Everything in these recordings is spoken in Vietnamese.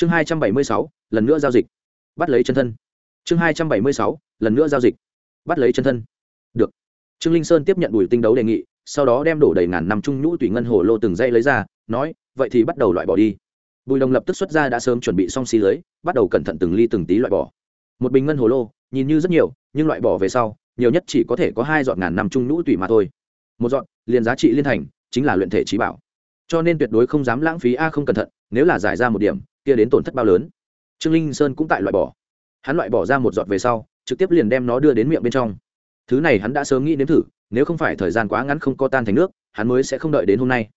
chương hai trăm bảy mươi sáu, lần nữa giao dịch. Bắt lấy chân thân. Chương hai trăm bảy mươi sáu, lần nữa giao dịch. Bắt lấy chân thân. Được. Trương linh sơn tiếp nhận bùi tinh đấu đề nghị, sau đó đem đổ đầy ngàn năm trung nhũ tùy ngân hồ lô từng dây lấy ra, nói, vậy thì bắt đầu loại bỏ đi. Bùi đồng lập tức xuất ra đã sớm chuẩn bị xong xí lưới, bắt đầu cẩn thận từng ly từng tí loại bỏ. Một bình ngân hồ lô, nhìn như rất nhiều, nhưng loại bỏ về sau, nhiều nhất chỉ có thể có hai dọn ngàn năm trung nhũ tùy mà thôi. Một dọn liền giá trị liên thành, chính là luyện thể trí bảo. Cho nên tuyệt đối không dám lãng phí a không cẩn thận nếu là giải ra một điểm, kia đến tổn thất bao lớn. Trương linh sơn cũng tại loại bỏ. Hắn loại bỏ ra một giọt về sau, trực tiếp liền đem nó đưa đến miệng bên trong. Thứ này hắn đã sớm nghĩ nếm thử, nếu không phải thời gian quá ngắn không co tan thành nước, hắn mới sẽ không đợi đến hôm nay.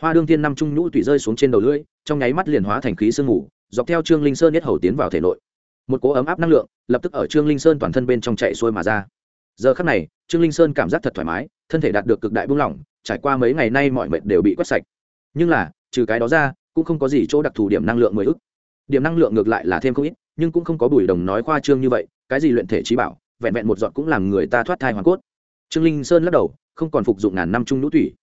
Hoa đương tiên năm trung nhũ tủy rơi xuống trên đầu lưỡi, trong nháy mắt liền hóa thành khí sương mù, dọc theo trương linh sơn nhất hầu tiến vào thể nội. Một cỗ ấm áp năng lượng, lập tức ở trương linh sơn toàn thân bên trong chạy xuôi mà ra. Giờ khắc này, trương linh sơn cảm giác thật thoải mái, thân thể đạt được cực đại buông lỏng, trải qua mấy ngày nay mọi mệt đều bị quét sạch. Nhưng là, trừ cái đó ra cũng không có gì chỗ đặc thù điểm năng lượng mười ức. Điểm năng lượng ngược lại là thêm không ít, nhưng cũng không có bùi đồng nói khoa trương như vậy, cái gì luyện thể trí bảo, vẹn vẹn một giọt cũng làm người ta thoát thai hoàn cốt. Trương linh sơn lắc đầu, không còn phục dụng ngàn năm trung nhũ thủy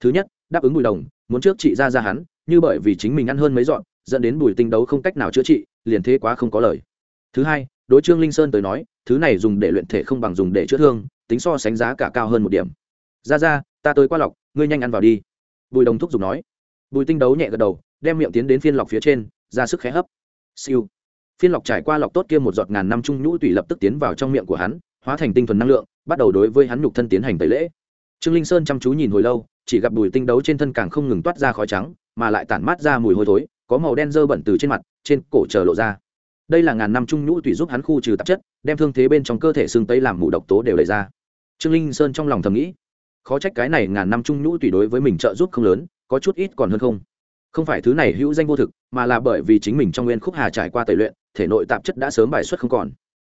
thứ nhất, đáp ứng bùi đồng, muốn trước trị ra ra hắn, như bởi vì chính mình ăn hơn mấy dọn dẫn đến bùi tinh đấu không cách nào chữa trị, liền thế quá không có lời. Thứ hai, đối trương linh sơn tới nói, thứ này dùng để luyện thể không bằng dùng để chữa thương, tính so sánh giá cả cao hơn một điểm. Ra ra, ta tới qua lọc, ngươi nhanh ăn vào đi. Bùi đồng thúc giục nói. Bùi tinh đấu nhẹ gật đầu đem miệng tiến đến phiên lọc phía trên, ra sức khé hấp. Siêu. Phiên lọc trải qua lọc tốt kia một giọt ngàn năm trung nhũ tùy lập tức tiến vào trong miệng của hắn, hóa thành tinh thuần năng lượng, bắt đầu đối với hắn nhục thân tiến hành tẩy lễ. Trương linh sơn chăm chú nhìn hồi lâu, chỉ gặp bùi tinh đấu trên thân càng không ngừng toát ra khói trắng, mà lại tản mát ra mùi hôi thối, có màu đen dơ bẩn từ trên mặt, trên cổ chờ lộ ra. Đây là ngàn năm trung nhũ tùy giúp hắn khu trừ tạp chất, đem thương thế bên trong cơ thể xương tây làm mù độc tố đều lấy ra. Trương linh sơn trong lòng thầm nghĩ, khó trách cái này ngàn năm trung nhũ tùy đối với mình trợ giúp không lớn, có chút ít còn hơn không không phải thứ này hữu danh vô thực, mà là bởi vì chính mình trong nguyên khúc hà trải qua tẩy luyện, thể nội tạp chất đã sớm bài xuất không còn.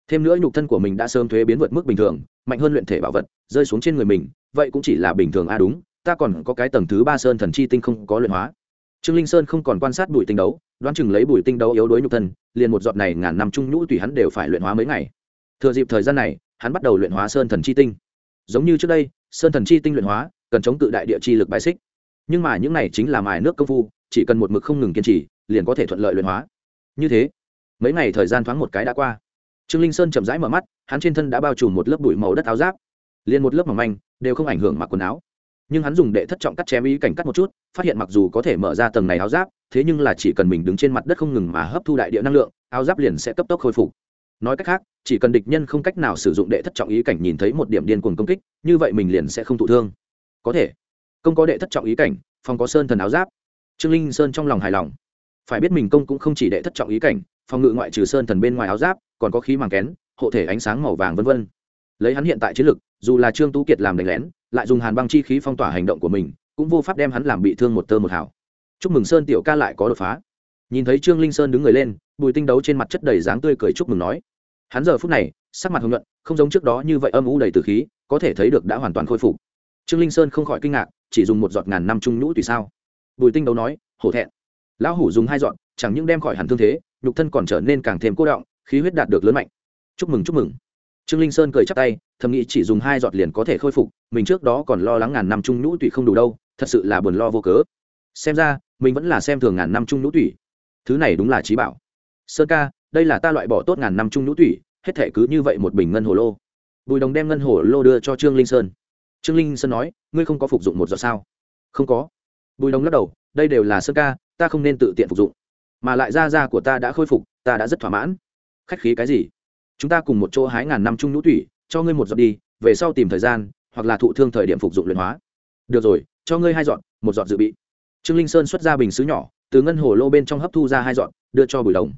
Thêm nữa nhục thân của mình đã sớm thuế biến vượt mức bình thường, mạnh hơn luyện thể bảo vật, rơi xuống trên người mình, vậy cũng chỉ là bình thường a, đúng, ta còn có cái tầng thứ ba sơn thần chi tinh không có luyện hóa. Trương linh sơn không còn quan sát bùi tinh đấu, đoán chừng lấy bùi tinh đấu yếu đuối nhục thân, liền một giọt này ngàn năm trung nhũ tùy hắn đều phải luyện hóa mấy ngày. Thừa dịp thời gian này, hắn bắt đầu luyện hóa sơn thần chi tinh. Giống như trước đây, sơn thần chi tinh luyện hóa, cần chống tự đại địa chi lực bài xích. Nhưng mà những này chính là mài nước công phu chỉ cần một mực không ngừng kiên trì, liền có thể thuận lợi luyện hóa. Như thế, mấy ngày thời gian thoáng một cái đã qua. Trương linh sơn chậm rãi mở mắt, hắn trên thân đã bao trùm một lớp bụi màu đất áo giáp. Liền một lớp mỏng manh, đều không ảnh hưởng mặc quần áo. Nhưng hắn dùng để thất trọng cắt chém ý cảnh cắt một chút, phát hiện mặc dù có thể mở ra tầng này áo giáp, thế nhưng là chỉ cần mình đứng trên mặt đất không ngừng mà hấp thu đại địa năng lượng, áo giáp liền sẽ cấp tốc khôi phục. Nói cách khác, chỉ cần địch nhân không cách nào sử dụng đệ thất trọng ý cảnh nhìn thấy một điểm điên cuồng công kích, như vậy mình liền sẽ không thụ thương. Có thể, không có đệ thất trọng ý cảnh, phòng có sơn thần áo giáp trương linh sơn trong lòng hài lòng. Phải biết mình công cũng không chỉ đệ thất trọng ý cảnh, phòng ngự ngoại trừ sơn thần bên ngoài áo giáp, còn có khí màng kén, hộ thể ánh sáng màu vàng v v lấy hắn hiện tại chiến lực, dù là trương tú kiệt làm đánh lén, lại dùng hàn băng chi khí phong tỏa hành động của mình, cũng vô pháp đem hắn làm bị thương một tơ một hào. Chúc mừng sơn tiểu ca lại có đột phá. Nhìn thấy trương linh sơn đứng người lên, bùi tinh đấu trên mặt chất đầy dáng tươi cười chúc mừng nói. Hắn giờ phút này, sắc mặt hồng nhuận, không giống trước đó như vậy âm u đầy từ khí, có thể thấy được đã hoàn toàn khôi phục. Trương linh sơn không khỏi kinh ngạc, chỉ dùng một giọt ngàn năm trung nhũ tùy sao bùi tinh đấu nói hổ thẹn. Lão hủ dùng hai dọn, chẳng những đem khỏi hẳn thương thế nhục thân còn trở nên càng thêm cô động khí huyết đạt được lớn mạnh. Chúc mừng chúc mừng. Trương linh sơn cười chắp tay thầm nghĩ chỉ dùng hai giọt liền có thể khôi phục mình trước đó còn lo lắng ngàn năm trung nhũ tủy không đủ đâu thật sự là buồn lo vô cớ. Xem ra mình vẫn là xem thường ngàn năm trung nhũ tủy. Thứ này đúng là trí bảo. Sơn ca đây là ta loại bỏ tốt ngàn năm trung nhũ tủy hết thể cứ như vậy một bình ngân hồ lô. Bùi đồng đem ngân hồ lô đưa cho trương linh sơn. Trương linh sơn nói ngươi không có phục dụng một giọt sao? Không có bùi đồng lắc đầu đây đều là sơn ca ta không nên tự tiện phục dụng. Mà lại da da của ta đã khôi phục ta đã rất thỏa mãn. Khách khí cái gì? Chúng ta cùng một chỗ hái ngàn năm trung nhũ thủy cho ngươi một giọt đi về sau tìm thời gian hoặc là thụ thương thời điểm phục dụng luyện hóa. Được rồi cho ngươi hai giọt, một giọt dự bị. Trương linh sơn xuất ra bình xứ nhỏ từ ngân hồ lô bên trong hấp thu ra hai giọt, đưa cho bùi đồng.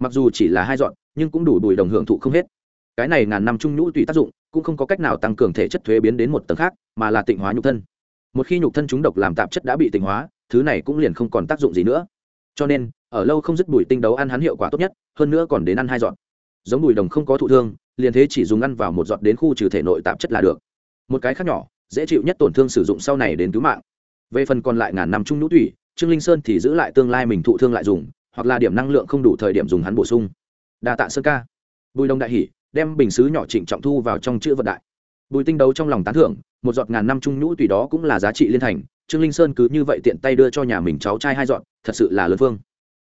Mặc dù chỉ là hai giọt, nhưng cũng đủ bùi đồng hưởng thụ không hết. Cái này ngàn năm trung nhũ tùy tác dụng cũng không có cách nào tăng cường thể chất thuế biến đến một tầng khác mà là tịnh hóa nhục thân một khi nhục thân chúng độc làm tạp chất đã bị tỉnh hóa, thứ này cũng liền không còn tác dụng gì nữa. Cho nên, ở lâu không dứt bùi tinh đấu ăn hắn hiệu quả tốt nhất, hơn nữa còn đến ăn hai dọn giống bùi đồng không có thụ thương, liền thế chỉ dùng ăn vào một giọt đến khu trừ thể nội tạp chất là được. Một cái khác nhỏ, dễ chịu nhất tổn thương sử dụng sau này đến cứu mạng. Về phần còn lại ngàn năm trung nhũ tủy, trương linh sơn thì giữ lại tương lai mình thụ thương lại dùng, hoặc là điểm năng lượng không đủ thời điểm dùng hắn bổ sung. Đa tạ sơn ca. Bùi đông đại hỉ, đem bình xứ nhỏ trịnh trọng thu vào trong chữ vận đại bùi tinh đấu trong lòng tán thưởng, một giọt ngàn năm trung nhũ tùy đó cũng là giá trị liên thành, trương linh sơn cứ như vậy tiện tay đưa cho nhà mình cháu trai hai dọn thật sự là lớn phương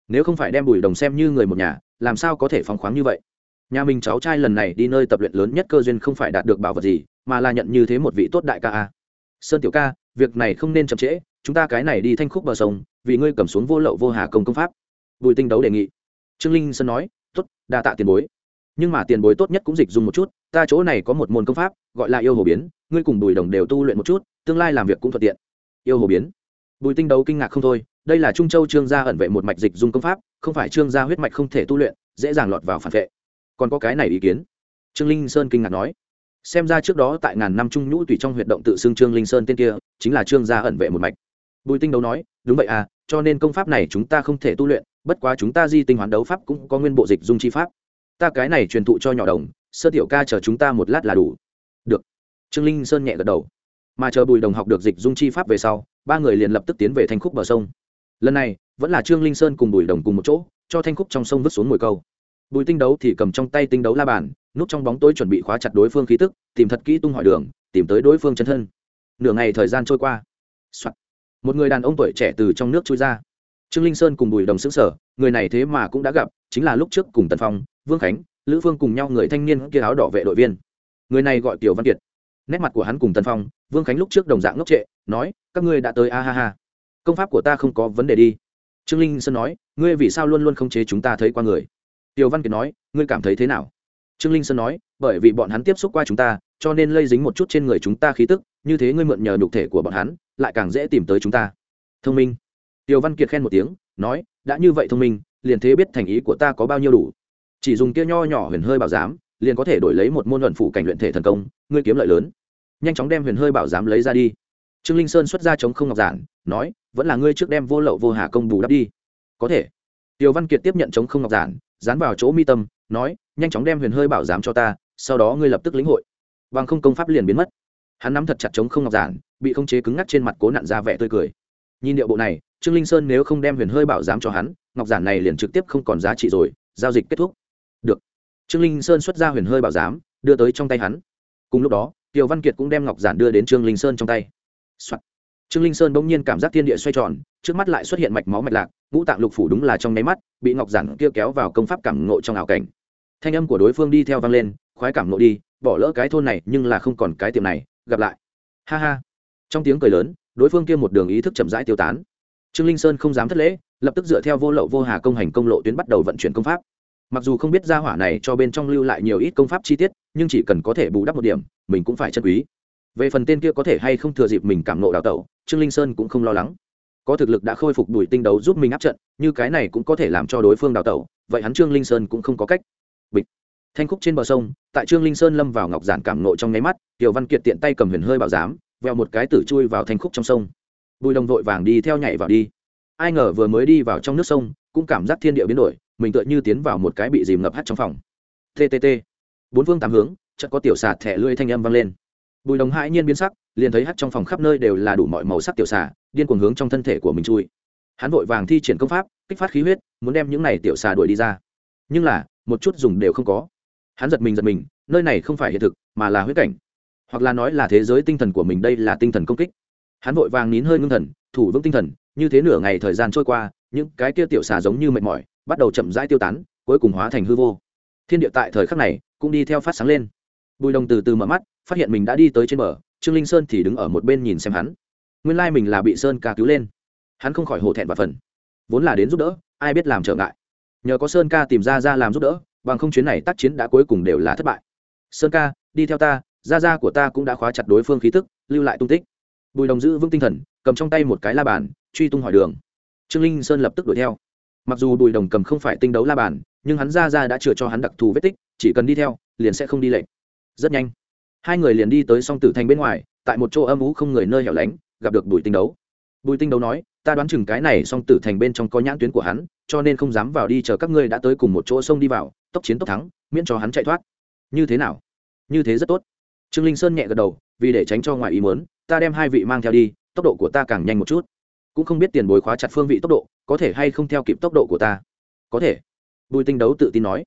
nếu không phải đem bùi đồng xem như người một nhà, làm sao có thể phóng khoáng như vậy? Nhà mình cháu trai lần này đi nơi tập luyện lớn nhất cơ duyên không phải đạt được bảo vật gì, mà là nhận như thế một vị tốt đại ca a. Sơn tiểu ca, việc này không nên chậm trễ, chúng ta cái này đi thanh khúc bờ sông, vì ngươi cầm xuống vô lậu vô hà công công pháp. Bùi tinh đấu đề nghị. Trương linh sơn nói t ố t đa tạ tiền bối nhưng mà tiền bối tốt nhất cũng dịch dùng một chút, ta chỗ này có một môn công pháp, gọi là yêu hồ biến, ngươi cùng bùi đồng đều tu luyện một chút, tương lai làm việc cũng thuận tiện. Yêu hồ biến. Bùi tinh đấu kinh ngạc không thôi, đây là trung châu trương gia ẩn vệ một mạch dịch dùng công pháp, không phải trương gia huyết mạch không thể tu luyện, dễ dàng lọt vào phản vệ. Còn có cái này ý kiến. Trương linh sơn kinh ngạc nói. Xem ra trước đó tại ngàn năm trung nhũ tùy trong huyệt động tự xưng trương linh sơn tên kia, chính là trương gia ẩn vệ một mạch. Bùi tinh đấu nói, đúng vậy à cho nên công pháp này chúng ta không thể tu luyện, bất quá chúng ta di tinh hoán đấu pháp cũng có nguyên bộ dịch dung chi pháp ta cái này truyền thụ cho nhỏ đồng sơ tiểu ca chờ chúng ta một lát là đủ. Được. Trương linh sơn nhẹ gật đầu. Mà chờ bùi đồng học được dịch dung chi pháp về sau, ba người liền lập tức tiến về thanh khúc bờ sông. Lần này, vẫn là trương linh sơn cùng bùi đồng cùng một chỗ, cho thanh khúc trong sông vứt xuống mồi câu. Bùi tinh đấu thì cầm trong tay tinh đấu la bàn, núp trong bóng tối chuẩn bị khóa chặt đối phương khí tức, tìm thật kỹ tung hỏi đường, tìm tới đối phương chân thân. Nửa ngày thời gian trôi qua、Soạn. một người đàn ông tuổi trẻ từ trong nước trôi ra trương linh sơn cùng bùi đồng xứng sở, người này thế mà cũng đã gặp, chính là lúc trước cùng tần phong, vương khánh, lữ phương cùng nhau người thanh niên kia áo đỏ vệ đội viên. Người này gọi tiểu văn kiệt. Nét mặt của hắn cùng tần phong, vương khánh lúc trước đồng dạng ngốc trệ, nói, các ngươi đã tới, a ha ha. Công pháp của ta không có vấn đề đi. Trương linh sơn nói, ngươi vì sao luôn luôn không chế chúng ta thấy qua người? Tiểu văn kiệt nói, ngươi cảm thấy thế nào? Trương linh sơn nói, bởi vì bọn hắn tiếp xúc qua chúng ta, cho nên lây dính một chút trên người chúng ta khí tức, như thế ngươi mượn nhờ nhục thể của bọn hắn, lại càng dễ tìm tới chúng ta. Thông minh. Tiêu văn kiệt khen một tiếng, nói, đã như vậy thông minh, liền thế biết thành ý của ta có bao nhiêu đủ. Chỉ dùng kia nho nhỏ huyền hơi bảo giám, liền có thể đổi lấy một môn luận phụ cảnh luyện thể thần công, ngươi kiếm lợi lớn. Nhanh chóng đem huyền hơi bảo giám lấy ra đi. Trương linh sơn xuất ra chống không ngọc giản, nói, vẫn là ngươi trước đem vô lậu vô hà công bù đắp đi. Có thể. Tiêu văn kiệt tiếp nhận chống không ngọc giản, dán vào chỗ mi tâm, nói, nhanh chóng đem huyền hơi bảo giám cho ta, sau đó ngươi lập tức lĩnh hội. Bằng không công pháp liền biến mất. Hắn nắm thật chặt chống không ngọc giản, bị không chế cứng ngắc trên mặt cố nặn ra vẻ tươi cười. Nhìn điệu bộ này trương linh sơn nếu không đem huyền hơi bảo giám cho hắn, ngọc giản này liền trực tiếp không còn giá trị rồi, giao dịch kết thúc. Được. Trương linh sơn xuất ra huyền hơi bảo giám, đưa tới trong tay hắn. Cùng lúc đó, kiều văn kiệt cũng đem ngọc giản đưa đến trương linh sơn trong tay、Soạn. trương linh sơn bỗng nhiên cảm giác thiên địa xoay tròn, trước mắt lại xuất hiện mạch máu mạch lạc, ngũ tạng lục phủ đúng là trong nháy mắt, bị ngọc giản kia kéo vào công pháp cảm ngộ trong ảo cảnh. Thanh âm của đối phương đi theo vang lên, khoái cảm ngộ đi, bỏ lỡ cái thôn này, nhưng là không còn cái tiệm này, gặp lại. Ha ha. Trong tiếng cười lớn, đối phương kia một đường ý thức chậm rãi tiêu tán trương linh sơn không dám thất lễ, lập tức dựa theo vô lậu vô hà công hành công lộ tuyến bắt đầu vận chuyển công pháp. Mặc dù không biết gia hỏa này cho bên trong lưu lại nhiều ít công pháp chi tiết, nhưng chỉ cần có thể bù đắp một điểm, mình cũng phải chân quý. Về phần tên kia có thể hay không thừa dịp mình cảm nộ đào tẩu, trương linh sơn cũng không lo lắng. Có thực lực đã khôi phục đuổi tinh đấu giúp mình áp trận, như cái này cũng có thể làm cho đối phương đào tẩu, vậy hắn trương linh sơn cũng không có cách. Bịch. Thanh khúc trên bờ sông, tại trương linh sơn lâm vào ngọc giản cảm nộ trong nháy mắt, tiểu văn kiệt tiện tay cầm huyền hơi bảo giám veo một cái tử chui vào thanh khúc trong sông bùi đồng vội vàng đi theo nhảy vào đi. Ai ngờ vừa mới đi vào trong nước sông, cũng cảm giác thiên địa biến đổi, mình tựa như tiến vào một cái bị dìm ngập hắt trong phòng. Ttt bốn phương tám hướng, chợt có tiểu xà thẻ lưỡi thanh âm vang lên. Bùi đồng hãi nhiên biến sắc, liền thấy hắt trong phòng khắp nơi đều là đủ mọi màu sắc tiểu xà, điên cuồng hướng trong thân thể của mình chui. Hắn vội vàng thi triển công pháp, kích phát khí huyết, muốn đem những này tiểu xà đuổi đi ra. Nhưng là, một chút dùng đều không có. Hắn giật mình giật mình, nơi này không phải hiện thực, mà là huyết cảnh. Hoặc là nói là thế giới tinh thần của mình đây là tinh thần công kích hắn vội vàng nín hơi ngưng thần, thủ vững tinh thần, như thế nửa ngày thời gian trôi qua, những cái kia tiểu xà giống như mệt mỏi, bắt đầu chậm rãi tiêu tán, cuối cùng hóa thành hư vô. Thiên địa tại thời khắc này cũng đi theo phát sáng lên. Bùi đồng từ từ mở mắt, phát hiện mình đã đi tới trên bờ, trương linh sơn thì đứng ở một bên nhìn xem hắn. Nguyên lai mình là bị sơn ca cứu lên. Hắn không khỏi hổ thẹn và phần vốn là đến giúp đỡ, ai biết làm trở ngại. Nhờ có sơn ca tìm ra ra làm giúp đỡ, bằng không chuyến này tác chiến đã cuối cùng đều là thất bại. Sơn ca, đi theo ta, gia gia của ta cũng đã khóa chặt đối phương khí tức, lưu lại tung tích bùi đồng giữ vững tinh thần, cầm trong tay một cái la bàn, truy tung hỏi đường. Trương linh sơn lập tức đuổi theo. Mặc dù bùi đồng cầm không phải tinh đấu la bàn, nhưng hắn ra ra đã chừa cho hắn đặc thù vết tích, chỉ cần đi theo, liền sẽ không đi lệnh rất nhanh, hai người liền đi tới song tử thành bên ngoài, tại một chỗ âm ú không người nơi hẻo lánh, gặp được bùi tinh đấu. Bùi tinh đấu nói, ta đoán chừng cái này song tử thành bên trong có nhãn tuyến của hắn, cho nên không dám vào đi chờ các ngươi đã tới cùng một chỗ sông đi vào, tốc chiến tốc thắng, miễn cho hắn chạy thoát. Như thế nào? Như thế rất tốt. Trương linh sơn nhẹ gật đầu, vì để tránh cho ngoài ý muốn ta đem hai vị mang theo đi, tốc độ của ta càng nhanh một chút. Cũng không biết tiền bối khóa chặt phương vị tốc độ, có thể hay không theo kịp tốc độ của ta? Có thể. Bùi tinh đấu tự tin nói.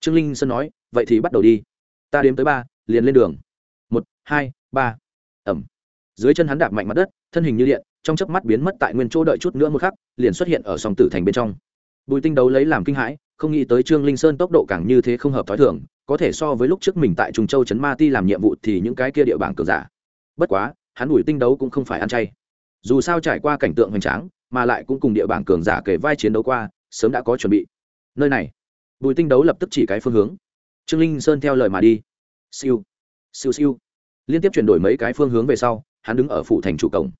Trương linh sơn nói, vậy thì bắt đầu đi. Ta đếm tới ba, liền lên đường. Một, hai, ba. Ẩm. Dưới chân hắn đạp mạnh mặt đất, thân hình như điện, trong chớp mắt biến mất tại nguyên chỗ đợi chút nữa một khắc, liền xuất hiện ở sòng tử thành bên trong. Bùi tinh đấu lấy làm kinh hãi, không nghĩ tới trương linh sơn tốc độ càng như thế không hợp t h ó i thường, có thể so với lúc trước mình tại trung châu trấn ma ti làm nhiệm vụ thì những cái kia địa bảng cường giả. Bất quá hắn đuổi tinh đấu cũng không phải ăn chay. Dù sao trải qua cảnh tượng hoành tráng, mà lại cũng cùng địa bảng cường giả kể vai chiến đấu qua, sớm đã có chuẩn bị. Nơi này, bùi tinh đấu lập tức chỉ cái phương hướng. Trương linh sơn theo lời mà đi. Siêu siêu siêu. Liên tiếp chuyển đổi mấy cái phương hướng về sau, hắn đứng ở phủ thành chủ cổng.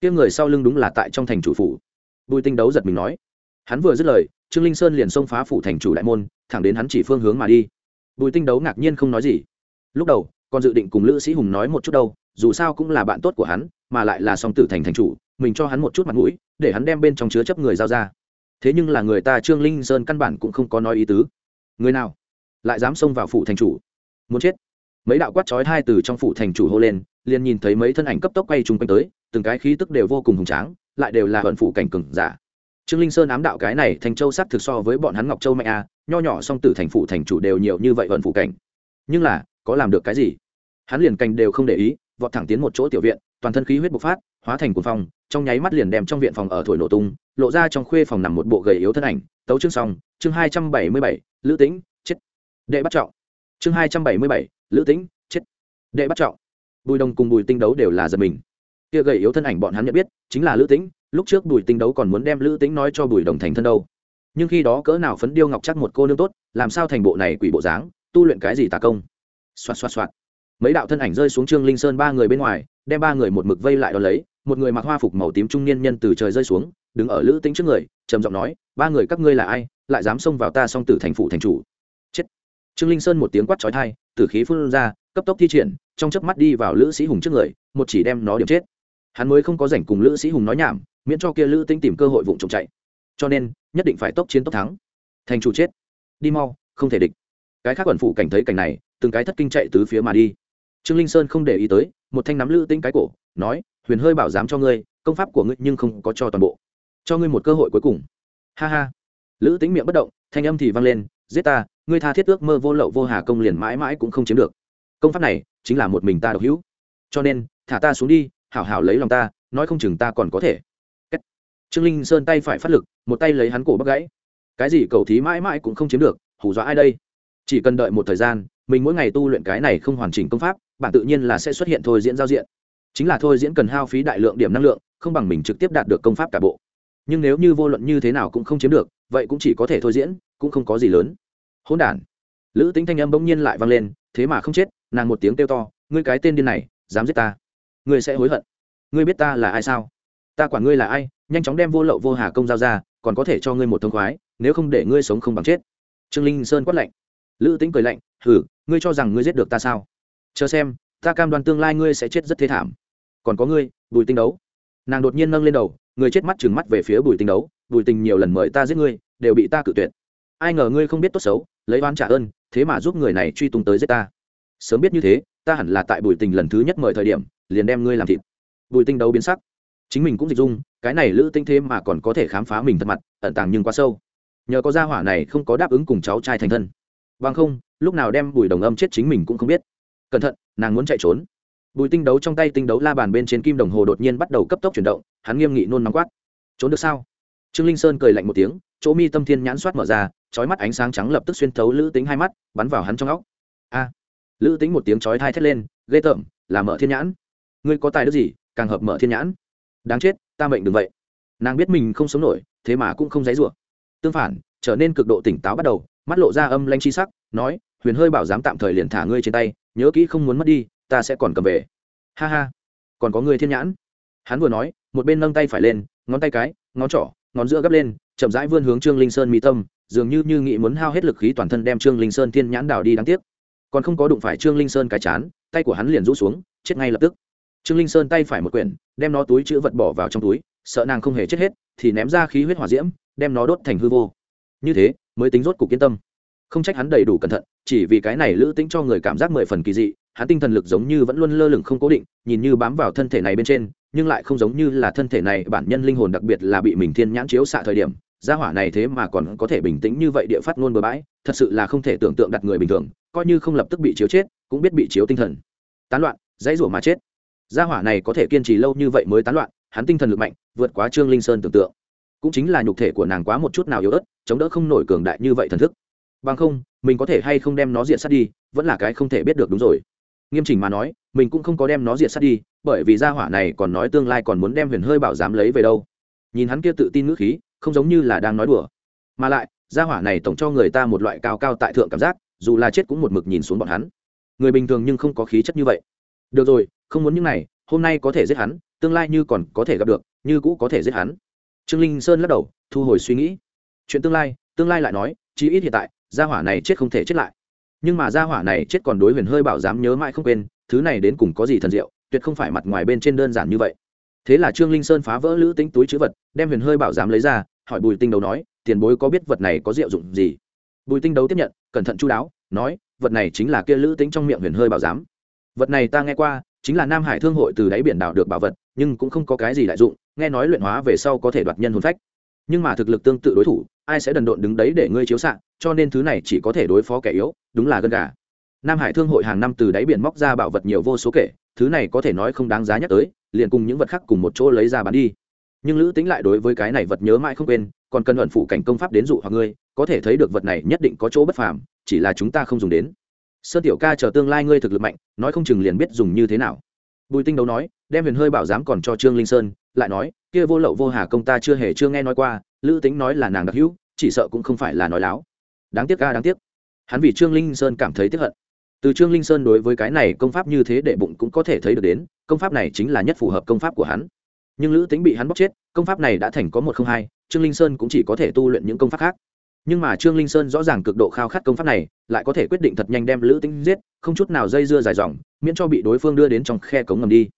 Kia người sau lưng đúng là tại trong thành chủ phủ. Bùi tinh đấu giật mình nói. Hắn vừa dứt lời, trương linh sơn liền xông phá phủ thành chủ đại môn, thẳng đến hắn chỉ phương hướng mà đi. Bùi tinh đấu ngạc nhiên không nói gì. Lúc đầu, còn dự định cùng lữ sĩ hùng nói một chút đâu dù sao cũng là bạn tốt của hắn, mà lại là song tử thành thành chủ, mình cho hắn một chút mặt mũi, để hắn đem bên trong chứa chấp người giao ra. Thế nhưng là người ta trương linh sơn căn bản cũng không có nói ý tứ. Người nào? Lại dám xông vào phủ thành chủ? Muốn chết. Mấy đạo quát chói hai từ trong phủ thành chủ hô lên, liền nhìn thấy mấy thân ảnh cấp tốc quay chung quanh tới, từng cái khí tức đều vô cùng hùng tráng, lại đều là vận phủ cảnh cừng giả. Trương linh sơn ám đạo cái này thành châu sắc thực so với bọn hắn ngọc châu mạnh a, nho nhỏ song tử thành phủ thành chủ đều nhiều như vậy vận phủ cảnh. Nhưng là, có làm được cái gì? Hắn liền cành đều không để ý vọt thẳng tiến một chỗ tiểu viện, toàn thân khí huyết bộc phát, hóa thành cuồng phong, trong nháy mắt liền đem trong viện phòng ở thổi nổ tung, lộ ra trong khuê phòng nằm một bộ gầy yếu thân ảnh, tấu chương xong, chương hai trăm bảy mươi bảy, lữ tĩnh, chết. Đệ bắt trọng. Chương hai trăm bảy mươi bảy, lữ tĩnh, chết. Đệ bắt trọng. Bùi đồng cùng bùi tinh đấu đều là giật mình. Kia gầy yếu thân ảnh bọn hắn nhận biết, chính là lữ tĩnh, lúc trước bùi tinh đấu còn muốn đem lữ tĩnh nói cho bùi đồng thành thân đâu. Nhưng khi đó cỡ nào phấn điêu ngọc chắc một cô nương tốt, làm sao thành bộ này quỷ bộ dáng, tu luyện cái gì tà công? Xoạt xoạt xoạt mấy đạo thân ảnh rơi xuống trương linh sơn ba người bên ngoài, đem ba người một mực vây lại đón lấy, một người mặc hoa phục màu tím trung niên nhân từ trời rơi xuống, đứng ở lữ tính trước người, trầm giọng nói, ba người các ngươi là ai, lại dám xông vào ta song tử thành phủ thành chủ? Chết. Trương linh sơn một tiếng quát trói thai tử khí phun ra, cấp tốc thi triển, trong chớp mắt đi vào lữ sĩ hùng trước người, một chỉ đem nó điểm chết. Hắn mới không có rảnh cùng lữ sĩ hùng nói nhảm, miễn cho kia lữ tính tìm cơ hội vụng trộm chạy. Cho nên, nhất định phải tốc chiến tốc thắng. Thành chủ chết. Đi mau, không thể địch. Cái khác quần phụ cảnh thấy cảnh này, từng cái thất kinh chạy tứ phía mà đi trương linh sơn không để ý tới, một thanh nắm lữ tĩnh cái cổ, nói, huyền hơi bảo dám cho ngươi, công pháp của ngươi nhưng không có cho toàn bộ. Cho ngươi một cơ hội cuối cùng. Ha ha. Lữ tĩnh miệng bất động, thanh âm thì vang lên, giết ta, ngươi tha thiết ước mơ vô lậu vô hà công liền mãi mãi cũng không chiếm được. Công pháp này chính là một mình ta độc hữu. Cho nên, thả ta xuống đi, hảo hảo lấy lòng ta, nói không chừng ta còn có thể. Kết. trương linh sơn tay phải phát lực, một tay lấy hắn cổ bắt gãy. Cái gì cầu thí mãi mãi cũng không chiếm được, hù dọa ai đây? Chỉ cần đợi một thời gian, mình mỗi ngày tu luyện cái này không hoàn chỉnh công pháp bản tự nhiên là sẽ xuất hiện thôi diễn giao diện. Chính là thôi diễn cần hao phí đại lượng điểm năng lượng, không bằng mình trực tiếp đạt được công pháp cả bộ. Nhưng nếu như vô luận như thế nào cũng không chiếm được, vậy cũng chỉ có thể thôi diễn, cũng không có gì lớn. Hôn đản. Lữ tính thanh âm bỗng nhiên lại vang lên, thế mà không chết, nàng một tiếng kêu to, ngươi cái tên điên này, dám giết ta. Ngươi sẽ hối hận. Ngươi biết ta là ai sao? Ta quản ngươi là ai, nhanh chóng đem vô lậu vô hà công giao ra, còn có thể cho ngươi một thông khoái, nếu không để ngươi sống không bằng chết. Trương linh sơn quát lạnh. Lữ tính cười lạnh hử ngươi cho rằng ngươi giết được ta sao? Chờ xem, ta cam đoan tương lai ngươi sẽ chết rất thế thảm. Còn có ngươi, bùi tinh đấu. Nàng đột nhiên nâng lên đầu, người chết mắt chừng mắt về phía bùi tinh đấu, bùi tình nhiều lần mời ta giết ngươi, đều bị ta cự tuyệt. Ai ngờ ngươi không biết tốt xấu, lấy oán trả ơn, thế mà giúp người này truy tung tới giết ta. Sớm biết như thế, ta hẳn là tại bùi tình lần thứ nhất mời thời điểm, liền đem ngươi làm thịt. Bùi tinh đấu biến sắc. Chính mình cũng dịch dung, cái này lữ tinh thế mà còn có thể khám phá mình thật mặt, ẩn tàng nhưng quá sâu. Nhờ có gia hỏa này không có đáp ứng cùng cháu trai thành thân. Bằng không, lúc nào đem bùi đồng âm chết chính mình cũng không biết cẩn thận, nàng muốn chạy trốn. Bùi tinh đấu trong tay tinh đấu la bàn bên trên kim đồng hồ đột nhiên bắt đầu cấp tốc chuyển động, hắn nghiêm nghị nôn nóng quát. Trốn được sao? Trương linh sơn cười lạnh một tiếng, chỗ mi tâm thiên nhãn soát mở ra trói mắt ánh sáng trắng lập tức xuyên thấu lữ tính hai mắt, bắn vào hắn trong óc. A! Lữ tính một tiếng chói thai thét lên, ghê tởm, là mở thiên nhãn. Ngươi có tài đức gì, càng hợp mở thiên nhãn. Đáng chết, ta mệnh đừng vậy. Nàng biết mình không sống nổi, thế mà cũng không dãy rủa. Tương phản, trở nên cực độ tỉnh táo bắt đầu, mắt lộ ra âm lanh chi sắc, nói huyền hơi bảo dám tạm thời liền thả ngươi trên tay, nhớ kỹ không muốn mất đi, ta sẽ còn cầm về. Ha ha. Còn có người thiên nhãn. Hắn vừa nói, một bên nâng tay phải lên, ngón tay cái, ngón trỏ, ngón giữa gấp lên, chậm rãi vươn hướng trương linh sơn mỹ tâm, dường như như nghĩ muốn hao hết lực khí toàn thân đem trương linh sơn thiên nhãn đào đi đáng tiếc. Còn không có đụng phải trương linh sơn cái chán, tay của hắn liền rũ xuống, chết ngay lập tức. Trương linh sơn tay phải một quyển, đem nó túi chữ vật bỏ vào trong túi, sợ nàng không hề chết hết, thì ném ra khí huyết hỏa diễm, đem nó đốt thành hư vô. Như thế, mới tính rốt cục yên tâm không trách hắn đầy đủ cẩn thận, chỉ vì cái này lữ tính cho người cảm giác mười phần kỳ dị, hắn tinh thần lực giống như vẫn luôn lơ lửng không cố định, nhìn như bám vào thân thể này bên trên, nhưng lại không giống như là thân thể này bản nhân linh hồn đặc biệt là bị mình thiên nhãn chiếu xạ thời điểm, gia hỏa này thế mà còn có thể bình tĩnh như vậy địa phát ngôn bừa bãi, thật sự là không thể tưởng tượng đặt người bình thường, coi như không lập tức bị chiếu chết, cũng biết bị chiếu tinh thần. Tán loạn, dãy rủa mà chết. Gia hỏa này có thể kiên trì lâu như vậy mới tán loạn, hắn tinh thần lực mạnh, vượt quá trương linh sơn tưởng tượng. Cũng chính là nhục thể của nàng quá một chút nào yếu ớt, chống đỡ không nổi cường đại như vậy thần thức bằng không, mình có thể hay không đem nó diện sát đi, vẫn là cái không thể biết được đúng rồi. Nghiêm chỉnh mà nói, mình cũng không có đem nó diện sát đi, bởi vì gia hỏa này còn nói tương lai còn muốn đem huyền hơi bảo dám lấy về đâu. Nhìn hắn kia tự tin ngữ khí, không giống như là đang nói đùa. Mà lại, gia hỏa này tổng cho người ta một loại cao cao tại thượng cảm giác, dù là chết cũng một mực nhìn xuống bọn hắn. Người bình thường nhưng không có khí chất như vậy. Được rồi, không muốn những này, hôm nay có thể giết hắn, tương lai như còn có thể gặp được, như cũ có thể giết hắn. Trương linh sơn lắc đầu, thu hồi suy nghĩ. Chuyện tương lai tương lai lại nói, chí ít hiện tại gia hỏa này chết không thể chết lại. Nhưng mà gia hỏa này chết còn đối huyền hơi bảo dám nhớ mãi không quên, thứ này đến cùng có gì thần diệu, tuyệt không phải mặt ngoài bên trên đơn giản như vậy. Thế là trương linh sơn phá vỡ lữ tính túi chữ vật, đem huyền hơi bảo dám lấy ra, hỏi bùi tinh đấu nói, tiền bối có biết vật này có diệu dụng gì? Bùi tinh đấu tiếp nhận, cẩn thận chú đáo, nói, vật này chính là kia lữ tính trong miệng huyền hơi bảo giám vật này ta nghe qua, chính là nam hải thương hội từ đáy biển đảo được bảo vật, nhưng cũng không có cái gì đại dụng, nghe nói luyện hóa về sau có thể đoạt nhân hồn phách nhưng mà thực lực tương tự đối thủ, ai sẽ đần độn đứng đấy để ngươi chiếu xạ cho nên thứ này chỉ có thể đối phó kẻ yếu, đúng là gân gà. Nam hải thương hội hàng năm từ đáy biển móc ra bảo vật nhiều vô số kể, thứ này có thể nói không đáng giá nhắc tới, liền cùng những vật khác cùng một chỗ lấy ra bán đi. Nhưng lữ tính lại đối với cái này vật nhớ mãi không quên, còn cần luận phụ cảnh công pháp đến dụ hoặc ngươi, có thể thấy được vật này nhất định có chỗ bất phàm, chỉ là chúng ta không dùng đến. Sơn tiểu ca chờ tương lai ngươi thực lực mạnh, nói không chừng liền biết dùng như thế nào. Bùi tinh đấu nói, đem huyền hơi bảo giám còn cho trương linh sơn lại nói, kia vô lậu vô hà công ta chưa hề chưa nghe nói qua, lữ tính nói là nàng đặc hữu, chỉ sợ cũng không phải là nói láo. Đáng tiếc ca đáng tiếc. Hắn vì trương linh sơn cảm thấy tiếc hận. Từ trương linh sơn đối với cái này công pháp như thế để bụng cũng có thể thấy được đến, công pháp này chính là nhất phù hợp công pháp của hắn. Nhưng lữ tính bị hắn bóc chết, công pháp này đã thành có một không hai, trương linh sơn cũng chỉ có thể tu luyện những công pháp khác. Nhưng mà trương linh sơn rõ ràng cực độ khao khát công pháp này, lại có thể quyết định thật nhanh đem lữ tính giết, không chút nào dây dưa dài dòng, miễn cho bị đối phương đưa đến trong khe cống ngầm đi.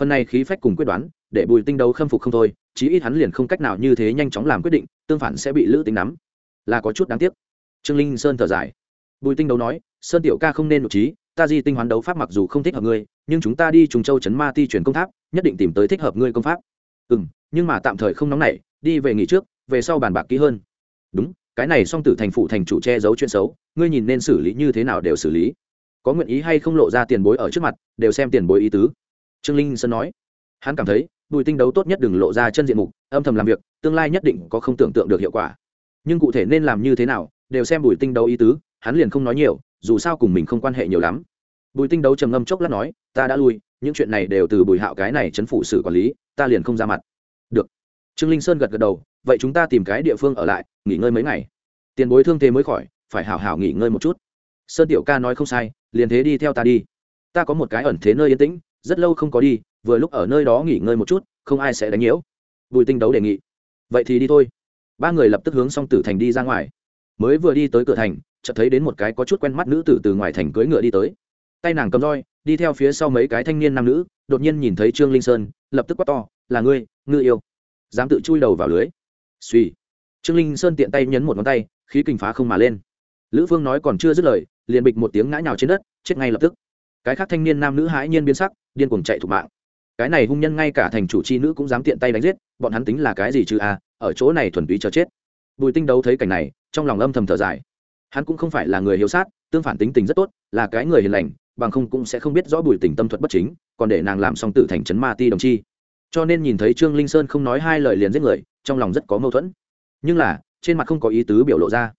Phần này khí phách cùng quyết đoán để bùi tinh đấu khâm phục không thôi, chí ít hắn liền không cách nào như thế nhanh chóng làm quyết định, tương phản sẽ bị lữ tính nắm. Là có chút đáng tiếc. Trương linh sơn thở dài. Bùi tinh đấu nói, sơn tiểu ca không nên nội trí ta di tinh hoán đấu pháp mặc dù không thích hợp ngươi, nhưng chúng ta đi trùng châu chấn ma ti truyền công tháp, nhất định tìm tới thích hợp ngươi công pháp. Ừ m nhưng mà tạm thời không nóng nảy, đi về nghỉ trước, về sau bàn bạc kỹ hơn. Đúng, cái này song tử thành phụ thành chủ che giấu chuyện xấu, ngươi nhìn nên xử lý như thế nào đều xử lý. Có nguyện ý hay không lộ ra tiền bối ở trước mặt, đều xem tiền bối ý tứ. Trương linh sơn nói. Hắn cảm thấy bùi tinh đấu tốt nhất đừng lộ ra chân diện mục, âm thầm làm việc, tương lai nhất định có không tưởng tượng được hiệu quả. Nhưng cụ thể nên làm như thế nào, đều xem bùi tinh đấu ý tứ, hắn liền không nói nhiều, dù sao cùng mình không quan hệ nhiều lắm. Bùi tinh đấu trầm ngâm chốc lát nói, ta đã lui, những chuyện này đều từ bùi hạo cái này chấn phủ xử quản lý, ta liền không ra mặt. Được. Trương linh sơn gật gật đầu, vậy chúng ta tìm cái địa phương ở lại, nghỉ ngơi mấy ngày. Tiền bối thương thế mới khỏi, phải hảo hảo nghỉ ngơi một chút. Sơn tiểu ca nói không sai, liền thế đi theo ta đi. Ta có một cái ẩn thế nơi yên tĩnh, rất lâu không có đi vừa lúc ở nơi đó nghỉ ngơi một chút, không ai sẽ đánh nhiễu. Bùi tinh đấu đề nghị. Vậy thì đi thôi. Ba người lập tức hướng song tử thành đi ra ngoài. Mới vừa đi tới cửa thành, chợt thấy đến một cái có chút quen mắt nữ tử từ ngoài thành cưỡi ngựa đi tới. Tay nàng cầm roi, đi theo phía sau mấy cái thanh niên nam nữ, đột nhiên nhìn thấy trương linh sơn, lập tức quát to, là ngươi ngư yêu. Dám tự chui đầu vào lưới. Suy trương linh sơn tiện tay nhấn một ngón tay, khí kình phá không mà lên. Lữ phương nói còn chưa dứt lời, liền bịch một tiếng ngã nhào trên đất, chết ngay lập tức. Cái khác thanh niên nam nữ hãi nhiên biến sắc, điên cuồng chạy thủ mạng cái này hung nhân ngay cả thành chủ chi nữ cũng dám tiện tay đánh giết, bọn hắn tính là cái gì chứ a ở chỗ này thuần túy chờ chết. Bùi tinh đấu thấy cảnh này, trong lòng âm thầm thở dài. Hắn cũng không phải là người hiếu sát, tương phản tính tình rất tốt, là cái người hiền lành, bằng không cũng sẽ không biết rõ bùi tình tâm thuật bất chính, còn để nàng làm xong tự thành trấn ma ti đồng chi. Cho nên nhìn thấy trương linh sơn không nói hai lời liền giết người, trong lòng rất có mâu thuẫn. Nhưng là, trên mặt không có ý tứ biểu lộ ra.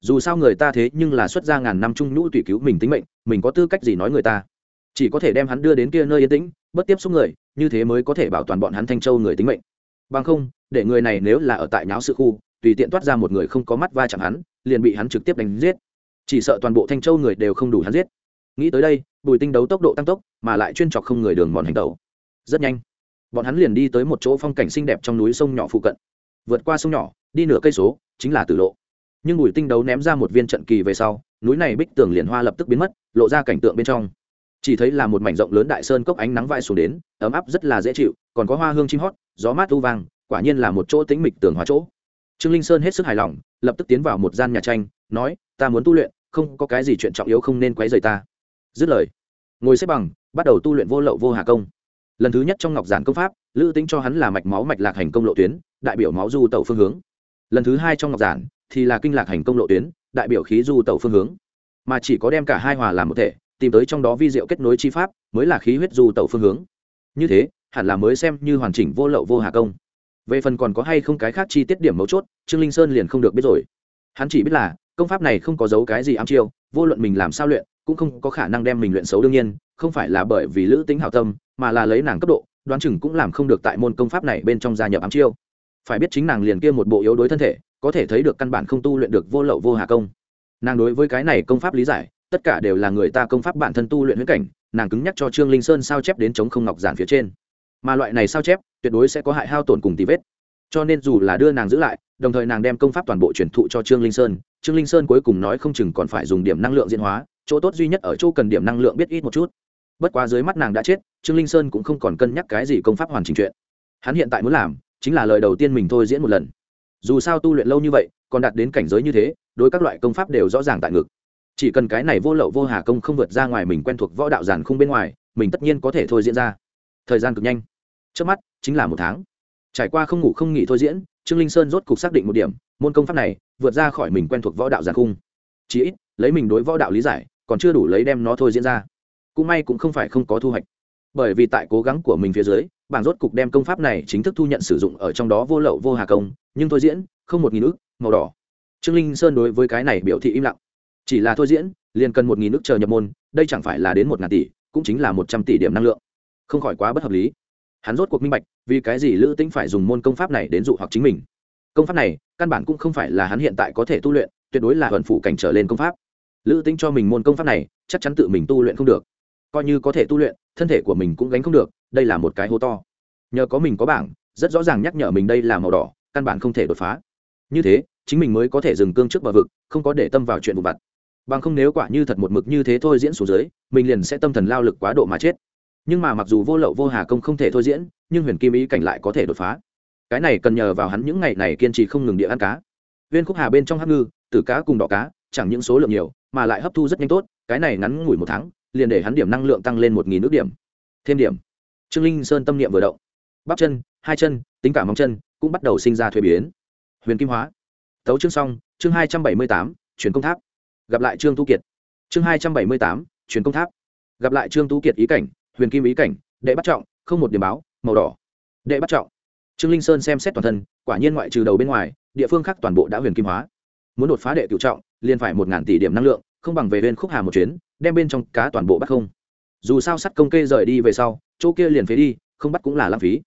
Dù sao người ta thế nhưng là xuất ra ngàn năm trung nhũ tùy cứu mình tính mệnh, mình có tư cách gì nói người ta? Chỉ có thể đem hắn đưa đến kia nơi yên tĩnh, bất tiếp xúc người, như thế mới có thể bảo toàn bọn hắn thanh châu người tính mệnh. Bằng không, để người này nếu là ở tại nháo sự khu, tùy tiện toát ra một người không có mắt va chạm hắn, liền bị hắn trực tiếp đánh giết. Chỉ sợ toàn bộ thanh châu người đều không đủ hắn giết. Nghĩ tới đây, bùi tinh đấu tốc độ tăng tốc, mà lại chuyên chọc không người đường mòn hành tẩu. Rất nhanh, bọn hắn liền đi tới một chỗ phong cảnh xinh đẹp trong núi sông nhỏ phụ cận. Vượt qua sông nhỏ, đi nửa cây số, chính là tử lộ. Nhưng bùi tinh đấu ném ra một viên trận kỳ về sau, núi này bích tường liền hoa lập tức biến mất, lộ ra cảnh tượng bên trong chỉ thấy là một mảnh rộng lớn đại sơn cốc ánh nắng vai xuống đến, ấm áp rất là dễ chịu, còn có hoa hương chim hót, gió mát u vang, quả nhiên là một chỗ tĩnh mịch tường hóa chỗ. Trương linh sơn hết sức hài lòng, lập tức tiến vào một gian nhà tranh, nói, ta muốn tu luyện, không có cái gì chuyện trọng yếu không nên quấy rầy ta. Dứt lời, ngồi xếp bằng, bắt đầu tu luyện vô lậu vô hà công. Lần thứ nhất trong ngọc giản công pháp, lữ tính cho hắn là mạch máu mạch lạc hành công lộ tuyến, đại biểu máu du tẩu phương hướng. Lần thứ hai trong ngọc giản thì là kinh lạc hành công lộ tuyến, đại biểu khí du tẩu phương hướng. Mà chỉ có đem cả hai hòa làm một thể tìm tới trong đó vi diệu kết nối chi pháp, mới là khí huyết du tẩu phương hướng. Như thế, hẳn là mới xem như hoàn chỉnh vô lậu vô hà công. Về phần còn có hay không cái khác chi tiết điểm mấu chốt, trương linh sơn liền không được biết rồi. Hắn chỉ biết là, công pháp này không có dấu cái gì ám chiêu, vô luận mình làm sao luyện, cũng không có khả năng đem mình luyện xấu đương nhiên, không phải là bởi vì lữ tính hảo tâm, mà là lấy nàng cấp độ, đoán chừng cũng làm không được tại môn công pháp này bên trong gia nhập ám chiêu. Phải biết chính nàng liền kia một bộ yếu đối thân thể, có thể thấy được căn bản không tu luyện được vô lậu vô hà công. Nàng đối với cái này công pháp lý giải tất cả đều là người ta công pháp bản thân tu luyện huyễn cảnh, nàng cứng nhắc cho trương linh sơn sao chép đến chống không ngọc giản phía trên. Mà loại này sao chép, tuyệt đối sẽ có hại hao tổn cùng tì vết. Cho nên dù là đưa nàng giữ lại, đồng thời nàng đem công pháp toàn bộ truyền thụ cho trương linh sơn, trương linh sơn cuối cùng nói không chừng còn phải dùng điểm năng lượng diễn hóa, chỗ tốt duy nhất ở chỗ cần điểm năng lượng biết ít một chút. Bất quá dưới mắt nàng đã chết, trương linh sơn cũng không còn cân nhắc cái gì công pháp hoàn chỉnh chuyện. Hắn hiện tại muốn làm, chính là lời đầu tiên mình thôi diễn một lần. Dù sao tu luyện lâu như vậy, còn đạt đến cảnh giới như thế, đối các loại công pháp đều rõ ràng tại ngực chỉ cần cái này vô lậu vô hà công không vượt ra ngoài mình quen thuộc võ đạo giản không bên ngoài, mình tất nhiên có thể thôi diễn ra. Thời gian cực nhanh. Trước mắt, chính là một tháng. Trải qua không ngủ không nghỉ thôi diễn, trương linh sơn rốt cục xác định một điểm, môn công pháp này vượt ra khỏi mình quen thuộc võ đạo giản khung. Chỉ ít, lấy mình đối võ đạo lý giải, còn chưa đủ lấy đem nó thôi diễn ra. Cũng may cũng không phải không có thu hoạch. Bởi vì tại cố gắng của mình phía dưới, bảng rốt cục đem công pháp này chính thức thu nhận sử dụng ở trong đó vô lậu vô hà công, nhưng thôi diễn, không một nghìn ước màu đỏ. Trương linh sơn đối với cái này biểu thị im lặng chỉ là thôi diễn, liền cần một nghìn nước chờ nhập môn, đây chẳng phải là đến một ngàn tỷ, cũng chính là một trăm tỷ điểm năng lượng. Không khỏi quá bất hợp lý. Hắn rốt cuộc minh bạch, vì cái gì lữ tĩnh phải dùng môn công pháp này đến dụ hoặc chính mình. Công pháp này, căn bản cũng không phải là hắn hiện tại có thể tu luyện, tuyệt đối là thuần phụ cảnh trở lên công pháp. Lữ tĩnh cho mình môn công pháp này, chắc chắn tự mình tu luyện không được. Coi như có thể tu luyện, thân thể của mình cũng gánh không được, đây là một cái hố to. Nhờ có mình có bảng, rất rõ ràng nhắc nhở mình đây là màu đỏ, căn bản không thể đột phá. Như thế, chính mình mới có thể dừng cương trước bờ vực, không có để tâm vào chuyện vụ vặt bằng không nếu quả như thật một mực như thế thôi diễn xuống dưới, mình liền sẽ tâm thần lao lực quá độ mà chết. Nhưng mà mặc dù vô lậu vô hà công không thể thôi diễn, nhưng huyền kim ý cảnh lại có thể đột phá. Cái này cần nhờ vào hắn những ngày này kiên trì không ngừng địa ăn cá. Viên khúc hà bên trong hắc ngư, tử cá cùng đỏ cá, chẳng những số lượng nhiều, mà lại hấp thu rất nhanh tốt, cái này ngắn ngủi một tháng, liền để hắn điểm năng lượng tăng lên một nghìn nước điểm. Thêm điểm. Trương linh sơn tâm niệm vừa động. Bắp chân, hai chân, tính cả móng chân, cũng bắt đầu sinh ra thuế biến. Huyền kim hóa. Tấu chương xong, chương hai trăm bảy mươi tám, chuyển công tháp gặp lại trương tu kiệt. Chương hai trăm bảy mươi tám, truyền công tháp. Gặp lại trương tu kiệt ý cảnh, huyền kim ý cảnh, đệ bắt trọng, không một điểm báo, màu đỏ. Đệ bắt trọng. Trương linh sơn xem xét toàn thân, quả nhiên ngoại trừ đầu bên ngoài, địa phương khác toàn bộ đã huyền kim hóa. Muốn đột phá đệ cựu trọng, liền phải một ngàn tỷ điểm năng lượng, không bằng về bên khúc hà một chuyến, đem bên trong cá toàn bộ bắt không. Dù sao sắt công kê rời đi về sau, chỗ kia liền phế đi, không bắt cũng là lãng phí.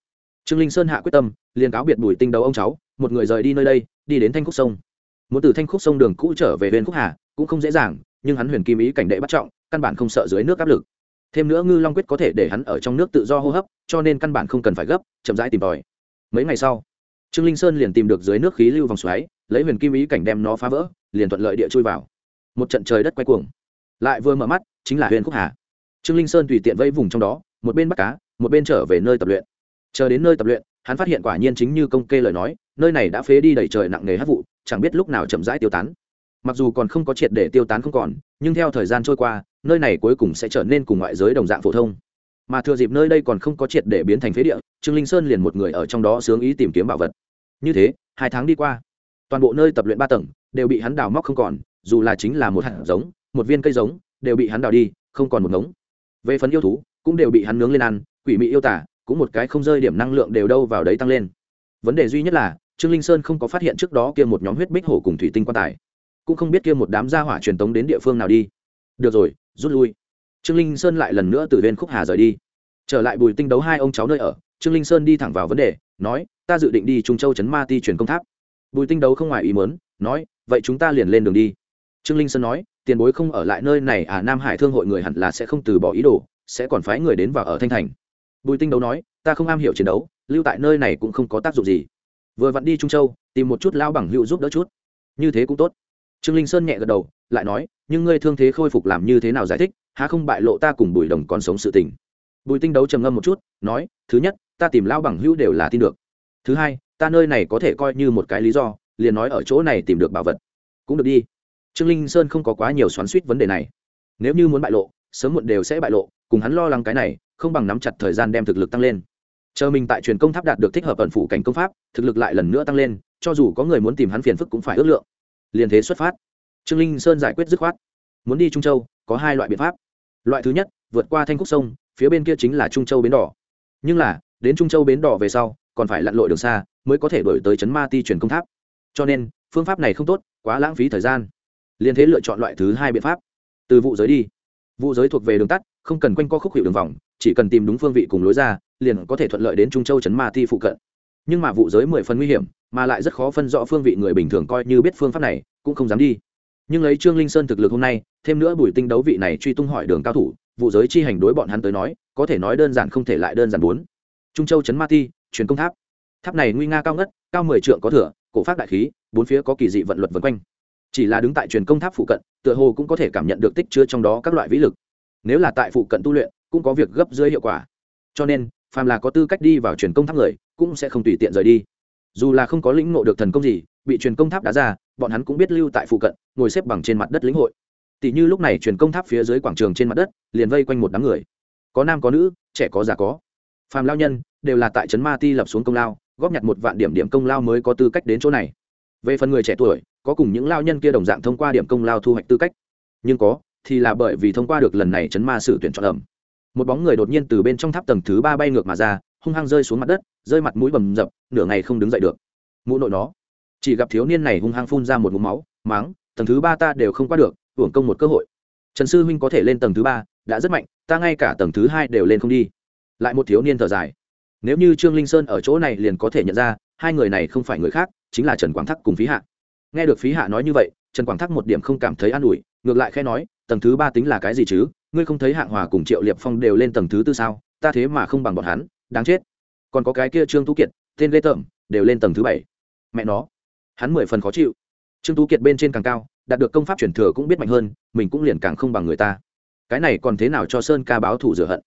Trương linh sơn hạ quyết tâm, liền cáo biệt bùi tinh đầu ông cháu, một người rời đi nơi đây, đi đến thanh khúc sông. Muốn từ thanh khúc sông đường cũ trở về bên khúc hà cũng không dễ dàng, nhưng hắn huyền kim ý cảnh đệ bắt trọng, căn bản không sợ dưới nước áp lực. Thêm nữa ngư long quyết có thể để hắn ở trong nước tự do hô hấp, cho nên căn bản không cần phải gấp, chậm rãi tìm tòi. Mấy ngày sau, trương linh sơn liền tìm được dưới nước khí lưu vòng xoáy, lấy huyền kim ý cảnh đem nó phá vỡ, liền thuận lợi địa chui vào. Một trận trời đất quay cuồng. Lại vừa mở mắt, chính là huyền khúc hà. Trương linh sơn tùy tiện vây vùng trong đó, một bên bắt cá, một bên trở về nơi tập luyện. Chờ đến nơi tập luyện, hắn phát hiện quả nhiên chính như công kê lời nói, nơi này đã phế đi đầy trời nặng nề hát vụ, chẳng biết lúc nào chậm rãi tiêu tán mặc dù còn không có triệt để tiêu tán không còn, nhưng theo thời gian trôi qua, nơi này cuối cùng sẽ trở nên cùng ngoại giới đồng dạng phổ thông. Mà thừa dịp nơi đây còn không có triệt để biến thành phế địa, trương linh sơn liền một người ở trong đó sướng ý tìm kiếm bảo vật. Như thế, hai tháng đi qua, toàn bộ nơi tập luyện ba tầng đều bị hắn đào móc không còn, dù là chính là một hạt giống, một viên cây giống, đều bị hắn đào đi, không còn một ngống. Về phần yêu thú, cũng đều bị hắn nướng lên ăn, quỷ mị yêu tả, cũng một cái không rơi điểm năng lượng đều đâu vào đấy tăng lên. Vấn đề duy nhất là, trương linh sơn không có phát hiện trước đó kia một nhóm huyết bích hổ cùng thủy tinh quan tài cũng không biết kia một đám gia hỏa truyền tống đến địa phương nào đi. Được rồi, rút lui. Trương linh sơn lại lần nữa từ viên khúc hà rời đi. Trở lại bùi tinh đấu hai ông cháu nơi ở, trương linh sơn đi thẳng vào vấn đề, nói, ta dự định đi trung châu chấn ma ti truyền công tháp. Bùi tinh đấu không ngoài ý mớn nói, vậy chúng ta liền lên đường đi. Trương linh sơn nói, tiền bối không ở lại nơi này à nam hải thương hội người hẳn là sẽ không từ bỏ ý đồ, sẽ còn phái người đến vào ở thanh thành. Bùi tinh đấu nói, ta không am hiểu chiến đấu, lưu tại nơi này cũng không có tác dụng gì. Vừa vặn đi trung châu, tìm một chút lao bằng hữu giúp đỡ chút. Như thế cũng tốt trương linh sơn nhẹ gật đầu, lại nói, nhưng ngươi thương thế khôi phục làm như thế nào giải thích, há không bại lộ ta cùng bùi đồng còn sống sự tình? Bùi tinh đấu trầm ngâm một chút, nói, thứ nhất, ta tìm lão bằng hữu đều là tin được. Thứ hai, ta nơi này có thể coi như một cái lý do, liền nói ở chỗ này tìm được bảo vật. Cũng được đi. Trương linh sơn không có quá nhiều xoắn suýt vấn đề này. Nếu như muốn bại lộ, sớm muộn đều sẽ bại lộ, cùng hắn lo lắng cái này, không bằng nắm chặt thời gian đem thực lực tăng lên. Chờ mình tại truyền công tháp đạt được thích hợp ẩn phủ cảnh công pháp, thực lực lại lần nữa tăng lên, cho dù có người muốn tìm hắn phiền phức cũng phải ước lượng liền thế xuất phát. Trương linh sơn giải quyết dứt khoát. Muốn đi trung châu, có hai loại biện pháp. Loại thứ nhất, vượt qua thanh khúc sông, phía bên kia chính là trung châu bến đỏ. Nhưng là, đến trung châu bến đỏ về sau, còn phải lặn lội đường xa, mới có thể đổi tới trấn ma ti truyền công tháp. Cho nên, phương pháp này không tốt, quá lãng phí thời gian. Liên thế lựa chọn loại thứ hai biện pháp. Từ vụ giới đi. Vụ giới thuộc về đường tắt, không cần quanh co khúc hiệu đường vòng, chỉ cần tìm đúng phương vị cùng lối ra, liền có thể thuận lợi đến trung châu trấn ma ti phụ cận. Nhưng mà vụ giới mười phần nguy hiểm mà lại rất khó phân rõ phương vị người bình thường coi như biết phương pháp này, cũng không dám đi. Nhưng lấy trương linh sơn thực lực hôm nay, thêm nữa bùi tinh đấu vị này truy tung hỏi đường cao thủ, vụ giới chi hành đối bọn hắn tới nói, có thể nói đơn giản không thể lại đơn giản bốn. Trung châu chấn ma ti, truyền công tháp. Tháp này nguy nga cao ngất, cao mười trượng có thửa cổ phát đại khí, bốn phía có kỳ dị vận luật vân quanh. Chỉ là đứng tại truyền công tháp phụ cận, tựa hồ cũng có thể cảm nhận được tích chứa trong đó các loại vĩ lực. Nếu là tại phụ cận tu luyện, cũng có việc gấp dưới hiệu quả. Cho nên, phàm là có tư cách đi vào truyền công tháp người, cũng sẽ không tùy tiện rời đi dù là không có lĩnh ngộ được thần công gì, bị truyền công tháp đá ra, bọn hắn cũng biết lưu tại phụ cận, ngồi xếp bằng trên mặt đất lĩnh hội. Tỷ như lúc này truyền công tháp phía dưới quảng trường trên mặt đất, liền vây quanh một đám người. Có nam có nữ, trẻ có già có. Phàm lao nhân, đều là tại trấn ma ti lập xuống công lao, góp nhặt một vạn điểm điểm công lao mới có tư cách đến chỗ này. Về phần người trẻ tuổi, có cùng những lao nhân kia đồng dạng thông qua điểm công lao thu hoạch tư cách. Nhưng có, thì là bởi vì thông qua được lần này chấn ma sử tuyển chọn ẩm. Một bóng người đột nhiên từ bên trong tháp tầng thứ ba bay ngược mà ra hung hăng rơi xuống mặt đất, rơi mặt mũi bầm dập, nửa ngày không đứng dậy được. Mụ nội nó, chỉ gặp thiếu niên này hung hăng phun ra một mũ máu, máng, tầng thứ ba ta đều không qua được, hưởng công một cơ hội. Trần sư huynh có thể lên tầng thứ ba, đã rất mạnh, ta ngay cả tầng thứ hai đều lên không đi. Lại một thiếu niên thở dài, nếu như trương linh sơn ở chỗ này liền có thể nhận ra, hai người này không phải người khác, chính là trần quảng thắc cùng phí hạ. Nghe được phí hạ nói như vậy, trần quảng thắc một điểm không cảm thấy an ủi, ngược lại khe nói, tầng thứ ba tính là cái gì chứ? Ngươi không thấy hạng hòa cùng triệu liệp phong đều lên tầng thứ tư sao? Ta thế mà không bằng bọn hắn đáng chết. Còn có cái kia trương tú kiệt, tên lê tởm, đều lên tầng thứ bảy. Mẹ nó, hắn mười phần khó chịu. Trương tú kiệt bên trên càng cao, đạt được công pháp truyền thừa cũng biết mạnh hơn, mình cũng liền càng không bằng người ta. Cái này còn thế nào cho sơn ca báo thủ rửa hận?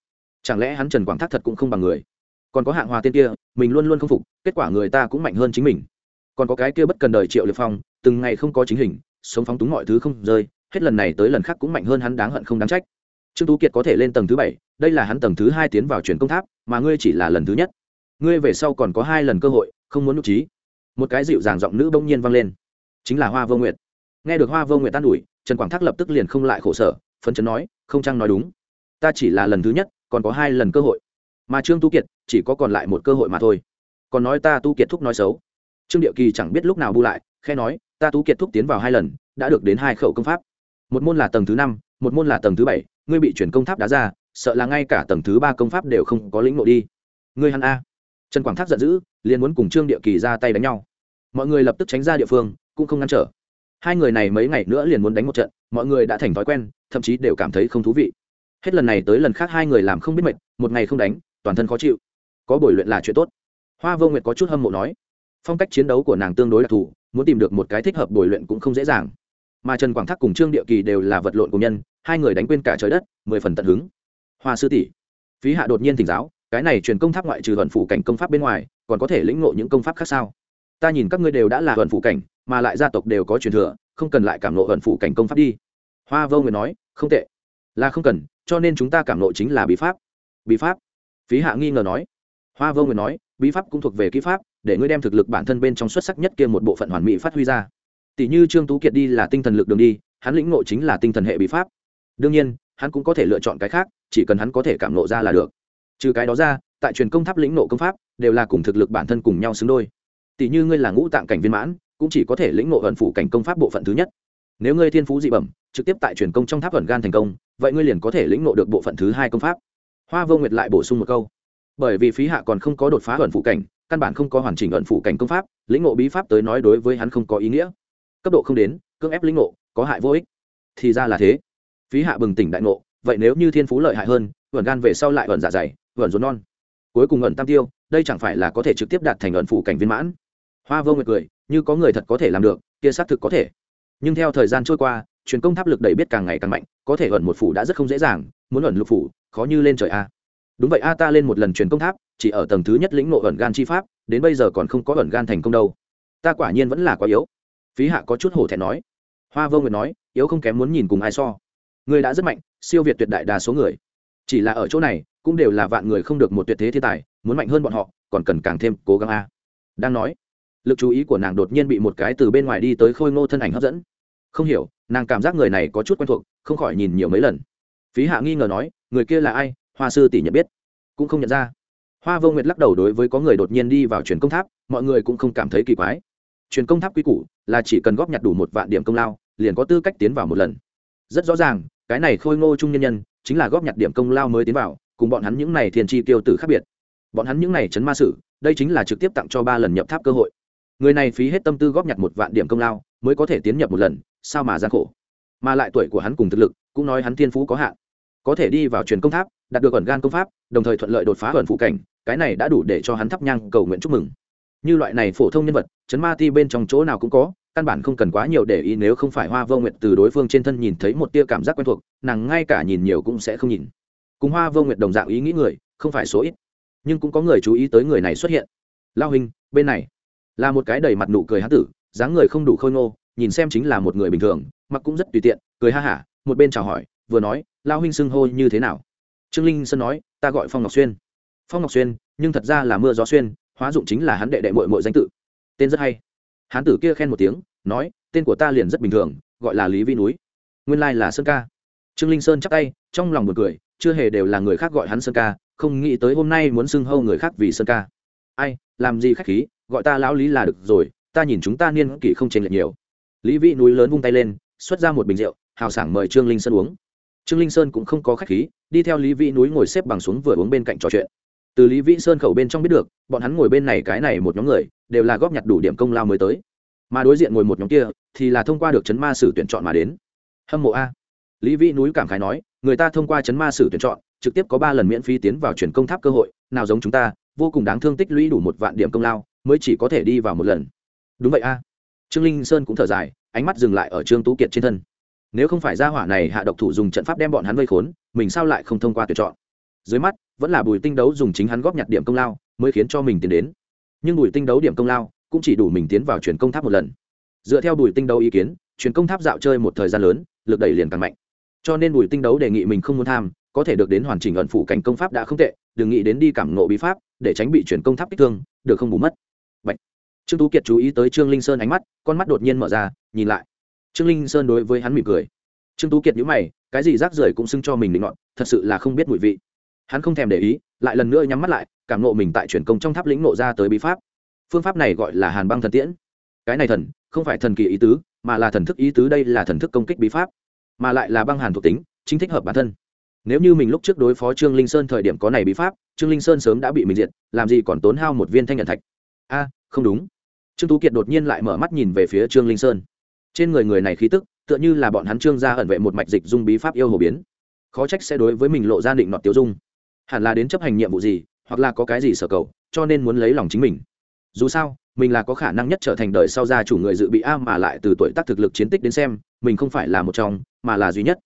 Chẳng lẽ hắn trần quảng thác thật cũng không bằng người? Còn có hạng hòa tên kia, mình luôn luôn không phục, kết quả người ta cũng mạnh hơn chính mình. Còn có cái kia bất cần đời triệu liệt phong, từng ngày không có chính hình, sống phóng túng mọi thứ không rơi, hết lần này tới lần khác cũng mạnh hơn hắn đáng hận không đáng trách. Trương tú kiệt có thể lên tầng thứ bảy, đây là hắn tầng thứ hai tiến vào truyền công tháp mà ngươi chỉ là lần thứ nhất. Ngươi về sau còn có hai lần cơ hội, không muốn nụ trí một cái dịu dàng giọng nữ bỗng nhiên vang lên. Chính là hoa vô nguyệt. Nghe được hoa vô nguyệt tan ủi, trần quảng thác lập tức liền không lại khổ sở, phấn chấn nói, không chăng nói đúng? Ta chỉ là lần thứ nhất, còn có hai lần cơ hội. Mà trương tu kiệt chỉ có còn lại một cơ hội mà thôi. Còn nói ta tu kiệt thúc nói xấu. Trương điệu kỳ chẳng biết lúc nào bu lại khe nói, ta tu kiệt thúc tiến vào hai lần, đã được đến hai khẩu công pháp. Một môn là tầng thứ năm, một môn là tầng thứ bảy, ngươi bị chuyển công tháp đá ra sợ là ngay cả tầng thứ ba công pháp đều không có lĩnh nội đi. Ngươi hắn a. Trần quảng thác giận dữ, liền muốn cùng trương địa kỳ ra tay đánh nhau. Mọi người lập tức tránh ra địa phương, cũng không ngăn trở. Hai người này mấy ngày nữa liền muốn đánh một trận, mọi người đã thành thói quen, thậm chí đều cảm thấy không thú vị. Hết lần này tới lần khác hai người làm không biết mệt, một ngày không đánh, toàn thân khó chịu. Có buổi luyện là chuyện tốt. Hoa vô nguyệt có chút hâm mộ nói, phong cách chiến đấu của nàng tương đối đặc thù, muốn tìm được một cái thích hợp buổi luyện cũng không dễ dàng. Mà trần quảng thác cùng trương địa kỳ đều là vật lộn của nhân, hai người đánh quên cả trời đất, mười phần tận hứng hoa sư tỷ, phí hạ đột nhiên thỉnh giáo, cái này truyền công tháp ngoại trừ thuần phủ cảnh công pháp bên ngoài, còn có thể lĩnh ngộ những công pháp khác sao? Ta nhìn các ngươi đều đã là thuần phủ cảnh, mà lại gia tộc đều có truyền thừa, không cần lại cảm nộ thuần phủ cảnh công pháp đi. Hoa vô người nói, không tệ. Là không cần, cho nên chúng ta cảm nộ chính là bí pháp. Bí pháp? Phí hạ nghi ngờ nói. Hoa vô người nói, bí pháp cũng thuộc về kỹ pháp, để ngươi đem thực lực bản thân bên trong xuất sắc nhất kia một bộ phận hoàn mỹ phát huy ra. Tỷ như trương tú kiệt đi là tinh thần lực đường đi, hắn lĩnh ngộ chính là tinh thần hệ bí pháp. Đương nhiên hắn cũng có thể lựa chọn cái khác, chỉ cần hắn có thể cảm nộ ra là được. Trừ cái đó ra, tại truyền công tháp lĩnh nộ công pháp, đều là cùng thực lực bản thân cùng nhau xứng đôi. Tỷ như ngươi là ngũ tạng cảnh viên mãn, cũng chỉ có thể lĩnh nộ ẩn phủ cảnh công pháp bộ phận thứ nhất. Nếu ngươi thiên phú dị bẩm, trực tiếp tại truyền công trong tháp ẩn gan thành công, vậy ngươi liền có thể lĩnh nộ được bộ phận thứ hai công pháp. Hoa vô nguyệt lại bổ sung một câu. Bởi vì phí hạ còn không có đột phá ẩn phủ cảnh, căn bản không có hoàn chỉnh ẩn phủ cảnh công pháp, lĩnh nộ bí pháp tới nói đối với hắn không có ý nghĩa. Cấp độ không đến, cưỡng ép lĩnh nộ, có hại vô ích. Thì ra là thế phí hạ bừng tỉnh đại ngộ, vậy nếu như thiên phú lợi hại hơn vẩn gan về sau lại vẩn dạ dày vẩn rốn non. Cuối cùng ẩn tam tiêu, đây chẳng phải là có thể trực tiếp đạt thành ẩn phủ cảnh viên mãn. Hoa vô nguyệt cười, như có người thật có thể làm được, kia xác thực có thể. Nhưng theo thời gian trôi qua, truyền công tháp lực đẩy biết càng ngày càng mạnh, có thể ẩn một phủ đã rất không dễ dàng, muốn ẩn lục phủ, khó như lên trời a. Đúng vậy a, ta lên một lần truyền công tháp, chỉ ở tầng thứ nhất lĩnh nộ ẩn gan chi pháp, đến bây giờ còn không có ẩn gan thành công đâu. Ta quả nhiên vẫn là quá yếu. Phí hạ có chút hổ thẹn nói. Hoa vô nguyệt nói, yếu không kém muốn nhìn cùng ai so. Ngươi đã rất mạnh, siêu việt tuyệt đại đa số người. Chỉ là ở chỗ này, cũng đều là vạn người không được một tuyệt thế thiên tài, muốn mạnh hơn bọn họ, còn cần càng thêm cố gắng a. Đang nói, lực chú ý của nàng đột nhiên bị một cái từ bên ngoài đi tới khôi ngô thân ảnh hấp dẫn. Không hiểu, nàng cảm giác người này có chút quen thuộc, không khỏi nhìn nhiều mấy lần. Phí hạ nghi ngờ nói, người kia là ai? Hoa sư tỷ nhận biết. Cũng không nhận ra. Hoa vô nguyệt lắc đầu đối với có người đột nhiên đi vào truyền công tháp, mọi người cũng không cảm thấy kỳ quái. Truyền công tháp quy củ là chỉ cần góp nhặt đủ một vạn điểm công lao, liền có tư cách tiến vào một lần. Rất rõ ràng cái này khôi ngô trung nhân nhân, chính là góp nhặt điểm công lao mới tiến vào, cùng bọn hắn những này thiên tri tiêu tử khác biệt. Bọn hắn những này chấn ma sử, đây chính là trực tiếp tặng cho ba lần nhập tháp cơ hội. Người này phí hết tâm tư góp nhặt một vạn điểm công lao, mới có thể tiến nhập một lần, sao mà gian khổ. Mà lại tuổi của hắn cùng thực lực, cũng nói hắn thiên phú có hạn. Có thể đi vào truyền công tháp, đạt được ẩn gan công pháp, đồng thời thuận lợi đột phá ẩn phụ cảnh, cái này đã đủ để cho hắn thắp nhang cầu nguyện chúc mừng. Như loại này phổ thông nhân vật, chấn ma ti bên trong chỗ nào cũng có căn bản không cần quá nhiều để ý nếu không phải hoa vô nguyệt từ đối phương trên thân nhìn thấy một tia cảm giác quen thuộc, nàng ngay cả nhìn nhiều cũng sẽ không nhìn. Cùng hoa vô nguyệt đồng dạng ý nghĩ người, không phải số ít, nhưng cũng có người chú ý tới người này xuất hiện. Lao hình bên này. Là một cái đầy mặt nụ cười hán tử, dáng người không đủ khôi ngô, nhìn xem chính là một người bình thường, mặc cũng rất tùy tiện, cười ha hả, một bên chào hỏi, vừa nói, lao huynh xưng hô như thế nào? Trương linh sơn nói, ta gọi phong ngọc xuyên. Phong ngọc xuyên, nhưng thật ra là mưa gió xuyên, hóa dụng chính là hắn đệ đệ mội mội danh tự. Tên rất hay hán tử kia khen một tiếng, nói, tên của ta liền rất bình thường, gọi là lý vi núi. Nguyên lai là sơn ca. Trương linh sơn chắp tay, trong lòng một cười, chưa hề đều là người khác gọi hắn sơn ca, không nghĩ tới hôm nay muốn xưng hâu người khác vì sơn ca. Ai, làm gì khách khí, gọi ta lão lý là được rồi, ta nhìn chúng ta niên kỷ không chênh lệch nhiều. Lý Vi núi lớn vung tay lên, xuất ra một bình rượu, hào sảng mời trương linh sơn uống. Trương linh sơn cũng không có khách khí, đi theo lý Vi núi ngồi xếp bằng xuống vừa uống bên cạnh trò chuyện. Từ lý Vi sơn khẩu bên trong biết được, bọn hắn ngồi bên này cái này một nhóm người đều là góp nhặt đủ điểm công lao mới tới. Mà đối diện ngồi một nhóm kia, thì là thông qua được chấn ma sử tuyển chọn mà đến. Hâm mộ a. Lý vĩ núi cảm khái nói, người ta thông qua chấn ma sử tuyển chọn, trực tiếp có ba lần miễn phí tiến vào chuyển công tháp cơ hội, nào giống chúng ta, vô cùng đáng thương tích lũy đủ một vạn điểm công lao, mới chỉ có thể đi vào một lần. Đúng vậy a. Trương linh sơn cũng thở dài, ánh mắt dừng lại ở trương tú kiệt trên thân. Nếu không phải gia hỏa này hạ độc thủ dùng trận pháp đem bọn hắn vây khốn, mình sao lại không thông qua tuyển chọn? Dưới mắt, vẫn là bùi tinh đấu dùng chính hắn góp nhặt điểm công lao, mới khiến cho mình tiến đến nhưng bùi tinh đấu điểm công lao cũng chỉ đủ mình tiến vào truyền công tháp một lần. Dựa theo bùi tinh đấu ý kiến, truyền công tháp dạo chơi một thời gian lớn, lực đẩy liền càng mạnh. Cho nên bùi tinh đấu đề nghị mình không muốn tham, có thể được đến hoàn chỉnh ẩn phụ cảnh công pháp đã không tệ, đừng nghĩ đến đi cảm nộ bí pháp, để tránh bị truyền công tháp kích thương, được không bù mất. Bạch. trương tú kiệt chú ý tới trương linh sơn ánh mắt, con mắt đột nhiên mở ra, nhìn lại. Trương linh sơn đối với hắn mỉm cười. Trương tú kiệt nhíu mày, cái gì rác rưởi cũng xưng cho mình định ngọn thật sự là không biết mùi vị. Hắn không thèm để ý lại lần nữa nhắm mắt lại, cảm nộ mình tại truyền công trong tháp lĩnh nộ ra tới bí pháp. Phương pháp này gọi là hàn băng thần tiễn. Cái này thần, không phải thần kỳ ý tứ, mà là thần thức ý tứ đây là thần thức công kích bí pháp, mà lại là băng hàn thuộc tính, chính thích hợp bản thân. Nếu như mình lúc trước đối phó trương linh sơn thời điểm có này bí pháp, trương linh sơn sớm đã bị mình diệt, làm gì còn tốn hao một viên thanh nhận thạch? A, không đúng. Trương tú kiệt đột nhiên lại mở mắt nhìn về phía trương linh sơn. Trên người người này khí tức, tựa như là bọn hắn trương gia ẩn vệ một mạch dịch dung bí pháp yêu hồ biến. Khó trách sẽ đối với mình lộ ra định nọt tiêu dung hẳn là đến chấp hành nhiệm vụ gì, hoặc là có cái gì sở cầu, cho nên muốn lấy lòng chính mình. Dù sao, mình là có khả năng nhất trở thành đời sau gia chủ người dự bị a mà lại từ tuổi tác thực lực chiến tích đến xem, mình không phải là một trong, mà là duy nhất.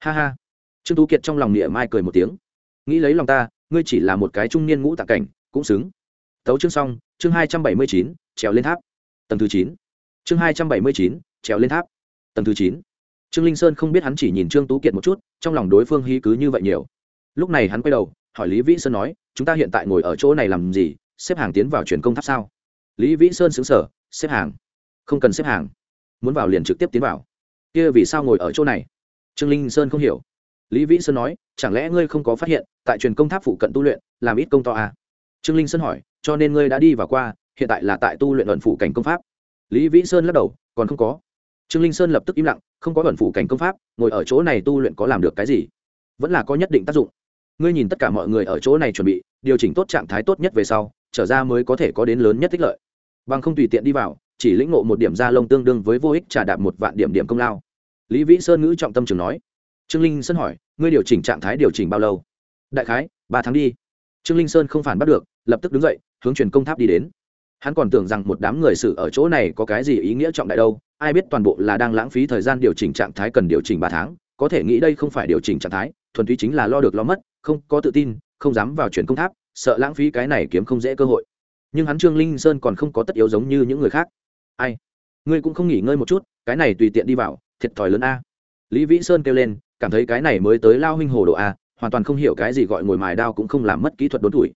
Ha ha. Trương tú kiệt trong lòng địa mai cười một tiếng. Nghĩ lấy lòng ta, ngươi chỉ là một cái trung niên ngũ tạ cảnh, cũng xứng. Tấu chương xong, chương hai trăm bảy mươi chín, trèo lên tháp. Tầng thứ chín. Chương hai trăm bảy mươi chín, trèo lên tháp. Tầng thứ chín. Trương linh sơn không biết hắn chỉ nhìn trương tú kiệt một chút, trong lòng đối phương hí cứ như vậy nhiều. Lúc này hắn quay đầu hỏi lý vĩ sơn nói, chúng ta hiện tại ngồi ở chỗ này làm gì? Xếp hàng tiến vào truyền công tháp sao? Lý vĩ sơn xứng sở xếp hàng? Không cần xếp hàng. Muốn vào liền trực tiếp tiến vào. Kia vì sao ngồi ở chỗ này? Trương linh sơn không hiểu. Lý vĩ sơn nói, chẳng lẽ ngươi không có phát hiện, tại truyền công tháp phụ cận tu luyện, làm ít công to à? trương linh sơn hỏi, cho nên ngươi đã đi và qua, hiện tại là tại tu luyện luận phụ cảnh công pháp? Lý vĩ sơn lắc đầu, còn không có. Trương linh sơn lập tức im lặng, không có luận phụ cảnh công pháp, ngồi ở chỗ này tu luyện có làm được cái gì? Vẫn là có nhất định tác dụng ngươi nhìn tất cả mọi người ở chỗ này chuẩn bị, điều chỉnh tốt trạng thái tốt nhất về sau, trở ra mới có thể có đến lớn nhất tích lợi. Bằng không tùy tiện đi vào, chỉ lĩnh ngộ một điểm gia lông tương đương với vô ích trả đạp một vạn điểm điểm công lao. Lý vĩ sơn ngữ trọng tâm trường nói. Trương linh sơn hỏi, ngươi điều chỉnh trạng thái điều chỉnh bao lâu? Đại khái, ba tháng đi. Trương linh sơn không phản bắt được, lập tức đứng dậy, hướng truyền công tháp đi đến. Hắn còn tưởng rằng một đám người xử ở chỗ này có cái gì ý nghĩa trọng đại đâu, ai biết toàn bộ là đang lãng phí thời gian điều chỉnh trạng thái cần điều chỉnh ba tháng, có thể nghĩ đây không phải điều chỉnh trạng thái, thuần túy chính là lo được lo mất không có tự tin, không dám vào chuyển công tháp, sợ lãng phí cái này kiếm không dễ cơ hội. Nhưng hắn trương linh sơn còn không có tất yếu giống như những người khác. Ai? Ngươi cũng không nghỉ ngơi một chút, cái này tùy tiện đi vào, thiệt thòi lớn a. Lý vĩ sơn kêu lên, cảm thấy cái này mới tới lao huynh hồ độ a, hoàn toàn không hiểu cái gì gọi ngồi mài đao cũng không làm mất kỹ thuật đốn tuổi.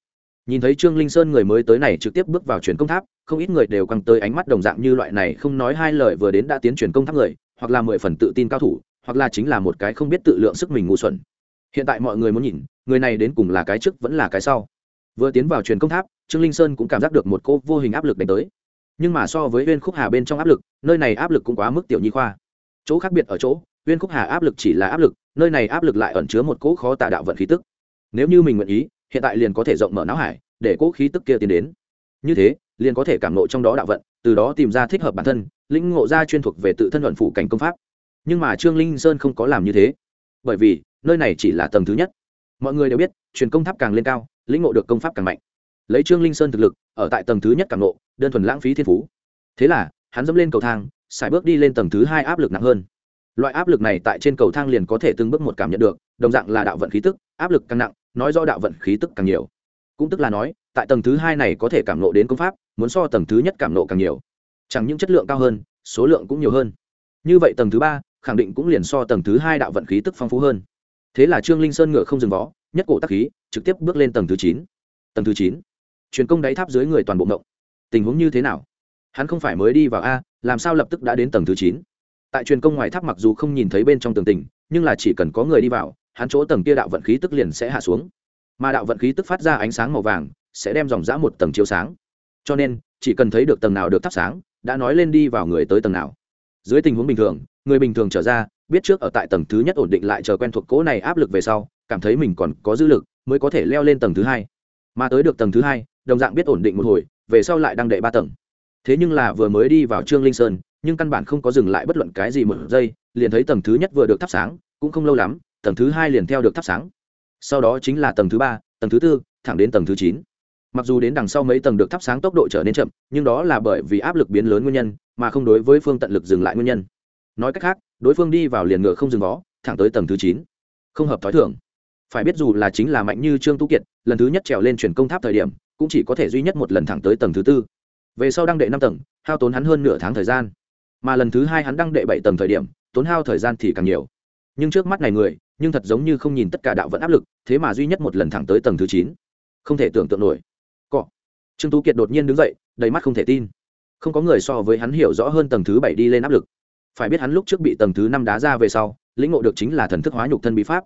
Nhìn thấy trương linh sơn người mới tới này trực tiếp bước vào truyền công tháp, không ít người đều căng tới ánh mắt đồng dạng như loại này không nói hai lời vừa đến đã tiến truyền công tháp người, hoặc là mười phần tự tin cao thủ, hoặc là chính là một cái không biết tự lượng sức mình ngu xuẩn hiện tại mọi người muốn nhìn, người này đến cùng là cái trước vẫn là cái sau. Vừa tiến vào truyền công tháp, trương linh sơn cũng cảm giác được một cô vô hình áp lực đánh tới. Nhưng mà so với viên khúc hà bên trong áp lực, nơi này áp lực cũng quá mức tiểu nhi khoa. Chỗ khác biệt ở chỗ viên khúc hà áp lực chỉ là áp lực, nơi này áp lực lại ẩn chứa một cỗ khó tả đạo vận khí tức. Nếu như mình nguyện ý, hiện tại liền có thể rộng mở não hải, để cỗ khí tức kia tiến đến. Như thế, liền có thể cảm nộ trong đó đạo vận, từ đó tìm ra thích hợp bản thân, lĩnh ngộ ra chuyên thuộc về tự thân luận phủ cảnh công pháp. Nhưng mà trương linh sơn không có làm như thế. Bởi vì nơi này chỉ là tầng thứ nhất. Mọi người đều biết truyền công tháp càng lên cao lĩnh ngộ được công pháp càng mạnh. Lấy trương linh sơn thực lực ở tại tầng thứ nhất càng ngộ, đơn thuần lãng phí thiên phú. Thế là hắn dẫm lên cầu thang xài bước đi lên tầng thứ hai áp lực nặng hơn. Loại áp lực này tại trên cầu thang liền có thể từng bước một cảm nhận được đồng dạng là đạo vận khí tức áp lực càng nặng nói do đạo vận khí tức càng nhiều. Cũng tức là nói tại tầng thứ hai này có thể cảm nộ đến công pháp muốn so tầng thứ nhất cảm nộ càng nhiều. Chẳng những chất lượng cao hơn số lượng cũng nhiều hơn. Như vậy tầng thứ ba khẳng định cũng liền so tầng thứ hai đạo vận khí tức phong phú hơn thế là trương linh sơn ngựa không dừng vó, nhất cổ tắc khí, trực tiếp bước lên tầng thứ chín. Tầng thứ chín. Truyền công đáy tháp dưới người toàn bộ ngộng. Tình huống như thế nào? Hắn không phải mới đi vào a, làm sao lập tức đã đến tầng thứ chín? Tại truyền công ngoài tháp mặc dù không nhìn thấy bên trong tường tình, nhưng là chỉ cần có người đi vào, hắn chỗ tầng kia đạo vận khí tức liền sẽ hạ xuống. Mà đạo vận khí tức phát ra ánh sáng màu vàng, sẽ đem dòng dã một tầng chiếu sáng. Cho nên, chỉ cần thấy được tầng nào được thắp sáng, đã nói lên đi vào người tới tầng nào. Dưới tình huống bình thường người bình thường trở ra, biết trước ở tại tầng thứ nhất ổn định lại chờ quen thuộc cỗ này áp lực về sau, cảm thấy mình còn có dư lực mới có thể leo lên tầng thứ hai. Mà tới được tầng thứ hai, đồng dạng biết ổn định một hồi, về sau lại đang đệ ba tầng. Thế nhưng là vừa mới đi vào trương linh sơn, nhưng căn bản không có dừng lại bất luận cái gì một giây, liền thấy tầng thứ nhất vừa được thắp sáng, cũng không lâu lắm, tầng thứ hai liền theo được thắp sáng. Sau đó chính là tầng thứ ba, tầng thứ tư, thẳng đến tầng thứ chín. Mặc dù đến đằng sau mấy tầng được thắp sáng tốc độ trở nên chậm, nhưng đó là bởi vì áp lực biến lớn nguyên nhân, mà không đối với phương tận lực dừng lại nguyên nhân nói cách khác, đối phương đi vào liền ngựa không dừng vó, thẳng tới tầng thứ chín. Không hợp t h ó i thưởng phải biết dù là chính là mạnh như trương tu kiệt, lần thứ nhất trèo lên chuyển công tháp thời điểm, cũng chỉ có thể duy nhất một lần thẳng tới tầng thứ tư. Về sau đăng đệ năm tầng, hao tốn hắn hơn nửa tháng thời gian. Mà lần thứ hai hắn đăng đệ bảy tầng thời điểm, tốn hao thời gian thì càng nhiều. Nhưng trước mắt này người, nhưng thật giống như không nhìn tất cả đạo vẫn áp lực, thế mà duy nhất một lần thẳng tới tầng thứ chín. Không thể tưởng tượng nổi. Cọ. Trương tú kiệt đột nhiên đứng dậy, đầy mắt không thể tin. Không có người so với hắn hiểu rõ hơn tầng thứ bảy đi lên áp lực phải biết hắn lúc trước bị tầng thứ năm đá ra về sau, lĩnh ngộ được chính là thần thức hóa nhục thân bí pháp.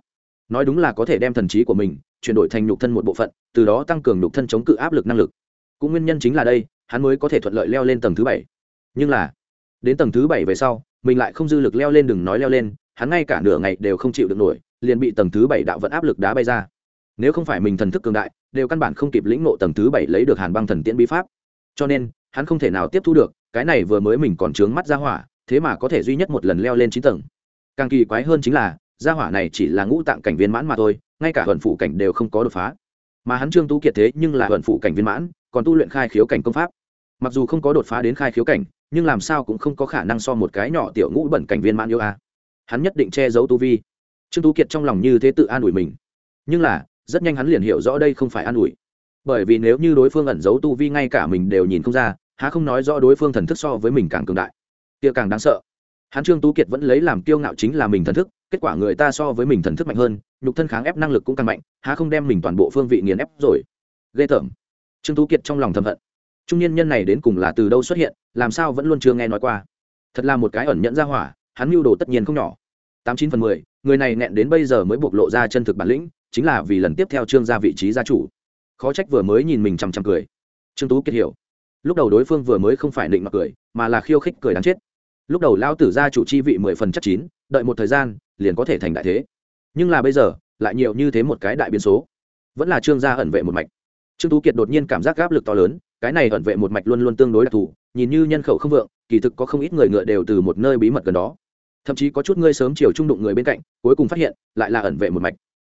Nói đúng là có thể đem thần trí của mình chuyển đổi thành nhục thân một bộ phận, từ đó tăng cường nhục thân chống cự áp lực năng lực. Cũng nguyên nhân chính là đây, hắn mới có thể thuận lợi leo lên tầng thứ bảy. Nhưng là, đến tầng thứ bảy về sau, mình lại không dư lực leo lên đừng nói leo lên, hắn ngay cả nửa ngày đều không chịu được nổi, liền bị tầng thứ bảy đạo vận áp lực đá bay ra. Nếu không phải mình thần thức cường đại, đều căn bản không kịp lĩnh ngộ tầng thứ bảy lấy được hàn băng thần tiễn bí pháp. Cho nên, hắn không thể nào tiếp thu được, cái này vừa mới mình còn trướng mắt ra hỏa thế mà có thể duy nhất một lần leo lên chín tầng. Càng kỳ quái hơn chính là, gia hỏa này chỉ là ngũ tạng cảnh viên mãn mà thôi, ngay cả thuần phụ cảnh đều không có đột phá. Mà hắn trương tu kiệt thế nhưng là thuần phụ cảnh viên mãn, còn tu luyện khai khiếu cảnh công pháp. Mặc dù không có đột phá đến khai khiếu cảnh, nhưng làm sao cũng không có khả năng so một cái nhỏ tiểu ngũ bẩn cảnh viên mãn yêu a. Hắn nhất định che giấu tu vi. Trương tu kiệt trong lòng như thế tự an ủi mình. Nhưng là, rất nhanh hắn liền hiểu rõ đây không phải an ủi. Bởi vì nếu như đối phương ẩn giấu tu vi ngay cả mình đều nhìn không ra, há không nói rõ đối phương thần thức so với mình càng cường đại kia càng đáng sợ. Hắn trương tú kiệt vẫn lấy làm kiêu ngạo chính là mình thần thức, kết quả người ta so với mình thần thức mạnh hơn, nhục thân kháng ép năng lực cũng càng mạnh, há không đem mình toàn bộ phương vị nghiền ép rồi. Ghê tởm. Trương tú kiệt trong lòng thầm hận. Trung niên nhân này đến cùng là từ đâu xuất hiện, làm sao vẫn luôn chưa nghe nói qua. Thật là một cái ẩn nhẫn ra hỏa, hắn mưu đồ tất nhiên không nhỏ. Tám chín phần mười, người này nẹn đến bây giờ mới bộc lộ ra chân thực bản lĩnh, chính là vì lần tiếp theo trương ra vị trí gia chủ. Khó trách vừa mới nhìn mình chằm chằm cười. Trương tú kiệt hiểu. Lúc đầu đối phương vừa mới không phải định mặc cười, mà là khiêu khích cười đáng chết lúc đầu lao tử gia chủ chi vị mười phần chắc chín, đợi một thời gian, liền có thể thành đại thế. Nhưng là bây giờ, lại nhiều như thế một cái đại biến số. Vẫn là trương gia ẩn vệ một mạch. Trương tú kiệt đột nhiên cảm giác áp lực to lớn, cái này ẩn vệ một mạch luôn luôn tương đối đặc thù, nhìn như nhân khẩu không vượng, kỳ thực có không ít người ngựa đều từ một nơi bí mật gần đó. Thậm chí có chút ngươi sớm chiều trung đụng người bên cạnh, cuối cùng phát hiện, lại là ẩn vệ một mạch.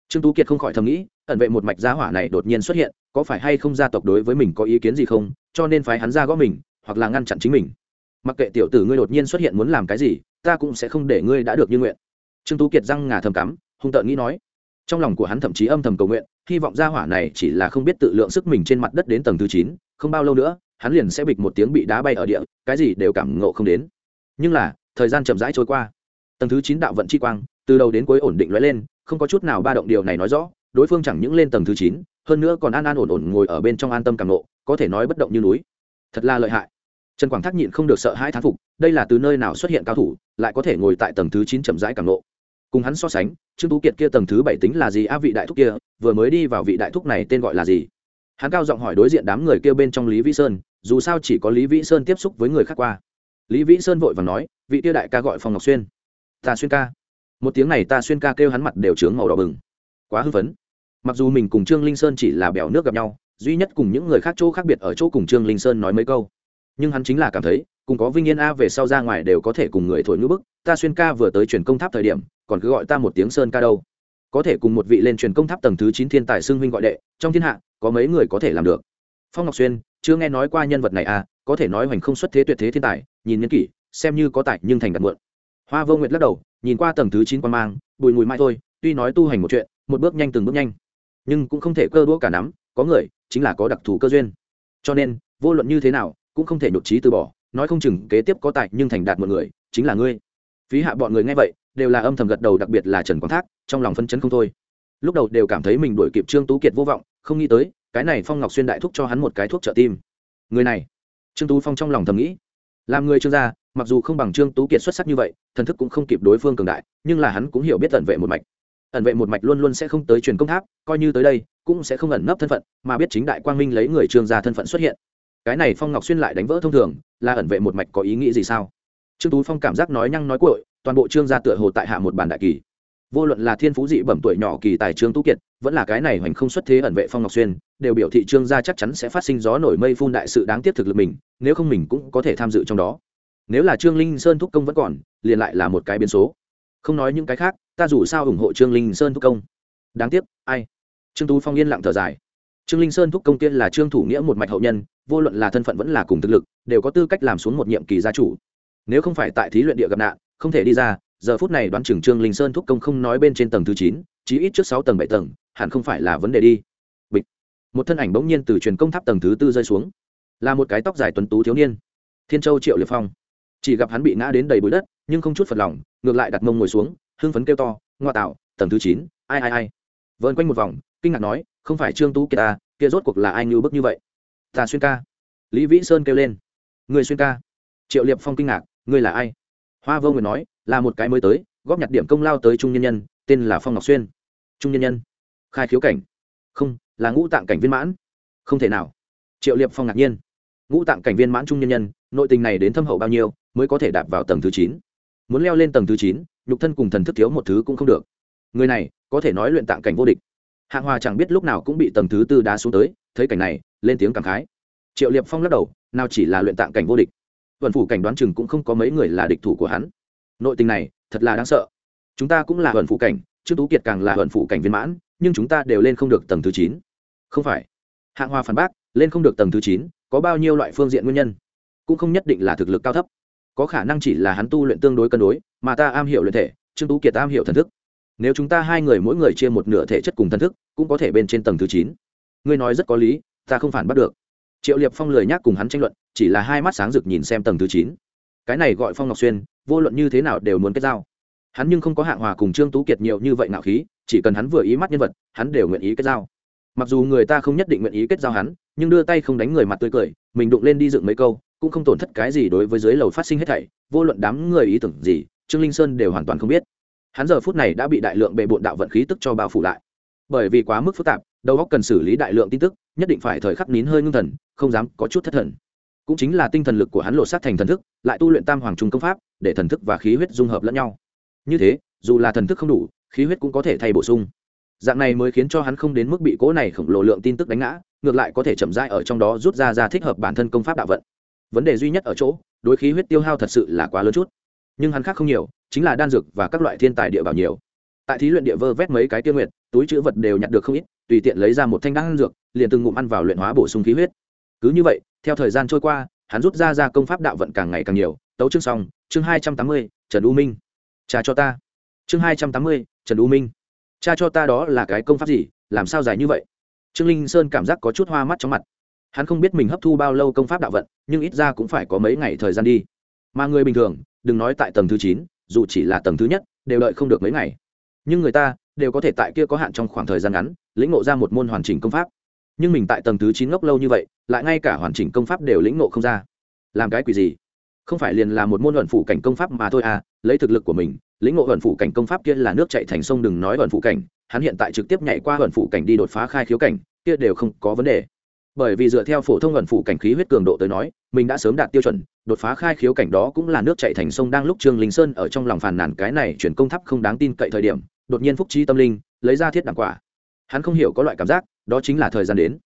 Trương tú kiệt không khỏi thầm nghĩ, ẩn vệ một mạch gia hỏa này đột nhiên xuất hiện, có phải hay không gia tộc đối với mình có ý kiến gì không, cho nên phái hắn ra gõ mình, hoặc là ngăn chặn chính mình mặc kệ tiểu tử ngươi đột nhiên xuất hiện muốn làm cái gì, ta cũng sẽ không để ngươi đã được như nguyện. Trương tú kiệt răng ngà thầm cắm, hung tợn nghĩ nói. Trong lòng của hắn thậm chí âm thầm cầu nguyện, hy vọng gia hỏa này chỉ là không biết tự lượng sức mình trên mặt đất đến tầng thứ chín, không bao lâu nữa, hắn liền sẽ bịch một tiếng bị đá bay ở địa, cái gì đều cảm ngộ không đến. Nhưng là, thời gian chậm rãi trôi qua. Tầng thứ chín đạo vận chi quang, từ đầu đến cuối ổn định lóe lên, không có chút nào ba động điều này nói rõ, đối phương chẳng những lên tầng thứ chín, hơn nữa còn an an ổn ổn ngồi ở bên trong an tâm càng ngộ, có thể nói bất động như núi. Thật là lợi hại trần quảng thác nhịn không được sợ hãi thán phục, đây là từ nơi nào xuất hiện cao thủ, lại có thể ngồi tại tầng thứ chín chậm rãi càng nộ cùng hắn so sánh, trương tú kiệt kia tầng thứ bảy tính là gì? A, vị đại thúc kia, vừa mới đi vào vị đại thúc này tên gọi là gì? Hắn cao giọng hỏi đối diện đám người kia bên trong lý vĩ sơn, dù sao chỉ có lý vĩ sơn tiếp xúc với người khác qua. Lý vĩ sơn vội và nói, vị tiêu đại ca gọi phong ngọc xuyên. Ta xuyên ca. Một tiếng này ta xuyên ca kêu hắn mặt đều trướng màu đỏ bừng. Quá hư vấn mặc dù mình cùng trương linh sơn chỉ là bèo nước gặp nhau, duy nhất cùng những người khác chỗ khác biệt ở chỗ cùng trương linh sơn nói mấy câu nhưng hắn chính là cảm thấy, cùng có vinh yên a về sau ra ngoài đều có thể cùng người thổi ngữ bức, ta xuyên ca vừa tới truyền công tháp thời điểm, còn cứ gọi ta một tiếng sơn ca đâu. Có thể cùng một vị lên truyền công tháp tầng thứ chín thiên tài xưng huynh gọi đệ, trong thiên hạ, có mấy người có thể làm được. Phong ngọc xuyên, chưa nghe nói qua nhân vật này à có thể nói hoành không xuất thế tuyệt thế thiên tài, nhìn nhân kỷ, xem như có tài nhưng thành đặt mượn hoa vô nguyệt lắc đầu, nhìn qua tầng thứ chín quan mang, bùi mùi mai thôi, tuy nói tu hành một chuyện, một bước nhanh từng bước nhanh, nhưng cũng không thể cơ đũa cả nắm, có người chính là có đặc thù cơ duyên. Cho nên, vô luận như thế nào cũng không thể nhụt trí từ bỏ, nói không chừng kế tiếp có tài nhưng thành đạt một người, chính là ngươi. Phí hạ bọn người nghe vậy, đều là âm thầm gật đầu, đặc biệt là trần quang thác, trong lòng phân chấn không thôi. Lúc đầu đều cảm thấy mình đuổi kịp trương tú kiệt vô vọng, không nghĩ tới, cái này phong ngọc xuyên đại thúc cho hắn một cái thuốc trợ tim. Người này, trương tú phong trong lòng thầm nghĩ. Làm người trương gia, mặc dù không bằng trương tú kiệt xuất sắc như vậy, thần thức cũng không kịp đối phương cường đại, nhưng là hắn cũng hiểu biết ẩn vệ một mạch. Ẩn vệ một mạch luôn luôn sẽ không tới truyền công tháp, coi như tới đây, cũng sẽ không ẩn nấp thân phận, mà biết chính đại quang minh lấy người trương gia thân phận xuất hiện cái này phong ngọc xuyên lại đánh vỡ thông thường, là ẩn vệ một mạch có ý nghĩ gì sao? Trương tú phong cảm giác nói nhăng nói cội toàn bộ trương gia tựa hồ tại hạ một bản đại kỳ. Vô luận là thiên phú dị bẩm tuổi nhỏ kỳ tài trương tú kiệt, vẫn là cái này hoành không xuất thế ẩn vệ phong ngọc xuyên, đều biểu thị trương gia chắc chắn sẽ phát sinh gió nổi mây phun đại sự đáng tiếc thực lực mình, nếu không mình cũng có thể tham dự trong đó. Nếu là trương linh sơn thúc công vẫn còn, liền lại là một cái biến số. Không nói những cái khác, ta dù sao ủng hộ trương linh sơn thúc công. Đáng tiếc, ai? Trương tú phong yên lặng thở dài trương linh sơn thúc công tiên là trương thủ nghĩa một mạch hậu nhân, vô luận là thân phận vẫn là cùng thực lực, đều có tư cách làm xuống một nhiệm kỳ gia chủ. Nếu không phải tại thí luyện địa gặp nạn, không thể đi ra, giờ phút này đoán chừng trương linh sơn thúc công không nói bên trên tầng thứ chín, chí ít trước sáu tầng bảy tầng, hẳn không phải là vấn đề đi. Bịch. Một thân ảnh bỗng nhiên từ truyền công tháp tầng thứ tư rơi xuống. Là một cái tóc dài tuấn tú thiếu niên. Thiên châu triệu liệt phong. Chỉ gặp hắn bị ngã đến đầy bụi đất, nhưng không chút phật lòng, ngược lại đặt mông ngồi xuống, hưng phấn kêu to, ngoa tạo, tầng thứ chín, ai ai ai. Vợn quanh một vòng, kinh ngạc nói không phải trương tú kia ta, kia rốt cuộc là ai như bức như vậy? Ta xuyên ca. Lý vĩ sơn kêu lên. Người xuyên ca. Triệu liệp phong kinh ngạc, ngươi là ai? Hoa vô nguyệt nói, là một cái mới tới, góp nhặt điểm công lao tới trung nhân nhân, tên là phong ngọc xuyên. Trung nhân nhân. Khai khiếu cảnh. Không, là ngũ tạng cảnh viên mãn. Không thể nào. Triệu liệp phong ngạc nhiên. Ngũ tạng cảnh viên mãn trung nhân nhân, nội tình này đến thâm hậu bao nhiêu, mới có thể đạp vào tầng thứ chín. Muốn leo lên tầng thứ chín, nhục thân cùng thần thức thiếu một thứ cũng không được. Người này, có thể nói luyện tạng cảnh vô địch hạng hòa chẳng biết lúc nào cũng bị tầng thứ tư đá xuống tới, thấy cảnh này, lên tiếng cảm khái. Triệu liệp phong lắc đầu, nào chỉ là luyện tạng cảnh vô địch. Vận phủ cảnh đoán chừng cũng không có mấy người là địch thủ của hắn. Nội tình này, thật là đáng sợ. Chúng ta cũng là vận phủ cảnh, trương tú kiệt càng là vận phủ cảnh viên mãn, nhưng chúng ta đều lên không được tầng thứ chín. Không phải. Hạng hòa phản bác, lên không được tầng thứ chín, có bao nhiêu loại phương diện nguyên nhân? Cũng không nhất định là thực lực cao thấp. Có khả năng chỉ là hắn tu luyện tương đối cân đối, mà ta am hiểu luyện thể, trương tú kiệt am hiểu thần thức nếu chúng ta hai người mỗi người chia một nửa thể chất cùng thần thức, cũng có thể bên trên tầng thứ chín. Ngươi nói rất có lý, ta không phản bắt được. Triệu liệp phong lười nhác cùng hắn tranh luận, chỉ là hai mắt sáng rực nhìn xem tầng thứ chín. Cái này gọi phong ngọc xuyên, vô luận như thế nào đều muốn kết giao. Hắn nhưng không có hạng hòa cùng trương tú kiệt nhiều như vậy ngạo khí, chỉ cần hắn vừa ý mắt nhân vật, hắn đều nguyện ý kết giao. Mặc dù người ta không nhất định nguyện ý kết giao hắn, nhưng đưa tay không đánh người mặt tươi cười, mình đụng lên đi dựng mấy câu, cũng không tổn thất cái gì đối với dưới lầu phát sinh hết thảy, vô luận đám người ý tưởng gì, trương linh sơn đều hoàn toàn không biết hắn giờ phút này đã bị đại lượng bề bộn đạo vận khí tức cho bao phủ lại. Bởi vì quá mức phức tạp, đầu óc cần xử lý đại lượng tin tức, nhất định phải thời khắc nín hơi ngưng thần, không dám có chút thất thần. Cũng chính là tinh thần lực của hắn lộ sát thành thần thức, lại tu luyện tam hoàng trung công pháp, để thần thức và khí huyết dung hợp lẫn nhau. Như thế, dù là thần thức không đủ, khí huyết cũng có thể thay bổ sung. Dạng này mới khiến cho hắn không đến mức bị cố này khổng lồ lượng tin tức đánh ngã, ngược lại có thể chậm rãi ở trong đó rút ra ra thích hợp bản thân công pháp đạo vận. Vấn đề duy nhất ở chỗ, đối khí huyết tiêu hao thật sự là quá lớn chút nhưng hắn khác không nhiều, chính là đan dược và các loại thiên tài địa bảo nhiều. Tại thí luyện địa vơ vét mấy cái tiêu nguyệt, túi chữ vật đều nhặt được không ít, tùy tiện lấy ra một thanh đan dược, liền từng ngụm ăn vào luyện hóa bổ sung khí huyết. Cứ như vậy, theo thời gian trôi qua, hắn rút ra ra công pháp đạo vận càng ngày càng nhiều. Tấu chương xong, chương hai trăm tám mươi, trần u minh. Cha cho ta. Chương hai trăm tám mươi, trần u minh. Cha cho ta đó là cái công pháp gì, làm sao dài như vậy? Trương linh sơn cảm giác có chút hoa mắt trong mặt. Hắn không biết mình hấp thu bao lâu công pháp đạo vận, nhưng ít ra cũng phải có mấy ngày thời gian đi. Mà người bình thường đừng nói tại tầng thứ chín, dù chỉ là tầng thứ nhất, đều đợi không được mấy ngày. Nhưng người ta đều có thể tại kia có hạn trong khoảng thời gian ngắn, lĩnh ngộ ra một môn hoàn chỉnh công pháp. Nhưng mình tại tầng thứ chín ngốc lâu như vậy, lại ngay cả hoàn chỉnh công pháp đều lĩnh ngộ không ra. Làm cái quỷ gì? Không phải liền là một môn luận phủ cảnh công pháp mà thôi à lấy thực lực của mình, lĩnh ngộ luận phủ cảnh công pháp kia là nước chạy thành sông đừng nói luận phủ cảnh, hắn hiện tại trực tiếp nhảy qua luận phủ cảnh đi đột phá khai khiếu cảnh, kia đều không có vấn đề bởi vì dựa theo phổ thông ẩn phủ cảnh khí huyết cường độ tới nói, mình đã sớm đạt tiêu chuẩn, đột phá khai khiếu cảnh đó cũng là nước chạy thành sông đang lúc trương linh sơn ở trong lòng phàn nàn cái này chuyển công thắp không đáng tin cậy thời điểm, đột nhiên phúc trí tâm linh, lấy ra thiết đảm quả. Hắn không hiểu có loại cảm giác, đó chính là thời gian đến.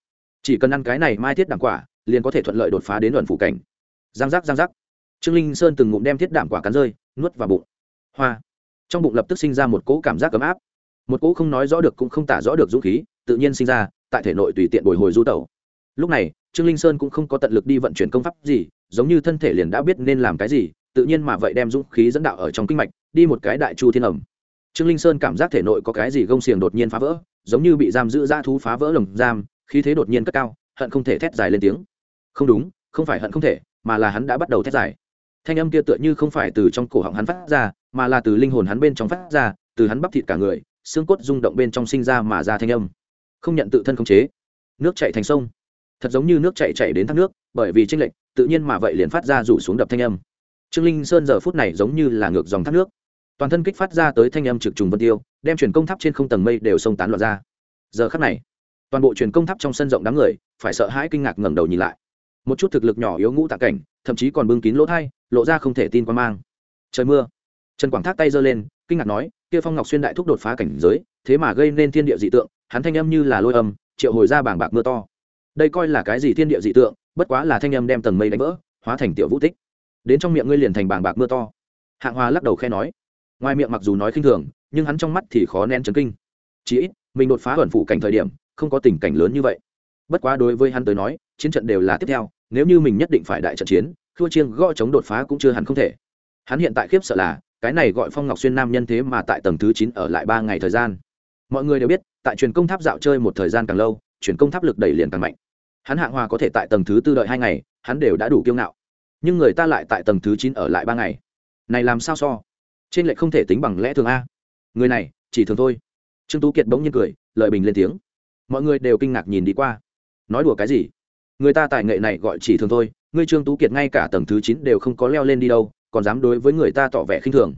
Chỉ cần ăn cái này mai thiết đảm quả, liền có thể thuận lợi đột phá đến ẩn phủ cảnh. Giang giác giang giác. Trương linh sơn từng ngụm đem thiết đảm quả cắn rơi, nuốt vào bụng. Hoa. Trong bụng lập tức sinh ra một cỗ cảm giác ấm áp. Một cỗ không nói rõ được cũng không tả rõ được dũng khí, tự nhiên sinh ra, tại thể nội tùy tiện bồi hồi du tẩu lúc này, trương linh sơn cũng không có tận lực đi vận chuyển công pháp gì, giống như thân thể liền đã biết nên làm cái gì, tự nhiên mà vậy đem dũng khí dẫn đạo ở trong kinh mạch, đi một cái đại chu thiên ẩm. Trương linh sơn cảm giác thể nội có cái gì gông xiềng đột nhiên phá vỡ, giống như bị giam giữ ra thú phá vỡ lồng giam, khí thế đột nhiên cất cao, hận không thể thét dài lên tiếng. Không đúng, không phải hận không thể, mà là hắn đã bắt đầu thét dài. Thanh âm kia tựa như không phải từ trong cổ họng hắn phát ra, mà là từ linh hồn hắn bên trong phát ra, từ hắn bắp thịt cả người, xương cốt rung động bên trong sinh ra mà ra thanh âm. Không nhận tự thân khống chế. Nước chạy thành sông thật giống như nước chạy chạy đến thác nước, bởi vì tranh lệch, tự nhiên mà vậy liền phát ra rủ xuống đập thanh âm. Trương linh sơn giờ phút này giống như là ngược dòng thác nước. Toàn thân kích phát ra tới thanh âm trực trùng vân tiêu, đem truyền công tháp trên không tầng mây đều xông tán loạn ra. Giờ khắc này, toàn bộ truyền công tháp trong sân rộng đám người, phải sợ hãi kinh ngạc ngẩng đầu nhìn lại. Một chút thực lực nhỏ yếu ngũ tạ cảnh, thậm chí còn bưng kín lỗ thai, lộ ra không thể tin quan mang. Trời mưa. Trần quảng thác tay giơ lên, kinh ngạc nói, kia phong ngọc xuyên đại thúc đột phá cảnh giới, thế mà gây nên thiên địa dị tượng, hắn thanh âm như là lôi âm, triệu hồi ra bảng bạc mưa to đây coi là cái gì thiên địa dị tượng, bất quá là thanh âm đem tầng mây đánh vỡ, hóa thành tiểu vũ tích. Đến trong miệng ngươi liền thành bảng bạc mưa to. Hạng hòa lắc đầu khe nói. Ngoài miệng mặc dù nói khinh thường, nhưng hắn trong mắt thì khó nén chấn kinh. Chỉ ít, mình đột phá ẩn phụ cảnh thời điểm, không có tình cảnh lớn như vậy. Bất quá đối với hắn tới nói, chiến trận đều là tiếp theo, nếu như mình nhất định phải đại trận chiến, thua chiêng gõ chống đột phá cũng chưa hẳn không thể. Hắn hiện tại khiếp sợ là, cái này gọi phong ngọc xuyên nam nhân thế mà tại tầng thứ chín ở lại ba ngày thời gian. Mọi người đều biết, tại truyền công tháp dạo chơi một thời gian càng lâu, truyền công tháp lực đẩy liền càng mạnh hắn hạng hòa có thể tại tầng thứ tư đợi hai ngày, hắn đều đã đủ kiêu ngạo. Nhưng người ta lại tại tầng thứ chín ở lại ba ngày. Này làm sao so? Trên lệ không thể tính bằng lẽ thường a. Người này, chỉ thường thôi. Trương tú kiệt bỗng nhiên cười lợi bình lên tiếng. Mọi người đều kinh ngạc nhìn đi qua. Nói đùa cái gì? Người ta tài nghệ này gọi chỉ thường thôi, ngươi trương tú kiệt ngay cả tầng thứ chín đều không có leo lên đi đâu, còn dám đối với người ta tỏ vẻ khinh thường.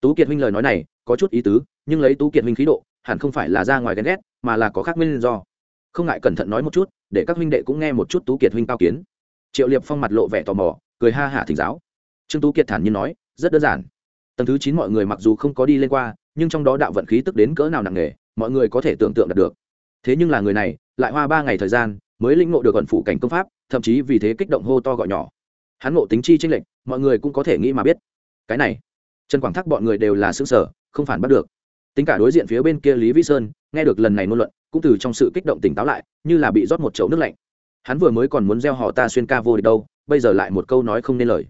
Tú kiệt huynh lời nói này, có chút ý tứ, nhưng lấy tú kiệt huynh khí độ, hẳn không phải là ra ngoài ghen ghét, mà là có khác nguyên do không ngại cẩn thận nói một chút, để các huynh đệ cũng nghe một chút tú kiệt huynh cao kiến. Triệu liệp phong mặt lộ vẻ tò mò, cười ha hả thỉnh giáo. Trương tú kiệt thản nhiên nói, rất đơn giản. Tầng thứ chín mọi người mặc dù không có đi lên qua, nhưng trong đó đạo vận khí tức đến cỡ nào nặng nề, mọi người có thể tưởng tượng đạt được. Thế nhưng là người này, lại hoa ba ngày thời gian, mới linh ngộ được gần phụ cảnh công pháp, thậm chí vì thế kích động hô to gọi nhỏ. Hắn ngộ tính chi tranh lệch, mọi người cũng có thể nghĩ mà biết. Cái này, trần quảng thác bọn người đều là xứ sở không phản bắt được tính cả đối diện phía bên kia lý vĩ sơn, nghe được lần này ngôn luận, cũng từ trong sự kích động tỉnh táo lại, như là bị rót một chậu nước lạnh. Hắn vừa mới còn muốn gieo họ ta xuyên ca vô địch đâu, bây giờ lại một câu nói không nên lời.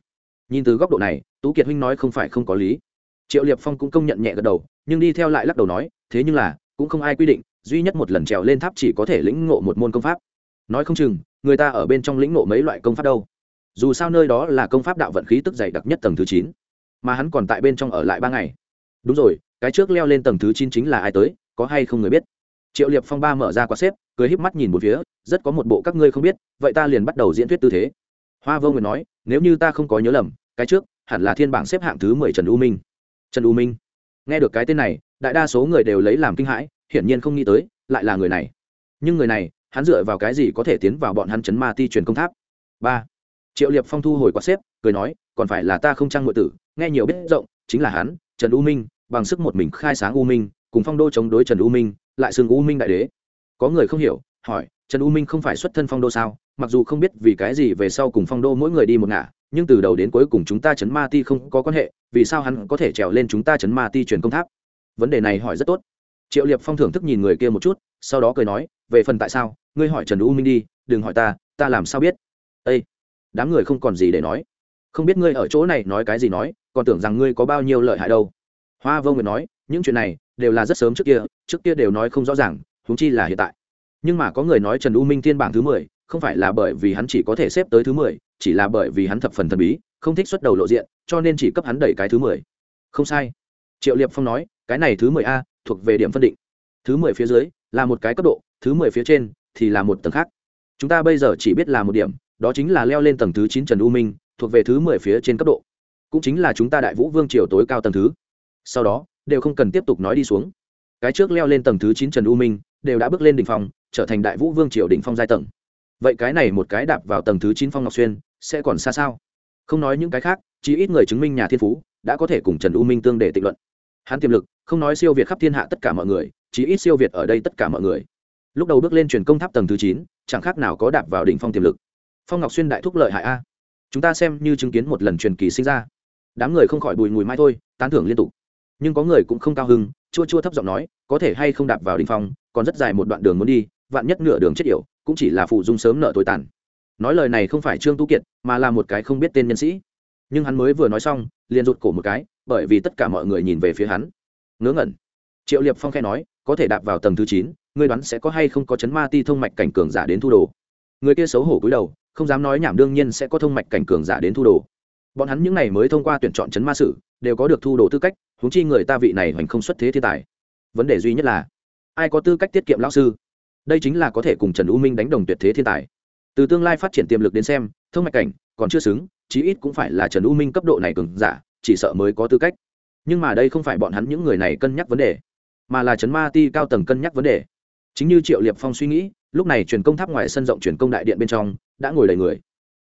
Nhìn từ góc độ này, tú kiệt huynh nói không phải không có lý. Triệu liệp phong cũng công nhận nhẹ gật đầu, nhưng đi theo lại lắc đầu nói, thế nhưng là, cũng không ai quy định, duy nhất một lần trèo lên tháp chỉ có thể lĩnh ngộ một môn công pháp. Nói không chừng, người ta ở bên trong lĩnh ngộ mấy loại công pháp đâu. Dù sao nơi đó là công pháp đạo vận khí tức dày đặc nhất tầng thứ chín, mà hắn còn tại bên trong ở lại ba ngày. Đúng rồi cái trước leo lên tầng thứ chín chính là ai tới, có hay không người biết. Triệu liệp phong ba mở ra quả xếp, cười híp mắt nhìn một phía, rất có một bộ các ngươi không biết, vậy ta liền bắt đầu diễn thuyết tư thế. Hoa vô nguyệt nói, nếu như ta không có nhớ lầm, cái trước, hẳn là thiên bảng xếp hạng thứ mười trần u minh. Trần u minh. Nghe được cái tên này, đại đa số người đều lấy làm kinh hãi, hiển nhiên không nghĩ tới, lại là người này. Nhưng người này, hắn dựa vào cái gì có thể tiến vào bọn hắn chấn ma ti truyền công tháp? Ba. Triệu liệp phong thu hồi quạt xếp, cười nói, còn phải là ta không trang ngội tử, nghe nhiều biết rộng, chính là hắn, trần u minh bằng sức một mình khai sáng u minh, cùng phong đô chống đối trần u minh, lại xưng u minh đại đế. Có người không hiểu, hỏi, trần u minh không phải xuất thân phong đô sao? Mặc dù không biết vì cái gì về sau cùng phong đô mỗi người đi một ngả, nhưng từ đầu đến cuối cùng chúng ta chấn ma ti không có quan hệ, vì sao hắn có thể trèo lên chúng ta chấn ma ti truyền công tháp? Vấn đề này hỏi rất tốt. Triệu liệp phong thưởng thức nhìn người kia một chút, sau đó cười nói, về phần tại sao, ngươi hỏi trần u minh đi, đừng hỏi ta ta làm sao biết? Â đám người không còn gì để nói. Không biết ngươi ở chỗ này nói cái gì nói, còn tưởng rằng ngươi có bao nhiêu lợi hại đâu hoa vô nguyệt nói, những chuyện này đều là rất sớm trước kia trước kia đều nói không rõ ràng húng chi là hiện tại. Nhưng mà có người nói trần u minh thiên bảng thứ mười, không phải là bởi vì hắn chỉ có thể xếp tới thứ mười, chỉ là bởi vì hắn thập phần thần bí, không thích xuất đầu lộ diện, cho nên chỉ cấp hắn đẩy cái thứ mười. Không sai. Triệu liệp phong nói, cái này thứ mười a, thuộc về điểm phân định. Thứ mười phía dưới là một cái cấp độ, thứ mười phía trên thì là một tầng khác. Chúng ta bây giờ chỉ biết là một điểm, đó chính là leo lên tầng thứ chín trần u minh, thuộc về thứ mười phía trên cấp độ. Cũng chính là chúng ta đại vũ vương triều tối cao tầng thứ sau đó, đều không cần tiếp tục nói đi xuống. Cái trước leo lên tầng thứ chín trần u minh, đều đã bước lên đỉnh phong, trở thành đại vũ vương triều đỉnh phong giai tầng. Vậy cái này một cái đạp vào tầng thứ chín phong ngọc xuyên, sẽ còn xa sao? Không nói những cái khác chỉ ít người chứng minh nhà thiên phú, đã có thể cùng trần u minh tương để tịnh luận. Hắn tiềm lực, không nói siêu việt khắp thiên hạ tất cả mọi người chỉ ít siêu việt ở đây tất cả mọi người. Lúc đầu bước lên truyền công tháp tầng thứ chín, chẳng khác nào có đạp vào đỉnh phong tiềm lực. Phong ngọc xuyên đại thúc lợi hại a. Chúng ta xem như chứng kiến một lần truyền kỳ sinh ra. Đám người không khỏi bùi ngùi mai thôi, tán thưởng liên tục nhưng có người cũng không cao hưng chua chua thấp giọng nói, có thể hay không đạp vào đỉnh phong, còn rất dài một đoạn đường muốn đi, vạn nhất nửa đường chết yểu, cũng chỉ là phụ dung sớm nợ tối tàn. Nói lời này không phải trương tu kiệt, mà là một cái không biết tên nhân sĩ. Nhưng hắn mới vừa nói xong, liền rụt cổ một cái, bởi vì tất cả mọi người nhìn về phía hắn. Ngớ ngẩn. Triệu liệp phong khe nói, có thể đạp vào tầng thứ chín, ngươi đoán sẽ có hay không có chấn ma ti thông mạch cảnh cường giả đến thu đồ? Người kia xấu hổ cúi đầu, không dám nói nhảm đương nhiên sẽ có thông mạch cảnh cường giả đến thu đồ. Bọn hắn những n à y mới thông qua tuyển chọn chấn ma sử, đều có được thu đồ tư cách huống chi người ta vị này hoành không xuất thế thiên tài. Vấn đề duy nhất là, ai có tư cách tiết kiệm lão sư? Đây chính là có thể cùng trần u minh đánh đồng tuyệt thế thiên tài. Từ tương lai phát triển tiềm lực đến xem, thông mạch cảnh còn chưa xứng, chí ít cũng phải là trần u minh cấp độ này cường giả, chỉ sợ mới có tư cách. Nhưng mà đây không phải bọn hắn những người này cân nhắc vấn đề, mà là trấn ma ti cao tầng cân nhắc vấn đề. Chính như triệu liệp phong suy nghĩ, lúc này truyền công tháp ngoài sân rộng truyền công đại điện bên trong đã ngồi đầy người.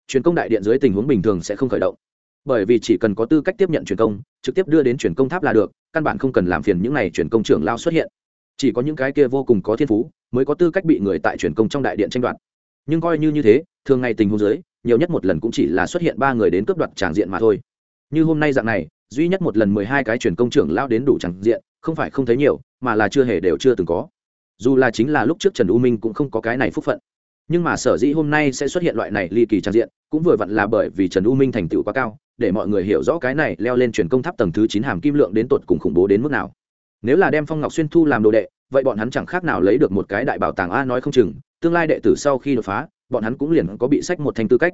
Truyền công đại điện dưới tình huống bình thường sẽ không khởi động bởi vì chỉ cần có tư cách tiếp nhận truyền công, trực tiếp đưa đến truyền công tháp là được, căn bản không cần làm phiền những n à y truyền công trưởng lao xuất hiện. Chỉ có những cái kia vô cùng có thiên phú, mới có tư cách bị người tại truyền công trong đại điện tranh đoạt. Nhưng coi như như thế, thường ngày tình huống dưới, nhiều nhất một lần cũng chỉ là xuất hiện ba người đến cướp đoạt tràng diện mà thôi. Như hôm nay dạng này, duy nhất một lần mười hai cái truyền công trưởng lao đến đủ tràng diện, không phải không thấy nhiều, mà là chưa hề đều chưa từng có. Dù là chính là lúc trước trần u minh cũng không có cái này phúc phận. Nhưng mà sở dĩ hôm nay sẽ xuất hiện loại này ly kỳ tràng diện, cũng vừa vặn là bởi vì trần u minh thành tựu quá cao để mọi người hiểu rõ cái này leo lên truyền công tháp tầng thứ chín hàm kim lượng đến tột cùng khủng bố đến mức nào. Nếu là đem phong ngọc xuyên thu làm đồ đệ, vậy bọn hắn chẳng khác nào lấy được một cái đại bảo tàng a nói không chừng, tương lai đệ tử sau khi đột phá, bọn hắn cũng liền có bị sách một thành tư cách.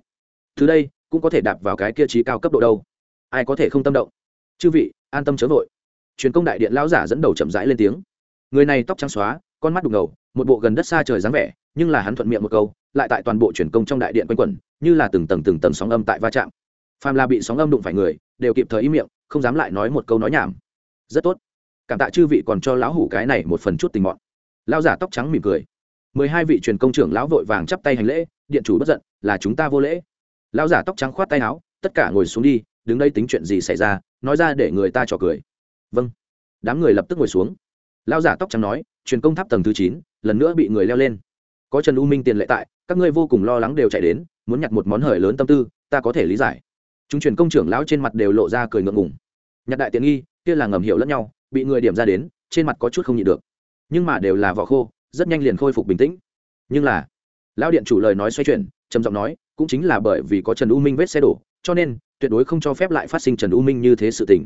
Từ đây, cũng có thể đạp vào cái kia trí cao cấp độ đâu. Ai có thể không tâm động? Chư vị, an tâm chớ vội. Truyền công đại điện lão giả dẫn đầu chậm rãi lên tiếng. Người này tóc trắng xóa, con mắt đục ngầu, một bộ gần đất xa trời dáng vẻ, nhưng là hắn thuận miệng một câu, lại tại toàn bộ truyền công trong đại điện quanh quẩn, như là từng tầng từng tầng sóng âm tại va chạm phàm là bị sóng âm đụng phải người, đều kịp thời im miệng, không dám lại nói một câu nói nhảm. Rất tốt. Cảm tạ chư vị còn cho lão hủ cái này một phần chút tình mọn. Lão giả tóc trắng mỉm cười. Mười hai vị truyền công trưởng lão vội vàng chắp tay hành lễ, điện chủ bất giận, là chúng ta vô lễ. Lão giả tóc trắng khoát tay áo, tất cả ngồi xuống đi, đứng đây tính chuyện gì xảy ra, nói ra để người ta trò cười. Vâng. Đám người lập tức ngồi xuống. Lão giả tóc trắng nói, truyền công tháp tầng thứ chín, lần nữa bị người leo lên. Có trần u minh tiền lệ tại, các ngươi vô cùng lo lắng đều chạy đến, muốn nhặt một món hời lớn tâm tư, ta có thể lý giải chúng truyền công trưởng lão trên mặt đều lộ ra cười ngượng ngùng. Nhặt đại tiện nghi, kia là ngầm hiểu lẫn nhau, bị người điểm ra đến, trên mặt có chút không nhịn được. Nhưng mà đều là vỏ khô, rất nhanh liền khôi phục bình tĩnh. Nhưng là, lão điện chủ lời nói xoay chuyển, trầm giọng nói, cũng chính là bởi vì có trần u minh vết xe đổ, cho nên, tuyệt đối không cho phép lại phát sinh trần u minh như thế sự tình.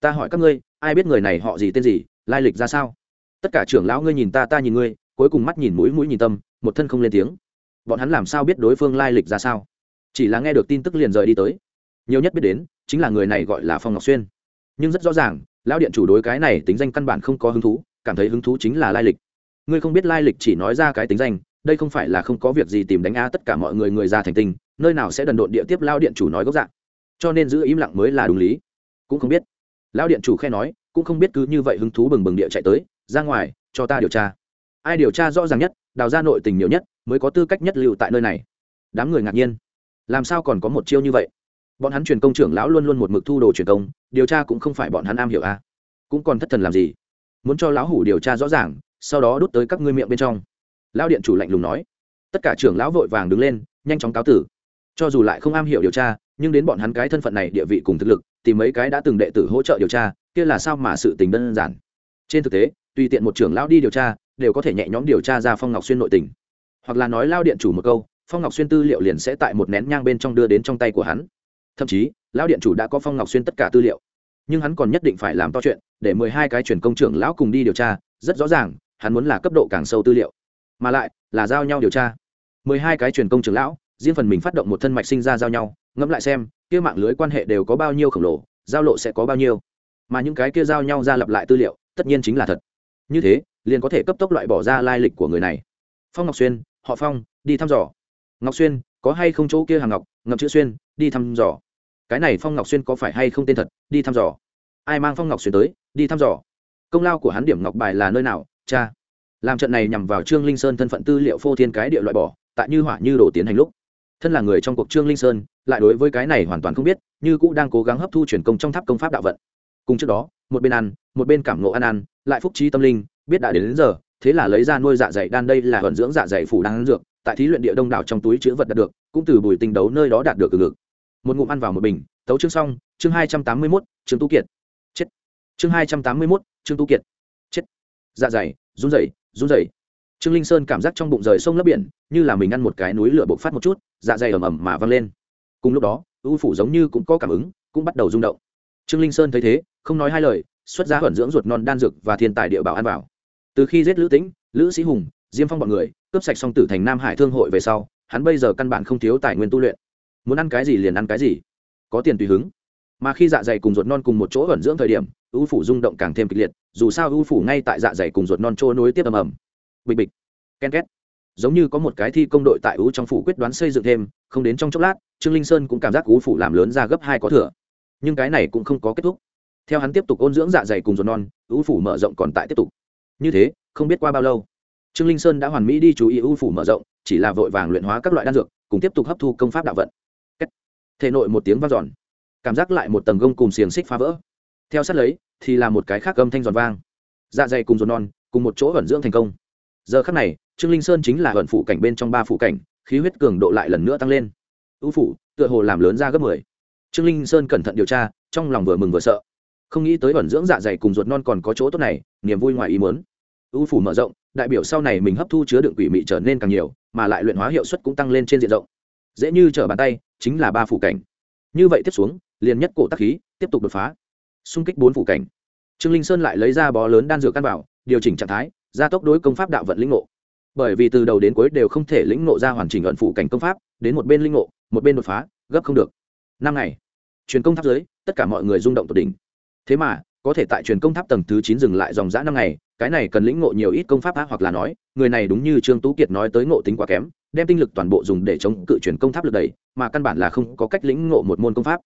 Ta hỏi các ngươi, ai biết người này họ gì, tên gì, lai lịch ra sao? Tất cả trưởng lão ngươi nhìn ta ta nhìn ngươi, cuối cùng mắt nhìn mũi mũi nhìn tâm, một thân không lên tiếng. Bọn hắn làm sao biết đối phương lai lịch ra sao? Chỉ là nghe được tin tức liền rời đi tới nhiều nhất biết đến chính là người này gọi là phong ngọc xuyên nhưng rất rõ ràng lão điện chủ đối cái này tính danh căn bản không có hứng thú cảm thấy hứng thú chính là lai lịch ngươi không biết lai lịch chỉ nói ra cái tính danh đây không phải là không có việc gì tìm đánh a tất cả mọi người người ra thành tình nơi nào sẽ đần độn địa tiếp lao điện chủ nói gốc dạng cho nên giữ im lặng mới là đúng lý cũng không biết lao điện chủ khe nói cũng không biết cứ như vậy hứng thú bừng bừng địa chạy tới ra ngoài cho ta điều tra ai điều tra rõ ràng nhất đào ra nội tình nhiều nhất mới có tư cách nhất lưu tại nơi này đám người ngạc nhiên làm sao còn có một chiêu như vậy bọn hắn truyền công trưởng lão luôn luôn một mực thu đồ truyền công, điều tra cũng không phải bọn hắn am hiểu a. À. Cũng còn thất thần làm gì? Muốn cho lão hủ điều tra rõ ràng, sau đó đút tới các ngươi miệng bên trong. Lão điện chủ lạnh lùng nói. Tất cả trưởng lão vội vàng đứng lên, nhanh chóng cáo tử. Cho dù lại không am hiểu điều tra, nhưng đến bọn hắn cái thân phận này địa vị cùng thực lực thì mấy cái đã từng đệ tử hỗ trợ điều tra, kia là sao mà sự tình đơn giản? Trên thực tế, tùy tiện một trưởng lão đi điều tra, đều có thể nhẹ nhõm điều tra ra phong ngọc xuyên nội tình. Hoặc là nói lao điện chủ một câu, phong ngọc xuyên tư liệu liền sẽ tại một nén nhang bên trong đưa đến trong tay của hắn thậm chí, lão điện chủ đã có phong ngọc xuyên tất cả tư liệu. Nhưng hắn còn nhất định phải làm to chuyện, để mười hai cái truyền công trưởng lão cùng đi điều tra, rất rõ ràng, hắn muốn là cấp độ càng sâu tư liệu. Mà lại, là giao nhau điều tra. mười hai cái truyền công trưởng lão, riêng phần mình phát động một thân mạch sinh ra giao nhau, ngẫm lại xem, kia mạng lưới quan hệ đều có bao nhiêu khổng lồ, giao lộ sẽ có bao nhiêu. Mà những cái kia giao nhau ra lập lại tư liệu, tất nhiên chính là thật. Như thế, liền có thể cấp tốc loại bỏ ra lai lịch của người này. Phong ngọc xuyên, họ phong, đi thăm dò. Ngọc xuyên, có hay không chỗ kia hàng ngọc, ngậm chữ xuyên đi thăm dò. Cái này phong ngọc xuyên có phải hay không tên thật đi thăm dò. Ai mang phong ngọc xuyên tới đi thăm dò. Công lao của hắn điểm ngọc bài là nơi nào cha? Làm trận này nhằm vào trương linh sơn thân phận tư liệu phô thiên cái địa loại bỏ tại như hỏa như đổ tiến hành lúc. Thân là người trong cuộc trương linh sơn lại đối với cái này hoàn toàn không biết như cũ đang cố gắng hấp thu truyền công trong tháp công pháp đạo vận. Cùng trước đó một bên ăn một bên cảm ngộ ăn ăn lại phúc trí tâm linh biết đã đến, đến giờ thế là lấy ra nuôi dạ dày đan đây là vận dưỡng dạ dày phủ đang dược tại thí luyện địa đông đảo trong túi chứa vật đạt được cũng từ bùi tinh đấu nơi đó đạt được từ ngực một ngụm ăn vào một bình, tấu chương xong, chương hai trăm tám mươi mốt chương tu kiệt. Chết. Chương hai trăm tám mươi mốt chương tu kiệt. Chết. Dạ dày, run rẩy run rẩy. Trương linh sơn cảm giác trong bụng rời sông lấp biển, như là mình ăn một cái núi lửa bộc phát một chút dạ dày ầm ầm mà văng lên. Cùng lúc đó u phủ giống như cũng có cảm ứng, cũng bắt đầu rung động. Trương linh sơn thấy thế, không nói hai lời, xuất giá thuận dưỡng ruột non đan dược và thiên tài địa bảo ăn vào. Từ khi giết lữ tĩnh, lữ sĩ hùng, diêm phong b ọ n người, cướp sạch xong tử thành nam hải thương hội về sau, hắn bây giờ căn bản không thiếu tài nguyên tu luyện muốn ăn cái gì liền ăn cái gì. Có tiền tùy hứng. Mà khi dạ dày cùng ruột non cùng một chỗ ẩn dưỡng thời điểm u phủ rung động càng thêm kịch liệt, dù sao u phủ ngay tại dạ dày cùng ruột non trôi nối tiếp ầm ầm. Bịch bịch. Ken két. Giống như có một cái thi công đội tại u trong phủ quyết đoán xây dựng thêm, không đến trong chốc lát, trương linh sơn cũng cảm giác u phủ làm lớn ra gấp hai có thừa. Nhưng cái này cũng không có kết thúc. Theo hắn tiếp tục ôn dưỡng dạ dày cùng ruột non u phủ mở rộng còn tại tiếp tục. Như thế, không biết qua bao lâu, trương linh sơn đã hoàn mỹ đi chú ý u phủ mở rộng, chỉ là vội vàng luyện hóa các loại đan dược, cùng tiếp tục hấp thu công pháp đạo vận thể nội một tiếng vang giòn cảm giác lại một tầng gông cùng xiềng xích phá vỡ. Theo sát lấy, thì là một cái khác âm thanh giòn vang. Dạ dày cùng ruột non, cùng một chỗ ẩn dưỡng thành công. Giờ khắc này, trương linh sơn chính là ẩn phụ cảnh bên trong ba phụ cảnh, khí huyết cường độ lại lần nữa tăng lên. Ưu phủ tựa hồ làm lớn ra gấp mười. Trương linh sơn cẩn thận điều tra, trong lòng vừa mừng vừa sợ. Không nghĩ tới ẩn dưỡng dạ dày cùng ruột non còn có chỗ tốt này, niềm vui ngoài ý muốn. Ưu phủ mở rộng, đại biểu sau này mình hấp thu chứa đựng quỷ mị trở nên càng nhiều, mà lại luyện hóa hiệu suất cũng tăng lên trên diện rộng dễ như trở bàn tay, chính là ba phủ cảnh. Như vậy tiếp xuống, liền nhất cổ tắc khí, tiếp tục đột phá. Xung kích bốn phủ cảnh. Trương linh sơn lại lấy ra bó lớn đan dược căn bảo, điều chỉnh trạng thái, gia tốc đối công pháp đạo vận lĩnh ngộ. Bởi vì từ đầu đến cuối đều không thể lĩnh ngộ ra hoàn chỉnh ẩn phủ cảnh công pháp, đến một bên lĩnh ngộ, một bên đột phá, gấp không được. Năm ngày, truyền công tháp dưới tất cả mọi người rung động tột đỉnh. Thế mà, có thể tại truyền công tháp tầng thứ chín dừng lại dòng dã năm ngày, cái này cần lĩnh ngộ nhiều ít công pháp á hoặc là nói, người này đúng như trương tú kiệt nói tới ngộ tính quá kém đem tinh lực toàn bộ dùng để chống cự truyền công tháp lực đẩy, mà căn bản là không có cách lĩnh ngộ một môn công pháp.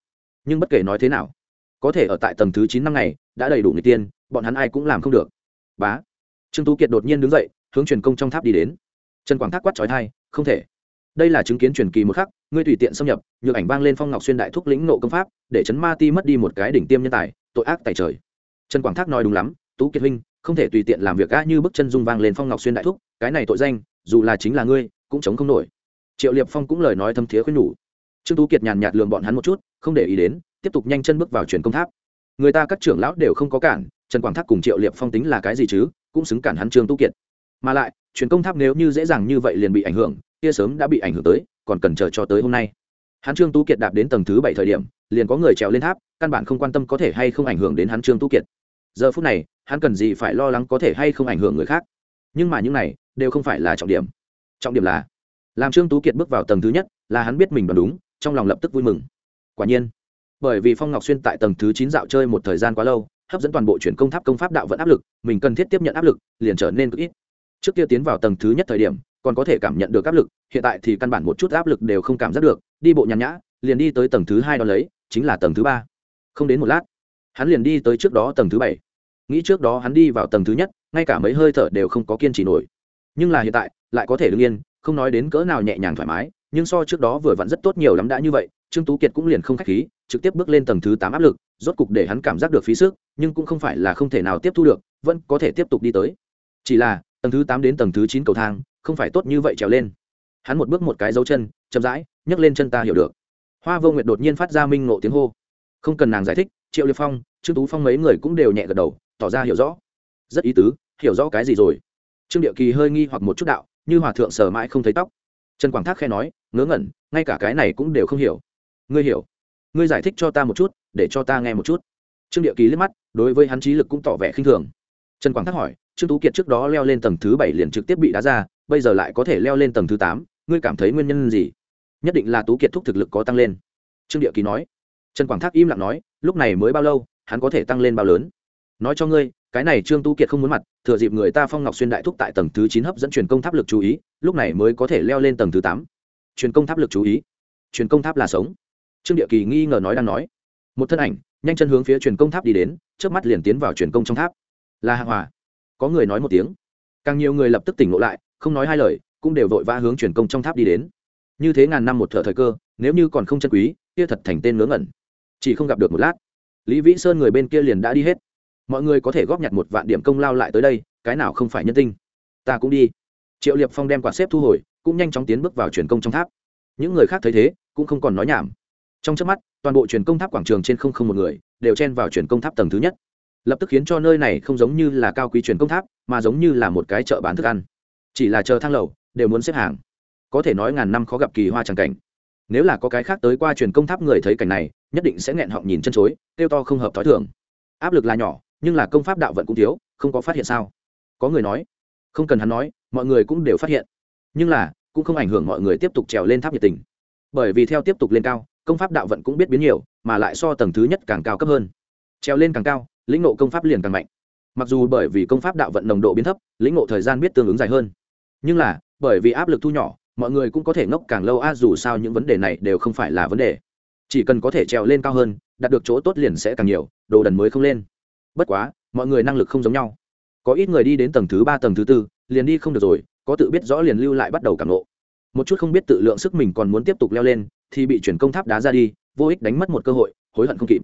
Nhưng bất kể nói thế nào, có thể ở tại tầng thứ chín năm ngày, đã đầy đủ người tiên, bọn hắn ai cũng làm không được. Bá. Trương tú kiệt đột nhiên đứng dậy, hướng truyền công trong tháp đi đến. Trần quảng thác quát trói thai, không thể. Đây là chứng kiến truyền kỳ một khắc, ngươi tùy tiện xâm nhập, nhược ảnh vang lên phong ngọc xuyên đại thúc lĩnh nộ công pháp, để chấn ma ti mất đi một cái đỉnh tiêm nhân tài, tội ác tại trời. Trần quảng thác nói đúng lắm, tú kiệt huynh, không thể tùy tiện làm việc gã như bức chân dung vang lên phong ngọc xuyên đại thúc, cái này tội danh, dù là chính là ngươi cũng chống không nổi. Triệu liệp phong cũng lời nói thâm thiế khuyên nhủ. Trương tú kiệt nhàn nhạt lường bọn hắn một chút, không để ý đến, tiếp tục nhanh chân bước vào truyền công tháp. Người ta các trưởng lão đều không có cản, trần quảng tháp cùng triệu liệp phong tính là cái gì chứ, cũng xứng cản hắn trương tú kiệt. Mà lại truyền công tháp nếu như dễ dàng như vậy liền bị ảnh hưởng, kia sớm đã bị ảnh hưởng tới, còn cần chờ cho tới hôm nay. Hắn trương tú kiệt đạp đến tầng thứ bảy thời điểm, liền có người trèo lên tháp, căn bản không quan tâm có thể hay không ảnh hưởng đến hắn trương tú kiệt. Giờ phút này, hắn cần gì phải lo lắng có thể hay không ảnh hưởng người khác. Nhưng mà những này, đều không phải là trọng điểm trọng điểm là, làm trương tú kiệt bước vào tầng thứ nhất, là hắn biết mình đoán đúng, trong lòng lập tức vui mừng. Quả nhiên, bởi vì phong ngọc xuyên tại tầng thứ chín dạo chơi một thời gian quá lâu, hấp dẫn toàn bộ chuyển công tháp công pháp đạo vẫn áp lực, mình cần thiết tiếp nhận áp lực, liền trở nên cực ít. Trước kia tiến vào tầng thứ nhất thời điểm, còn có thể cảm nhận được áp lực, hiện tại thì căn bản một chút áp lực đều không cảm giác được, đi bộ nhàn nhã, liền đi tới tầng thứ hai đó lấy, chính là tầng thứ ba. Không đến một lát, hắn liền đi tới trước đó tầng thứ bảy. Nghĩ trước đó hắn đi vào tầng thứ nhất, ngay cả mấy hơi thở đều không có kiên trì nổi. Nhưng là hiện tại lại có thể đứng yên, không nói đến cỡ nào nhẹ nhàng thoải mái, nhưng so trước đó vừa vặn rất tốt nhiều lắm đã như vậy, trương tú kiệt cũng liền không k h á c h khí, trực tiếp bước lên tầng thứ tám áp lực, rốt cục để hắn cảm giác được phí sức, nhưng cũng không phải là không thể nào tiếp thu được, vẫn có thể tiếp tục đi tới. Chỉ là, tầng thứ tám đến tầng thứ chín cầu thang, không phải tốt như vậy trèo lên. Hắn một bước một cái dấu chân, chậm rãi, nhấc lên chân ta hiểu được. Hoa vô nguyệt đột nhiên phát ra minh ngộ tiếng hô. Không cần nàng giải thích, triệu liệt phong, trương tú phong mấy người cũng đều nhẹ gật đầu, tỏ ra hiểu rõ. Rất ý tứ, hiểu rõ cái gì rồi? Trương điệu kỳ hơi nghi hoặc một chút đạo như hòa thượng sờ mãi không thấy tóc. Trần quảng thác khe nói, ngớ ngẩn, ngay cả cái này cũng đều không hiểu. Ngươi hiểu. Ngươi giải thích cho ta một chút, để cho ta nghe một chút. Trương địa kỳ liếc mắt, đối với hắn trí lực cũng tỏ vẻ khinh thường. Trần quảng thác hỏi, trương tú kiệt trước đó leo lên tầng thứ bảy liền trực tiếp bị đá ra, bây giờ lại có thể leo lên tầng thứ tám, ngươi cảm thấy nguyên nhân gì? Nhất định là tú kiệt thúc thực lực có tăng lên. Trương địa kỳ nói. Trần quảng thác im lặng nói, lúc này mới bao lâu, hắn có thể tăng lên bao lớn? Nói cho ngươi cái này trương tú kiệt không muốn mặt, thừa dịp người ta phong ngọc xuyên đại thúc tại tầng thứ chín hấp dẫn truyền công tháp lực chú ý, lúc này mới có thể leo lên tầng thứ tám. Truyền công tháp lực chú ý. Truyền công tháp là sống. Trương địa kỳ nghi ngờ nói đang nói. Một thân ảnh, nhanh chân hướng phía truyền công tháp đi đến trước mắt liền tiến vào truyền công trong tháp. Là hạ hòa. Có người nói một tiếng. Càng nhiều người lập tức tỉnh ngộ lại, không nói hai lời, cũng đều vội vã hướng truyền công trong tháp đi đến. Như thế ngàn năm một thợ thời cơ, nếu như còn không chân quý, kia thật thành tên ngớ ngẩn. Chỉ không gặp được một lát, lý vĩ sơn người bên kia liền đã đi hết mọi người có thể góp nhặt một vạn điểm công lao lại tới đây, cái nào không phải nhân tinh. Ta cũng đi. Triệu liệp phong đem quạt xếp thu hồi, cũng nhanh chóng tiến bước vào truyền công trong tháp. Những người khác thấy thế, cũng không còn nói nhảm. Trong trước mắt, toàn bộ truyền công tháp quảng trường trên không không một người, đều chen vào truyền công tháp tầng thứ nhất. Lập tức khiến cho nơi này không giống như là cao quý truyền công tháp, mà giống như là một cái chợ bán thức ăn. Chỉ là chờ thang lầu, đều muốn xếp hàng. Có thể nói ngàn năm khó gặp kỳ hoa tràng cảnh. Nếu là có cái khác tới qua truyền công tháp người thấy cảnh này, nhất định sẽ nghẹn họng nhìn chân chối, kêu to không hợp t h ó i thường. Áp lực là nhỏ nhưng là công pháp đạo vận cũng thiếu, không có phát hiện sao? Có người nói, không cần hắn nói, mọi người cũng đều phát hiện. Nhưng là, cũng không ảnh hưởng mọi người tiếp tục trèo lên tháp nhiệt tình. Bởi vì theo tiếp tục lên cao, công pháp đạo vận cũng biết biến nhiều, mà lại so tầng thứ nhất càng cao cấp hơn. Trèo lên càng cao, lĩnh ngộ công pháp liền càng mạnh. Mặc dù bởi vì công pháp đạo vận nồng độ biến thấp, lĩnh ngộ thời gian biết tương ứng dài hơn. Nhưng là, bởi vì áp lực thu nhỏ, mọi người cũng có thể ngốc càng lâu, a, dù sao những vấn đề này đều không phải là vấn đề. Chỉ cần có thể trèo lên cao hơn, đạt được chỗ tốt liền sẽ càng nhiều, đồ đần mới không lên bất quá, mọi người năng lực không giống nhau. Có ít người đi đến tầng thứ ba, tầng thứ tư, liền đi không được rồi, có tự biết rõ liền lưu lại bắt đầu cảm lộ một chút không biết tự lượng sức mình còn muốn tiếp tục leo lên, thì bị chuyển công tháp đá ra đi, vô ích đánh mất một cơ hội, hối hận không kịp.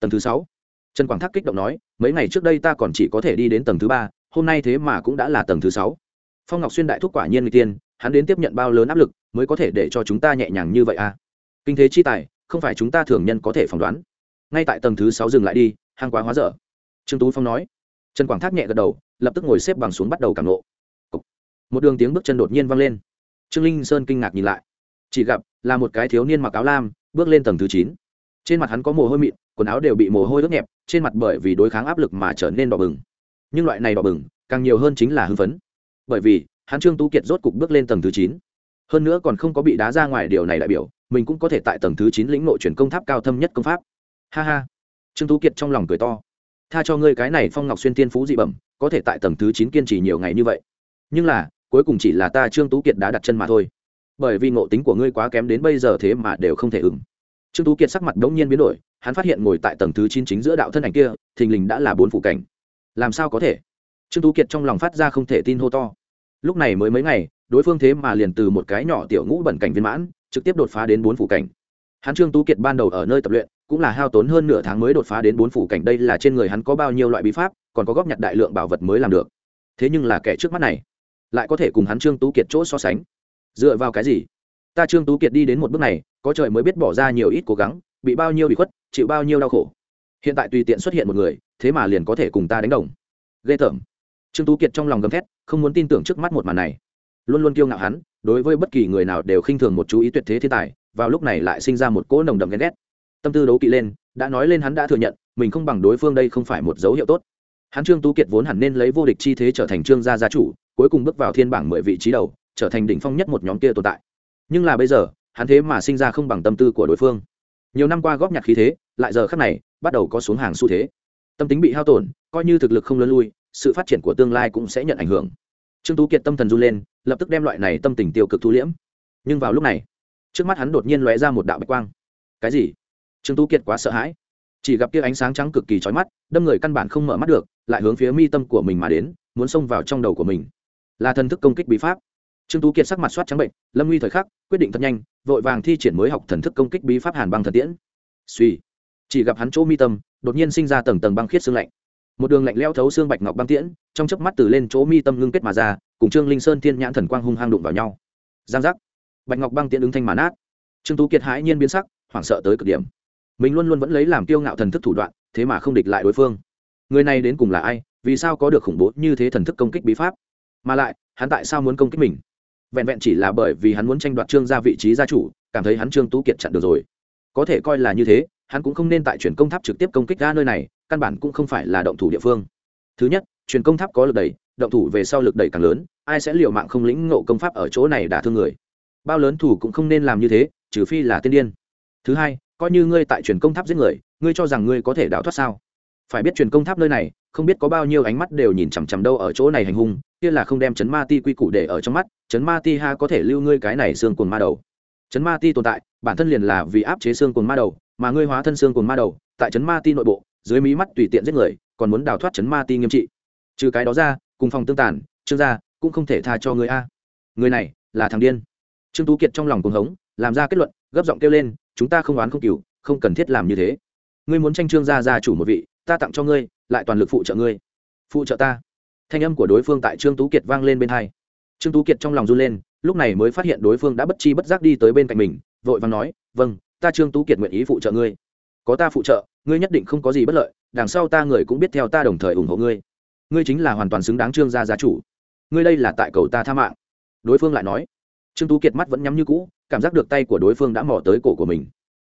Tầng thứ sáu, trần quảng thác kích động nói, mấy ngày trước đây ta còn chỉ có thể đi đến tầng thứ ba, hôm nay thế mà cũng đã là tầng thứ sáu. Phong ngọc xuyên đại thúc quả nhiên người tiên, hắn đến tiếp nhận bao lớn áp lực, mới có thể để cho chúng ta nhẹ nhàng như vậy à? Kinh thế chi tài, không phải chúng ta thường nhân có thể phỏng đoán. Ngay tại tầng thứ sáu dừng lại đi, hàng quá hóa dở trương tú phong nói. Trần quảng thác nhẹ gật đầu, lập tức ngồi xếp bằng xuống bắt đầu cảm lộ một đường tiếng bước chân đột nhiên vang lên. Trương linh sơn kinh ngạc nhìn lại. Chỉ gặp là một cái thiếu niên mặc áo lam, bước lên tầng thứ chín. Trên mặt hắn có mồ hôi mịn, quần áo đều bị mồ hôi ướt nhẹp, trên mặt bởi vì đối kháng áp lực mà trở nên đỏ bừng. Nhưng loại này đỏ bừng, càng nhiều hơn chính là hưng phấn. Bởi vì, hắn trương tú kiệt rốt cục bước lên tầng thứ chín. Hơn nữa còn không có bị đá ra ngoài điều này đại biểu, mình cũng có thể tại tầng thứ chín lĩnh nội chuyển công tháp cao thâm nhất công pháp. Ha ha. Trương tú kiệt trong lòng cười to tha cho ngươi cái này phong ngọc xuyên tiên phú dị bẩm, có thể tại tầng thứ chín kiên trì nhiều ngày như vậy. Nhưng là, cuối cùng chỉ là ta trương tú kiệt đã đặt chân mà thôi. Bởi vì ngộ tính của ngươi quá kém đến bây giờ thế mà đều không thể ứng. Trương tú kiệt sắc mặt đống nhiên biến đổi, hắn phát hiện ngồi tại tầng thứ chín chính giữa đạo thân ảnh kia, thình lình đã là bốn phủ cảnh. Làm sao có thể? Trương tú kiệt trong lòng phát ra không thể tin hô to. Lúc này mới mấy ngày, đối phương thế mà liền từ một cái nhỏ tiểu ngũ bẩn cảnh viên mãn, trực tiếp đột phá đến bốn phủ cảnh. Hắn trương tú kiệt ban đầu ở nơi tập luyện cũng là hao tốn hơn nửa tháng mới đột phá đến bốn phủ cảnh, đây là trên người hắn có bao nhiêu loại bí pháp, còn có góp nhặt đại lượng bảo vật mới làm được. Thế nhưng là kẻ trước mắt này, lại có thể cùng hắn trương tú kiệt chỗ so sánh. Dựa vào cái gì? Ta trương tú kiệt đi đến một bước này, có trời mới biết bỏ ra nhiều ít cố gắng, bị bao nhiêu bị khuất, chịu bao nhiêu đau khổ. Hiện tại tùy tiện xuất hiện một người, thế mà liền có thể cùng ta đánh đồng. Ghê tởm. Trương tú kiệt trong lòng gầm thét, không muốn tin tưởng trước mắt một màn này. Luôn luôn kiêu ngạo hắn, đối với bất kỳ người nào đều khinh thường một chú ý tuyệt thế thiên tài, vào lúc này lại sinh ra một cỗ nồng đậm ghen ghét tâm tư đấu kỵ lên, đã nói lên hắn đã thừa nhận, mình không bằng đối phương đây không phải một dấu hiệu tốt. Hắn trương tú kiệt vốn hẳn nên lấy vô địch chi thế trở thành trương gia gia chủ, cuối cùng bước vào thiên bảng mười vị trí đầu, trở thành đỉnh phong nhất một nhóm kia tồn tại. Nhưng là bây giờ, hắn thế mà sinh ra không bằng tâm tư của đối phương. Nhiều năm qua góp nhặt khí thế, lại giờ khắc này, bắt đầu có xuống hàng xu thế. Tâm tính bị hao tổn, coi như thực lực không lớn lui, sự phát triển của tương lai cũng sẽ nhận ảnh hưởng. Trương tú kiệt tâm thần run lên, lập tức đem loại này tâm tình tiêu cực thu liễm. Nhưng vào lúc này, trước mắt hắn đột nhiên lóe ra một đạo bạch quang. Cái gì? Trương tú kiệt quá sợ hãi. Chỉ gặp kia ánh sáng trắng cực kỳ chói mắt, đâm người căn bản không mở mắt được, lại hướng phía mi tâm của mình mà đến, muốn xông vào trong đầu của mình. Là thần thức công kích bí pháp. Trương tú kiệt sắc mặt soát trắng bệnh, lâm nguy thời khắc, quyết định thật nhanh, vội vàng thi triển mới học thần thức công kích bí pháp hàn băng thần tiễn. Suy chỉ gặp hắn chỗ mi tâm, đột nhiên sinh ra tầng tầng băng khiết xương lạnh. Một đường lạnh leo thấu xương bạch ngọc băng tiễn, trong chớp mắt từ lên chỗ mi tâm ngưng kết mà ra, cùng trương linh sơn thiên nhãn thần quang hung hăng đụng vào nhau. Giang giác. Bạch ngọc băng tiễn ứng thanh mà nát. Trương tú kiệt hãi nhiên biến sắc, hoảng sợ tới cực điểm mình luôn luôn vẫn lấy làm kiêu ngạo thần thức thủ đoạn, thế mà không địch lại đối phương. Người này đến cùng là ai, vì sao có được khủng bố như thế thần thức công kích bí pháp? Mà lại, hắn tại sao muốn công kích mình? Vẹn vẹn chỉ là bởi vì hắn muốn tranh đoạt trương ra vị trí gia chủ, cảm thấy hắn trương tú kiệt chặn được rồi. Có thể coi là như thế, hắn cũng không nên tại chuyển công tháp trực tiếp công kích ra nơi này, căn bản cũng không phải là động thủ địa phương. Thứ nhất, truyền công tháp có lực đẩy, động thủ về sau lực đẩy càng lớn, ai sẽ liều mạng không lĩnh ngộ công pháp ở chỗ này đả thương người? Bao lớn thủ cũng không nên làm như thế, trừ phi là tiên điên. Thứ hai coi như ngươi tại truyền công tháp giết người, ngươi cho rằng ngươi có thể đào thoát sao? Phải biết truyền công tháp nơi này, không biết có bao nhiêu ánh mắt đều nhìn chằm chằm đâu ở chỗ này hành hung, kia là không đem chấn ma ti quy củ để ở trong mắt, chấn ma ti ha có thể lưu ngươi cái này xương cồn ma đầu. Chấn ma ti tồn tại, bản thân liền là vì áp chế xương cồn ma đầu, mà ngươi hóa thân xương cồn ma đầu, tại chấn ma ti nội bộ, dưới mí mắt tùy tiện giết người, còn muốn đào thoát chấn ma ti nghiêm trị. Trừ cái đó ra, cùng phòng tương tàn, trương gia cũng không thể tha cho người a. Người này là thằng điên. Trương tú kiệt trong lòng cuồng hống, làm ra kết luận, gấp giọng kêu lên chúng ta không oán không cừu, không cần thiết làm như thế. Ngươi muốn tranh trương gia gia chủ một vị, ta tặng cho ngươi, lại toàn lực phụ trợ ngươi. Phụ trợ ta. Thanh âm của đối phương tại trương tú kiệt vang lên bên hai. Trương tú kiệt trong lòng run lên, lúc này mới phát hiện đối phương đã bất chi bất giác đi tới bên cạnh mình, vội vàng nói vâng ta trương tú kiệt nguyện ý phụ trợ ngươi. Có ta phụ trợ, ngươi nhất định không có gì bất lợi, đằng sau ta người cũng biết theo ta đồng thời ủng hộ ngươi. Ngươi chính là hoàn toàn xứng đáng trương gia gia chủ. Ngươi đây là tại cầu ta tha mạng. Đối phương lại nói trương tú kiệt mắt vẫn nhắm như cũ, cảm giác được tay của đối phương đã mò tới cổ của mình.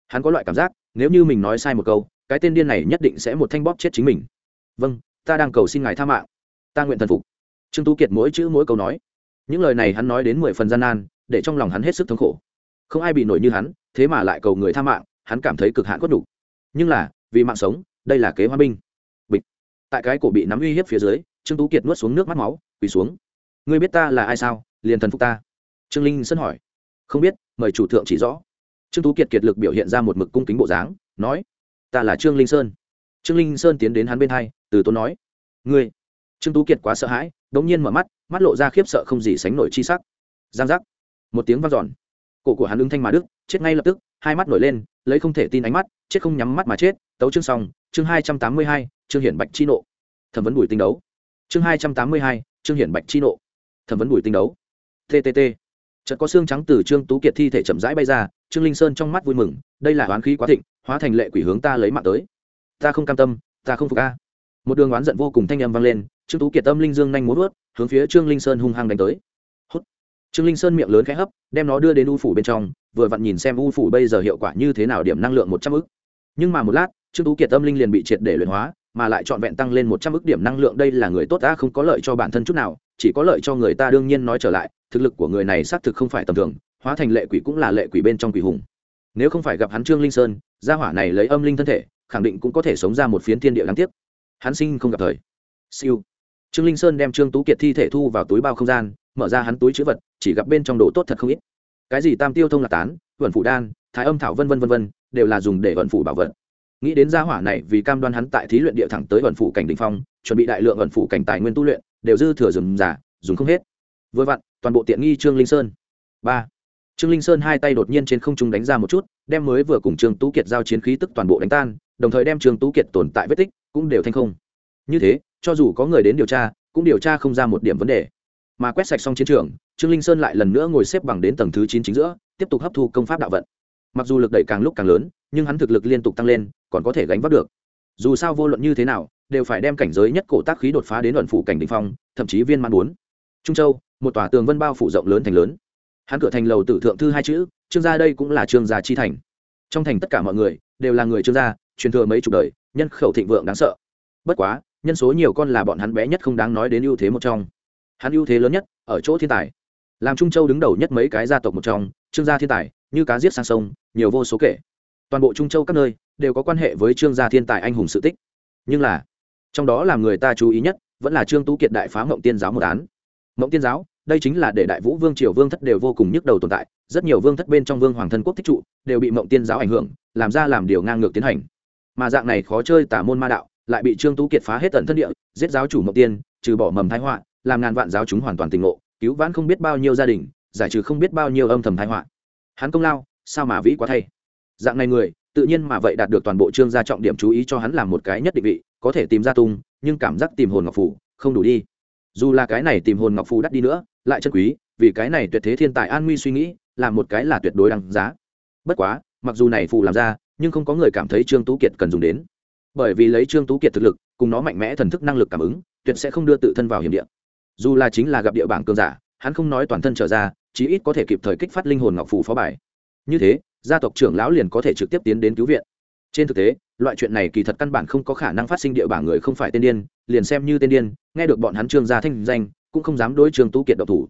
Hắn có loại cảm giác, nếu như mình nói sai một câu, cái tên điên này nhất định sẽ một thanh bóp chết chính mình. Vâng ta đang cầu xin ngài tha mạng. Ta nguyện thần phục. Trương tú kiệt mỗi chữ mỗi câu nói. Những lời này hắn nói đến mười phần gian nan, để trong lòng hắn hết sức thống khổ. Không ai bị nổi như hắn, thế mà lại cầu người tha mạng, hắn cảm thấy cực hạn cốt đủ nhưng là, vì mạng sống, đây là kế hoa binh. Bịch. Tại cái cổ bị nắm uy hiếp phía dưới, trương tú kiệt nuốt xuống nước mắt máu, quỳ xuống. Ngươi biết ta là ai sao? Liền thần phục ta trương linh sân hỏi. Không biết, mời chủ thượng chỉ rõ. Trương tú kiệt kiệt lực biểu hiện ra một mực cung kính bộ dáng, nói. Ta là trương linh sơn. Trương linh sơn tiến đến hắn bên hai, từ tốn nói. Ngươi. Trương tú kiệt quá sợ hãi đ ỗ n g nhiên mở mắt mắt lộ ra khiếp sợ không gì sánh nổi chi sắc. Giang giác. Một tiếng vang giòn cổ của hắn ứng thanh mà đức chết ngay lập tức, hai mắt nổi lên, lấy không thể tin ánh mắt, chết không nhắm mắt mà chết. Tấu chương xong, chương hai trăm tám mươi hai chương hiển bạch chi nộ. Thẩm vấn bùi tinh đấu. Chương hai trăm tám mươi hai chương hiển bạch chi nộ. Thẩm vấn bùi tinh đấu. Ttt chợt có xương trắng từ trương tú kiệt thi thể chậm rãi bay ra, trương linh sơn trong mắt vui mừng, đây là oán khí quá thịnh, hóa thành lệ quỷ hướng ta lấy mạng tới. Ta không cam tâm, ta không phục a. Một đường oán giận vô cùng thanh âm vang lên, trương tú kiệt tâm linh dương nhanh muốn vớt, hướng phía trương linh sơn hung hăng đánh tới. Hút. Trương linh sơn miệng lớn khẽ hấp, đem nó đưa đến u phủ bên trong, vừa vặn nhìn xem u phủ bây giờ hiệu quả như thế nào điểm năng lượng một trăm ức. Nhưng mà một lát, trương tú kiệt tâm linh liền bị triệt để luyện hóa, mà lại trọn vẹn tăng lên một trăm ức điểm năng lượng, đây là người tốt ta không có lợi cho bản thân chút nào chỉ có lợi cho người ta đương nhiên nói trở lại, thực lực của người này xác thực không phải tầm thường, hóa thành lệ quỷ cũng là lệ quỷ bên trong quỷ hùng. Nếu không phải gặp hắn trương linh sơn, gia hỏa này lấy âm linh thân thể, khẳng định cũng có thể sống ra một phiến thiên địa đáng tiếc. Hắn sinh không gặp thời. Siêu. Trương linh sơn đem trương tú kiệt thi thể thu vào túi bao không gian, mở ra hắn túi chữ vật, chỉ gặp bên trong đồ tốt thật không ít. Cái gì tam tiêu thông là tán, vận phủ đan, thái âm thảo vân vân vân vân, đều là dùng để vận phủ bảo vật. Nghĩ đến gia hỏa này vì cam đoan hắn tại thí luyện địa thẳng tới vận phủ cảnh đình phong, chuẩn bị đại lượng vận phủ cảnh tài nguyên tu luyện đều dư thừa dùng giả dùng không hết. Vừa vặn, toàn bộ tiện nghi trương linh sơn. Ba. Trương linh sơn hai tay đột nhiên trên không trung đánh ra một chút, đem mới vừa cùng trương tú kiệt giao chiến khí tức toàn bộ đánh tan, đồng thời đem trương tú kiệt tồn tại vết tích cũng đều thành không. Như thế, cho dù có người đến điều tra, cũng điều tra không ra một điểm vấn đề. Mà quét sạch xong chiến trường, trương linh sơn lại lần nữa ngồi xếp bằng đến tầng thứ chín chính giữa, tiếp tục hấp thu công pháp đạo vận. Mặc dù lực đẩy càng lúc càng lớn, nhưng hắn thực lực liên tục tăng lên, còn có thể gánh vác được. Dù sao vô luận như thế nào đều phải đem cảnh giới nhất cổ tác khí đột phá đến luận phủ cảnh đỉnh phong, thậm chí viên man bốn. Trung châu, một tòa tường vân bao phủ rộng lớn thành lớn. Hắn cửa thành lầu tử thượng thư hai chữ, trương gia đây cũng là trương gia chi thành. Trong thành tất cả mọi người đều là người trương gia, truyền thừa mấy chục đời, nhân khẩu thịnh vượng đáng sợ. Bất quá, nhân số nhiều con là bọn hắn bé nhất không đáng nói đến ưu thế một trong. Hắn ưu thế lớn nhất ở chỗ thiên tài. Làm trung châu đứng đầu nhất mấy cái gia tộc một trong, trương gia thiên tài, như cá giết sang sông, nhiều vô số kể. Toàn bộ trung châu các nơi đều có quan hệ với trương gia thiên tài anh hùng sự tích. Nhưng là trong đó làm người ta chú ý nhất vẫn là trương tú kiệt đại phá mộng tiên giáo một án mộng tiên giáo đây chính là để đại vũ vương triều vương thất đều vô cùng nhức đầu tồn tại rất nhiều vương thất bên trong vương hoàng thân quốc thích trụ đều bị mộng tiên giáo ảnh hưởng làm ra làm điều ngang ngược tiến hành mà dạng này khó chơi tả môn ma đạo lại bị trương tú kiệt phá hết tận thân địa giết giáo chủ mộng tiên trừ bỏ mầm thái họa làm ngàn vạn giáo chúng hoàn toàn tình ngộ cứu vãn không biết bao nhiêu gia đình giải trừ không biết bao nhiêu âm thầm thái họa hắn công lao sao mà vĩ quá thay dạng này người tự nhiên mà vậy đạt được toàn bộ trương gia trọng điểm chú ý cho hắn làm một cái nhất định vị, có thể tìm ra tung, nhưng cảm giác tìm hồn ngọc phủ, không đủ đi. Dù là cái này tìm hồn ngọc phù đắt đi nữa, lại chân quý, vì cái này tuyệt thế thiên tài an nguy suy nghĩ, là một cái là tuyệt đối đáng giá. Bất quá, mặc dù này phù làm ra, nhưng không có người cảm thấy trương tú kiệt cần dùng đến. Bởi vì lấy trương tú kiệt thực lực, cùng nó mạnh mẽ thần thức năng lực cảm ứng, tuyệt sẽ không đưa tự thân vào hiểm địa. Dù là chính là gặp địa bảng cường giả, hắn không nói toàn thân trở ra, chí ít có thể kịp thời kích phát linh hồn ngọc phù phó bài. Như thế gia tộc trưởng lão liền có thể trực tiếp tiến đến cứu viện. Trên thực tế, loại chuyện này kỳ thật căn bản không có khả năng phát sinh địa bảng người không phải tên điên, liền xem như tên điên, nghe được bọn hắn trương gia thanh danh, cũng không dám đối trương tú kiệt độc thủ.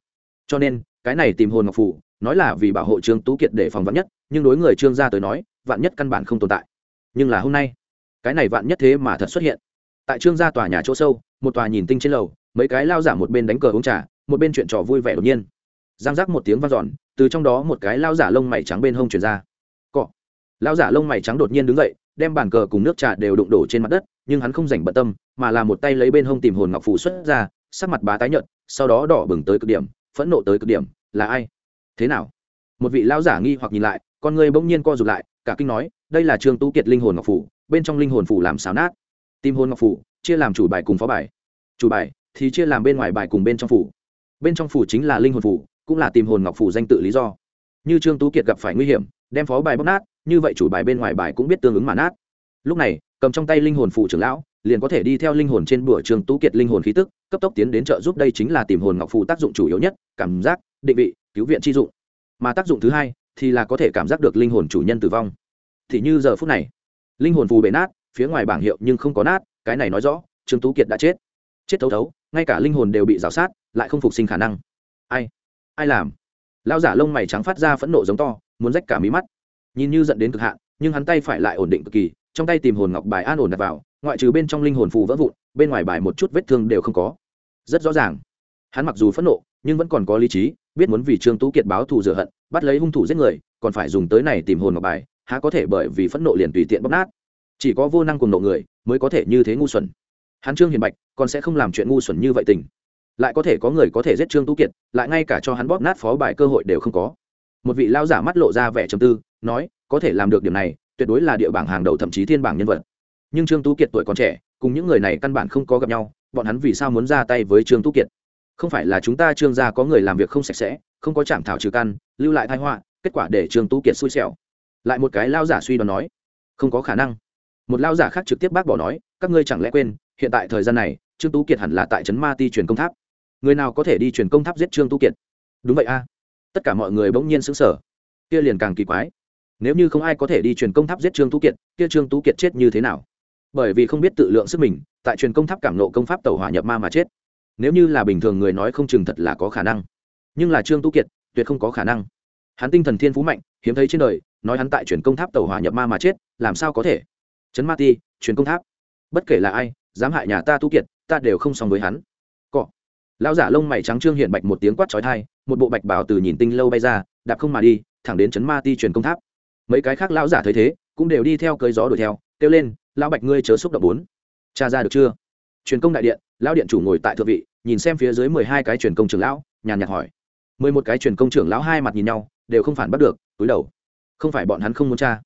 Cho nên, cái này tìm hồn ngọc phủ, nói là vì bảo hộ trương tú kiệt để phòng vạn nhất, nhưng đối người trương gia tới nói, vạn nhất căn bản không tồn tại. Nhưng là hôm nay, cái này vạn nhất thế mà thật xuất hiện. Tại trương gia tòa nhà chỗ sâu, một tòa nhìn tinh trên lầu, mấy cái lao giả một bên đánh cờ uống trà, một bên chuyện trò vui vẻ đột nhiên. Giang giác một tiếng vang dọn từ trong đó một cái lao giả lông mày trắng bên hông chuyển ra. Cọ. Lao giả lông mày trắng đột nhiên đứng dậy, đem bàn cờ cùng nước trà đều đụng đổ trên mặt đất, nhưng hắn không rảnh bận tâm, mà là một tay lấy bên hông tìm hồn ngọc phủ xuất ra, sắc mặt bá tái nhợt, sau đó đỏ bừng tới cực điểm, phẫn nộ tới cực điểm, là ai? Thế nào? Một vị lão giả nghi hoặc nhìn lại, con người bỗng nhiên co rụt lại, cả kinh nói, đây là trương tú kiệt linh hồn ngọc phủ bên trong linh hồn phủ làm xáo nát. Tim hồn ngọc phủ chia làm chủ bài cùng phó bài. Chủ bài thì chia làm bên ngoài bài cùng bên trong phủ bên trong phủ chính là linh hồn phủ cũng là tìm hồn ngọc phủ danh tự lý do. Như trương tú kiệt gặp phải nguy hiểm, đem phó bài bóc nát, như vậy chủ bài bên ngoài bài cũng biết tương ứng mà nát. Lúc này, cầm trong tay linh hồn phủ trưởng lão, liền có thể đi theo linh hồn trên bửa trương tú kiệt linh hồn khí tức, cấp tốc tiến đến trợ giúp đây chính là tìm hồn ngọc phủ tác dụng chủ yếu nhất, cảm giác, định vị, cứu viện chi dụng. Mà tác dụng thứ hai thì là có thể cảm giác được linh hồn chủ nhân tử vong. Thì như giờ phút này, linh hồn phù bể nát, phía ngoài bảng hiệu nhưng không có nát, cái này nói rõ, trương tú kiệt đã chết. Chết thấu thấu, ngay cả linh hồn đều bị rào sát, lại không phục sinh khả năng. Ai? Ai làm? Lao giả lông mày trắng phát ra phẫn nộ giống to, muốn rách cả mí mắt. Nhìn như dẫn đến cực hạn, nhưng hắn tay phải lại ổn định cực kỳ, trong tay tìm hồn ngọc bài an ổn đặt vào, ngoại trừ bên trong linh hồn phù vỡ vụn, bên ngoài bài một chút vết thương đều không có. Rất rõ ràng. Hắn mặc dù phẫn nộ, nhưng vẫn còn có lý trí, biết muốn vì trương tú kiệt báo thù rửa hận, bắt lấy hung thủ giết người, còn phải dùng tới này tìm hồn ngọc bài, há có thể bởi vì phẫn nộ liền tùy tiện bóc nát. Chỉ có vô năng cùng nộ người, mới có thể như thế ngu xuẩn. Hắn trương hiền bạch, còn sẽ không làm chuyện ngu xuẩn như vậy tình lại có thể có người có thể giết trương tú kiệt, lại ngay cả cho hắn bóp nát phó bài cơ hội đều không có. Một vị lao giả mắt lộ ra vẻ trầm tư, nói, có thể làm được điểm này, tuyệt đối là địa bảng hàng đầu thậm chí thiên bảng nhân vật. Nhưng trương tú kiệt tuổi còn trẻ, cùng những người này căn bản không có gặp nhau, bọn hắn vì sao muốn ra tay với trương tú kiệt? Không phải là chúng ta trương gia có người làm việc không sạch sẽ, không có chạm thảo trừ căn, lưu lại thai họa, kết quả để trương tú kiệt xui xẻo. Lại một cái lao giả suy đoán nói, không có khả năng. Một lao giả khác trực tiếp bác bỏ nói, các ngươi chẳng lẽ quên, hiện tại thời gian này, trương tú kiệt hẳn là tại trấn ma ti truyền công tháp người nào có thể đi truyền công tháp giết trương tu kiệt đúng vậy a à. tất cả mọi người bỗng nhiên xứng sở kia liền càng kỳ quái nếu như không ai có thể đi truyền công tháp giết trương tu kiệt kia trương tu kiệt chết như thế nào bởi vì không biết tự lượng sức mình tại truyền công tháp cảm nộ công pháp tàu hỏa nhập ma mà chết nếu như là bình thường người nói không chừng thật là có khả năng nhưng là trương tu kiệt tuyệt không có khả năng hắn tinh thần thiên phú mạnh hiếm thấy trên đời nói hắn tại truyền công tháp tàu hỏa nhập ma mà chết làm sao có thể trấn ma ti truyền công tháp bất kể là ai dám hại nhà ta tu kiệt ta đều không xong với hắn lão giả lông mày trắng trương hiện bạch một tiếng quát trói thai một bộ bạch bảo từ nhìn tinh lâu bay ra, đạp không mà đi, thẳng đến chấn ma ti truyền công tháp. Mấy cái khác lão giả thấy thế, cũng đều đi theo cơi gió đuổi theo, kêu lên, lão bạch ngươi chớ xúc động bốn. Cha ra được chưa? Truyền công đại điện, lão điện chủ ngồi tại thượng vị, nhìn xem phía dưới mười hai cái truyền công trưởng lão, nhàn nhạt hỏi. Mười một cái truyền công trưởng lão hai mặt nhìn nhau, đều không phản bắt được, túi đầu. Không phải bọn hắn không muốn cha.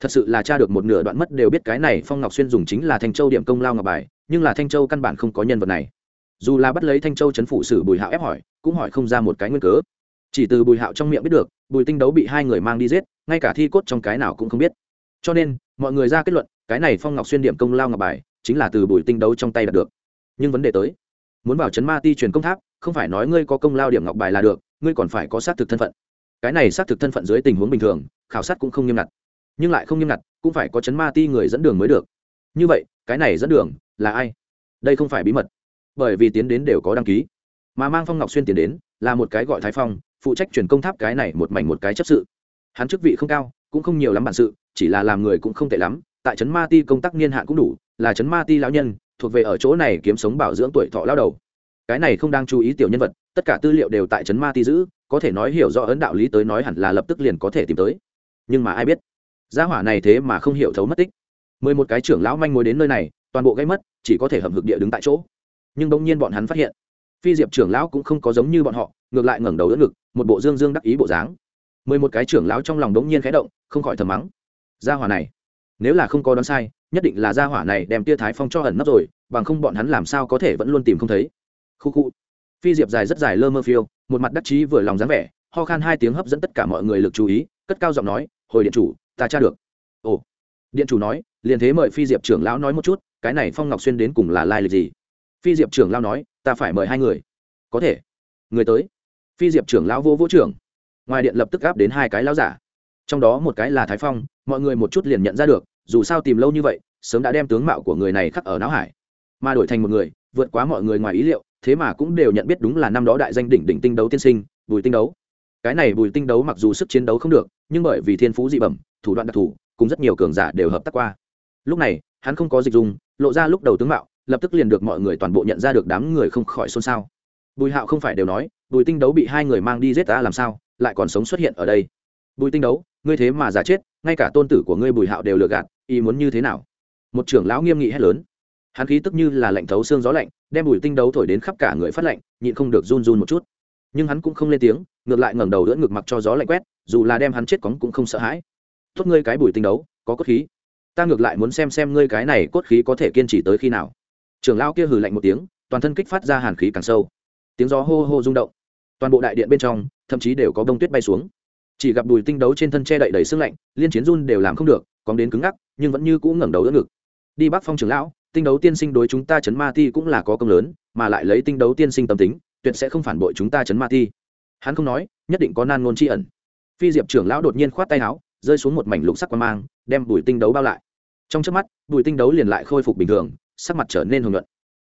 Thật sự là cha được một nửa đoạn mất đều biết cái này phong ngọc xuyên dùng chính là thanh châu điểm công lao ngọc bài, nhưng là thanh châu căn bản không có nhân vật này dù là bắt lấy thanh châu chấn phụ sử bùi hạo ép hỏi, cũng hỏi không ra một cái nguyên cớ. Chỉ từ bùi hạo trong miệng biết được, bùi tinh đấu bị hai người mang đi giết, ngay cả thi cốt trong cái nào cũng không biết. Cho nên, mọi người ra kết luận, cái này phong ngọc xuyên điểm công lao ngọc bài, chính là từ bùi tinh đấu trong tay đạt được. Nhưng vấn đề tới, muốn vào chấn ma ti truyền công tháp, không phải nói ngươi có công lao điểm ngọc bài là được, ngươi còn phải có xác thực thân phận. Cái này xác thực thân phận dưới tình huống bình thường, khảo sát cũng không nghiêm ngặt. Nhưng lại không nghiêm ngặt, cũng phải có chấn ma ti người dẫn đường mới được. Như vậy, cái này dẫn đường là ai? Đây không phải bí mật bởi vì tiến đến đều có đăng ký. Mà mang phong ngọc xuyên tiến đến là một cái gọi thái phong, phụ trách truyền công tháp cái này một mảnh một cái chấp sự. Hắn chức vị không cao, cũng không nhiều lắm bản sự, chỉ là làm người cũng không tệ lắm, tại trấn ma ti công tác niên hạn cũng đủ, là trấn ma ti lão nhân, thuộc về ở chỗ này kiếm sống bảo dưỡng tuổi thọ lao đầu. Cái này không đang chú ý tiểu nhân vật, tất cả tư liệu đều tại trấn ma ti giữ, có thể nói hiểu rõ ấn đạo lý tới nói hẳn là lập tức liền có thể tìm tới. Nhưng mà ai biết, gia hỏa này thế mà không hiểu thấu mất tích. Mười một cái trưởng lão manh mối đến nơi này, toàn bộ gây mất, chỉ có thể hầm hực địa đứng tại chỗ nhưng bỗng nhiên bọn hắn phát hiện, phi diệp trưởng lão cũng không có giống như bọn họ, ngược lại ngẩng đầu đỡ ngực, một bộ dương dương đắc ý bộ dáng. Mười một cái trưởng lão trong lòng đống nhiên khẽ động, không khỏi thầm mắng. Gia hỏa này, nếu là không có đoán sai, nhất định là gia hỏa này đem tia thái phong cho ẩn nấp rồi, bằng không bọn hắn làm sao có thể vẫn luôn tìm không thấy. Khu khu. Phi diệp dài rất dài lơ mơ phiêu, một mặt đắc chí vừa lòng dáng vẻ, ho khan hai tiếng hấp dẫn tất cả mọi người lực chú ý, cất cao giọng nói, hồi điện chủ, ta tra được. Ồ. Điện chủ nói, liền thế mời phi diệp trưởng lão nói một chút, cái này phong ngọc xuyên đến cùng là lai lịch gì? Phi diệp trưởng lao nói, ta phải mời hai người. Có thể. Người tới. Phi diệp trưởng lão vô vũ trưởng. Ngoài điện lập tức gáp đến hai cái lão giả. Trong đó một cái là thái phong, mọi người một chút liền nhận ra được, dù sao tìm lâu như vậy, sớm đã đem tướng mạo của người này khắc ở não hải. Mà đổi thành một người, vượt quá mọi người ngoài ý liệu, thế mà cũng đều nhận biết đúng là năm đó đại danh đỉnh đỉnh tinh đấu tiên sinh, bùi tinh đấu. Cái này bùi tinh đấu mặc dù sức chiến đấu không được, nhưng bởi vì thiên phú dị bẩm, thủ đoạn đặc thù, cùng rất nhiều cường giả đều hợp tác qua. Lúc này, hắn không có dịch dùng lộ ra lúc đầu tướng mạo lập tức liền được mọi người toàn bộ nhận ra được đám người không khỏi xôn xao. Bùi hạo không phải đều nói, bùi tinh đấu bị hai người mang đi giết ta làm sao, lại còn sống xuất hiện ở đây? Bùi tinh đấu, ngươi thế mà giả chết, ngay cả tôn tử của ngươi bùi hạo đều lừa gạt, ý muốn như thế nào? Một trưởng lão nghiêm nghị hét lớn. Hắn khí tức như là lạnh thấu xương gió lạnh, đem bùi tinh đấu thổi đến khắp cả người phát lạnh, nhịn không được run run một chút. Nhưng hắn cũng không lên tiếng, ngược lại ngẩng đầu đỡ ngực mặc cho gió lạnh quét, dù là đem hắn chết cóng cũng không sợ hãi. Tốt ngươi cái bùi tinh đấu, có cốt khí. Ta ngược lại muốn xem xem ngươi cái này cốt khí có thể kiên trì tới khi nào trưởng lão kia hừ lạnh một tiếng, toàn thân kích phát ra hàn khí càng sâu. Tiếng gió hô hô rung động. Toàn bộ đại điện bên trong, thậm chí đều có bông tuyết bay xuống. Chỉ gặp đùi tinh đấu trên thân che đậy đầy sương lạnh, liên chiến run đều làm không được còn đến cứng ngắc, nhưng vẫn như cũ ngẩng đầu đỡ ngực. Đi bắc phong trưởng lão, tinh đấu tiên sinh đối chúng ta chấn ma ti cũng là có công lớn, mà lại lấy tinh đấu tiên sinh tâm tính, tuyệt sẽ không phản bội chúng ta chấn ma ti. Hắn không nói, nhất định có nan ngôn tri ẩn. Phi diệp trưởng lão đột nhiên khoát tay áo, rơi xuống một mảnh lục sắc qua mang, đem bùi tinh đấu bao lại. Trong trước mắt bùi tinh đấu liền lại khôi phục bình thường sắc mặt trở nên hồng nhuận.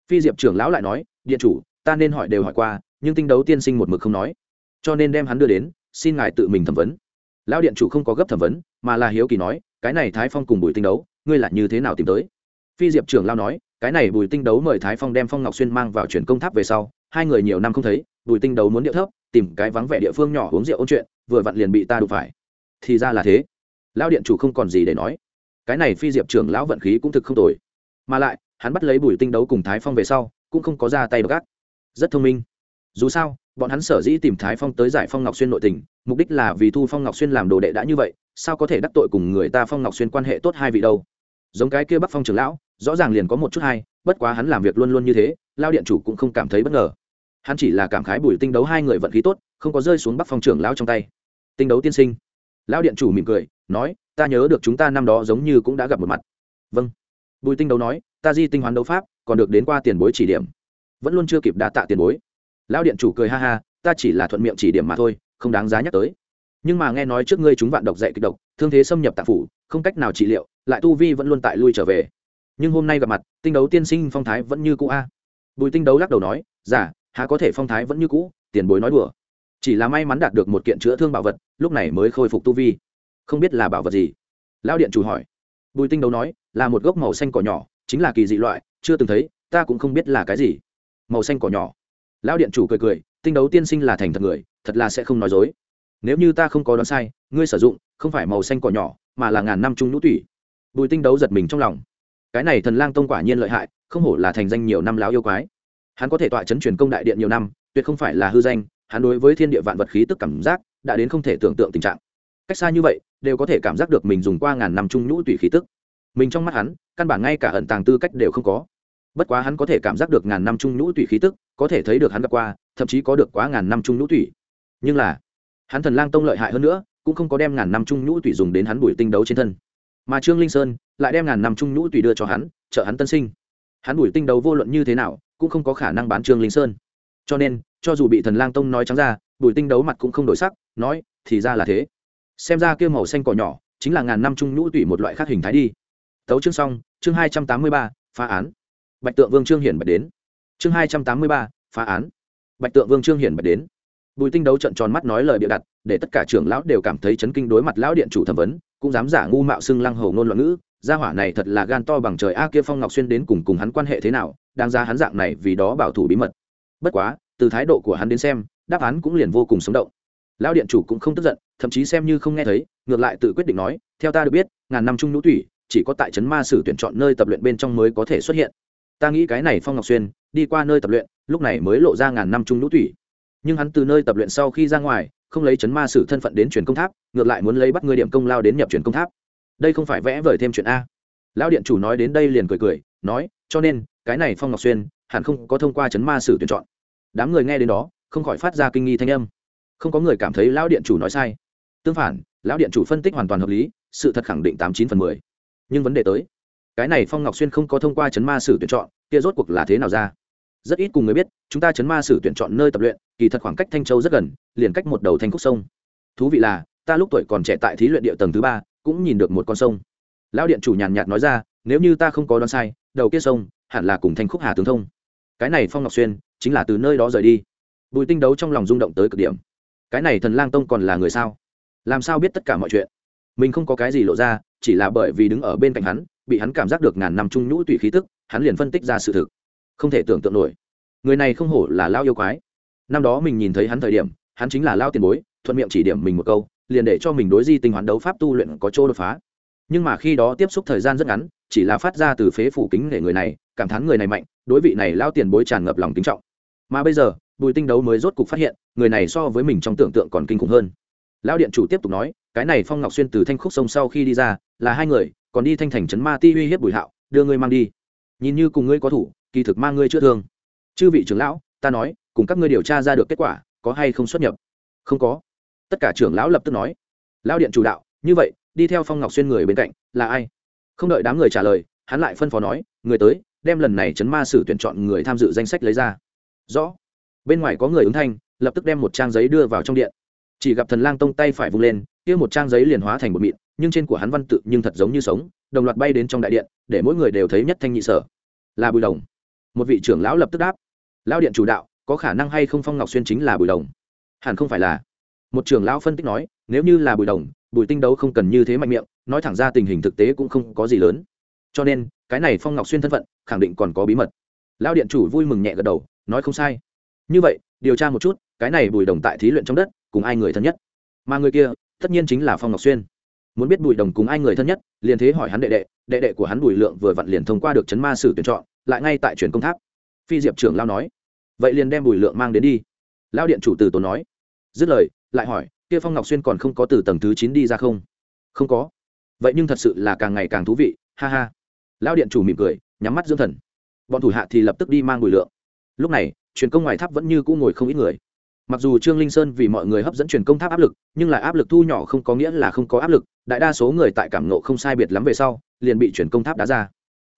Phi diệp trưởng lão lại nói, điện chủ, ta nên hỏi đều hỏi qua, nhưng tinh đấu tiên sinh một mực không nói, cho nên đem hắn đưa đến, xin ngài tự mình thẩm vấn. Lão điện chủ không có gấp thẩm vấn, mà là hiếu kỳ nói, cái này thái phong cùng bùi tinh đấu, ngươi là như thế nào tìm tới? Phi diệp trưởng lao nói, cái này bùi tinh đấu mời thái phong đem phong ngọc xuyên mang vào chuyển công tháp về sau, hai người nhiều năm không thấy, bùi tinh đấu muốn điệu thấp, tìm cái vắng vẻ địa phương nhỏ uống rượu ôn chuyện, vừa vặn liền bị ta đụng phải. Thì ra là thế. Lão điện chủ không còn gì để nói. Cái này phi diệp trưởng lão vận khí cũng thực không tồi. Mà lại hắn bắt lấy bùi tinh đấu cùng thái phong về sau, cũng không có ra tay gác rất thông minh. Dù sao, bọn hắn sở dĩ tìm thái phong tới giải phong ngọc xuyên nội tình, mục đích là vì thu phong ngọc xuyên làm đồ đệ đã như vậy, sao có thể đắc tội cùng người ta phong ngọc xuyên quan hệ tốt hai vị đâu? Giống cái kia bắc phong trưởng lão, rõ ràng liền có một chút hay, bất quá hắn làm việc luôn luôn như thế, lao điện chủ cũng không cảm thấy bất ngờ. Hắn chỉ là cảm khái bùi tinh đấu hai người vận khí tốt, không có rơi xuống bắc phong trưởng lão trong tay. Tinh đấu tiên sinh. Lão điện chủ mỉm cười, nói, ta nhớ được chúng ta năm đó giống như cũng đã gặp một mặt. Vâng. Bùi tinh đấu nói ta di tinh hoán đấu pháp, còn được đến qua tiền bối chỉ điểm. Vẫn luôn chưa kịp đa tạ tiền bối. Lão điện chủ cười ha ha, ta chỉ là thuận miệng chỉ điểm mà thôi, không đáng giá nhắc tới. Nhưng mà nghe nói trước ngươi chúng vạn độc dạy kịch độc, thương thế xâm nhập tạ phủ, không cách nào trị liệu, lại tu vi vẫn luôn tại lui trở về. Nhưng hôm nay gặp mặt, tinh đấu tiên sinh phong thái vẫn như cũ a. Bùi tinh đấu lắc đầu nói giả há có thể phong thái vẫn như cũ, tiền bối nói đùa. Chỉ là may mắn đạt được một kiện chữa thương bảo vật, lúc này mới khôi phục tu vi. Không biết là bảo vật gì? Lão điện chủ hỏi. Bùi tinh đấu nói, là một gốc màu xanh cỏ nhỏ chính là kỳ dị loại, chưa từng thấy, ta cũng không biết là cái gì. Màu xanh cỏ nhỏ. Lão điện chủ cười cười, tinh đấu tiên sinh là thành thật người, thật là sẽ không nói dối. Nếu như ta không có đoán sai, ngươi sử dụng, không phải màu xanh cỏ nhỏ, mà là ngàn năm trung nhũ tủy. Bùi tinh đấu giật mình trong lòng. Cái này thần lang tông quả nhiên lợi hại, không hổ là thành danh nhiều năm láo yêu quái. Hắn có thể tọa chấn truyền công đại điện nhiều năm, tuyệt không phải là hư danh, hắn đối với thiên địa vạn vật khí tức cảm giác, đã đến không thể tưởng tượng tình trạng. Cách xa như vậy, đều có thể cảm giác được mình dùng qua ngàn năm trung nhũ tùy khí tức mình trong mắt hắn, căn bản ngay cả ẩn tàng tư cách đều không có. Bất quá hắn có thể cảm giác được ngàn năm trung nhũ tùy khí tức, có thể thấy được hắn gặp qua, thậm chí có được quá ngàn năm trung nhũ tùy nhưng là, hắn thần lang tông lợi hại hơn nữa, cũng không có đem ngàn năm trung nhũ tùy dùng đến hắn bùi tinh đấu trên thân. Mà trương linh sơn lại đem ngàn năm trung nhũ tùy đưa cho hắn, trợ hắn tân sinh. Hắn bùi tinh đấu vô luận như thế nào, cũng không có khả năng bán trương linh sơn. Cho nên, cho dù bị thần lang tông nói trắng ra bùi tinh đấu mặt cũng không đổi sắc, nói, thì ra là thế. Xem ra kia màu xanh cỏ nhỏ, chính là ngàn năm trung nhũ tùy một loại khác hình thái đi tấu chương xong, chương hai trăm tám mươi ba, phá án. Bạch tượng vương trương hiển bạch đến. Chương hai trăm tám mươi ba, phá án. Bạch tượng vương trương hiển bạch đến. Bùi tinh đấu trận tròn mắt nói lời bịa đặt, để tất cả trưởng lão đều cảm thấy chấn kinh đối mặt lão điện chủ thẩm vấn, cũng dám giả ngu mạo xưng lăng hầu ngôn loạn ngữ, gia hỏa này thật là gan to bằng trời, a kia phong ngọc xuyên đến cùng cùng hắn quan hệ thế nào đang ra hắn dạng này vì đó bảo thủ bí mật. Bất quá, từ thái độ của hắn đến xem, đáp án cũng liền vô cùng sống động. Lão điện chủ cũng không tức giận, thậm chí xem như không nghe thấy, ngược lại tự quyết định nói, theo ta được biết, ngàn năm trung nhũ thủy chỉ có tại trấn ma sử tuyển chọn nơi tập luyện bên trong mới có thể xuất hiện. Ta nghĩ cái này phong ngọc xuyên, đi qua nơi tập luyện, lúc này mới lộ ra ngàn năm trung lũ thủy nhưng hắn từ nơi tập luyện sau khi ra ngoài, không lấy chấn ma sử thân phận đến truyền công tháp, ngược lại muốn lấy bắt người điểm công lao đến nhập truyền công tháp. Đây không phải vẽ vời thêm chuyện a. Lão điện chủ nói đến đây liền cười cười, nói, cho nên, cái này phong ngọc xuyên, hẳn không có thông qua chấn ma sử tuyển chọn. Đám người nghe đến đó, không khỏi phát ra kinh nghi thanh âm. Không có người cảm thấy lão điện chủ nói sai. Tương phản, lão điện chủ phân tích hoàn toàn hợp lý, sự thật khẳng định tám chín phần mười nhưng vấn đề tới. Cái này phong ngọc xuyên không có thông qua chấn ma sử tuyển chọn, kia rốt cuộc là thế nào ra? Rất ít cùng người biết, chúng ta chấn ma sử tuyển chọn nơi tập luyện, kỳ thật khoảng cách thanh châu rất gần, liền cách một đầu thanh khúc sông. Thú vị là, ta lúc tuổi còn trẻ tại thí luyện địa tầng thứ ba, cũng nhìn được một con sông. Lão điện chủ nhàn nhạt nói ra, nếu như ta không có đoán sai, đầu kia sông hẳn là cùng thanh khúc hà tướng thông. Cái này phong ngọc xuyên chính là từ nơi đó rời đi. Bùi tinh đấu trong lòng rung động tới cực điểm. Cái này thần lang tông còn là người sao? Làm sao biết tất cả mọi chuyện? Mình không có cái gì lộ ra chỉ là bởi vì đứng ở bên cạnh hắn, bị hắn cảm giác được ngàn năm trung nhũ tùy khí tức, hắn liền phân tích ra sự thực. Không thể tưởng tượng nổi. Người này không hổ là lao yêu quái. Năm đó mình nhìn thấy hắn thời điểm, hắn chính là lao tiền bối, thuận miệng chỉ điểm mình một câu, liền để cho mình đối di tinh hoán đấu pháp tu luyện có chỗ đột phá. Nhưng mà khi đó tiếp xúc thời gian rất ngắn, chỉ là phát ra từ phế phủ kính để người này, cảm thán người này mạnh, đối vị này lao tiền bối tràn ngập lòng kính trọng. Mà bây giờ, bùi tinh đấu mới rốt cục phát hiện, người này so với mình trong tưởng tượng còn kinh khủng hơn. Lão điện chủ tiếp tục nói, cái này phong ngọc xuyên từ thanh khúc sông sau khi đi ra là hai người, còn đi thanh thành trấn ma ti uy hiếp bùi hạo, đưa ngươi mang đi. Nhìn như cùng ngươi có thủ, kỳ thực mang ngươi chữa thương. Chư vị trưởng lão, ta nói, cùng các ngươi điều tra ra được kết quả, có hay không xuất nhập? Không có. Tất cả trưởng lão lập tức nói. Lão điện chủ đạo, như vậy, đi theo phong ngọc xuyên người bên cạnh, là ai? Không đợi đám người trả lời, hắn lại phân phó nói, người tới, đem lần này chấn ma sử tuyển chọn người tham dự danh sách lấy ra. Rõ. Bên ngoài có người ứng thanh, lập tức đem một trang giấy đưa vào trong điện. Chỉ gặp thần lang tông tay phải vung lên, kia một trang giấy liền hóa thành một mịn nhưng trên của hắn văn tự nhưng thật giống như sống, đồng loạt bay đến trong đại điện, để mỗi người đều thấy nhất thanh nhị sở. Là bùi đồng. Một vị trưởng lão lập tức đáp. Lão điện chủ đạo, có khả năng hay không phong ngọc xuyên chính là bùi đồng? Hẳn không phải là. Một trưởng lão phân tích nói, nếu như là bùi đồng, bùi tinh đấu không cần như thế mạnh miệng, nói thẳng ra tình hình thực tế cũng không có gì lớn. Cho nên, cái này phong ngọc xuyên thân phận, khẳng định còn có bí mật. Lão điện chủ vui mừng nhẹ gật đầu, nói không sai. Như vậy, điều tra một chút, cái này bùi đồng tại thí luyện trong đất, cùng ai người thân nhất? Mà người kia, tất nhiên chính là phong ngọc xuyên muốn biết bùi đồng cùng ai người thân nhất, liền thế hỏi hắn đệ đệ đệ đệ của hắn bùi lượng vừa vặn liền thông qua được chấn ma sử tuyển chọn, lại ngay tại truyền công tháp. Phi diệp trưởng lao nói, vậy liền đem bùi lượng mang đến đi. Lao điện chủ từ tốn nói, dứt lời, lại hỏi, kia phong ngọc xuyên còn không có từ tầng thứ chín đi ra không? Không có. Vậy nhưng thật sự là càng ngày càng thú vị, ha ha. Lao điện chủ mỉm cười, nhắm mắt dưỡng thần. Bọn thủ hạ thì lập tức đi mang bùi lượng. Lúc này, truyền công ngoài tháp vẫn như cũ ngồi không ít người mặc dù trương linh sơn vì mọi người hấp dẫn truyền công tháp áp lực, nhưng là áp lực thu nhỏ không có nghĩa là không có áp lực, đại đa số người tại cảm nộ không sai biệt lắm về sau, liền bị truyền công tháp đá ra.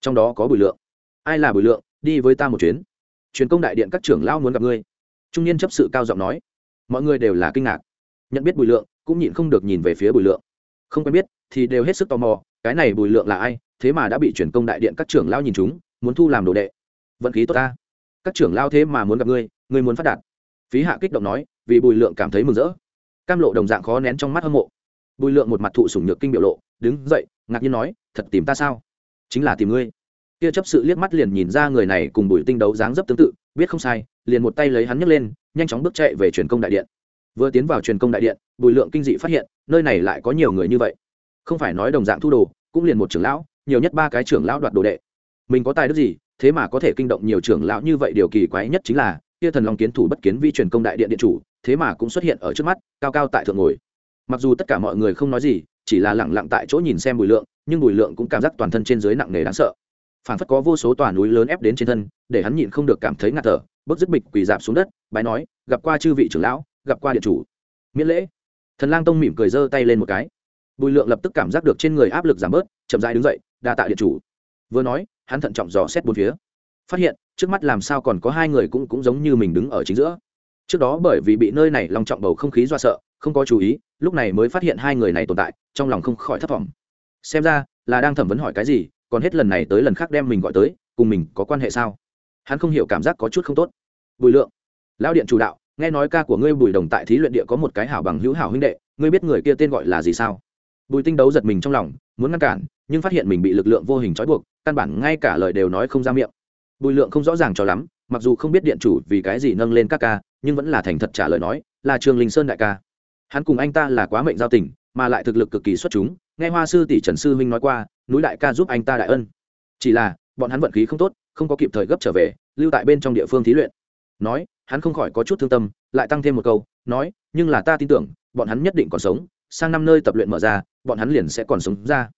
Trong đó có bùi lượng. Ai là bùi lượng? Đi với ta một chuyến. Truyền công đại điện các trưởng lao muốn gặp ngươi. Trung niên chấp sự cao giọng nói. Mọi người đều là kinh ngạc. Nhận biết bùi lượng, cũng nhịn không được nhìn về phía bùi lượng. Không quen biết, thì đều hết sức tò mò, cái này bùi lượng là ai? Thế mà đã bị truyền công đại điện các trưởng lao nhìn chúng, muốn thu làm đồ đệ. Vận khí tốt ta. Các trưởng lao thế mà muốn gặp ngươi ngươi muốn phát đạt phí hạ kích động nói, vì bùi lượng cảm thấy mừng rỡ. Cam lộ đồng dạng khó nén trong mắt hâm mộ. Bùi lượng một mặt thụ sủng nhược kinh biểu lộ, đứng dậy, ngạc nhiên nói, thật tìm ta sao? Chính là tìm ngươi. Kia chấp sự liếc mắt liền nhìn ra người này cùng bùi tinh đấu dáng dấp tương tự, biết không sai, liền một tay lấy hắn nhấc lên, nhanh chóng bước chạy về truyền công đại điện. Vừa tiến vào truyền công đại điện, bùi lượng kinh dị phát hiện, nơi này lại có nhiều người như vậy. Không phải nói đồng dạng thu đồ, cũng liền một trưởng lão, nhiều nhất ba cái trưởng lão đoạt đồ đệ. Mình có tài đức gì, thế mà có thể kinh động nhiều trưởng lão như vậy, điều kỳ quái nhất chính là kia thần long kiến thủ bất kiến vi truyền công đại điện điện chủ, thế mà cũng xuất hiện ở trước mắt, cao cao tại thượng ngồi. Mặc dù tất cả mọi người không nói gì, chỉ là lẳng lặng tại chỗ nhìn xem bùi lượng, nhưng bùi lượng cũng cảm giác toàn thân trên dưới nặng nề đáng sợ. Phản phất có vô số tòa núi lớn ép đến trên thân, để hắn nhịn không được cảm thấy ngạt thở, bước dứt bịch quỳ dạp xuống đất, bái nói, gặp qua chư vị trưởng lão, gặp qua điện chủ. Miễn lễ. Thần lang tông mỉm cười giơ tay lên một cái. Bùi lượng lập tức cảm giác được trên người áp lực giảm bớt, chậm dãi đứng dậy, đa tạ điện chủ. Vừa nói, hắn thận trọng dò xét bốn phía. Phát hiện trước mắt làm sao còn có hai người cũng cũng giống như mình đứng ở chính giữa. Trước đó bởi vì bị nơi này lòng trọng bầu không khí do sợ, không có chú ý, lúc này mới phát hiện hai người này tồn tại, trong lòng không khỏi thất vọng. Xem ra, là đang thẩm vấn hỏi cái gì, còn hết lần này tới lần khác đem mình gọi tới, cùng mình có quan hệ sao? Hắn không hiểu cảm giác có chút không tốt. Bùi lượng, lão điện chủ đạo, nghe nói ca của ngươi bùi đồng tại thí luyện địa có một cái hảo bằng hữu hảo huynh đệ, ngươi biết người kia tên gọi là gì sao? Bùi tinh đấu giật mình trong lòng, muốn ngăn cản, nhưng phát hiện mình bị lực lượng vô hình trói buộc, căn bản ngay cả lời đều nói không ra miệng bùi lượng không rõ ràng cho lắm, mặc dù không biết điện chủ vì cái gì nâng lên các ca, nhưng vẫn là thành thật trả lời nói, là trường linh sơn đại ca. Hắn cùng anh ta là quá mệnh giao tình, mà lại thực lực cực kỳ xuất chúng, nghe hoa sư tỷ trần sư huynh nói qua, núi đại ca giúp anh ta đại ân. Chỉ là, bọn hắn vận khí không tốt, không có kịp thời gấp trở về, lưu tại bên trong địa phương thí luyện. Nói, hắn không khỏi có chút thương tâm, lại tăng thêm một câu, nói, nhưng là ta tin tưởng, bọn hắn nhất định còn sống, sang năm nơi tập luyện mở ra, bọn hắn liền sẽ còn sống ra.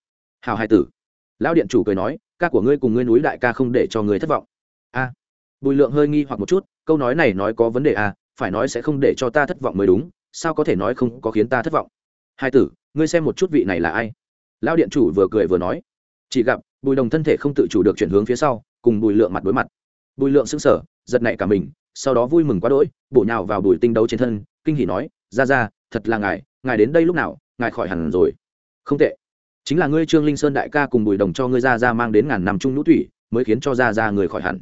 Hào hai tử. Lão điện chủ cười nói, ca của ngươi cùng ngươi núi đại ca không để cho ngươi thất vọng a bùi lượng hơi nghi hoặc một chút, câu nói này nói có vấn đề à? phải nói sẽ không để cho ta thất vọng mới đúng, sao có thể nói không có khiến ta thất vọng? Hai tử, ngươi xem một chút vị này là ai? Lão điện chủ vừa cười vừa nói. Chỉ gặp, bùi đồng thân thể không tự chủ được chuyển hướng phía sau, cùng bùi lượng mặt đối mặt. Bùi lượng sững sờ, giật nảy cả mình, sau đó vui mừng quá đỗi, bổ nhào vào bùi tinh đấu trên thân, kinh hỉ nói, ra ra, thật là ngài ngài đến đây lúc nào, ngài khỏi hẳn rồi. Không tệ. Chính là ngươi trương linh sơn đại ca cùng bùi đồng cho ngươi ra ra mang đến ngàn năm trung nhũ thủy mới khiến cho ra ra người khỏi hẳn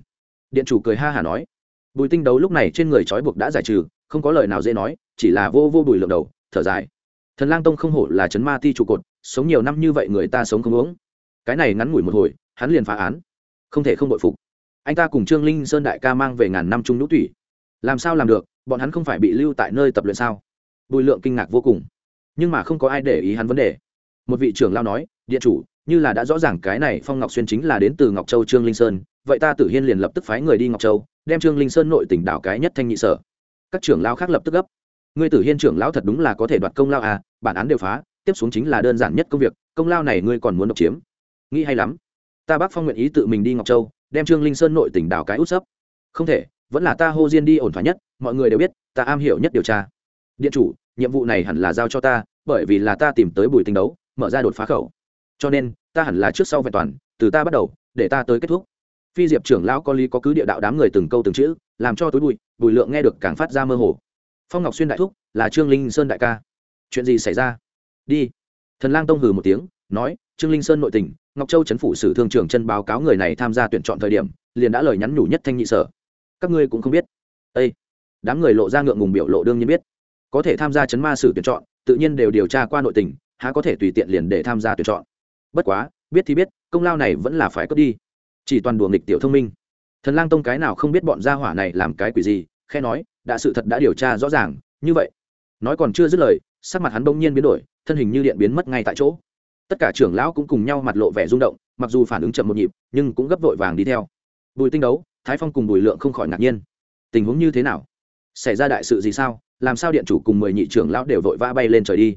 điện chủ cười ha hả nói. Bùi tinh đấu lúc này trên người trói buộc đã giải trừ, không có lời nào dễ nói, chỉ là vô vô bùi lượng đầu, thở dài. Thần lang tông không hổ là chấn ma ti trụ cột, sống nhiều năm như vậy người ta sống không uống cái này ngắn ngủi một hồi, hắn liền phá án. Không thể không bội phục. Anh ta cùng trương linh sơn đại ca mang về ngàn năm trung nhũ thủy làm sao làm được, bọn hắn không phải bị lưu tại nơi tập luyện sao? Bùi lượng kinh ngạc vô cùng. Nhưng mà không có ai để ý hắn vấn đề. Một vị trưởng lao nói, điện chủ, như là đã rõ ràng cái này phong ngọc xuyên chính là đến từ ngọc châu trương linh sơn vậy ta tử hiên liền lập tức phái người đi ngọc châu, đem trương linh sơn nội tỉnh đảo cái nhất thanh nhị sở. Các trưởng lão khác lập tức gấp. Ngươi tử hiên trưởng lão thật đúng là có thể đoạt công lao à bản án đều phá, tiếp xuống chính là đơn giản nhất công việc, công lao này ngươi còn muốn độc chiếm. Nghĩ hay lắm. Ta bác phong nguyện ý tự mình đi ngọc châu, đem trương linh sơn nội tỉnh đảo cái út sấp. Không thể, vẫn là ta hô diên đi ổn thỏa nhất, mọi người đều biết, ta am hiểu nhất điều tra. Điện chủ, nhiệm vụ này hẳn là giao cho ta, bởi vì là ta tìm tới bùi tinh đấu, mở ra đột phá khẩu. Cho nên, ta hẳn là trước sau vẹn toàn, từ ta bắt đầu, để ta tới kết thúc phi diệp trưởng lão có lý có cứ địa đạo đám người từng câu từng chữ, làm cho tối bụi, bùi lượng nghe được càng phát ra mơ hồ. Phong ngọc xuyên đại thúc, là trương linh sơn đại ca. Chuyện gì xảy ra? Đi. Thần lang tông hừ một tiếng, nói, trương linh sơn nội tình, ngọc châu chấn phủ sử thương trưởng chân báo cáo người này tham gia tuyển chọn thời điểm, liền đã lời nhắn nhủ nhất thanh nhị sở. Các ngươi cũng không biết. Ây đám người lộ ra ngượng ngùng biểu lộ đương nhiên biết. Có thể tham gia chấn ma sử tuyển chọn, tự nhiên đều điều tra qua nội tình, há có thể tùy tiện liền để tham gia tuyển chọn. Bất quá, biết thì biết, công lao này vẫn là phải cướp đi chỉ toàn đùa nghịch tiểu thông minh. Thần lang tông cái nào không biết bọn gia hỏa này làm cái quỷ gì khe nói, đã sự thật đã điều tra rõ ràng, như vậy. Nói còn chưa dứt lời, sắc mặt hắn bỗng nhiên biến đổi, thân hình như điện biến mất ngay tại chỗ. Tất cả trưởng lão cũng cùng nhau mặt lộ vẻ rung động, mặc dù phản ứng chậm một nhịp, nhưng cũng gấp vội vàng đi theo. Bùi tinh đấu, thái phong cùng bùi lượng không khỏi ngạc nhiên. Tình huống như thế nào? Xảy ra đại sự gì sao? Làm sao điện chủ cùng mười nhị trưởng lão đều vội vã bay lên trời đi?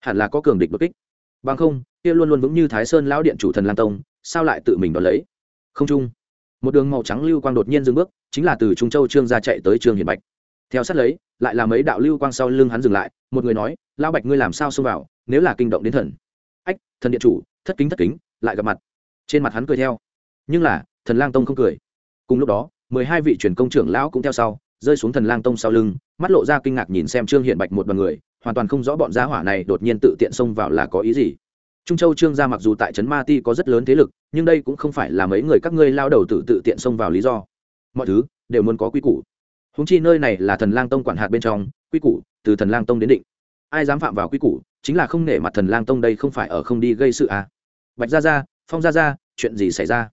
Hẳn là có cường địch đột kích. Bằng không, kia luôn luôn vững như thái sơn lão điện chủ thần lang tông, sao lại tự mình đón lấy? Không trung. Một đường màu trắng lưu quang đột nhiên dừng bước, chính là từ trung châu trương ra chạy tới trương hiền bạch. Theo sát lấy, lại là mấy đạo lưu quang sau lưng hắn dừng lại, một người nói lao bạch ngươi làm sao xông vào, nếu là kinh động đến thần? Ách, thần điện chủ, thất kính thất kính, lại gặp mặt. Trên mặt hắn cười theo. Nhưng là, thần lang tông không cười. Cùng lúc đó, mười hai vị truyền công trưởng lão cũng theo sau, rơi xuống thần lang tông sau lưng, mắt lộ ra kinh ngạc nhìn xem trương hiện bạch một đoàn người, hoàn toàn không rõ bọn gia hỏa này đột nhiên tự tiện xông vào là có ý gì trung châu trương gia mặc dù tại trấn ma ti có rất lớn thế lực, nhưng đây cũng không phải là mấy người các ngươi lao đầu tự tự tiện xông vào lý do. Mọi thứ đều muốn có quy củ. Húng chi nơi này là thần lang tông quản hạt bên trong, quy củ từ thần lang tông đến định. Ai dám phạm vào quy củ, chính là không nể mặt thần lang tông đây không phải ở không đi gây sự à. bạch gia gia, phong gia gia, chuyện gì xảy ra?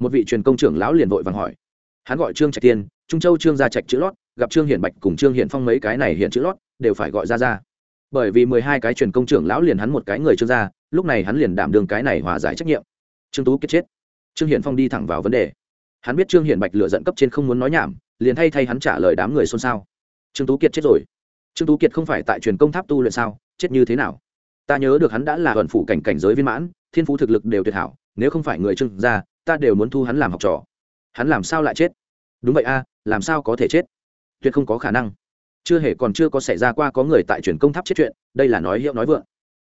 Một vị truyền công trưởng lão liền vội vàng hỏi. Hắn gọi trương trạch tiên, trung châu trương gia trạch chữ lót, gặp trương hiển bạch cùng trương hiển phong mấy cái này hiện chữ lót, đều phải gọi ra ra bởi vì mười hai cái truyền công trưởng lão liền hắn một cái người trương gia lúc này hắn liền đảm đương cái này hòa giải trách nhiệm. Trương tú kết chết. Trương hiển phong đi thẳng vào vấn đề. Hắn biết trương hiển bạch lựa dẫn cấp trên không muốn nói nhảm, liền thay thay hắn trả lời đám người xôn xao. Trương tú kiệt chết rồi. Trương tú kiệt không phải tại truyền công tháp tu luyện sao, chết như thế nào? Ta nhớ được hắn đã là ẩn phủ cảnh cảnh giới viên mãn, thiên phú thực lực đều tuyệt hảo, nếu không phải người trương gia ta đều muốn thu hắn làm học trò. Hắn làm sao lại chết? Đúng vậy a, làm sao có thể chết? Tuyệt không có khả năng chưa hề còn chưa có xảy ra qua có người tại truyền công tháp chết chuyện, đây là nói hiệu nói vượng.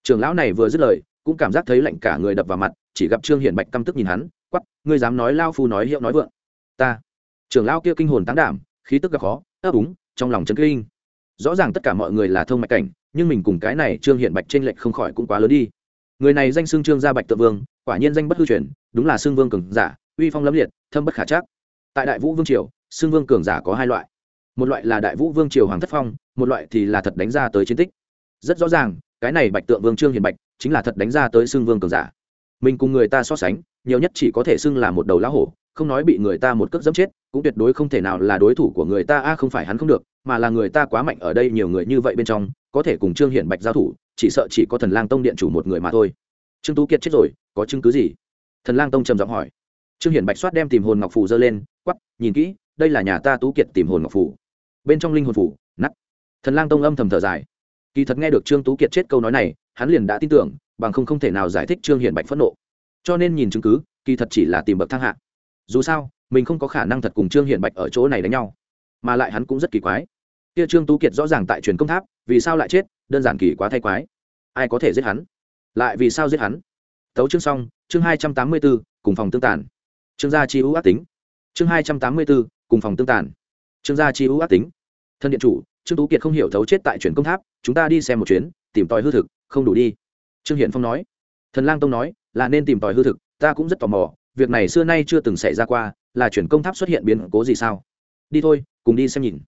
Trường lão này vừa dứt lời, cũng cảm giác thấy lạnh cả người đập vào mặt, chỉ gặp trương hiển bạch căm tức nhìn hắn quắp ngươi dám nói lao phu nói hiệu nói vượng. Ta. Trường lão kia kinh hồn tán đảm, khí tức gặp khó, ấp úng, trong lòng chấn kinh. Rõ ràng tất cả mọi người là thông mạch cảnh, nhưng mình cùng cái này trương hiển bạch trên lệch không khỏi cũng quá lớn đi. Người này danh xưng trương gia bạch tự vương, quả nhiên danh bất hư truyền, đúng là xưng vương cường giả, uy phong lâm liệt, thâm bất khả chắc. Tại đại vũ vương triều, xưng vương cường giả có hai loại một loại là đại vũ vương triều hoàng thất phong, một loại thì là thật đánh ra tới chiến tích. Rất rõ ràng, cái này bạch tượng vương trương hiền bạch chính là thật đánh ra tới xưng vương cường giả. Mình cùng người ta so sánh, nhiều nhất chỉ có thể xưng là một đầu lá hổ, không nói bị người ta một cước dẫm chết, cũng tuyệt đối không thể nào là đối thủ của người ta, a, không phải hắn không được, mà là người ta quá mạnh ở đây nhiều người như vậy bên trong, có thể cùng trương hiển bạch giao thủ, chỉ sợ chỉ có thần lang tông điện chủ một người mà thôi. Trương tú kiệt chết rồi, có chứng cứ gì? Thần lang tông trầm giọng hỏi. Trương hiển bạch soát đem tìm hồn ngọc phù dơ lên quắp nhìn kỹ, đây là nhà ta tú kiệt tìm hồn ngọc phù bên trong linh hồn phủ nắt thần lang tông âm thầm thở dài. Kỳ thật nghe được trương tú kiệt chết câu nói này, hắn liền đã tin tưởng, bằng không không thể nào giải thích trương hiển bạch phẫn nộ. Cho nên nhìn chứng cứ, kỳ thật chỉ là tìm bậc thang hạ. Dù sao, mình không có khả năng thật cùng trương hiển bạch ở chỗ này đánh nhau. Mà lại hắn cũng rất kỳ quái. Kia trương tú kiệt rõ ràng tại truyền công tháp, vì sao lại chết, đơn giản kỳ quá thay quái. Ai có thể giết hắn? Lại vì sao giết hắn? Tấu chương xong, chương hai trăm tám mươi b ố cùng phòng tương tàn. Chương gia chi ưu ác tính. Chương hai trăm tám mươi b ố cùng phòng tương tàn. Trương gia chi ưu ác tính. Thân điện chủ, trương tú kiệt không hiểu thấu chết tại truyền công tháp, chúng ta đi xem một chuyến, tìm tòi hư thực, không đủ đi. Trương hiển phong nói. Thần lang tông nói, là nên tìm tòi hư thực, ta cũng rất tò mò, việc này xưa nay chưa từng xảy ra qua, là chuyển công tháp xuất hiện biến cố gì sao? Đi thôi, cùng đi xem nhìn.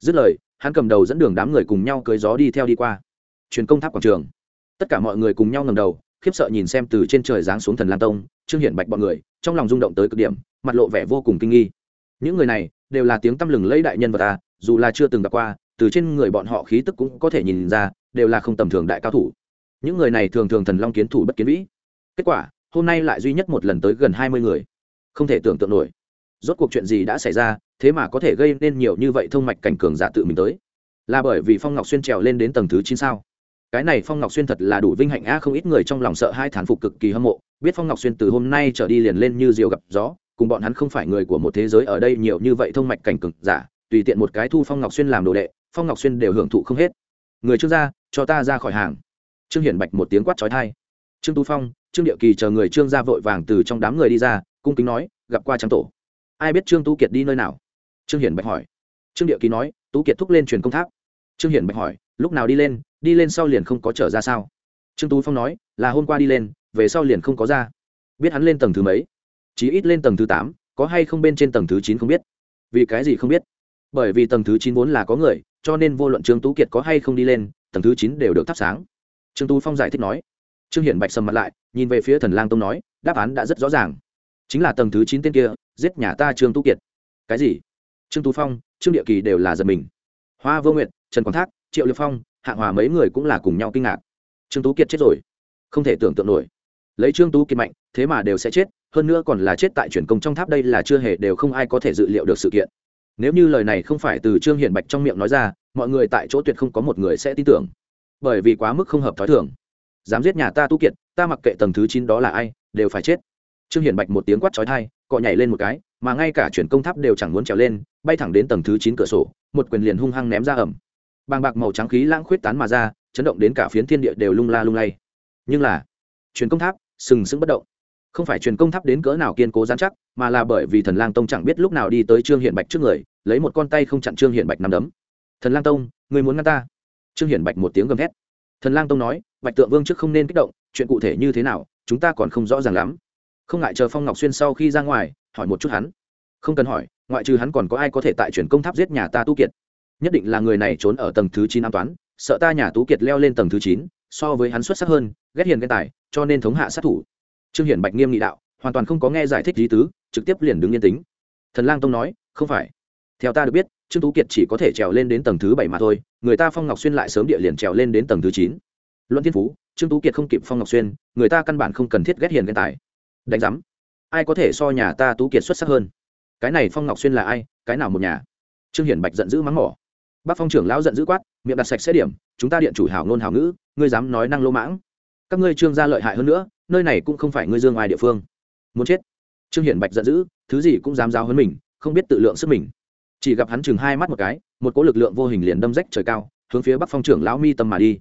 Dứt lời, hắn cầm đầu dẫn đường đám người cùng nhau cưới gió đi theo đi qua. Truyền công tháp quảng trường. Tất cả mọi người cùng nhau ngầm đầu, khiếp sợ nhìn xem từ trên trời giáng xuống thần Lang tông, trương hiển bạch bọn người, trong lòng rung động tới cực điểm, mặt lộ vẻ vô cùng kinh nghi. Những người này đều là tiếng tăm lừng lấy đại nhân vật ta, dù là chưa từng gặp qua, từ trên người bọn họ khí tức cũng có thể nhìn ra, đều là không tầm thường đại cao thủ. Những người này thường thường thần long kiến thủ bất kiến vĩ. Kết quả, hôm nay lại duy nhất một lần tới gần hai mươi người. Không thể tưởng tượng nổi. Rốt cuộc chuyện gì đã xảy ra, thế mà có thể gây nên nhiều như vậy thông mạch cảnh cường giả tự mình tới? Là bởi vì phong ngọc xuyên trèo lên đến tầng thứ chín sao? Cái này phong ngọc xuyên thật là đủ vinh hạnh a không ít người trong lòng sợ hai thán phục cực kỳ hâm mộ. Biết phong ngọc xuyên từ hôm nay trở đi liền lên như diều gặp gió cùng bọn hắn không phải người của một thế giới ở đây nhiều như vậy thông mạch cảnh cực giả, tùy tiện một cái thu phong ngọc xuyên làm đồ đệ, phong ngọc xuyên đều hưởng thụ không hết. Người trương gia cho ta ra khỏi hàng. Trương hiển bạch một tiếng quát trói thai trương tu phong, trương địa kỳ chờ người trương gia vội vàng từ trong đám người đi ra, cung kính nói, gặp qua trắng tổ. Ai biết trương tu kiệt đi nơi nào? Trương hiển bạch hỏi. Trương địa kỳ nói tú kiệt thúc lên truyền công tháp. Trương hiển bạch hỏi, lúc nào đi lên đi lên sau liền không có trở ra sao? Trương tú phong nói, là hôm qua đi lên, về sau liền không có ra. Biết hắn lên tầng thứ mấy? Chí ít lên tầng thứ tám, có hay không bên trên tầng thứ chín không biết. Vì cái gì không biết? Bởi vì tầng thứ chín vốn là có người, cho nên vô luận trương tú kiệt có hay không đi lên, tầng thứ chín đều được thắp sáng. Trương tú phong giải thích nói. Trương hiển bạch sầm mặt lại, nhìn về phía thần lang tông nói, đáp án đã rất rõ ràng. Chính là tầng thứ chín tên kia, giết nhà ta trương tú kiệt. Cái gì? Trương tú phong, trương địa kỳ đều là giật mình. Hoa vô nguyện trần quảng thác, triệu liệt phong hạng hòa mấy người cũng là cùng nhau kinh ngạc. Trương tú kiệt chết rồi. Không thể tưởng tượng nổi lấy trương tú kiệt mạnh, thế mà đều sẽ chết, hơn nữa còn là chết tại chuyển công trong tháp đây là chưa hề đều không ai có thể dự liệu được sự kiện. Nếu như lời này không phải từ trương hiển bạch trong miệng nói ra, mọi người tại chỗ tuyệt không có một người sẽ tin tưởng. Bởi vì quá mức không hợp t h ó i thường. Dám giết nhà ta tu kiệt, ta mặc kệ tầng thứ chín đó là ai, đều phải chết. Trương hiển bạch một tiếng quát trói thai, cọ nhảy lên một cái, mà ngay cả chuyển công tháp đều chẳng muốn trèo lên, bay thẳng đến tầng thứ chín cửa sổ, một quyền liền hung hăng ném ra ẩm. Bàng bạc màu trắng khí lãng khuyết tán mà ra, chấn động đến cả phiến thiên địa đều lung la lung lay. Nhưng là, chuyển công tháp sừng sững bất động. Không phải truyền công tháp đến cỡ nào kiên cố giám chắc, mà là bởi vì thần lang tông chẳng biết lúc nào đi tới trương hiển bạch trước người, lấy một con tay không chặn trương hiển bạch nằm đấm. Thần lang tông, người muốn ngăn ta? Trương hiển bạch một tiếng gầm thét. Thần lang tông nói, bạch tượng vương trước không nên kích động, chuyện cụ thể như thế nào, chúng ta còn không rõ ràng lắm. Không ngại chờ phong ngọc xuyên sau khi ra ngoài, hỏi một chút hắn. Không cần hỏi, ngoại trừ hắn còn có ai có thể tại truyền công tháp giết nhà ta tu kiệt? Nhất định là người này trốn ở tầng thứ chín an toán sợ ta nhà tú kiệt leo lên tầng thứ chín, so với hắn xuất sắc hơn, ghét hiền ghen tài cho nên thống hạ sát thủ. Trương hiển bạch nghiêm nghị đạo, hoàn toàn không có nghe giải thích lý tứ, trực tiếp liền đứng yên tính thần lang tông nói, không phải. Theo ta được biết, trương tú kiệt chỉ có thể trèo lên đến tầng thứ bảy mà thôi, người ta phong ngọc xuyên lại sớm địa liền trèo lên đến tầng thứ chín. Luận thiên phú, trương tú kiệt không kịp phong ngọc xuyên, người ta căn bản không cần thiết ghét hiền ghen tài. Đánh giám. Ai có thể so nhà ta tú kiệt xuất sắc hơn? Cái này phong ngọc xuyên là ai, cái nào một nhà? Trương hiển bạch giận dữ mắng mỏ. Bác phong trưởng lão giận dữ quát, miệng đặt sạch sẽ điểm, chúng ta điện chủ hảo ngôn hảo ngữ, ngươi dám nói năng lô mãng các ngươi trương gia lợi hại hơn nữa, nơi này cũng không phải ngươi dương ngoài địa phương. Muốn chết. Trương hiển bạch giận dữ, thứ gì cũng dám giao hơn mình, không biết tự lượng sức mình. Chỉ gặp hắn chừng hai mắt một cái, một cỗ lực lượng vô hình liền đâm rách trời cao, hướng phía bắc phong trưởng lão mi tâm mà đi.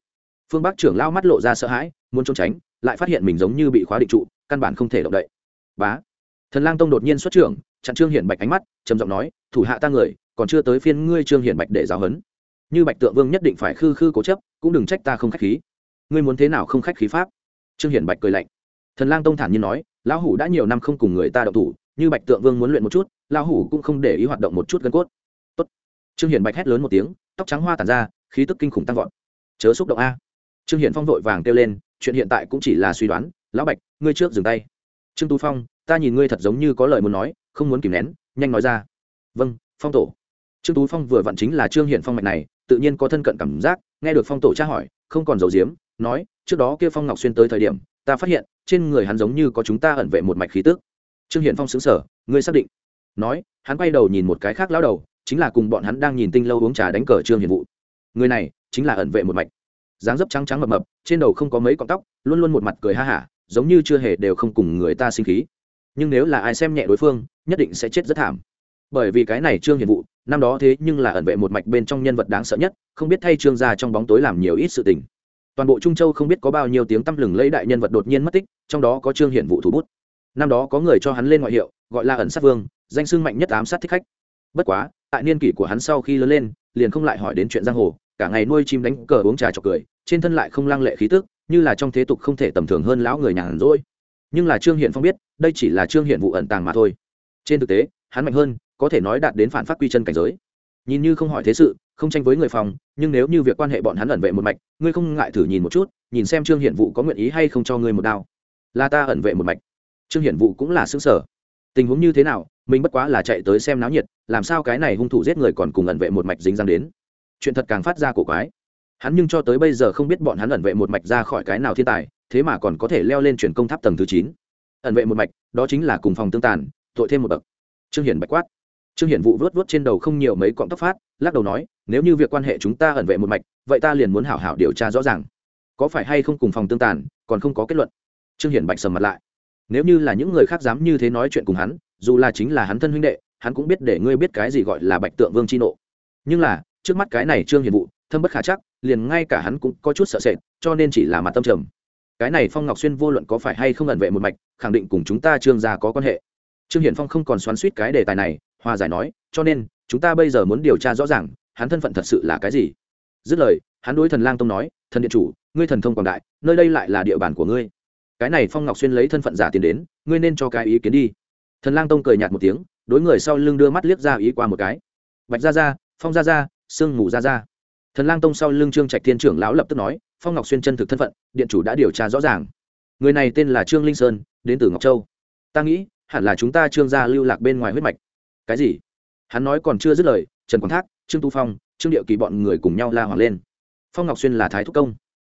Phương bắc trưởng lão mắt lộ ra sợ hãi, muốn trốn tránh, lại phát hiện mình giống như bị khóa định trụ, căn bản không thể động đậy. Bá. Thần lang tông đột nhiên xuất trưởng, chặn trương hiển bạch ánh mắt, trầm giọng nói, thủ hạ ta người, còn chưa tới phiên ngươi trương hiển bạch để giáo hấn như bạch tượng vương nhất định phải khư khư cố chấp, cũng đừng trách ta không khách khí ngươi muốn thế nào không khách khí pháp? Trương hiển bạch cười lạnh. Thần lang tông thản nhiên nói, lão hủ đã nhiều năm không cùng người ta đậu thủ, như bạch tượng vương muốn luyện một chút, lão hủ cũng không để ý hoạt động một chút gân cốt. Tốt. trương hiển bạch hét lớn một tiếng, tóc trắng hoa tàn ra, khí tức kinh khủng tăng vọt. Chớ xúc động a. Trương hiển phong vội vàng kêu lên, chuyện hiện tại cũng chỉ là suy đoán, lão bạch, ngươi trước dừng tay. Trương tu phong, ta nhìn ngươi thật giống như có lời muốn nói, không muốn kìm nén, nhanh nói ra. Vâng phong tổ. Trương tú phong vừa vặn chính là trương hiển phong mạch này, tự nhiên có thân cận cảm giác, nghe được phong tổ tra hỏi, không còn giấu diếm nói, trước đó kia phong ngọc xuyên tới thời điểm, ta phát hiện, trên người hắn giống như có chúng ta ẩn vệ một mạch khí tức. Trương hiển phong xứng sở ngươi xác định? Nói, hắn quay đầu nhìn một cái khác lao đầu, chính là cùng bọn hắn đang nhìn tinh lâu uống trà đánh cờ trương hiển vụ người này chính là ẩn vệ một mạch. Dáng dấp trắng trắng mập mập, trên đầu không có mấy cọng tóc, luôn luôn một mặt cười ha hả, giống như chưa hề đều không cùng người ta sinh khí. Nhưng nếu là ai xem nhẹ đối phương, nhất định sẽ chết rất thảm. Bởi vì cái này trương hiển vụ năm đó thế nhưng là ẩn vệ một mạch bên trong nhân vật đáng sợ nhất, không biết thay trương gia trong bóng tối làm nhiều ít sự tình toàn bộ trung châu không biết có bao nhiêu tiếng tăm lừng lấy đại nhân vật đột nhiên mất tích, trong đó có trương hiển vụ thủ bút. Năm đó có người cho hắn lên ngoại hiệu, gọi là ẩn sát vương, danh sưng mạnh nhất ám sát thích khách. Bất quá, tại niên kỷ của hắn sau khi lớn lên, liền không lại hỏi đến chuyện giang hồ, cả ngày nuôi chim đánh cờ uống trà trọc cười, trên thân lại không lăng lệ khí tức, như là trong thế tục không thể tầm thường hơn lão người nhàn rỗi. Nhưng là trương hiển phong biết, đây chỉ là trương hiển vụ ẩn tàng mà thôi. Trên thực tế, hắn mạnh hơn, có thể nói đạt đến phản phát quy chân cảnh giới nhìn như không hỏi thế sự, không tranh với người phòng, nhưng nếu như việc quan hệ bọn hắn ẩn vệ một mạch, ngươi không ngại thử nhìn một chút, nhìn xem trương hiển vụ có nguyện ý hay không cho ngươi một đao. Là ta ẩn vệ một mạch. Trương hiển vụ cũng là xứng sở tình huống như thế nào, mình bất quá là chạy tới xem náo nhiệt, làm sao cái này hung thủ giết người còn cùng ẩn vệ một mạch dính răng đến. Chuyện thật càng phát ra cổ quái. Hắn nhưng cho tới bây giờ không biết bọn hắn ẩn vệ một mạch ra khỏi cái nào thiên tài, thế mà còn có thể leo lên truyền công tháp tầng thứ chín. Ẩn vệ một mạch, đó chính là cùng phòng tương tàn, tội thêm một bậc. Trương hiển bạch quát trương hiển vụ vớt vớt trên đầu không nhiều mấy cọng tóc phát, lắc đầu nói, nếu như việc quan hệ chúng ta ẩn vệ một mạch, vậy ta liền muốn hảo hảo điều tra rõ ràng. Có phải hay không cùng phòng tương tàn, còn không có kết luận? Trương hiển bạch sầm mặt lại. Nếu như là những người khác dám như thế nói chuyện cùng hắn, dù là chính là hắn thân huynh đệ, hắn cũng biết để ngươi biết cái gì gọi là bạch tượng vương c h i nộ. Nhưng là, trước mắt cái này trương Hiển vụ thâm bất khả chắc, liền ngay cả hắn cũng có chút sợ sệt, cho nên chỉ là mặt tâm trầm. Cái này phong ngọc xuyên vô luận có phải hay không ẩn vệ một mạch, khẳng định cùng chúng ta trương gia có quan hệ. Trương hiển phong không còn xoắn suýt cái đề tài này hòa giải nói, cho nên, chúng ta bây giờ muốn điều tra rõ ràng, hắn thân phận thật sự là cái gì? Dứt lời, hắn đối thần lang tông nói, thần điện chủ, ngươi thần thông quảng đại, nơi đây lại là địa bàn của ngươi. Cái này phong ngọc xuyên lấy thân phận giả tiền đến, ngươi nên cho cái ý kiến đi. Thần lang tông cười nhạt một tiếng, đối người sau lưng đưa mắt liếc ra ý qua một cái. Bạch ra ra phong ra ra sương mù ra ra thần lang tông sau lưng trương trạch thiên trưởng lão lập tức nói, phong ngọc xuyên chân thực thân phận, điện chủ đã điều tra rõ ràng. Người này tên là trương linh sơn, đến từ ngọc châu. Ta nghĩ, hẳn là chúng ta trương gia lưu lạc bên ngoài huyết mạch cái gì? Hắn nói còn chưa dứt lời, trần quảng thác, trương tu phong, trương điệu kỳ bọn người cùng nhau la hoàng lên. Phong ngọc xuyên là thái thúc công.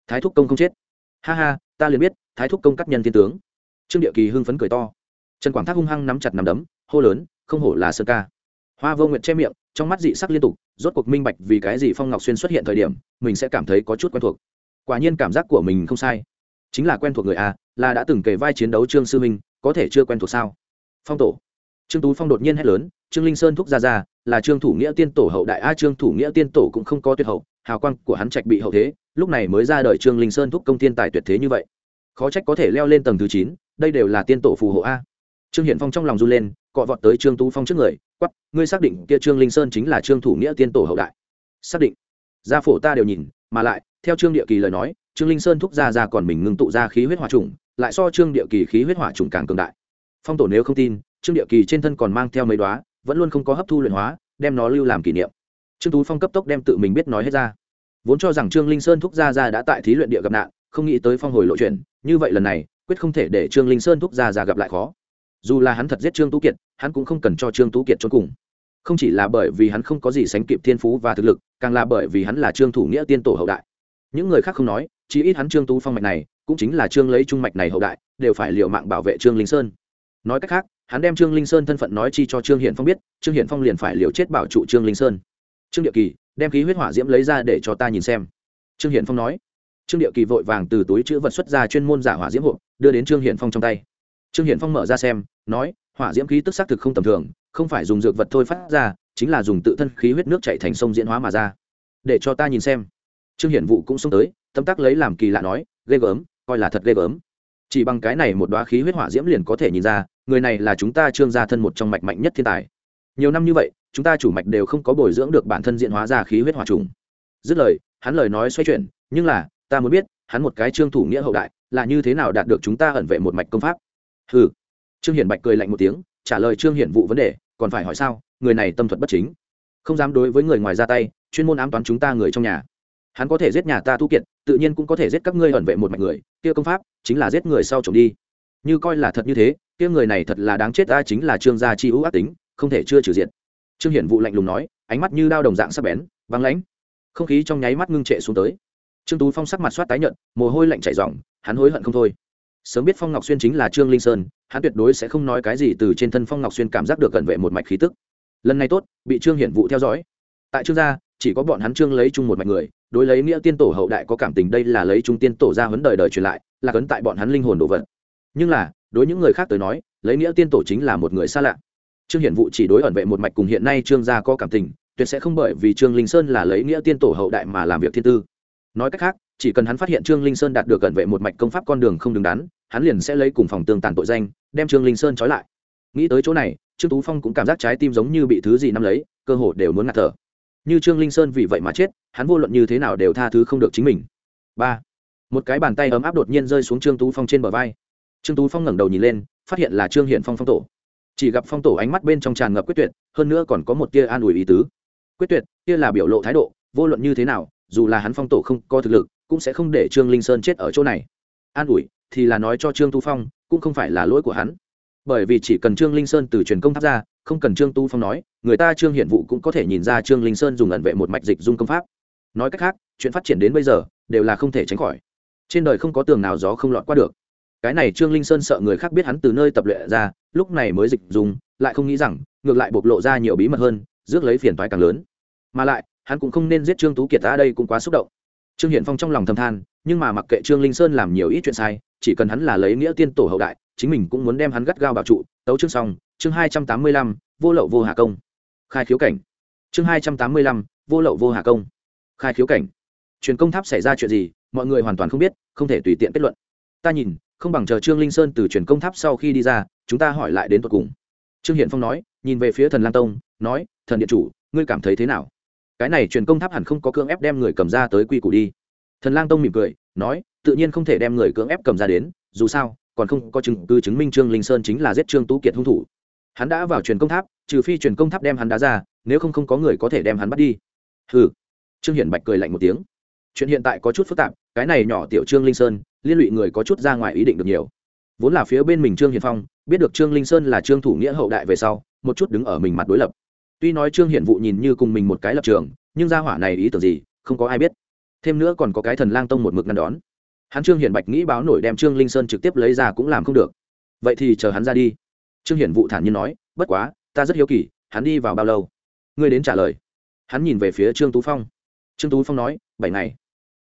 Thái thúc công không chết. Ha ha, ta liền biết, thái thúc công cắt nhân thiên tướng. Trương điệu kỳ hưng phấn cười to. Trần quảng thác hung hăng nắm chặt nắm đấm, hô lớn, không hổ là sơn ca. Hoa vô nguyệt che miệng, trong mắt dị sắc liên tục, rốt cuộc minh bạch vì cái gì phong ngọc xuyên xuất hiện thời điểm, mình sẽ cảm thấy có chút quen thuộc. Quả nhiên cảm giác của mình không sai. Chính là quen thuộc người a, là đã từng kể vai chiến đấu trương sư minh, có thể chưa quen thuộc sao? Phong tổ. Trương tú phong đột nhiên hét lớn trương linh sơn thúc ra ra, là trương thủ nghĩa tiên tổ hậu đại. A, trương thủ nghĩa tiên tổ cũng không có tuyệt hậu, hào quang của hắn trạch bị hậu thế, lúc này mới ra đời trương linh sơn thúc công tiên tài tuyệt thế như vậy. Khó trách có thể leo lên tầng thứ chín, đây đều là tiên tổ phù hộ a. Trương hiển phong trong lòng run lên, cọ vọt tới trương tú phong trước người quắp ngươi xác định kia trương linh sơn chính là trương thủ nghĩa tiên tổ hậu đại? Xác định. Gia phổ ta đều nhìn, mà lại, theo trương địa kỳ lời nói, trương linh sơn thúc ra ra còn mình ngưng tụ ra khí huyết hỏa trùng, lại so trương địa kỳ khí huyết hỏa trùng càng cường đại. Phong tổ nếu không tin, trương địa kỳ trên thân còn mang theo mấy đoá vẫn luôn không có hấp thu luyện hóa, đem nó lưu làm kỷ niệm. Trương tú phong cấp tốc đem tự mình biết nói hết ra. Vốn cho rằng trương linh sơn thúc gia ra đã tại thí luyện địa gặp nạn, không nghĩ tới phong hồi lộ chuyện như vậy lần này, quyết không thể để trương linh sơn thúc gia ra gặp lại khó. Dù là hắn thật giết trương tú kiệt, hắn cũng không cần cho trương tú kiệt trốn cùng. Không chỉ là bởi vì hắn không có gì sánh kịp thiên phú và thực lực, càng là bởi vì hắn là trương thủ nghĩa tiên tổ hậu đại. Những người khác không nói chỉ ít hắn trương tú phong mạch này, cũng chính là trương lấy trung mạch này hậu đại, đều phải liệu mạng bảo vệ trương linh sơn. Nói cách khác hắn đem trương linh sơn thân phận nói chi cho trương hiển phong biết, trương hiển phong liền phải liều chết bảo trụ trương linh sơn. Trương địa kỳ, đem khí huyết hỏa diễm lấy ra để cho ta nhìn xem. Trương hiển phong nói. Trương địa kỳ vội vàng từ túi chữ vật xuất ra chuyên môn giả hỏa diễm hộp, đưa đến trương hiển phong trong tay. Trương hiển phong mở ra xem, nói, hỏa diễm khí tức xác thực không tầm thường, không phải dùng dược vật thôi phát ra, chính là dùng tự thân khí huyết nước chạy thành sông diễn hóa mà ra. Để cho ta nhìn xem. Trương hiển vụ cũng xông tới tâm tác lấy làm kỳ lạ nói, ghê gớm, coi là thật ghê gớm chỉ bằng cái này một đoá khí huyết hỏa diễm liền có thể nhìn ra, người này là chúng ta trương gia thân một trong mạch mạnh nhất thiên tài. Nhiều năm như vậy, chúng ta chủ mạch đều không có bồi dưỡng được bản thân diện hóa ra khí huyết hỏa trùng. Dứt lời, hắn lời nói xoay chuyển, nhưng là, ta muốn biết, hắn một cái trương thủ nghĩa hậu đại, là như thế nào đạt được chúng ta ẩn vệ một mạch công pháp? Hừ. Trương hiển bạch cười lạnh một tiếng, trả lời trương hiển vụ vấn đề, còn phải hỏi sao, người này tâm thuật bất chính. Không dám đối với người ngoài ra tay, chuyên môn ám toán chúng ta người trong nhà. Hắn có thể giết nhà ta tu kiệt, tự nhiên cũng có thể giết các ngươi ẩn vệ một mạch người kia công pháp chính là giết người sau trộm đi. Như coi là thật như thế, kia người này thật là đáng chết, ta chính là trương gia chi ưu ác tính, không thể chưa trừ diện. Trương hiển vụ lạnh lùng nói, ánh mắt như đao đồng dạng sắc bén vắng lãnh. Không khí trong nháy mắt ngưng trệ xuống tới. Trương tú phong sắc mặt soát tái nhợt, mồ hôi lạnh chảy ròng, hắn hối hận không thôi. Sớm biết phong ngọc xuyên chính là trương linh sơn, hắn tuyệt đối sẽ không nói cái gì từ trên thân phong ngọc xuyên cảm giác được cận vệ một mạch khí tức. Lần này tốt, bị trương hiển vụ theo dõi. Tại trương gia, chỉ có bọn hắn trương lấy chung một mạch người đối lấy nghĩa tiên tổ hậu đại có cảm tình, đây là lấy trung tiên tổ ra vấn đời đời truyền lại, là cấn tại bọn hắn linh hồn đồ vật. Nhưng là, đối những người khác tới nói, lấy nghĩa tiên tổ chính là một người xa lạ. Trương hiển vụ chỉ đối ẩn vệ một mạch cùng hiện nay trương gia có cảm tình, tuyệt sẽ không bởi vì trương linh sơn là lấy nghĩa tiên tổ hậu đại mà làm việc thiên tư. Nói cách khác, chỉ cần hắn phát hiện trương linh sơn đạt được cận vệ một mạch công pháp con đường không đứng đắn, hắn liền sẽ lấy cùng phòng tương tàn tội danh, đem trương linh sơn trói lại. Nghĩ tới chỗ này, trương tú phong cũng cảm giác trái tim giống như bị thứ gì nắm lấy, cơ hồ đều muốn ngạt thở như trương linh sơn vì vậy mà chết, hắn vô luận như thế nào đều tha thứ không được chính mình. Ba, một cái bàn tay ấm áp đột nhiên rơi xuống trương tú phong trên bờ vai. Trương tú phong ngẩng đầu nhìn lên, phát hiện là trương hiện phong phong tổ. Chỉ gặp phong tổ ánh mắt bên trong tràn ngập quyết tuyệt, hơn nữa còn có một tia an ủi ý tứ. Quyết tuyệt, kia là biểu lộ thái độ, vô luận như thế nào, dù là hắn phong tổ không có thực lực, cũng sẽ không để trương linh sơn chết ở chỗ này. An ủi, thì là nói cho trương tu phong, cũng không phải là lỗi của hắn. Bởi vì chỉ cần trương linh sơn từ truyền công tháp ra không cần trương tu phong nói, người ta trương hiện vụ cũng có thể nhìn ra trương linh sơn dùng ẩn vệ một mạch dịch dung công pháp. Nói cách khác, chuyện phát triển đến bây giờ đều là không thể tránh khỏi. Trên đời không có tường nào gió không lọt qua được. Cái này trương linh sơn sợ người khác biết hắn từ nơi tập luyện ra, lúc này mới dịch dùng lại không nghĩ rằng, ngược lại bộc lộ ra nhiều bí mật hơn, rước lấy phiền toái càng lớn. Mà lại, hắn cũng không nên giết trương tú kiệt ta đây cũng quá xúc động. Trương hiển phong trong lòng thầm than, nhưng mà mặc kệ trương linh sơn làm nhiều ít chuyện sai, chỉ cần hắn là lấy nghĩa tiên tổ hậu đại, chính mình cũng muốn đem hắn gắt gao bảo trụ, tấu chương xong chương hai trăm tám mươi lăm, vô lậu vô hà công. Khai khiếu cảnh. Chương hai trăm tám mươi lăm, vô lậu vô hà công. Khai khiếu cảnh. Truyền công tháp xảy ra chuyện gì, mọi người hoàn toàn không biết, không thể tùy tiện kết luận. Ta nhìn, không bằng chờ trương linh sơn từ truyền công tháp sau khi đi ra, chúng ta hỏi lại đến tận cùng. Trương hiển phong nói, nhìn về phía thần lang tông, nói, thần điện chủ, ngươi cảm thấy thế nào? Cái này truyền công tháp hẳn không có cưỡng ép đem người cầm ra tới quy củ đi. Thần lang tông mỉm cười, nói, tự nhiên không thể đem người cưỡng ép cầm ra đến, dù sao, còn không có chứng cứ chứng minh trương linh sơn chính là giết trương tú kiệt hung thủ hắn đã vào truyền công tháp, trừ phi truyền công tháp đem hắn đá ra, nếu không không có người có thể đem hắn bắt đi. Hừ. Trương hiển bạch cười lạnh một tiếng. Chuyện hiện tại có chút phức tạp, cái này nhỏ tiểu trương linh sơn, liên lụy người có chút ra ngoài ý định được nhiều. Vốn là phía bên mình trương hiền phong, biết được trương linh sơn là trương thủ nghĩa hậu đại về sau, một chút đứng ở mình mặt đối lập. Tuy nói trương hiển vụ nhìn như cùng mình một cái lập trường, nhưng gia hỏa này ý tưởng gì, không có ai biết. Thêm nữa còn có cái thần lang tông một mực ngăn đón. Hắn trương hiển bạch nghĩ báo nổi đem trương linh sơn trực tiếp lấy ra cũng làm không được. Vậy thì chờ hắn ra đi trương hiển vụ thản nhiên nói, bất quá, ta rất hiếu kỳ, hắn đi vào bao lâu? Ngươi đến trả lời. Hắn nhìn về phía trương tú phong. Trương tú phong nói, bảy ngày.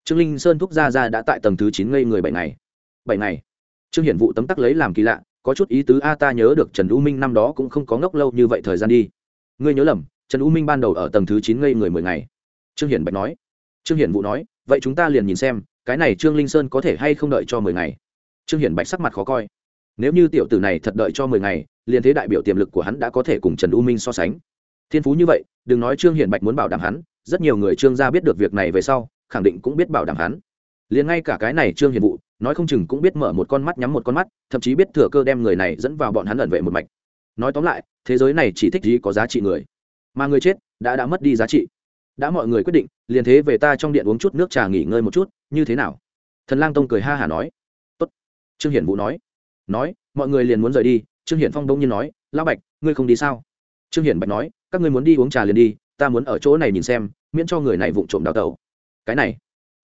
Trương linh sơn thúc ra ra đã tại tầng thứ chín ngây người bảy ngày. Bảy ngày. Trương hiển vụ tấm tắc lấy làm kỳ lạ, có chút ý tứ a, ta nhớ được trần u minh năm đó cũng không có ngốc lâu như vậy thời gian đi. Ngươi nhớ lầm, trần u minh ban đầu ở tầng thứ chín ngây người mười ngày. Trương hiển bạch nói. Trương hiển vụ nói, vậy chúng ta liền nhìn xem, cái này trương linh sơn có thể hay không đợi cho mười ngày? Trương hiển bạch sắc mặt khó coi nếu như tiểu tử này thật đợi cho mười ngày, liền thế đại biểu tiềm lực của hắn đã có thể cùng trần u minh so sánh. Thiên phú như vậy, đừng nói trương hiển bạch muốn bảo đảm hắn, rất nhiều người trương gia biết được việc này về sau, khẳng định cũng biết bảo đảm hắn. Liền ngay cả cái này trương hiển vụ nói không chừng cũng biết mở một con mắt nhắm một con mắt, thậm chí biết thừa cơ đem người này dẫn vào bọn hắn ẩn vệ một mạch. Nói tóm lại, thế giới này chỉ thích gì có giá trị người. Mà người chết, đã đã mất đi giá trị. Đã mọi người quyết định, liền thế về ta trong điện uống chút nước trà nghỉ ngơi một chút, như thế nào? Thần lang tông cười ha hả nói. Tốt. Trương hiển vũ nói nói, mọi người liền muốn rời đi. Trương hiển phong đông nhiên nói, lão bạch, ngươi không đi sao? Trương hiển bạch nói, các ngươi muốn đi uống trà liền đi, ta muốn ở chỗ này nhìn xem, miễn cho người này vụng trộm đào tẩu. Cái này,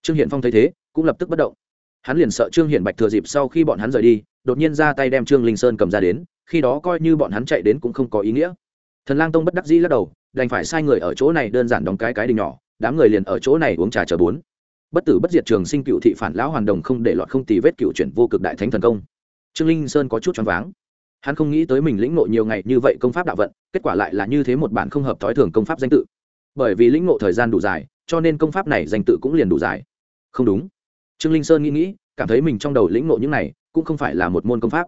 trương hiển phong thấy thế, cũng lập tức bất động. Hắn liền sợ trương hiển bạch thừa dịp sau khi bọn hắn rời đi, đột nhiên ra tay đem trương linh sơn cầm ra đến, khi đó coi như bọn hắn chạy đến cũng không có ý nghĩa. Thần lang tông bất đắc dĩ lắc đầu, đành phải sai người ở chỗ này đơn giản đóng cái cái đình nhỏ, đám người liền ở chỗ này uống trà chờ bốn. Bất tử bất diệt trường sinh cựu thị phản lão hoàn đồng không để lọt không tì vết cựu chuyển vô cực đại thánh thần công trương linh sơn có chút choáng váng. Hắn không nghĩ tới mình lĩnh ngộ nhiều ngày như vậy công pháp đạo vận, kết quả lại là như thế một bản không hợp thói thường công pháp danh tự. Bởi vì lĩnh ngộ thời gian đủ dài, cho nên công pháp này danh tự cũng liền đủ dài. Không đúng. Trương linh sơn nghĩ nghĩ, cảm thấy mình trong đầu lĩnh ngộ những này, cũng không phải là một môn công pháp,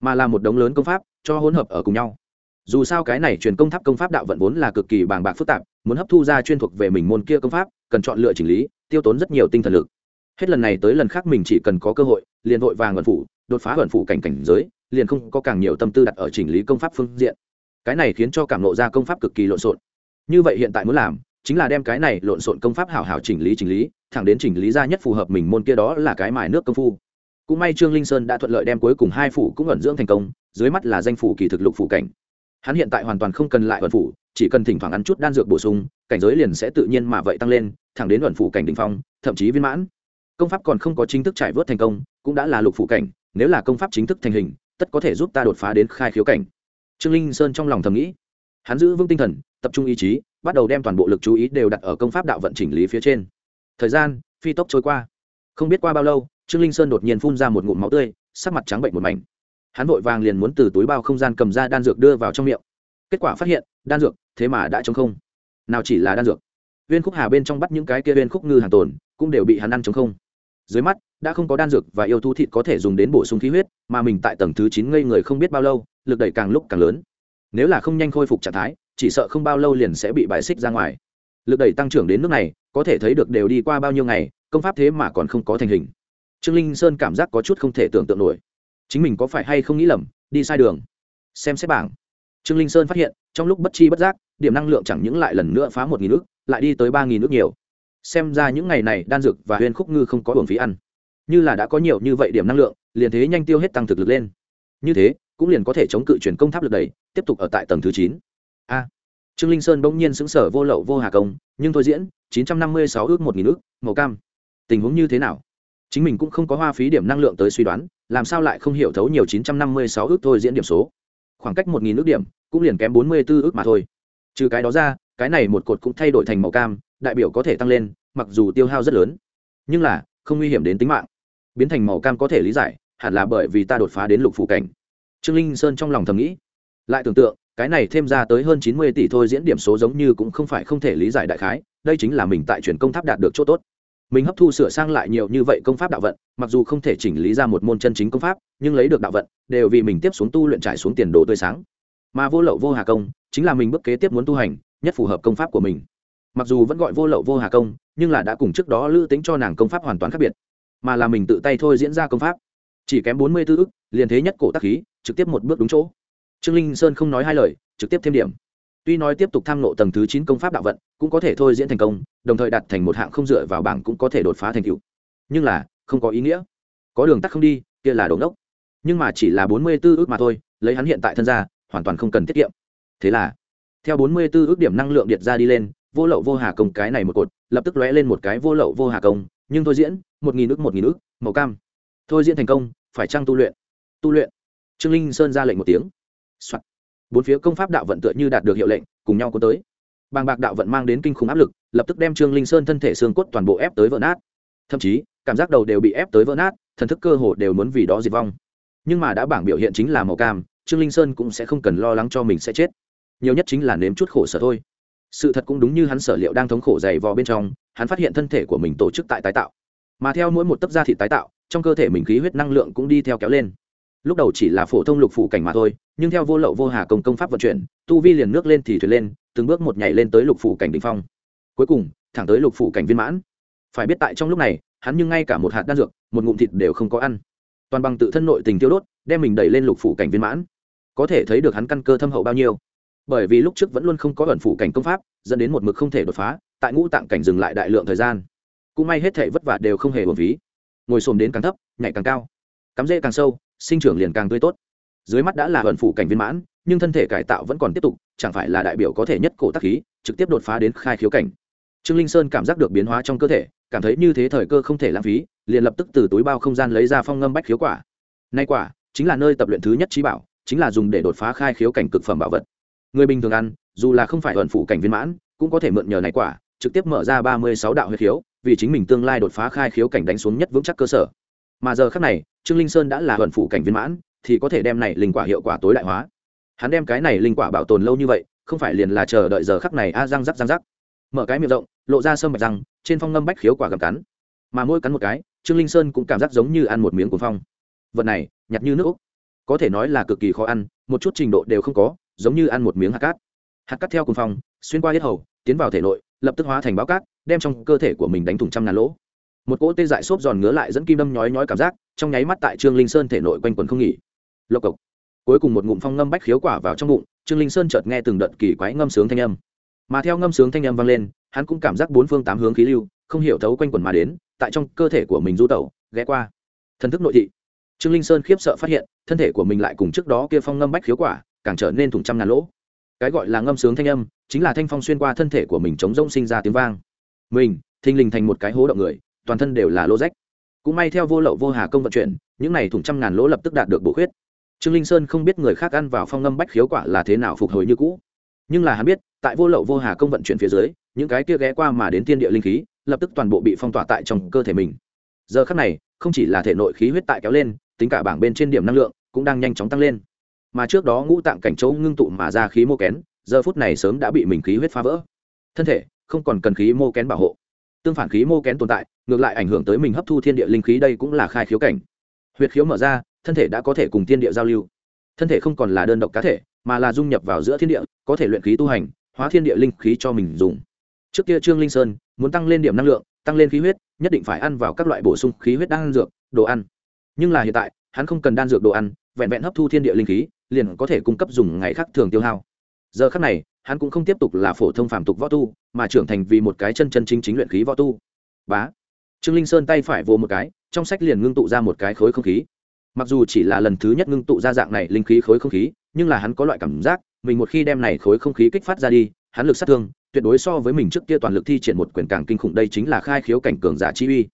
mà là một đống lớn công pháp, cho hỗn hợp ở cùng nhau. Dù sao cái này truyền công tháp công pháp đạo vận vốn là cực kỳ bàng bạc phức tạp, muốn hấp thu ra chuyên thuộc về mình môn kia công pháp, cần chọn lựa chỉnh lý, tiêu tốn rất nhiều tinh thần lực. Hết lần này tới lần khác mình chỉ cần có cơ hội, liền vội vàng vận phủ đột phá vận phủ cảnh cảnh giới, liền không có càng nhiều tâm tư đặt ở chỉnh lý công pháp phương diện. Cái này khiến cho cảm lộ ra công pháp cực kỳ lộn xộn. Như vậy hiện tại muốn làm, chính là đem cái này lộn xộn công pháp hảo hảo chỉnh lý chỉnh lý, thẳng đến chỉnh lý ra nhất phù hợp mình môn kia đó là cái mài nước công phu. Cũng may trương linh sơn đã thuận lợi đem cuối cùng hai phủ cũng ẩn dưỡng thành công, dưới mắt là danh phủ kỳ thực lục phủ cảnh. Hắn hiện tại hoàn toàn không cần lại ẩn phủ, chỉ cần thỉnh thoảng ăn chút đan dược bổ sung, cảnh giới liền sẽ tự nhiên mà vậy tăng lên, thẳng đến ẩn phủ cảnh đ ỉ n h phong, thậm chí viên mãn. Công pháp còn không có chính thức trải vớt thành công, cũng đã là lục phủ cảnh nếu là công pháp chính thức thành hình, tất có thể giúp ta đột phá đến khai khiếu cảnh. Trương linh sơn trong lòng thầm nghĩ. Hắn giữ vững tinh thần, tập trung ý chí, bắt đầu đem toàn bộ lực chú ý đều đặt ở công pháp đạo vận chỉnh lý phía trên. Thời gian, phi tốc trôi qua. Không biết qua bao lâu, trương linh sơn đột nhiên phun ra một ngụm máu tươi, sắc mặt trắng bệnh một mảnh. Hắn vội vàng liền muốn từ túi bao không gian cầm ra đan dược đưa vào trong miệng. Kết quả phát hiện, đan dược, thế mà đã chống không. Nào chỉ là đan dược. Viên khúc hà bên trong bắt những cái kia viên khúc ngư hàng tồn, cũng đều bị hắn ăn chống không dưới mắt, đã không có đan dược và yêu thú thịt có thể dùng đến bổ sung khí huyết, mà mình tại tầng thứ chín ngây người không biết bao lâu, lực đẩy càng lúc càng lớn. Nếu là không nhanh khôi phục trạng thái, chỉ sợ không bao lâu liền sẽ bị bài xích ra ngoài. Lực đẩy tăng trưởng đến nước này, có thể thấy được đều đi qua bao nhiêu ngày, công pháp thế mà còn không có thành hình. Trương linh sơn cảm giác có chút không thể tưởng tượng nổi. Chính mình có phải hay không nghĩ lầm, đi sai đường. Xem xét bảng. Trương linh sơn phát hiện, trong lúc bất chi bất giác, điểm năng lượng chẳng những lại lần nữa phá một nghìn ước lại đi tới ba nghìn ước nhiều xem ra những ngày này đan dược và huyên khúc ngư không có hưởng phí ăn. Như là đã có nhiều như vậy điểm năng lượng, liền thế nhanh tiêu hết tăng thực lực lên. Như thế, cũng liền có thể chống cự chuyển công tháp lực đầy, tiếp tục ở tại tầng thứ chín. A. Trương linh sơn bỗng nhiên xứng sở vô lậu vô hà công, nhưng thôi diễn, chín trăm năm mươi sáu ước một nghìn ước, màu cam. Tình huống như thế nào? Chính mình cũng không có hoa phí điểm năng lượng tới suy đoán, làm sao lại không hiểu thấu nhiều chín trăm năm mươi sáu ước thôi diễn điểm số. Khoảng cách một nghìn ước điểm, cũng liền kém bốn mươi 44 ước mà thôi. Trừ cái đó ra, cái này một cột cũng thay đổi thành màu cam đại biểu có thể tăng lên, mặc dù tiêu hao rất lớn. Nhưng là, không nguy hiểm đến tính mạng. Biến thành màu cam có thể lý giải, hẳn là bởi vì ta đột phá đến lục phủ cảnh. Trương linh sơn trong lòng thầm nghĩ. Lại tưởng tượng, cái này thêm ra tới hơn chín mươi tỷ thôi diễn điểm số giống như cũng không phải không thể lý giải đại khái, đây chính là mình tại truyền công tháp đạt được chỗ tốt. Mình hấp thu sửa sang lại nhiều như vậy công pháp đạo vận, mặc dù không thể chỉnh lý ra một môn chân chính công pháp, nhưng lấy được đạo vận, đều vì mình tiếp xuống tu luyện trải xuống tiền đồ tươi sáng. Mà vô lậu vô hà công, chính là mình bước kế tiếp muốn tu hành, nhất phù hợp công pháp của mình mặc dù vẫn gọi vô lậu vô hà công, nhưng là đã cùng trước đó lữ tính cho nàng công pháp hoàn toàn khác biệt, mà là mình tự tay thôi diễn ra công pháp. Chỉ kém bốn mươi tư ức, liền thế nhất cổ tác khí, trực tiếp một bước đúng chỗ. Trương linh sơn không nói hai lời, trực tiếp thêm điểm. Tuy nói tiếp tục tham nộ tầng thứ chín công pháp đạo vận, cũng có thể thôi diễn thành công, đồng thời đặt thành một hạng không dựa vào bảng cũng có thể đột phá thành cựu nhưng là, không có ý nghĩa. Có đường tắt không đi, kia là đống đốc nhưng mà chỉ là bốn mươi tư ước mà thôi, lấy hắn hiện tại thân gia hoàn toàn không cần tiết kiệm. Thế là, theo bốn mươi tư ước điểm năng lượng điện ra đi lên vô lậu vô hà công cái này một cột, lập tức lóe lên một cái vô lậu vô hà công, nhưng thôi diễn, một nghìn ước một nghìn ước màu cam. Thôi diễn thành công, phải trăng tu luyện? Tu luyện. Trương linh sơn ra lệnh một tiếng、Soạn. bốn phía công pháp đạo vận tựa như đạt được hiệu lệnh, cùng nhau có tới. Bàng bạc đạo vận mang đến kinh khủng áp lực, lập tức đem trương linh sơn thân thể xương cốt toàn bộ ép tới vỡ nát. Thậm chí, cảm giác đầu đều bị ép tới vỡ nát, thần thức cơ hồ đều muốn vì đó diệt vong. Nhưng mà đã bảng biểu hiện chính là màu cam, trương linh sơn cũng sẽ không cần lo lắng cho mình sẽ chết. Nhiều nhất chính là nếm chút khổ sở thôi sự thật cũng đúng như hắn sở liệu đang thống khổ dày vò bên trong, hắn phát hiện thân thể của mình tổ chức tại tái tạo. Mà theo mỗi một tấc da thịt tái tạo, trong cơ thể mình khí huyết năng lượng cũng đi theo kéo lên. Lúc đầu chỉ là phổ thông lục phủ cảnh mà thôi, nhưng theo vô lậu vô hà công công pháp vận chuyển, tu vi liền nước lên thì thuyền lên, từng bước một nhảy lên tới lục phủ cảnh đ ỉ n h phong. Cuối cùng, thẳng tới lục phủ cảnh viên mãn. Phải biết tại trong lúc này, hắn nhưng ngay cả một hạt đan dược, một ngụm thịt đều không có ăn. Toàn bằng tự thân nội tình tiêu đốt, đem mình đẩy lên lục phủ cảnh viên mãn. Có thể thấy được hắn căn cơ thâm hậu bao nhiêu bởi vì lúc trước vẫn luôn không có ẩn phủ cảnh công pháp, dẫn đến một mực không thể đột phá, tại ngũ tạng cảnh dừng lại đại lượng thời gian. Cũng may hết thể vất vả đều không hề bổn ví ngồi xồm đến càng thấp, nhảy càng cao. Cắm rễ càng sâu, sinh trưởng liền càng tươi tốt. Dưới mắt đã là ẩn phủ cảnh viên mãn, nhưng thân thể cải tạo vẫn còn tiếp tục, chẳng phải là đại biểu có thể nhất cổ tác khí, trực tiếp đột phá đến khai khiếu cảnh. Trương linh sơn cảm giác được biến hóa trong cơ thể, cảm thấy như thế thời cơ không thể lãng phí, liền lập tức từ túi bao không gian lấy ra phong ngâm bách khiếu quả. Nay quả chính là nơi tập luyện thứ nhất trí bảo, chính là dùng để đột phá khai khiếu cảnh cực phẩm bảo vật người bình thường ăn, dù là không phải ẩn phủ cảnh viên mãn, cũng có thể mượn nhờ này quả, trực tiếp mở ra ba mươi sáu đạo huyết khiếu, vì chính mình tương lai đột phá khai khiếu cảnh đánh xuống nhất vững chắc cơ sở. Mà giờ khác này, trương linh sơn đã là ẩn phủ cảnh viên mãn, thì có thể đem này linh quả hiệu quả tối đại hóa. Hắn đem cái này linh quả bảo tồn lâu như vậy, không phải liền là chờ đợi giờ khắc này, a, răng rắc răng rắc. Mở cái miệng rộng, lộ ra sâm bạch răng, trên phong ngâm bách khiếu quả gặm cắn. Mà mỗi cắn một cái, trương linh sơn cũng cảm giác giống như ăn một miếng cuồng phong. Vật này, nhặt như nước úc. Có thể nói là cực kỳ khó ăn, một chút trình độ đều không có giống như ăn một miếng hạt cát. Hạt cát theo cùng phong, xuyên qua hết hầu, tiến vào thể nội, lập tức hóa thành báo cát, đem trong cơ thể của mình đánh thủng trăm ngàn lỗ. Một cỗ tê dại xốp giòn ngứa lại dẫn kim đâm nhói nhói cảm giác, trong nháy mắt tại trương linh sơn thể nội quanh quần không nghỉ. Lộc cộc. Cuối cùng một ngụm phong ngâm bách khiếu quả vào trong bụng, trương linh sơn chợt nghe từng đợt kỳ quái ngâm sướng thanh âm. Mà theo ngâm sướng thanh âm vang lên, hắn cũng cảm giác bốn phương tám hướng khí lưu, không hiểu thấu quanh quần mà đến, tại trong cơ thể của mình du tẩu, ghé qua. Thần thức nội thị. Trương linh sơn khiếp sợ phát hiện, thân thể của mình lại cùng trước đó kia phong ngâm bách khiếu quả càng trở nên thủng trăm ngàn lỗ. Cái gọi là ngâm sướng thanh âm, chính là thanh phong xuyên qua thân thể của mình chống rông sinh ra tiếng vang. Mình, thình lình thành một cái hố động người, toàn thân đều là lỗ rách. Cũng may theo vô lậu vô hà công vận chuyển, những này thủng trăm ngàn lỗ lập tức đạt được bổ khuyết. Trương linh sơn không biết người khác ăn vào phong ngâm bách khiếu quả là thế nào phục hồi như cũ. Nhưng là hắn biết, tại vô lậu vô hà công vận chuyển phía dưới, những cái kia ghé qua mà đến thiên địa linh khí, lập tức toàn bộ bị phong tỏa tại trong cơ thể mình. Giờ khắc này, không chỉ là thể nội khí huyết tại kéo lên, tính cả bảng bên trên điểm năng lượng cũng đang nhanh chóng tăng lên mà trước đó ngũ tạng cảnh châu ngưng tụ mà ra khí mô kén, giờ phút này sớm đã bị mình khí huyết phá vỡ. Thân thể, không còn cần khí mô kén bảo hộ. Tương phản khí mô kén tồn tại, ngược lại ảnh hưởng tới mình hấp thu thiên địa linh khí đây cũng là khai khiếu cảnh. Huyệt khiếu mở ra, thân thể đã có thể cùng thiên địa giao lưu. Thân thể không còn là đơn độc cá thể, mà là dung nhập vào giữa thiên địa, có thể luyện khí tu hành, hóa thiên địa linh khí cho mình dùng. Trước kia trương linh sơn, muốn tăng lên điểm năng lượng, tăng lên khí huyết, nhất định phải ăn vào các loại bổ sung khí huyết đan dược, đồ ăn. Nhưng là hiện tại, hắn không cần đan dược đồ ăn, vẹn vẹn hấp thu thiên địa linh khí liền có thể cung cấp dùng ngày khác thường tiêu hao. Giờ khác này, hắn cũng không tiếp tục là phổ thông phàm tục võ tu, mà trưởng thành vì một cái chân chân chính chính luyện khí võ tu. Bá. Trương linh sơn tay phải vô một cái, trong sách liền ngưng tụ ra một cái khối không khí. Mặc dù chỉ là lần thứ nhất ngưng tụ ra dạng này linh khí khối không khí, nhưng là hắn có loại cảm giác, mình một khi đem này khối không khí kích phát ra đi, hắn lực sát thương, tuyệt đối so với mình trước kia toàn lực thi triển một quyền càng kinh khủng, đây chính là khai khiếu cảnh cường giả chi uy.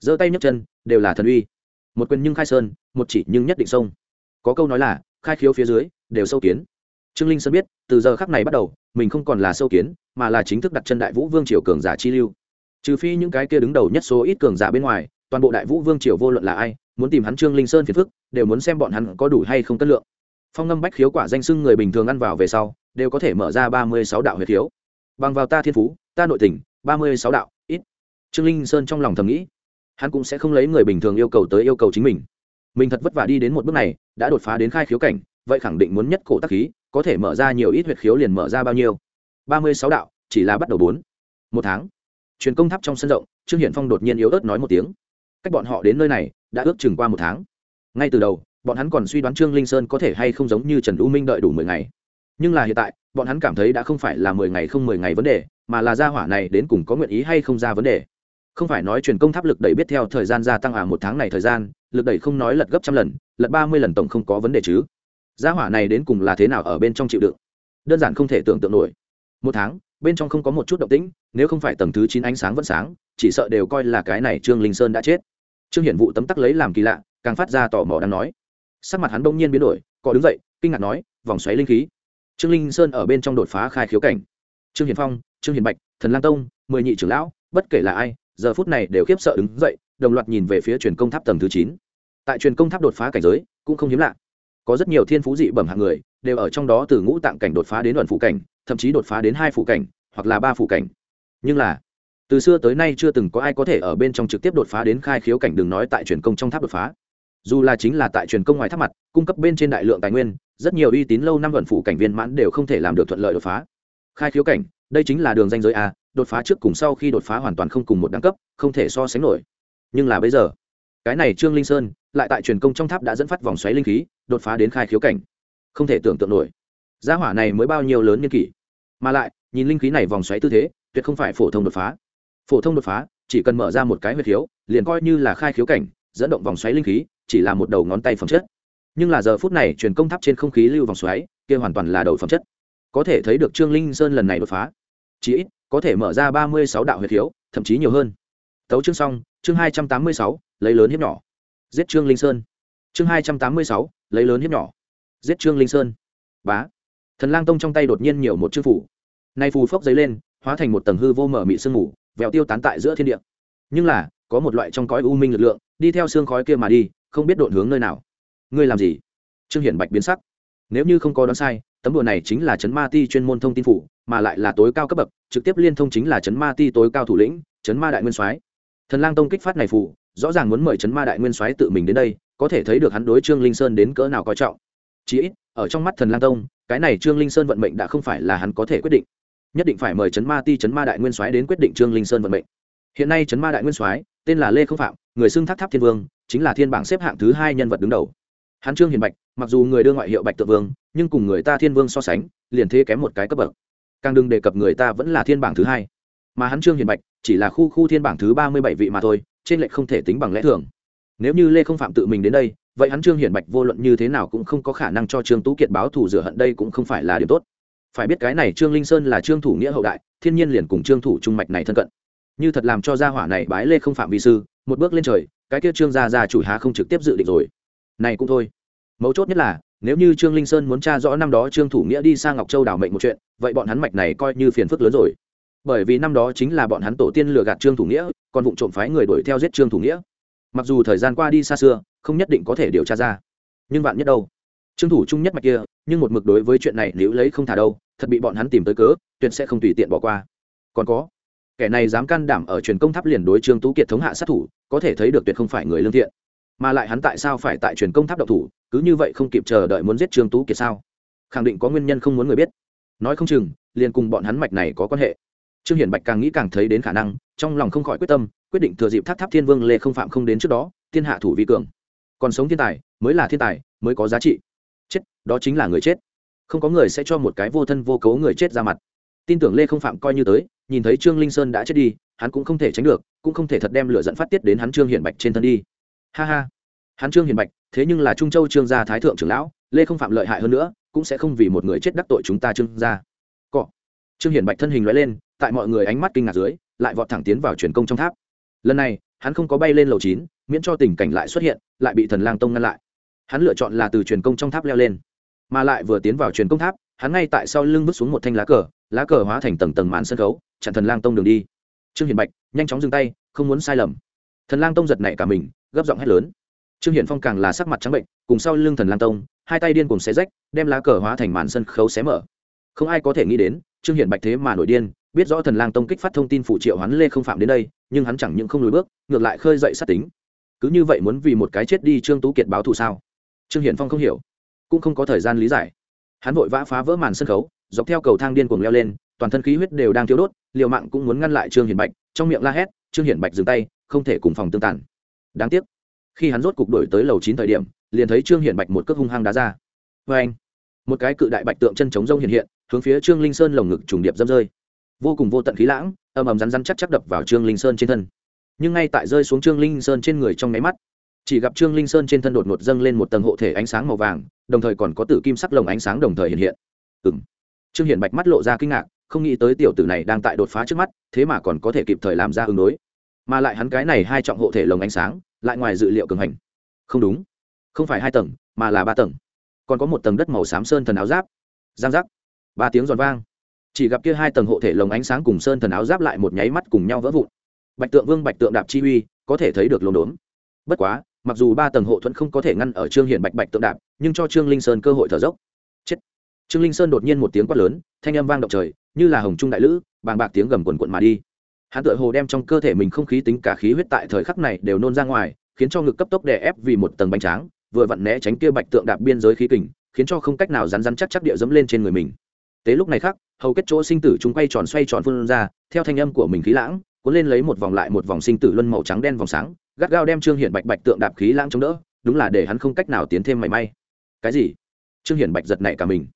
Giơ tay nhấc chân, đều là thần uy. Một quyền nhưng khai sơn, một chỉ nhưng nhất định sông. Có câu nói là khai khiếu phía dưới, đều sâu kiến. Trương linh sơn biết, từ giờ khắc này bắt đầu, mình không còn là sâu kiến, mà là chính thức đặt chân đại vũ vương triều cường giả chi lưu. Trừ phi những cái kia đứng đầu nhất số ít cường giả bên ngoài, toàn bộ đại vũ vương triều vô luận là ai, muốn tìm hắn trương linh sơn phiền phức, đều muốn xem bọn hắn có đủ hay không cân lượng. Phong ngâm bách khiếu quả danh sưng người bình thường ăn vào về sau, đều có thể mở ra ba mươi sáu đạo huyệt khiếu. Bằng vào ta thiên phú, ta nội tình, ba mươi sáu đạo, ít. Trương linh sơn trong lòng thầm nghĩ, hắn cũng sẽ không lấy người bình thường yêu cầu tới yêu cầu chính mình mình thật vất vả đi đến một bước này, đã đột phá đến khai khiếu cảnh, vậy khẳng định muốn nhất cổ tắc khí, có thể mở ra nhiều ít huyệt khiếu liền mở ra bao nhiêu? Ba mươi sáu đạo, chỉ là bắt đầu bốn. Một tháng. Truyền công tháp trong sân rộng, trương hiển phong đột nhiên yếu ớt nói một tiếng. Cách bọn họ đến nơi này, đã ước chừng qua một tháng. Ngay từ đầu, bọn hắn còn suy đoán trương linh sơn có thể hay không giống như trần u minh đợi đủ mười ngày. Nhưng là hiện tại, bọn hắn cảm thấy đã không phải là mười ngày không mười ngày vấn đề, mà là gia hỏa này đến cùng có nguyện ý hay không ra vấn đề không phải nói truyền công tháp lực đẩy biết theo thời gian gia tăng à một tháng này thời gian, lực đẩy không nói lật gấp trăm lần, lật ba mươi lần tổng không có vấn đề chứ. Gia hỏa này đến cùng là thế nào ở bên trong chịu đựng? Đơn giản không thể tưởng tượng nổi. Một tháng, bên trong không có một chút động tĩnh, nếu không phải tầng thứ chín ánh sáng vẫn sáng, chỉ sợ đều coi là cái này trương linh sơn đã chết. Trương hiển vụ tấm tắc lấy làm kỳ lạ, càng phát ra tò mò đang nói. Sắc mặt hắn đông nhiên biến đổi, có đứng dậy, kinh ngạc nói, vòng xoáy linh khí. Trương linh sơn ở bên trong đột phá khai khiếu cảnh. Trương hiển phong, trương hiển bạch, thần lang tông, mười nhị trưởng lão, bất kể là ai giờ phút này đều khiếp sợ đứng dậy, đồng loạt nhìn về phía truyền công tháp tầng thứ chín. Tại truyền công tháp đột phá cảnh giới, cũng không hiếm lạ. Có rất nhiều thiên phú dị bẩm hạng người, đều ở trong đó từ ngũ tạng cảnh đột phá đến luận phụ cảnh, thậm chí đột phá đến hai phụ cảnh, hoặc là ba phụ cảnh. Nhưng là, từ xưa tới nay chưa từng có ai có thể ở bên trong trực tiếp đột phá đến khai khiếu cảnh đừng nói tại truyền công trong tháp đột phá. Dù là chính là tại truyền công ngoài tháp mặt, cung cấp bên trên đại lượng tài nguyên, rất nhiều uy tín lâu năm vận phụ cảnh viên mãn đều không thể làm được thuận lợi đột phá. Khai khiếu cảnh, đây chính là đường danh giới a đột phá trước cùng sau khi đột phá hoàn toàn không cùng một đẳng cấp, không thể so sánh nổi. Nhưng là bây giờ, cái này trương linh sơn, lại tại truyền công trong tháp đã dẫn phát vòng xoáy linh khí, đột phá đến khai khiếu cảnh. Không thể tưởng tượng nổi. Gia hỏa này mới bao nhiêu lớn niên kỷ. Mà lại, nhìn linh khí này vòng xoáy tư thế, tuyệt không phải phổ thông đột phá. Phổ thông đột phá, chỉ cần mở ra một cái huyệt khiếu, liền coi như là khai khiếu cảnh, dẫn động vòng xoáy linh khí, chỉ là một đầu ngón tay phẩm chất. Nhưng là giờ phút này, truyền công tháp trên không khí lưu vòng xoáy, kia hoàn toàn là đầu phẩm chất. Có thể thấy được trương linh sơn lần này đột phá. Chỉ ít có thể mở ra ba mươi sáu đạo huyệt khiếu, thậm chí nhiều hơn. Tấu chương xong, chương hai trăm tám mươi sáu, lấy lớn hiếp nhỏ. Giết trương linh sơn. Chương hai trăm tám mươi sáu, lấy lớn hiếp nhỏ. Giết trương linh sơn. Bá. Thần lang tông trong tay đột nhiên nhiều một chữ phủ. Nay phù phốc giấy lên, hóa thành một tầng hư vô mở mị sương mù vẹo tiêu tán tại giữa thiên địa. Nhưng là, có một loại trong cõi u minh lực lượng, đi theo xương khói kia mà đi, không biết độn hướng nơi nào. Ngươi làm gì? Trương hiển bạch biến sắc. Nếu như không có đoán sai tấm đùa này chính là chấn ma ti chuyên môn thông tin phủ, mà lại là tối cao cấp bậc, trực tiếp liên thông chính là chấn ma ti tối cao thủ lĩnh, chấn ma đại nguyên soái. Thần lang tông kích phát này phủ, rõ ràng muốn mời chấn ma đại nguyên soái tự mình đến đây, có thể thấy được hắn đối trương linh sơn đến cỡ nào coi trọng. Chí ít, ở trong mắt thần lang tông, cái này trương linh sơn vận mệnh đã không phải là hắn có thể quyết định. Nhất định phải mời chấn ma ti, chấn ma đại nguyên soái đến quyết định trương linh sơn vận mệnh. Hiện nay chấn ma đại nguyên soái, tên là lê không phạm, người xưng tháp tháp thiên vương, chính là thiên bảng xếp hạng thứ hai nhân vật đứng đầu. Hắn trương hiền bạch, mặc dù người đưa ngoại hiệu bạch tự vương nhưng cùng người ta thiên vương so sánh, liền thế kém một cái cấp bậc. Càng đừng đề cập người ta vẫn là thiên bảng thứ hai. Mà hắn trương hiền bạch chỉ là khu khu thiên bảng thứ ba mươi bảy vị mà thôi, trên lệch không thể tính bằng lẽ thường. Nếu như lê không phạm tự mình đến đây, vậy hắn trương hiển bạch vô luận như thế nào cũng không có khả năng cho trương tú kiệt báo thù rửa hận đây cũng không phải là điều tốt. Phải biết cái này trương linh sơn là trương thủ nghĩa hậu đại, thiên nhiên liền cùng trương thủ trung mạch này thân cận. Như thật làm cho gia hỏa này bái lê không phạm vi sư, một bước lên trời, cái kia trương gia gia chủ há không trực tiếp dự định rồi. Này cũng thôi. Mấu chốt nhất là nếu như trương linh sơn muốn tra rõ năm đó trương thủ nghĩa đi sang ngọc châu đảo mệnh một chuyện, vậy bọn hắn mạch này coi như phiền phức lớn rồi. Bởi vì năm đó chính là bọn hắn tổ tiên lừa gạt trương thủ nghĩa, còn vụ trộm phái người đuổi theo giết trương thủ nghĩa. Mặc dù thời gian qua đi xa xưa, không nhất định có thể điều tra ra. Nhưng bạn nhất đâu? Trương thủ trung nhất mạch kia, nhưng một mực đối với chuyện này nếu lấy không thả đâu, thật bị bọn hắn tìm tới cớ, tuyệt sẽ không tùy tiện bỏ qua. Còn có, kẻ này dám can đảm ở truyền công tháp liền đối trương tú kiệt thống hạ sát thủ, có thể thấy được tuyệt không phải người lương thiện mà lại hắn tại sao phải tại truyền công tháp độc thủ, cứ như vậy không kịp chờ đợi muốn giết trương tú kiệt sao? Khẳng định có nguyên nhân không muốn người biết. Nói không chừng, liền cùng bọn hắn mạch này có quan hệ. Trương hiển bạch càng nghĩ càng thấy đến khả năng, trong lòng không khỏi quyết tâm, quyết định thừa dịp tháp tháp thiên vương lê không phạm không đến trước đó, thiên hạ thủ vi cường. Còn sống thiên tài, mới là thiên tài, mới có giá trị. Chết, đó chính là người chết. Không có người sẽ cho một cái vô thân vô cấu người chết ra mặt. Tin tưởng lê không phạm coi như tới, nhìn thấy trương linh sơn đã chết đi, hắn cũng không thể tránh được, cũng không thể thật đem lửa dẫn phát tiết đến hắn trương hiển bạch trên thân đi ha ha. Hắn trương hiển bạch, thế nhưng là trung châu trương gia thái thượng trưởng lão, lê không phạm lợi hại hơn nữa, cũng sẽ không vì một người chết đắc tội chúng ta trương gia. Cọ. Trương hiển bạch thân hình loại lên, tại mọi người ánh mắt kinh ngạc dưới, lại vọt thẳng tiến vào truyền công trong tháp. Lần này, hắn không có bay lên lầu chín, miễn cho tình cảnh lại xuất hiện, lại bị thần lang tông ngăn lại. Hắn lựa chọn là từ truyền công trong tháp leo lên. Mà lại vừa tiến vào truyền công tháp, hắn ngay tại sau lưng vứt xuống một thanh lá cờ lá cờ hóa thành tầng tầng màn sân khấu, chặn thần lang tông đường đi. Trương hiển bạch, nhanh chóng dừng tay, không muốn sai lầm. Thần lang tông giật nảy cả mình gấp giọng hét lớn. Trương hiển phong càng là sắc mặt trắng bệnh, cùng sau lưng thần lang tông, hai tay điên cùng xé rách, đem lá cờ hóa thành màn sân khấu xé mở. Không ai có thể nghĩ đến, trương hiển bạch thế mà nổi điên, biết rõ thần lang tông kích phát thông tin phụ triệu hắn lê không phạm đến đây, nhưng hắn chẳng những không lùi bước, ngược lại khơi dậy sát tính. Cứ như vậy muốn vì một cái chết đi trương tú kiệt báo thù sao? Trương hiển phong không hiểu, cũng không có thời gian lý giải. Hắn vội vã phá vỡ màn sân khấu, dọc theo cầu thang điên cuồng leo lên, toàn thân khí huyết đều đang thiếu đốt, liều mạng cũng muốn ngăn lại trương hiển bạch, trong miệng la hét, trương hiển bạch dừng tay, không thể cùng phòng tương tàn đáng tiếc, khi hắn rốt cục đổi tới lầu chín thời điểm, liền thấy trương hiển bạch một cước hung hăng đá ra. Vê anh, một cái cự đại bạch tượng chân chống rông hiện hiện, hướng phía trương linh sơn lồng ngực trùng điệp dâm rơi. Vô cùng vô tận khí lãng ầm ầm rắn rắn chắc chắc đập vào trương linh sơn trên thân. Nhưng ngay tại rơi xuống trương linh sơn trên người trong máy mắt, chỉ gặp trương linh sơn trên thân đột ngột dâng lên một tầng hộ thể ánh sáng màu vàng, đồng thời còn có tử kim sắc lồng ánh sáng đồng thời hiện hiện. Ừng trương hiển bạch mắt lộ ra kinh ngạc, không nghĩ tới tiểu tử này đang tại đột phá trước mắt, thế mà còn có thể kịp thời làm ra ứng đối mà lại hắn cái này hai trọng hộ thể lồng ánh sáng, lại ngoài dự liệu cường hành. Không đúng. Không phải hai tầng, mà là ba tầng. Còn có một tầng đất màu xám sơn thần áo giáp. Giang giác. Ba tiếng giòn vang. Chỉ gặp kia hai tầng hộ thể lồng ánh sáng cùng sơn thần áo giáp lại một nháy mắt cùng nhau vỡ vụn. Bạch tượng vương, bạch tượng đạp chi uy, có thể thấy được lồn đốn. Bất quá, mặc dù ba tầng hộ thuẫn không có thể ngăn ở trương hiển bạch bạch tượng đạp, nhưng cho trương linh sơn cơ hội thở dốc. Chết. Trương linh sơn đột nhiên một tiếng quát lớn, thanh âm vang động trời, như là hồng trung đại lữ, bàng bạc tiếng gầm quần quận mà đi hắn tựa hồ đem trong cơ thể mình không khí tính cả khí huyết tại thời khắc này đều nôn ra ngoài, khiến cho ngực cấp tốc đè ép vì một tầng bánh tráng, vừa vặn né tránh kia bạch tượng đạp biên giới khí kình, khiến cho không cách nào rắn rắn chắc chắc địa dẫm lên trên người mình. Tế lúc này khác hầu kết chỗ sinh tử chúng quay tròn xoay tròn phun ra, theo thanh âm của mình khí lãng, cuốn lên lấy một vòng lại một vòng sinh tử luân màu trắng đen vòng sáng, gắt gao đem trương hiển bạch bạch tượng đạp khí lãng chống đỡ, đúng là để hắn không cách nào tiến thêm mảy may. Cái gì? Trương hiển bạch giật nảy cả mình.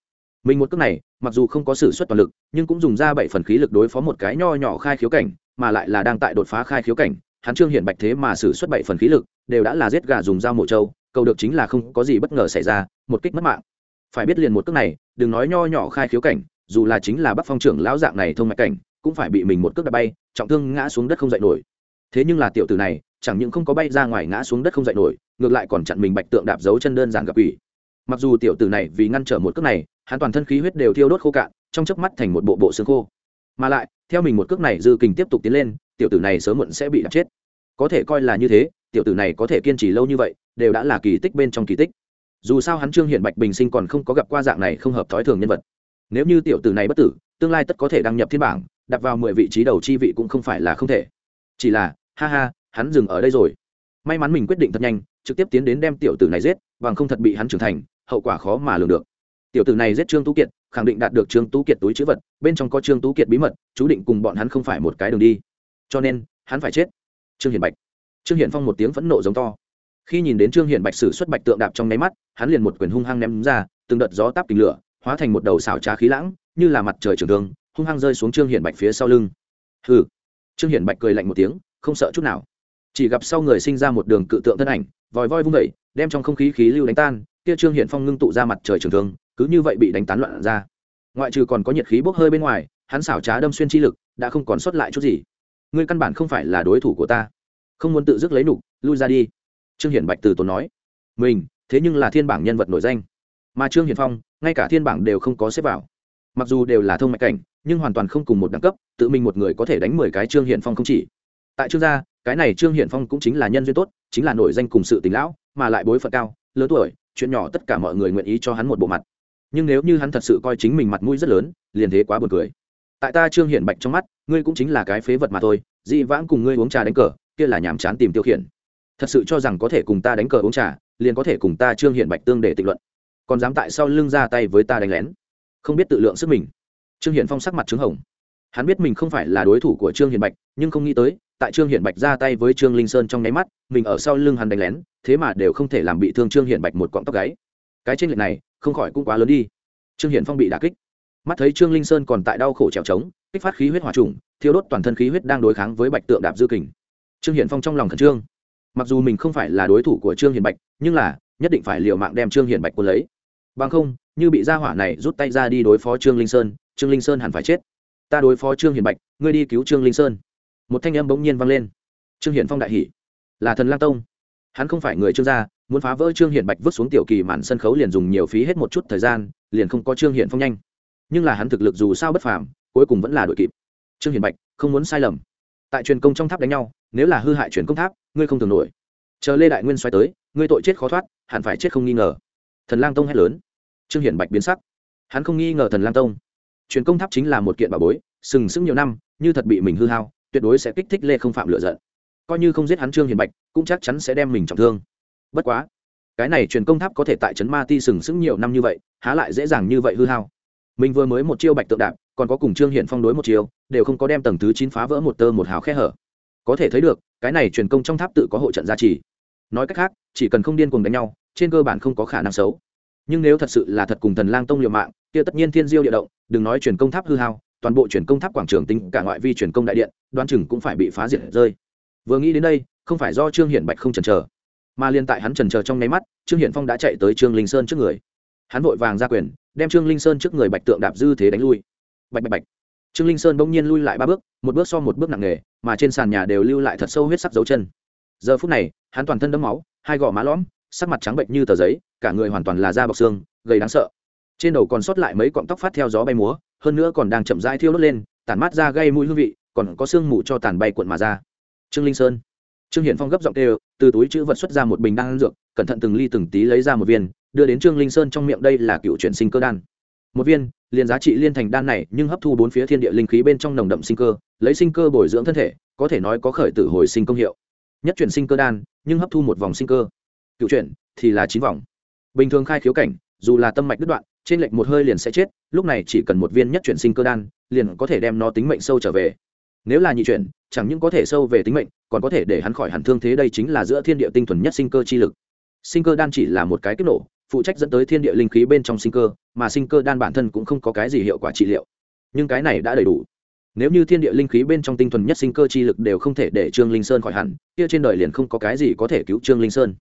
Mình một cước này, mặc dù không có sự xuất toàn lực, nhưng cũng dùng ra bảy phần khí lực đối phó một cái nho nhỏ khai khiếu cảnh mà lại là đang tại đột phá khai khiếu cảnh, hắn trương hiển bạch thế mà xử xuất bảy phần khí lực, đều đã là giết gà dùng dao mổ trâu, cầu được chính là không có gì bất ngờ xảy ra, một kích mất mạng. Phải biết liền một cước này, đừng nói nho nhỏ khai khiếu cảnh, dù là chính là bắc phong trưởng lão dạng này thông mạch cảnh, cũng phải bị mình một cước đạp bay, trọng thương ngã xuống đất không dậy nổi. Thế nhưng là tiểu tử này, chẳng những không có bay ra ngoài ngã xuống đất không dậy nổi, ngược lại còn chặn mình bạch tượng đạp dấu chân đơn giản gặp ủy mặc dù tiểu tử này vì ngăn trở một cước này, hắn toàn thân khí huyết đều thiêu đốt khô cạn, trong chớp mắt thành một bộ bộ xương khô mà lại, theo mình một cước này dư kình tiếp tục tiến lên, tiểu tử này sớm muộn sẽ bị đập chết. Có thể coi là như thế, tiểu tử này có thể kiên trì lâu như vậy, đều đã là kỳ tích bên trong kỳ tích. Dù sao hắn trương hiện bạch bình sinh còn không có gặp qua dạng này không hợp thói thường nhân vật. Nếu như tiểu tử này bất tử, tương lai tất có thể đăng nhập thiên bảng, đặt vào mười vị trí đầu chi vị cũng không phải là không thể. Chỉ là, ha ha, hắn dừng ở đây rồi. May mắn mình quyết định thật nhanh, trực tiếp tiến đến đem tiểu tử này giết, bằng không thật bị hắn trưởng thành, hậu quả khó mà lường được tiểu tử này giết trương tú kiệt, khẳng định đạt được trương tú kiệt túi chữ vật, bên trong có trương tú kiệt bí mật, chú định cùng bọn hắn không phải một cái đường đi. Cho nên, hắn phải chết. Trương hiển bạch. Trương hiển phong một tiếng phẫn nộ giống to. Khi nhìn đến trương hiển bạch sử xuất bạch tượng đạp trong nháy mắt, hắn liền một quyền hung hăng ném ra, từng đợt gió táp tình lửa, hóa thành một đầu xảo trá khí lãng, như là mặt trời trường thương, hung hăng rơi xuống trương hiển bạch phía sau lưng. Hừ. Trương hiển bạch cười lạnh một tiếng, không sợ chút nào. Chỉ gặp sau người sinh ra một đường cự tượng thân ảnh, vòi voi vung vẩy đem trong không khí khí lưu đánh tan, kia trương hiển phong ngưng tụ ra mặt trời trường thương cứ như vậy bị đánh tán loạn ra. Ngoại trừ còn có nhiệt khí bốc hơi bên ngoài, hắn xảo trá đâm xuyên chi lực, đã không còn sót lại chút gì. Ngươi căn bản không phải là đối thủ của ta. Không muốn tự dứt lấy nục, lui ra đi. Trương hiển bạch từ tốn nói. Mình, thế nhưng là thiên bảng nhân vật nổi danh. Mà trương hiển phong, ngay cả thiên bảng đều không có xếp vào. Mặc dù đều là thông mạch cảnh, nhưng hoàn toàn không cùng một đẳng cấp, tự mình một người có thể đánh mười cái trương hiển phong không chỉ. Tại trương gia, cái này trương hiển phong cũng chính là nhân duyên tốt, chính là nổi danh cùng sự tình lão, mà lại bối phận cao, lớn tuổi, chuyện nhỏ tất cả mọi người nguyện ý cho hắn một bộ mặt nhưng nếu như hắn thật sự coi chính mình mặt mũi rất lớn, liền thế quá buồn cười. Tại ta trương hiển bạch trong mắt, ngươi cũng chính là cái phế vật mà thôi, dị vãng cùng ngươi uống trà đánh cờ, kia là nhàm chán tìm tiêu khiển. Thật sự cho rằng có thể cùng ta đánh cờ uống trà, liền có thể cùng ta trương hiển bạch tương để tịch luận. Còn dám tại sao lưng ra tay với ta đánh lén? Không biết tự lượng sức mình. Trương hiển phong sắc mặt trứng hồng. Hắn biết mình không phải là đối thủ của trương hiển bạch, nhưng không nghĩ tới, tại trương hiển bạch ra tay với trương linh sơn trong nháy mắt, mình ở sau lưng hắn đánh lén, thế mà đều không thể làm bị thương trương hiển bạch một cọng tóc gáy. Cái trên lệch này không khỏi cũng quá lớn đi. Trương hiển phong bị đả kích. Mắt thấy trương linh sơn còn tại đau khổ trèo trống, kích phát khí huyết hòa trùng, thiêu đốt toàn thân khí huyết đang đối kháng với bạch tượng đạp dư kình. Trương hiển phong trong lòng khẩn trương. Mặc dù mình không phải là đối thủ của trương hiển bạch, nhưng là, nhất định phải liều mạng đem trương hiển bạch quân lấy. Bằng không, như bị gia hỏa này rút tay ra đi đối phó trương linh sơn, trương linh sơn hẳn phải chết. Ta đối phó trương hiển bạch, ngươi đi cứu trương linh sơn. Một thanh âm bỗng nhiên vang lên. Trương hiển phong đại hỷ là thần lang tông. Hắn không phải người trương gia muốn phá vỡ trương hiển bạch vứt xuống tiểu kỳ màn sân khấu liền dùng nhiều phí hết một chút thời gian, liền không có trương hiển phong nhanh. Nhưng là hắn thực lực dù sao bất phàm, cuối cùng vẫn là đội kịp. Trương hiển bạch, không muốn sai lầm. Tại truyền công trong tháp đánh nhau, nếu là hư hại truyền công tháp, ngươi không thường nổi. Chờ lê đại nguyên xoay tới, ngươi tội chết khó thoát, hẳn phải chết không nghi ngờ. Thần lang tông hét lớn. Trương hiển bạch biến sắc. Hắn không nghi ngờ thần lang tông. Truyền công tháp chính là một kiện bảo bối, sừng sững nhiều năm, như thật bị mình hư hao, tuyệt đối sẽ kích thích lê không phạm lựa giận. Coi như không giết hắn trương hiển bạch, cũng chắc chắn sẽ đem mình trọng thương bất quá, cái này truyền công tháp có thể tại trấn ma ti sừng sững nhiều năm như vậy, há lại dễ dàng như vậy hư hao. Mình vừa mới một chiêu bạch tượng đạp, còn có cùng trương hiển phong đối một chiêu, đều không có đem tầng thứ chín phá vỡ một tơ một hào khe hở. Có thể thấy được, cái này truyền công trong tháp tự có hộ trận gia trì. Nói cách khác, chỉ cần không điên cuồng đánh nhau, trên cơ bản không có khả năng xấu. Nhưng nếu thật sự là thật cùng thần lang tông liều mạng, kia tất nhiên thiên diêu địa động, đừng nói truyền công tháp hư hao, toàn bộ truyền công tháp quảng trường tính cả ngoại vi truyền công đại điện đoan chừng cũng phải bị phá diệt rơi. Vừa nghĩ đến đây, không phải do trương hiển bạch không chần chờ mà liên tại hắn trần chờ trong nháy mắt, trương hiển phong đã chạy tới trương linh sơn trước người. Hắn vội vàng ra quyền, đem trương linh sơn trước người bạch tượng đạp dư thế đánh lui. Bạch bạch bạch. Trương linh sơn bỗng nhiên lui lại ba bước, một bước so một bước nặng nề, mà trên sàn nhà đều lưu lại thật sâu huyết sắc dấu chân. Giờ phút này, hắn toàn thân đẫm máu, hai gò má lõm, sắc mặt trắng bệnh như tờ giấy, cả người hoàn toàn là da bọc xương gây đáng sợ. Trên đầu còn sót lại mấy cọng tóc phát theo gió bay múa, hơn nữa còn đang chậm rãi thiêu đốt lên, tản mát ra gây mũi hương vị, còn có sương mù cho tàn bay cuộn mà ra. Trương linh sơn trương hiển phong gấp giọng kêu, từ túi chữ vật xuất ra một bình đan dược, cẩn thận từng ly từng tí lấy ra một viên, đưa đến trương linh sơn trong miệng, đây là cựu chuyển sinh cơ đan. Một viên, liền giá trị liên thành đan này, nhưng hấp thu bốn phía thiên địa linh khí bên trong nồng đậm sinh cơ, lấy sinh cơ bồi dưỡng thân thể, có thể nói có khởi tử hồi sinh công hiệu. Nhất chuyển sinh cơ đan, nhưng hấp thu một vòng sinh cơ. Cựu chuyển, thì là chín vòng. Bình thường khai khiếu cảnh, dù là tâm mạch đứt đoạn, trên lệnh một hơi liền sẽ chết, lúc này chỉ cần một viên nhất chuyển sinh cơ đan, liền có thể đem nó tính mệnh sâu trở về nếu là nhị chuyển, chẳng những có thể sâu về tính mệnh, còn có thể để hắn khỏi hẳn thương thế đây chính là giữa thiên địa tinh thuần nhất sinh cơ chi lực. Sinh cơ đan chỉ là một cái kích nổ, phụ trách dẫn tới thiên địa linh khí bên trong sinh cơ, mà sinh cơ đan bản thân cũng không có cái gì hiệu quả trị liệu. Nhưng cái này đã đầy đủ. Nếu như thiên địa linh khí bên trong tinh thuần nhất sinh cơ chi lực đều không thể để trương linh sơn khỏi hẳn, kia trên đời liền không có cái gì có thể cứu trương linh sơn.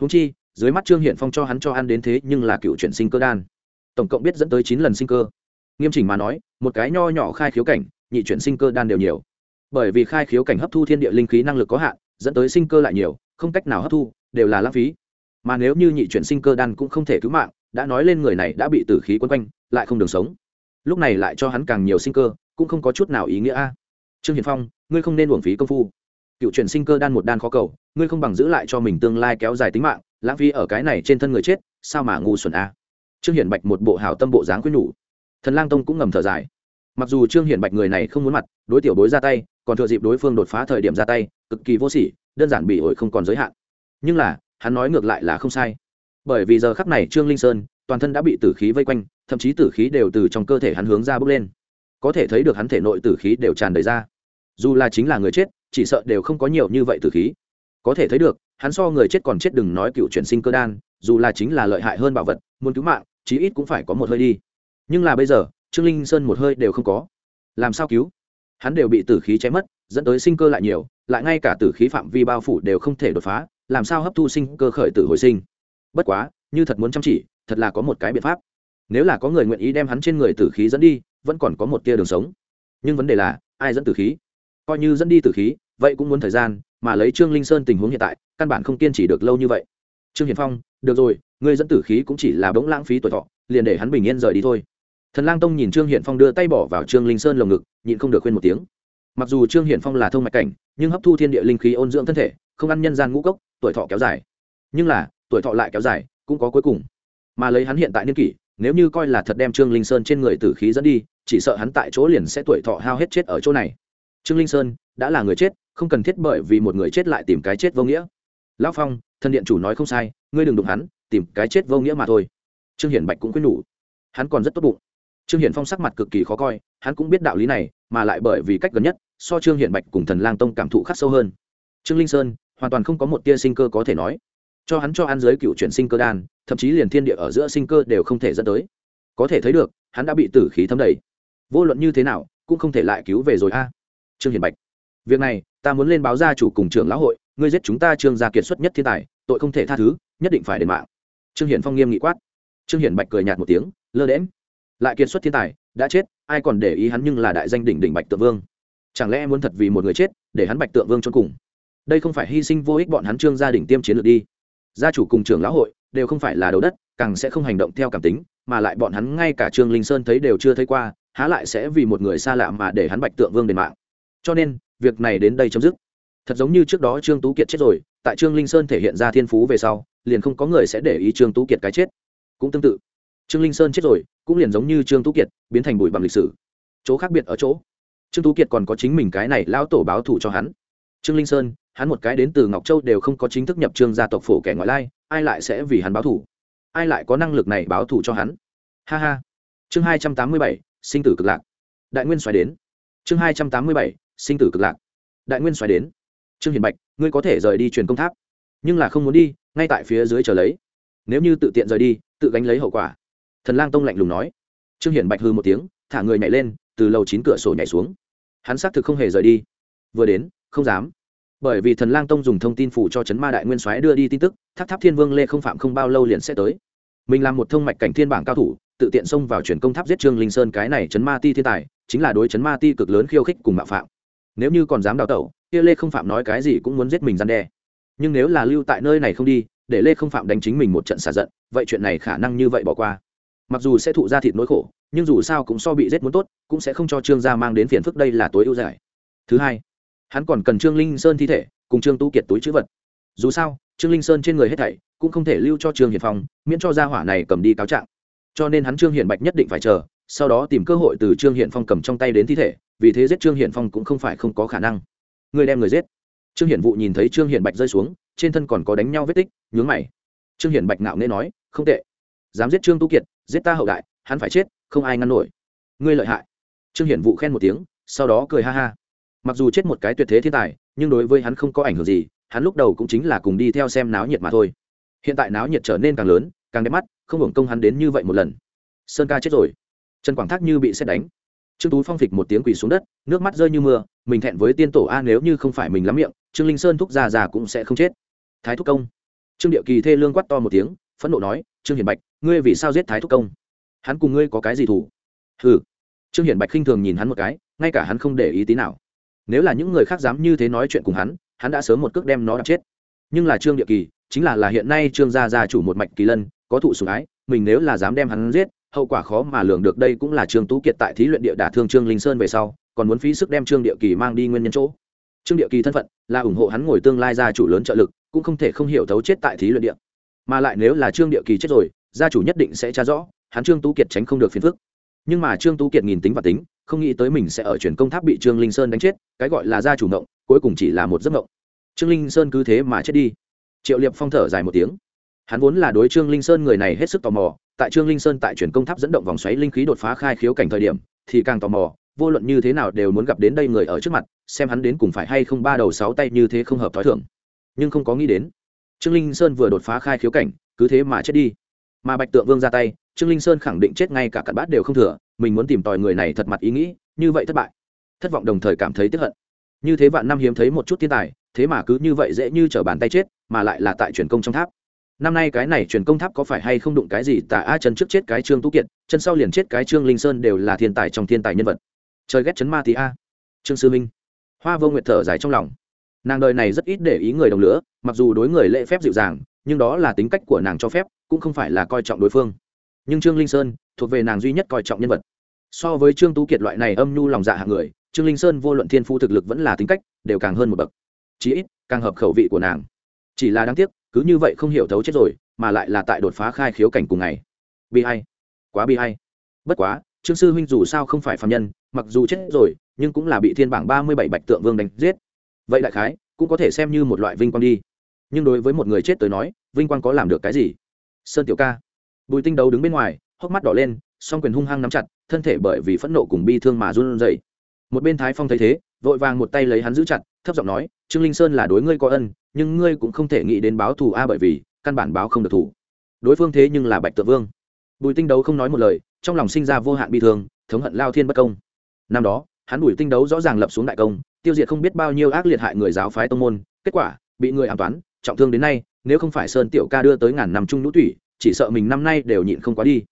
Húng chi, dưới mắt trương hiện phong cho hắn cho ăn đến thế nhưng là cựu chuyển sinh cơ đan. Tổng cộng biết dẫn tới chín lần sinh cơ. Nghiêm chỉnh mà nói, một cái nho nhỏ khai khiếu cảnh nhị chuyển sinh cơ đan đều nhiều. Bởi vì khai khiếu cảnh hấp thu thiên địa linh khí năng lực có hạn, dẫn tới sinh cơ lại nhiều, không cách nào hấp thu, đều là lãng phí. Mà nếu như nhị chuyển sinh cơ đan cũng không thể cứu mạng, đã nói lên người này đã bị tử khí quấn quanh, lại không đường sống. Lúc này lại cho hắn càng nhiều sinh cơ, cũng không có chút nào ý nghĩa a. Trương hiền phong, ngươi không nên uổng phí công phu. Cựu chuyển sinh cơ đan một đan khó cầu, ngươi không bằng giữ lại cho mình tương lai kéo dài tính mạng, lãng phí ở cái này trên thân người chết, sao mà ngu xuẩn a? Trương hiển bạch một bộ hảo tâm bộ dáng quyết nhủ. Thần lang tông cũng ngầm thở dài mặc dù trương hiển bạch người này không muốn mặt, đối tiểu bối ra tay, còn thừa dịp đối phương đột phá thời điểm ra tay, cực kỳ vô sỉ, đơn giản bị ổi không còn giới hạn. Nhưng là, hắn nói ngược lại là không sai. Bởi vì giờ khắc này trương linh sơn, toàn thân đã bị tử khí vây quanh, thậm chí tử khí đều từ trong cơ thể hắn hướng ra bước lên. Có thể thấy được hắn thể nội tử khí đều tràn đầy ra. Dù là chính là người chết, chỉ sợ đều không có nhiều như vậy tử khí. Có thể thấy được, hắn so người chết còn chết đừng nói cựu chuyển sinh cơ đan, dù là chính là lợi hại hơn bảo vật, muốn cứu mạng, chí ít cũng phải có một hơi đi. Nhưng là bây giờ trương linh sơn một hơi đều không có. Làm sao cứu? Hắn đều bị tử khí cháy mất, dẫn tới sinh cơ lại nhiều, lại ngay cả tử khí phạm vi bao phủ đều không thể đột phá, làm sao hấp thu sinh cơ khởi tử hồi sinh? Bất quá, như thật muốn chăm chỉ, thật là có một cái biện pháp. Nếu là có người nguyện ý đem hắn trên người tử khí dẫn đi, vẫn còn có một tia đường sống. Nhưng vấn đề là, ai dẫn tử khí? Coi như dẫn đi tử khí, vậy cũng muốn thời gian, mà lấy trương linh sơn tình huống hiện tại, căn bản không kiên trì được lâu như vậy. Trương hiền phong, được rồi, ngươi dẫn tử khí cũng chỉ là bỗng lãng phí tuổi thọ, liền để hắn bình yên rời đi thôi thần lang tông nhìn trương hiển phong đưa tay bỏ vào trương linh sơn lồng ngực, nhịn không được khuyên một tiếng. Mặc dù trương hiển phong là thông mạch cảnh, nhưng hấp thu thiên địa linh khí ôn dưỡng thân thể, không ăn nhân gian ngũ cốc, tuổi thọ kéo dài. Nhưng là, tuổi thọ lại kéo dài, cũng có cuối cùng. Mà lấy hắn hiện tại niên kỷ, nếu như coi là thật đem trương linh sơn trên người tử khí dẫn đi, chỉ sợ hắn tại chỗ liền sẽ tuổi thọ hao hết chết ở chỗ này. Trương linh sơn, đã là người chết, không cần thiết bởi vì một người chết lại tìm cái chết vô nghĩa. Lão phong thân điện chủ nói không sai, ngươi đừng đụng hắn, tìm cái chết vô nghĩa mà thôi. Trương hiển bạch cũng quyết nhủ. Hắn còn rất tốt bụng trương hiển phong sắc mặt cực kỳ khó coi, hắn cũng biết đạo lý này, mà lại bởi vì cách gần nhất, so trương hiển bạch cùng thần lang tông cảm thụ khắc sâu hơn. Trương linh sơn, hoàn toàn không có một tia sinh cơ có thể nói. Cho hắn cho ăn giới cựu chuyển sinh cơ đan, thậm chí liền thiên địa ở giữa sinh cơ đều không thể dẫn tới. Có thể thấy được, hắn đã bị tử khí thấm đầy. Vô luận như thế nào, cũng không thể lại cứu về rồi a. Trương hiển bạch, việc này, ta muốn lên báo gia chủ cùng trưởng lão hội, ngươi giết chúng ta trương gia kiệt xuất nhất thiên tài, tội không thể tha thứ, nhất định phải đền mạng. Trương hiển phong nghiêm nghị quát. Trương hiển bạch cười nhạt một tiếng, lơ đễm lại kiệt xuất thiên tài, đã chết, ai còn để ý hắn nhưng là đại danh đỉnh đỉnh bạch tượng vương. Chẳng lẽ muốn thật vì một người chết, để hắn bạch tượng vương cho cùng? Đây không phải hy sinh vô ích bọn hắn trương gia đình tiêm chiến lược đi. Gia chủ cùng trưởng lão hội đều không phải là đầu đất, càng sẽ không hành động theo cảm tính, mà lại bọn hắn ngay cả trương linh sơn thấy đều chưa thấy qua, há lại sẽ vì một người xa lạ mà để hắn bạch tượng vương đền mạng. Cho nên, việc này đến đây chấm dứt. Thật giống như trước đó trương tú kiệt chết rồi, tại trương linh sơn thể hiện ra thiên phú về sau, liền không có người sẽ để ý trương tú kiệt cái chết. Cũng tương tự. Trương linh sơn chết rồi cũng liền giống như trương tú kiệt, biến thành bụi bằng lịch sử. Chỗ khác biệt ở chỗ, trương tú kiệt còn có chính mình cái này lão tổ báo thù cho hắn. Trương linh sơn, hắn một cái đến từ ngọc châu đều không có chính thức nhập trương gia tộc phổ kẻ ngoại lai, ai lại sẽ vì hắn báo thù? Ai lại có năng lực này báo thù cho hắn? Ha ha. Chương hai trăm tám mươi bảy, sinh tử cực lạc. Đại nguyên xoáy đến. Chương hai trăm tám mươi bảy, sinh tử cực lạc. Đại nguyên xoáy đến. Trương hiền bạch, ngươi có thể rời đi truyền công tháp. Nhưng là không muốn đi, ngay tại phía dưới chờ lấy. Nếu như tự tiện rời đi, tự gánh lấy hậu quả thần lang tông lạnh lùng nói. Trương hiển bạch hư một tiếng, thả người nhảy lên, từ lầu chín cửa sổ nhảy xuống. Hắn xác thực không hề rời đi. Vừa đến, không dám. Bởi vì thần lang tông dùng thông tin phủ cho chấn ma đại nguyên soái đưa đi tin tức tháp tháp thiên vương lê không phạm không bao lâu liền sẽ tới. Mình làm một thông mạch cảnh thiên bảng cao thủ, tự tiện xông vào chuyển công tháp giết trương linh sơn cái này chấn ma ti thiên tài, chính là đối chấn ma ti cực lớn khiêu khích cùng mạo phạm. Nếu như còn dám đào tẩu, kia lê không phạm nói cái gì cũng muốn giết mình gian đe. Nhưng nếu là lưu tại nơi này không đi, để lê không phạm đánh chính mình một trận xả giận, vậy chuyện này khả năng như vậy bỏ qua mặc dù sẽ thụ ra thịt nỗi khổ, nhưng dù sao cũng so bị giết muốn tốt, cũng sẽ không cho trương gia mang đến phiền phức đây là tối ưu giải. Thứ hai, hắn còn cần trương linh sơn thi thể, cùng trương tu kiệt túi chữ vật. Dù sao, trương linh sơn trên người hết thảy cũng không thể lưu cho trương hiền phong, miễn cho gia hỏa này cầm đi cáo trạng. Cho nên hắn trương hiền bạch nhất định phải chờ, sau đó tìm cơ hội từ trương hiền phong cầm trong tay đến thi thể, vì thế giết trương hiền phong cũng không phải không có khả năng. Người đem người giết. Trương hiển vụ nhìn thấy trương hiển bạch rơi xuống, trên thân còn có đánh nhau vết tích, nhướng mày. Trương hiển bạch ngạo nghễ nói, không tệ. Dám giết trương tu kiệt giết ta hậu đại, hắn phải chết, không ai ngăn nổi. Ngươi lợi hại. Trương hiển vụ khen một tiếng, sau đó cười ha ha. Mặc dù chết một cái tuyệt thế thiên tài, nhưng đối với hắn không có ảnh hưởng gì, hắn lúc đầu cũng chính là cùng đi theo xem náo nhiệt mà thôi. Hiện tại náo nhiệt trở nên càng lớn, càng đẹp mắt, không hưởng công hắn đến như vậy một lần. Sơn ca chết rồi. Trần quảng thác như bị xét đánh. Trương tú phong phịch một tiếng quỳ xuống đất, nước mắt rơi như mưa, mình thẹn với tiên tổ a nếu như không phải mình lắm miệng, trương linh sơn thúc già già cũng sẽ không chết. Thái thúc công. Trương điệu kỳ thê lương quát to một tiếng, phẫn nộ nói, trương hiển bạch ngươi vì sao giết thái thúc công? Hắn cùng ngươi có cái gì thủ ừ trương hiển bạch khinh thường nhìn hắn một cái, ngay cả hắn không để ý tí nào. Nếu là những người khác dám như thế nói chuyện cùng hắn hắn đã sớm một cước đem nó đập chết. Nhưng là trương địa kỳ, chính là là hiện nay trương gia gia chủ một mạch kỳ lân, có thụ sủng ái, mình nếu là dám đem hắn giết, hậu quả khó mà lường được đây cũng là trương tú kiệt tại thí luyện địa đả thương trương linh sơn về sau, còn muốn phí sức đem trương địa kỳ mang đi nguyên nhân chỗ. Trương địa kỳ thân phận là ủng hộ hắn ngồi tương lai gia chủ lớn trợ lực, cũng không thể không hiểu thấu chết tại thí luyện địa. Mà lại nếu là trương địa kỳ chết rồi gia chủ nhất định sẽ tra rõ, hắn trương tú kiệt tránh không được phiền phức. Nhưng mà trương tú kiệt nhìn tính và tính, không nghĩ tới mình sẽ ở chuyển công tháp bị trương linh sơn đánh chết, cái gọi là gia chủ ngộng, cuối cùng chỉ là một giấc ngộng. Trương linh sơn cứ thế mà chết đi. Triệu liệp phong thở dài một tiếng. Hắn vốn là đối trương linh sơn người này hết sức tò mò, tại trương linh sơn tại chuyển công tháp dẫn động vòng xoáy linh khí đột phá khai khiếu cảnh thời điểm, thì càng tò mò, vô luận như thế nào đều muốn gặp đến đây người ở trước mặt, xem hắn đến cùng phải hay không ba đầu sáu tay như thế không hợp t h ó i thưởng nhưng không có nghĩ đến, trương linh sơn vừa đột phá khai khiếu cảnh, cứ thế mà chết đi mà bạch tượng vương ra tay, trương linh sơn khẳng định chết ngay cả cặn bát đều không thừa, mình muốn tìm tòi người này thật mặt ý nghĩ, như vậy thất bại. Thất vọng đồng thời cảm thấy tiếp hận. Như thế vạn năm hiếm thấy một chút thiên tài, thế mà cứ như vậy dễ như t r ở bàn tay chết, mà lại là tại truyền công trong tháp. Năm nay cái này truyền công tháp có phải hay không đụng cái gì tại a chân trước chết cái trương tú kiệt, chân sau liền chết cái trương linh sơn đều là thiên tài trong thiên tài nhân vật. Trời ghét chấn ma tí a. Trương sư minh. Hoa vô nguyệt thở dài trong lòng. Nàng đời này rất ít để ý người đồng lửa, mặc dù đối người lễ phép dịu dàng nhưng đó là tính cách của nàng cho phép, cũng không phải là coi trọng đối phương. Nhưng trương linh sơn thuộc về nàng duy nhất coi trọng nhân vật. So với trương tú kiệt loại này âm nhu lòng dạ hạng người, trương linh sơn vô luận thiên phu thực lực vẫn là tính cách, đều càng hơn một bậc. Chí ít, càng hợp khẩu vị của nàng. Chỉ là đáng tiếc, cứ như vậy không hiểu thấu chết rồi, mà lại là tại đột phá khai khiếu cảnh cùng ngày. Bi hay quá bi hay bất quá, trương sư huynh dù sao không phải phạm nhân, mặc dù chết rồi, nhưng cũng là bị thiên bảng ba mươi bảy bạch tượng vương đánh giết. Vậy đại khái, cũng có thể xem như một loại vinh quang đi nhưng đối với một người chết tới nói, vinh quang có làm được cái gì? Sơn tiểu ca. Bùi tinh đấu đứng bên ngoài, hốc mắt đỏ lên, song quyền hung hăng nắm chặt, thân thể bởi vì phẫn nộ cùng bi thương mà run rẩy. Một bên thái phong thấy thế, vội vàng một tay lấy hắn giữ chặt, thấp giọng nói, trương linh sơn là đối ngươi có ân, nhưng ngươi cũng không thể nghĩ đến báo thù a bởi vì, căn bản báo không được thù. Đối phương thế nhưng là bạch tự vương. Bùi tinh đấu không nói một lời, trong lòng sinh ra vô hạn bi thương, thống hận lao thiên bất công. Năm đó, hắn bùi tinh đấu rõ ràng lập xuống đại công, tiêu diệt không biết bao nhiêu ác liệt hại người giáo phái tông môn, kết quả, bị người an toán trọng thương đến nay, nếu không phải sơn tiểu ca đưa tới ngàn năm trung nhũ thủy chỉ sợ mình năm nay đều nhịn không quá đi.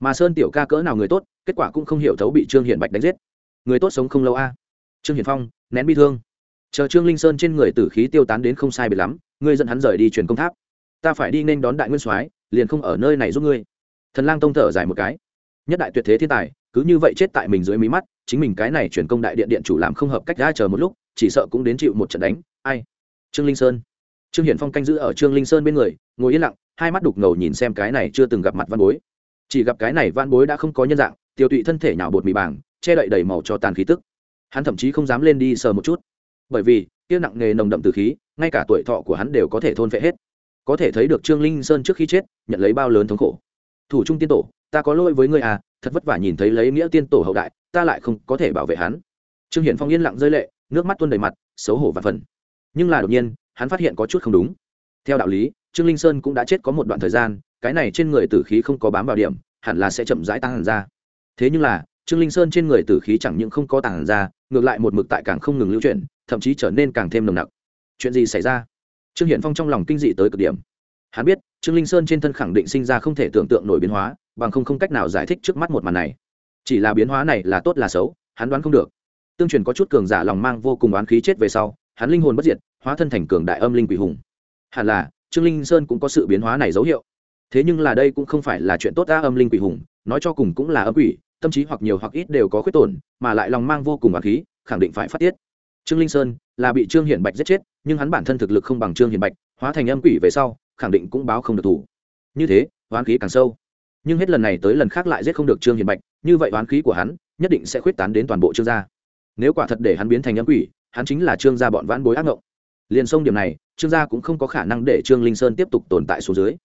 Mà sơn tiểu ca cỡ nào người tốt, kết quả cũng không hiểu thấu bị trương hiển bạch đánh giết. Người tốt sống không lâu a. Trương hiển phong, nén bi thương. Chờ trương linh sơn trên người tử khí tiêu tán đến không sai biệt lắm, ngươi dẫn hắn rời đi truyền công tháp. Ta phải đi nên đón đại nguyên soái, liền không ở nơi này giúp ngươi. Thần lang tông thở dài một cái. Nhất đại tuyệt thế thiên tài, cứ như vậy chết tại mình dưới mí mắt, chính mình cái này truyền công đại điện điện chủ làm không hợp cách ra chờ một lúc, chỉ sợ cũng đến chịu một trận đánh. Ai? Trương linh sơn trương hiển phong canh giữ ở trương linh sơn bên người, ngồi yên lặng, hai mắt đục ngầu nhìn xem cái này chưa từng gặp mặt văn bối. Chỉ gặp cái này văn bối đã không có nhân dạng, tiêu tụy thân thể nhào bột mì bảng che đậy đầy màu cho tàn khí tức. Hắn thậm chí không dám lên đi sờ một chút. Bởi vì tiêu nặng nghề nồng đậm từ khí, ngay cả tuổi thọ của hắn đều có thể thôn vệ hết. Có thể thấy được trương linh sơn trước khi chết, nhận lấy bao lớn thống khổ. Thủ trung tiên tổ, ta có lỗi với ngươi à thật vất vả nhìn thấy lấy nghĩa tiên tổ hậu đại, ta lại không có thể bảo vệ hắn. Trương hiển phong yên lặng rơi lệ, nước mắt tuôn đầy mặt, xấu hổ và phần. Nhưng là đột nhiên hắn phát hiện có chút không đúng. Theo đạo lý, trương linh sơn cũng đã chết có một đoạn thời gian, cái này trên người tử khí không có bám vào điểm, hẳn là sẽ chậm rãi tăng hẳn ra. Thế nhưng là, trương linh sơn trên người tử khí chẳng những không có tàng ra, ngược lại một mực tại càng không ngừng lưu chuyển, thậm chí trở nên càng thêm nồng nặc. Chuyện gì xảy ra? Trương hiển phong trong lòng kinh dị tới cực điểm. Hắn biết, trương linh sơn trên thân khẳng định sinh ra không thể tưởng tượng nổi biến hóa, bằng không không cách nào giải thích trước mắt một màn này. Chỉ là biến hóa này là tốt là xấu, hắn đoán không được. Tương truyền có chút cường giả lòng mang vô cùng oán khí chết về sau, hắn linh hồn bất diệt hóa thân thành cường đại âm linh quỷ hùng. Hẳn là, trương linh sơn cũng có sự biến hóa này dấu hiệu. Thế nhưng là đây cũng không phải là chuyện tốt ta âm linh quỷ hùng, nói cho cùng cũng là âm quỷ, tâm trí hoặc nhiều hoặc ít đều có khuyết tổn, mà lại lòng mang vô cùng oán khí, khẳng định phải phát tiết. Trương linh sơn là bị trương hiển bạch giết chết, nhưng hắn bản thân thực lực không bằng trương hiển bạch, hóa thành âm quỷ về sau, khẳng định cũng báo không được thủ. Như thế, oán khí càng sâu. Nhưng hết lần này tới lần khác lại giết không được trương hiển bạch, như vậy oán khí của hắn nhất định sẽ khuyết tán đến toàn bộ trương gia. Nếu quả thật để hắn biến thành âm quỷ, hắn chính là trương gia bọn vãn bối ác ngộng liền sông điểm này, trương gia cũng không có khả năng để trương linh sơn tiếp tục tồn tại số dưới.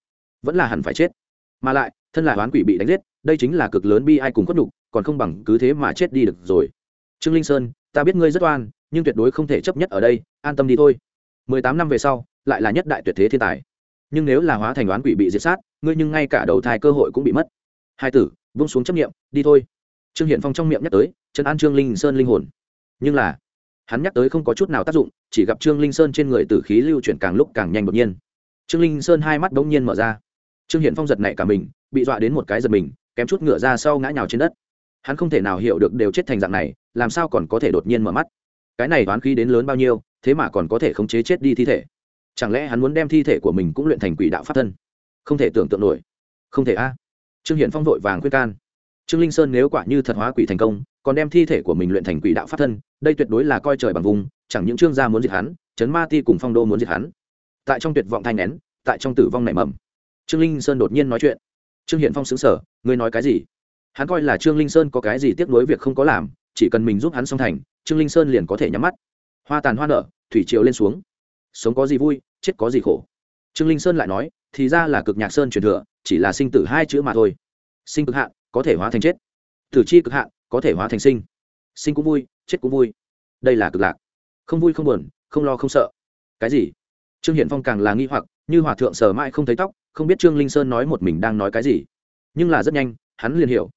Vẫn là hẳn phải chết. Mà lại, thân là oán quỷ bị đánh giết, đây chính là cực lớn bi ai cùng khuất nhục, còn không bằng cứ thế mà chết đi được rồi. Trương linh sơn, ta biết ngươi rất oan, nhưng tuyệt đối không thể chấp nhất ở đây, an tâm đi thôi. Mười tám năm về sau, lại là nhất đại tuyệt thế thiên tài. Nhưng nếu là hóa thành oán quỷ bị diệt sát, ngươi nhưng ngay cả đầu thai cơ hội cũng bị mất. Hai tử, vung xuống chấp nghiệm đi thôi. Trương hiển phong trong miệng nhắc tới, trấn an trương linh sơn linh hồn. Nhưng là, hắn nhắc tới không có chút nào tác dụng chỉ gặp trương linh sơn trên người tử khí lưu chuyển càng lúc càng nhanh đột nhiên. Trương linh sơn hai mắt bỗng nhiên mở ra. Trương hiển phong giật nảy cả mình, bị dọa đến một cái giật mình, kém chút ngựa ra sau ngã nhào trên đất. Hắn không thể nào hiểu được đều chết thành dạng này, làm sao còn có thể đột nhiên mở mắt? Cái này đoán khí đến lớn bao nhiêu, thế mà còn có thể khống chế chết đi thi thể? Chẳng lẽ hắn muốn đem thi thể của mình cũng luyện thành quỷ đạo pháp thân? Không thể tưởng tượng nổi. Không thể a. Trương hiển phong vội vàng khuyên can. Trương linh sơn nếu quả như thật hóa quỷ thành công, còn đem thi thể của mình luyện thành quỷ đạo pháp thân, đây tuyệt đối là coi trời bằng vùng chẳng những trương gia muốn diệt hắn chấn ma ti cùng phong đô muốn diệt hắn. Tại trong tuyệt vọng thanh nén tại trong tử vong nảy mầm, trương linh sơn đột nhiên nói chuyện. Trương hiển phong xứng sở ngươi nói cái gì? Hắn coi là trương linh sơn có cái gì tiếc nuối việc không có làm, chỉ cần mình giúp hắn xong thành, trương linh sơn liền có thể nhắm mắt. Hoa tàn hoa nở, thủy triều lên xuống. Sống có gì vui, chết có gì khổ. Trương linh sơn lại nói, thì ra là cực nhạc sơn truyền thừa, chỉ là sinh tử hai chữ mà thôi. Sinh cực hạn, có thể hóa thành chết. Tử chi cực hạn, có thể hóa thành sinh. Sinh cũng vui, chết cũng vui. Đây là cực lạc không vui không buồn, không lo không sợ. Cái gì? Trương hiển phong càng là nghi hoặc, như hòa thượng sờ mãi không thấy tóc, không biết trương linh sơn nói một mình đang nói cái gì. Nhưng là rất nhanh, hắn liền hiểu.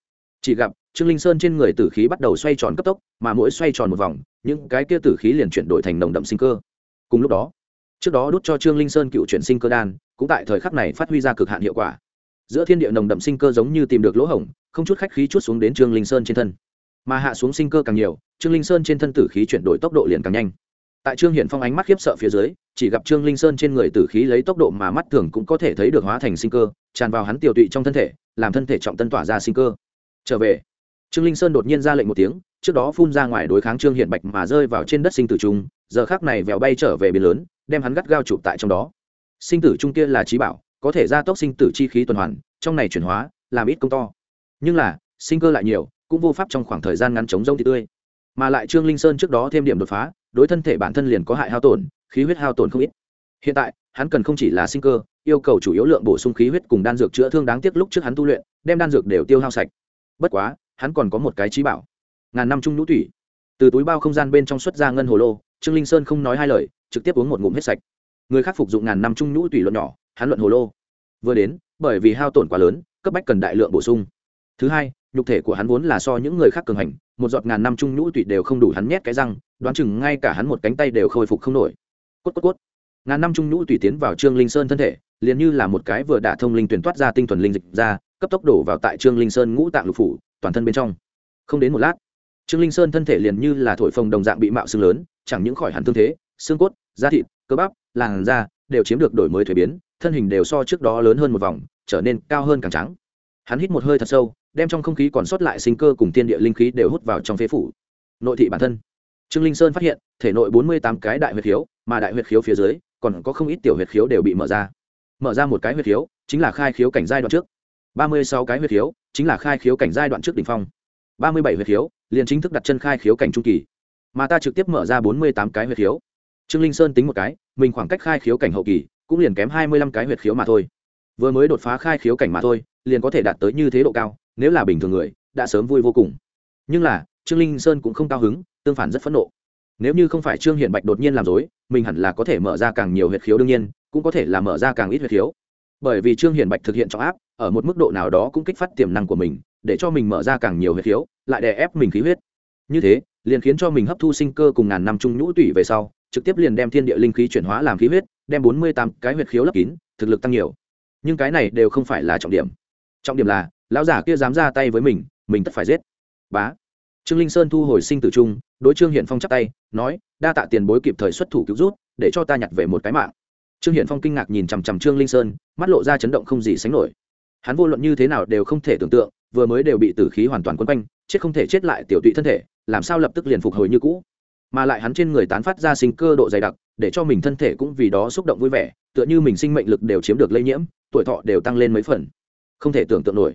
Chỉ gặp, trương linh sơn trên người tử khí bắt đầu xoay tròn cấp tốc, mà mỗi xoay tròn một vòng, những cái kia tử khí liền chuyển đổi thành nồng đậm sinh cơ. Cùng lúc đó, trước đó đút cho trương linh sơn cựu chuyển sinh cơ đan, cũng tại thời khắc này phát huy ra cực hạn hiệu quả. Giữa thiên địa nồng đậm sinh cơ giống như tìm được lỗ hổng, không chút khách khí chút xuống đến trương linh sơn trên thân. Mà hạ xuống sinh cơ càng nhiều trương linh sơn trên thân tử khí chuyển đổi tốc độ liền càng nhanh. Tại trương hiển phong ánh mắt khiếp sợ phía dưới, chỉ gặp trương linh sơn trên người tử khí lấy tốc độ mà mắt thường cũng có thể thấy được hóa thành sinh cơ, tràn vào hắn tiểu tụy trong thân thể, làm thân thể trọng tân tỏa ra sinh cơ. Trở về, trương linh sơn đột nhiên ra lệnh một tiếng, trước đó phun ra ngoài đối kháng trương hiển bạch mà rơi vào trên đất sinh tử trung, giờ khác này vẹo bay trở về biển lớn, đem hắn gắt gao chụp tại trong đó. Sinh tử trung kia là trí bảo, có thể gia tốc sinh tử chi khí tuần hoàn, trong này chuyển hóa, làm ít công to. Nhưng là, sinh cơ lại nhiều, cũng vô pháp trong khoảng thời gian ngắn chống rông thì tươi mà lại trương linh sơn trước đó thêm điểm đột phá, đối thân thể bản thân liền có hại hao tổn, khí huyết hao tổn không ít. Hiện tại, hắn cần không chỉ là sinh cơ, yêu cầu chủ yếu lượng bổ sung khí huyết cùng đan dược chữa thương đáng tiếc lúc trước hắn tu luyện, đem đan dược đều tiêu hao sạch. Bất quá, hắn còn có một cái trí bảo. Ngàn năm trung nhũ thủy từ túi bao không gian bên trong xuất ra ngân hồ lô, trương linh sơn không nói hai lời, trực tiếp uống một ngụm hết sạch. Người khác phục dụng ngàn năm trung nhũ tùy luận nhỏ, hắn luận hồ lô. Vừa đến, bởi vì hao tổn quá lớn, cấp bách cần đại lượng bổ sung. Thứ hai, nhục thể của hắn vốn là so những người khác cường hành một giọt ngàn năm trung nhũ tụy đều không đủ hắn nhét cái răng, đoán chừng ngay cả hắn một cánh tay đều khôi phục không nổi. Cốt cốt cốt. Ngàn năm trung nhũ tùy tiến vào trương linh sơn thân thể, liền như là một cái vừa đả thông linh tuyển toát ra tinh thuần linh dịch ra, cấp tốc đổ vào tại trương linh sơn ngũ tạng lục phủ, toàn thân bên trong. Không đến một lát, trương linh sơn thân thể liền như là thổi phồng đồng dạng bị mạo xương lớn, chẳng những khỏi hẳn thương thế, xương cốt, da thịt, cơ bắp, làn da đều chiếm được đổi mới thuế biến, thân hình đều so trước đó lớn hơn một vòng, trở nên cao hơn càng trắng. Hắn hít một hơi thật sâu đem trong không khí còn sót lại sinh cơ cùng tiên địa linh khí đều hút vào trong phế phủ. Nội thị bản thân. Trương linh sơn phát hiện, thể nội bốn mươi tám cái đại huyệt khiếu, mà đại huyệt khiếu phía dưới, còn có không ít tiểu huyệt khiếu đều bị mở ra. Mở ra một cái huyệt khiếu, chính là khai khiếu cảnh giai đoạn trước. ba mươi sáu cái huyệt khiếu, chính là khai khiếu cảnh giai đoạn trước đ ỉ n h phong. ba mươi bảy huyệt khiếu, liền chính thức đặt chân khai khiếu cảnh trung kỳ. Mà ta trực tiếp mở ra bốn mươi tám cái huyệt khiếu. Trương linh sơn tính một cái, mình khoảng cách khai khiếu cảnh hậu kỳ, cũng liền kém hai mươi lăm cái huyệt khiếu mà thôi. Vừa mới đột phá khai khiếu cảnh mà thôi, liền có thể đạt tới như thế độ cao nếu là bình thường người, đã sớm vui vô cùng. Nhưng là, trương linh sơn cũng không cao hứng, tương phản rất phẫn nộ. Nếu như không phải trương hiển bạch đột nhiên làm dối mình hẳn là có thể mở ra càng nhiều huyệt khiếu đương nhiên, cũng có thể là mở ra càng ít huyệt khiếu. Bởi vì trương hiển bạch thực hiện trọng áp, ở một mức độ nào đó cũng kích phát tiềm năng của mình, để cho mình mở ra càng nhiều huyệt khiếu, lại đè ép mình khí huyết. Như thế, liền khiến cho mình hấp thu sinh cơ cùng ngàn năm trung nhũ tủy về sau, trực tiếp liền đem thiên địa linh khí chuyển hóa làm khí huyết, đem bốn mươi tám cái huyệt khiếu lấp kín, thực lực tăng nhiều. Nhưng cái này đều không phải là trọng điểm. Trọng điểm là lão giả kia dám ra tay với mình mình tất phải giết. Bá. Trương linh sơn thu hồi sinh tử trung đối trương hiển phong chắp tay, nói, đa tạ tiền bối kịp thời xuất thủ cứu rút để cho ta nhặt về một cái mạng. Trương hiển phong kinh ngạc nhìn chằm chằm trương linh sơn, mắt lộ ra chấn động không gì sánh nổi. Hắn vô luận như thế nào đều không thể tưởng tượng, vừa mới đều bị tử khí hoàn toàn quấn quanh, chết không thể chết lại tiểu tụy thân thể, làm sao lập tức liền phục hồi như cũ. Mà lại hắn trên người tán phát ra sinh cơ độ dày đặc, để cho mình thân thể cũng vì đó xúc động vui vẻ, tựa như mình sinh mệnh lực đều chiếm được lây nhiễm, tuổi thọ đều tăng lên mấy phần. Không thể tưởng tượng nổi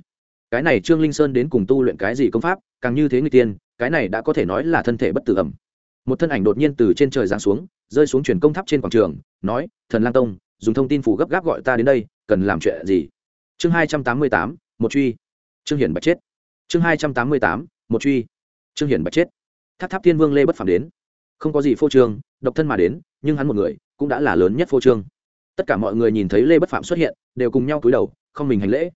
cái này trương linh sơn đến cùng tu luyện cái gì công pháp, càng như thế người tiên, cái này đã có thể nói là thân thể bất tử ẩm. Một thân ảnh đột nhiên từ trên trời giáng xuống, rơi xuống truyền công tháp trên quảng trường, nói, thần lang tông, dùng thông tin phủ gấp gáp gọi ta đến đây, cần làm chuyện gì? Chương hai trăm tám mươi tám, một truy. Trương hiển bạch chết. Chương hai trăm tám mươi tám, một truy. Trương hiển bạch chết. Tháp tháp thiên vương lê bất phàm đến. Không có gì phô trương, độc thân mà đến, nhưng hắn một người, cũng đã là lớn nhất phô trương. Tất cả mọi người nhìn thấy lê bất phạm xuất hiện, đều cùng nhau cúi đầu, không mình hành lễ.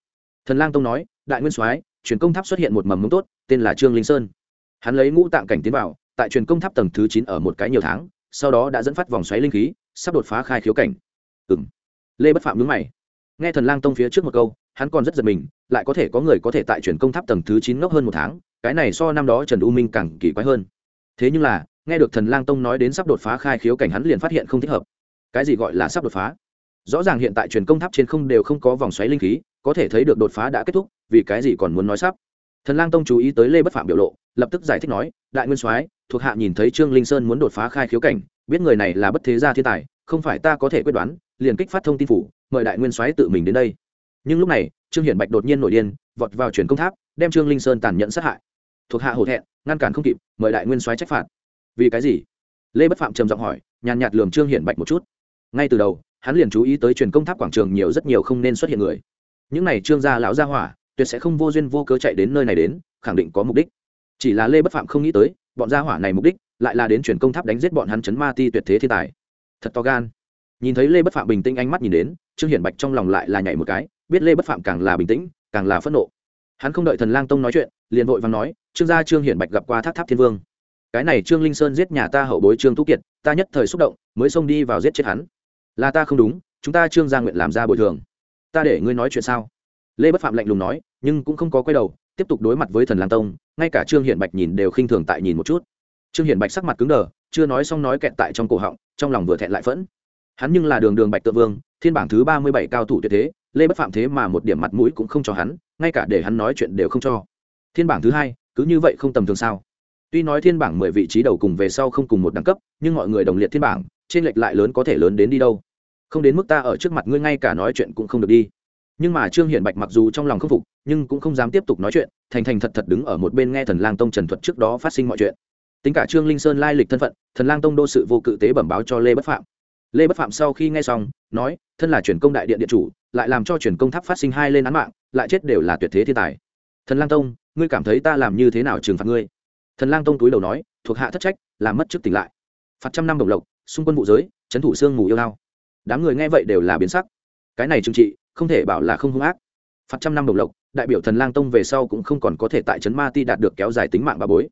Thần lang tông nói đại nguyên soái, truyền công tháp xuất hiện một mầm mống tốt, tên là trương linh sơn. Hắn lấy ngũ tạng cảnh tiến vào, tại truyền công tháp tầng thứ chín ở một cái nhiều tháng, sau đó đã dẫn phát vòng xoáy linh khí, sắp đột phá khai khiếu cảnh. Ừng lê bất phạm nhướng mày. Nghe thần lang tông phía trước một câu, hắn còn rất giật mình, lại có thể có người có thể tại truyền công tháp tầng thứ chín ngốc hơn một tháng, cái này so năm đó trần u minh càng kỳ quái hơn. Thế nhưng là, nghe được thần lang tông nói đến sắp đột phá khai khiếu cảnh hắn liền phát hiện không thích hợp. Cái gì gọi là sắp đột phá? Rõ ràng hiện tại truyền công tháp trên không đều không có vòng xoáy linh khí, có thể thấy được đột phá đã kết thúc, vì cái gì còn muốn nói sắp? Thần lang tông chú ý tới lê bất phạm biểu lộ, lập tức giải thích nói, đại nguyên soái, thuộc hạ nhìn thấy trương linh sơn muốn đột phá khai khiếu cảnh, biết người này là bất thế gia thiên tài, không phải ta có thể quyết đoán, liền kích phát thông tin phủ, mời đại nguyên soái tự mình đến đây. Nhưng lúc này, trương hiển bạch đột nhiên nổi điên, vọt vào truyền công tháp, đem trương linh sơn tàn nhẫn sát hại. Thuộc hạ hổ thẹn, ngăn cản không kịp, mời đại nguyên soái trách phạt. Vì cái gì? Lê bất phạm trầm giọng hỏi, nhàn nhạt lường trương hiển bạch một chút. Ngay từ đầu hắn liền chú ý tới truyền công tháp quảng trường nhiều rất nhiều không nên xuất hiện người. Những này trương gia lão gia hỏa, tuyệt sẽ không vô duyên vô cớ chạy đến nơi này đến, khẳng định có mục đích. Chỉ là lê bất phạm không nghĩ tới, bọn gia hỏa này mục đích lại là đến truyền công tháp đánh giết bọn hắn chấn ma ti tuyệt thế thiên tài. Thật to gan. Nhìn thấy lê bất phạm bình tĩnh ánh mắt nhìn đến, trương hiển bạch trong lòng lại là nhảy một cái, biết lê bất phạm càng là bình tĩnh, càng là phẫn nộ. Hắn không đợi thần lang tông nói chuyện, liền vội và nói, trương gia trương hiển bạch gặp qua tháp tháp thiên vương. Cái này trương linh sơn giết nhà ta hậu bối trương tú kiệt, ta nhất thời xúc động, mới xông đi vào giết chết hắn là ta không đúng, chúng ta trương gia nguyện làm ra bồi thường. Ta để ngươi nói chuyện sao? Lê bất phạm lạnh lùng nói, nhưng cũng không có quay đầu, tiếp tục đối mặt với thần lang tông, ngay cả trương hiển bạch nhìn đều khinh thường tại nhìn một chút. Trương hiển bạch sắc mặt cứng đờ, chưa nói xong nói kẹt tại trong cổ họng, trong lòng vừa thẹn lại phẫn. Hắn nhưng là đường đường bạch tự vương, thiên bảng thứ ba mươi bảy cao thủ tuyệt thế, lê bất phạm thế mà một điểm mặt mũi cũng không cho hắn, ngay cả để hắn nói chuyện đều không cho. Thiên bảng thứ hai, cứ như vậy không tầm thường sao? Tuy nói thiên bảng mười vị trí đầu cùng về sau không cùng một đẳng cấp, nhưng mọi người đồng liệt thiên bảng, trên lệch lại lớn có thể lớn đến đi đâu? Không đến mức ta ở trước mặt ngươi ngay cả nói chuyện cũng không được đi. Nhưng mà trương hiển bạch mặc dù trong lòng k phục, nhưng cũng không dám tiếp tục nói chuyện, thành thành thật thật đứng ở một bên nghe thần lang tông trần thuật trước đó phát sinh mọi chuyện. Tính cả trương linh sơn lai lịch thân phận, thần lang tông đô sự vô cự tế bẩm báo cho lê bất phạm. Lê bất phạm sau khi nghe xong, nói, thân là truyền công đại điện điện chủ, lại làm cho truyền công tháp phát sinh hai lên án mạng, lại chết đều là tuyệt thế thiên tài. Thần lang tông, ngươi cảm thấy ta làm như thế nào trừng phạt ngươi? Thần lang tông túi đầu nói, thuộc hạ thất trách, làm mất chức tỉnh lại. Phạt trăm năm đồng lộc, xung quân vụ giới, trấn thủ xương mù yêu lao đám người nghe vậy đều là biến sắc. Cái này trừng trị, không thể bảo là không hung ác. Phạt trăm năm đồng lộc, đại biểu thần lang tông về sau cũng không còn có thể tại trấn ma ti đạt được kéo dài tính mạng bà bối.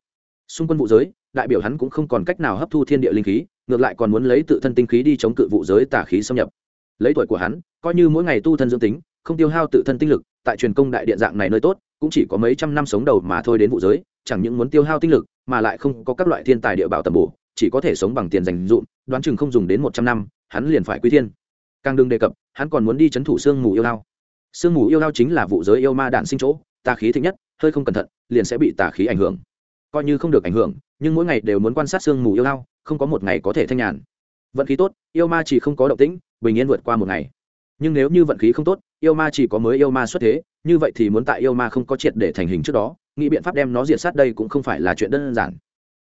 Xung quân vụ giới, đại biểu hắn cũng không còn cách nào hấp thu thiên địa linh khí, ngược lại còn muốn lấy tự thân tinh khí đi chống cự vụ giới tả khí xâm nhập. Lấy tuổi của hắn, coi như mỗi ngày tu thân dương tính, không tiêu hao tự thân tinh lực, tại truyền công đại điện dạng này nơi tốt, cũng chỉ có mấy trăm năm sống đầu mà thôi đến vụ giới, chẳng những muốn tiêu hao tinh lực, mà lại không có các loại thiên tài địa bảo tầm bổ chỉ có thể sống bằng tiền dành dụm, đoán chừng không dùng đến một trăm năm, hắn liền phải quy thiên. Càng đừng đề cập, hắn còn muốn đi c h ấ n thủ sương mù yêu lao sương mù yêu lao chính là vụ giới yêu ma đạn sinh chỗ, tà khí thích nhất, hơi không cẩn thận, liền sẽ bị tà khí ảnh hưởng. Coi như không được ảnh hưởng, nhưng mỗi ngày đều muốn quan sát sương mù yêu lao không có một ngày có thể thanh nhàn. Vận khí tốt, yêu ma chỉ không có động tĩnh, bình yên vượt qua một ngày. Nhưng nếu như vận khí không tốt, yêu ma chỉ có mới yêu ma xuất thế, như vậy thì muốn tại yêu ma không có triệt để thành hình trước đó, nghĩ biện pháp đem nó diệt sát đây cũng không phải là chuyện đơn giản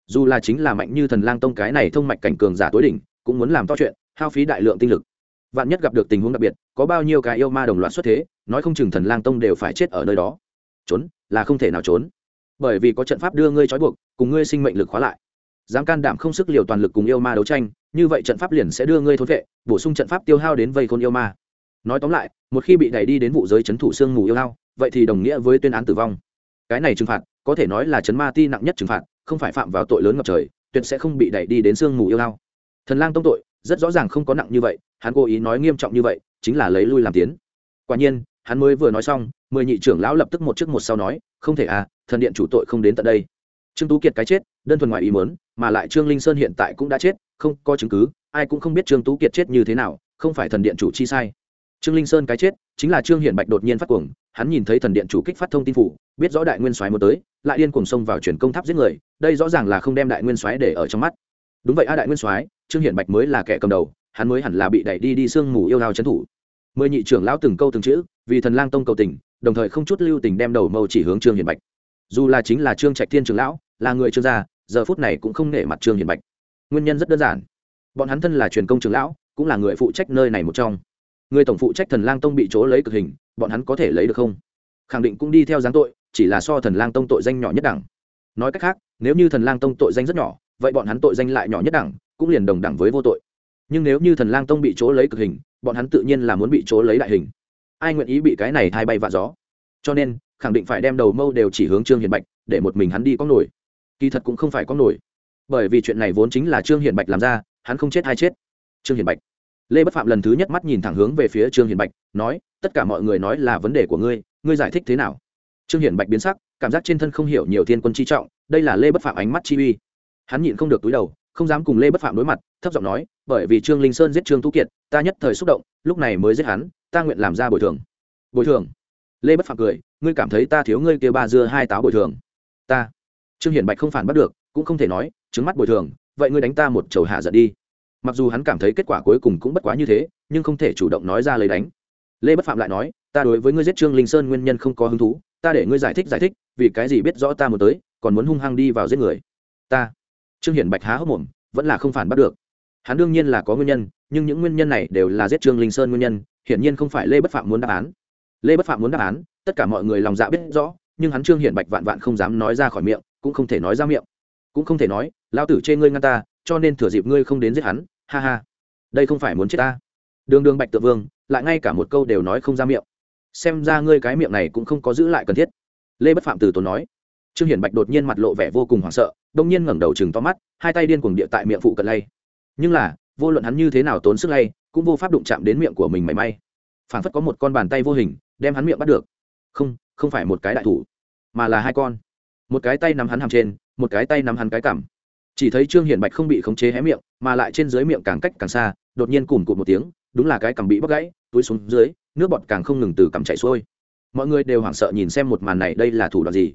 dù là chính là mạnh như thần lang tông cái này thông mạch cảnh cường giả tối đỉnh, cũng muốn làm to chuyện, hao phí đại lượng tinh lực. Vạn nhất gặp được tình huống đặc biệt, có bao nhiêu cái yêu ma đồng loạt xuất thế, nói không chừng thần lang tông đều phải chết ở nơi đó. Trốn, là không thể nào trốn. Bởi vì có trận pháp đưa ngươi trói buộc, cùng ngươi sinh mệnh lực khóa lại. Dám can đảm không sức liều toàn lực cùng yêu ma đấu tranh, như vậy trận pháp liền sẽ đưa ngươi thốn vệ, bổ sung trận pháp tiêu hao đến vây khôn yêu ma. Nói tóm lại, một khi bị đẩy đi đến vụ giới c h ấ n thủ sương mù yêu hao, vậy thì đồng nghĩa với tuyên án tử vong. Cái này trừng phạt, có thể nói là chấn ma ti nặng nhất trừng phạt không phải phạm vào tội lớn ngập trời, tuyệt sẽ không bị đẩy đi đến sương mù yêu lao. thần lang tông tội, rất rõ ràng không có nặng như vậy, hắn cố ý nói nghiêm trọng như vậy, chính là lấy lui làm tiến. Quả nhiên, hắn mới vừa nói xong, mười nhị trưởng lão lập tức một trước một sau nói, không thể à thần điện chủ tội không đến tận đây. Trương tú kiệt cái chết, đơn thuần ngoài ý mớn mà lại trương linh sơn hiện tại cũng đã chết, không có chứng cứ, ai cũng không biết trương tú kiệt chết như thế nào, không phải thần điện chủ chi sai. Trương linh sơn cái chết, chính là trương hiển bạch đột nhiên phát cuồng, hắn nhìn thấy thần điện chủ kích phát thông tin phủ biết rõ đại nguyên soái một tới, lại điên cuồng xông vào chuyển công tháp giết người, đây rõ ràng là không đem đại nguyên soái để ở trong mắt. Đúng vậy a đại nguyên soái, trương hiển bạch mới là kẻ cầm đầu, hắn mới hẳn là bị đẩy đi đi sương mù yêu hao trấn thủ. Mười nhị trưởng lão từng câu từng chữ, vì thần lang tông cầu tình, đồng thời không chút lưu tình đem đầu mâu chỉ hướng trương hiển bạch. Dù là chính là trương trạch thiên trưởng lão, là người trương gia, giờ phút này cũng không nể mặt trương hiển bạch. Nguyên nhân rất đơn giản. Bọn hắn thân là truyền công trưởng lão, cũng là người phụ trách nơi này một trong. Người tổng phụ trách thần lang tông bị chỗ lấy cực hình, bọn hắn có thể lấy được không? Khẳng định cũng đi theo giáng tội chỉ là so thần lang tông tội danh nhỏ nhất đẳng. Nói cách khác, nếu như thần lang tông tội danh rất nhỏ, vậy bọn hắn tội danh lại nhỏ nhất đẳng, cũng liền đồng đẳng với vô tội. Nhưng nếu như thần lang tông bị chỗ lấy cực hình, bọn hắn tự nhiên là muốn bị chỗ lấy đại hình. Ai nguyện ý bị cái này thay bay vạ gió? Cho nên, khẳng định phải đem đầu mâu đều chỉ hướng trương hiền bạch, để một mình hắn đi có nổi. Kỳ thật cũng không phải có nổi. Bởi vì chuyện này vốn chính là trương hiền bạch làm ra, hắn không chết hay chết. Trương hiền bạch. Lê bất phạm lần thứ nhất mắt nhìn thẳng hướng về phía trương hiền bạch, nói, tất cả mọi người nói là vấn đề của ngươi ngươi giải thích thế nào? Trương Hiển bạch biến sắc, cảm giác trên thân không hiểu nhiều thiên quân chi trọng, đây là lê bất phạm ánh mắt chi uy. Hắn nhịn không được túi đầu, không dám cùng lê bất phạm đối mặt, thấp giọng nói, bởi vì trương linh sơn giết trương tú kiệt, ta nhất thời xúc động, lúc này mới giết hắn, ta nguyện làm ra bồi thường. Bồi thường? Lê bất phạm cười, ngươi cảm thấy ta thiếu ngươi kia ba dưa hai táo bồi thường? Ta. Trương hiển bạch không phản bắt được, cũng không thể nói, trứng mắt bồi thường, vậy ngươi đánh ta một chầu hạ giận đi. Mặc dù hắn cảm thấy kết quả cuối cùng cũng bất quá như thế, nhưng không thể chủ động nói ra lấy đánh. Lê bất phạm lại nói, ta đối với ngươi giết trương linh sơn nguyên nhân không có hứng thú ta để ngươi giải thích giải thích, vì cái gì biết rõ ta muốn tới, còn muốn hung hăng đi vào giết người. Ta. Trương hiển bạch há hốc mồm, vẫn là không phản bắt được. Hắn đương nhiên là có nguyên nhân, nhưng những nguyên nhân này đều là giết trương linh sơn nguyên nhân, hiển nhiên không phải lê bất phạm muốn đáp án. Lê bất phạm muốn đáp án, tất cả mọi người lòng dạ biết rõ, nhưng hắn trương hiển bạch vạn vạn không dám nói ra khỏi miệng, cũng không thể nói ra miệng. Cũng không thể nói lao tử chê ngươi ngăn ta, cho nên thừa dịp ngươi không đến giết hắn, ha ha. Đây không phải muốn chết ta. Đường đường bạch tự vương, lại ngay cả một câu đều nói không ra miệng xem ra ngươi cái miệng này cũng không có giữ lại cần thiết. Lê bất phạm từ tốn nói. Trương hiển bạch đột nhiên mặt lộ vẻ vô cùng hoảng sợ, đông nhiên ngẩng đầu chừng to mắt, hai tay điên cuồng địa tại miệng phụ cận lay. Nhưng là, vô luận hắn như thế nào tốn sức lay, cũng vô pháp đụng chạm đến miệng của mình mảy may. Phảng phất có một con bàn tay vô hình, đem hắn miệng bắt được. Không không phải một cái đại thủ, mà là hai con. Một cái tay nắm hắn hàm trên, một cái tay nắm hắn cái cảm chỉ thấy trương hiển bạch không bị khống chế hé miệng, mà lại trên dưới miệng càng cách càng xa, đột nhiên cùng cụt một tiếng, đúng là cái cằm bị bóc gãy, túi xuống dưới nước bọt càng không ngừng từ cằm chảy xuôi. Mọi người đều hoảng sợ nhìn xem một màn này đây là thủ đoạn gì.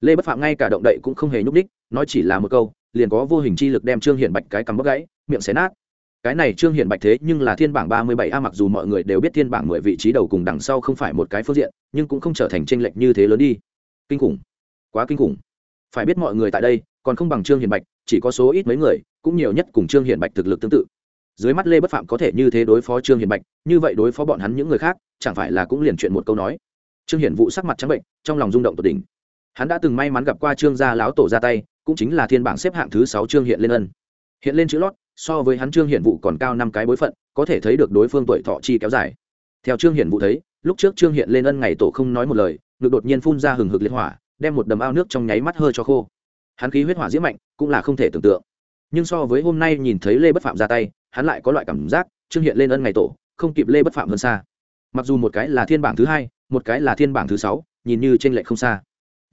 Lê bất phạm ngay cả động đậy cũng không hề nhúc đích nói chỉ là một câu, liền có vô hình chi lực đem trương hiển bạch cái cằm bóc gãy, miệng xé nát. Cái này trương hiển bạch thế nhưng là thiên bảng ba mươi bảy, a, mặc dù mọi người đều biết thiên bảng mười vị trí đầu cùng đằng sau không phải một cái phương diện, nhưng cũng không trở thành tranh lệch như thế lớn đi. Kinh khủng. Quá kinh khủng. Phải biết mọi người tại đây còn không bằng trương hiển bạch, chỉ có số ít mấy người, cũng nhiều nhất cùng trương hiển bạch thực lực tương tự dưới mắt lê bất phạm có thể như thế đối phó trương hiển bạch, như vậy đối phó bọn hắn những người khác, chẳng phải là cũng liền chuyện một câu nói. Trương hiển vụ sắc mặt trắng bệnh, trong lòng rung động tột đỉnh. Hắn đã từng may mắn gặp qua trương gia lão tổ ra tay, cũng chính là thiên bảng xếp hạng thứ sáu trương hiện lên ân. Hiện lên chữ lót, so với hắn trương Hiển vụ còn cao năm cái bối phận, có thể thấy được đối phương tuổi thọ chi kéo dài. Theo trương Hiển vụ thấy, lúc trước trương hiện lên ân ngày tổ không nói một lời, ngực đột nhiên phun ra hừng hực liên hỏa, đem một đầm ao nước trong nháy mắt hơi cho khô. Hắn khí huyết hỏa diễm mạnh, cũng là không thể tưởng tượng. Nhưng so với hôm nay nhìn thấy lê bất phạm ra tay hắn lại có loại cảm giác, trương hiện lên ân ngày tổ, không kịp lê bất phạm hơn xa. Mặc dù một cái là thiên bảng thứ hai, một cái là thiên bảng thứ sáu, nhìn như t r ê n lệch không xa.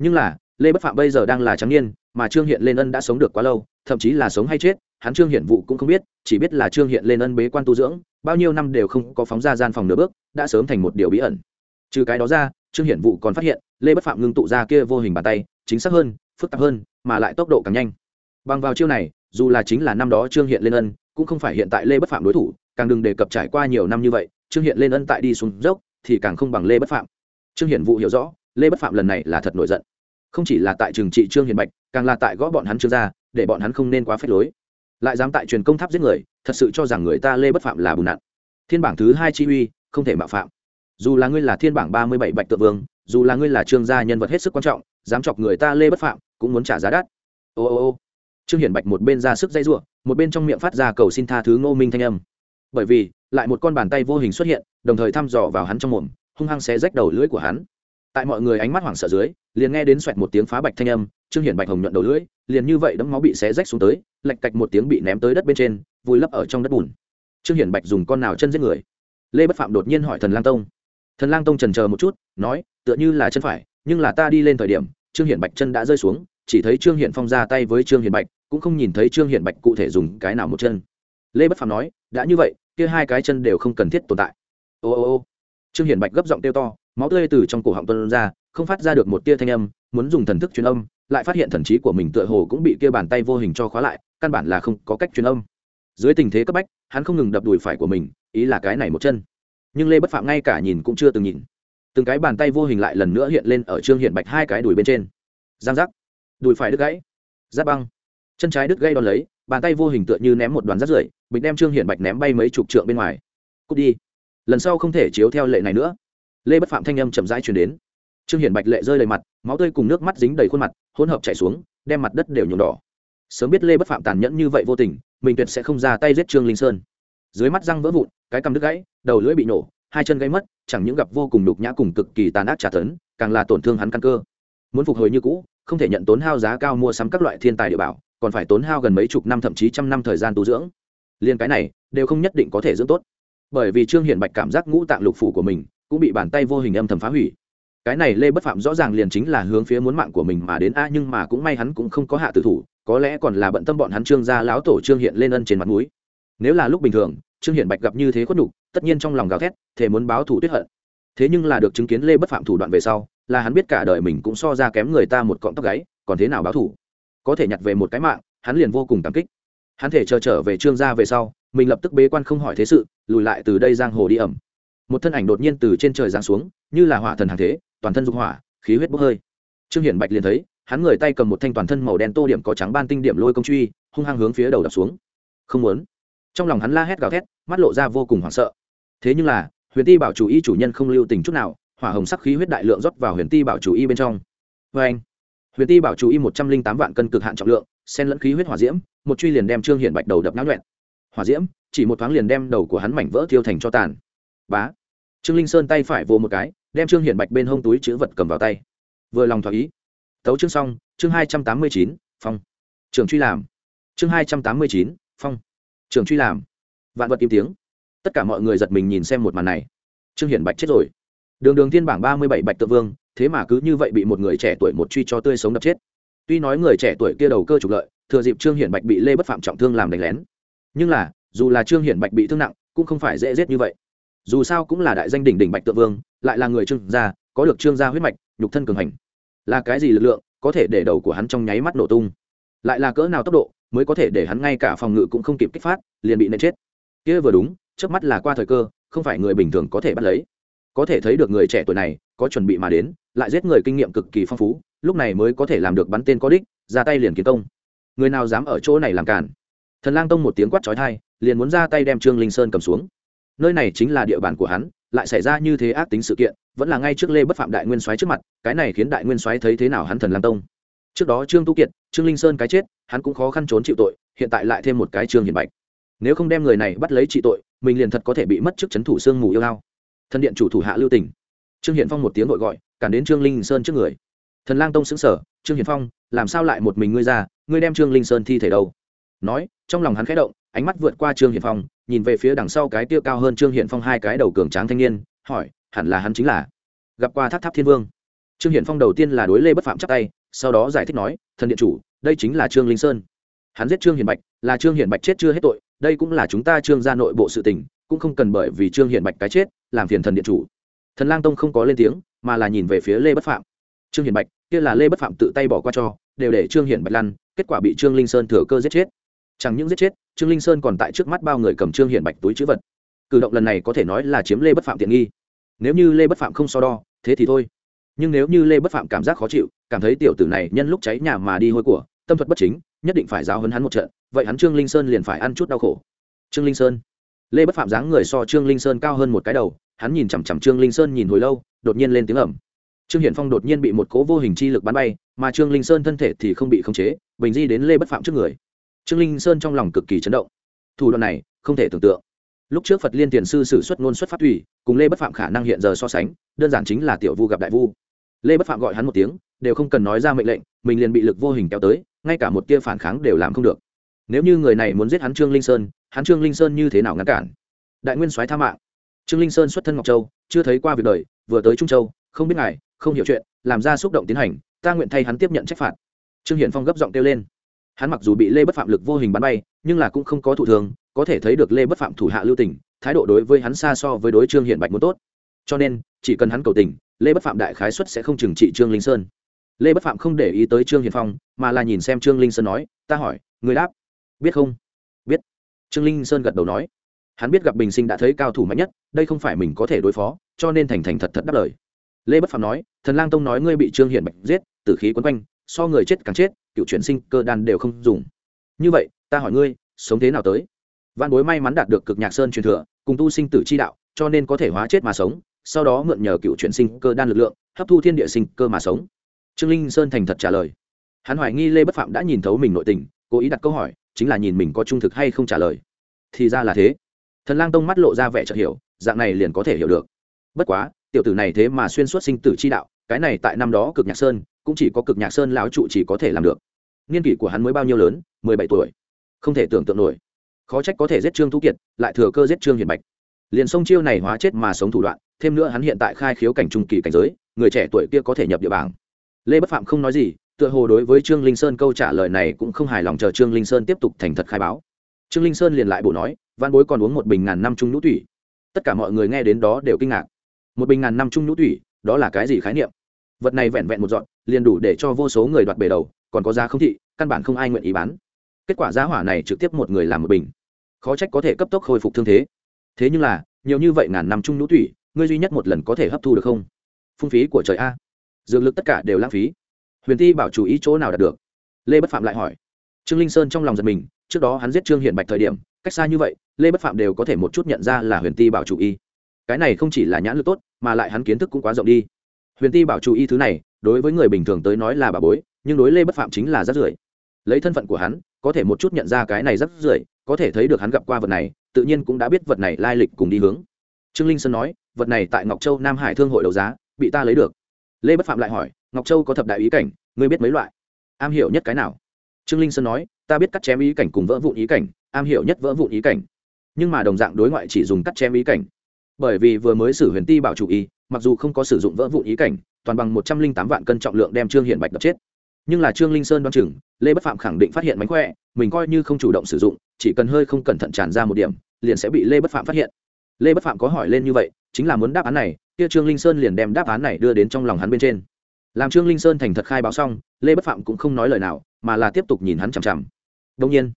Nhưng là, lê bất phạm bây giờ đang là trắng niên, mà trương hiện lên ân đã sống được quá lâu, thậm chí là sống hay chết, hắn trương hiện vụ cũng không biết, chỉ biết là trương hiện lên ân bế quan tu dưỡng, bao nhiêu năm đều không có phóng ra gian phòng nửa bước, đã sớm thành một điều bí ẩn. Trừ cái đó ra, trương hiển vụ còn phát hiện, lê bất phạm ngưng tụ ra kia vô hình bàn tay, chính xác hơn, phức tạp hơn, mà lại tốc độ càng nhanh. Bằng vào chiêu này, dù là chính là năm đó trương hiện lên ân cũng không phải hiện tại lê bất phạm đối thủ, càng đừng đề cập trải qua nhiều năm như vậy, trương hiện lên ân tại đi xuống dốc thì càng không bằng lê bất phạm. Trương hiển vụ hiểu rõ, lê bất phạm lần này là thật nổi giận. Không chỉ là tại trường trị trương hiền bạch, càng là tại gõ bọn hắn trương gia, để bọn hắn không nên quá phép lối. Lại dám tại truyền công tháp giết người, thật sự cho rằng người ta lê bất phạm là bùn nặn. Thiên bảng thứ hai chi uy, không thể mạo phạm. Dù là ngươi là thiên bảng ba mươi bảy bạch tự vương, dù là ngươi là trương gia nhân vật hết sức quan trọng, dám chọc người ta lê bất phạm, cũng muốn trả giá đắt. Ô ô ô trương hiển bạch một bên ra sức dây ruộng một bên trong miệng phát ra cầu xin tha thứ ngô minh thanh âm. Bởi vì, lại một con bàn tay vô hình xuất hiện, đồng thời thăm dò vào hắn trong mồm, hung hăng xé rách đầu lưỡi của hắn. Tại mọi người ánh mắt hoảng sợ dưới, liền nghe đến xoẹt một tiếng phá bạch thanh âm, trương hiển bạch hồng nhuận đầu lưỡi, liền như vậy đấm máu bị xé rách xuống tới lạch cạch một tiếng bị ném tới đất bên trên, vùi lấp ở trong đất bùn. Trương hiển bạch dùng con nào chân giết người? Lê bất phạm đột nhiên hỏi thần lang tông. Thần lang tông trần chờ một chút, nói, tựa như là chân phải, nhưng là ta đi lên thời điểm, trương hiển bạch chân đã rơi xuống, chỉ thấy trương hiển phong ra tay với trương hiển bạch cũng không nhìn thấy trương hiển bạch cụ thể dùng cái nào một chân. Lê bất phàm nói, đã như vậy, kia hai cái chân đều không cần thiết tồn tại. Ô ô ô. Trương hiển bạch gấp giọng kêu to, máu tươi từ trong cổ họng tuân ra, không phát ra được một tia thanh âm, muốn dùng thần thức truyền âm, lại phát hiện thần trí của mình tựa hồ cũng bị kia bàn tay vô hình cho khóa lại, căn bản là không có cách truyền âm. Dưới tình thế cấp bách, hắn không ngừng đập đùi phải của mình, ý là cái này một chân. Nhưng lê bất phạm ngay cả nhìn cũng chưa từng nhìn. Từng cái bàn tay vô hình lại lần nữa hiện lên ở trương hiện bạch hai cái đùi bên trên. Giang giác. Đùi phải đứt gãy. Giáp băng chân trái đứt gây đón lấy, bàn tay vô hình tựa như ném một đoàn rác rưởi, bịch đem trương hiển bạch ném bay mấy chục trượng bên ngoài. Cút đi. Lần sau không thể chiếu theo lệ này nữa. Lê bất phạm thanh âm chậm rãi chuyển đến. Trương hiển bạch lệ rơi đầy mặt, máu tươi cùng nước mắt dính đầy khuôn mặt, hỗn hợp chảy xuống, đem mặt đất đều nhuộm đỏ. Sớm biết lê bất phạm tàn nhẫn như vậy vô tình, mình tuyệt sẽ không ra tay giết trương linh sơn. Dưới mắt răng vỡ vụn, cái cằm đứt gãy, đầu lưỡi bị nổ, hai chân gãy mất, chẳng những gặp vô cùng đục nhã cùng cực kỳ tàn ác trả tấn càng là tổn thương hắn căn cơ. Muốn phục hồi như cũ, không thể nhận tốn hao giá cao mua sắm các loại thiên tài địa bảo còn phải tốn hao gần mấy chục năm thậm chí trăm năm thời gian tu dưỡng. Liên cái này, đều không nhất định có thể dưỡng tốt. Bởi vì trương hiển bạch cảm giác ngũ tạng lục phủ của mình cũng bị bàn tay vô hình âm thầm phá hủy. Cái này lê bất phạm rõ ràng liền chính là hướng phía muốn mạng của mình mà đến a, nhưng mà cũng may hắn cũng không có hạ tử thủ, có lẽ còn là bận tâm bọn hắn trương gia lão tổ trương hiện lên ân trên mặt núi nếu là lúc bình thường, trương hiện bạch gặp như thế khuất nhục, tất nhiên trong lòng gào thét thể muốn báo thủ tuyết hận. Thế nhưng là được chứng kiến lê bất phạm thủ đoạn về sau, là hắn biết cả đời mình cũng so ra kém người ta một cọng tóc gáy, còn thế nào báo thủ có thể nhặt về một cái mạng, hắn liền vô cùng cảm kích. Hắn thể chờ trở về trương gia về sau, mình lập tức bế quan không hỏi thế sự, lùi lại từ đây giang hồ đi ẩm. Một thân ảnh đột nhiên từ trên trời giáng xuống, như là hỏa thần hàng thế, toàn thân dục hỏa, khí huyết bốc hơi. Trương hiển bạch liền thấy, hắn người tay cầm một thanh toàn thân màu đen tô điểm có trắng ban tinh điểm lôi công truy, hung hăng hướng phía đầu đập xuống. Không muốn. Trong lòng hắn la hét gào thét, mắt lộ ra vô cùng hoảng sợ. Thế nhưng là, huyền ti bảo chủ y chủ nhân không lưu tình chút nào, hỏa hồng sắc khí huyết đại lượng rót vào huyền ti bảo chủ y bên trong. Vê anh huyền ti bảo chú y một trăm linh tám vạn cân cực hạn trọng lượng, xen lẫn khí huyết hỏa diễm, một truy liền đem trương hiển bạch đầu đập náo nhuẹn hỏa diễm, chỉ một thoáng liền đem đầu của hắn mảnh vỡ thiêu thành cho tàn. Bá. Trương linh sơn tay phải vô một cái, đem trương hiển bạch bên hông túi chữ vật cầm vào tay. Vừa lòng thỏa ý. Tấu chương xong, chương hai trăm tám mươi chín, phong. Trường truy làm. Chương hai trăm tám mươi chín, phong. Trường truy làm. Vạn vật im tiếng. Tất cả mọi người giật mình nhìn xem một màn này. Trương hiển bạch chết rồi. Đường đường thiên bảng ba mươi bảy bạch tự vương thế mà cứ như vậy bị một người trẻ tuổi một truy cho tươi sống đập chết. Tuy nói người trẻ tuổi kia đầu cơ trục lợi, thừa dịp trương hiển bạch bị lê bất phạm trọng thương làm đánh lén. Nhưng là, dù là trương hiển bạch bị thương nặng, cũng không phải dễ giết như vậy. Dù sao cũng là đại danh đỉnh đỉnh bạch tự vương, lại là người trương gia, có được trương gia huyết mạch, nhục thân cường hành. Là cái gì lực lượng có thể để đầu của hắn trong nháy mắt nổ tung? Lại là cỡ nào tốc độ mới có thể để hắn ngay cả phòng ngự cũng không kịp kích phát, liền bị nện chết? Kia vừa đúng trước mắt là qua thời cơ, không phải người bình thường có thể bắt lấy. Có thể thấy được người trẻ tuổi này có chuẩn bị mà đến, lại giết người kinh nghiệm cực kỳ phong phú, lúc này mới có thể làm được bắn tên có đích, ra tay liền kiến công. Người nào dám ở chỗ này làm cản? Thần lang tông một tiếng quát trói thai liền muốn ra tay đem trương linh sơn cầm xuống. Nơi này chính là địa bàn của hắn, lại xảy ra như thế ác tính sự kiện, vẫn là ngay trước lê bất phạm đại nguyên soái trước mặt, cái này khiến đại nguyên soái thấy thế nào hắn thần lang tông? Trước đó trương tu kiệt, trương linh sơn cái chết, hắn cũng khó khăn trốn chịu tội, hiện tại lại thêm một cái trương hiền bạch. Nếu không đem người này bắt lấy trị tội, mình liền thật có thể bị mất chức chấn thủ sương mù yêu lao thân điện chủ thủ hạ lưu tỉnh trương hiển phong một tiếng gọi gọi, cản đến trương linh sơn trước người. Thần lang tông xứng sở trương hiển phong, làm sao lại một mình ngươi ra? Ngươi đem trương linh sơn thi thể đâu? Nói, trong lòng hắn khẽ động, ánh mắt vượt qua trương hiển phong, nhìn về phía đằng sau cái tiêu cao hơn trương hiển phong hai cái đầu cường tráng thanh niên, hỏi, hẳn là hắn chính là? Gặp qua tháp tháp thiên vương. Trương hiển phong đầu tiên là đối lê bất phạm chắc tay, sau đó giải thích nói, thần điện chủ, đây chính là trương linh sơn. Hắn giết trương Hiển bạch, là trương Hiển bạch chết chưa hết tội, đây cũng là chúng ta trương gia nội bộ sự tình, cũng không cần bởi vì trương Hiển bạch cái chết, làm phiền thần điện chủ thần lang tông không có lên tiếng, mà là nhìn về phía lê bất phạm. Trương Hiển bạch, kia là lê bất phạm tự tay bỏ qua cho, đều để trương Hiển bạch lăn, kết quả bị trương linh sơn thừa cơ giết chết. Chẳng những giết chết, trương linh sơn còn tại trước mắt bao người cầm trương Hiển bạch túi chữ vật. Cử động lần này có thể nói là chiếm lê bất phạm tiện nghi. Nếu như lê bất phạm không so đo, thế thì thôi. Nhưng nếu như lê bất phạm cảm giác khó chịu, cảm thấy tiểu tử này nhân lúc cháy nhà mà đi hôi của, tâm thuật bất chính, nhất định phải giáo hấn hắn một trận, vậy hắn trương linh sơn liền phải ăn chút đau khổ. Trương linh sơn. Lê bất phạm dáng người so trương linh sơn cao hơn một cái đầu hắn nhìn chằm chằm trương linh sơn nhìn hồi lâu, đột nhiên lên tiếng ẩm trương hiển phong đột nhiên bị một cố vô hình chi lực bắn bay, mà trương linh sơn thân thể thì không bị khống chế, bình di đến lê bất phạm trước người. Trương linh sơn trong lòng cực kỳ chấn động. Thủ đoạn này, không thể tưởng tượng. Lúc trước phật liên tiền sư sử xuất ngôn xuất phát thủy, cùng lê bất phạm khả năng hiện giờ so sánh, đơn giản chính là tiểu vu gặp đại vu. Lê bất phạm gọi hắn một tiếng, đều không cần nói ra mệnh lệnh, mình liền bị lực vô hình kéo tới, ngay cả một tia phản kháng đều làm không được. Nếu như người này muốn giết hắn trương linh sơn, hắn trương linh sơn như thế nào ngăn cản? Đại nguyên soái tha mạng trương linh sơn xuất thân ngọc châu, chưa thấy qua việc đời, vừa tới trung châu, không biết ngài, không hiểu chuyện, làm ra xúc động tiến hành, ta nguyện thay hắn tiếp nhận trách phạt. Trương hiển phong gấp giọng kêu lên. Hắn mặc dù bị lê bất phạm lực vô hình bắn bay, nhưng là cũng không có thụ thường có thể thấy được lê bất phạm thủ hạ lưu tình, thái độ đối với hắn xa so với đối trương hiển bạch muốn tốt. Cho nên, chỉ cần hắn cầu tình, lê bất phạm đại khái xuất sẽ không trừng trị trương linh sơn. Lê bất phạm không để ý tới trương Hiển phong, mà là nhìn xem trương linh sơn nói, ta hỏi, người đáp, biết không? Biết. Trương linh sơn gật đầu nói hắn biết gặp bình sinh đã thấy cao thủ mạnh nhất, đây không phải mình có thể đối phó, cho nên thành thành thật thật đáp lời. Lê bất phạm nói, thần lang tông nói ngươi bị trương hiển bạch giết, tử khí quấn quanh, so người chết càng chết, cựu chuyển sinh cơ đan đều không dùng. Như vậy, ta hỏi ngươi, sống thế nào tới? Văn bối may mắn đạt được cực nhạc sơn truyền thừa, cùng tu sinh tử chi đạo, cho nên có thể hóa chết mà sống, sau đó mượn nhờ cựu chuyển sinh cơ đan lực lượng, hấp thu thiên địa sinh cơ mà sống. Trương linh sơn thành thật trả lời. Hắn hoài nghi lê bất phạm đã nhìn thấu mình nội tình, cố ý đặt câu hỏi, chính là nhìn mình có trung thực hay không trả lời. Thì ra là thế thần lang tông mắt lộ ra vẻ chợt hiểu, dạng này liền có thể hiểu được. Bất quá, tiểu tử này thế mà xuyên suốt sinh tử chi đạo, cái này tại năm đó cực nhạc sơn, cũng chỉ có cực nhạc sơn lão trụ chỉ có thể làm được. Niên kỷ của hắn mới bao nhiêu lớn? Mười bảy tuổi. Không thể tưởng tượng nổi. Khó trách có thể giết trương thu kiệt, lại thừa cơ giết trương hiền bạch. Liền sông chiêu này hóa chết mà sống thủ đoạn, thêm nữa hắn hiện tại khai khiếu cảnh trung kỳ cảnh giới, người trẻ tuổi kia có thể nhập địa bảng. Lê bất phạm không nói gì, tựa hồ đối với trương linh sơn câu trả lời này cũng không hài lòng chờ trương linh sơn tiếp tục thành thật khai báo trương linh sơn liền lại bổ nói văn bối còn uống một bình ngàn năm trung nhũ thủy tất cả mọi người nghe đến đó đều kinh ngạc. Một bình ngàn năm trung nhũ thủy đó là cái gì khái niệm? Vật này vẹn vẹn một dọn, liền đủ để cho vô số người đoạt bể đầu, còn có giá không thị, căn bản không ai nguyện ý bán. Kết quả giá hỏa này trực tiếp một người làm một bình. Khó trách có thể cấp tốc khôi phục thương thế. Thế nhưng là, nhiều như vậy ngàn năm trung nhũ thủy ngươi duy nhất một lần có thể hấp thu được không? Phung phí của trời a. Dược lực tất cả đều lãng phí. Huyền ti bảo chủ ý chỗ nào đạt được? Lê bất phạm lại hỏi. Trương linh sơn trong lòng giật mình trước đó hắn giết trương hiển bạch thời điểm, cách xa như vậy, lê bất phạm đều có thể một chút nhận ra là huyền ti bảo chủ y. Cái này không chỉ là nhãn lực tốt, mà lại hắn kiến thức cũng quá rộng đi. Huyền ti bảo chủ y thứ này, đối với người bình thường tới nói là bà bối, nhưng đối lê bất phạm chính là rất rưởi. Lấy thân phận của hắn, có thể một chút nhận ra cái này rất rưởi, có thể thấy được hắn gặp qua vật này, tự nhiên cũng đã biết vật này lai lịch cùng đi hướng. Trương linh sơn nói, vật này tại ngọc châu nam hải thương hội đấu giá, bị ta lấy được. Lê bất phạm lại hỏi, ngọc châu có thập đại ý cảnh, ngươi biết mấy loại? Am hiểu nhất cái nào? Trương linh sơn nói ta biết cắt chém ý cảnh cùng vỡ vụn ý cảnh, am hiểu nhất vỡ vụn ý cảnh. Nhưng mà đồng dạng đối ngoại chỉ dùng cắt chém ý cảnh. Bởi vì vừa mới xử huyền ti bảo chủ ý, mặc dù không có sử dụng vỡ vụn ý cảnh, toàn bằng một trăm linh tám vạn cân trọng lượng đem trương hiện bạch đập chết. Nhưng là trương linh sơn đoán chừng, lê bất phạm khẳng định phát hiện mánh khỏe, mình coi như không chủ động sử dụng, chỉ cần hơi không cẩn thận tràn ra một điểm, liền sẽ bị lê bất phạm phát hiện. Lê bất phạm có hỏi lên như vậy, chính là muốn đáp án này, kia trương linh sơn liền đem đáp án này đưa đến trong lòng hắn bên trên. Làm trương linh sơn thành thật khai báo xong, lê bất phạm cũng không nói lời nào, mà là tiếp tục nhìn hắn chằm chằm đông nhiên,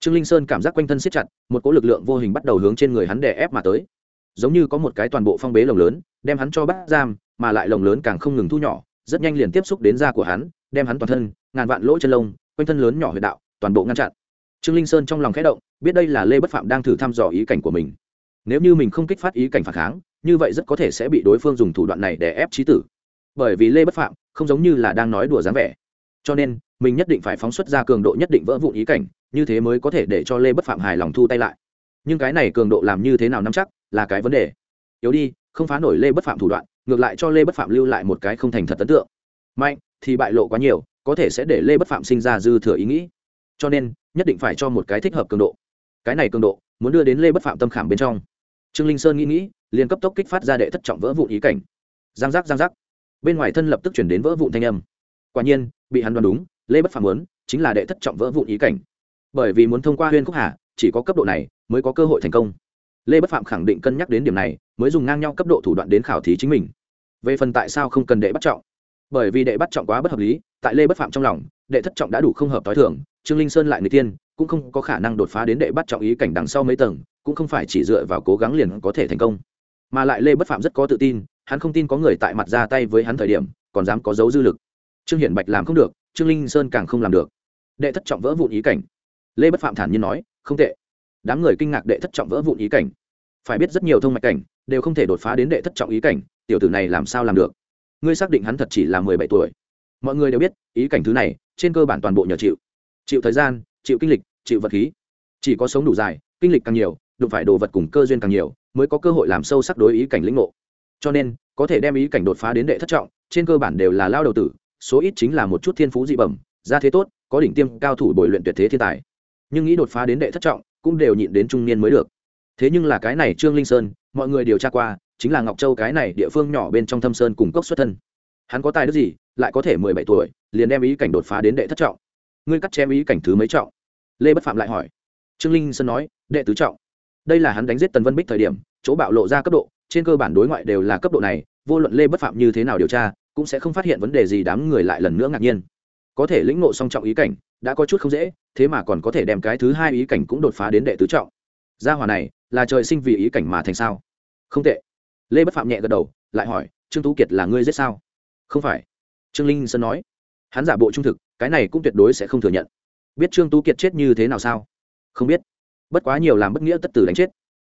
trương linh sơn cảm giác quanh thân siết chặt, một cỗ lực lượng vô hình bắt đầu hướng trên người hắn đè ép mà tới. Giống như có một cái toàn bộ phong bế lồng lớn, đem hắn cho bắt giam, mà lại lồng lớn càng không ngừng thu nhỏ, rất nhanh liền tiếp xúc đến da của hắn, đem hắn toàn thân, ngàn vạn lỗ chân lông, quanh thân lớn nhỏ huyệt đạo, toàn bộ ngăn chặn. Trương linh sơn trong lòng khẽ động, biết đây là lê bất phạm đang thử thăm dò ý cảnh của mình. Nếu như mình không kích phát ý cảnh phản kháng, như vậy rất có thể sẽ bị đối phương dùng thủ đoạn này để ép trí tử. Bởi vì lê bất phạm không giống như là đang nói đùa dáng vẻ. Cho nên mình nhất định phải phóng xuất ra cường độ nhất định vỡ vụn ý cảnh, như thế mới có thể để cho lê bất phạm hài lòng thu tay lại. Nhưng cái này cường độ làm như thế nào nắm chắc, là cái vấn đề. Yếu đi, không phá nổi lê bất phạm thủ đoạn, ngược lại cho lê bất phạm lưu lại một cái không thành thật ấn tượng. Mạnh, thì bại lộ quá nhiều, có thể sẽ để lê bất phạm sinh ra dư thừa ý nghĩ. Cho nên, nhất định phải cho một cái thích hợp cường độ. Cái này cường độ, muốn đưa đến lê bất phạm tâm khảm bên trong. Trương linh sơn nghĩ nghĩ, liền cấp tốc kích phát ra đệ thất trọng vỡ vụn ý cảnh. Giang giác giang giác. Bên ngoài thân lập tức chuyển đến vỡ vụn thanh âm. Quả nhiên, bị hắn đoán đúng lê bất phạm muốn, chính là đệ thất trọng vỡ vụn ý cảnh. Bởi vì muốn thông qua huyên khúc hà, chỉ có cấp độ này mới có cơ hội thành công. Lê bất phạm khẳng định cân nhắc đến điểm này, mới dùng ngang nhau cấp độ thủ đoạn đến khảo thí chính mình. Về phần tại sao không cần đệ bắt trọng? Bởi vì đệ bắt trọng quá bất hợp lý, tại lê bất phạm trong lòng, đệ thất trọng đã đủ không hợp t h i thường, trương linh sơn lại người tiên, cũng không có khả năng đột phá đến đệ bắt trọng ý cảnh đằng sau mấy tầng, cũng không phải chỉ dựa vào cố gắng liền có thể thành công. Mà lại lê bất phạm rất có tự tin, hắn không tin có người tại mặt ra tay với hắn thời điểm, còn dám có dấu dư lực. Trương hiển bạch làm không được trương linh sơn càng không làm được. Đệ thất trọng vỡ vụn ý cảnh. Lê bất phạm thản nhiên nói, không tệ. Đám người kinh ngạc đệ thất trọng vỡ vụn ý cảnh. Phải biết rất nhiều thông mạch cảnh đều không thể đột phá đến đệ thất trọng ý cảnh, tiểu tử này làm sao làm được? Ngươi xác định hắn thật chỉ là mười bảy tuổi. Mọi người đều biết, ý cảnh thứ này trên cơ bản toàn bộ nhờ chịu. Chịu thời gian, chịu kinh lịch, chịu vật khí. Chỉ có sống đủ dài, kinh lịch càng nhiều, đụng phải đồ vật cùng cơ duyên càng nhiều, mới có cơ hội làm sâu sắc đối ý cảnh lĩnh ngộ. Cho nên, có thể đem ý cảnh đột phá đến đệ thất trọng, trên cơ bản đều là lao đầu tử số ít chính là một chút thiên phú dị bẩm ra thế tốt, có đỉnh tiêm, cao thủ bồi luyện tuyệt thế thiên tài. Nhưng nghĩ đột phá đến đệ thất trọng, cũng đều nhịn đến trung niên mới được. Thế nhưng là cái này trương linh sơn, mọi người điều tra qua, chính là ngọc châu cái này địa phương nhỏ bên trong thâm sơn cùng cốc xuất thân. Hắn có tài đức gì, lại có thể mười bảy tuổi, liền đem ý cảnh đột phá đến đệ thất trọng. Ngươi cắt chém ý cảnh thứ mấy trọng? Lê bất phạm lại hỏi. Trương linh sơn nói, đệ tứ trọng. Đây là hắn đánh giết tần vân bích thời điểm, chỗ bạo lộ ra cấp độ, trên cơ bản đối ngoại đều là cấp độ này, vô luận lê bất phạm như thế nào điều tra cũng sẽ không phát hiện vấn đề gì đám người lại lần nữa ngạc nhiên. Có thể lĩnh ngộ song trọng ý cảnh, đã có chút không dễ, thế mà còn có thể đem cái thứ hai ý cảnh cũng đột phá đến đệ tứ trọng. Gia hòa này, là trời sinh vì ý cảnh mà thành sao? Không tệ. Lê bất phạm nhẹ gật đầu, lại hỏi, trương tú kiệt là ngươi giết sao? Không phải. Trương linh sơn nói. Hắn giả bộ trung thực, cái này cũng tuyệt đối sẽ không thừa nhận. Biết trương tú kiệt chết như thế nào sao? Không biết. Bất quá nhiều làm bất nghĩa tất tử đánh chết.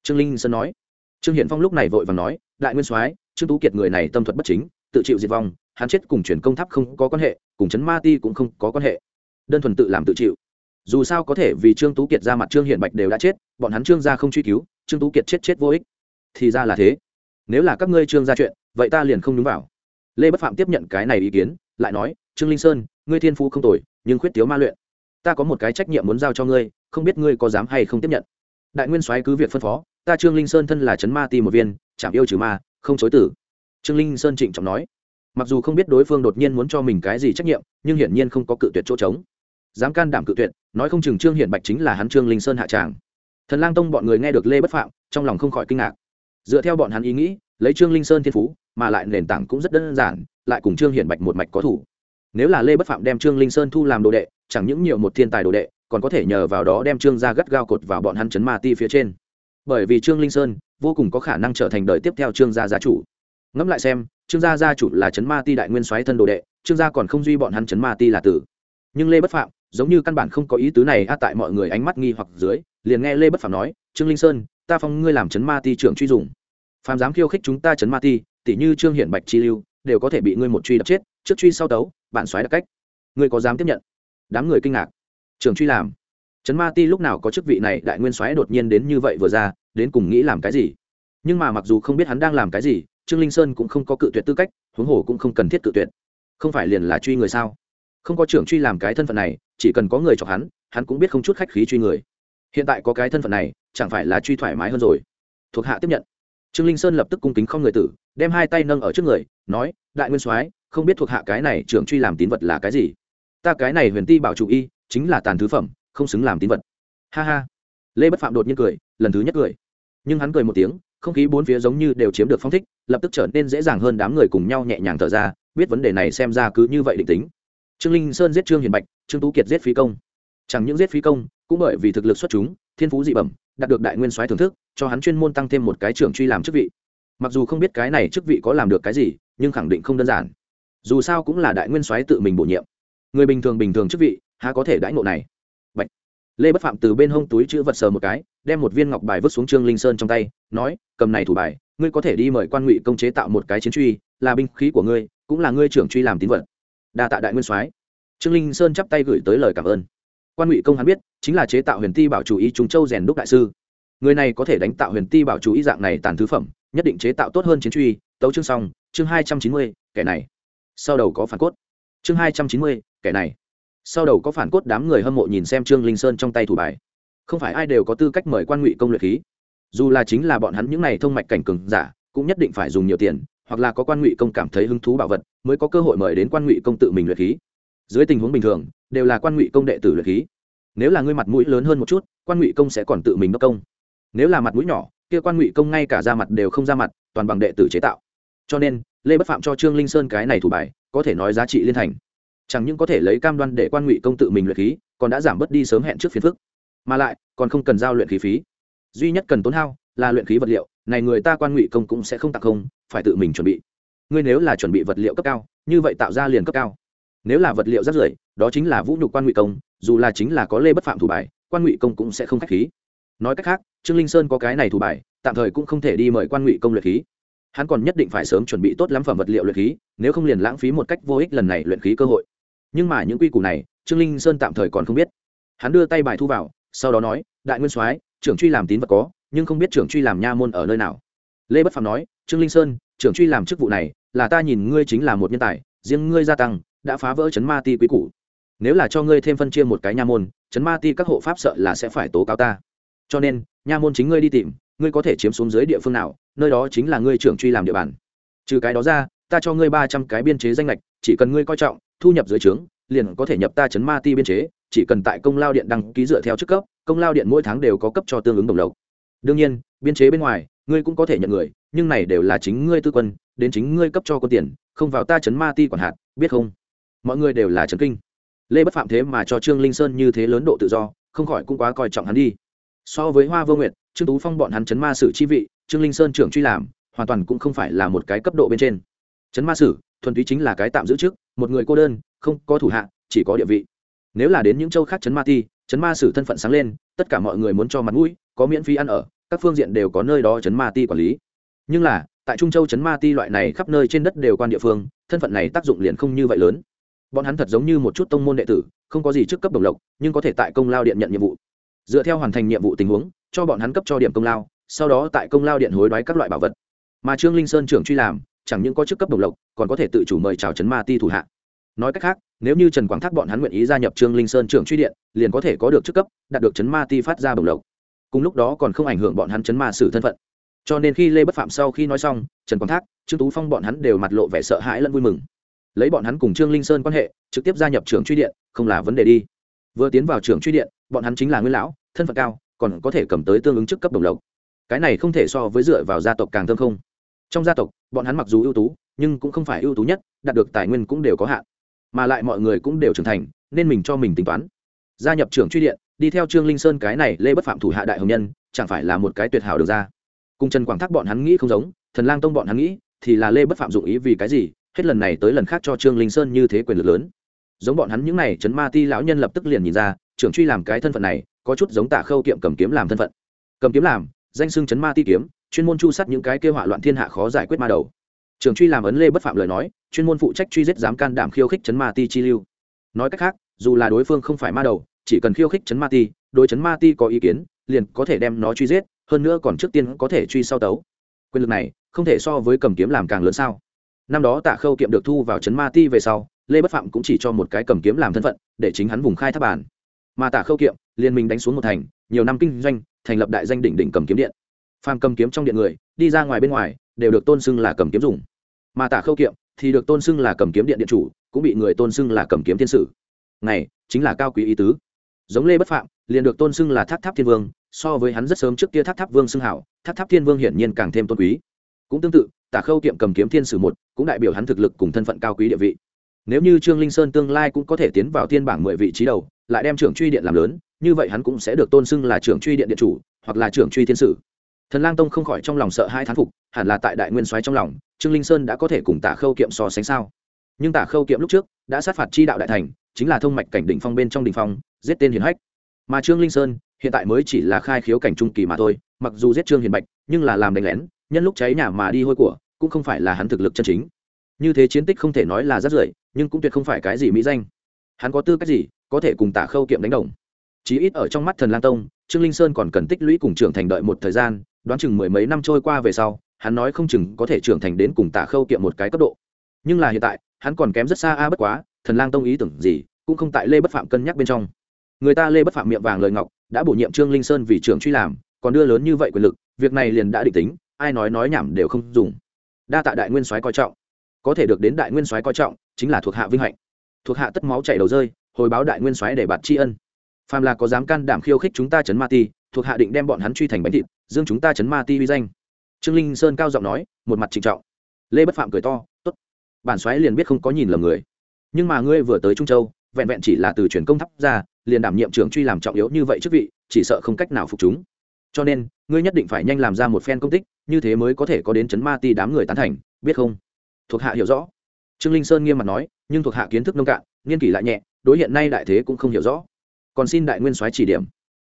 Trương linh sơn nói. Trương hiển phong lúc này vội và nói, đại nguyên soái, trương tú kiệt người này tâm thuật bất chính tự chịu diệt vong, hắn chết cùng chuyển công tháp không có quan hệ, cùng chấn ma ti cũng không có quan hệ. Đơn thuần tự làm tự chịu. Dù sao có thể vì trương tú kiệt ra mặt trương hiện bạch đều đã chết, bọn hắn trương gia không truy cứu, trương tú kiệt chết chết vô ích. Thì ra là thế. Nếu là các ngươi trương gia chuyện, vậy ta liền không đúng vào. Lê bất phạm tiếp nhận cái này ý kiến, lại nói, trương linh sơn, ngươi thiên phú không tồi, nhưng khuyết tiếu ma luyện. Ta có một cái trách nhiệm muốn giao cho ngươi, không biết ngươi có dám hay không tiếp nhận. Đại nguyên soái cứ việc phân phó, ta trương linh sơn thân là chấn ma ti một viên chạm yêu trừ ma, không chối tử trương linh sơn trịnh trọng nói, mặc dù không biết đối phương đột nhiên muốn cho mình cái gì trách nhiệm, nhưng hiển nhiên không có cự tuyệt chỗ trống. Dám can đảm cự tuyệt, nói không chừng trương hiển bạch chính là hắn trương linh sơn hạ tràng. Thần lang tông bọn người nghe được lê bất phạm, trong lòng không khỏi kinh ngạc. Dựa theo bọn hắn ý nghĩ, lấy trương linh sơn thiên phú, mà lại nền tảng cũng rất đơn giản, lại cùng trương hiển bạch một mạch có thủ. Nếu là lê bất phạm đem trương linh sơn thu làm đồ đệ, chẳng những nhiều một thiên tài đồ đệ, còn có thể nhờ vào đó đem trương gia gắt gao cột vào bọn hắn chấn ma ti phía trên. Bởi vì trương linh sơn vô cùng có khả năng trở thành đời tiếp theo trương gia gia chủ ngẫm lại xem, trương gia gia chủ là chấn ma ti đại nguyên soái thân đồ đệ, trương gia còn không duy bọn hắn chấn ma ti là tử. Nhưng lê bất phạm, giống như căn bản không có ý tứ này, a, tại mọi người ánh mắt nghi hoặc dưới, liền nghe lê bất phạm nói, trương linh sơn, ta phong ngươi làm chấn ma ti trưởng truy dùng. Phàm dám khiêu khích chúng ta chấn ma ti tỷ như trương hiển bạch chi lưu, đều có thể bị ngươi một truy đập chết, trước truy sau tấu, bạn xoáy đặc cách. Ngươi có dám tiếp nhận? Đám người kinh ngạc. Trưởng truy làm? Chấn ma ti lúc nào có chức vị này, đại nguyên soái đột nhiên đến như vậy vừa ra, đến cùng nghĩ làm cái gì? Nhưng mà mặc dù không biết hắn đang làm cái gì trương linh sơn cũng không có cự tuyệt tư cách, huống hồ cũng không cần thiết cự tuyệt. Không phải liền là truy người sao? Không có trưởng truy làm cái thân phận này, chỉ cần có người chọc hắn hắn cũng biết không chút khách khí truy người. Hiện tại có cái thân phận này, chẳng phải là truy thoải mái hơn rồi? Thuộc hạ tiếp nhận. Trương linh sơn lập tức cung kính không người tử, đem hai tay nâng ở trước người, nói, đại nguyên soái, không biết thuộc hạ cái này trưởng truy làm tín vật là cái gì? Ta cái này huyền ti bảo chủ y, chính là tàn thứ phẩm, không xứng làm tín vật. Ha ha. Lê bất phạm đột nhiên cười, lần thứ nhất cười. Nhưng hắn cười một tiếng không khí bốn phía giống như đều chiếm được phong thích, lập tức trở nên dễ dàng hơn đám người cùng nhau nhẹ nhàng thở ra, biết vấn đề này xem ra cứ như vậy định tính. Trương linh sơn giết trương hiền bạch, trương tú kiệt giết phí công. Chẳng những giết phí công, cũng bởi vì thực lực xuất chúng, thiên phú dị bẩm, đạt được đại nguyên soái thưởng thức, cho hắn chuyên môn tăng thêm một cái trưởng truy làm chức vị. Mặc dù không biết cái này chức vị có làm được cái gì, nhưng khẳng định không đơn giản. Dù sao cũng là đại nguyên soái tự mình bổ nhiệm. Người bình thường bình thường chức vị, há có thể đãi ngộ này? Bạch. lê bất phạm từ bên hông túi chữ vật sờ một cái đem một viên ngọc bài vứt xuống trương linh sơn trong tay, nói, cầm này thủ bài, ngươi có thể đi mời quan ngụy công chế tạo một cái chiến truy, là binh khí của ngươi, cũng là ngươi trưởng truy làm tín vật. Đa tạ đại nguyên soái. Trương linh sơn chắp tay gửi tới lời cảm ơn. Quan ngụy công hắn biết, chính là chế tạo huyền ti bảo chủ ý chúng châu rèn đúc đại sư. Người này có thể đánh tạo huyền ti bảo chủ ý dạng này tàn thứ phẩm, nhất định chế tạo tốt hơn chiến truy. Tấu chương xong, chương hai trăm chín mươi, kẻ này. Sau đầu có phản cốt. Chương hai trăm chín mươi, kẻ này. Sau đầu có phản cốt đám người hâm mộ nhìn xem trương linh sơn trong tay thủ bài không phải ai đều có tư cách mời quan ngụy công luyện khí. Dù là chính là bọn hắn những n à y thông mạch cảnh cường giả, cũng nhất định phải dùng nhiều tiền, hoặc là có quan ngụy công cảm thấy hứng thú bảo vật, mới có cơ hội mời đến quan ngụy công tự mình luyện khí. Dưới tình huống bình thường, đều là quan ngụy công đệ tử luyện khí. Nếu là ngươi mặt mũi lớn hơn một chút, quan ngụy công sẽ còn tự mình đốc công. Nếu là mặt mũi nhỏ, kia quan ngụy công ngay cả ra mặt đều không ra mặt, toàn bằng đệ tử chế tạo. Cho nên, lê bất phạm cho trương linh sơn cái này thủ bài, có thể nói giá trị liên thành. Chẳng những có thể lấy cam đoan để quan ngụy công tự mình luyện khí, còn đã giảm bớt đi sớm hẹn trước phiền phức mà lại còn không cần giao luyện khí phí. Duy nhất cần tốn hao là luyện khí vật liệu, này người ta quan ngụy công cũng sẽ không tặng không, phải tự mình chuẩn bị. Ngươi nếu là chuẩn bị vật liệu cấp cao, như vậy tạo ra liền cấp cao. Nếu là vật liệu rất rưởi, đó chính là vũ nhục quan ngụy công, dù là chính là có lê bất phạm thủ bài, quan ngụy công cũng sẽ không k h á c h khí. Nói cách khác, trương linh sơn có cái này thủ bài, tạm thời cũng không thể đi mời quan ngụy công luyện khí. Hắn còn nhất định phải sớm chuẩn bị tốt lắm phẩm vật liệu luyện khí, nếu không liền lãng phí một cách vô ích lần này luyện khí cơ hội. Nhưng mà những quy củ này, trương linh sơn tạm thời còn không biết. Hắn đưa tay bài thu vào sau đó nói, đại nguyên soái, trưởng truy làm tín vật có, nhưng không biết trưởng truy làm nha môn ở nơi nào. Lê bất phàm nói, trương linh sơn, trưởng truy làm chức vụ này, là ta nhìn ngươi chính là một nhân tài, riêng ngươi gia tăng, đã phá vỡ chấn ma ti quý củ. Nếu là cho ngươi thêm phân chia một cái nha môn, chấn ma ti các hộ pháp sợ là sẽ phải tố cáo ta. Cho nên, nha môn chính ngươi đi tìm, ngươi có thể chiếm xuống dưới địa phương nào, nơi đó chính là ngươi trưởng truy làm địa bàn. Trừ cái đó ra, ta cho ngươi ba trăm cái biên chế danh lệch, chỉ cần ngươi coi trọng, thu nhập dưới trướng liền có thể nhập ta chấn ma ti biên chế, chỉ cần tại công lao điện đăng ký dựa theo chức cấp, công lao điện mỗi tháng đều có cấp cho tương ứng đồng lộc. Đương nhiên, biên chế bên ngoài, ngươi cũng có thể nhận người, nhưng này đều là chính ngươi tư quân, đến chính ngươi cấp cho con tiền, không vào ta chấn ma ti quản hạt, biết không? Mọi người đều là trấn kinh. Lê bất phạm thế mà cho trương linh sơn như thế lớn độ tự do, không khỏi cũng quá coi trọng hắn đi. So với hoa vô nguyệt, trương tú phong bọn hắn chấn ma sử chi vị, trương linh sơn trưởng truy làm, hoàn toàn cũng không phải là một cái cấp độ bên trên. Chấn ma sử, thuần túy chính là cái tạm giữ trước một người cô đơn không có thủ hạ, chỉ có địa vị. Nếu là đến những châu khác chấn ma ti, chấn ma sử thân phận sáng lên, tất cả mọi người muốn cho mặt mũi, có miễn phí ăn ở, các phương diện đều có nơi đó chấn ma ti quản lý. Nhưng là, tại trung châu chấn ma ti loại này khắp nơi trên đất đều quan địa phương, thân phận này tác dụng liền không như vậy lớn. Bọn hắn thật giống như một chút tông môn đệ tử, không có gì trước cấp đồng lộc, nhưng có thể tại công lao điện nhận nhiệm vụ. Dựa theo hoàn thành nhiệm vụ tình huống, cho bọn hắn cấp cho điểm công lao, sau đó tại công lao điện hối đoái các loại bảo vật. Mà trương linh sơn trưởng truy làm, chẳng những có chức cấp đồng lộc, còn có thể tự chủ mời chào chấn ma ti thủ hạ nói cách khác, nếu như trần quảng thác bọn hắn nguyện ý gia nhập trương linh sơn trưởng truy điện, liền có thể có được chức cấp, đạt được chấn ma ti phát ra đồng lộc. Cùng lúc đó còn không ảnh hưởng bọn hắn chấn ma sử thân phận. Cho nên khi lê bất phạm sau khi nói xong, trần quảng thác, trương tú phong bọn hắn đều mặt lộ vẻ sợ hãi lẫn vui mừng. Lấy bọn hắn cùng trương linh sơn quan hệ, trực tiếp gia nhập trường truy điện, không là vấn đề đi. Vừa tiến vào trường truy điện, bọn hắn chính là nguyên lão, thân phận cao, còn có thể cầm tới tương ứng chức cấp đồng lộc. Cái này không thể so với dựa vào gia tộc càng thơm không. Trong gia tộc, bọn hắn mặc dù ưu tú, nhưng cũng không phải ưu tú nhất, đạt được tài nguyên cũng đều có hạn mà lại mọi người cũng đều trưởng thành, nên mình cho mình tính toán. Gia nhập trưởng truy điện, đi theo trương linh sơn cái này lê bất phạm thủ hạ đại hồng nhân, chẳng phải là một cái tuyệt hảo được ra. Cùng trần quảng thác bọn hắn nghĩ không giống, thần lang tông bọn hắn nghĩ, thì là lê bất phạm dụng ý vì cái gì, hết lần này tới lần khác cho trương linh sơn như thế quyền lực lớn. Giống bọn hắn những n à y chấn ma ti lão nhân lập tức liền nhìn ra, trưởng truy làm cái thân phận này, có chút giống tạ khâu kiệm cầm kiếm làm thân phận. Cầm kiếm làm, danh xưng chấn ma ti kiếm, chuyên môn chu sắt những cái kêu hỏa loạn thiên hạ khó giải quyết ma đầu. Trường truy làm ấn lê bất phạm lời nói, chuyên môn phụ trách truy giết dám can đảm khiêu khích chấn ma ti chi lưu. Nói cách khác, dù là đối phương không phải ma đầu, chỉ cần khiêu khích chấn ma ti, đối chấn ma ti có ý kiến, liền có thể đem nó truy giết, hơn nữa còn trước tiên có thể truy sau tấu. Quyền lực này, không thể so với cầm kiếm làm càng lớn sao? Năm đó tạ khâu kiệm được thu vào trấn ma ti về sau, lê bất phạm cũng chỉ cho một cái cầm kiếm làm thân phận, để chính hắn vùng khai thác bản mà tạ khâu kiệm, liên minh đánh xuống một thành, nhiều năm kinh doanh, thành lập đại danh đỉnh đỉnh cầm kiếm điện. Phàm cầm kiếm trong điện người, đi ra ngoài bên ngoài, đều được tôn xưng là cầm kiếm dùng mà tả khâu kiệm thì được tôn xưng là cầm kiếm điện điện chủ, cũng bị người tôn xưng là cầm kiếm thiên sử. Này, chính là cao quý ý tứ. Giống lê bất phạm, liền được tôn xưng là tháp tháp thiên vương, so với hắn rất sớm trước kia tháp tháp vương xưng hảo tháp tháp thiên vương hiển nhiên càng thêm tôn quý. Cũng tương tự, tả khâu kiệm cầm kiếm thiên sử một, cũng đại biểu hắn thực lực cùng thân phận cao quý địa vị. Nếu như trương linh sơn tương lai cũng có thể tiến vào thiên bảng mười vị trí đầu, lại đem trưởng truy điện làm lớn, như vậy hắn cũng sẽ được tôn xưng là trưởng truy điện điện chủ, hoặc là trưởng truy thiên sử. Thần lang tông không khỏi trong lòng sợ hai thán phục, hẳn là tại đại nguyên soái trong lòng trương linh sơn đã có thể cùng tả khâu kiệm so sánh sao? Nhưng tả khâu kiệm lúc trước đã sát phạt chi đạo đại thành, chính là thông mạch cảnh đỉnh phong bên trong đỉnh phong, giết tên hiền hách. Mà trương linh sơn, hiện tại mới chỉ là khai khiếu cảnh trung kỳ mà thôi, mặc dù giết trương hiền bạch, nhưng là làm đánh lén, nhân lúc cháy nhà mà đi hôi của, cũng không phải là hắn thực lực chân chính. Như thế chiến tích không thể nói là rất rưởi, nhưng cũng tuyệt không phải cái gì mỹ danh. Hắn có tư cách gì có thể cùng tả khâu kiệm đánh đồng? Chí ít ở trong mắt thần lang tông, trương linh sơn còn cần tích lũy cùng trưởng thành đợi một thời gian, đoán chừng mười mấy năm trôi qua về sau hắn nói không chừng có thể trưởng thành đến cùng tả khâu kiệm một cái cấp độ. Nhưng là hiện tại, hắn còn kém rất xa a bất quá, thần lang tông ý tưởng gì, cũng không tại lê bất phạm cân nhắc bên trong. Người ta lê bất phạm miệng vàng lời ngọc, đã bổ nhiệm trương linh sơn vì trưởng truy làm, còn đưa lớn như vậy quyền lực, việc này liền đã định tính, ai nói nói nhảm đều không dùng. Đa tạ đại nguyên soái coi trọng. Có thể được đến đại nguyên soái coi trọng, chính là thuộc hạ vinh hạnh. Thuộc hạ tất máu chảy đầu rơi, hồi báo đại nguyên soái để bạt tri ân. Phàm là có dám can đảm khiêu khích chúng ta chấn ma ti, thuộc hạ định đem bọn hắn truy thành bánh thịt, dương chúng ta chấn ma ti uy danh trương linh sơn cao giọng nói, một mặt trịnh trọng. Lê bất phạm cười to, tốt, bản xoáy liền biết không có nhìn lầm người. Nhưng mà ngươi vừa tới trung châu, vẹn vẹn chỉ là từ truyền công thắp ra, liền đảm nhiệm trưởng truy làm trọng yếu như vậy chức vị, chỉ sợ không cách nào phục chúng. Cho nên, ngươi nhất định phải nhanh làm ra một phen công tích, như thế mới có thể có đến chấn ma ti đám người tán thành, biết không? Thuộc hạ hiểu rõ. Trương linh sơn nghiêm mặt nói, nhưng thuộc hạ kiến thức nông cạn, nghiên kỷ lại nhẹ, đối hiện nay đại thế cũng không hiểu rõ. Còn xin đại nguyên soái chỉ điểm.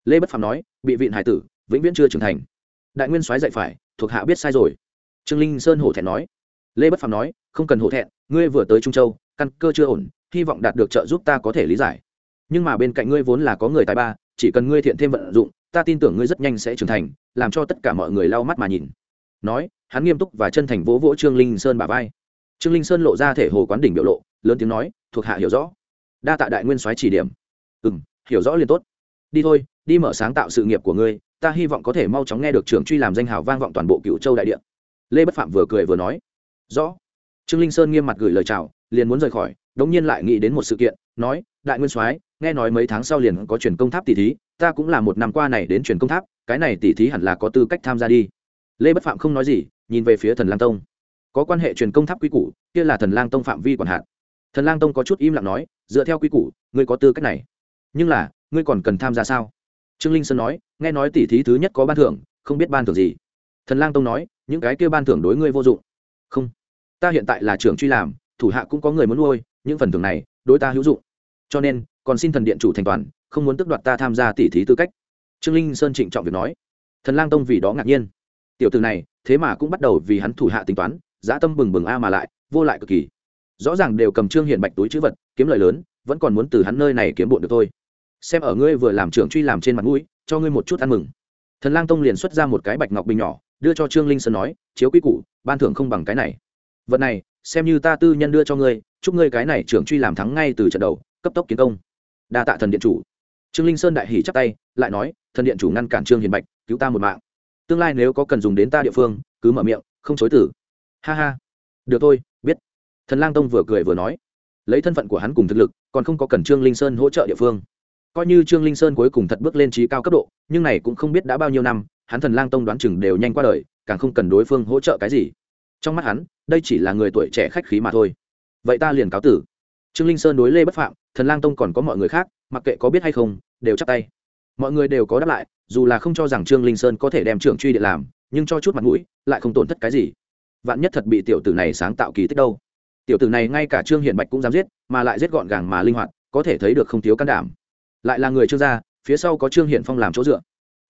Lê bất phạm nói, bị vịn hải tử vĩnh viễn chưa trưởng thành. Đại nguyên soái dạy phải thuộc hạ biết sai rồi. Trương linh sơn hổ thẹn nói. Lê bất Phàm nói, không cần hổ thẹn, ngươi vừa tới trung châu, căn cơ chưa ổn, hy vọng đạt được trợ giúp ta có thể lý giải. Nhưng mà bên cạnh ngươi vốn là có người tài ba, chỉ cần ngươi thiện thêm vận dụng, ta tin tưởng ngươi rất nhanh sẽ trưởng thành, làm cho tất cả mọi người lau mắt mà nhìn. Nói, hắn nghiêm túc và chân thành vỗ vỗ trương linh sơn bà vai. Trương linh sơn lộ ra thể hồ quán đỉnh biểu lộ, lớn tiếng nói, thuộc hạ hiểu rõ. Đa tạ đại nguyên soái chỉ điểm. Ừ m hiểu rõ liền tốt. Đi thôi, đi mở sáng tạo sự nghiệp của ngươi ta hy vọng có thể mau chóng nghe được trưởng truy làm danh hào vang vọng toàn bộ cựu châu đại địa. Lê bất phạm vừa cười vừa nói. Rõ. Trương linh sơn nghiêm mặt gửi lời chào, liền muốn rời khỏi, đống nhiên lại nghĩ đến một sự kiện, nói, đại nguyên soái, nghe nói mấy tháng sau liền có truyền công tháp tỷ thí, ta cũng là một năm qua này đến truyền công tháp, cái này tỷ thí hẳn là có tư cách tham gia đi. Lê bất phạm không nói gì, nhìn về phía thần lang tông. Có quan hệ truyền công tháp quy củ, kia là thần lang tông phạm vi quản hạt thần lang tông có chút im lặng nói, dựa theo quy củ, ngươi có tư cách này. Nhưng là, ngươi còn cần tham gia sao? Trương linh sơn nói, nghe nói tỷ thí thứ nhất có ban thưởng, không biết ban thưởng gì. Thần lang tông nói, những cái kia ban thưởng đối ngươi vô dụng. Không, ta hiện tại là trưởng truy làm, thủ hạ cũng có người muốn nuôi, những phần thưởng này, đối ta hữu dụng. Cho nên, còn xin thần điện chủ thành toàn, không muốn tước đoạt ta tham gia tỷ thí tư cách. Trương linh sơn trịnh trọng việc nói. Thần lang tông vì đó ngạc nhiên. Tiểu từ này, thế mà cũng bắt đầu vì hắn thủ hạ tính toán, dã tâm bừng bừng a mà lại, vô lại cực kỳ. Rõ ràng đều cầm trương hiện bạch túi chữ vật, kiếm lời lớn, vẫn còn muốn từ hắn nơi này kiếm bộn được thôi xem ở ngươi vừa làm trưởng truy làm trên mặt mũi, cho ngươi một chút ăn mừng. Thần lang tông liền xuất ra một cái bạch ngọc bình nhỏ, đưa cho trương linh sơn nói, chiếu quy củ, ban thưởng không bằng cái này. Vật này, xem như ta tư nhân đưa cho ngươi, chúc ngươi cái này trưởng truy làm thắng ngay từ trận đầu, cấp tốc kiến công. Đa tạ thần điện chủ. Trương linh sơn đại hỉ chắp tay, lại nói, thần điện chủ ngăn cản trương hiền bạch, cứu ta một mạng. Tương lai nếu có cần dùng đến ta địa phương, cứ mở miệng, không chối tử. Ha ha. Được thôi, biết. Thần lang tông vừa cười vừa nói. Lấy thân phận của hắn cùng thực lực, còn không có cần trương linh sơn hỗ trợ địa phương coi như trương linh sơn cuối cùng thật bước lên trí cao cấp độ, nhưng này cũng không biết đã bao nhiêu năm, hắn thần lang tông đoán chừng đều nhanh qua đời, càng không cần đối phương hỗ trợ cái gì. Trong mắt hắn, đây chỉ là người tuổi trẻ khách khí mà thôi. Vậy ta liền cáo tử. Trương linh sơn đối lê bất phạm, thần lang tông còn có mọi người khác, mặc kệ có biết hay không, đều chắc tay. Mọi người đều có đáp lại, dù là không cho rằng trương linh sơn có thể đem trưởng truy điện làm, nhưng cho chút mặt mũi, lại không tổn thất cái gì. Vạn nhất thật bị tiểu tử này sáng tạo kỳ tích đâu. Tiểu tử này ngay cả trương hiển bạch cũng dám giết, mà lại giết gọn gàng mà linh hoạt, có thể thấy được không thiếu can đảm lại là người trương gia, phía sau có trương hiển phong làm chỗ dựa.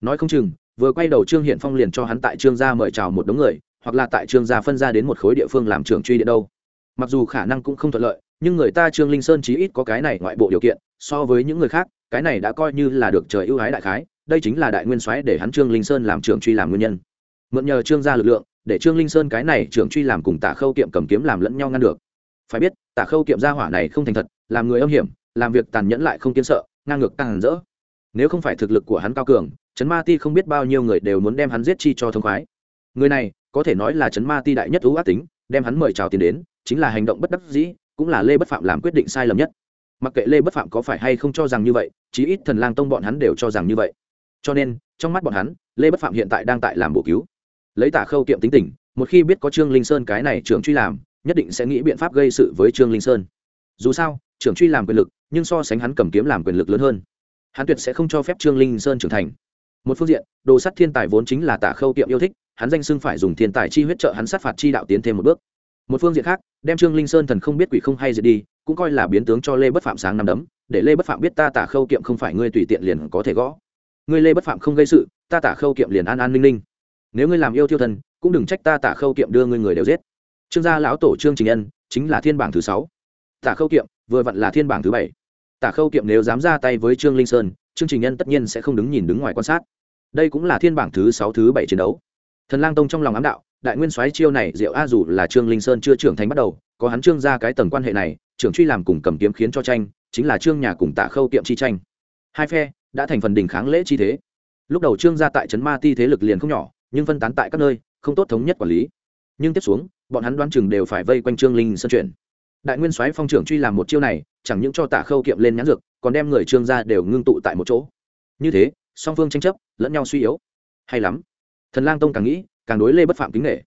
Nói không chừng, vừa quay đầu trương hiển phong liền cho hắn tại trương gia mời chào một đống người, hoặc là tại trương gia phân ra đến một khối địa phương làm trưởng truy điện đâu. Mặc dù khả năng cũng không thuận lợi, nhưng người ta trương linh sơn chí ít có cái này ngoại bộ điều kiện, so với những người khác, cái này đã coi như là được trời ưu ái đại khái, đây chính là đại nguyên soái để hắn trương linh sơn làm trưởng truy làm nguyên nhân. Mượn nhờ trương gia lực lượng, để trương linh sơn cái này trưởng truy làm cùng tả khâu kiệm cầm kiếm làm lẫn nhau ngăn được. Phải biết, tả khâu kiệm gia hỏa này không thành thật, làm người âm hiểm, làm việc tàn nhẫn lại không kiến sợ ngang ngược càng rỡ. Nếu không phải thực lực của hắn cao cường, trấn ma ti không biết bao nhiêu người đều muốn đem hắn giết chi cho thông khoái. Người này, có thể nói là trấn ma ti đại nhất thú ác tính, đem hắn mời chào tiền đến, chính là hành động bất đắc dĩ, cũng là lê bất phạm làm quyết định sai lầm nhất. Mặc kệ lê bất phạm có phải hay không cho rằng như vậy, chí ít thần lang tông bọn hắn đều cho rằng như vậy. Cho nên, trong mắt bọn hắn, lê bất phạm hiện tại đang tại làm bổ cứu. Lấy tả khâu kiệm tính tình, một khi biết có trương linh sơn cái này trưởng truy làm, nhất định sẽ nghĩ biện pháp gây sự với trương linh sơn. Dù sao, trưởng truy làm quyền lực nhưng so sánh hắn cầm kiếm làm quyền lực lớn hơn. Hắn tuyệt sẽ không cho phép trương linh sơn trưởng thành. Một phương diện, đồ sắt thiên tài vốn chính là tả khâu kiệm yêu thích, hắn danh xưng phải dùng thiên tài chi huyết trợ hắn sát phạt chi đạo tiến thêm một bước. Một phương diện khác, đem trương linh sơn thần không biết quỷ không hay diệt đi, cũng coi là biến tướng cho lê bất phạm sáng năm đấm, để lê bất phạm biết ta tả khâu kiệm không phải ngươi tùy tiện liền có thể gõ. Ngươi lê bất phạm không gây sự, ta tả khâu kiệm liền an an ninh ninh. Nếu ngươi làm yêu thiêu thần, cũng đừng trách ta tả khâu kiệm đưa ngươi người đều giết. Trương gia lão tổ trương trình ân chính là thiên bảng thứ sáu tả khâu kiệm, vừa vặn là thiên bảng thứ bảy. Tả khâu kiệm nếu dám ra tay với trương linh sơn, trương trình Nhân tất nhiên sẽ không đứng nhìn đứng ngoài quan sát. Đây cũng là thiên bảng thứ sáu, thứ bảy chiến đấu. Thần lang tông trong lòng ám đạo, đại nguyên soái chiêu này diệu a dù là trương linh sơn chưa trưởng thành bắt đầu, có hắn trương ra cái tầng quan hệ này, trưởng truy làm cùng cầm kiếm khiến cho tranh, chính là trương nhà cùng tạ khâu kiệm chi tranh. Hai phe đã thành phần đình kháng lễ chi thế. Lúc đầu trương gia tại trấn ma ti thế lực liền không nhỏ, nhưng phân tán tại các nơi, không tốt thống nhất quản lý. Nhưng tiếp xuống, bọn hắn đoán chừng đều phải vây quanh trương linh sơn chuyển đại nguyên soái phong trưởng truy làm một chiêu này, chẳng những cho tạ khâu kiệm lên nhãn dược, còn đem người trương gia đều ngưng tụ tại một chỗ. Như thế, song phương tranh chấp, lẫn nhau suy yếu. Hay lắm. Thần lang tông càng nghĩ, càng đối lê bất phạm kính nghệ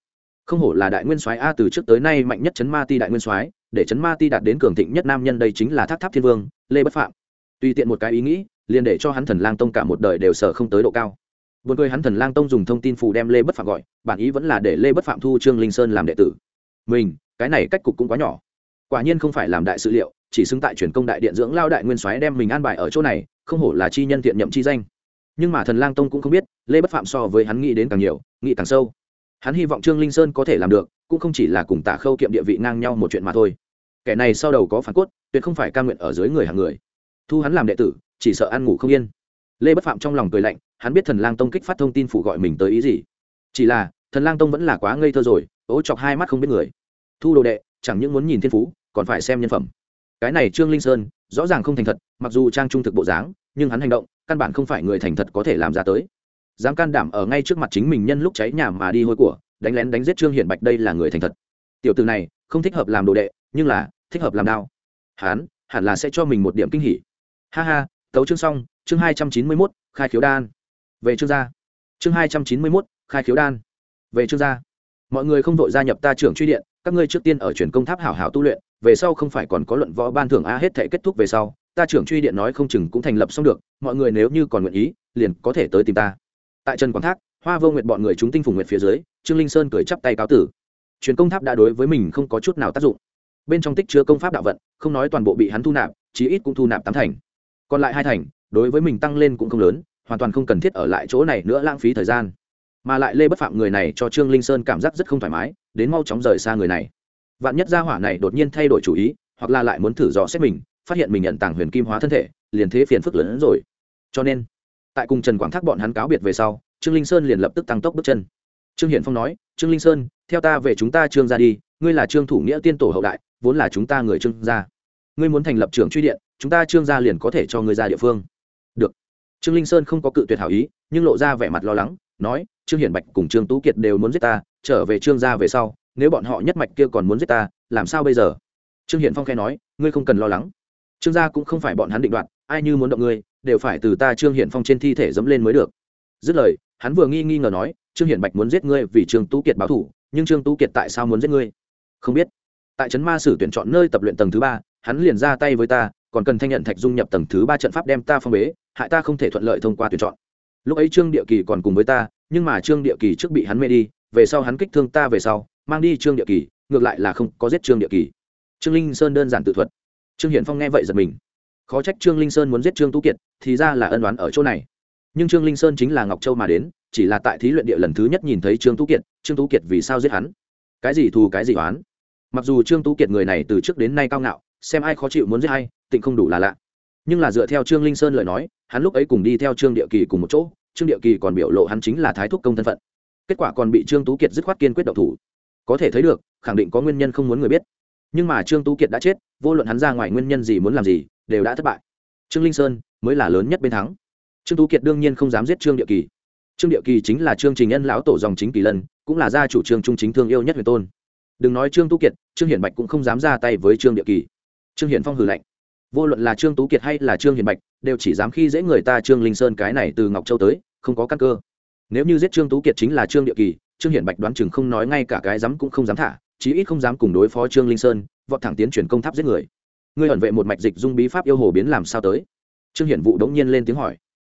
không hổ là đại nguyên soái a từ trước tới nay mạnh nhất chấn ma ti đại nguyên soái, để chấn ma ti đạt đến cường thịnh nhất nam nhân đây chính là tháp tháp thiên vương, lê bất phạm. Tùy tiện một cái ý nghĩ, liền để cho hắn thần lang tông cả một đời đều sở không tới độ cao. Buồn cười hắn thần lang tông dùng thông tin phù đem lê bất phạm gọi, bản ý vẫn là để lê bất phạm thu trương linh sơn làm đệ tử. Mình, cái này cách cục cũng quá nhỏ quả nhiên không phải làm đại sự liệu, chỉ xứng tại truyền công đại điện dưỡng lao đại nguyên soái đem mình an bài ở chỗ này, không hổ là chi nhân thiện nhậm chi danh. Nhưng mà thần lang tông cũng không biết, lê bất phạm so với hắn nghĩ đến càng nhiều, nghĩ càng sâu. Hắn hy vọng trương linh sơn có thể làm được, cũng không chỉ là cùng tả khâu kiệm địa vị ngang nhau một chuyện mà thôi. Kẻ này sau đầu có phản cốt, tuyệt không phải ca nguyện ở dưới người hàng người. Thu hắn làm đệ tử, chỉ sợ ăn ngủ không yên. Lê bất phạm trong lòng cười lạnh, hắn biết thần lang tông kích phát thông tin phủ gọi mình tới ý gì. Chỉ là, thần lang tông vẫn là quá ngây thơ rồi, ố chọc hai mắt không biết người. Thu đồ đệ, chẳng những muốn nhìn thiên phú còn phải xem nhân phẩm. Cái này trương linh sơn, rõ ràng không thành thật, mặc dù trang trung thực bộ dáng, nhưng hắn hành động, căn bản không phải người thành thật có thể làm ra tới. Dám can đảm ở ngay trước mặt chính mình nhân lúc cháy nhà mà đi hôi của, đánh lén đánh giết trương hiển bạch đây là người thành thật. Tiểu từ này, không thích hợp làm đồ đệ, nhưng là, thích hợp làm đao. Hán hẳn là sẽ cho mình một điểm kinh hỉ. Ha ha, tấu chương xong, chương hai trăm chín mươi mốt, khai khiếu đan. Về chương gia chương hai trăm chín mươi mốt, khai khiếu đan. Về chương gia mọi người không vội gia nhập ta trưởng truy điện, các ngươi trước tiên ở truyền công tháp hảo hảo tu luyện về sau không phải còn có luận võ ban thưởng a hết thể kết thúc về sau, ta trưởng truy điện nói không chừng cũng thành lập xong được, mọi người nếu như còn nguyện ý, liền có thể tới tìm ta. Tại trần quảng thác, hoa vô nguyệt bọn người chúng tinh phùng nguyệt phía dưới, trương linh sơn cười chắp tay cáo tử. Truyền công tháp đã đối với mình không có chút nào tác dụng. Bên trong tích chứa công pháp đạo vận, không nói toàn bộ bị hắn thu nạp, chí ít cũng thu nạp tám thành. Còn lại hai thành, đối với mình tăng lên cũng không lớn, hoàn toàn không cần thiết ở lại chỗ này nữa lãng phí thời gian. Mà lại lê bất phạm người này cho trương linh sơn cảm giác rất không thoải mái, đến mau chóng rời xa người này vạn nhất gia hỏa này đột nhiên thay đổi chủ ý, hoặc là lại muốn thử dò xét mình, phát hiện mình nhận tàng huyền kim hóa thân thể, liền thế phiền phức lớn hơn rồi. Cho nên, tại cùng trần quảng thác bọn hắn cáo biệt về sau, trương linh sơn liền lập tức tăng tốc bước chân. Trương hiển phong nói, trương linh sơn, theo ta về chúng ta trương ra đi, ngươi là trương thủ nghĩa tiên tổ hậu đại, vốn là chúng ta người trương gia. Ngươi muốn thành lập trường truy điện, chúng ta trương gia liền có thể cho ngươi ra địa phương. Được. Trương linh sơn không có cự tuyệt hảo ý, nhưng lộ ra vẻ mặt lo lắng, nói, trương hiển bạch cùng trương tú kiệt đều muốn giết ta, trở về trương gia về sau nếu bọn họ nhất mạch kia còn muốn giết ta, làm sao bây giờ? Trương hiển phong khe nói, ngươi không cần lo lắng. Trương gia cũng không phải bọn hắn định đoạt, ai như muốn động ngươi, đều phải từ ta trương hiển phong trên thi thể dẫm lên mới được. Dứt lời, hắn vừa nghi nghi ngờ nói, trương hiển bạch muốn giết ngươi vì trương tú kiệt báo thủ, nhưng trương tú kiệt tại sao muốn giết ngươi? Không biết. Tại trấn ma sử tuyển chọn nơi tập luyện tầng thứ ba, hắn liền ra tay với ta, còn cần thanh nhận thạch dung nhập tầng thứ ba trận pháp đem ta phong bế, hại ta không thể thuận lợi thông qua tuyển chọn. Lúc ấy trương địa kỳ còn cùng với ta, nhưng mà trương địa kỳ trước bị hắn mê đi, về sau hắn kích thương ta về sau mang đi trương địa kỳ, ngược lại là không có giết trương địa kỳ. Trương linh sơn đơn giản tự thuật. Trương hiển phong nghe vậy giật mình. Khó trách trương linh sơn muốn giết trương tú kiệt, thì ra là ân đoán ở chỗ này. Nhưng trương linh sơn chính là ngọc châu mà đến, chỉ là tại thí luyện địa lần thứ nhất nhìn thấy trương tú kiệt, trương tú kiệt vì sao giết hắn? Cái gì thù, cái gì oán? Mặc dù trương tú kiệt người này từ trước đến nay cao ngạo, xem ai khó chịu muốn giết ai, tịnh không đủ là lạ. Nhưng là dựa theo trương linh sơn lời nói, hắn lúc ấy cùng đi theo trương địa kỳ cùng một chỗ, trương địa kỳ còn biểu lộ hắn chính là thái thúc công thân phận. Kết quả còn bị trương tú kiệt dứt khoát kiên quyết độc thủ có thể thấy được, khẳng định có nguyên nhân không muốn người biết. Nhưng mà trương tú kiệt đã chết, vô luận hắn ra ngoài nguyên nhân gì muốn làm gì, đều đã thất bại. Trương linh sơn mới là lớn nhất bên thắng. Trương tú kiệt đương nhiên không dám giết trương địa kỳ. Trương địa kỳ chính là trương trình nhân lão tổ dòng chính kỳ lân, cũng là gia chủ trương trung chính thương yêu nhất huyền tôn. Đừng nói trương tú kiệt, trương hiển bạch cũng không dám ra tay với trương địa kỳ. Trương hiển phong hử lạnh. Vô luận là trương tú kiệt hay là trương hiển bạch, đều chỉ dám khi dễ người ta trương linh sơn cái này từ ngọc châu tới, không có căn cơ. Nếu như giết trương tú kiệt chính là trương địa kỳ trương hiển bạch đoán chừng không nói ngay cả cái dám cũng không dám thả, chí ít không dám cùng đối phó trương linh sơn, vọt thẳng tiến chuyển công tháp giết người. Ngươi ẩn vệ một mạch dịch dung bí pháp yêu hồ biến làm sao tới? Trương hiển vụ đống nhiên lên tiếng hỏi.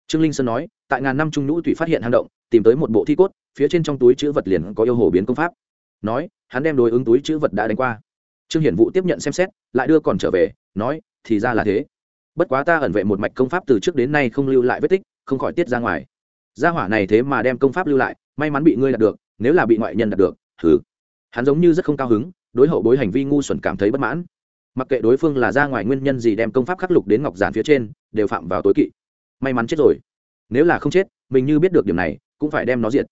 Trương linh sơn nói, tại ngàn năm trung nhũ thủy phát hiện hang động, tìm tới một bộ thi cốt, phía trên trong túi chữ vật liền có yêu hồ biến công pháp. Nói, hắn đem đối ứng túi chữ vật đã đánh qua. Trương hiển vụ tiếp nhận xem xét, lại đưa còn trở về, nói, thì ra là thế. Bất quá ta ẩn vệ một mạch công pháp từ trước đến nay không lưu lại vết tích, không khỏi tiết ra ngoài. Gia hỏa này thế mà đem công pháp lưu lại, may mắn bị ngươi đạt được nếu là bị ngoại nhân đạt được thử hắn giống như rất không cao hứng, đối hậu bối hành vi ngu xuẩn cảm thấy bất mãn. Mặc kệ đối phương là ra ngoài nguyên nhân gì đem công pháp khắc lục đến ngọc giản phía trên, đều phạm vào tối kỵ. May mắn chết rồi. Nếu là không chết, mình như biết được điểm này, cũng phải đem nó diệt.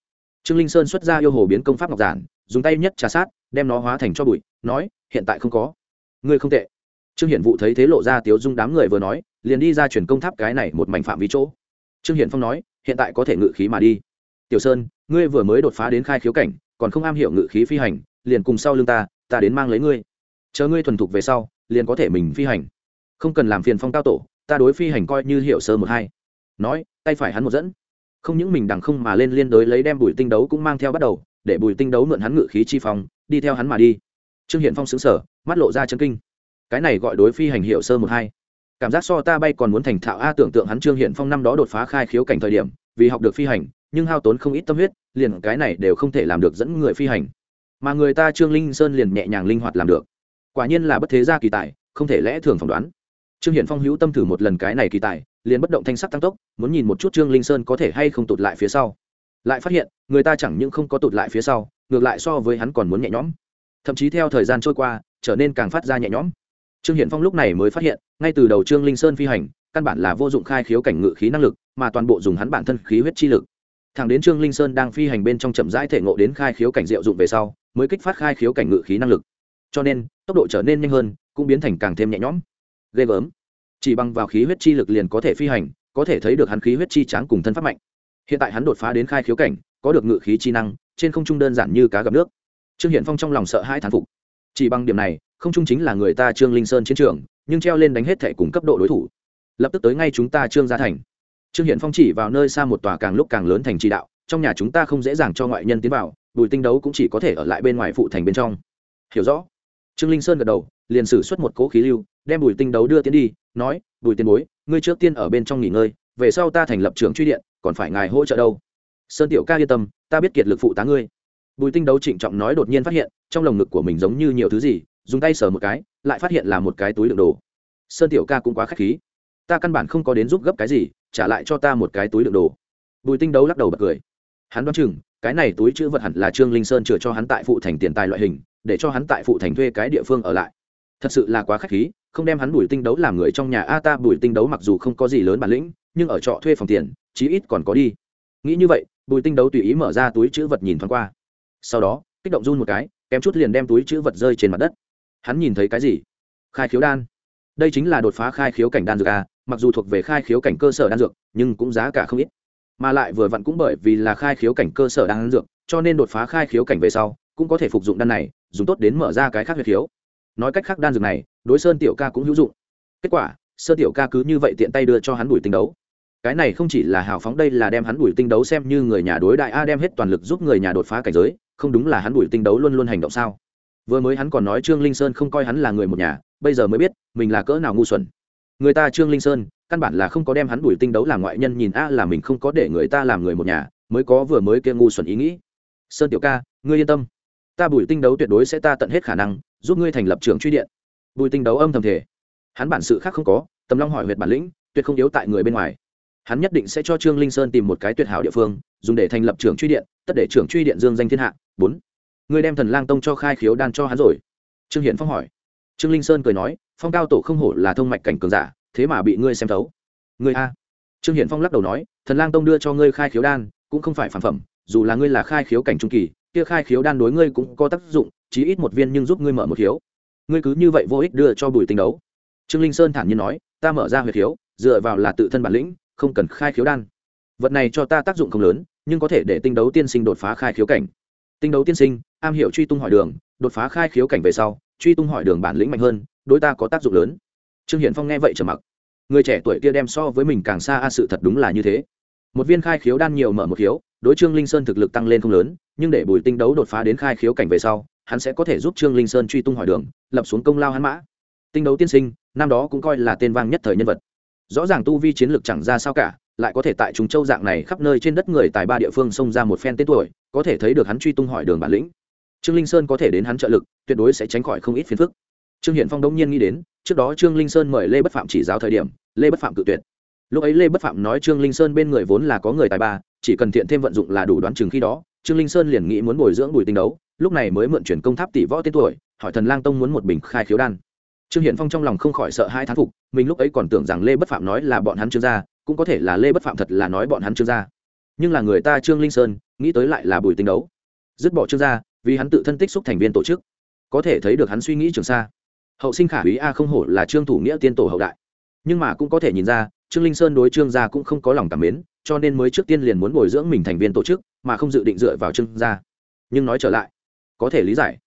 Trương linh sơn xuất ra yêu hồ biến công pháp ngọc giản, dùng tay nhất trà sát, đem nó hóa thành cho bụi, nói, hiện tại không có. Ngươi không tệ. Trương hiển vụ thấy thế lộ ra tiếu dung đám người vừa nói, liền đi ra chuyển công tháp cái này một mảnh phạm vi chỗ. Trương hiển phong nói, hiện tại có thể ngự khí mà đi. Tiểu sơn ngươi vừa mới đột phá đến khai khiếu cảnh, còn không am hiểu ngự khí phi hành, liền cùng sau lưng ta ta đến mang lấy ngươi. Chờ ngươi thuần thục về sau, liền có thể mình phi hành. Không cần làm phiền phong cao tổ, ta đối phi hành coi như hiểu sơ một hai. Nói, tay phải hắn một dẫn. Không những mình đằng không mà lên liên đối lấy đem bùi tinh đấu cũng mang theo bắt đầu, để bùi tinh đấu mượn hắn ngự khí chi phong, đi theo hắn mà đi. Trương hiển phong xứng sở mắt lộ ra chân kinh. Cái này gọi đối phi hành hiệu sơ một hai. Cảm giác so ta bay còn muốn thành thạo a tưởng tượng hắn trương hiển phong năm đó đột phá khai khiếu cảnh thời điểm, vì học được phi hành nhưng hao tốn không ít tâm huyết, liền cái này đều không thể làm được dẫn người phi hành. Mà người ta trương linh sơn liền nhẹ nhàng linh hoạt làm được. Quả nhiên là bất thế gia kỳ tài, không thể lẽ thường phỏng đoán. Trương hiển phong hữu tâm thử một lần cái này kỳ tài, liền bất động thanh sắc tăng tốc, muốn nhìn một chút trương linh sơn có thể hay không tụt lại phía sau. Lại phát hiện, người ta chẳng những không có tụt lại phía sau, ngược lại so với hắn còn muốn nhẹ nhõm. Thậm chí theo thời gian trôi qua, trở nên càng phát ra nhẹ nhõm. Trương hiển phong lúc này mới phát hiện, ngay từ đầu trương linh sơn phi hành, căn bản là vô dụng khai khiếu cảnh ngự khí năng lực, mà toàn bộ dùng hắn bản thân khí huyết chi lực thằng đến trương linh sơn đang phi hành bên trong chậm rãi thể ngộ đến khai khiếu cảnh diệu dụng về sau, mới kích phát khai khiếu cảnh ngự khí năng lực. Cho nên, tốc độ trở nên nhanh hơn, cũng biến thành càng thêm nhẹ nhõm. Ghê gớm. Chỉ bằng vào khí huyết chi lực liền có thể phi hành, có thể thấy được hắn khí huyết chi tráng cùng thân pháp mạnh. Hiện tại hắn đột phá đến khai khiếu cảnh, có được ngự khí chi năng, trên không trung đơn giản như cá gặp nước. Trương hiển phong trong lòng sợ hai thán phục. Chỉ bằng điểm này, không trung chính là người ta trương linh sơn chiến trường, nhưng treo lên đánh hết thẻ cùng cấp độ đối thủ. Lập tức tới ngay chúng ta trương gia thành trương hiển phong chỉ vào nơi xa một tòa càng lúc càng lớn thành trì đạo, trong nhà chúng ta không dễ dàng cho ngoại nhân tiến vào, bùi tinh đấu cũng chỉ có thể ở lại bên ngoài phụ thành bên trong. Hiểu rõ. Trương linh sơn gật đầu, liền sử xuất một cỗ khí lưu, đem bùi tinh đấu đưa tiến đi, nói, bùi tiền bối, ngươi trước tiên ở bên trong nghỉ ngơi, về sau ta thành lập trường truy điện, còn phải ngài hỗ trợ đâu. Sơn tiểu ca yên tâm, ta biết kiệt lực phụ tá ngươi. Bùi tinh đấu trịnh trọng nói đột nhiên phát hiện, trong lồng ngực của mình giống như nhiều thứ gì, dùng tay sờ một cái, lại phát hiện là một cái túi đựng đồ. Sơn tiểu ca cũng quá k h á c h khí. Ta căn bản không có đến giúp gấp cái gì trả lại cho ta một cái túi đựng đồ. Bùi tinh đấu lắc đầu bật cười. Hắn đoán chừng, cái này túi chữ vật hẳn là trương linh sơn chừa cho hắn tại phụ thành tiền tài loại hình, để cho hắn tại phụ thành thuê cái địa phương ở lại. Thật sự là quá k h á c h khí, không đem hắn bùi tinh đấu làm người trong nhà. A, ta bùi tinh đấu mặc dù không có gì lớn bản lĩnh, nhưng ở trọ thuê phòng tiền, chí ít còn có đi. Nghĩ như vậy, bùi tinh đấu tùy ý mở ra túi chữ vật nhìn thoáng qua. Sau đó, kích động run một cái, kém chút liền đem túi chữ vật rơi trên mặt đất. Hắn nhìn thấy cái gì? Khai khiếu đan. Đây chính là đột phá khai khiếu cảnh đan dược a mặc dù thuộc về khai khiếu cảnh cơ sở đan dược, nhưng cũng giá cả không ít. Mà lại vừa vặn cũng bởi vì là khai khiếu cảnh cơ sở đan dược, cho nên đột phá khai khiếu cảnh về sau, cũng có thể phục dụng đan này, dùng tốt đến mở ra cái khác huyết khiếu. Nói cách khác đan dược này, đối sơn tiểu ca cũng hữu dụng. Kết quả, sơn tiểu ca cứ như vậy tiện tay đưa cho hắn bùi tinh đấu. Cái này không chỉ là hào phóng đây là đem hắn bùi tinh đấu xem như người nhà đối đại a đem hết toàn lực giúp người nhà đột phá cảnh giới, không đúng là hắn bùi tinh đấu luôn luôn hành động sao? Vừa mới hắn còn nói trương linh sơn không coi hắn là người một nhà, bây giờ mới biết, mình là cỡ nào ngu xuẩn người ta trương linh sơn, căn bản là không có đem hắn bùi tinh đấu làm ngoại nhân nhìn, a, là mình không có để người ta làm người một nhà, mới có vừa mới kia ngu xuẩn ý nghĩ. Sơn tiểu ca, ngươi yên tâm. Ta bùi tinh đấu tuyệt đối sẽ ta tận hết khả năng, giúp ngươi thành lập trường truy điện. Bùi tinh đấu âm thầm thể hắn bản sự khác không có, tầm long hỏi huyệt bản lĩnh, tuyệt không yếu tại người bên ngoài. Hắn nhất định sẽ cho trương linh sơn tìm một cái tuyệt hảo địa phương, dùng để thành lập trường truy điện, tất để trường truy điện dương danh thiên hạ. Bốn, ngươi đem thần lang tông cho khai khiếu đan cho hắn rồi. Trương hiển phong hỏi. Trương linh sơn cười nói phong cao tổ không hổ là thông mạch cảnh cường giả, thế mà bị ngươi xem thấu. Ngươi a. Trương hiển phong lắc đầu nói, thần lang tông đưa cho ngươi khai khiếu đan, cũng không phải phản phẩm, dù là ngươi là khai khiếu cảnh trung kỳ, kia khai khiếu đan đối ngươi cũng có tác dụng, chí ít một viên nhưng giúp ngươi mở một khiếu. Ngươi cứ như vậy vô ích đưa cho bùi tinh đấu. Trương linh sơn thản nhiên nói, ta mở ra huyệt khiếu, dựa vào là tự thân bản lĩnh, không cần khai khiếu đan. Vật này cho ta tác dụng không lớn, nhưng có thể để tinh đấu tiên sinh đột phá khai khiếu cảnh. Tinh đấu tiên sinh, am hiểu truy tung hỏi đường, đột phá khai khiếu cảnh về sau, truy tung hỏi đường bản lĩnh mạnh hơn đối ta có tác dụng lớn. Trương hiển phong nghe vậy trầm mặc. Người trẻ tuổi kia đem so với mình càng xa a sự thật đúng là như thế. Một viên khai khiếu đan nhiều mở một khiếu, đối trương linh sơn thực lực tăng lên không lớn, nhưng để bùi tinh đấu đột phá đến khai khiếu cảnh về sau, hắn sẽ có thể giúp trương linh sơn truy tung hỏi đường, lập xuống công lao hắn mã. Tinh đấu tiên sinh, năm đó cũng coi là tên vang nhất thời nhân vật. Rõ ràng tu vi chiến lược chẳng ra sao cả, lại có thể tại chúng châu dạng này khắp nơi trên đất người tại ba địa phương xông ra một phen tên tuổi, có thể thấy được hắn truy tung hỏi đường bản lĩnh. Trương linh sơn có thể đến hắn trợ lực, tuyệt đối sẽ tránh khỏi không ít phiền phức trương hiển phong đông nhiên nghĩ đến, trước đó trương linh sơn mời lê bất phạm chỉ giáo thời điểm, lê bất phạm cự tuyệt. Lúc ấy lê bất phạm nói trương linh sơn bên người vốn là có người tài ba, chỉ cần thiện thêm vận dụng là đủ đoán chừng khi đó, trương linh sơn liền nghĩ muốn bồi dưỡng bùi tinh đấu, lúc này mới mượn chuyển công tháp tỷ võ tên tuổi, hỏi thần lang tông muốn một bình khai khiếu đan. Trương hiển phong trong lòng không khỏi sợ hai thán phục, mình lúc ấy còn tưởng rằng lê bất phạm nói là bọn hắn trương gia, cũng có thể là lê bất phạm thật là nói bọn hắn trương gia. Nhưng là người ta trương linh sơn, nghĩ tới lại là bùi tinh đấu. Dứt bỏ trương gia, vì hắn tự thân tích xúc thành viên tổ chức. Có thể thấy được hắn suy nghĩ trường xa hậu sinh khả úy a không hổ là trương thủ nghĩa tiên tổ hậu đại. Nhưng mà cũng có thể nhìn ra, trương linh sơn đối trương gia cũng không có lòng cảm mến, cho nên mới trước tiên liền muốn bồi dưỡng mình thành viên tổ chức, mà không dự định dựa vào trương gia. Nhưng nói trở lại, có thể lý giải.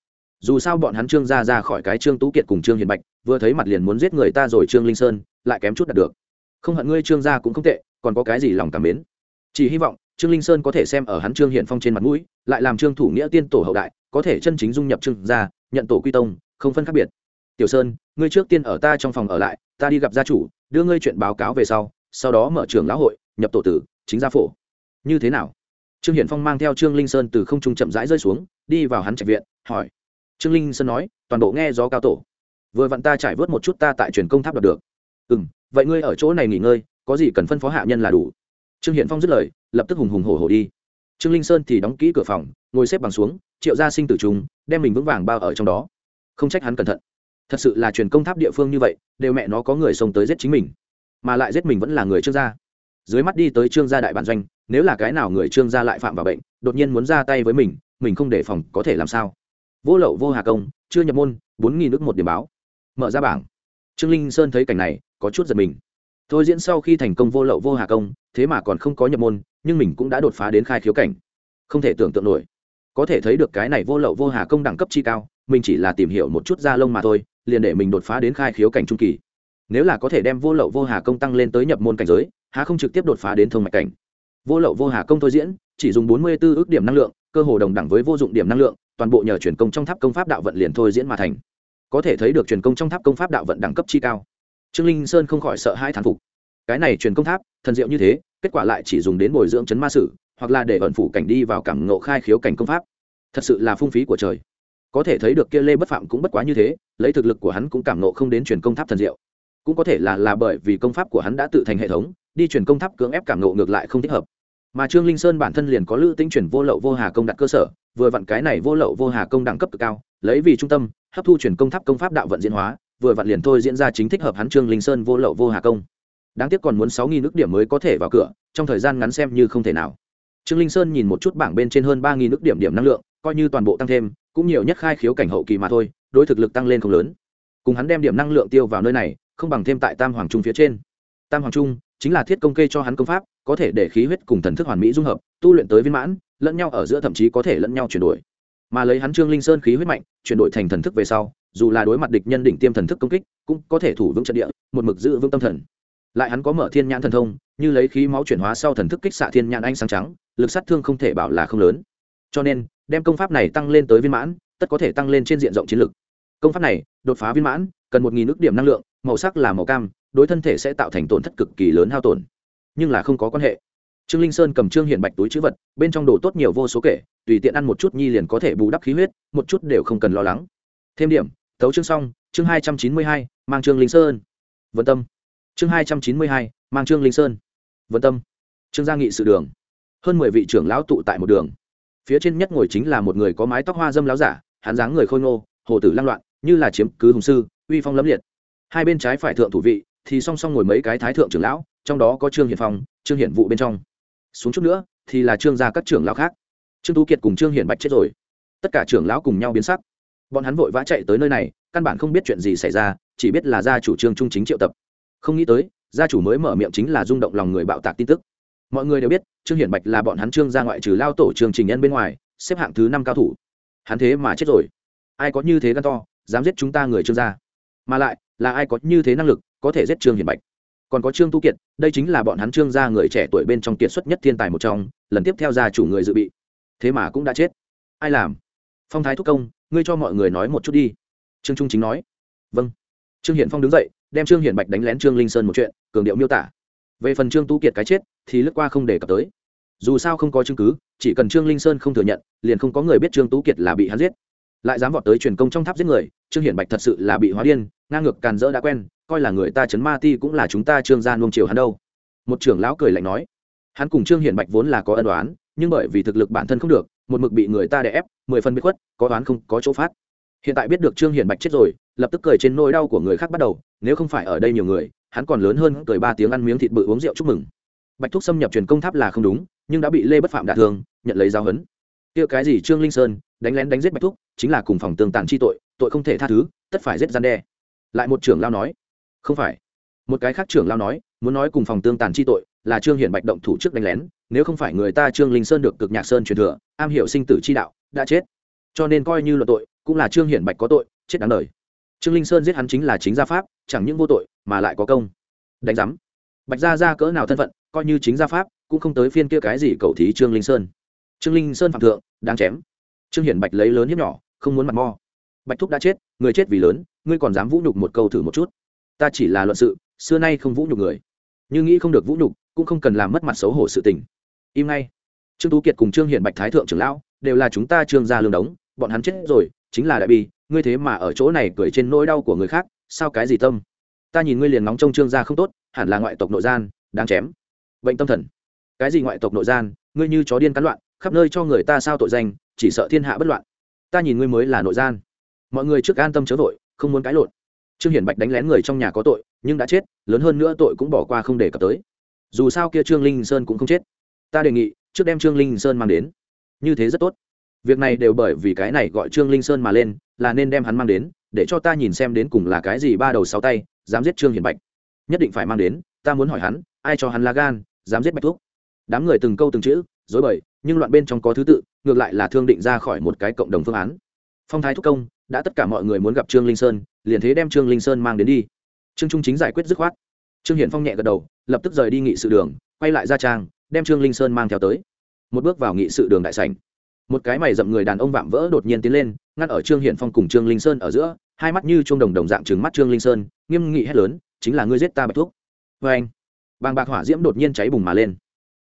Dù sao bọn hắn trương gia ra khỏi cái trương tú kiệt cùng trương hiền bạch, vừa thấy mặt liền muốn giết người ta rồi trương linh sơn, lại kém chút đạt được. Không hận ngươi trương gia cũng không tệ, còn có cái gì lòng cảm mến? Chỉ hy vọng, trương linh sơn có thể xem ở hắn trương hiện phong trên mặt mũi, lại làm trương thủ nghĩa tiên tổ hậu đại, có thể chân chính dung nhập trương gia, nhận tổ quy tông, không phân khác biệt tiểu sơn, ngươi trước tiên ở ta trong phòng ở lại, ta đi gặp gia chủ, đưa ngươi chuyện báo cáo về sau sau đó mở trường lão hội, nhập tổ tử, chính gia phổ. Như thế nào? Trương hiển phong mang theo trương linh sơn từ không trung chậm rãi rơi xuống, đi vào hắn trạch viện, hỏi. Trương linh sơn nói, toàn bộ nghe gió cao tổ. Vừa vặn ta trải vớt một chút ta tại truyền công tháp đoạt được. Ừ m vậy ngươi ở chỗ này nghỉ ngơi, có gì cần phân phó hạ nhân là đủ. Trương hiển phong dứt lời, lập tức hùng hùng hổ hổ đi. Trương linh sơn thì đóng kỹ cửa phòng, ngồi xếp bằng xuống, triệu gia sinh tử trùng, đem mình vững vàng bao ở trong đó. Không trách hắn cẩn thận thật sự là truyền công tháp địa phương như vậy, đều mẹ nó có người xông tới giết chính mình. Mà lại giết mình vẫn là người trương gia. Dưới mắt đi tới trương gia đại bản doanh, nếu là cái nào người trương gia lại phạm vào bệnh, đột nhiên muốn ra tay với mình mình không đề phòng có thể làm sao? Vô lậu vô hà công, chưa nhập môn, bốn nghìn nước một điểm báo. Mở ra bảng. Trương linh sơn thấy cảnh này, có chút giật mình. Thôi diễn sau khi thành công vô lậu vô hà công, thế mà còn không có nhập môn, nhưng mình cũng đã đột phá đến khai khiếu cảnh. Không thể tưởng tượng nổi. Có thể thấy được cái này vô lậu vô hà công đẳng cấp chi cao mình chỉ là tìm hiểu một chút da lông mà thôi, liền để mình đột phá đến khai khiếu cảnh trung kỳ. Nếu là có thể đem vô lậu vô hà công tăng lên tới nhập môn cảnh giới, há không trực tiếp đột phá đến thông mạch cảnh? Vô lậu vô hà công thôi diễn, chỉ dùng bốn mươi 44 ước điểm năng lượng, cơ hồ đồng đẳng với vô dụng điểm năng lượng, toàn bộ nhờ truyền công trong tháp công pháp đạo vận liền thôi diễn mà thành. Có thể thấy được truyền công trong tháp công pháp đạo vận đẳng cấp chi cao. Trương linh sơn không khỏi sợ hai thán phục. Cái này truyền công tháp, thần diệu như thế, kết quả lại chỉ dùng đến bồi dưỡng chấn ma sử, hoặc là để ẩn phủ cảnh đi vào cảm ngộ khai khiếu cảnh công pháp. Thật sự là phung phí của trời có thể thấy được kia lê bất phạm cũng bất quá như thế, lấy thực lực của hắn cũng cảm ngộ không đến truyền công tháp thần diệu. Cũng có thể là là bởi vì công pháp của hắn đã tự thành hệ thống, đi truyền công tháp cưỡng ép cảm ngộ ngược lại không thích hợp. Mà trương linh sơn bản thân liền có lữ tinh chuyển vô lậu vô hà công đặt cơ sở, vừa vặn cái này vô lậu vô hà công đẳng cấp cực cao, lấy vì trung tâm, hấp thu truyền công tháp công pháp đạo vận diễn hóa, vừa vặn liền thôi diễn ra chính thích hợp hắn trương linh sơn vô lậu vô hà công. Đáng tiếc còn muốn sáu nghìn nước điểm mới có thể vào cửa, trong thời gian ngắn xem như không thể nào. Trương linh sơn nhìn một chút bảng bên trên hơn ba nghìn nước điểm điểm năng lượng coi như toàn bộ tăng thêm, cũng nhiều nhất khai khiếu cảnh hậu kỳ mà thôi, đối thực lực tăng lên không lớn. Cùng hắn đem điểm năng lượng tiêu vào nơi này, không bằng thêm tại tam hoàng trung phía trên. Tam hoàng trung chính là thiết công kê cho hắn công pháp, có thể để khí huyết cùng thần thức hoàn mỹ dung hợp, tu luyện tới viên mãn, lẫn nhau ở giữa thậm chí có thể lẫn nhau chuyển đổi. Mà lấy hắn trương linh sơn khí huyết mạnh, chuyển đổi thành thần thức về sau, dù là đối mặt địch nhân đỉnh tiêm thần thức công kích, cũng có thể thủ vững trận địa, một mực giữ vững tâm thần. Lại hắn có mở thiên nhãn thần thông, như lấy khí máu chuyển hóa sau thần thức kích xạ thiên nhãn ánh sáng trắng, lực sát thương không thể bảo là không lớn. Cho nên đem công pháp này tăng lên tới viên mãn, tất có thể tăng lên trên diện rộng chiến lược. công pháp này, đột phá viên mãn, cần một nghìn nước điểm năng lượng, màu sắc là màu cam, đối thân thể sẽ tạo thành tổn thất cực kỳ lớn hao tổn. Nhưng là không có quan hệ. Trương linh sơn cầm trương hiển bạch túi chữ vật, bên trong đồ tốt nhiều vô số kể, tùy tiện ăn một chút nhi liền có thể bù đắp khí huyết, một chút đều không cần lo lắng. Thêm điểm, thấu chương xong, chương hai trăm chín mươi hai, mang trương linh sơn. Vân tâm. Chương hai trăm chín mươi hai, mang trương linh sơn. Vân tâm. Trương gia nghị sự đường. Hơn mười vị trưởng lão tụ tại một đường phía trên nhất ngồi chính là một người có mái tóc hoa dâm láo giả, hắn dáng người khôi ngô, hồ tử lăng loạn, như là chiếm cứ hùng sư, uy phong lẫm liệt. Hai bên trái phải thượng thủ vị, thì song song ngồi mấy cái thái thượng trưởng lão, trong đó có trương hiển phong, trương hiển vụ bên trong. Xuống chút nữa, thì là trương gia các trưởng lão khác. Trương tú kiệt cùng trương hiển bạch chết rồi. Tất cả trưởng lão cùng nhau biến sắc. Bọn hắn vội vã chạy tới nơi này, căn bản không biết chuyện gì xảy ra, chỉ biết là gia chủ trương trung chính triệu tập. Không nghĩ tới, gia chủ mới mở miệng chính là rung động lòng người bạo tạc tin tức mọi người đều biết, trương hiển bạch là bọn hắn trương gia ngoại trừ lao tổ trường trình nhân bên ngoài, xếp hạng thứ năm cao thủ. Hắn thế mà chết rồi. Ai có như thế gan to, dám giết chúng ta người trương gia? Mà lại, là ai có như thế năng lực có thể giết trương hiển bạch? Còn có trương tu kiệt, đây chính là bọn hắn trương gia người trẻ tuổi bên trong kiệt xuất nhất thiên tài một trong, lần tiếp theo gia chủ người dự bị. Thế mà cũng đã chết. Ai làm? Phong thái thúc công, ngươi cho mọi người nói một chút đi. Trương trung chính nói. Vâng. Trương hiển phong đứng dậy, đem trương hiển bạch đánh lén trương linh sơn một chuyện, cường điệu miêu tả về phần trương tu kiệt cái chết, thì lướt qua không đề cập tới. Dù sao không có chứng cứ, chỉ cần trương linh sơn không thừa nhận, liền không có người biết trương tú kiệt là bị hắn giết. Lại dám vọt tới truyền công trong tháp giết người, trương hiển bạch thật sự là bị hóa điên, ngang ngược càn rỡ đã quen, coi là người ta chấn ma ti cũng là chúng ta trương gia nuông chiều hắn đâu. Một trưởng lão cười lạnh nói. Hắn cùng trương hiển bạch vốn là có ân đoán nhưng bởi vì thực lực bản thân không được, một mực bị người ta đè ép, mười phần biết khuất, có đoán không, có chỗ phát. Hiện tại biết được trương hiển bạch chết rồi, lập tức cười trên nỗi đau của người khác bắt đầu, nếu không phải ở đây nhiều người hắn còn lớn hơn cười ba tiếng ăn miếng thịt bự uống rượu chúc mừng. Bạch thúc xâm nhập truyền công tháp là không đúng nhưng đã bị lê bất phạm đả thương nhận lấy giáo hấn, kia cái gì trương linh sơn đánh lén đánh giết bạch thúc chính là cùng phòng tương tàn chi tội tội không thể tha thứ tất phải giết gian đe. Lại một trưởng lao nói không phải. Một cái khác trưởng lao nói muốn nói cùng phòng tương tàn chi tội là trương hiển bạch động thủ trước đánh lén nếu không phải người ta trương linh sơn được cực nhạc sơn truyền thừa am hiểu sinh tử chi đạo đã chết. Cho nên coi như luận tội cũng là trương hiển bạch có tội chết đáng đời. Trương linh sơn giết hắn chính là chính gia pháp chẳng những vô tội, mà lại có công. Đánh giám. Bạch gia ra cỡ nào thân phận, coi như chính gia pháp, cũng không tới phiên kia cái gì cầu thí trương linh sơn. Trương linh sơn phạm thượng đang chém. Trương hiển bạch lấy lớn hiếp nhỏ, không muốn mặt mo. Bạch thúc đã chết, người chết vì lớn, ngươi còn dám vũ nhục một câu thử một chút. Ta chỉ là luận sự, xưa nay không vũ nhục người. Nhưng nghĩ không được vũ nhục, cũng không cần làm mất mặt xấu hổ sự tình. Im ngay. Trương tú kiệt cùng trương hiển bạch thái thượng trưởng lão, đều là chúng ta trương gia lương đống, bọn hắn chết rồi, chính là đại bi, ngươi thế mà ở chỗ này cười trên nỗi đau của người khác sao cái gì tâm? Ta nhìn ngươi liền nóng trong trương gia không tốt, hẳn là ngoại tộc nội gian đang chém. Bệnh tâm thần. Cái gì ngoại tộc nội gian? Ngươi như chó điên cắn loạn, khắp nơi cho người ta sao tội danh, chỉ sợ thiên hạ bất loạn. Ta nhìn ngươi mới là nội gian. Mọi người trước an tâm chớ vội, không muốn cãi lộn. Trương hiển bạch đánh lén người trong nhà có tội, nhưng đã chết, lớn hơn nữa tội cũng bỏ qua không để cập tới. Dù sao kia trương linh sơn cũng không chết. Ta đề nghị, trước đem trương linh sơn mang đến. Như thế rất tốt. Việc này đều bởi vì cái này gọi trương linh sơn mà lên, là nên đem hắn mang đến để cho ta nhìn xem đến cùng là cái gì ba đầu sáu tay, dám giết trương hiển bạch. Nhất định phải mang đến, ta muốn hỏi hắn, ai cho hắn lá gan, dám giết bạch thuốc đám người từng câu từng chữ dối bời, nhưng loạn bên trong có thứ tự, ngược lại là thương định ra khỏi một cái cộng đồng phương án. Phong thái thúc công, đã tất cả mọi người muốn gặp trương linh sơn, liền thế đem trương linh sơn mang đến đi. Trương trung chính giải quyết dứt khoát. Trương hiển phong nhẹ gật đầu, lập tức rời đi nghị sự đường, quay lại ra trang, đem trương linh sơn mang theo tới. Một bước vào nghị sự đường đại sảnh một cái mày dậm người đàn ông vạm vỡ đột nhiên tiến lên ngăn ở trương hiển phong cùng trương linh sơn ở giữa, hai mắt như chuông đồng đồng dạng trừng mắt trương linh sơn, nghiêm nghị hét lớn, chính là ngươi giết ta bạch thuốc vê anh, bàng bạc hỏa diễm đột nhiên cháy bùng mà lên.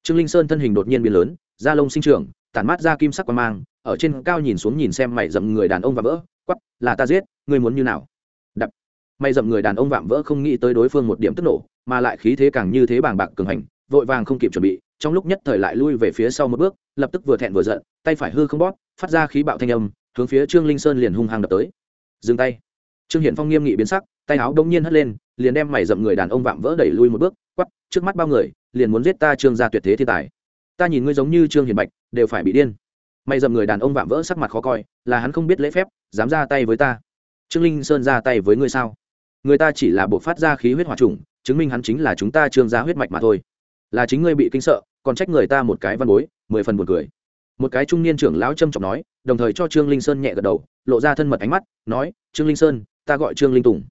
Trương linh sơn thân hình đột nhiên biến lớn, da lông sinh trưởng, tản mát ra kim sắc quang mang, ở trên cao nhìn xuống nhìn xem mày dậm người đàn ông vạm vỡ quắp là ta giết, ngươi muốn như nào? Đập. Mày dậm người đàn ông vạm vỡ không nghĩ tới đối phương một điểm tức nổ, mà lại khí thế càng như thế bàng bạc cường hành, vội vàng không kịp chuẩn bị trong lúc nhất thời lại lui về phía sau một bước, lập tức vừa thẹn vừa giận, tay phải hư không bóp, phát ra khí bạo thanh âm, hướng phía trương linh sơn liền hung hăng đập tới. Dừng tay. Trương hiển phong nghiêm nghị biến sắc, tay áo đông nhiên hất lên, liền đem mày dậm người đàn ông vạm vỡ đẩy lui một bước quắp trước mắt bao người, liền muốn giết ta trương gia tuyệt thế thiên tài. Ta nhìn ngươi giống như trương hiển bạch, đều phải bị điên. Mày dậm người đàn ông vạm vỡ sắc mặt khó coi, là hắn không biết lễ phép, dám ra tay với ta. Trương linh sơn ra tay với ngươi sao? Người ta chỉ là buộc phát ra khí huyết hòa trùng, chứng minh hắn chính là chúng ta trương gia huyết mạch mà thôi là chính ngươi bị kinh sợ, còn trách người ta một cái văn bối, mười phần buồn cười. Một cái trung niên trưởng lão trâm trọng nói, đồng thời cho trương linh sơn nhẹ gật đầu, lộ ra thân mật ánh mắt, nói, trương linh sơn, ta gọi trương linh tùng.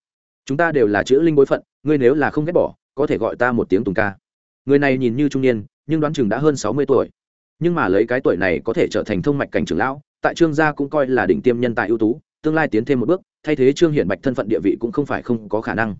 Chúng ta đều là chữ linh bối phận, ngươi nếu là không ghét bỏ, có thể gọi ta một tiếng tùng ca. Người này nhìn như trung niên, nhưng đoán chừng đã hơn sáu mươi tuổi. Nhưng mà lấy cái tuổi này có thể trở thành thông mạch cảnh trưởng lão, tại trương gia cũng coi là đỉnh tiêm nhân tài ưu tú, tương lai tiến thêm một bước, thay thế trương hiển bạch thân phận địa vị cũng không phải không có khả năng.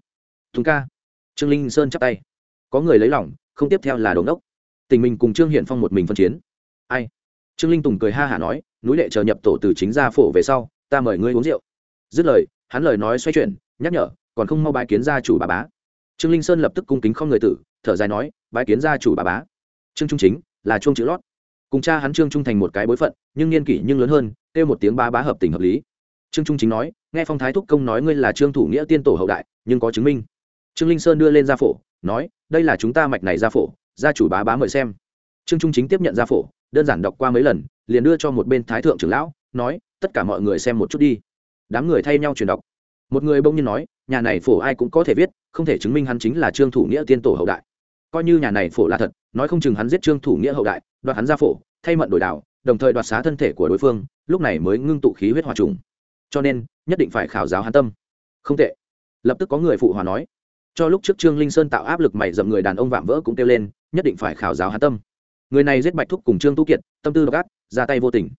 Tùng ca. Trương linh sơn chắp tay. Có người lấy lòng không tiếp theo là đống đốc. Tình mình cùng trương hiển phong một mình phân chiến. Ai? Trương linh tùng cười ha hả nói, núi lệ chờ nhập tổ từ chính gia phổ về sau, ta mời ngươi uống rượu. Dứt lời, hắn lời nói xoay chuyển, nhắc nhở, còn không mau bái kiến gia chủ bà bá. Trương linh sơn lập tức cung kính không người tử, thở dài nói, bái kiến gia chủ bà bá. Trương trung chính, là chuông chữ lót. Cùng cha hắn trương trung thành một cái bối phận, nhưng niên kỷ nhưng lớn hơn, kêu một tiếng ba bá hợp tình hợp lý. Trương trung chính nói, nghe phong thái thúc công nói ngươi là trương thủ nghĩa tiên tổ hậu đại, nhưng có chứng minh. Trương linh sơn đưa lên gia phổ, nói đây là chúng ta mạch này gia phổ, gia chủ bá bá mời xem. Trương trung chính tiếp nhận gia phổ, đơn giản đọc qua mấy lần, liền đưa cho một bên thái thượng trưởng lão, nói, tất cả mọi người xem một chút đi. Đám người thay nhau truyền đọc. Một người bỗng nhiên nói, nhà này phổ ai cũng có thể viết, không thể chứng minh hắn chính là trương thủ nghĩa tiên tổ hậu đại. Coi như nhà này phổ là thật, nói không chừng hắn giết trương thủ nghĩa hậu đại, đoạt hắn ra phổ, thay mận đổi đảo đồng thời đoạt xá thân thể của đối phương, lúc này mới ngưng tụ khí huyết hòa trùng. Cho nên, nhất định phải khảo giáo hắn tâm. Không tệ. Lập tức có người phụ hòa nói cho lúc trước trương linh sơn tạo áp lực mày dậm người đàn ông vạm vỡ cũng kêu lên, nhất định phải khảo giáo hắn tâm. Người này giết bạch thúc cùng trương tu kiệt, tâm tư độc ác, ra tay vô tình.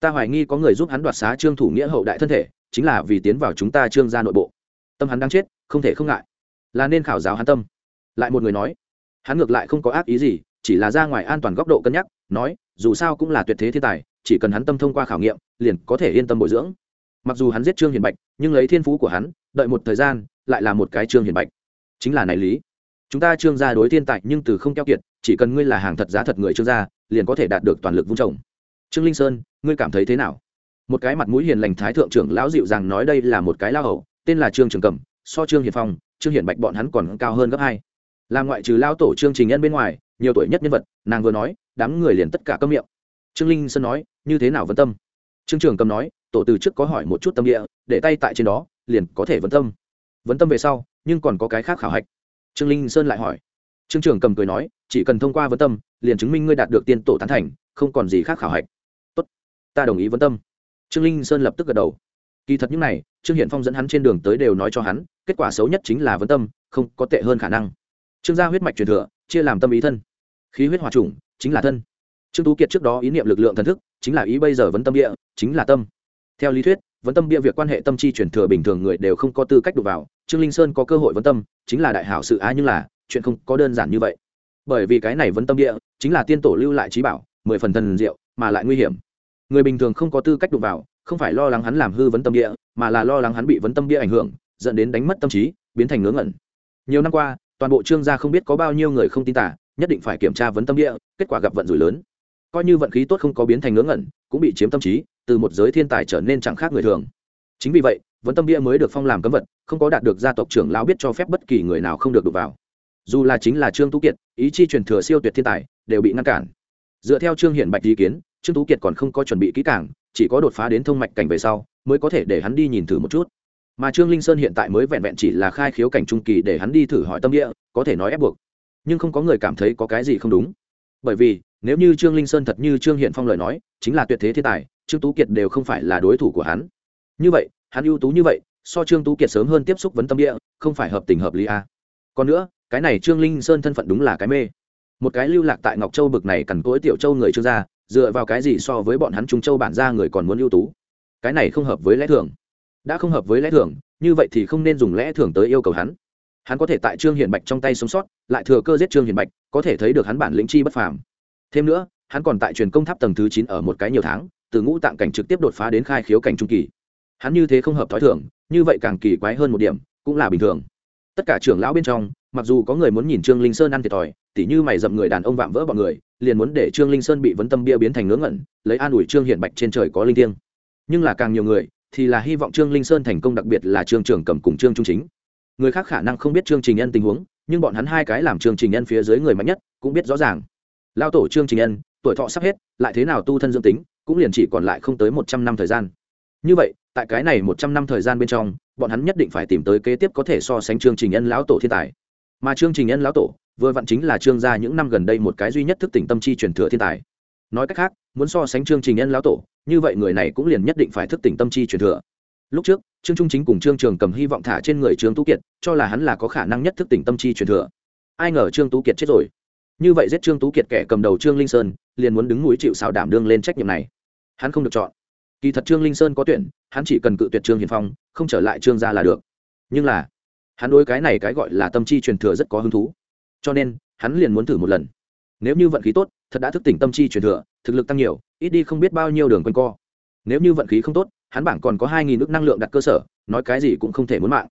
Ta hoài nghi có người giúp hắn đoạt xá trương thủ nghĩa hậu đại thân thể, chính là vì tiến vào chúng ta trương gia nội bộ. Tâm hắn đang chết, không thể không ngại. Là nên khảo giáo hắn tâm. Lại một người nói, hắn ngược lại không có ác ý gì, chỉ là ra ngoài an toàn góc độ cân nhắc, nói, dù sao cũng là tuyệt thế thiên tài, chỉ cần hắn tâm thông qua khảo nghiệm, liền có thể yên tâm bồi dưỡng. Mặc dù hắn giết trương hiền bạch, nhưng lấy thiên phú của hắn, đợi một thời gian, lại là một cái trương hiền bạch chính là này lý. Chúng ta trương gia đối thiên tài nhưng từ không keo kiệt, chỉ cần ngươi là hàng thật giá thật người trương gia, liền có thể đạt được toàn lực vung trồng. Trương linh sơn, ngươi cảm thấy thế nào? Một cái mặt mũi hiền lành thái thượng trưởng lão dịu rằng nói đây là một cái lao hậu tên là trương trường cẩm so trương hiền phong, trương hiển bạch bọn hắn còn cao hơn gấp hai. Là ngoại trừ lao tổ trương trình nhân bên ngoài, nhiều tuổi nhất nhân vật, nàng vừa nói, đám người liền tất cả câm miệng. Trương linh sơn nói, như thế nào vân tâm? Trương trường cầm nói, tổ từ trước có hỏi một chút tâm địa, để tay tại trên đó, liền có thể vấn tâm. Vấn tâm về sau nhưng còn có cái khác khảo hạch. Trương linh sơn lại hỏi. Trương trường cầm cười nói, chỉ cần thông qua vấn tâm, liền chứng minh ngươi đạt được tiên tổ tán thành, không còn gì khác khảo hạch. Tốt, ta đồng ý vấn tâm. Trương linh sơn lập tức gật đầu. Kỳ thật những này, trương hiển phong dẫn hắn trên đường tới đều nói cho hắn, kết quả xấu nhất chính là vấn tâm, không có tệ hơn khả năng. Trương gia huyết mạch truyền thừa, chia làm tâm ý thân. Khí huyết hòa trùng, chính là thân. Trương tú kiệt trước đó ý niệm lực lượng thần thức, chính là ý bây giờ vấn tâm địa chính là tâm. Theo lý thuyết vấn tâm địa việc quan hệ tâm chi truyền thừa bình thường người đều không có tư cách đụng vào trương linh sơn có cơ hội vấn tâm, chính là đại hảo sự á nhưng là, chuyện không có đơn giản như vậy. Bởi vì cái này vấn tâm địa, chính là tiên tổ lưu lại trí bảo, mười phần thần diệu, mà lại nguy hiểm. Người bình thường không có tư cách đụng vào, không phải lo lắng hắn làm hư vấn tâm địa, mà là lo lắng hắn bị vấn tâm địa ảnh hưởng, dẫn đến đánh mất tâm trí, biến thành ngớ ngẩn. Nhiều năm qua, toàn bộ trương gia không biết có bao nhiêu người không tin tả nhất định phải kiểm tra vấn tâm địa, kết quả gặp vận rủi lớn. Coi như vận khí tốt không có biến thành ngớ ngẩn, cũng bị chiếm tâm trí, từ một giới thiên tài trở nên chẳng khác người thường. Chính vì vậy vấn tâm bia mới được phong làm cấm vật, không có đạt được gia tộc trưởng lão biết cho phép bất kỳ người nào không được đụng vào. Dù là chính là trương tú kiệt, ý chi truyền thừa siêu tuyệt thiên tài, đều bị ngăn cản. Dựa theo trương hiển bạch ý kiến, trương tú kiệt còn không có chuẩn bị kỹ càng, chỉ có đột phá đến thông mạch cảnh về sau, mới có thể để hắn đi nhìn thử một chút. Mà trương linh sơn hiện tại mới vẹn vẹn chỉ là khai khiếu cảnh trung kỳ để hắn đi thử hỏi tâm địa, có thể nói ép buộc. Nhưng không có người cảm thấy có cái gì không đúng. Bởi vì, nếu như trương linh sơn thật như trương hiện phong lời nói, chính là tuyệt thế thiên tài, trương tú kiệt đều không phải là đối thủ của hắn. Như vậy hắn ưu tú như vậy, so trương tú kiệt sớm hơn tiếp xúc vấn tâm địa, không phải hợp tình hợp lý à. còn nữa, cái này trương linh sơn thân phận đúng là cái mê. Một cái lưu lạc tại ngọc châu bực này cằn cỗi tiểu châu người trương gia, dựa vào cái gì so với bọn hắn trung châu bản gia người còn muốn ưu tú? Cái này không hợp với lẽ thường. Đã không hợp với lẽ thường, như vậy thì không nên dùng lẽ thường tới yêu cầu hắn. Hắn có thể tại trương hiển bạch trong tay sống sót, lại thừa cơ giết trương hiển bạch, có thể thấy được hắn bản lĩnh chi bất phàm. Thêm nữa, hắn còn tại truyền công tháp tầng thứ chín ở một cái nhiều tháng, từ ngũ tạng cảnh trực tiếp đột phá đến khai khiếu cảnh trung kỳ hắn như thế không hợp thói thường, như vậy càng kỳ quái hơn một điểm, cũng là bình thường. Tất cả trưởng lão bên trong, mặc dù có người muốn nhìn trương linh sơn ăn thiệt thòi, tỉ như mày dậm người đàn ông vạm vỡ bọn người, liền muốn để trương linh sơn bị vấn tâm bia biến thành ngớ ngẩn, lấy an ủi trương hiện bạch trên trời có linh thiêng. Nhưng là càng nhiều người, thì là hy vọng trương linh sơn thành công đặc biệt là trương trường cầm cùng trương trung chính. Người khác khả năng không biết trương trình nhân tình huống, nhưng bọn hắn hai cái làm trương trình nhân phía dưới người mạnh nhất, cũng biết rõ ràng. Lao tổ trương trình nhân tuổi thọ sắp hết, lại thế nào tu thân dương tính, cũng liền chỉ còn lại không tới một trăm năm thời gian. Như vậy tại cái này một trăm năm thời gian bên trong, bọn hắn nhất định phải tìm tới kế tiếp có thể so sánh chương trình nhân lão tổ thiên tài. Mà chương trình nhân lão tổ, vừa vặn chính là trương gia những năm gần đây một cái duy nhất thức tỉnh tâm chi truyền thừa thiên tài. Nói cách khác, muốn so sánh chương trình nhân lão tổ, như vậy người này cũng liền nhất định phải thức tỉnh tâm chi truyền thừa. Lúc trước, trương trung chính cùng trương trường cầm hy vọng thả trên người trương tú kiệt, cho là hắn là có khả năng nhất thức tỉnh tâm chi truyền thừa. Ai ngờ trương tú kiệt chết rồi. Như vậy giết trương tú kiệt kẻ cầm đầu trương linh sơn, liền muốn đứng núi chịu xào đảm đương lên trách nhiệm này. Hắn không được chọn kỳ thật trương linh sơn có tuyển, hắn chỉ cần cự tuyệt trương hiền phong, không trở lại trương gia là được. Nhưng là, hắn đối cái này cái gọi là tâm chi truyền thừa rất có hứng thú. Cho nên, hắn liền muốn thử một lần. Nếu như vận khí tốt, thật đã thức tỉnh tâm chi truyền thừa, thực lực tăng nhiều, ít đi không biết bao nhiêu đường quanh co. Nếu như vận khí không tốt, hắn bảng còn có hai nghìn nước năng lượng đặt cơ sở, nói cái gì cũng không thể muốn mạng.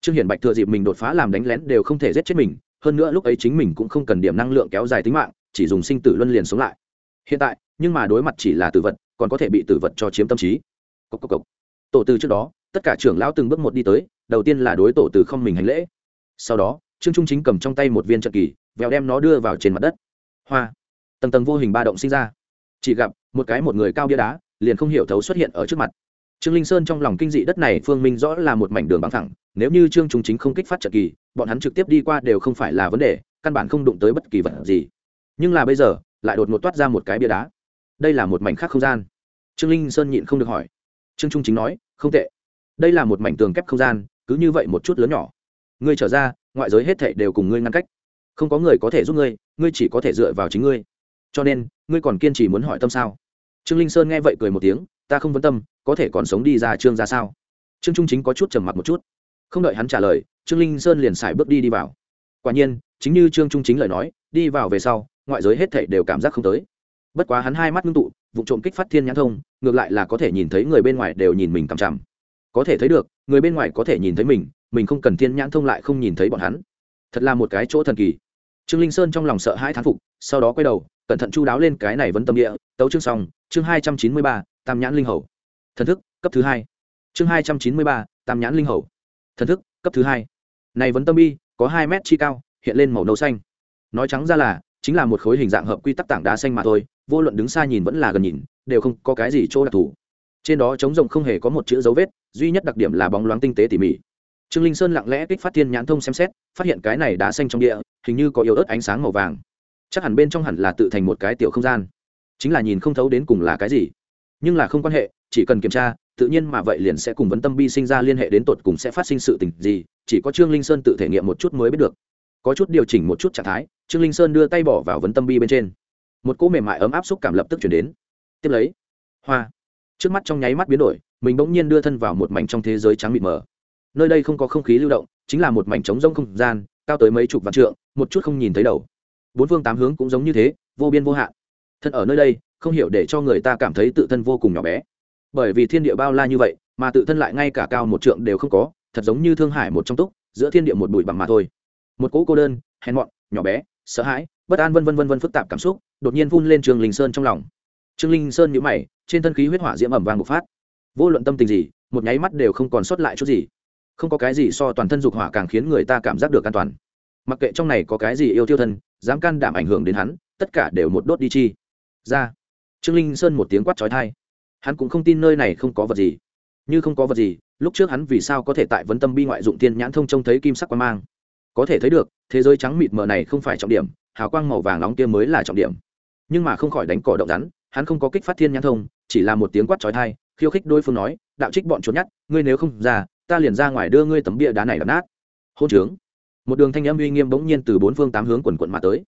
Trương hiển bạch thừa dịp mình đột phá làm đánh lén đều không thể giết chết mình, hơn nữa lúc ấy chính mình cũng không cần điểm năng lượng kéo dài tính mạng, chỉ dùng sinh tử luân liền sống lại. Hiện tại, nhưng mà đối mặt chỉ là tử vật còn có thể bị tử vật cho chiếm tâm trí. Cốc cốc cốc. tổ từ trước đó, tất cả trưởng lão từng bước một đi tới, đầu tiên là đối tổ từ không mình hành lễ. Sau đó, trương trung chính cầm trong tay một viên trận kỳ, vèo đem nó đưa vào trên mặt đất. Hoa. Tầng tầng vô hình ba động sinh ra. Chỉ gặp, một cái một người cao bia đá, liền không hiểu thấu xuất hiện ở trước mặt. Trương linh sơn trong lòng kinh dị đất này phương minh rõ là một mảnh đường bằng thẳng, nếu như trương trung chính không kích phát trận kỳ, bọn hắn trực tiếp đi qua đều không phải là vấn đề, căn bản không đụng tới bất kỳ vật gì. Nhưng là bây giờ, lại đột ngột toát ra một cái bia đá đây là một mảnh khác không gian. Trương linh sơn nhịn không được hỏi. Trương trung chính nói, không tệ. Đây là một mảnh tường kép không gian, cứ như vậy một chút lớn nhỏ. Ngươi trở ra, ngoại giới hết thảy đều cùng ngươi ngăn cách. Không có người có thể giúp ngươi ngươi chỉ có thể dựa vào chính ngươi. Cho nên, ngươi còn kiên trì muốn hỏi tâm sao? Trương linh sơn nghe vậy cười một tiếng, ta không vấn tâm, có thể còn sống đi ra trương ra sao? Trương trung chính có chút trầm mặc một chút. Không đợi hắn trả lời, trương linh sơn liền xài bước đi đi vào. Quả nhiên, chính như trương trung chính lời nói, đi vào về sau, ngoại giới hết thảy đều cảm giác không tới bất quá hắn hai mắt ngưng tụ, vụ trộm kích phát thiên nhãn thông, ngược lại là có thể nhìn thấy người bên ngoài đều nhìn mình cằm chằm. Có thể thấy được, người bên ngoài có thể nhìn thấy mình mình không cần thiên nhãn thông lại không nhìn thấy bọn hắn. Thật là một cái chỗ thần kỳ. Trương linh sơn trong lòng sợ hai thán phục, sau đó quay đầu, cẩn thận chu đáo lên cái này vẫn tâm địa, tấu chương xong, chương hai trăm chín mươi ba, tam nhãn linh hầu. Thần thức, cấp thứ hai. Chương hai trăm chín mươi ba, tam nhãn linh hầu. Thần thức, cấp thứ hai. Này vấn tâm bi có hai mét chi cao, hiện lên màu nâu xanh. Nói trắng ra là, chính là một khối hình dạng hợp quy tắc tảng đá xanh mà thôi vô luận đứng xa nhìn vẫn là gần nhìn, đều không có cái gì chỗ đặc thù. Trên đó trống rộng không hề có một chữ dấu vết, duy nhất đặc điểm là bóng loáng tinh tế tỉ mỉ. Trương linh sơn lặng lẽ kích phát thiên nhãn thông xem xét, phát hiện cái này đá xanh trong địa, hình như có yếu ớt ánh sáng màu vàng. Chắc hẳn bên trong hẳn là tự thành một cái tiểu không gian. Chính là nhìn không thấu đến cùng là cái gì. Nhưng là không quan hệ, chỉ cần kiểm tra, tự nhiên mà vậy liền sẽ cùng vấn tâm bi sinh ra liên hệ đến tột cùng sẽ phát sinh sự tình gì, chỉ có trương linh sơn tự thể nghiệm một chút mới biết được. Có chút điều chỉnh một chút trạng thái, trương linh sơn đưa tay bỏ vào vấn tâm bi bên trên một cỗ mềm mại ấm áp xúc cảm lập tức chuyển đến. Tiếp lấy, hoa. Trước mắt trong nháy mắt biến đổi, mình bỗng nhiên đưa thân vào một mảnh trong thế giới trắng mịt mờ. Nơi đây không có không khí lưu động, chính là một mảnh trống rông không gian, cao tới mấy chục vạn trượng, một chút không nhìn thấy đầu. Bốn phương tám hướng cũng giống như thế, vô biên vô hạn. Thân ở nơi đây, không hiểu để cho người ta cảm thấy tự thân vô cùng nhỏ bé. Bởi vì thiên địa bao la như vậy, mà tự thân lại ngay cả cao một trượng đều không có, thật giống như thương hải một trong túc, giữa thiên địa một bụi bằng mà thôi. Một cỗ cô đơn, hèn mọn, nhỏ bé, sợ hãi bất an vân vân vân vân phức tạp cảm xúc, đột nhiên vun lên trường linh sơn trong lòng. Trương linh sơn nhíu mày, trên thân khí huyết hỏa diễm ẩm vàng bộc phát. Vô luận tâm tình gì, một nháy mắt đều không còn sót lại chút gì. Không có cái gì so toàn thân dục hỏa càng khiến người ta cảm giác được an toàn. Mặc kệ trong này có cái gì yêu tiêu thân, dám can đảm ảnh hưởng đến hắn, tất cả đều một đốt đi chi. Ra. Trương linh sơn một tiếng quát trói thai hắn cũng không tin nơi này không có vật gì. Như không có vật gì, lúc trước hắn vì sao có thể tại vấn tâm bi ngoại dụng tiên nhãn thông trông thấy kim sắc quan mang? Có thể thấy được, thế giới trắng mịt mờ này không phải trọng điểm hào quang màu vàng nóng kia mới là trọng điểm. Nhưng mà không khỏi đánh cỏ động rắn, hắn không có kích phát thiên nhãn thông, chỉ là một tiếng quát trói thai khiêu khích đôi phương nói, đạo trích bọn trốn nhát ngươi nếu không ra, ta liền ra ngoài đưa ngươi tấm bia đá này đập nát. Hôn trướng. Một đường thanh âm uy nghiêm bỗng nhiên từ bốn phương tám hướng quần quận mà tới.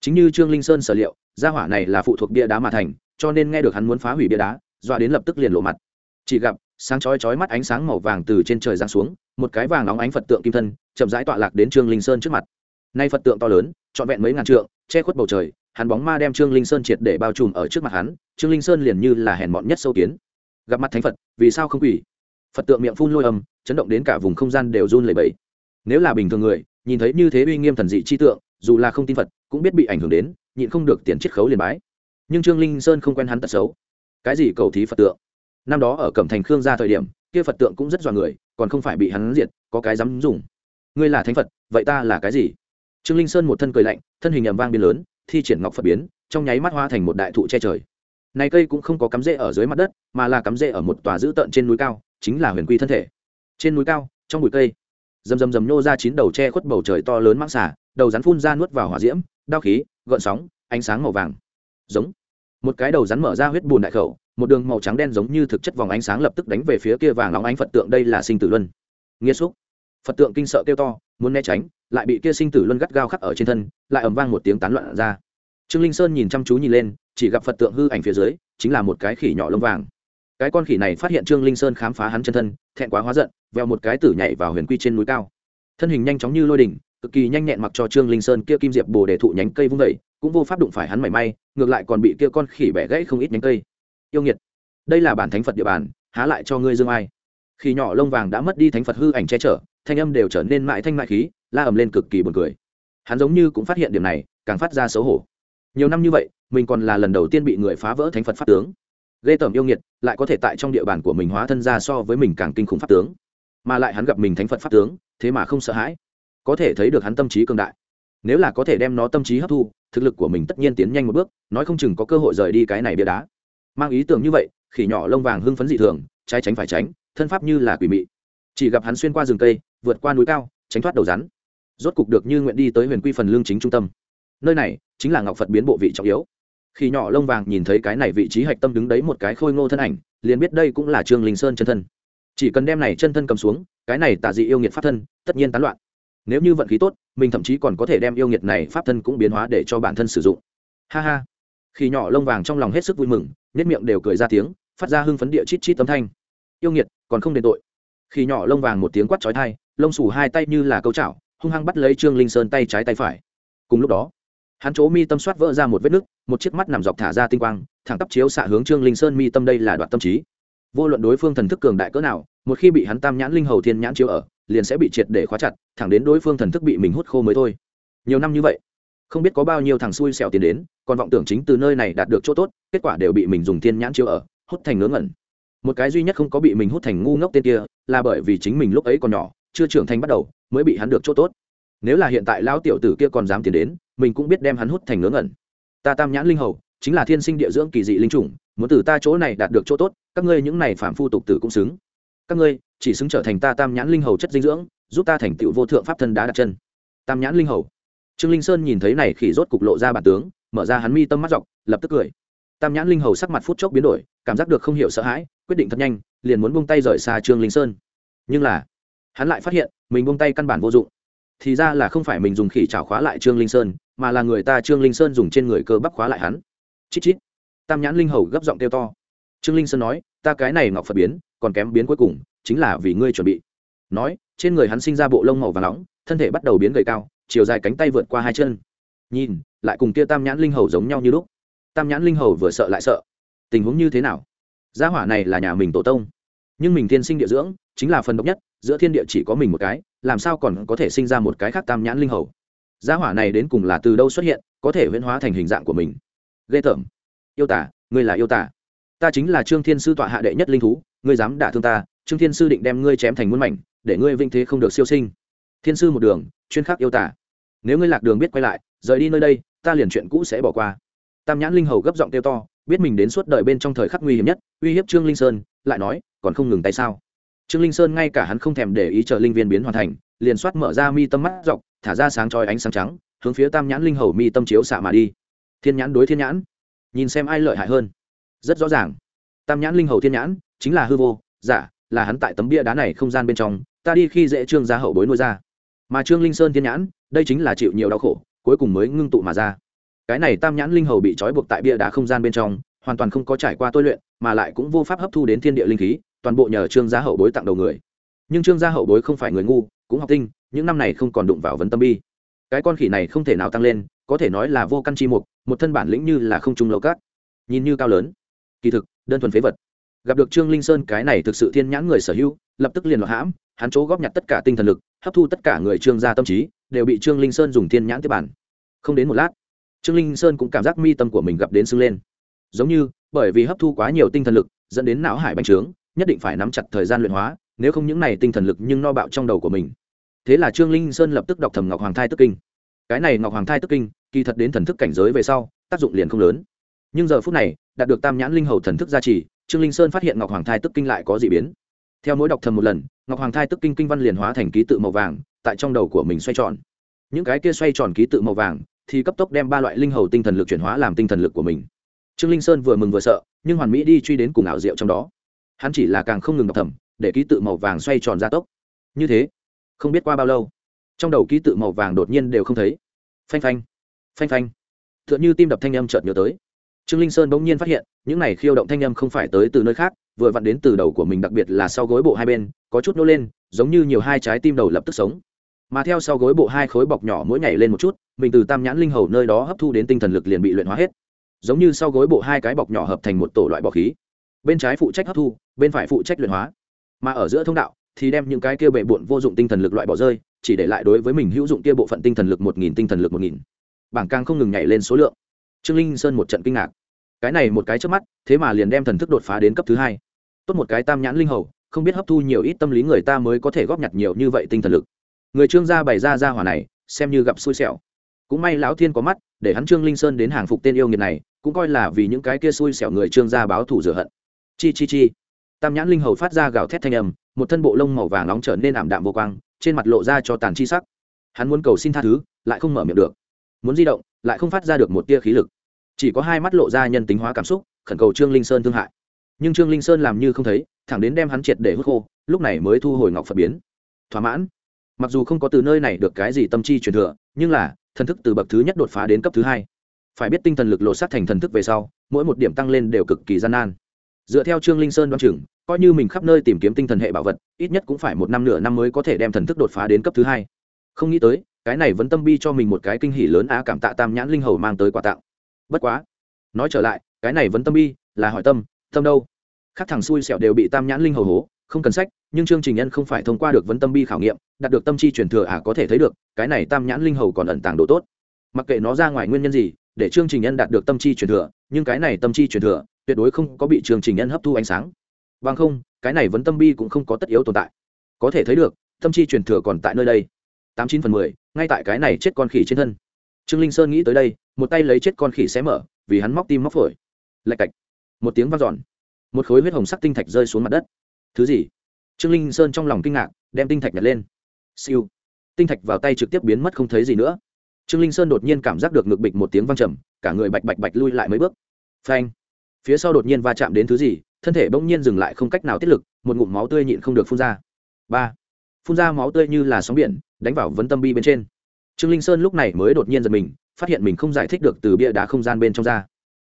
Chính như trương linh sơn sở liệu, gia hỏa này là phụ thuộc bia đá mà thành, cho nên nghe được hắn muốn phá hủy bia đá, dọa đến lập tức liền lộ mặt. Chỉ gặp, sáng chói chói mắt ánh sáng màu vàng từ trên trời giáng xuống, một cái vàng nóng ánh phật tượng kim thân, chậm rãi tọa lạc đến trương linh sơn trước mặt. Nay phật tượng to lớn trọn vẹn mấy ngàn trượng, che khuất bầu trời, hắn bóng ma đem trương linh sơn triệt để bao trùm ở trước mặt hắn, trương linh sơn liền như là hèn mọn nhất sâu kiến. Gặp mặt thánh phật, vì sao không quỷ? Phật tượng miệng phun lôi âm, chấn động đến cả vùng không gian đều run lẩy bẩy. Nếu là bình thường người, nhìn thấy như thế uy nghiêm thần dị chi tượng, dù là không tin phật, cũng biết bị ảnh hưởng đến, nhịn không được tiền chiết khấu liền bái. Nhưng trương linh sơn không quen hắn tật xấu. Cái gì cầu thí phật tượng? Năm đó ở cẩm thành khương gia thời điểm, kia phật tượng cũng rất dọa người, còn không phải bị hắn diệt có cái dám dùng. Ngươi là thánh phật, vậy ta là cái gì? Trương linh sơn một thân cười lạnh, thân hình ẩm vang biến lớn, thi triển ngọc phật biến, trong nháy mắt hoa thành một đại thụ che trời. Này cây cũng không có cắm rễ ở dưới mặt đất, mà là cắm rễ ở một tòa dữ tợn trên núi cao, chính là huyền quy thân thể. Trên núi cao, trong bụi cây, rầm rầm rầm nhô ra chín đầu che khuất bầu trời to lớn mãng xả đầu rắn phun ra nuốt vào hỏa diễm, đao khí, gợn sóng, ánh sáng màu vàng. Giống. Một cái đầu rắn mở ra huyết bùn đại khẩu, một đường màu trắng đen giống như thực chất vòng ánh sáng lập tức đánh về phía kia vàng óng ánh phật tượng, đây là sinh tử luân. Nghĩa xúc. Phật tượng kinh sợ kêu to, muốn né tránh lại bị kia sinh tử luân gắt gao khắc ở trên thân, lại ầm vang một tiếng tán loạn ra. Trương linh sơn nhìn chăm chú nhìn lên, chỉ gặp phật tượng hư ảnh phía dưới, chính là một cái khỉ nhỏ lông vàng. Cái con khỉ này phát hiện trương linh sơn khám phá hắn chân thân, thẹn quá hóa giận, veo một cái tử nhảy vào huyền quy trên núi cao. Thân hình nhanh chóng như lôi đỉnh, cực kỳ nhanh nhẹn mặc cho trương linh sơn kia kim diệp bồ để thụ nhánh cây vung vẩy cũng vô pháp đụng phải hắn mảy may, ngược lại còn bị kia con khỉ bẻ gãy không ít nhánh cây. Yêu nghiệt, đây là bản thánh phật địa bàn, há lại cho ngươi dương ai? Khi nhỏ lông vàng đã mất đi thánh phật hư ảnh che chở, thanh âm đều trở nên mại thanh mại khí, la ầm lên cực kỳ buồn cười. Hắn giống như cũng phát hiện điểm này, càng phát ra xấu hổ. Nhiều năm như vậy, mình còn là lần đầu tiên bị người phá vỡ thánh phật pháp tướng. Ghê tởm yêu nghiệt, lại có thể tại trong địa bàn của mình hóa thân ra so với mình càng kinh khủng pháp tướng. Mà lại hắn gặp mình thánh phật pháp tướng, thế mà không sợ hãi. Có thể thấy được hắn tâm trí cường đại. Nếu là có thể đem nó tâm trí hấp thu, thực lực của mình tất nhiên tiến nhanh một bước, nói không chừng có cơ hội rời đi cái này bia đá. Mang ý tưởng như vậy khỉ nhỏ lông vàng hưng phấn dị thường, trái tránh phải tránh thân pháp như là quỷ mị. Chỉ gặp hắn xuyên qua rừng cây, vượt qua núi cao, tránh thoát đầu rắn. Rốt cục được như nguyện đi tới huyền quy phần lương chính trung tâm. Nơi này chính là ngọc phật biến bộ vị trọng yếu. Khi nhỏ lông vàng nhìn thấy cái này vị trí hạch tâm đứng đấy một cái khôi ngô thân ảnh, liền biết đây cũng là trương linh sơn chân thân. Chỉ cần đem này chân thân cầm xuống, cái này tả dị yêu nghiệt pháp thân, tất nhiên tán loạn. Nếu như vận khí tốt, mình thậm chí còn có thể đem yêu nghiệt này pháp thân cũng biến hóa để cho bản thân sử dụng. Ha ha. Khi nhỏ lông vàng trong lòng hết sức vui mừng nếp miệng đều cười ra tiếng, phát ra hưng phấn địa chít chít tấm thanh yêu nghiệt, còn không đền tội. Khi nhỏ lông vàng một tiếng quát trói thai lông xù hai tay như là câu chảo, hung hăng bắt lấy trương linh sơn tay trái tay phải. Cùng lúc đó, hắn chỗ mi tâm soát vỡ ra một vết nứt, một chiếc mắt nằm dọc thả ra tinh quang, thẳng tắp chiếu xạ hướng trương linh sơn mi tâm đây là đoạn tâm trí. Vô luận đối phương thần thức cường đại cỡ nào, một khi bị hắn tam nhãn linh hầu thiên nhãn chiếu ở, liền sẽ bị triệt để khóa chặt, thẳng đến đối phương thần thức bị mình hút khô mới thôi. Nhiều năm như vậy, không biết có bao nhiêu thằng xui xẻo tiền đến, còn vọng tưởng chính từ nơi này đạt được chỗ tốt, kết quả đều bị mình dùng thiên nhãn chiếu ở, hút thành ngớ ngẩn một cái duy nhất không có bị mình hút thành ngu ngốc tên kia, là bởi vì chính mình lúc ấy còn nhỏ, chưa trưởng thành bắt đầu, mới bị hắn được chỗ tốt. Nếu là hiện tại lão tiểu tử kia còn dám tiến đến, mình cũng biết đem hắn hút thành ngớ ngẩn. Ta tam nhãn linh hầu, chính là thiên sinh địa dưỡng kỳ dị linh chủng, muốn từ ta chỗ này đạt được chỗ tốt, các ngươi những này phạm phu tục tử cũng xứng. Các ngươi, chỉ xứng trở thành ta tam nhãn linh hầu chất dinh dưỡng, giúp ta thành tựu vô thượng pháp thân đá đặt chân. Tam nhãn linh hầu. Trương linh sơn nhìn thấy này khỉ rốt cục lộ ra bản tướng, mở ra hắn mi tâm mắt dọc, lập tức cười. Tam nhãn linh hầu sắc mặt phút chốc biến đổi, cảm giác được không hiểu sợ hãi quyết định thật nhanh, liền muốn buông tay rời xa trương linh sơn. Nhưng là, hắn lại phát hiện, mình buông tay căn bản vô dụng. Thì ra là không phải mình dùng khỉ chảo khóa lại trương linh sơn, mà là người ta trương linh sơn dùng trên người cơ bắp khóa lại hắn. Chít chít. Tam nhãn linh hầu gấp giọng kêu to. Trương linh sơn nói, ta cái này ngọc phật biến, còn kém biến cuối cùng, chính là vì ngươi chuẩn bị. Nói, trên người hắn sinh ra bộ lông màu và nóng, thân thể bắt đầu biến gầy cao, chiều dài cánh tay vượt qua hai chân. Nhìn, lại cùng kia tam nhãn linh hầu giống nhau như lúc. Tam nhãn linh hầu vừa sợ lại sợ. Tình huống như thế nào? Gia hỏa này là nhà mình tổ tông. Nhưng mình thiên sinh địa dưỡng, chính là phần độc nhất, giữa thiên địa chỉ có mình một cái, làm sao còn có thể sinh ra một cái khác tam nhãn linh hầu? Gia hỏa này đến cùng là từ đâu xuất hiện, có thể huyễn hóa thành hình dạng của mình? Ghê tởm. Yêu tả, ngươi là yêu tả. Ta chính là trương thiên sư tọa hạ đệ nhất linh thú, ngươi dám đả thương ta, trương thiên sư định đem ngươi chém thành muôn mảnh, để ngươi vinh thế không được siêu sinh. Thiên sư một đường, chuyên khắc yêu tả. Nếu ngươi lạc đường biết quay lại, rời đi nơi đây, ta liền chuyện cũ sẽ bỏ qua. Tam nhãn linh hầu gấp giọng kêu to biết mình đến suốt đời bên trong thời khắc nguy hiểm nhất, uy hiếp trương linh sơn, lại nói, còn không ngừng tay sao? Trương linh sơn ngay cả hắn không thèm để ý chờ linh viên biến hoàn thành, liền soát mở ra mi tâm mắt dọc, thả ra sáng trói ánh sáng trắng, hướng phía tam nhãn linh hầu mi tâm chiếu xạ mà đi. Thiên nhãn đối thiên nhãn, nhìn xem ai lợi hại hơn. Rất rõ ràng. Tam nhãn linh hầu thiên nhãn, chính là hư vô, giả, là hắn tại tấm bia đá này không gian bên trong, ta đi khi dễ trương gia hậu bối nuôi ra. Mà trương linh sơn thiên nhãn, đây chính là chịu nhiều đau khổ, cuối cùng mới ngưng tụ mà ra cái này tam nhãn linh hầu bị trói buộc tại bia đá không gian bên trong, hoàn toàn không có trải qua tôi luyện, mà lại cũng vô pháp hấp thu đến thiên địa linh khí, toàn bộ nhờ trương gia hậu bối tặng đầu người. Nhưng trương gia hậu bối không phải người ngu, cũng học tinh, những năm này không còn đụng vào vấn tâm bi. Cái con khỉ này không thể nào tăng lên, có thể nói là vô căn chi mục, một thân bản lĩnh như là không trung lâu cát. Nhìn như cao lớn, kỳ thực, đơn thuần phế vật. Gặp được trương linh sơn, cái này thực sự thiên nhãn người sở hữu, lập tức liền loạn hãm, hắn chỗ góp nhặt tất cả tinh thần lực, hấp thu tất cả người trương gia tâm trí, đều bị trương linh sơn dùng thiên nhãn tiếp bản không đến một lát trương linh sơn cũng cảm giác mi tâm của mình gặp đến sưng lên. Giống như, bởi vì hấp thu quá nhiều tinh thần lực, dẫn đến não hải bành trướng, nhất định phải nắm chặt thời gian luyện hóa, nếu không những này tinh thần lực nhưng no bạo trong đầu của mình. Thế là trương linh sơn lập tức đọc thầm ngọc hoàng thai tức kinh. Cái này ngọc hoàng thai tức kinh, kỳ thật đến thần thức cảnh giới về sau, tác dụng liền không lớn. Nhưng giờ phút này, đạt được tam nhãn linh hầu thần thức gia trì, trương linh sơn phát hiện ngọc hoàng thai tức kinh lại có d ị biến. Theo mỗi đọc thầm một lần, ngọc hoàng thai tức kinh kinh văn liền hóa thành ký tự màu vàng, tại trong đầu của mình xoay tròn. Những cái kia xoay tròn ký tự màu vàng thì cấp tốc đem ba loại linh hầu tinh thần lực chuyển hóa làm tinh thần lực của mình. Trương linh sơn vừa mừng vừa sợ, nhưng hoàn mỹ đi truy đến cùng ảo diệu trong đó. Hắn chỉ là càng không ngừng đọc thầm để ký tự màu vàng xoay tròn ra tốc. Như thế, không biết qua bao lâu, trong đầu ký tự màu vàng đột nhiên đều không thấy. Phanh phanh phanh phanh. T h ư ợ n như tim đập thanh âm chợt nhớ tới. Trương linh sơn bỗng nhiên phát hiện, những này khiêu động thanh âm không phải tới từ nơi khác, vừa vặn đến từ đầu của mình, đặc biệt là sau gối bộ hai bên, có chút nô lên, giống như nhiều hai trái tim đầu lập tức sống mà theo sau gối bộ hai khối bọc nhỏ mỗi nhảy lên một chút, mình từ tam nhãn linh hầu nơi đó hấp thu đến tinh thần lực liền bị luyện hóa hết. Giống như sau gối bộ hai cái bọc nhỏ hợp thành một tổ loại bọc khí. Bên trái phụ trách hấp thu, bên phải phụ trách luyện hóa. Mà ở giữa thông đạo, thì đem những cái kia bệ bụn vô dụng tinh thần lực loại bỏ rơi, chỉ để lại đối với mình hữu dụng kia bộ phận tinh thần lực một nghìn, tinh thần lực một nghìn. Bảng càng không ngừng nhảy lên số lượng. Trương linh sơn một trận kinh ngạc. Cái này một cái trước mắt, thế mà liền đem thần thức đột phá đến cấp thứ hai. Tốt một cái tam nhãn linh hầu, không biết hấp thu nhiều ít tâm lý người ta mới có thể góp nhặt nhiều như vậy tinh thần lực người trương gia bày ra ra hỏa này, xem như gặp xui xẻo. Cũng may lão thiên có mắt, để hắn trương linh sơn đến hàng phục tên yêu nghiệt này, cũng coi là vì những cái kia xui xẻo người trương gia báo thủ rửa hận. Chi chi chi. Tam nhãn linh hầu phát ra gào thét thanh âm, một thân bộ lông màu vàng nóng trở nên ảm đạm vô quang, trên mặt lộ ra cho tàn chi sắc. Hắn muốn cầu xin tha thứ, lại không mở miệng được. Muốn di động, lại không phát ra được một tia khí lực. Chỉ có hai mắt lộ ra nhân tính hóa cảm xúc, khẩn cầu trương linh sơn thương hại. Nhưng trương linh sơn làm như không thấy, thẳng đến đem hắn triệt để hút khô, lúc này mới thu hồi ngọc phật biến. Thỏa mãn mặc dù không có từ nơi này được cái gì tâm chi truyền thừa, nhưng là, thần thức từ bậc thứ nhất đột phá đến cấp thứ hai. Phải biết tinh thần lực lột sát thành thần thức về sau, mỗi một điểm tăng lên đều cực kỳ gian nan. Dựa theo trương linh sơn đoán chừng, coi như mình khắp nơi tìm kiếm tinh thần hệ bảo vật, ít nhất cũng phải một năm nửa năm mới có thể đem thần thức đột phá đến cấp thứ hai. Không nghĩ tới, cái này vẫn tâm bi cho mình một cái kinh hỉ lớn á cảm tạ tam nhãn linh hầu mang tới quà tặng. Bất quá, nói trở lại, cái này vẫn tâm bi, là hỏi tâm tâm đâu? Khác thằng xui xẻo đều bị tam nhãn linh hầu hố không cần sách, nhưng chương trình nhân không phải thông qua được vấn tâm bi khảo nghiệm, đạt được tâm chi truyền thừa à có thể thấy được, cái này tam nhãn linh hầu còn ẩn tàng độ tốt. Mặc kệ nó ra ngoài nguyên nhân gì, để chương trình nhân đạt được tâm chi truyền thừa, nhưng cái này tâm chi truyền thừa, tuyệt đối không có bị chương trình nhân hấp thu ánh sáng. Bằng không, cái này vấn tâm bi cũng không có tất yếu tồn tại. Có thể thấy được, tâm chi truyền thừa còn tại nơi đây. Tám chín phần mười, ngay tại cái này chết con khỉ trên thân. Trương linh sơn nghĩ tới đây, một tay lấy chết con khỉ xé mở, vì hắn móc tim móc phổi. Lạch cạch. Một tiếng vang dọn. Một khối huyết hồng sắc tinh thạch rơi xuống mặt đất thứ gì? Trương linh sơn trong lòng kinh ngạc, đem tinh thạch nhặt lên. Siêu. Tinh thạch vào tay trực tiếp biến mất không thấy gì nữa. Trương linh sơn đột nhiên cảm giác được ngực bịch một tiếng vang trầm, cả người bạch bạch bạch lui lại mấy bước. Phanh. Phía sau đột nhiên va chạm đến thứ gì, thân thể bỗng nhiên dừng lại không cách nào tiết lực, một ngụm máu tươi nhịn không được phun ra. Ba. Phun ra máu tươi như là sóng biển, đánh vào vấn tâm bi bên trên. Trương linh sơn lúc này mới đột nhiên giật mình, phát hiện mình không giải thích được từ bia đá không gian bên trong ra.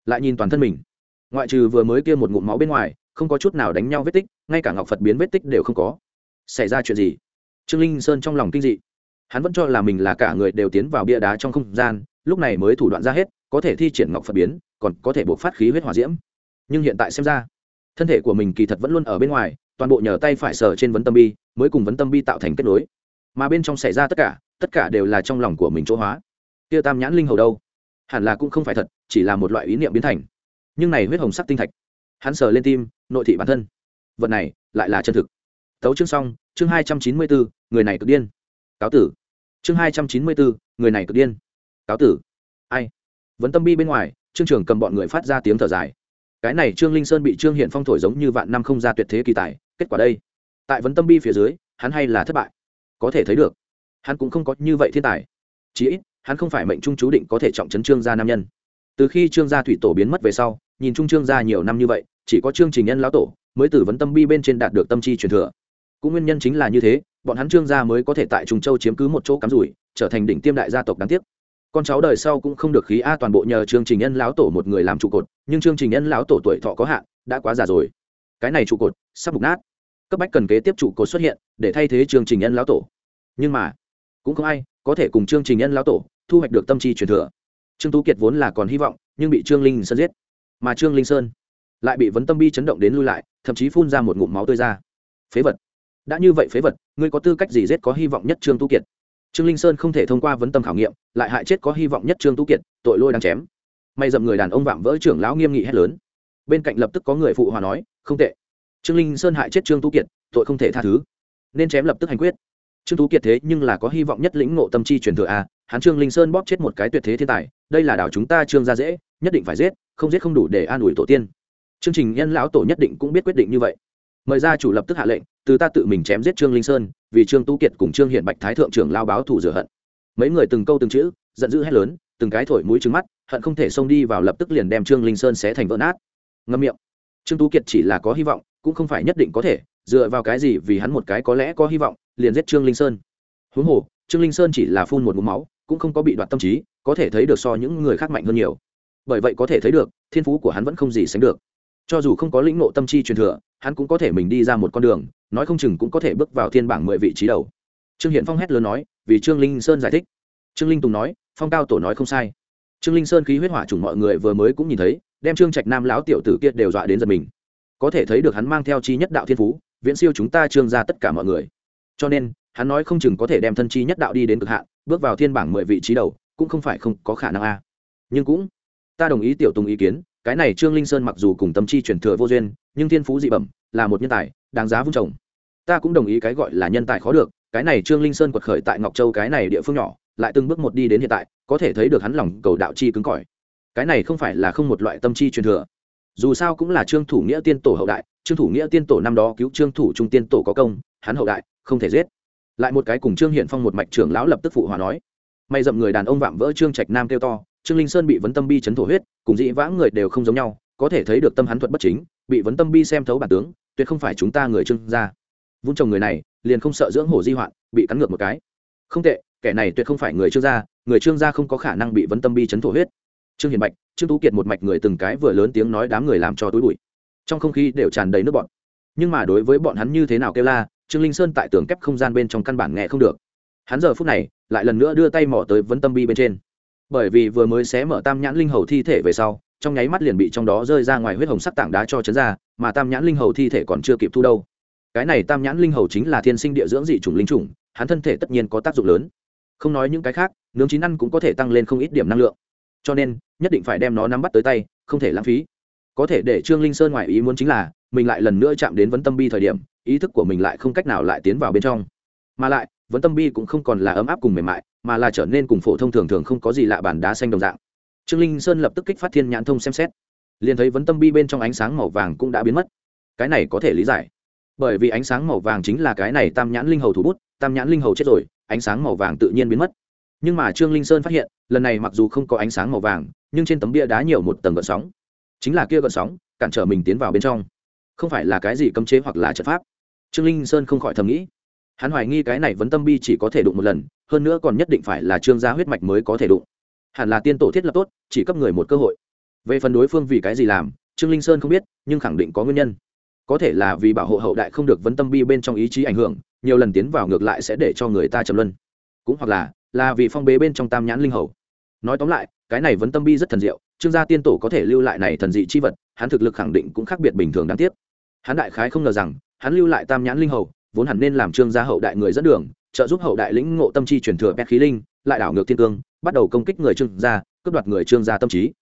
Lại nhìn toàn thân mình. Ngoại trừ vừa mới kia một ngụm máu bên ngoài không có chút nào đánh nhau vết tích, ngay cả ngọc phật biến vết tích đều không có. Xảy ra chuyện gì? Trương linh sơn trong lòng kinh dị. Hắn vẫn cho là mình là cả người đều tiến vào bia đá trong không gian, lúc này mới thủ đoạn ra hết, có thể thi triển ngọc phật biến, còn có thể buộc phát khí huyết hỏa diễm. Nhưng hiện tại xem ra, thân thể của mình kỳ thật vẫn luôn ở bên ngoài, toàn bộ nhờ tay phải sờ trên vấn tâm bi, mới cùng vấn tâm bi tạo thành kết nối. Mà bên trong xảy ra tất cả tất cả đều là trong lòng của mình chỗ hóa. Kia tam nhãn linh hầu đâu? Hẳn là cũng không phải thật, chỉ là một loại ý niệm biến thành. Nhưng này huyết hồng sắc tinh thạch hắn sờ lên tim, nội thị bản thân. Vật này lại là chân thực. Tấu chương xong, chương hai trăm chín mươi bốn, người này cực điên. Cáo tử. Chương hai trăm chín mươi bốn, người này cực điên. Cáo tử. Ai? Vẫn tâm bi bên ngoài, trương trường cầm bọn người phát ra tiếng thở dài. Cái này trương linh sơn bị trương hiện phong thổi giống như vạn năm không ra tuyệt thế kỳ tài, kết quả đây. Tại vấn tâm bi phía dưới, hắn hay là thất bại? Có thể thấy được, hắn cũng không có như vậy thiên tài. Chí ít, hắn không phải mệnh trung chú định có thể trọng trấn trương gia nam nhân. Từ khi trương gia thủy tổ biến mất về sau, nhìn trung trương gia nhiều năm như vậy chỉ có trương trình nhân lão tổ mới từ vấn tâm bi bên trên đạt được tâm chi truyền thừa. Cũng nguyên nhân chính là như thế, bọn hắn trương gia mới có thể tại trung châu chiếm cứ một chỗ cắm rủi, trở thành đỉnh tiêm đại gia tộc đáng tiếc. Con cháu đời sau cũng không được khí a toàn bộ nhờ trương trình nhân lão tổ một người làm trụ cột, nhưng trương trình nhân lão tổ tuổi thọ có hạn, đã quá già rồi. Cái này trụ cột, sắp mục nát. Cấp bách cần kế tiếp trụ cột xuất hiện, để thay thế trương trình nhân lão tổ. Nhưng mà, cũng không ai có thể cùng trương trình nhân lão tổ thu hoạch được tâm chi truyền thừa. Trương tú kiệt vốn là còn hy vọng, nhưng bị trương linh sơn giết. Mà trương linh sơn lại bị vấn tâm bi chấn động đến lui lại, thậm chí phun ra một ngụm máu tươi ra. Phế vật. Đã như vậy phế vật, ngươi có tư cách gì giết có hy vọng nhất trương tu kiệt? Trương linh sơn không thể thông qua vấn tâm khảo nghiệm, lại hại chết có hy vọng nhất trương tu kiệt, tội lôi đang chém. May dậm người đàn ông vạm vỡ trưởng lão nghiêm nghị hét lớn. Bên cạnh lập tức có người phụ hòa nói, không tệ. Trương linh sơn hại chết trương tu kiệt, tội không thể tha thứ. Nên chém lập tức hành quyết. Trương tú kiệt thế nhưng là có hy vọng nhất lĩnh ngộ tâm chi truyền thừa à? hắn trương linh sơn bóp chết một cái tuyệt thế thiên tài, đây là đảo chúng ta trương gia dễ, nhất định phải giết, không giết không đủ để an ủi tổ tiên chương trình nhân lão tổ nhất định cũng biết quyết định như vậy. Mời gia chủ lập tức hạ lệnh, từ ta tự mình chém giết trương linh sơn, vì trương tu kiệt cùng trương hiện bạch thái thượng trưởng lao báo thủ rửa hận. Mấy người từng câu từng chữ, giận dữ hét lớn, từng cái thổi mũi trứng mắt, hận không thể xông đi vào lập tức liền đem trương linh sơn xé thành vỡ nát. Ngâm miệng. Trương tu kiệt chỉ là có hy vọng, cũng không phải nhất định có thể, dựa vào cái gì vì hắn một cái có lẽ có hy vọng, liền giết trương linh sơn. Huống hồ, trương linh sơn chỉ là phun một mũ máu, cũng không có bị đoạt tâm trí, có thể thấy được so những người khác mạnh hơn nhiều. Bởi vậy có thể thấy được, thiên phú của hắn vẫn không gì sánh được cho dù không có lĩnh ngộ tâm chi truyền thừa, hắn cũng có thể mình đi ra một con đường, nói không chừng cũng có thể bước vào thiên bảng mười vị trí đầu. Trương Hiển phong hét lớn nói, vì trương linh sơn giải thích. Trương linh tùng nói, phong cao tổ nói không sai. Trương linh sơn khí huyết hỏa chủng mọi người vừa mới cũng nhìn thấy, đem trương trạch nam lão tiểu tử kia đều dọa đến giật mình. Có thể thấy được hắn mang theo chi nhất đạo thiên phú, viễn siêu chúng ta trương ra tất cả mọi người. Cho nên, hắn nói không chừng có thể đem thân chi nhất đạo đi đến cực hạn, bước vào thiên bảng mười vị trí đầu, cũng không phải không có khả năng a. Nhưng cũng, ta đồng ý tiểu tùng ý kiến cái này trương linh sơn mặc dù cùng tâm chi truyền thừa vô duyên, nhưng thiên phú dị bẩm, là một nhân tài, đáng giá vung trồng. Ta cũng đồng ý cái gọi là nhân tài khó được, cái này trương linh sơn quật khởi tại ngọc châu cái này địa phương nhỏ, lại từng bước một đi đến hiện tại, có thể thấy được hắn lòng cầu đạo chi cứng cỏi. Cái này không phải là không một loại tâm chi truyền thừa. Dù sao cũng là trương thủ nghĩa tiên tổ hậu đại, trương thủ nghĩa tiên tổ năm đó cứu trương thủ trung tiên tổ có công, hắn hậu đại, không thể giết. Lại một cái cùng trương hiện phong một mạch trưởng lão lập tức phụ hòa nói. May dậm người đàn ông vạm vỡ trương trạch nam kêu to trương linh sơn bị vấn tâm bi chấn thổ huyết, cùng dĩ vãng người đều không giống nhau, có thể thấy được tâm hắn thuật bất chính, bị vấn tâm bi xem thấu bản tướng, tuyệt không phải chúng ta người trương gia. Vun trồng người này, liền không sợ dưỡng hổ di hoạn, bị cắn ngược một cái. Không tệ, kẻ này tuyệt không phải người trương gia, người trương gia không có khả năng bị vấn tâm bi chấn thổ huyết. Trương hiền bạch, trương tú kiệt một mạch người từng cái vừa lớn tiếng nói đám người làm cho túi bụi. Trong không khí đều tràn đầy nước bọn nhưng mà đối với bọn hắn như thế nào kêu la, trương linh sơn tại tường kép không gian bên trong căn bản nghe không được. Hắn giờ phút này, lại lần nữa đưa tay mỏ tới vấn tâm bi bên trên bởi vì vừa mới xé mở tam nhãn linh hầu thi thể về sau, trong nháy mắt liền bị trong đó rơi ra ngoài huyết hồng sắc tảng đá cho chấn ra, mà tam nhãn linh hầu thi thể còn chưa kịp thu đâu. Cái này tam nhãn linh hầu chính là thiên sinh địa dưỡng dị chủng linh chủng, hắn thân thể tất nhiên có tác dụng lớn. Không nói những cái khác, nướng chín ăn cũng có thể tăng lên không ít điểm năng lượng. Cho nên, nhất định phải đem nó nắm bắt tới tay, không thể lãng phí. Có thể để trương linh sơn ngoài ý muốn chính là, mình lại lần nữa chạm đến vấn tâm bi thời điểm, ý thức của mình lại không cách nào lại tiến vào bên trong. Mà lại vấn tâm bi cũng không còn là ấm áp cùng mềm mại mà là trở nên cùng phổ thông thường thường không có gì lạ bản đá xanh đồng dạng. Trương linh sơn lập tức kích phát thiên nhãn thông xem xét. Liền thấy vấn tâm bi bên trong ánh sáng màu vàng cũng đã biến mất. Cái này có thể lý giải. Bởi vì ánh sáng màu vàng chính là cái này tam nhãn linh hầu thủ bút, tam nhãn linh hầu chết rồi, ánh sáng màu vàng tự nhiên biến mất. Nhưng mà trương linh sơn phát hiện, lần này mặc dù không có ánh sáng màu vàng, nhưng trên tấm bia đá nhiều một tầng gợn sóng. Chính là kia gợn sóng, cản trở mình tiến vào bên trong. Không phải là cái gì cấm chế hoặc là trận pháp. Trương linh sơn không khỏi thầm nghĩ. Hắn hoài nghi cái này vấn tâm bi chỉ có thể đụng một lần hơn nữa còn nhất định phải là trương gia huyết mạch mới có thể đụng. Hẳn là tiên tổ thiết lập tốt, chỉ cấp người một cơ hội. Về phần đối phương vì cái gì làm, trương linh sơn không biết, nhưng khẳng định có nguyên nhân. Có thể là vì bảo hộ hậu đại không được vấn tâm bi bên trong ý chí ảnh hưởng, nhiều lần tiến vào ngược lại sẽ để cho người ta chậm luân. Cũng hoặc là là vì phong bế bên trong tam nhãn linh hầu. Nói tóm lại, cái này vấn tâm bi rất thần diệu, trương gia tiên tổ có thể lưu lại này thần dị chi vật, hắn thực lực khẳng định cũng khác biệt bình thường đáng tiếc. Hắn đại khái không ngờ rằng, hắn lưu lại tam nhãn linh hầu, vốn hẳn nên làm trương gia hậu đại người dẫn đường trợ giúp hậu đại lĩnh ngộ tâm chi truyền thừa pet khí linh, lại đảo ngược thiên cương, bắt đầu công kích người trương gia, cướp đoạt người trương gia tâm trí.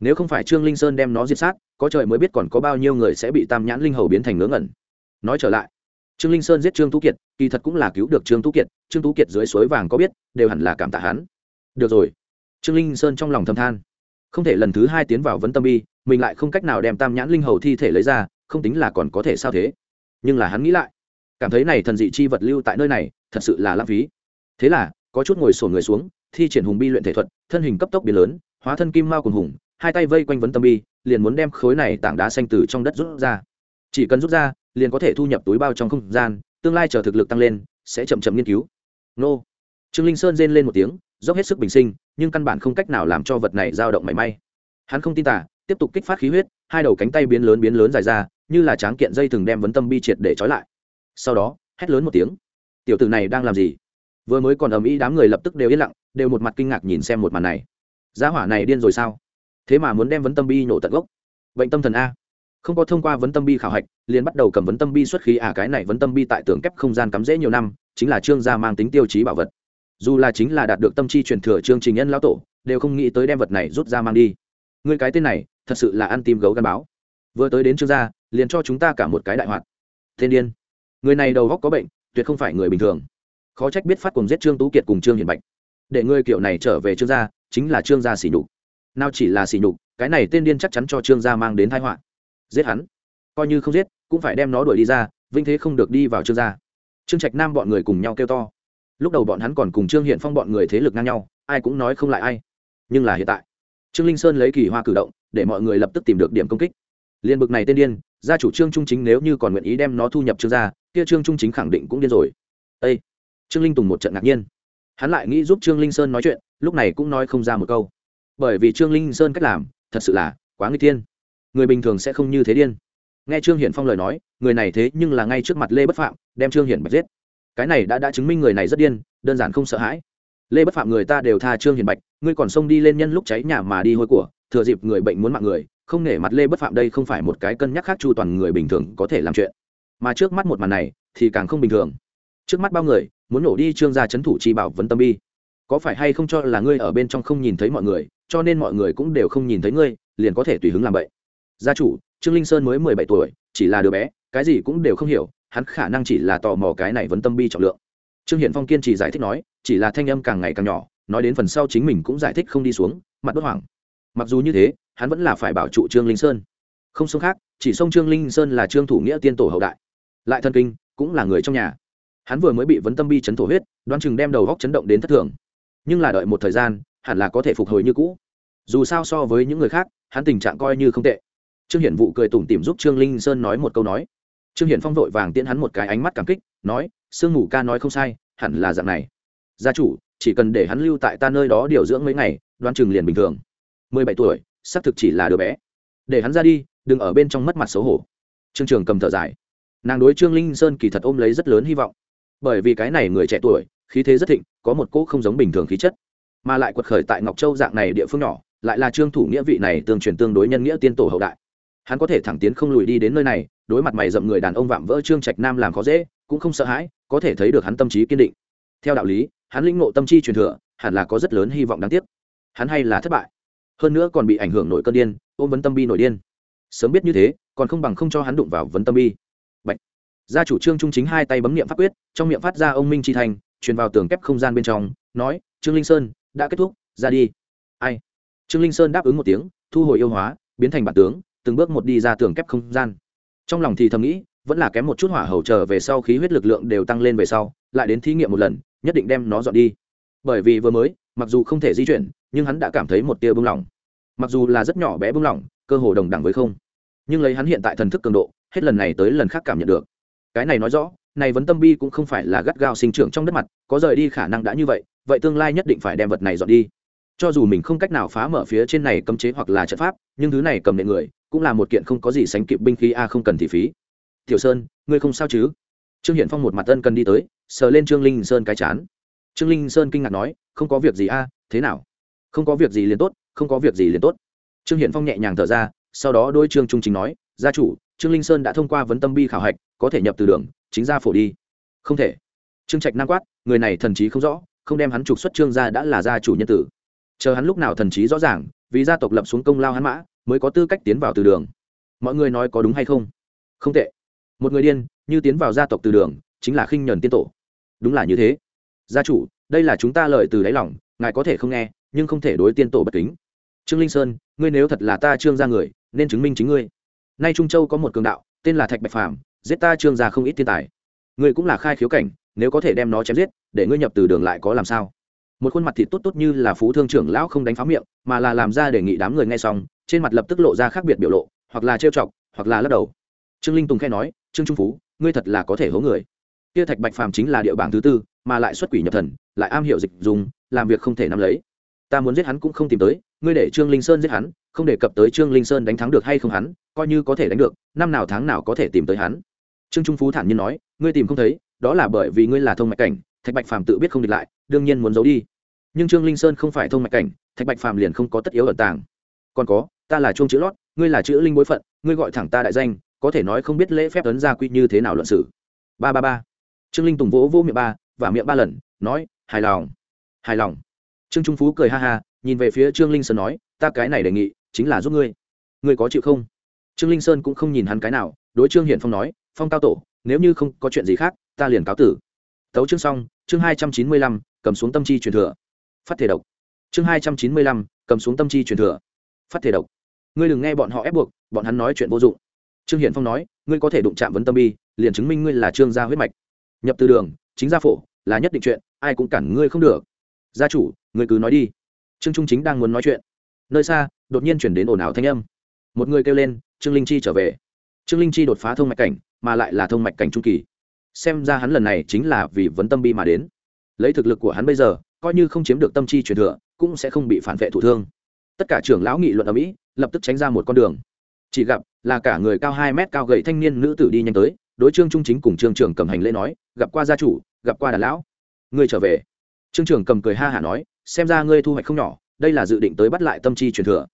Nếu không phải trương linh sơn đem nó diệt sát, có trời mới biết còn có bao nhiêu người sẽ bị tam nhãn linh hầu biến thành ngớ ngẩn. Nói trở lại, trương linh sơn giết trương tú kiệt, kỳ thật cũng là cứu được trương tú kiệt, trương tú kiệt dưới suối vàng có biết, đều hẳn là cảm tạ hắn. Được rồi. Trương linh sơn trong lòng thầm than. Không thể lần thứ hai tiến vào vấn tâm bi, mình lại không cách nào đem tam nhãn linh hầu thi thể lấy ra, không tính là còn có thể sao thế. Nhưng là hắn nghĩ lại, cảm thấy này thần dị chi vật lưu tại nơi này thật sự là lãng phí. Thế là, có chút ngồi sổn người xuống, thi triển hùng bi luyện thể thuật, thân hình cấp tốc biến lớn, hóa thân kim mao cùng hùng, hai tay vây quanh vấn tâm bi, liền muốn đem khối này tảng đá xanh từ trong đất rút ra. Chỉ cần rút ra, liền có thể thu nhập túi bao trong không gian, tương lai chờ thực lực tăng lên, sẽ chậm chậm nghiên cứu. Nô. Trương linh sơn rên lên một tiếng, dốc hết sức bình sinh, nhưng căn bản không cách nào làm cho vật này dao động mảy may. Hắn không tin tả tiếp tục kích phát khí huyết, hai đầu cánh tay biến lớn biến lớn dài ra, như là tráng kiện dây thường đem vấn tâm bi triệt để trói lại. Sau đó, hét lớn một tiếng tiểu tử này đang làm gì? Vừa mới còn ầm ĩ đám người lập tức đều yên lặng, đều một mặt kinh ngạc nhìn xem một màn này. Giá hỏa này điên rồi sao? Thế mà muốn đem vấn tâm bi nổ tận gốc. Bệnh tâm thần a. Không có thông qua vấn tâm bi khảo hạch, liền bắt đầu cầm vấn tâm bi xuất khí. À cái này vấn tâm bi tại tường kép không gian cắm rễ nhiều năm, chính là trương gia mang tính tiêu chí bảo vật. Dù là chính là đạt được tâm chi truyền thừa chương trình nhân lão tổ, đều không nghĩ tới đem vật này rút ra mang đi. Người cái tên này, thật sự là ăn tim gấu gắn báo. Vừa tới đến trương gia, liền cho chúng ta cả một cái đại hoạt. Thiên điên. Người này đầu góc có bệnh tuyệt không phải người bình thường. Khó trách biết phát cùng giết trương tú kiệt cùng trương hiền bạch. Để ngươi kiểu này trở về trương gia, chính là trương gia xỉ nhục. Nào chỉ là xỉ nhục, cái này tên điên chắc chắn cho trương gia mang đến thái họa. Giết hắn. Coi như không giết, cũng phải đem nó đuổi đi ra, vinh thế không được đi vào trương gia. Trương trạch nam bọn người cùng nhau kêu to. Lúc đầu bọn hắn còn cùng trương hiện phong bọn người thế lực ngang nhau, ai cũng nói không lại ai. Nhưng là hiện tại, trương linh sơn lấy kỳ hoa cử động, để mọi người lập tức tìm được điểm công kích. Liên bực này tên điên, gia chủ trương trung chính nếu như còn nguyện ý đem nó thu nhập trương gia kia trương trung chính khẳng định cũng điên rồi. Ây trương linh tùng một trận ngạc nhiên. Hắn lại nghĩ giúp trương linh sơn nói chuyện, lúc này cũng nói không ra một câu. Bởi vì trương linh sơn cách làm, thật sự là quá nguy tiên người bình thường sẽ không như thế điên. Nghe trương hiển phong lời nói, người này thế nhưng là ngay trước mặt lê bất phạm, đem trương hiển bạch giết. Cái này đã đã chứng minh người này rất điên, đơn giản không sợ hãi. Lê bất phạm người ta đều tha trương hiển bạch, ngươi còn xông đi lên nhân lúc cháy nhà mà đi hôi của, thừa dịp người bệnh muốn mạng người, không nể mặt lê bất phạm đây không phải một cái cân nhắc khác chu toàn người bình thường có thể làm chuyện mà trước mắt một màn này thì càng không bình thường. Trước mắt bao người, muốn nổ đi trương gia c thủ chi bảo vấn tâm bi. Có phải hay không cho là ngươi ở bên trong không nhìn thấy mọi người, cho nên mọi người cũng đều không nhìn thấy ngươi, liền có thể tùy hứng làm vậy? Gia chủ, trương linh sơn mới mười bảy tuổi, chỉ là đứa bé, cái gì cũng đều không hiểu, hắn khả năng chỉ là tò mò cái này vấn tâm bi trọng lượng. Trương hiển phong kiên trì giải thích nói, chỉ là thanh âm càng ngày càng nhỏ, nói đến phần sau chính mình cũng giải thích không đi xuống, mặt bất hoảng. Mặc dù như thế, hắn vẫn là phải bảo trụ trương linh sơn. Không sông khác, chỉ sông trương linh sơn là trương thủ nghĩa tiên tổ hậu đại lại thân kinh, cũng là người trong nhà. Hắn vừa mới bị vấn tâm bi chấn thổ huyết Đoan chừng đem đầu góc chấn động đến thất thường. Nhưng là đợi một thời gian, hẳn là có thể phục hồi như cũ. Dù sao so với những người khác, hắn tình trạng coi như không tệ. Trương hiển vụ cười tủm tìm giúp trương linh sơn nói một câu nói. Trương hiển phong vội vàng tiễn hắn một cái ánh mắt cảm kích, nói, sương mù ca nói không sai, hẳn là dạng này. Gia chủ, chỉ cần để hắn lưu tại ta nơi đó điều dưỡng mấy ngày Đoan chừng liền bình thường. Mười bảy tuổi, xác thực chỉ là đứa bé. Để hắn ra đi, đừng ở bên trong mất mặt xấu hổ. Trương trường cầm thở dài nàng đối trương linh sơn kỳ thật ôm lấy rất lớn hy vọng bởi vì cái này người trẻ tuổi khí thế rất thịnh có một cỗ không giống bình thường khí chất mà lại quật khởi tại ngọc châu dạng này địa phương nhỏ lại là trương thủ nghĩa vị này tương truyền tương đối nhân nghĩa tiên tổ hậu đại hắn có thể thẳng tiến không lùi đi đến nơi này đối mặt mày dậm người đàn ông vạm vỡ trương trạch nam làm khó dễ cũng không sợ hãi có thể thấy được hắn tâm trí kiên định theo đạo lý hắn lĩnh ngộ tâm chi truyền thừa hẳn là có rất lớn hy vọng đáng tiếc hắn hay là thất bại hơn nữa còn bị ảnh hưởng nội cơn điên ôm vấn tâm bi nổi điên sớm biết như thế còn không bằng không cho hắn đụng vào vấn tâm bi gia chủ trương trung chính hai tay bấm niệm pháp quyết, trong miệng phát ra ông minh chi thành, truyền vào tường kép không gian bên trong, nói, trương linh sơn, đã kết thúc, ra đi. Ai? Trương linh sơn đáp ứng một tiếng, thu hồi yêu hóa, biến thành bản tướng, từng bước một đi ra tường kép không gian. Trong lòng thì thầm nghĩ, vẫn là kém một chút hỏa hầu trở về sau khí huyết lực lượng đều tăng lên về sau, lại đến thí nghiệm một lần, nhất định đem nó dọn đi. Bởi vì vừa mới, mặc dù không thể di chuyển, nhưng hắn đã cảm thấy một tia bưng lỏng mặc dù là rất nhỏ bé bưng lỏng cơ hồ đồng đẳng với không. Nhưng lấy hắn hiện tại thần thức cường độ, hết lần này tới lần khác cảm nhận được cái này nói rõ, này vấn tâm bi cũng không phải là gắt gao sinh trưởng trong đất mặt, có rời đi khả năng đã như vậy vậy tương lai nhất định phải đem vật này dọn đi. Cho dù mình không cách nào phá mở phía trên này cấm chế hoặc là trận pháp, nhưng thứ này cầm nệ người, cũng là một kiện không có gì sánh kịp binh khí a, không cần thị phí. Tiểu sơn, ngươi không sao chứ? Trương hiển phong một mặt ân cần đi tới, sờ lên trương linh sơn cái chán. Trương linh sơn kinh ngạc nói, không có việc gì a, thế nào? Không có việc gì liền tốt, không có việc gì liền tốt. Trương hiển phong nhẹ nhàng thở ra, sau đó đôi trương trung chính nói, gia chủ trương linh sơn đã thông qua vấn tâm bi khảo hạch, có thể nhập từ đường, chính ra phổ đi. Không thể. Trương trạch nam quát, người này thần trí không rõ, không đem hắn trục xuất trương gia đã là gia chủ nhân tử. Chờ hắn lúc nào thần trí rõ ràng, vì gia tộc lập xuống công lao hắn mã, mới có tư cách tiến vào từ đường. Mọi người nói có đúng hay không? Không tệ. Một người điên, như tiến vào gia tộc từ đường, chính là khinh nhuần tiên tổ. Đúng là như thế. Gia chủ, đây là chúng ta lời từ đáy lòng, ngài có thể không nghe, nhưng không thể đối tiên tổ bất kính. Trương linh sơn, ngươi nếu thật là ta trương gia người, nên chứng minh chính ngươi nay trung châu có một cường đạo, tên là thạch bạch phàm, giết ta trương gia không ít thiên tài. Ngươi cũng là khai khiếu cảnh, nếu có thể đem nó chém giết, để ngươi nhập từ đường lại có làm sao? Một khuôn mặt thịt tốt tốt như là phú thương trưởng lão không đánh phá miệng, mà là làm ra đề nghị đám người nghe xong, trên mặt lập tức lộ ra khác biệt biểu lộ, hoặc là trêu chọc, hoặc là lắc đầu. Trương linh tùng khẽ nói, trương trung phú, ngươi thật là có thể hố người. Kia thạch bạch phàm chính là địa bảng thứ tư, mà lại xuất quỷ nhập thần, lại am hiểu dịch dùng, làm việc không thể nắm lấy. Ta muốn giết hắn cũng không tìm tới, ngươi để trương linh sơn giết hắn không đề cập tới trương linh sơn đánh thắng được hay không hắn, coi như có thể đánh được, năm nào tháng nào có thể tìm tới hắn. Trương trung phú thản nhiên nói, ngươi tìm không thấy, đó là bởi vì ngươi là thông mạch cảnh, thạch bạch phàm tự biết không địch lại, đương nhiên muốn giấu đi. Nhưng trương linh sơn không phải thông mạch cảnh, thạch bạch phàm liền không có tất yếu ẩn tàng. Còn có, ta là chuông chữ lót, ngươi là chữ linh bối phận, ngươi gọi thẳng ta đại danh, có thể nói không biết lễ phép tấn gia quy như thế nào luận sử ba ba ba. Trương linh tùng vỗ vỗ miệng ba, và miệng ba lần, nói, hài lòng hài lòng. Trương trung phú cười ha ha, nhìn về phía trương linh sơn nói, ta cái này đề nghị chính là giúp ngươi. Ngươi có chịu không? Trương linh sơn cũng không nhìn hắn cái nào, đối trương hiển phong nói, phong cao tổ, nếu như không có chuyện gì khác, ta liền cáo tử. Tấu chương xong, chương hai trăm chín mươi lăm, cầm xuống tâm chi truyền thừa. Phát thể độc. Chương hai trăm chín mươi lăm, cầm xuống tâm chi truyền thừa. Phát thể độc. Ngươi đừng nghe bọn họ ép buộc, bọn hắn nói chuyện vô dụng. Trương hiển phong nói, ngươi có thể đụng chạm vấn tâm bi, liền chứng minh ngươi là trương gia huyết mạch. Nhập từ đường, chính gia phổ, là nhất định chuyện, ai cũng cản ngươi không được. Gia chủ, ngươi cứ nói đi. Trương trung chính đang muốn nói chuyện nơi xa, đột nhiên chuyển đến ồn ào thanh âm. Một người kêu lên, trương linh chi trở về. Trương linh chi đột phá thông mạch cảnh, mà lại là thông mạch cảnh trung kỳ. Xem ra hắn lần này chính là vì vấn tâm bi mà đến. Lấy thực lực của hắn bây giờ, coi như không chiếm được tâm chi truyền thừa, cũng sẽ không bị phản vệ thủ thương. Tất cả trưởng lão nghị luận ở mỹ, lập tức tránh ra một con đường. Chỉ gặp là cả người cao hai mét cao gậy thanh niên nữ tử đi nhanh tới, đối trương trung chính cùng trương trưởng cầm hành lễ nói, gặp qua gia chủ, gặp qua đàn lão. Ngươi trở về. Trương trưởng cầm cười ha hả nói, xem ra ngươi thu hoạch không nhỏ đây là dự định tới bắt lại tâm chi truyền thừa.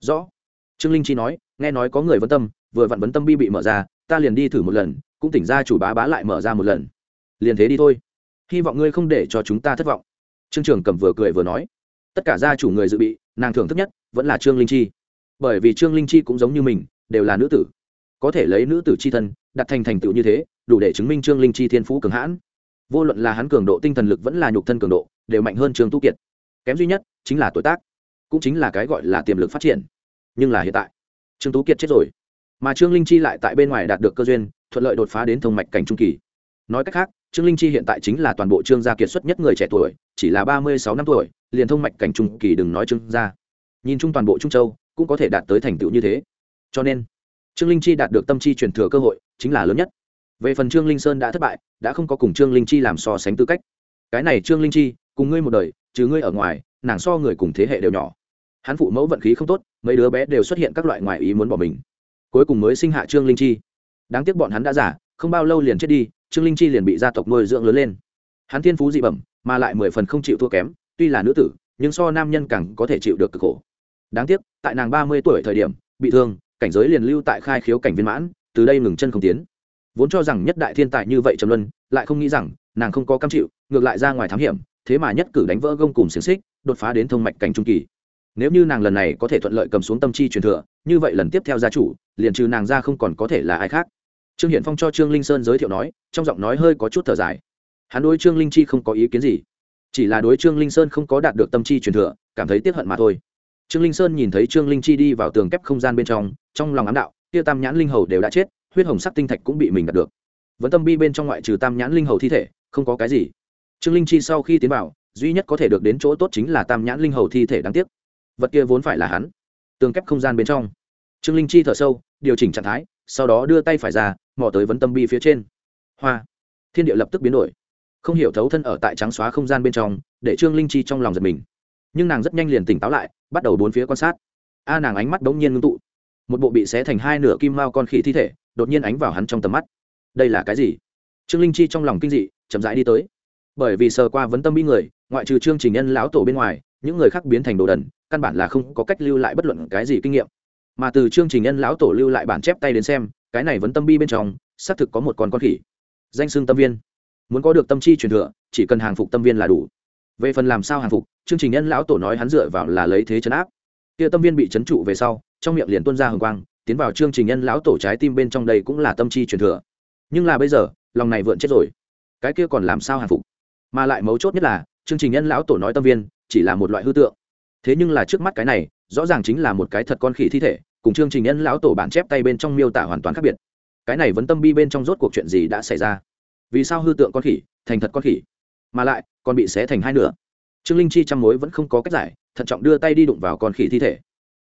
Rõ. Trương linh chi nói, nghe nói có người vấn tâm, vừa vặn vấn tâm bi bị mở ra, ta liền đi thử một lần, cũng tỉnh ra chủ bá bá lại mở ra một lần. Liền thế đi thôi. Hy vọng ngươi không để cho chúng ta thất vọng. Trương trưởng cầm vừa cười vừa nói. Tất cả gia chủ người dự bị, nàng thưởng thức nhất, vẫn là trương linh chi. Bởi vì trương linh chi cũng giống như mình, đều là nữ tử. Có thể lấy nữ tử c h i thân, đặt thành thành tựu như thế, đủ để chứng minh trương linh chi thiên phú cường hãn. Vô luận là hắn cường độ tinh thần lực vẫn là nhục thân cường độ, đều mạnh hơn trương tu kiệt kém duy nhất chính là tuổi tác, cũng chính là cái gọi là tiềm lực phát triển. Nhưng là hiện tại, trương tú kiệt chết rồi, mà trương linh chi lại tại bên ngoài đạt được cơ duyên, thuận lợi đột phá đến thông mạch cảnh trung kỳ. Nói cách khác, trương linh chi hiện tại chính là toàn bộ trương gia kiệt xuất nhất người trẻ tuổi, chỉ là ba mươi sáu năm tuổi, liền thông mạch cảnh trung kỳ đừng nói trương gia. Nhìn chung toàn bộ trung châu, cũng có thể đạt tới thành tựu như thế. Cho nên, trương linh chi đạt được tâm chi truyền thừa cơ hội, chính là lớn nhất. Về phần trương linh sơn đã thất bại, đã không có cùng trương linh chi làm so sánh tư cách. Cái này trương linh chi, cùng ngươi một đời chứ ngươi ở ngoài, nàng so người cùng thế hệ đều nhỏ. Hắn phụ mẫu vận khí không tốt, mấy đứa bé đều xuất hiện các loại ngoại ý muốn bỏ mình. Cuối cùng mới sinh hạ trương linh chi. Đáng tiếc bọn hắn đã giả không bao lâu liền chết đi, trương linh chi liền bị gia tộc nuôi dưỡng lớn lên. Hắn thiên phú dị bẩm, mà lại mười phần không chịu thua kém, tuy là nữ tử, nhưng so nam nhân càng có thể chịu được cực khổ. Đáng tiếc, tại nàng ba mươi tuổi thời điểm, bị thương, cảnh giới liền lưu tại khai khiếu cảnh viên mãn, từ đây ngừng chân không tiến. Vốn cho rằng nhất đại thiên tài như vậy trầm luân, lại không nghĩ rằng nàng không có cam chịu, ngược lại ra ngoài thám hiểm, thế mà nhất cử đánh vỡ gông cùng xiềng xích, đột phá đến thông mạch cảnh trung kỳ. Nếu như nàng lần này có thể thuận lợi cầm xuống tâm chi truyền thừa, như vậy lần tiếp theo gia chủ, liền trừ nàng ra không còn có thể là ai khác. Trương hiển phong cho trương linh sơn giới thiệu nói, trong giọng nói hơi có chút thở dài. Hắn đối trương linh chi không có ý kiến gì, chỉ là đối trương linh sơn không có đạt được tâm chi truyền thừa, cảm thấy tiếc hận mà thôi. Trương linh sơn nhìn thấy trương linh chi đi vào tường kép không gian bên trong trong lòng ám đạo Tiêu tam nhãn linh hầu đều đã chết, huyết hồng sắc tinh thạch cũng bị mình đạt được. Vẫn tâm bi bên trong ngoại trừ tam nhãn linh hầu thi thể không có cái gì. Trương linh chi sau khi tiến vào, duy nhất có thể được đến chỗ tốt chính là tam nhãn linh hầu thi thể đáng tiếc. Vật kia vốn phải là hắn, tường kép không gian bên trong. Trương linh chi thở sâu, điều chỉnh trạng thái, sau đó đưa tay phải ra, mò tới vấn tâm bi phía trên. Hoa! Thiên địa lập tức biến đổi. Không hiểu thấu thân ở tại trắng xóa không gian bên trong, để trương linh chi trong lòng giật mình. Nhưng nàng rất nhanh liền tỉnh táo lại, bắt đầu bốn phía quan sát. A, nàng ánh mắt đ ố n g nhiên ngưng tụ. Một bộ bị xé thành hai nửa kim mao con khỉ thi thể, đột nhiên ánh vào hắn trong tầm mắt. Đây là cái gì? Trương linh chi trong lòng kinh dị chậm rãi đi tới. Bởi vì sờ qua vấn tâm bi người, ngoại trừ trương trình nhân lão tổ bên ngoài, những người khác biến thành đồ đần, căn bản là không có cách lưu lại bất luận cái gì kinh nghiệm. Mà từ chương trình nhân lão tổ lưu lại bản chép tay đến xem, cái này vẫn tâm bi bên trong, xác thực có một con con khỉ. Danh xưng tâm viên. Muốn có được tâm chi truyền thừa, chỉ cần hàng phục tâm viên là đủ. Về phần làm sao hàng phục, chương trình nhân lão tổ nói hắn dựa vào là lấy thế chấn áp. Kia tâm viên bị chấn trụ về sau, trong miệng liền tuôn ra hồng quang, tiến vào chương trình nhân lão tổ trái tim bên trong đây cũng là tâm chi truyền thừa. Nhưng là bây giờ, lòng này vượn chết rồi cái kia còn làm sao hàng phục? Mà lại mấu chốt nhất là, chương trình nhân lão tổ nói tâm viên, chỉ là một loại hư tượng. Thế nhưng là trước mắt cái này, rõ ràng chính là một cái thật con khỉ thi thể, cùng chương trình nhân lão tổ bản chép tay bên trong miêu tả hoàn toàn khác biệt. Cái này vẫn tâm bi bên trong rốt cuộc chuyện gì đã xảy ra? Vì sao hư tượng con khỉ thành thật con khỉ? Mà lại, còn bị xé thành hai nửa. Trương linh chi chăm mối vẫn không có cách giải, thận trọng đưa tay đi đụng vào con khỉ thi thể.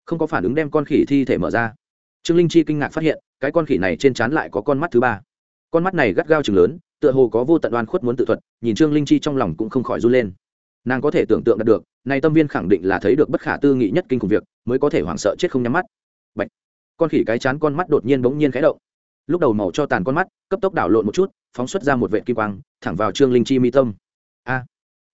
Không có phản ứng đem con khỉ thi thể mở ra. Trương linh chi kinh ngạc phát hiện, cái con khỉ này trên trán lại có con mắt thứ ba. Con mắt này gắt gao chừng lớn tựa hồ có vô tận oan khuất muốn tự thuật, nhìn trương linh chi trong lòng cũng không khỏi run lên. Nàng có thể tưởng tượng được, này tâm viên khẳng định là thấy được bất khả tư nghị nhất kinh khủng việc, mới có thể hoảng sợ chết không nhắm mắt. Bạch. con khỉ cái chán con mắt đột nhiên bỗng nhiên khẽ động. Lúc đầu màu cho tàn con mắt, cấp tốc đảo lộn một chút, phóng xuất ra một vệ kim quang, thẳng vào trương linh chi mi tâm. A!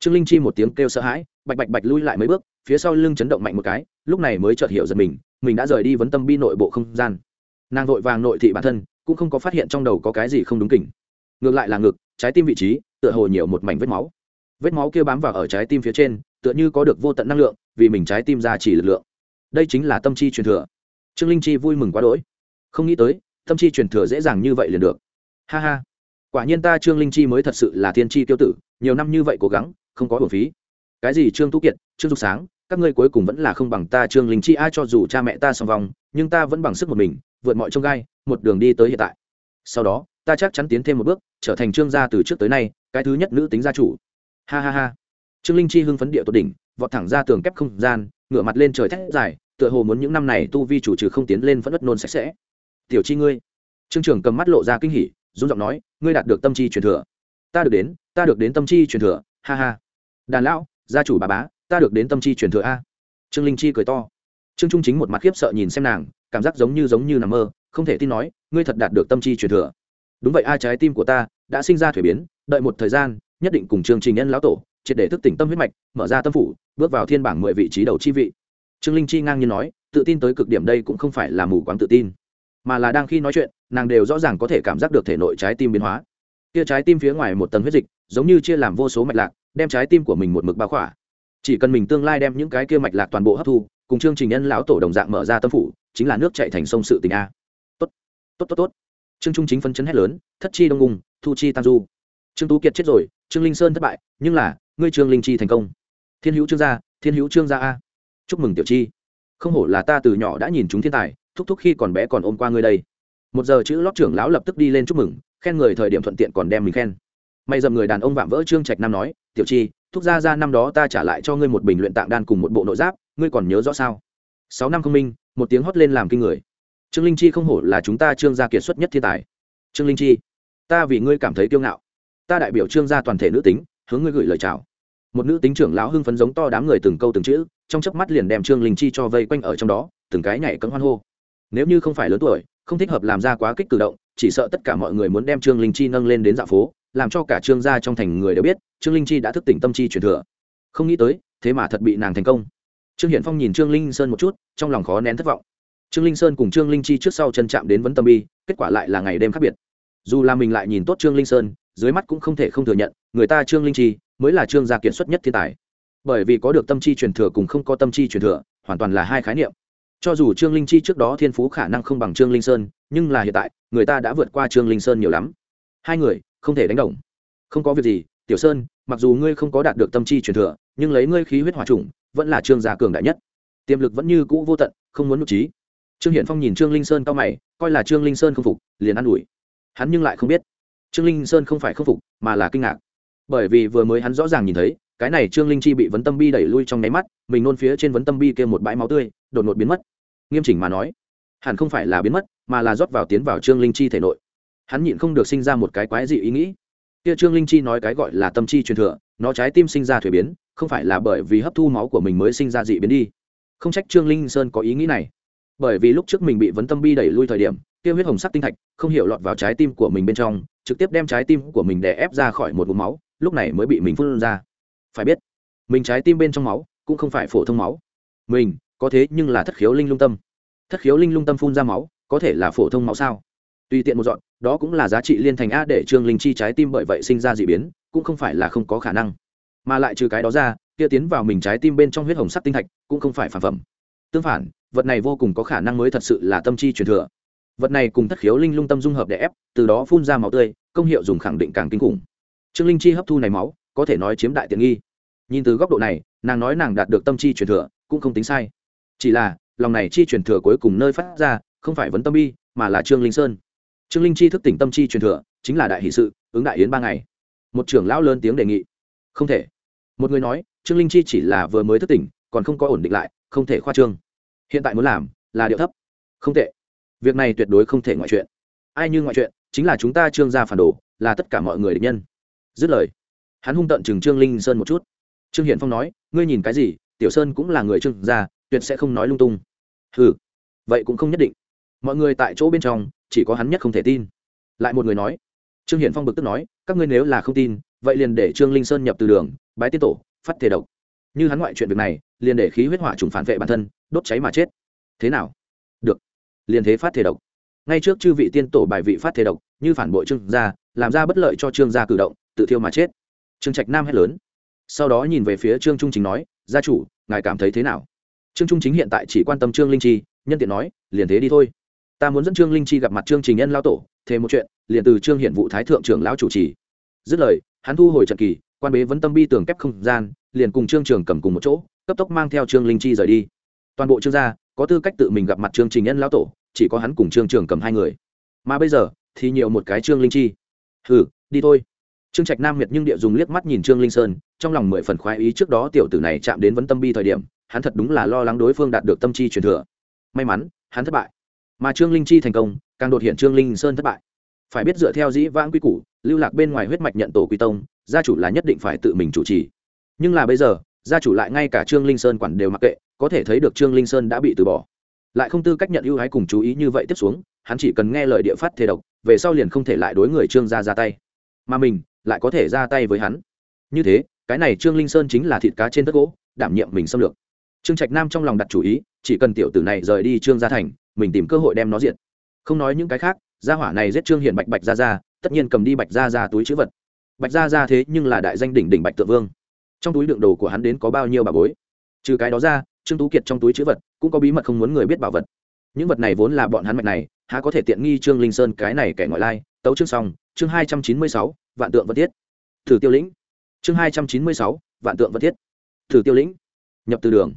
Trương linh chi một tiếng kêu sợ hãi, bạch bạch bạch lui lại mấy bước, phía sau lưng chấn động mạnh một cái, lúc này mới chợt hiểu giật mình mình đã rời đi vấn tâm bi nội bộ không gian. Nàng vội vàng nội thị bản thân, cũng không có phát hiện trong đầu có cái gì không đúng kỉnh ngược lại là ngực, trái tim vị trí, tựa hồ nhiều một mảnh vết máu. Vết máu kia bám vào ở trái tim phía trên, tựa như có được vô tận năng lượng, vì mình trái tim ra chỉ lực lượng. Đây chính là tâm chi truyền thừa. Trương linh chi vui mừng quá đỗi. Không nghĩ tới, tâm chi truyền thừa dễ dàng như vậy liền được. Ha ha. Quả nhiên ta trương linh chi mới thật sự là thiên chi tiêu tử, nhiều năm như vậy cố gắng, không có hồn phí. Cái gì trương tú kiệt, trương dục sáng, các ngươi cuối cùng vẫn là không bằng ta trương linh chi. Ai cho dù cha mẹ ta song vong nhưng ta vẫn bằng sức một mình, vượt mọi trông gai, một đường đi tới hiện tại. Sau đó ta chắc chắn tiến thêm một bước, trở thành trương gia từ trước tới nay, cái thứ nhất nữ tính gia chủ. Ha ha ha. Trương linh chi hưng phấn địa tột đỉnh, vọt thẳng ra tường kép không gian, ngửa mặt lên trời thét dài, tựa hồ muốn những năm này tu vi chủ trừ không tiến lên vẫn đất nôn sạch sẽ. Tiểu chi ngươi. Trương trưởng cầm mắt lộ ra kinh hỉ, run giọng nói, ngươi đạt được tâm chi truyền thừa. Ta được đến, ta được đến tâm chi truyền thừa, ha ha. Đàn lão, gia chủ bà bá, ta được đến tâm chi truyền thừa a. Trương linh chi cười to. Trương trung chính một mặt khiếp sợ nhìn xem nàng, cảm giác giống như giống như nằm mơ, không thể tin nói, ngươi thật đạt được tâm chi truyền thừa đúng vậy a trái tim của ta đã sinh ra thuế biến, đợi một thời gian, nhất định cùng chương trình nhân lão tổ triệt để thức tỉnh tâm huyết mạch, mở ra tâm phủ, bước vào thiên bảng mười vị trí đầu chi vị. Trương linh chi ngang nhiên nói, tự tin tới cực điểm đây cũng không phải là mù quáng tự tin, mà là đang khi nói chuyện, nàng đều rõ ràng có thể cảm giác được thể nội trái tim biến hóa. Kia trái tim phía ngoài một tầng huyết dịch, giống như chia làm vô số mạch lạc, đem trái tim của mình một mực bao khỏa. Chỉ cần mình tương lai đem những cái kia mạch lạc toàn bộ hấp thu, cùng chương trình nhân lão tổ đồng dạng mở ra tâm phủ, chính là nước chạy thành sông sự tình a. Tốt tốt tốt tốt trương trung chính phân chấn hét lớn, thất chi đông ung thu chi tam du. Trương tú kiệt chết rồi, trương linh sơn thất bại, nhưng là, ngươi trương linh chi thành công. Thiên hữu trương gia, thiên hữu trương gia a. Chúc mừng tiểu chi. Không hổ là ta từ nhỏ đã nhìn chúng thiên tài, thúc thúc khi còn bé còn ôm qua ngươi đây. Một giờ chữ lót trưởng lão lập tức đi lên chúc mừng, khen người thời điểm thuận tiện còn đem mình khen. May dầm người đàn ông vạm vỡ trương trạch nam nói, tiểu chi, thúc gia ra năm đó ta trả lại cho ngươi một bình luyện tạng đan cùng một bộ nội giáp, ngươi còn nhớ rõ sao? Sáu năm không minh, một tiếng hót lên làm kinh người trương linh chi không hổ là chúng ta trương gia kiệt xuất nhất thiên tài. Trương linh chi, ta vì ngươi cảm thấy kiêu ngạo. Ta đại biểu trương gia toàn thể nữ tính, hướng ngươi gửi lời chào. Một nữ tính trưởng lão hưng phấn giống to đám người từng câu từng chữ, trong chớp mắt liền đem trương linh chi cho vây quanh ở trong đó, từng cái nhảy cấm hoan hô. Nếu như không phải lớn tuổi, không thích hợp làm ra quá kích cử động, chỉ sợ tất cả mọi người muốn đem trương linh chi nâng lên đến dạ phố, làm cho cả trương gia trong thành người đều biết, trương linh chi đã thức tỉnh tâm chi truyền thừa. Không nghĩ tới, thế mà thật bị nàng thành công. Trương hiển phong nhìn trương linh sơn một chút, trong lòng khó nén thất vọng trương linh sơn cùng trương linh chi trước sau chân chạm đến vấn tâm bi kết quả lại là ngày đêm khác biệt. Dù là mình lại nhìn tốt trương linh sơn, dưới mắt cũng không thể không thừa nhận, người ta trương linh chi mới là trương gia kiện xuất nhất thiên tài. Bởi vì có được tâm chi truyền thừa cùng không có tâm chi truyền thừa, hoàn toàn là hai khái niệm. Cho dù trương linh chi trước đó thiên phú khả năng không bằng trương linh sơn, nhưng là hiện tại, người ta đã vượt qua trương linh sơn nhiều lắm. Hai người, không thể đánh đồng. Không có việc gì, tiểu sơn, mặc dù ngươi không có đạt được tâm chi truyền thừa, nhưng lấy ngươi khí huyết hòa trùng, vẫn là trương gia cường đại nhất. Tiềm lực vẫn như cũ vô tận, không muốn nụ trí trương hiển phong nhìn trương linh sơn cao mày, coi là trương linh sơn không phục, liền ă n ủi. Hắn nhưng lại không biết. Trương linh sơn không phải không phục, mà là kinh ngạc. Bởi vì vừa mới hắn rõ ràng nhìn thấy, cái này trương linh chi bị vấn tâm bi đẩy lui trong nháy mắt, mình nôn phía trên vấn tâm bi kia một bãi máu tươi, đột ngột biến mất. Nghiêm chỉnh mà nói, hẳn không phải là biến mất, mà là rót vào tiến vào trương linh chi thể nội. Hắn nhịn không được sinh ra một cái quái dị ý nghĩ. Kia trương linh chi nói cái gọi là tâm chi truyền thừa, nó trái tim sinh ra thuế biến, không phải là bởi vì hấp thu máu của mình mới sinh ra dị biến đi. Không trách trương linh sơn có ý nghĩ này bởi vì lúc trước mình bị vấn tâm bi đẩy lui thời điểm, kia huyết hồng sắc tinh thạch, không hiểu lọt vào trái tim của mình bên trong, trực tiếp đem trái tim của mình đè ép ra khỏi một vùng máu, lúc này mới bị mình phun ra. Phải biết, mình trái tim bên trong máu cũng không phải phổ thông máu. Mình, có thế nhưng là thất khiếu linh lung tâm. Thất khiếu linh lung tâm phun ra máu, có thể là phổ thông máu sao? Tùy tiện một dọn, đó cũng là giá trị liên thành a để trương linh chi trái tim bởi vậy sinh ra d ị biến, cũng không phải là không có khả năng. Mà lại trừ cái đó ra, kia tiến vào mình trái tim bên trong huyết hồng sắc tinh thạch cũng không phải phản phẩm. Tương phản vật này vô cùng có khả năng mới thật sự là tâm chi truyền thừa. Vật này cùng thất khiếu linh lung tâm dung hợp để ép, từ đó phun ra máu tươi, công hiệu dùng khẳng định càng kinh khủng. Trương linh chi hấp thu này máu, có thể nói chiếm đại tiện nghi. Nhìn từ góc độ này, nàng nói nàng đạt được tâm chi truyền thừa, cũng không tính sai. Chỉ là, lòng này chi truyền thừa cuối cùng nơi phát ra, không phải vấn tâm bi, mà là trương linh sơn. Trương linh chi thức tỉnh tâm chi truyền thừa, chính là đại hỷ sự, ứng đại yến ba ngày. Một trưởng lão lớn tiếng đề nghị. Không thể. Một người nói, trương linh chi chỉ là vừa mới thức tỉnh, còn không có ổn định lại, không thể khoa trương hiện tại muốn làm là điệu thấp. Không tệ. Việc này tuyệt đối không thể ngoại chuyện. Ai như ngoại chuyện, chính là chúng ta trương gia phản đồ, là tất cả mọi người địch nhân. Dứt lời, hắn hung tận chừng trương linh sơn một chút. Trương hiển phong nói, ngươi nhìn cái gì? Tiểu sơn cũng là người trương gia, tuyệt sẽ không nói lung tung. Ừ vậy cũng không nhất định. Mọi người tại chỗ bên trong, chỉ có hắn nhất không thể tin. Lại một người nói, trương hiển phong bực tức nói, các ngươi nếu là không tin, vậy liền để trương linh sơn nhập từ đường, bái tiết tổ, phát thể độc. Như hắn ngoại chuyện việc này, liền để khí huyết hỏa trùng phản vệ bản thân đốt cháy mà chết. Thế nào? Được. Liền thế phát thể độc. Ngay trước chư vị tiên tổ bài vị phát thể độc, như phản bội trương gia, làm ra bất lợi cho trương gia cử động, tự thiêu mà chết. Trương trạch nam hét lớn. Sau đó nhìn về phía trương trung chính nói, gia chủ, ngài cảm thấy thế nào? Trương trung chính hiện tại chỉ quan tâm trương linh chi, nhân tiện nói, liền thế đi thôi. Ta muốn dẫn trương linh chi gặp mặt trương trình nhân lao tổ thêm một chuyện, liền từ trương hiện vụ thái thượng trưởng lão chủ trì. Dứt lời, hắn thu hồi trận kỳ, quan bế vấn tâm bi tường kép không gian, liền cùng trương trường cầm cùng một chỗ, cấp tốc mang theo trương linh chi rời đi toàn bộ trương gia có tư cách tự mình gặp mặt trương trình nhân lão tổ, chỉ có hắn cùng trương trường cầm hai người. Mà bây giờ thì nhiều một cái trương linh chi. Hừ, đi thôi. Trương trạch nam miệt nhưng địa dùng liếc mắt nhìn trương linh sơn, trong lòng mười phần khoái ý trước đó tiểu tử này chạm đến vấn tâm bi thời điểm, hắn thật đúng là lo lắng đối phương đạt được tâm chi truyền thừa. May mắn, hắn thất bại. Mà trương linh chi thành công, càng đột hiện trương linh sơn thất bại. Phải biết dựa theo dĩ vãng quy củ, lưu lạc bên ngoài huyết mạch nhận tổ quy tông, gia chủ là nhất định phải tự mình chủ trì. Nhưng là bây giờ, gia chủ lại ngay cả trương linh sơn quản đều mặc kệ có thể thấy được trương linh sơn đã bị từ bỏ. Lại không tư cách nhận ưu ái cùng chú ý như vậy tiếp xuống, hắn chỉ cần nghe lời địa phát thề độc, về sau liền không thể lại đối người trương gia ra tay. Mà mình lại có thể ra tay với hắn. Như thế, cái này trương linh sơn chính là thịt cá trên tất gỗ, đảm nhiệm mình xâm lược. Trương trạch nam trong lòng đặt chủ ý, chỉ cần tiểu tử này rời đi trương gia thành, mình tìm cơ hội đem nó diện. không nói những cái khác, gia hỏa này giết trương hiển bạch bạch ra ra tất nhiên cầm đi bạch ra ra túi chữ vật. Bạch ra ra thế nhưng là đại danh đỉnh đỉnh bạch tự vương. Trong túi đựng đồ của hắn đến có bao nhiêu bà bối? Trừ cái đó ra trương tú kiệt trong túi chữ vật, cũng có bí mật không muốn người biết bảo vật. Những vật này vốn là bọn hắn mạch này, há có thể tiện nghi trương linh sơn cái này kẻ ngoại lai. Tấu chương xong, chương hai trăm chín mươi sáu, vạn tượng vật thiết. Thử tiêu lĩnh. Chương hai trăm chín mươi sáu, vạn tượng vật thiết. Thử tiêu lĩnh. Nhập từ đường.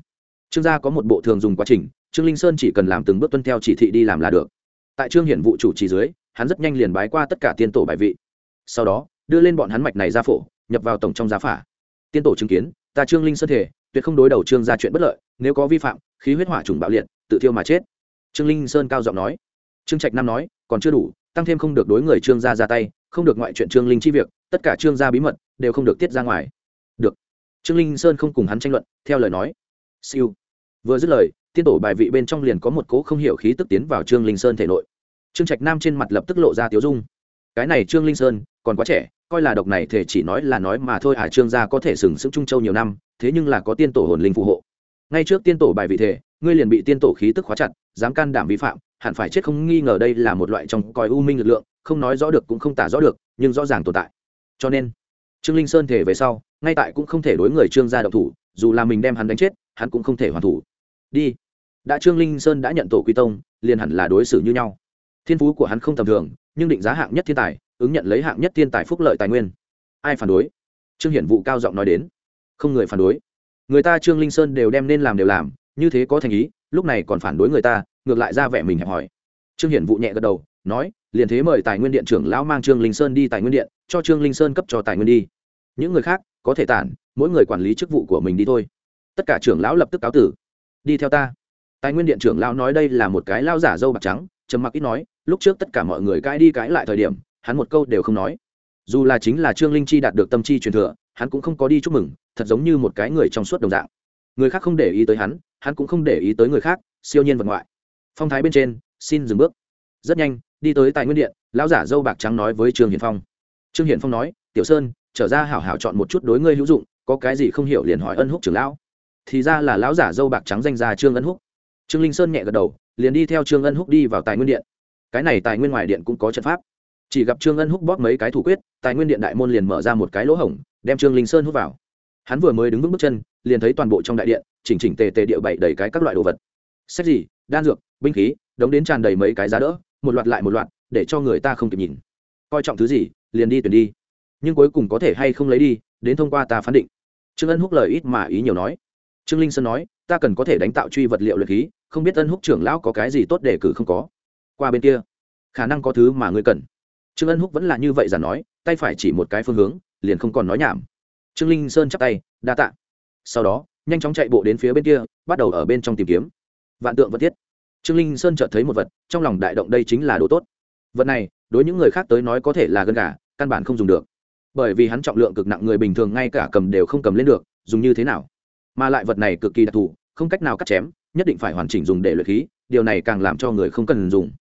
Trương gia có một bộ thường dùng quá trình, trương linh sơn chỉ cần làm từng bước tuân theo chỉ thị đi làm là được. Tại trương hiển vụ chủ trì dưới, hắn rất nhanh liền bái qua tất cả tiên tổ bài vị. Sau đó, đưa lên bọn hắn mạch này ra phổ, nhập vào tổng trong giá phả. Tiên tổ chứng kiến, ta trương linh sơn thể, tuyệt không đối đầu trương ra chuyện bất lợi nếu có vi phạm, khí huyết hỏa trùng bạo liệt, tự thiêu mà chết. Trương linh sơn cao giọng nói. Trương trạch nam nói, còn chưa đủ, tăng thêm không được đối người trương gia ra tay, không được ngoại chuyện trương linh chi việc, tất cả trương gia bí mật đều không được tiết ra ngoài. Được. Trương linh sơn không cùng hắn tranh luận, theo lời nói. Siêu. Vừa dứt lời, tiên tổ bài vị bên trong liền có một cố không hiểu khí tức tiến vào trương linh sơn thể nội. Trương trạch nam trên mặt lập tức lộ ra tiếu dung. Cái này trương linh sơn, còn quá trẻ, coi là độc này thể chỉ nói là nói mà thôi à trương gia có thể sừng sững trung châu nhiều năm, thế nhưng là có tiên tổ hồn linh phù hộ ngay trước tiên tổ bài vị thể, ngươi liền bị tiên tổ khí tức khóa chặt, dám can đảm vi phạm, hẳn phải chết không nghi ngờ đây là một loại trong còi u minh lực lượng, không nói rõ được cũng không tả rõ được, nhưng rõ ràng tồn tại. Cho nên, trương linh sơn thể về sau, ngay tại cũng không thể đối người trương gia độc thủ, dù là mình đem hắn đánh chết, hắn cũng không thể hoàn thủ. Đi. Đã trương linh sơn đã nhận tổ quy tông, liền hẳn là đối xử như nhau. Thiên phú của hắn không tầm thường, nhưng định giá hạng nhất thiên tài, ứng nhận lấy hạng nhất thiên tài phúc lợi tài nguyên. Ai phản đối? Trương hiển vụ cao giọng nói đến. Không người phản đối người ta trương linh sơn đều đem nên làm đều làm như thế có thành ý lúc này còn phản đối người ta ngược lại ra vẻ mình hẹp hỏi trương hiển vụ nhẹ gật đầu nói liền thế mời tài nguyên điện trưởng lão mang trương linh sơn đi tài nguyên điện cho trương linh sơn cấp cho tài nguyên đi những người khác có thể tản mỗi người quản lý chức vụ của mình đi thôi tất cả trưởng lão lập tức cáo tử đi theo ta tài nguyên điện trưởng lão nói đây là một cái lao giả dâu bạc trắng trầm mặc ít nói lúc trước tất cả mọi người cãi đi cãi lại thời điểm hắn một câu đều không nói dù là chính là trương linh chi đạt được tâm chi truyền thừa hắn cũng không có đi chúc mừng thật giống như một cái người trong suốt đồng dạng. Người khác không để ý tới hắn hắn cũng không để ý tới người khác, siêu nhiên vật ngoại. Phong thái bên trên, xin dừng bước. Rất nhanh, đi tới tài nguyên điện, lão giả dâu bạc trắng nói với trương hiển phong. Trương hiển phong nói, tiểu sơn, trở ra hảo hảo chọn một chút đối ngươi hữu dụng, có cái gì không hiểu liền hỏi ân húc trưởng lão. Thì ra là lão giả dâu bạc trắng danh ra trương ân húc. Trương linh sơn nhẹ gật đầu, liền đi theo trương ân húc đi vào tài nguyên điện. Cái này tài nguyên ngoài điện cũng có trận pháp. Chỉ gặp trương ân húc bóp mấy cái thủ quyết, tài nguyên điện đại môn liền mở ra một cái lỗ hổng, đem trương linh sơn hút vào hắn vừa mới đứng vững bước chân, liền thấy toàn bộ trong đại điện, chỉnh chỉnh tề tề địa bày đầy cái các loại đồ vật. Sách gì? Đan dược, binh khí, đống đến tràn đầy mấy cái giá đỡ, một loạt lại một loạt, để cho người ta không kịp nhìn. Coi trọng thứ gì, liền đi tuyển đi. Nhưng cuối cùng có thể hay không lấy đi, đến thông qua ta phán định. Trương ân húc lời ít mà ý nhiều nói. Trương linh sơn nói, ta cần có thể đánh tạo truy vật liệu luyện khí, không biết ân húc trưởng lão có cái gì tốt để cử không có. Qua bên kia, khả năng có thứ mà ngươi cần. Trương ân húc vẫn là như vậy giả nói, tay phải chỉ một cái phương hướng, liền không còn nói nhảm trương linh sơn chắp tay, đa tạ. Sau đó, nhanh chóng chạy bộ đến phía bên kia, bắt đầu ở bên trong tìm kiếm. Vạn tượng vật thiết. Trương linh sơn chợt thấy một vật, trong lòng đại động đây chính là đồ tốt. Vật này, đối những người khác tới nói có thể là gân gà, căn bản không dùng được. Bởi vì hắn trọng lượng cực nặng người bình thường ngay cả cầm đều không cầm lên được, dùng như thế nào? Mà lại vật này cực kỳ đặc thù, không cách nào cắt chém, nhất định phải hoàn chỉnh dùng để luyện khí, điều này càng làm cho người không cần dùng.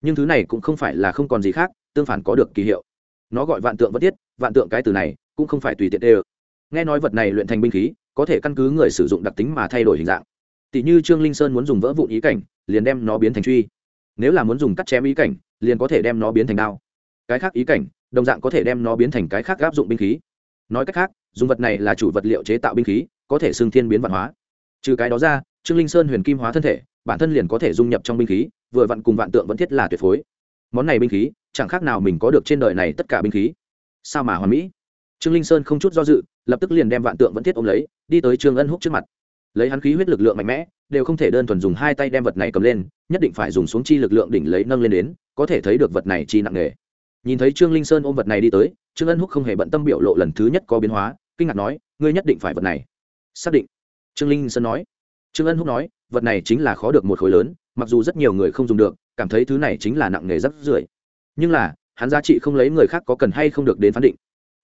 Nhưng thứ này cũng không phải là không còn gì khác, tương phản có được kỳ hiệu. Nó gọi vạn tượng vật thiết, vạn tượng cái từ này cũng không phải tùy tiện đê ơ nghe nói vật này luyện thành binh khí, có thể căn cứ người sử dụng đặc tính mà thay đổi hình dạng. Tỷ như trương linh sơn muốn dùng vỡ vụn ý cảnh, liền đem nó biến thành truy. Nếu là muốn dùng cắt chém ý cảnh, liền có thể đem nó biến thành đao. Cái khác ý cảnh, đồng dạng có thể đem nó biến thành cái khác áp dụng binh khí. Nói cách khác, dùng vật này là chủ vật liệu chế tạo binh khí, có thể xưng thiên biến văn hóa. Trừ cái đó ra, trương linh sơn huyền kim hóa thân thể, bản thân liền có thể dung nhập trong binh khí, vừa vặn cùng vạn tượng vẫn thiết là tuyệt phối. Món này binh khí, chẳng khác nào mình có được trên đời này tất cả binh khí. Sao mà hoàn mỹ? Trương linh sơn không chút do dự, lập tức liền đem vạn tượng vẫn thiết ôm lấy, đi tới trương ân húc trước mặt. Lấy hắn khí huyết lực lượng mạnh mẽ, đều không thể đơn thuần dùng hai tay đem vật này cầm lên, nhất định phải dùng xuống chi lực lượng đỉnh lấy nâng lên đến, có thể thấy được vật này chi nặng nề. Nhìn thấy trương linh sơn ôm vật này đi tới, trương ân húc không hề bận tâm biểu lộ lần thứ nhất có biến hóa, kinh ngạc nói, ngươi nhất định phải vật này. Xác định. Trương linh sơn nói. Trương ân húc nói, vật này chính là khó được một khối lớn, mặc dù rất nhiều người không dùng được, cảm thấy thứ này chính là nặng nghề rất rưởi. Nhưng là, hắn giá trị không lấy người khác có cần hay không được đến phán định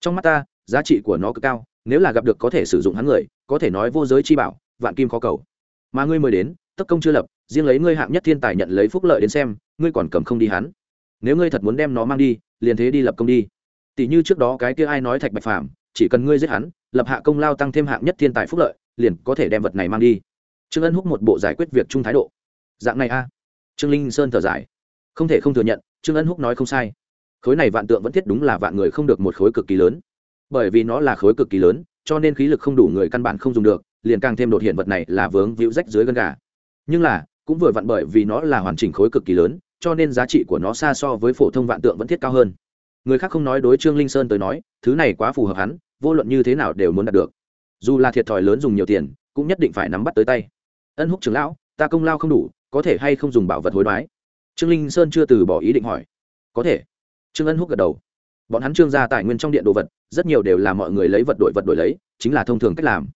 trong mắt ta, giá trị của nó cực cao, nếu là gặp được có thể sử dụng hắn người, có thể nói vô giới chi bảo, vạn kim khó cầu. Mà ngươi mời đến, tất công chưa lập, riêng lấy ngươi hạng nhất thiên tài nhận lấy phúc lợi đến xem, ngươi còn cầm không đi hắn. Nếu ngươi thật muốn đem nó mang đi, liền thế đi lập công đi. Tỷ như trước đó cái kia ai nói thạch bạch phàm, chỉ cần ngươi giết hắn, lập hạ công lao tăng thêm hạng nhất thiên tài phúc lợi, liền có thể đem vật này mang đi. Trương ân húc một bộ giải quyết việc chung thái độ. Dạng này a. Trương linh sơn thở dài. Không thể không thừa nhận, trương ân húc nói không sai khối này vạn tượng vẫn thiết đúng là vạn người không được một khối cực kỳ lớn. Bởi vì nó là khối cực kỳ lớn, cho nên khí lực không đủ người căn bản không dùng được, liền càng thêm đột hiện vật này là vướng víu rách dưới gân gà. Nhưng là, cũng vừa vặn bởi vì nó là hoàn chỉnh khối cực kỳ lớn, cho nên giá trị của nó xa so với phổ thông vạn tượng vẫn thiết cao hơn. Người khác không nói đối trương linh sơn tới nói, thứ này quá phù hợp hắn, vô luận như thế nào đều muốn đạt được. Dù là thiệt thòi lớn dùng nhiều tiền, cũng nhất định phải nắm bắt tới tay. Ân húc trưởng lão, ta công lao không đủ, có thể hay không dùng bảo vật hối đoái? Trương linh sơn chưa từ bỏ ý định hỏi. Có thể trương ân húc gật đầu. Bọn hắn trương gia tài nguyên trong điện đồ vật, rất nhiều đều là mọi người lấy vật đổi vật đổi lấy, chính là thông thường cách làm.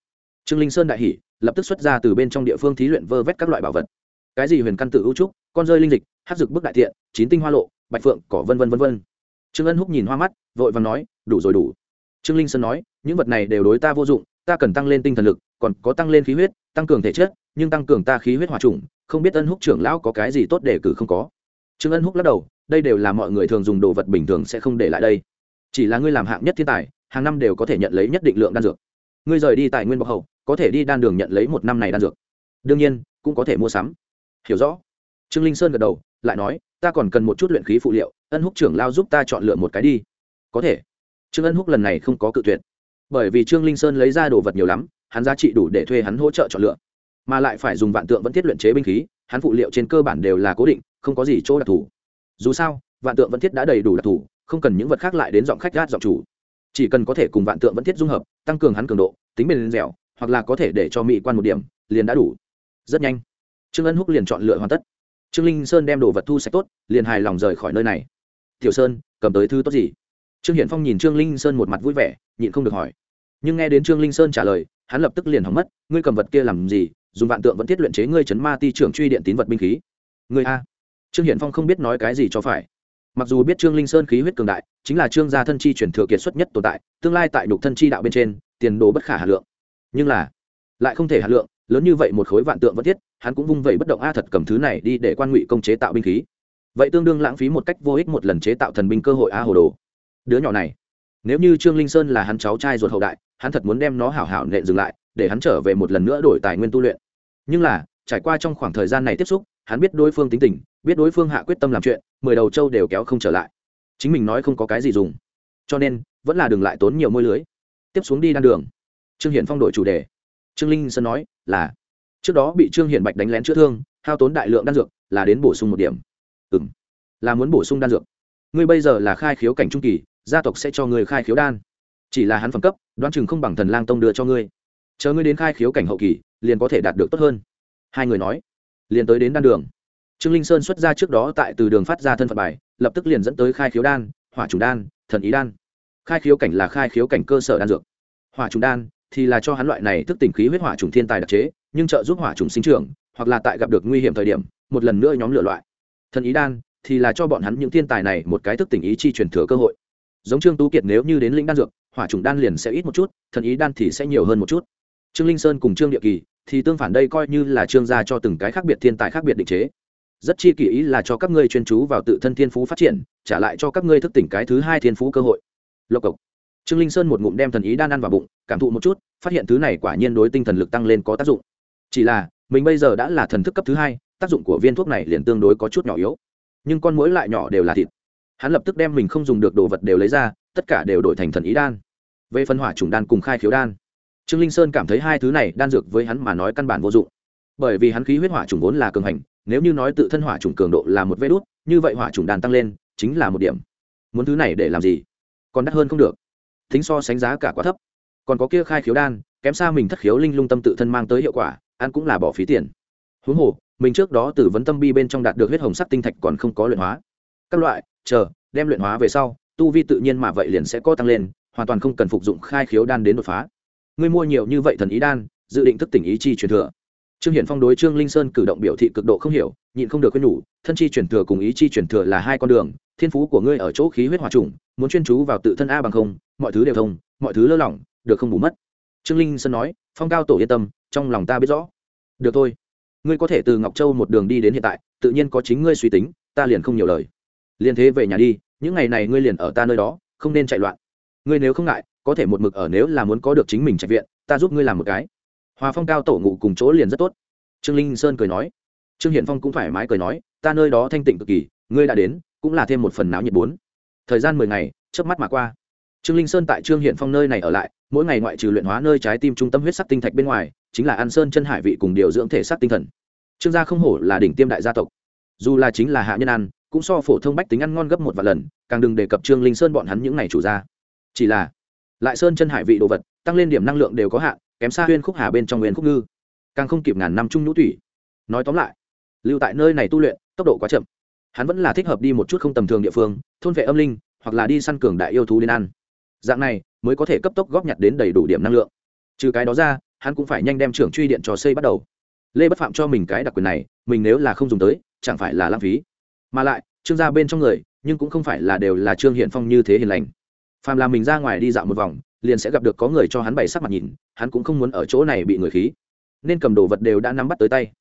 Trương linh sơn đại hỷ lập tức xuất ra từ bên trong địa phương thí luyện vơ vét các loại bảo vật. Cái gì huyền căn tự ưu trúc, con rơi linh dịch hát dực bức đại thiện, chín tinh hoa lộ, bạch phượng, cỏ vân vân vân vân. Trương ân húc nhìn hoa mắt, vội vàng nói, đủ rồi, đủ. Trương linh sơn nói, những vật này đều đối ta vô dụng, ta cần tăng lên tinh thần lực, còn có tăng lên khí huyết, tăng cường thể chất, nhưng tăng cường ta khí huyết hòa trùng, không biết ân húc trưởng lão có cái gì tốt để cử không có. Trương ân húc lắc đầu đây đều là mọi người thường dùng đồ vật bình thường sẽ không để lại đây. Chỉ là ngươi làm hạng nhất thiên tài, hàng năm đều có thể nhận lấy nhất định lượng đan dược. Ngươi rời đi tài nguyên bọc hậu có thể đi đan đường nhận lấy một năm này đan dược. Đương nhiên, cũng có thể mua sắm. Hiểu rõ. Trương linh sơn gật đầu, lại nói, ta còn cần một chút luyện khí phụ liệu, ân húc trưởng lao giúp ta chọn lựa một cái đi. Có thể. Trương ân húc lần này không có cự tuyệt. Bởi vì trương linh sơn lấy ra đồ vật nhiều lắm, hắn giá trị đủ để thuê hắn hỗ trợ chọn lựa. Mà lại phải dùng vạn tượng vẫn thiết luyện chế binh khí, hắn phụ liệu trên cơ bản đều là cố định, không có gì chỗ đặc thù dù sao, vạn tượng vẫn thiết đã đầy đủ đặc thù, không cần những vật khác lại đến giọng khách gát giọng chủ. Chỉ cần có thể cùng vạn tượng vẫn thiết dung hợp, tăng cường hắn cường độ, tính bền dẻo, hoặc là có thể để cho mỹ quan một điểm, liền đã đủ. Rất nhanh. Trương ân húc liền chọn lựa hoàn tất. Trương linh sơn đem đồ vật thu sạch tốt, liền hài lòng rời khỏi nơi này. Tiểu sơn, cầm tới thứ tốt gì? Trương hiển phong nhìn trương linh sơn một mặt vui vẻ, nhịn không được hỏi. Nhưng nghe đến trương linh sơn trả lời, hắn lập tức liền hỏng mất, ngươi cầm vật kia làm gì? Dùng vạn tượng vẫn thiết luyện chế ngươi chấn ma ti trưởng truy điện tín vật binh khí. Ngươi a trương hiển phong không biết nói cái gì cho phải. Mặc dù biết trương linh sơn khí huyết cường đại, chính là trương gia thân chi chuyển thừa kiệt xuất nhất tồn tại, tương lai tại nhục thân chi đạo bên trên, tiền đồ bất khả hà lượng. Nhưng là, lại không thể hà lượng, lớn như vậy một khối vạn tượng vẫn thiết, hắn cũng vung vẩy bất động a thật cầm thứ này đi để quan ngụy công chế tạo binh khí. Vậy tương đương lãng phí một cách vô ích một lần chế tạo thần binh cơ hội a hồ đồ. Đứa nhỏ này, nếu như trương linh sơn là hắn cháu trai ruột hậu đại, hắn thật muốn đem nó hảo hảo nện dừng lại, để hắn trở về một lần nữa đổi tài nguyên tu luyện. Nhưng là, trải qua trong khoảng thời gian này tiếp xúc, hắn biết đối phương tính tình biết đối phương hạ quyết tâm làm chuyện, mười đầu châu đều kéo không trở lại. Chính mình nói không có cái gì dùng. Cho nên, vẫn là đừng lại tốn nhiều môi lưới. Tiếp xuống đi đan đường. Trương hiển phong đổi chủ đề. Trương linh sơn nói là, trước đó bị trương hiển bạch đánh lén chữa thương, hao tốn đại lượng đan dược, là đến bổ sung một điểm. Ừ m là muốn bổ sung đan dược. Ngươi bây giờ là khai khiếu cảnh trung kỳ, gia tộc sẽ cho ngươi khai khiếu đan. Chỉ là hắn phẩm cấp, đoán chừng không bằng thần lang tông đưa cho ngươi. Chờ ngươi đến khai khiếu cảnh hậu kỳ, liền có thể đạt được tốt hơn. Hai người nói, liền tới đến đan đường trương linh sơn xuất ra trước đó tại từ đường phát ra thân phận bài, lập tức liền dẫn tới khai khiếu đan, hỏa trùng đan, thần ý đan. Khai khiếu cảnh là khai khiếu cảnh cơ sở đan dược. Hỏa trùng đan thì là cho hắn loại này thức tỉnh khí huyết hỏa trùng thiên tài đặc chế, nhưng trợ giúp hỏa trùng sinh trưởng, hoặc là tại gặp được nguy hiểm thời điểm, một lần nữa nhóm lửa loại. Thần ý đan thì là cho bọn hắn những thiên tài này một cái thức tỉnh ý chi truyền thừa cơ hội. Giống trương tú kiệt nếu như đến lĩnh đan dược, hỏa trùng đan liền sẽ ít một chút, thần ý đan thì sẽ nhiều hơn một chút. Trương linh sơn cùng trương địa kỳ thì tương phản đây coi như là trương gia cho từng cái khác biệt thiên tài khác biệt định chế rất chi kỳ ý là cho các ngươi chuyên chú vào tự thân thiên phú phát triển, trả lại cho các ngươi thức tỉnh cái thứ hai thiên phú cơ hội. Lộc cộc. Trương linh sơn một ngụm đem thần ý đan ăn vào bụng, cảm thụ một chút, phát hiện thứ này quả nhiên đối tinh thần lực tăng lên có tác dụng. Chỉ là, mình bây giờ đã là thần thức cấp thứ hai, tác dụng của viên thuốc này liền tương đối có chút nhỏ yếu. Nhưng con mũi lại nhỏ đều là thịt. Hắn lập tức đem mình không dùng được đồ vật đều lấy ra, tất cả đều đổi thành thần ý đan. Về phân hỏa trùng đan cùng khai khiếu đan. Trương linh sơn cảm thấy hai thứ này đan dược với hắn mà nói căn bản vô dụng bởi vì hắn khí huyết hỏa trùng vốn là cường hành, nếu như nói tự thân hỏa trùng cường độ là một vết đốt như vậy hỏa trùng đan tăng lên, chính là một điểm. Muốn thứ này để làm gì? Còn đắt hơn không được. Thính so sánh giá cả quá thấp. Còn có kia khai khiếu đan, kém xa mình thất khiếu linh lung tâm tự thân mang tới hiệu quả, ăn cũng là bỏ phí tiền. Huống hồ, mình trước đó từ vấn tâm bi bên trong đạt được huyết hồng sắc tinh thạch còn không có luyện hóa. Các loại, chờ, đem luyện hóa về sau, tu vi tự nhiên mà vậy liền sẽ có tăng lên, hoàn toàn không cần phục dụng khai khiếu đan đến đột phá. Ngươi mua nhiều như vậy thần ý đan, dự định thức tỉnh ý chi truyền thừa trương hiển phong đối trương linh sơn cử động biểu thị cực độ không hiểu, nhịn không được quên nhủ, thân chi truyền thừa cùng ý chi truyền thừa là hai con đường, thiên phú của ngươi ở chỗ khí huyết hòa trùng, muốn chuyên chú vào tự thân a bằng không, mọi thứ đều thông, mọi thứ lơ lỏng, được không bù mất. Trương linh sơn nói, phong cao tổ yên tâm, trong lòng ta biết rõ. Được thôi, ngươi có thể từ ngọc châu một đường đi đến hiện tại, tự nhiên có chính ngươi suy tính, ta liền không nhiều lời. Liền thế về nhà đi, những ngày này ngươi liền ở ta nơi đó, không nên chạy loạn. Ngươi nếu không ngại, có thể một mực ở nếu là muốn có được chính mình trạch viện, ta giúp ngươi làm một cái hòa phong cao tổ ngụ cùng chỗ liền rất tốt. Trương linh sơn cười nói. Trương hiển phong cũng thoải mái cười nói, ta nơi đó thanh tịnh cực kỳ, ngươi đã đến, cũng là thêm một phần náo nhiệt bốn. Thời gian mười ngày trước mắt mà qua. Trương linh sơn tại trương hiển phong nơi này ở lại, mỗi ngày ngoại trừ luyện hóa nơi trái tim trung tâm huyết sắc tinh thạch bên ngoài, chính là an sơn chân hải vị cùng điều dưỡng thể xác tinh thần. Trương gia không hổ là đỉnh tiêm đại gia tộc. Dù là chính là hạ nhân ăn, cũng so phổ thông bách tính ăn ngon gấp một vài lần, càng đừng đề cập trương linh sơn bọn hắn những n à y chủ gia. Chỉ là, lại sơn chân hải vị đồ vật, tăng lên điểm năng lượng đều có hạn kém xa huyên khúc hà bên trong nguyên khúc ngư. Càng không kịp ngàn năm trung nhũ thủy nói tóm lại, lưu tại nơi này tu luyện, tốc độ quá chậm. Hắn vẫn là thích hợp đi một chút không tầm thường địa phương, thôn vệ âm linh, hoặc là đi săn cường đại yêu thú đến ăn. Dạng này, mới có thể cấp tốc góp nhặt đến đầy đủ điểm năng lượng. Trừ cái đó ra, hắn cũng phải nhanh đem trưởng truy điện trò xây bắt đầu. Lê bất phạm cho mình cái đặc quyền này, mình nếu là không dùng tới, chẳng phải là lãng phí. Mà lại, trương gia bên trong người, nhưng cũng không phải là đều là trương hiện phong như thế hiền lành. Phàm là mình ra ngoài đi dạo một vòng liền sẽ gặp được có người cho hắn bày sắc mặt nhìn, hắn cũng không muốn ở chỗ này bị người khí. Nên cầm đồ vật đều đã nắm bắt tới tay.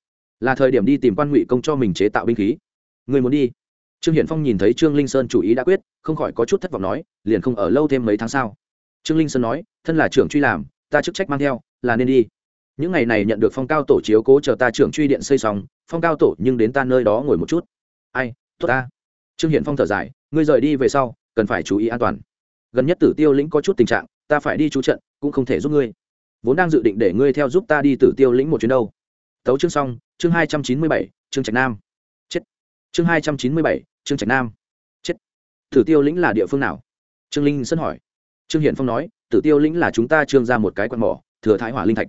Là thời điểm đi tìm quan ngụy công cho mình chế tạo binh khí. Người muốn đi. Trương hiển phong nhìn thấy trương linh sơn chủ ý đã quyết, không khỏi có chút thất vọng nói, liền không ở lâu thêm mấy tháng sau trương linh sơn nói, thân là trưởng truy làm, ta chức trách mang theo, là nên đi. Những ngày này nhận được phong cao tổ chiếu cố chờ ta trưởng truy điện xây xong, phong cao tổ nhưng đến ta nơi đó ngồi một chút. Ai, tốt ta. Trương hiển phong thở dài, ngươi rời đi về sau, cần phải chú ý an toàn. Gần nhất tử tiêu lĩnh có chút tình trạng ta phải đi chú trận, cũng không thể giúp ngươi. Vốn đang dự định để ngươi theo giúp ta đi tử tiêu lĩnh một chuyến đâu. Tấu chương xong, chương hai trăm chín mươi bảy, chương trạch nam. Chết. Chương hai trăm chín mươi bảy, chương trạch nam. Chết. Tử tiêu lĩnh là địa phương nào? Trương linh sân hỏi. Trương hiển phong nói, tử tiêu lĩnh là chúng ta trương ra một cái quạt mỏ, thừa thái hỏa linh thạch.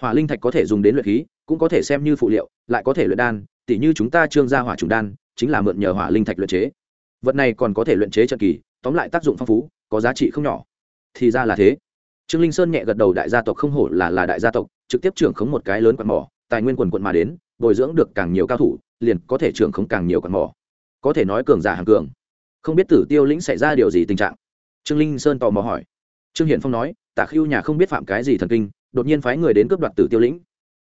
Hỏa linh thạch có thể dùng đến luyện khí, cũng có thể xem như phụ liệu, lại có thể luyện đan, tỉ như chúng ta trương ra hỏa trùng đan, chính là mượn nhờ hỏa linh thạch luyện chế. Vật này còn có thể luyện chế trận kỳ, tóm lại tác dụng phong phú, có giá trị không nhỏ thì ra là thế. Trương linh sơn nhẹ gật đầu, đại gia tộc không hổ là là đại gia tộc, trực tiếp trưởng khống một cái lớn quạt mỏ, tài nguyên quần quận mà đến, bồi dưỡng được càng nhiều cao thủ, liền có thể trưởng khống càng nhiều quạt mỏ. Có thể nói cường giả hàng cường. Không biết tử tiêu lĩnh xảy ra điều gì tình trạng? Trương linh sơn tò mò hỏi. Trương hiển phong nói, tả khiêu nhà không biết phạm cái gì thần kinh, đột nhiên phái người đến cướp đoạt tử tiêu lĩnh.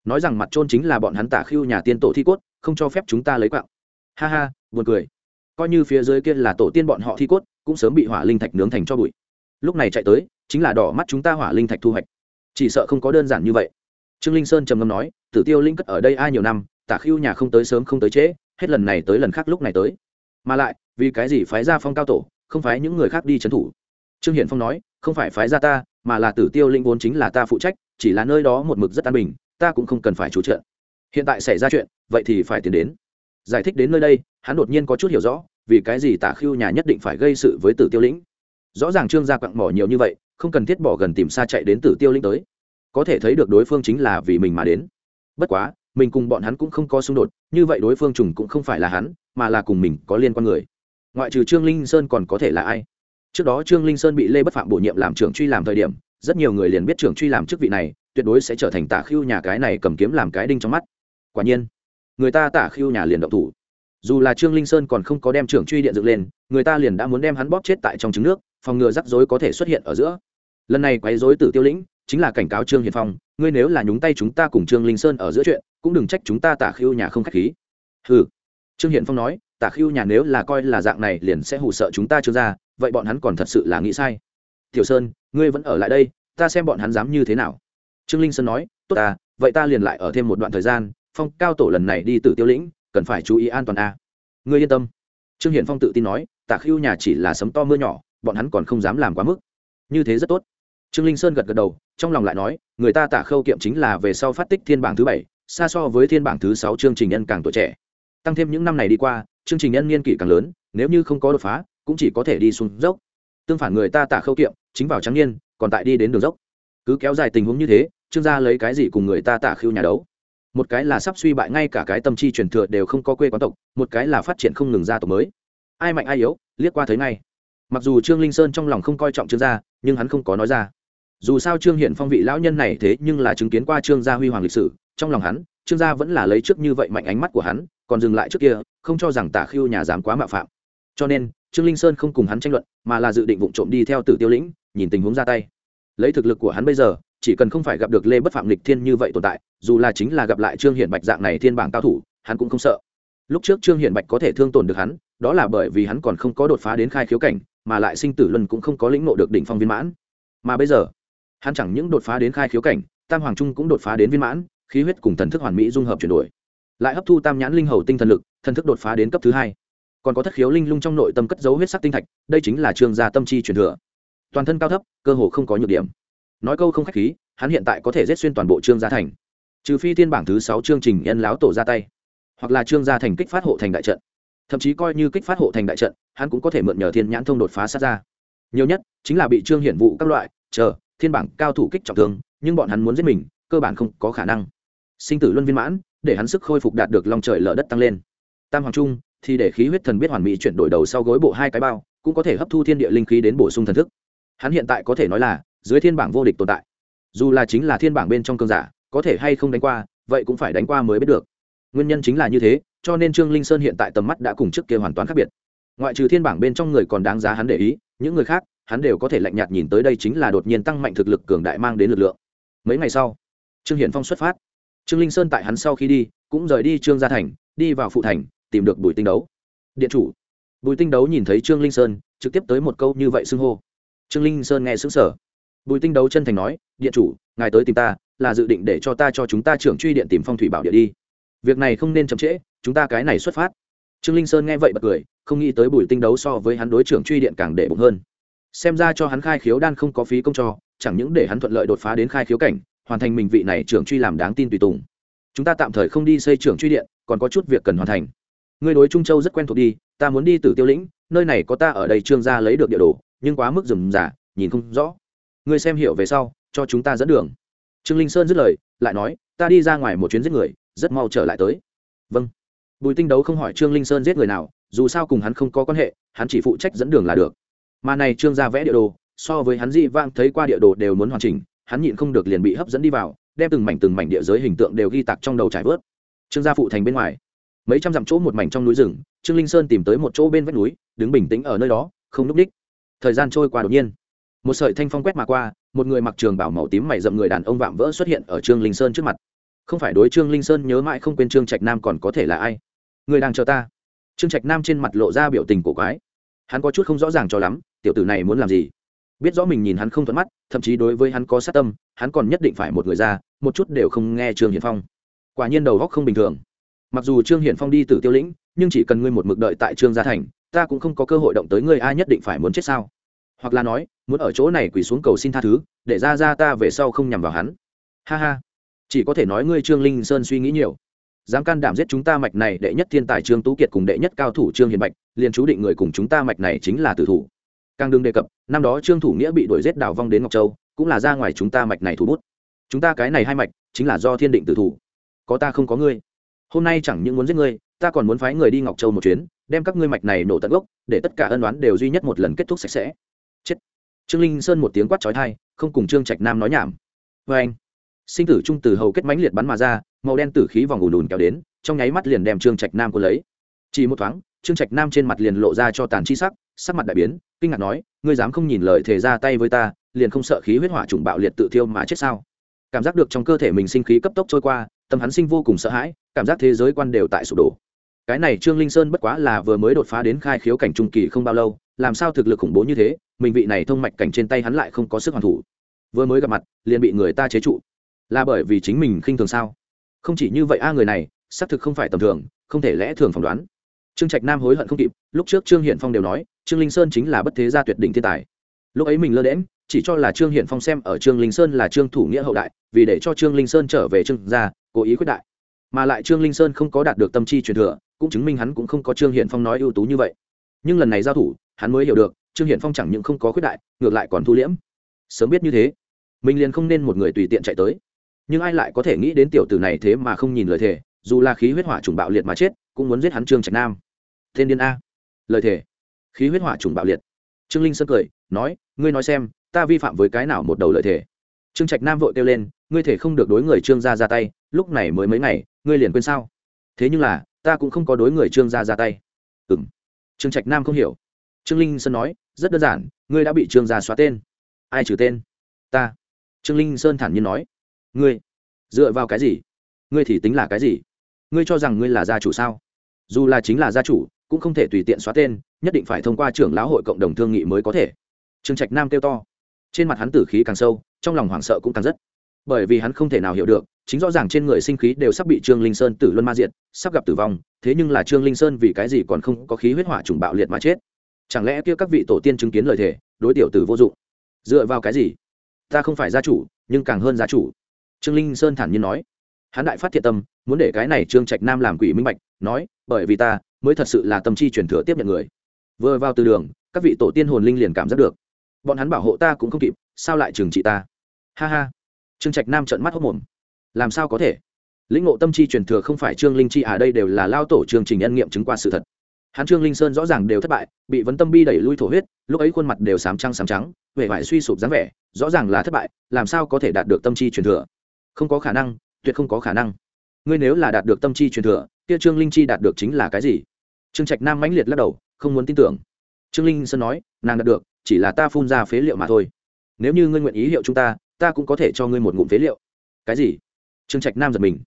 Nói rằng mặt trôn chính là bọn hắn tả khiêu nhà tiên tổ thi cốt, không cho phép chúng ta lấy quạng. Ha ha, buồn cười. Coi như phía dưới kia là tổ tiên bọn họ thi cốt, cũng sớm bị hỏa linh thạch nướng thành cho bụi lúc này chạy tới, chính là đỏ mắt chúng ta hỏa linh thạch thu hoạch. Chỉ sợ không có đơn giản như vậy. Trương linh sơn trầm ngâm nói, tử tiêu linh cất ở đây ai nhiều năm, tả khiêu nhà không tới sớm không tới trễ, hết lần này tới lần khác lúc này tới. Mà lại, vì cái gì phái ra phong cao tổ, không phái những người khác đi trấn thủ? Trương hiển phong nói, không phải phái ra ta, mà là tử tiêu linh vốn chính là ta phụ trách, chỉ là nơi đó một mực rất an bình, ta cũng không cần phải chú trợ. Hiện tại xảy ra chuyện, vậy thì phải tiến đến. Giải thích đến nơi đây, hắn đột nhiên có chút hiểu rõ, vì cái gì tả khiêu nhà nhất định phải gây sự với tử tiêu lĩnh rõ ràng trương gia quặng mỏ nhiều như vậy, không cần thiết bỏ gần tìm xa chạy đến tử tiêu linh tới. Có thể thấy được đối phương chính là vì mình mà đến. Bất quá, mình cùng bọn hắn cũng không có xung đột, như vậy đối phương trùng cũng không phải là hắn, mà là cùng mình có liên quan người. Ngoại trừ trương linh sơn còn có thể là ai? Trước đó trương linh sơn bị lê bất phạm bổ nhiệm làm trưởng truy làm thời điểm, rất nhiều người liền biết trưởng truy làm chức vị này, tuyệt đối sẽ trở thành tả khiêu nhà cái này cầm kiếm làm cái đinh trong mắt. Quả nhiên, người ta tả khiêu nhà liền động thủ dù là trương linh sơn còn không có đem trưởng truy điện dựng lên người ta liền đã muốn đem hắn bóp chết tại trong trứng nước phòng ngừa rắc rối có thể xuất hiện ở giữa lần này quấy rối tử tiêu lĩnh chính là cảnh cáo trương hiền phong ngươi nếu là nhúng tay chúng ta cùng trương linh sơn ở giữa chuyện cũng đừng trách chúng ta tả khiêu nhà không k h á c h khí ừ trương hiền phong nói tả khiêu nhà nếu là coi là dạng này liền sẽ hù sợ chúng ta trương ra vậy bọn hắn còn thật sự là nghĩ sai tiểu sơn ngươi vẫn ở lại đây ta xem bọn hắn dám như thế nào trương linh sơn nói tốt ta vậy ta liền lại ở thêm một đoạn thời gian phong cao tổ lần này đi từ tiêu lĩnh cần phải chú ý an toàn a. Ngươi yên tâm. Trương hiển phong tự tin nói tạ khưu nhà chỉ là sấm to mưa nhỏ, bọn hắn còn không dám làm quá mức. Như thế rất tốt. Trương linh sơn gật gật đầu, trong lòng lại nói, người ta tạ khâu kiệm chính là về sau phát tích thiên bảng thứ bảy, xa so với thiên bảng thứ sáu chương trình nhân càng tuổi trẻ. Tăng thêm những năm này đi qua chương trình nhân niên kỷ càng lớn, nếu như không có đột phá, cũng chỉ có thể đi xuống dốc. Tương phản người ta tạ khâu kiệm, chính vào trắng niên, còn tại đi đến đường dốc. Cứ kéo dài tình huống như thế, trương gia lấy cái gì cùng người ta tạ khưu nhà đấu? Một cái là sắp suy bại ngay cả cái tâm chi truyền thừa đều không có quê quán tộc, một cái là phát triển không ngừng gia tộc mới. Ai mạnh ai yếu, liếc qua thấy ngay. Mặc dù trương linh sơn trong lòng không coi trọng trương gia, nhưng hắn không có nói ra. Dù sao trương hiện phong vị lão nhân này thế nhưng là chứng kiến qua trương gia huy hoàng lịch sử, trong lòng hắn, trương gia vẫn là lấy trước như vậy mạnh ánh mắt của hắn, còn dừng lại trước kia, không cho rằng tả khiêu nhà dám quá mạo phạm. Cho nên, trương linh sơn không cùng hắn tranh luận, mà là dự định vụ trộm đi theo tử tiêu lĩnh, nhìn tình huống ra tay. Lấy thực lực của hắn bây giờ chỉ cần không phải gặp được lê bất phạm lịch thiên như vậy tồn tại, dù là chính là gặp lại trương hiển bạch dạng này thiên bảng cao thủ, hắn cũng không sợ. Lúc trước trương hiển bạch có thể thương tổn được hắn, đó là bởi vì hắn còn không có đột phá đến khai khiếu cảnh, mà lại sinh tử luân cũng không có lĩnh ngộ được đỉnh phong viên mãn. Mà bây giờ, hắn chẳng những đột phá đến khai khiếu cảnh, tam hoàng trung cũng đột phá đến viên mãn, khí huyết cùng thần thức hoàn mỹ dung hợp chuyển đổi. Lại hấp thu tam nhãn linh hầu tinh thần lực, thần thức đột phá đến cấp thứ hai. Còn có thất khiếu linh lung trong nội tâm cất dấu huyết sắc tinh thạch, đây chính là trương gia tâm chi truyền thừa. Toàn thân cao thấp, cơ hồ không có nhược điểm nói câu không khách khí, hắn hiện tại có thể giết xuyên toàn bộ trương gia thành. Trừ phi thiên bảng thứ sáu chương trình nhân láo tổ ra tay, hoặc là trương gia thành kích phát hộ thành đại trận. Thậm chí coi như kích phát hộ thành đại trận, hắn cũng có thể mượn nhờ thiên nhãn thông đột phá sát ra. Nhiều nhất chính là bị trương hiển vụ các loại, chờ, thiên bảng cao thủ kích trọng thương, nhưng bọn hắn muốn giết mình, cơ bản không có khả năng. Sinh tử luân viên mãn, để hắn sức khôi phục đạt được lòng trời lở đất tăng lên. Tam hoàng trung thì để khí huyết thần biết hoàn mỹ chuyển đổi đầu sau gối bộ hai cái bao, cũng có thể hấp thu thiên địa linh khí đến bổ sung thần thức. Hắn hiện tại có thể nói là dưới thiên bảng vô địch tồn tại. Dù là chính là thiên bảng bên trong cơn giả, có thể hay không đánh qua, vậy cũng phải đánh qua mới biết được. Nguyên nhân chính là như thế, cho nên trương linh sơn hiện tại tầm mắt đã cùng trước kia hoàn toàn khác biệt. Ngoại trừ thiên bảng bên trong người còn đáng giá hắn để ý, những người khác, hắn đều có thể lạnh nhạt nhìn tới đây chính là đột nhiên tăng mạnh thực lực cường đại mang đến lực lượng. Mấy ngày sau, trương hiển phong xuất phát. Trương linh sơn tại hắn sau khi đi, cũng rời đi trương gia thành, đi vào phụ thành, tìm được bùi tinh đấu. Điện chủ. Bùi tinh đấu nhìn thấy trương linh sơn, trực tiếp tới một câu như vậy xưng hô. Trương linh sơn nghe xứng sở bùi tinh đấu chân thành nói, điện chủ, ngài tới tìm ta, là dự định để cho ta cho chúng ta trưởng truy điện tìm phong thủy bảo địa đi. Việc này không nên chậm trễ, chúng ta cái này xuất phát. Trương linh sơn nghe vậy bật cười, không nghĩ tới bùi tinh đấu so với hắn đối trưởng truy điện càng để bụng hơn. Xem ra cho hắn khai khiếu đan không có phí công cho, chẳng những để hắn thuận lợi đột phá đến khai khiếu cảnh, hoàn thành mình vị này trưởng truy làm đáng tin tùy tùng. Chúng ta tạm thời không đi xây trưởng truy điện, còn có chút việc cần hoàn thành. Ngươi đối trung châu rất quen thuộc đi, ta muốn đi từ tiêu lĩnh, nơi này có ta ở đây trương gia lấy được địa đồ, nhưng quá mức rừng giả nhìn không rõ ngươi xem hiểu về sau, cho chúng ta dẫn đường. Trương linh sơn dứt lời, lại nói, ta đi ra ngoài một chuyến giết người, rất mau trở lại tới. Vâng. Bùi tinh đấu không hỏi trương linh sơn giết người nào, dù sao cùng hắn không có quan hệ, hắn chỉ phụ trách dẫn đường là được. Mà này trương gia vẽ địa đồ, so với hắn dị vang thấy qua địa đồ đều muốn hoàn chỉnh, hắn nhịn không được liền bị hấp dẫn đi vào, đem từng mảnh từng mảnh địa giới hình tượng đều ghi tặc trong đầu trải vớt. Trương gia phụ thành bên ngoài. Mấy trăm dặm chỗ một mảnh trong núi rừng, trương linh sơn tìm tới một chỗ bên vách núi, đứng bình tĩnh ở nơi đó, không núp đích. Thời gian trôi qua đột nhiên một sợi thanh phong quét mà qua, một người mặc trường bảo màu tím mày rậm người đàn ông vạm vỡ xuất hiện ở trương linh sơn trước mặt. Không phải đối trương linh sơn nhớ mãi không quên trương trạch nam còn có thể là ai? Người đang chờ ta. Trương trạch nam trên mặt lộ ra biểu tình cổ quái. Hắn có chút không rõ ràng cho lắm, tiểu tử này muốn làm gì? Biết rõ mình nhìn hắn không thuận mắt, thậm chí đối với hắn có sát tâm, hắn còn nhất định phải một người ra, một chút đều không nghe trương hiển phong. Quả nhiên đầu góc không bình thường. Mặc dù trương hiển phong đi từ tiêu lĩnh, nhưng chỉ cần ngươi một mực đợi tại trương gia thành, ta cũng không có cơ hội động tới ngươi, ai nhất định phải muốn chết sao? Hoặc là nói, muốn ở chỗ này quỳ xuống cầu xin tha thứ, để ra ra ta về sau không nhằm vào hắn. Ha ha. Chỉ có thể nói ngươi trương linh sơn suy nghĩ nhiều. Dám can đảm giết chúng ta mạch này, đệ nhất thiên tài trương tú kiệt cùng đệ nhất cao thủ trương hiền bạch, liền chú định người cùng chúng ta mạch này chính là tử thủ. Càng đừng đề cập, năm đó trương thủ nghĩa bị đuổi giết đào vong đến ngọc châu, cũng là ra ngoài chúng ta mạch này thủ bút. Chúng ta cái này hai mạch, chính là do thiên định tử thủ. Có ta không có ngươi. Hôm nay chẳng những muốn giết ngươi, ta còn muốn phái người đi ngọc châu một chuyến, đem các ngươi mạch này nổ tận gốc, để tất cả ân đoán đều duy nhất một lần kết thúc sạch sẽ trương linh sơn một tiếng quát trói thai không cùng trương trạch nam nói nhảm. Vê anh, sinh tử trung từ hầu kết mãnh liệt bắn mà ra, màu đen tử khí vòng ùn ùn kéo đến, trong nháy mắt liền đem trương trạch nam quân lấy. Chỉ một thoáng, trương trạch nam trên mặt liền lộ ra cho tàn chi sắc sắc mặt đại biến, kinh ngạc nói, ngươi dám không nhìn lời thề ra tay với ta, liền không sợ khí huyết hỏa trùng bạo liệt tự thiêu mà chết sao? Cảm giác được trong cơ thể mình sinh khí cấp tốc trôi qua, tâm hắn sinh vô cùng sợ hãi, cảm giác thế giới quan đều tại sụp đổ cái này trương linh sơn bất quá là vừa mới đột phá đến khai khiếu cảnh trung kỳ không bao lâu, làm sao thực lực khủng bố như thế, mình vị này thông mạch cảnh trên tay hắn lại không có sức hoàn thủ. Vừa mới gặp mặt, liền bị người ta chế trụ. Là bởi vì chính mình khinh thường sao? Không chỉ như vậy a, người này, xác thực không phải tầm thường, không thể lẽ thường phỏng đoán. Trương trạch nam hối hận không kịp, lúc trước trương hiển phong đều nói, trương linh sơn chính là bất thế gia tuyệt đỉnh thiên tài. Lúc ấy mình lơ đễm chỉ cho là trương hiển phong xem ở trương linh sơn là trương thủ nghĩa hậu đại, vì để cho trương linh sơn trở về trương gia, cố ý quyết đại. Mà lại trương linh sơn không có đạt được tâm chi truyền thừa cũng chứng minh hắn cũng không có trương hiển phong nói ưu tú như vậy. Nhưng lần này giao thủ, hắn mới hiểu được, trương hiển phong chẳng những không có khuyết đại, ngược lại còn thu liễm. Sớm biết như thế, mình liền không nên một người tùy tiện chạy tới. Nhưng ai lại có thể nghĩ đến tiểu tử này thế mà không nhìn lời thề, dù là khí huyết hỏa trùng bạo liệt mà chết, cũng muốn giết hắn trương trạch nam. Tên điên a. Lời thề. Khí huyết hỏa trùng bạo liệt. Trương linh sơn cười, nói, ngươi nói xem, ta vi phạm với cái nào một đầu lời thề? Trương trạch nam vội kêu lên, ngươi thể không được đối người trương gia ra tay, lúc này mới mấy ngày, ngươi liền quên sao? Thế nhưng là ta cũng không có đối người trương gia ra tay. Ừ m trương trạch nam không hiểu. Trương linh sơn nói, rất đơn giản, ngươi đã bị trương gia xóa tên. Ai trừ tên? Ta. Trương linh sơn thản nhiên nói. Ngươi. Dựa vào cái gì? Ngươi thì tính là cái gì? Ngươi cho rằng ngươi là gia chủ sao? Dù là chính là gia chủ, cũng không thể tùy tiện xóa tên, nhất định phải thông qua trưởng lão hội cộng đồng thương nghị mới có thể. Trương trạch nam kêu to. Trên mặt hắn tử khí càng sâu, trong lòng hoảng sợ cũng càng rất. Bởi vì hắn không thể nào hiểu được chính rõ ràng trên người sinh khí đều sắp bị trương linh sơn tử luân ma diệt, sắp gặp tử vong, thế nhưng là trương linh sơn vì cái gì còn không có khí huyết hỏa trùng bạo liệt mà chết? Chẳng lẽ kia các vị tổ tiên chứng kiến lời thề, đối tiểu tử vô dụng? Dựa vào cái gì? Ta không phải gia chủ, nhưng càng hơn gia chủ. Trương linh sơn thản nhiên nói. Hắn đại phát thiện tâm, muốn để cái này trương trạch nam làm quỷ minh bạch, nói, bởi vì ta mới thật sự là tâm chi truyền thừa tiếp nhận người. Vừa vào từ đường, các vị tổ tiên hồn linh liền cảm giác được. Bọn hắn bảo hộ ta cũng không kịp, sao lại trừng trị ta? Ha ha. Trương trạch nam trợn mắt hốc mồm làm sao có thể? Lĩnh ngộ tâm chi truyền thừa không phải trương linh chi à đây đều là lao tổ chương trình nhân nghiệm chứng qua sự thật. Hắn trương linh sơn rõ ràng đều thất bại, bị vấn tâm bi đẩy lui thổ huyết, lúc ấy khuôn mặt đều sám trăng sám trắng, vẻ vải suy sụp dáng vẻ, rõ ràng là thất bại, làm sao có thể đạt được tâm chi truyền thừa? Không có khả năng, tuyệt không có khả năng. Ngươi nếu là đạt được tâm chi truyền thừa, kia trương linh chi đạt được chính là cái gì? Trương trạch nam mãnh liệt lắc đầu, không muốn tin tưởng. Trương linh sơn nói, nàng đạt được, chỉ là ta phun ra phế liệu mà thôi. Nếu như ngươi nguyện ý hiệu chúng ta ta cũng có thể cho ngươi một ngụm phế liệu. Cái gì? Trương trạch nam giật mình.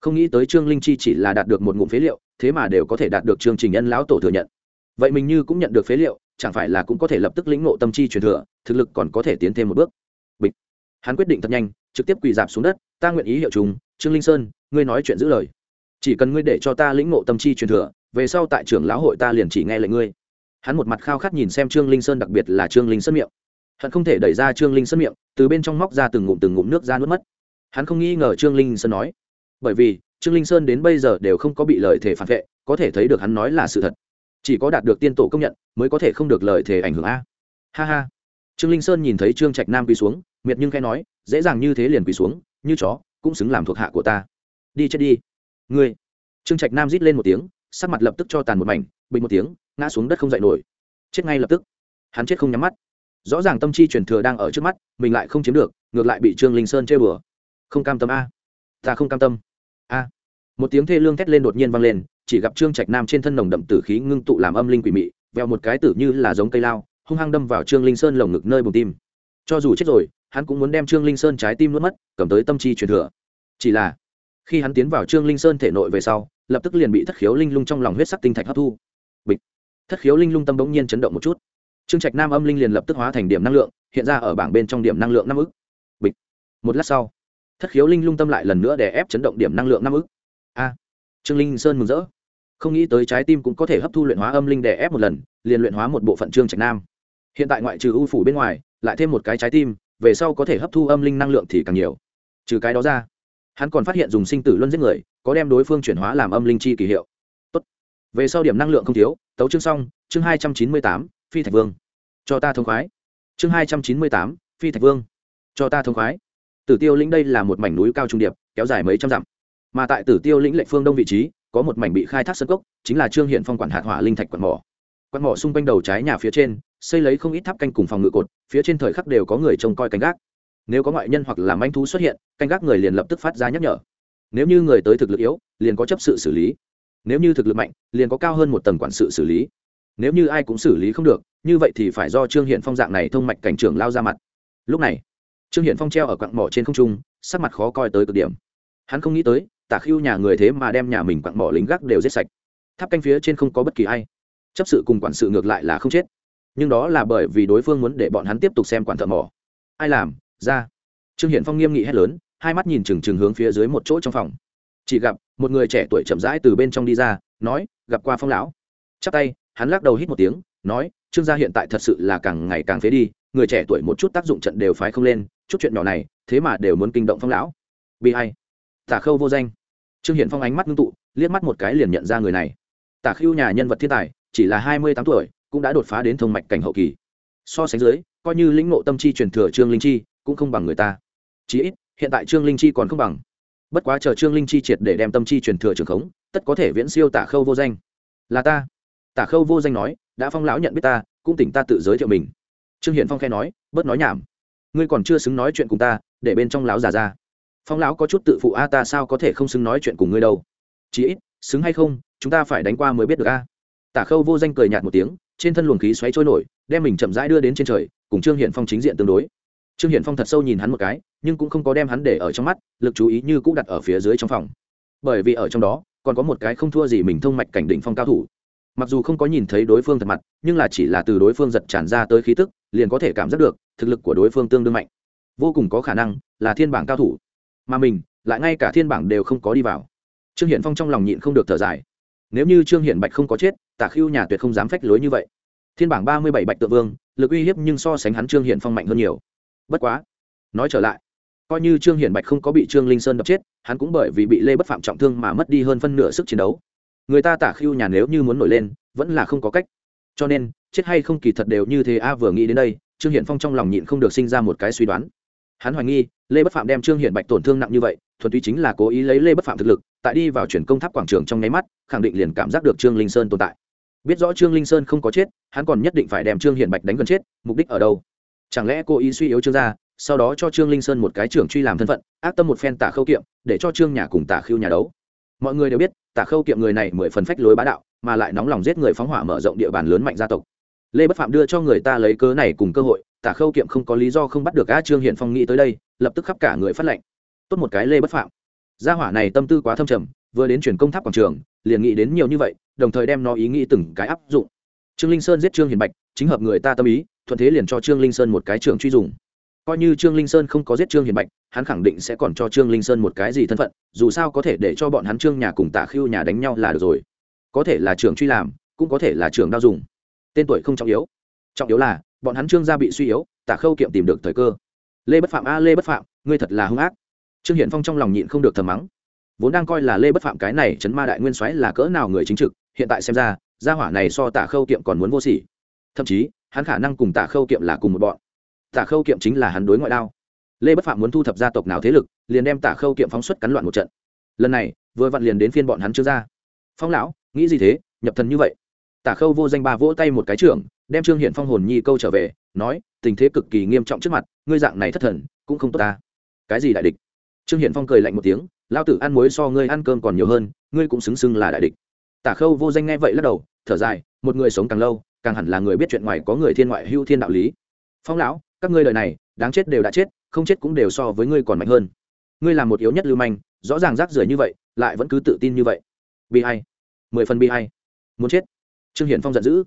Không nghĩ tới trương linh chi chỉ là đạt được một ngụm phế liệu, thế mà đều có thể đạt được chương trình nhân lão tổ thừa nhận. Vậy mình như cũng nhận được phế liệu, chẳng phải là cũng có thể lập tức lĩnh ngộ tâm chi truyền thừa, thực lực còn có thể tiến thêm một bước. Bịch. Hắn quyết định thật nhanh, trực tiếp quỳ dạp xuống đất, ta nguyện ý hiệu chúng trương linh sơn, ngươi nói chuyện giữ lời. Chỉ cần ngươi để cho ta lĩnh ngộ tâm chi truyền thừa, về sau tại trưởng lão hội ta liền chỉ nghe lệnh ngươi. Hắn một mặt khao khát nhìn xem trương linh sơn, đặc biệt là trương linh sơn miệng. Hận không thể đẩy ra trương linh sơn miệng, từ bên trong móc ra từng ngụm từng ngụm nước ra nuốt mất hắn không nghi ngờ trương linh sơn nói. Bởi vì, trương linh sơn đến bây giờ đều không có bị lời thể phản vệ, có thể thấy được hắn nói là sự thật. Chỉ có đạt được tiên tổ công nhận, mới có thể không được lời thể ảnh hưởng a. Ha ha. Trương linh sơn nhìn thấy trương trạch nam quỳ xuống, miệt nhưng khai nói, dễ dàng như thế liền quỳ xuống, như chó, cũng xứng làm thuộc hạ của ta. Đi chết đi. Ngươi. Trương trạch nam rít lên một tiếng, sắc mặt lập tức cho tàn một mảnh, bình một tiếng, ngã xuống đất không dậy nổi. Chết ngay lập tức. Hắn chết không nhắm mắt. Rõ ràng tâm chi truyền thừa đang ở trước mắt, mình lại không chiếm được, ngược lại bị trương linh sơn chơi bừa không cam tâm a. Ta không cam tâm. A. Một tiếng thê lương thét lên đột nhiên vang lên, chỉ gặp trương trạch nam trên thân nồng đậm tử khí ngưng tụ làm âm linh quỷ mị, veo một cái tử như là giống cây lao, hung hăng đâm vào trương linh sơn lồng ngực nơi bùng tim. Cho dù chết rồi, hắn cũng muốn đem trương linh sơn trái tim nuốt mất, cầm tới tâm chi truyền thừa. Chỉ là, khi hắn tiến vào trương linh sơn thể nội về sau, lập tức liền bị thất khiếu linh lung trong lòng huyết sắc tinh thạch hấp thu. Bịch. Thất khiếu linh lung tâm bỗng nhiên chấn động một chút. Trương trạch nam âm linh liền lập tức hóa thành điểm năng lượng, hiện ra ở bảng bên trong điểm năng lượng năm ức. Bịch. Một lát sau thất khiếu linh lung tâm lại lần nữa để ép chấn động điểm năng lượng năm ức. A, trương linh sơn mừng rỡ. Không nghĩ tới trái tim cũng có thể hấp thu luyện hóa âm linh để ép một lần, liền luyện hóa một bộ phận trương trạch nam. Hiện tại ngoại trừ ưu phủ bên ngoài, lại thêm một cái trái tim, về sau có thể hấp thu âm linh năng lượng thì càng nhiều. Trừ cái đó ra, hắn còn phát hiện dùng sinh tử luân giết người, có đem đối phương chuyển hóa làm âm linh chi kỳ hiệu. Tốt. về sau điểm năng lượng không thiếu, tấu chương xong, chương hai trăm chín mươi tám, phi thạch vương. Cho ta thông khoái. Chương hai trăm chín mươi tám, phi thạch vương. Cho ta thông khoái tử tiêu lĩnh đây là một mảnh núi cao trung điệp, kéo dài mấy trăm dặm. Mà tại tử tiêu lĩnh lệ phương đông vị trí, có một mảnh bị khai thác sân cốc, chính là trương hiện phong quản hạt hỏa linh thạch quạt mỏ. Quạt mỏ xung quanh đầu trái nhà phía trên, xây lấy không ít tháp canh cùng phòng ngự cột, phía trên thời khắc đều có người trông coi canh gác. Nếu có ngoại nhân hoặc là manh thú xuất hiện, canh gác người liền lập tức phát ra nhắc nhở. Nếu như người tới thực lực yếu, liền có chấp sự xử lý. Nếu như thực lực mạnh, liền có cao hơn một tầng quản sự xử lý. Nếu như ai cũng xử lý không được, như vậy thì phải do trương hiện phong dạng này thông mạch cảnh trưởng lao ra mặt. Lúc này trương Hiển phong treo ở quặng mỏ trên không trung, sắc mặt khó coi tới cực điểm. Hắn không nghĩ tới, tả khiu nhà người thế mà đem nhà mình quặng mỏ lính gác đều giết sạch. Tháp canh phía trên không có bất kỳ ai. Chấp sự cùng quản sự ngược lại là không chết. Nhưng đó là bởi vì đối phương muốn để bọn hắn tiếp tục xem quản thợ mỏ. Ai làm? Ra. Trương hiển phong nghiêm nghị hét lớn, hai mắt nhìn trừng trừng hướng phía dưới một chỗ trong phòng. Chỉ gặp, một người trẻ tuổi chậm rãi từ bên trong đi ra, nói, gặp qua phong lão. Chắp tay, hắn lắc đầu hít một tiếng, nói, trương gia hiện tại thật sự là càng ngày càng phế đi, người trẻ tuổi một chút tác dụng trận đều phái không lên chút chuyện nhỏ này, thế mà đều muốn kinh động phong lão. Bị hay tả khâu vô danh. Trương hiển phong ánh mắt ngưng tụ, liếc mắt một cái liền nhận ra người này. Tả khưu nhà nhân vật thiên tài, chỉ là hai mươi tám tuổi, cũng đã đột phá đến thông mạch cảnh hậu kỳ. So sánh dưới, coi như lĩnh ngộ tâm chi truyền thừa trương linh chi, cũng không bằng người ta. Chí ít, hiện tại trương linh chi còn không bằng. Bất quá chờ trương linh chi triệt để đem tâm chi truyền thừa trường khống, tất có thể viễn siêu tả khâu vô danh. Là ta. Tả khâu vô danh nói, đã phong lão nhận biết ta, cũng tỉnh ta tự giới thiệu mình. Trương hiển phong khe nói, bớt nói nhảm ngươi còn chưa xứng nói chuyện cùng ta, để bên trong lão già ra. Phong lão có chút tự phụ a, ta sao có thể không xứng nói chuyện cùng ngươi đâu? Chí ít, xứng hay không, chúng ta phải đánh qua mới biết được a. Tả khâu vô danh cười nhạt một tiếng, trên thân luồng khí xoáy trôi nổi, đem mình chậm rãi đưa đến trên trời, cùng trương hiển phong chính diện tương đối. Trương hiển phong thật sâu nhìn hắn một cái, nhưng cũng không có đem hắn để ở trong mắt, lực chú ý như cũng đặt ở phía dưới trong phòng. Bởi vì ở trong đó, còn có một cái không thua gì mình thông mạch cảnh đỉnh phong cao thủ. Mặc dù không có nhìn thấy đối phương thật mặt, nhưng là chỉ là từ đối phương giật tràn ra tới khí tức liền có thể cảm giác được thực lực của đối phương tương đương mạnh. Vô cùng có khả năng là thiên bảng cao thủ. Mà mình lại ngay cả thiên bảng đều không có đi vào. Trương hiển phong trong lòng nhịn không được thở dài. Nếu như trương hiển bạch không có chết, tả khưu nhà tuyệt không dám phách lối như vậy. Thiên bảng ba mươi bảy bạch tự vương, lực uy hiếp nhưng so sánh hắn trương hiển phong mạnh hơn nhiều. Bất quá, nói trở lại, coi như trương hiển bạch không có bị trương linh sơn đập chết, hắn cũng bởi vì bị lê bất phạm trọng thương mà mất đi hơn phân nửa sức chiến đấu. Người ta tả khiêu nhà nếu như muốn nổi lên, vẫn là không có cách cho nên, chết hay không kỳ thật đều như thế a vừa nghĩ đến đây, trương hiển phong trong lòng nhịn không được sinh ra một cái suy đoán. Hắn hoài nghi, lê bất phạm đem trương hiển bạch tổn thương nặng như vậy, thuần túy chính là cố ý lấy lê bất phạm thực lực, tại đi vào chuyển công tháp quảng trường trong nháy mắt, khẳng định liền cảm giác được trương linh sơn tồn tại. Biết rõ trương linh sơn không có chết, hắn còn nhất định phải đem trương hiển bạch đánh gần chết, mục đích ở đâu? Chẳng lẽ cố ý suy yếu trương gia, sau đó cho trương linh sơn một cái trưởng truy làm thân phận, ác tâm một phen tả khâu kiệm, để cho trương nhà cùng tả khiêu nhà đấu? Mọi người đều biết tả khâu kiệm người này mười phần phách lối bá đạo, mà lại nóng lòng giết người phóng hỏa mở rộng địa bàn lớn mạnh gia tộc. Lê bất phạm đưa cho người ta lấy cớ này cùng cơ hội, tả khâu kiệm không có lý do không bắt được a trương hiển phong nghĩ tới đây, lập tức khắp cả người phát lệnh. Tốt một cái lê bất phạm. Gia hỏa này tâm tư quá thâm trầm, vừa đến chuyển công tháp quảng trường, liền nghĩ đến nhiều như vậy, đồng thời đem nó ý nghĩ từng cái áp dụng. Trương linh sơn giết trương hiền bạch, chính hợp người ta tâm ý, thuận thế liền cho trương linh sơn một cái trường truy dùng coi như trương linh sơn không có giết trương hiền bạch, hắn khẳng định sẽ còn cho trương linh sơn một cái gì thân phận, dù sao có thể để cho bọn hắn trương nhà cùng tạ khưu nhà đánh nhau là được rồi. Có thể là trường truy làm, cũng có thể là trường đao dùng. Tên tuổi không trọng yếu. Trọng yếu là, bọn hắn trương gia bị suy yếu, tạ khâu kiệm tìm được thời cơ. Lê bất phạm, a, lê bất phạm, ngươi thật là hung ác. Trương hiển phong trong lòng nhịn không được thầm mắng. Vốn đang coi là lê bất phạm cái này chấn ma đại nguyên soái là cỡ nào người chính trực, hiện tại xem ra, gia hỏa này so tả khâu kiệm còn muốn vô sỉ. Thậm chí, hắn khả năng cùng tả khâu kiệm là cùng một bọn tả khâu kiệm chính là hắn đối ngoại đao. Lê bất phạm muốn thu thập gia tộc nào thế lực, liền đem tả khâu kiệm phóng xuất cắn loạn một trận. Lần này, vừa vặn liền đến phiên bọn hắn chưa ra. Phong lão, nghĩ gì thế? Nhập thần như vậy. Tả khâu vô danh ba vỗ tay một cái trưởng, đem trương hiển phong hồn nhi câu trở về, nói, tình thế cực kỳ nghiêm trọng trước mặt, ngươi dạng này thất thần, cũng không tốt ta. Cái gì đại địch? Trương hiển phong cười lạnh một tiếng lao tử ăn muối so ngươi ăn cơm còn nhiều hơn, ngươi cũng xứng xưng là đại địch. Tả khâu vô danh nghe vậy lắc đầu, thở dài, một người sống càng lâu, càng hẳn là người biết chuyện ngoài có người thiên ngoại hưu thiên đạo lý. Phong lão các ngươi đời này, đáng chết đều đã chết, không chết cũng đều so với ngươi còn mạnh hơn. Ngươi là một yếu nhất lưu manh, rõ ràng rác rưởi như vậy, lại vẫn cứ tự tin như vậy. Bi hay mười phần bi hay muốn chết. Trương hiển phong giận dữ.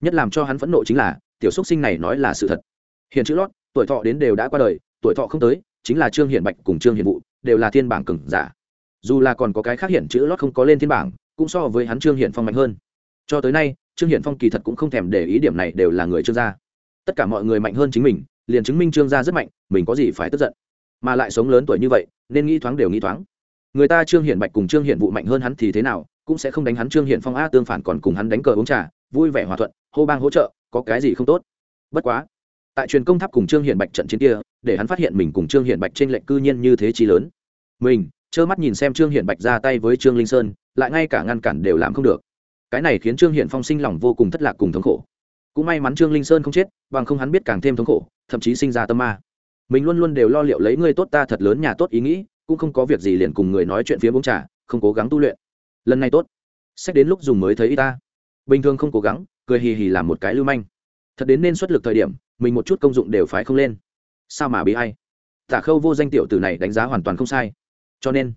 Nhất làm cho hắn phẫn nộ chính là, tiểu xúc sinh này nói là sự thật. Hiện chữ lót, tuổi thọ đến đều đã qua đời, tuổi thọ không tới, chính là trương hiển bạch cùng trương hiển vụ đều là thiên bảng cừng giả. Dù là còn có cái khác hiện chữ lót không có lên thiên bảng, cũng so với hắn trương hiển phong mạnh hơn. Cho tới nay, trương hiển phong kỳ thật cũng không thèm để ý điểm này đều là người trương gia. Tất cả mọi người mạnh hơn chính mình liền chứng minh trương gia rất mạnh, mình có gì phải tức giận. Mà lại sống lớn tuổi như vậy, nên nghĩ thoáng đều nghĩ thoáng. Người ta trương hiển bạch cùng trương hiển vụ mạnh hơn hắn thì thế nào, cũng sẽ không đánh hắn trương hiển phong a tương phản còn cùng hắn đánh cờ uống trà, vui vẻ hòa thuận, hô bang hỗ trợ, có cái gì không tốt. Bất quá, tại truyền công tháp cùng trương hiển bạch trận chiến kia, để hắn phát hiện mình cùng trương hiển bạch trên lệnh cư nhiên như thế chi lớn. Mình, trơ mắt nhìn xem trương hiển bạch ra tay với trương linh sơn, lại ngay cả ngăn cản đều làm không được. Cái này khiến trương hiển phong sinh lòng vô cùng thất lạc cùng thống khổ. Cũng may mắn trương linh sơn không chết, bằng không hắn biết càng thêm thống khổ thậm chí sinh ra tâm ma. Mình luôn luôn đều lo liệu lấy người tốt ta thật lớn nhà tốt ý nghĩ, cũng không có việc gì liền cùng người nói chuyện phía bóng trà, không cố gắng tu luyện. Lần này tốt. Xét đến lúc dùng mới thấy y ta. Bình thường không cố gắng, cười hì hì làm một cái lưu manh. Thật đến nên xuất lực thời điểm, mình một chút công dụng đều phải không lên. Sao mà bị hay tả khâu vô danh tiểu tử này đánh giá hoàn toàn không sai. Cho nên,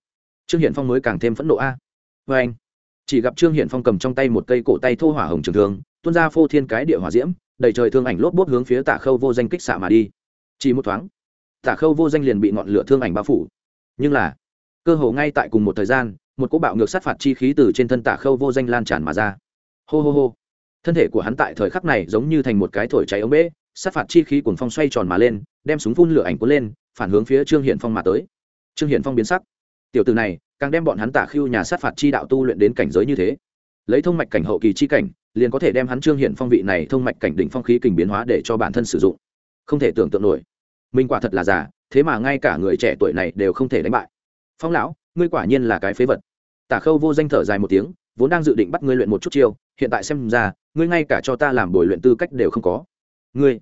trương hiển phong mới càng thêm phẫn nộ a. Vê anh. Chỉ gặp trương hiển phong cầm trong tay một cây cổ tay thô hỏa hồng trường thường tuôn ra phô thiên cái địa hỏa diễm đầy trời thương ảnh lốp bốp hướng phía tả khâu vô danh kích xạ mà đi. Chỉ một thoáng, tả khâu vô danh liền bị ngọn lửa thương ảnh bao phủ. Nhưng là, cơ hồ ngay tại cùng một thời gian, một cỗ bạo ngược sát phạt chi khí từ trên thân tả khâu vô danh lan tràn mà ra. Hô hô hô, thân thể của hắn tại thời khắc này giống như thành một cái thổi cháy ống bể, sát phạt chi khí cuồng phong xoay tròn mà lên, đem súng phun lửa ảnh cuốn lên, phản hướng phía trương hiển phong mà tới. Trương hiển phong biến sắc. Tiểu từ này, càng đem bọn hắn tả khưu nhà sát phạt chi đạo tu luyện đến cảnh giới như thế. Lấy thông mạch cảnh hậu kỳ chi cảnh liền có thể đem hắn trương hiển phong vị này thông mạch cảnh đỉnh phong khí kình biến hóa để cho bản thân sử dụng. Không thể tưởng tượng nổi. Minh quả thật là già, thế mà ngay cả người trẻ tuổi này đều không thể đánh bại. Phong lão, ngươi quả nhiên là cái phế vật. Tả khâu vô danh thở dài một tiếng, vốn đang dự định bắt ngươi luyện một chút chiêu, hiện tại xem ra, ngươi ngay cả cho ta làm bồi luyện tư cách đều không có. Ngươi.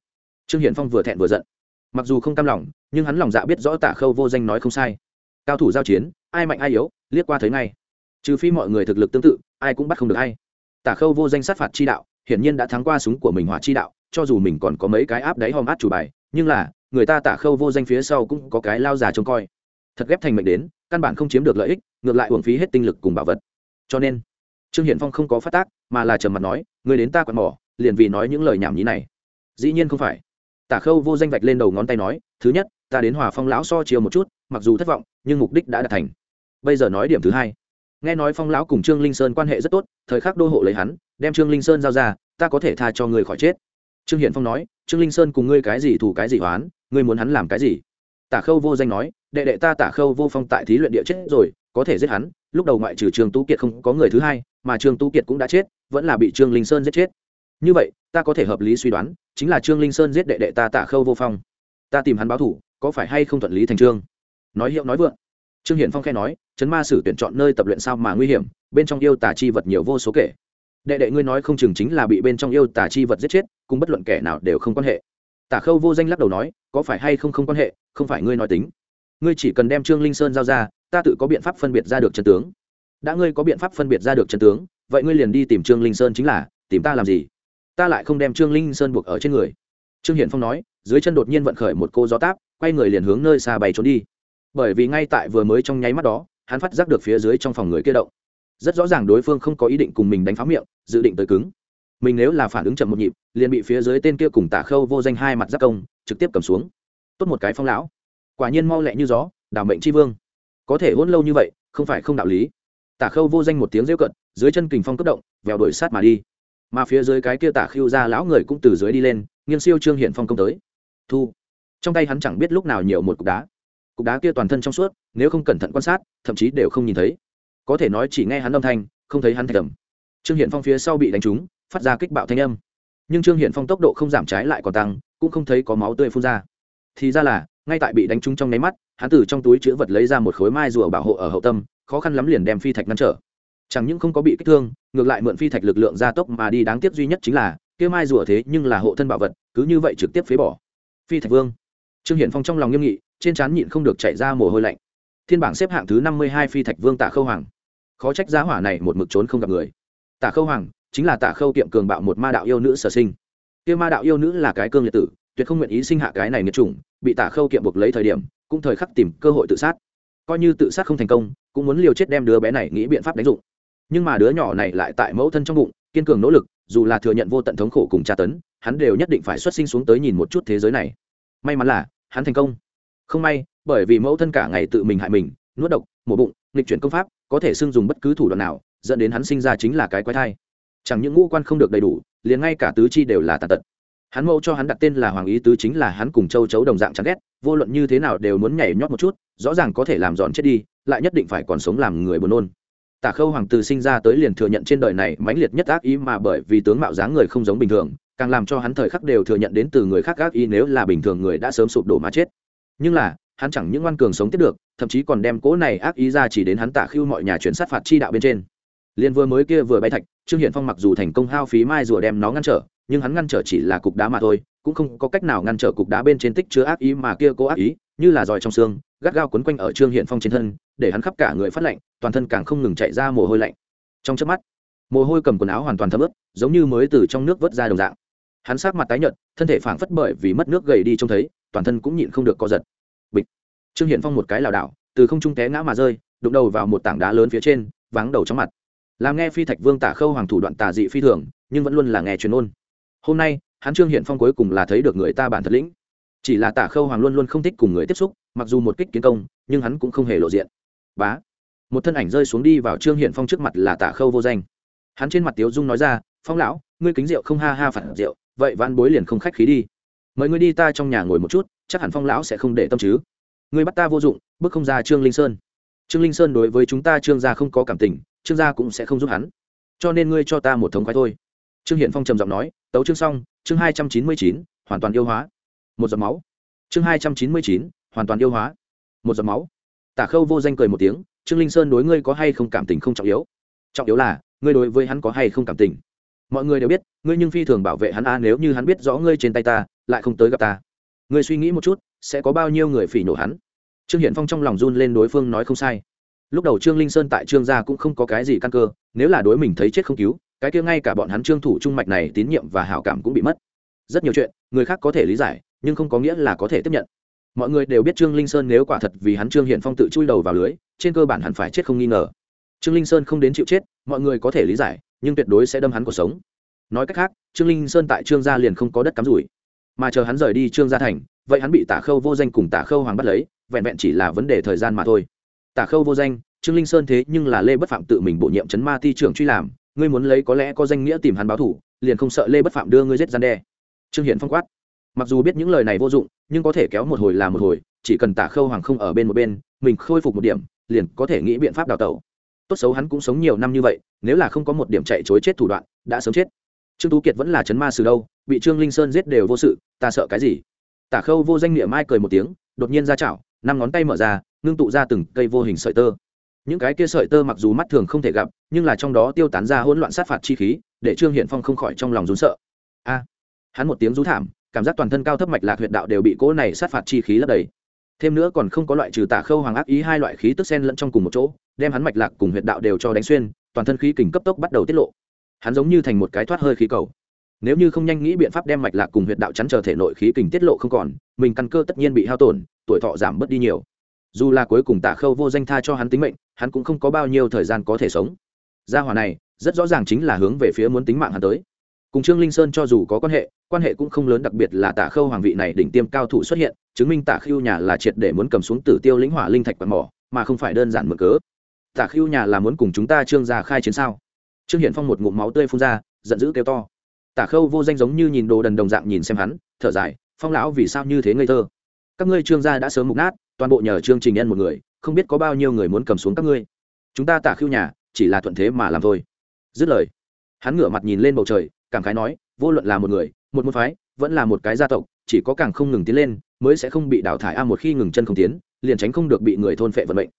Trương hiển phong vừa thẹn vừa giận. Mặc dù không cam lòng, nhưng hắn lòng dạ biết rõ tả khâu vô danh nói không sai. Cao thủ giao chiến, ai mạnh ai yếu, liếc qua thấy ngay. Trừ phi mọi người thực lực tương tự, ai cũng bắt không được hay tả khâu vô danh sát phạt chi đạo, hiển nhiên đã thắng qua súng của mình hỏa chi đạo, cho dù mình còn có mấy cái áp đáy hòm át chủ bài, nhưng là, người ta tả khâu vô danh phía sau cũng có cái lao già trông coi. Thật ghép thành mệnh đến, căn bản không chiếm được lợi ích, ngược lại uổng phí hết tinh lực cùng bảo vật. Cho nên, trương hiển phong không có phát tác, mà là trầm mặt nói người đến ta quạt mỏ, liền vì nói những lời nhảm nhí này. Dĩ nhiên không phải. Tả khâu vô danh vạch lên đầu ngón tay nói, thứ nhất, ta đến hòa phong lão so chiều một chút, mặc dù thất vọng, nhưng mục đích đã đạt thành. Bây giờ nói điểm thứ hai nghe nói phong lão cùng trương linh sơn quan hệ rất tốt thời khắc đô hộ lấy hắn đem trương linh sơn giao ra ta có thể tha cho người khỏi chết trương hiển phong nói trương linh sơn cùng ngươi cái gì thủ cái gì hoán ngươi muốn hắn làm cái gì tả khâu vô danh nói đệ đệ ta tả khâu vô phong tại thí luyện địa chết rồi có thể giết hắn lúc đầu ngoại trừ trương tú kiệt không có người thứ hai mà trương tú kiệt cũng đã chết vẫn là bị trương linh sơn giết chết như vậy ta có thể hợp lý suy đoán chính là trương linh sơn giết đệ đệ ta tả khâu vô phong ta tìm hắn báo thủ có phải hay không thuận lý thành trương nói hiệu nói vượng trương hiển phong khe nói, chấn ma sử tuyển chọn nơi tập luyện sao mà nguy hiểm, bên trong yêu tà chi vật nhiều vô số kể. Đệ đệ ngươi nói không chừng chính là bị bên trong yêu tà chi vật giết chết, cùng bất luận kẻ nào đều không quan hệ. Tả khâu vô danh lắc đầu nói, có phải hay không không quan hệ, không phải ngươi nói tính. Ngươi chỉ cần đem trương linh sơn giao ra, ta tự có biện pháp phân biệt ra được chân tướng. Đã ngươi có biện pháp phân biệt ra được chân tướng, vậy ngươi liền đi tìm trương linh sơn chính là, tìm ta làm gì? Ta lại không đem trương linh sơn buộc ở trên người. Trương hiển phong nói, dưới chân đột nhiên vận khởi một cô gió táp, quay người liền hướng nơi xa bay trốn đi bởi vì ngay tại vừa mới trong nháy mắt đó, hắn phát giác được phía dưới trong phòng người kia động. Rất rõ ràng đối phương không có ý định cùng mình đánh phá miệng, dự định tới cứng. Mình nếu là phản ứng chậm một nhịp, liền bị phía dưới tên kia cùng tả khâu vô danh hai mặt giác công, trực tiếp cầm xuống. Tốt một cái phong lão. Quả nhiên mau lẹ như gió, đảo mệnh tri vương. Có thể hôn lâu như vậy, không phải không đạo lý. Tả khâu vô danh một tiếng rêu cận dưới chân kình phong cấp động, vèo đuổi sát mà đi. Mà phía dưới cái kia tả khiêu ra lão người cũng từ dưới đi lên, nghiêng siêu trương hiện phong công tới. Thu. Trong tay hắn chẳng biết lúc nào nhiều một cục đá cục đá kia toàn thân trong suốt, nếu không cẩn thận quan sát, thậm chí đều không nhìn thấy. Có thể nói chỉ nghe hắn âm thanh, không thấy hắn thạch tầm trương hiện phong phía sau bị đánh trúng, phát ra kích bạo thanh âm. Nhưng trương hiện phong tốc độ không giảm trái lại còn tăng, cũng không thấy có máu tươi phun ra. Thì ra là, ngay tại bị đánh trúng trong nháy mắt, hắn từ trong túi chữ vật lấy ra một khối mai rùa bảo hộ ở hậu tâm, khó khăn lắm liền đem phi thạch ngăn trở. Chẳng những không có bị kích thương, ngược lại mượn phi thạch lực lượng gia tốc mà đi đáng tiếc duy nhất chính là, kia mai rùa thế nhưng là hộ thân bảo vật, cứ như vậy trực tiếp phế bỏ. Phi thạch vương. Trương hiển phong trong lòng nghiêm nghị trên trán nhịn không được chạy ra mồ hôi lạnh. Thiên bảng xếp hạng thứ năm mươi hai phi thạch vương tạ khâu hoàng. Khó trách giá hỏa này một mực trốn không gặp người. Tả khâu hoàng chính là tả khâu kiệm cường bạo một ma đạo yêu nữ sở sinh. Kia ma đạo yêu nữ là cái cương liệt tử, tuyệt không nguyện ý sinh hạ cái này nghiệt chủng, bị tả khâu kiệm buộc lấy thời điểm, cũng thời khắc tìm cơ hội tự sát. Coi như tự sát không thành công, cũng muốn liều chết đem đứa bé này nghĩ biện pháp đánh dụng. Nhưng mà đứa nhỏ này lại tại mẫu thân trong bụng, kiên cường nỗ lực, dù là thừa nhận vô tận thống khổ cùng tra tấn, hắn đều nhất định phải xuất sinh xuống tới nhìn một chút thế giới này. May mắn là, hắn thành công không may, bởi vì mẫu thân cả ngày tự mình hại mình, nuốt độc, mổ bụng, nghịch chuyển công pháp, có thể xưng dùng bất cứ thủ đoạn nào, dẫn đến hắn sinh ra chính là cái quái thai. Chẳng những ngũ quan không được đầy đủ, liền ngay cả tứ chi đều là tàn tật. Hắn mẫu cho hắn đặt tên là hoàng ý tứ chính là hắn cùng châu chấu đồng dạng chán ghét, vô luận như thế nào đều muốn nhảy nhót một chút, rõ ràng có thể làm giòn chết đi, lại nhất định phải còn sống làm người buồn nôn. Tả khâu hoàng từ sinh ra tới liền thừa nhận trên đời này mãnh liệt nhất ác ý mà bởi vì tướng mạo dáng người không giống bình thường, càng làm cho hắn thời khắc đều thừa nhận đến từ người khác ác ý nếu là bình thường người đã sớm sụp đổ mà chết nhưng là, hắn chẳng những ngoan cường sống tiếp được, thậm chí còn đem cỗ này ác ý ra chỉ đến hắn tả khiêu mọi nhà chuyển sát phạt chi đạo bên trên. Liên vừa mới kia vừa bay thạch, trương hiển phong mặc dù thành công hao phí mai rùa đem nó ngăn trở, nhưng hắn ngăn trở chỉ là cục đá mà thôi, cũng không có cách nào ngăn trở cục đá bên trên tích chứa ác ý mà kia cố ác ý, như là giỏi trong xương, gắt gao quấn quanh ở trương hiển phong trên thân, để hắn khắp cả người phát lạnh, toàn thân càng không ngừng chạy ra mồ hôi lạnh. Trong chớp mắt, mồ hôi cầm quần áo hoàn toàn thấm ướt, giống như mới từ trong nước vớt ra đồng dạng. Hắn sát mặt tái nhợt, thân thể phảng phất bởi vì mất nước gầy đi trông thấy toàn thân cũng nhịn không được co giật. Bịch. Trương hiển phong một cái lảo đảo, từ không trung té ngã mà rơi, đụng đầu vào một tảng đá lớn phía trên, váng đầu trong mặt. Làm nghe phi thạch vương tả khâu hoàng thủ đoạn tà dị phi thường, nhưng vẫn luôn là nghe truyền ôn. Hôm nay, hắn trương hiển phong cuối cùng là thấy được người ta bản thật lĩnh. Chỉ là tả khâu hoàng luôn luôn không thích cùng người tiếp xúc, mặc dù một kích kiến công, nhưng hắn cũng không hề lộ diện. Bá. Một thân ảnh rơi xuống đi vào trương hiển phong trước mặt là tả khâu vô danh. Hắn trên mặt tiếu dung nói ra, phong lão, ngươi kính rượu không ha ha phản rượu, vậy van bối liền không khách khí đi mời ngươi đi ta trong nhà ngồi một chút, chắc hẳn phong lão sẽ không để tâm chứ. Ngươi bắt ta vô dụng, bước không ra trương linh sơn. Trương linh sơn đối với chúng ta trương gia không có cảm tình, trương gia cũng sẽ không giúp hắn. Cho nên ngươi cho ta một thống khoái thôi. Trương hiển phong trầm giọng nói, tấu chương xong, chương hai trăm chín mươi chín, hoàn toàn yêu hóa. Một giọt máu. Chương hai trăm chín mươi chín, hoàn toàn yêu hóa. Một giọt máu. Tả khâu vô danh cười một tiếng, trương linh sơn đối ngươi có hay không cảm tình không trọng yếu. Trọng yếu là, ngươi đối với hắn có hay không cảm tình? Mọi người đều biết, ngươi nhưng phi thường bảo vệ hắn a, nếu như hắn biết rõ ngươi trên tay ta, lại không tới gặp ta. Ngươi suy nghĩ một chút, sẽ có bao nhiêu người phỉ nổ hắn? Trương hiển phong trong lòng run lên đối phương nói không sai. Lúc đầu trương linh sơn tại trương gia cũng không có cái gì căn cơ, nếu là đối mình thấy chết không cứu, cái kia ngay cả bọn hắn trương thủ trung mạch này tín nhiệm và hảo cảm cũng bị mất. Rất nhiều chuyện, người khác có thể lý giải, nhưng không có nghĩa là có thể tiếp nhận. Mọi người đều biết trương linh sơn nếu quả thật vì hắn trương hiển phong tự chui đầu vào lưới, trên cơ bản hẳn phải chết không nghi ngờ. Trương linh sơn không đến chịu chết, mọi người có thể lý giải nhưng tuyệt đối sẽ đâm hắn cuộc sống. Nói cách khác, trương linh sơn tại trương gia liền không có đất cắm rủi. Mà chờ hắn rời đi trương gia thành, vậy hắn bị tả khâu vô danh cùng tả khâu hoàng bắt lấy, vẹn vẹn chỉ là vấn đề thời gian mà thôi. Tả khâu vô danh, trương linh sơn thế nhưng là lê bất phạm tự mình bổ nhiệm chấn ma ti trưởng truy làm, ngươi muốn lấy có lẽ có danh nghĩa tìm hắn báo thủ, liền không sợ lê bất phạm đưa ngươi giết gian đe. Trương hiển phong quát. Mặc dù biết những lời này vô dụng, nhưng có thể kéo một hồi là một hồi, chỉ cần tả khâu hoàng không ở bên một bên, mình khôi phục một điểm, liền có thể nghĩ biện pháp đào tẩu tốt xấu hắn cũng sống nhiều năm như vậy, nếu là không có một điểm chạy chối chết thủ đoạn, đã sớm chết. Trương tú kiệt vẫn là chấn ma sử đâu, bị trương linh sơn giết đều vô sự, ta sợ cái gì? Tả khâu vô danh niệm mai cười một tiếng, đột nhiên ra chảo, năm ngón tay mở ra, ngưng tụ ra từng cây vô hình sợi tơ. Những cái kia sợi tơ mặc dù mắt thường không thể gặp, nhưng là trong đó tiêu tán ra hỗn loạn sát phạt chi khí, để trương hiện phong không khỏi trong lòng rún sợ. A! Hắn một tiếng rú thảm, cảm giác toàn thân cao thấp mạch lạc huyệt đạo đều bị cỗ này sát phạt chi khí lấp đầy thêm nữa còn không có loại trừ tả khâu hoàng ác ý hai loại khí tức sen lẫn trong cùng một chỗ, đem hắn mạch lạc cùng huyệt đạo đều cho đánh xuyên, toàn thân khí kình cấp tốc bắt đầu tiết lộ. Hắn giống như thành một cái thoát hơi khí cầu. Nếu như không nhanh nghĩ biện pháp đem mạch lạc cùng huyệt đạo chắn chờ thể nội khí kình tiết lộ không còn, mình căn cơ tất nhiên bị hao tổn, tuổi thọ giảm bớt đi nhiều. Dù là cuối cùng tạ khâu vô danh tha cho hắn tính mệnh, hắn cũng không có bao nhiêu thời gian có thể sống. Gia hỏa này, rất rõ ràng chính là hướng về phía muốn tính mạng hắn tới. Cùng trương linh sơn cho dù có quan hệ quan hệ cũng không lớn, đặc biệt là tạ khâu hoàng vị này đỉnh tiêm cao thủ xuất hiện, chứng minh tạ khưu nhà là triệt để muốn cầm xuống tử tiêu lĩnh hỏa linh thạch quạt mỏ, mà không phải đơn giản mở cớ. Tạ khưu nhà là muốn cùng chúng ta trương gia khai chiến sao? Trương hiển phong một ngụm máu tươi phun ra, giận dữ kêu to. Tạ khâu vô danh giống như nhìn đồ đần đồng dạng nhìn xem hắn, thở dài, phong lão, vì sao như thế ngây thơ? Các ngươi trương gia đã sớm mục nát, toàn bộ nhờ trương trình nhân một người, không biết có bao nhiêu người muốn cầm xuống các ngươi. Chúng ta tạ khưu nhà, chỉ là thuận thế mà làm thôi. Dứt lời, hắn ngửa mặt nhìn lên bầu trời, cảm khái nói, vô luận là một người một môn phái, vẫn là một cái gia tộc, chỉ có càng không ngừng tiến lên, mới sẽ không bị đào thải a một khi ngừng chân không tiến, liền tránh không được bị người thôn phệ vận mệnh.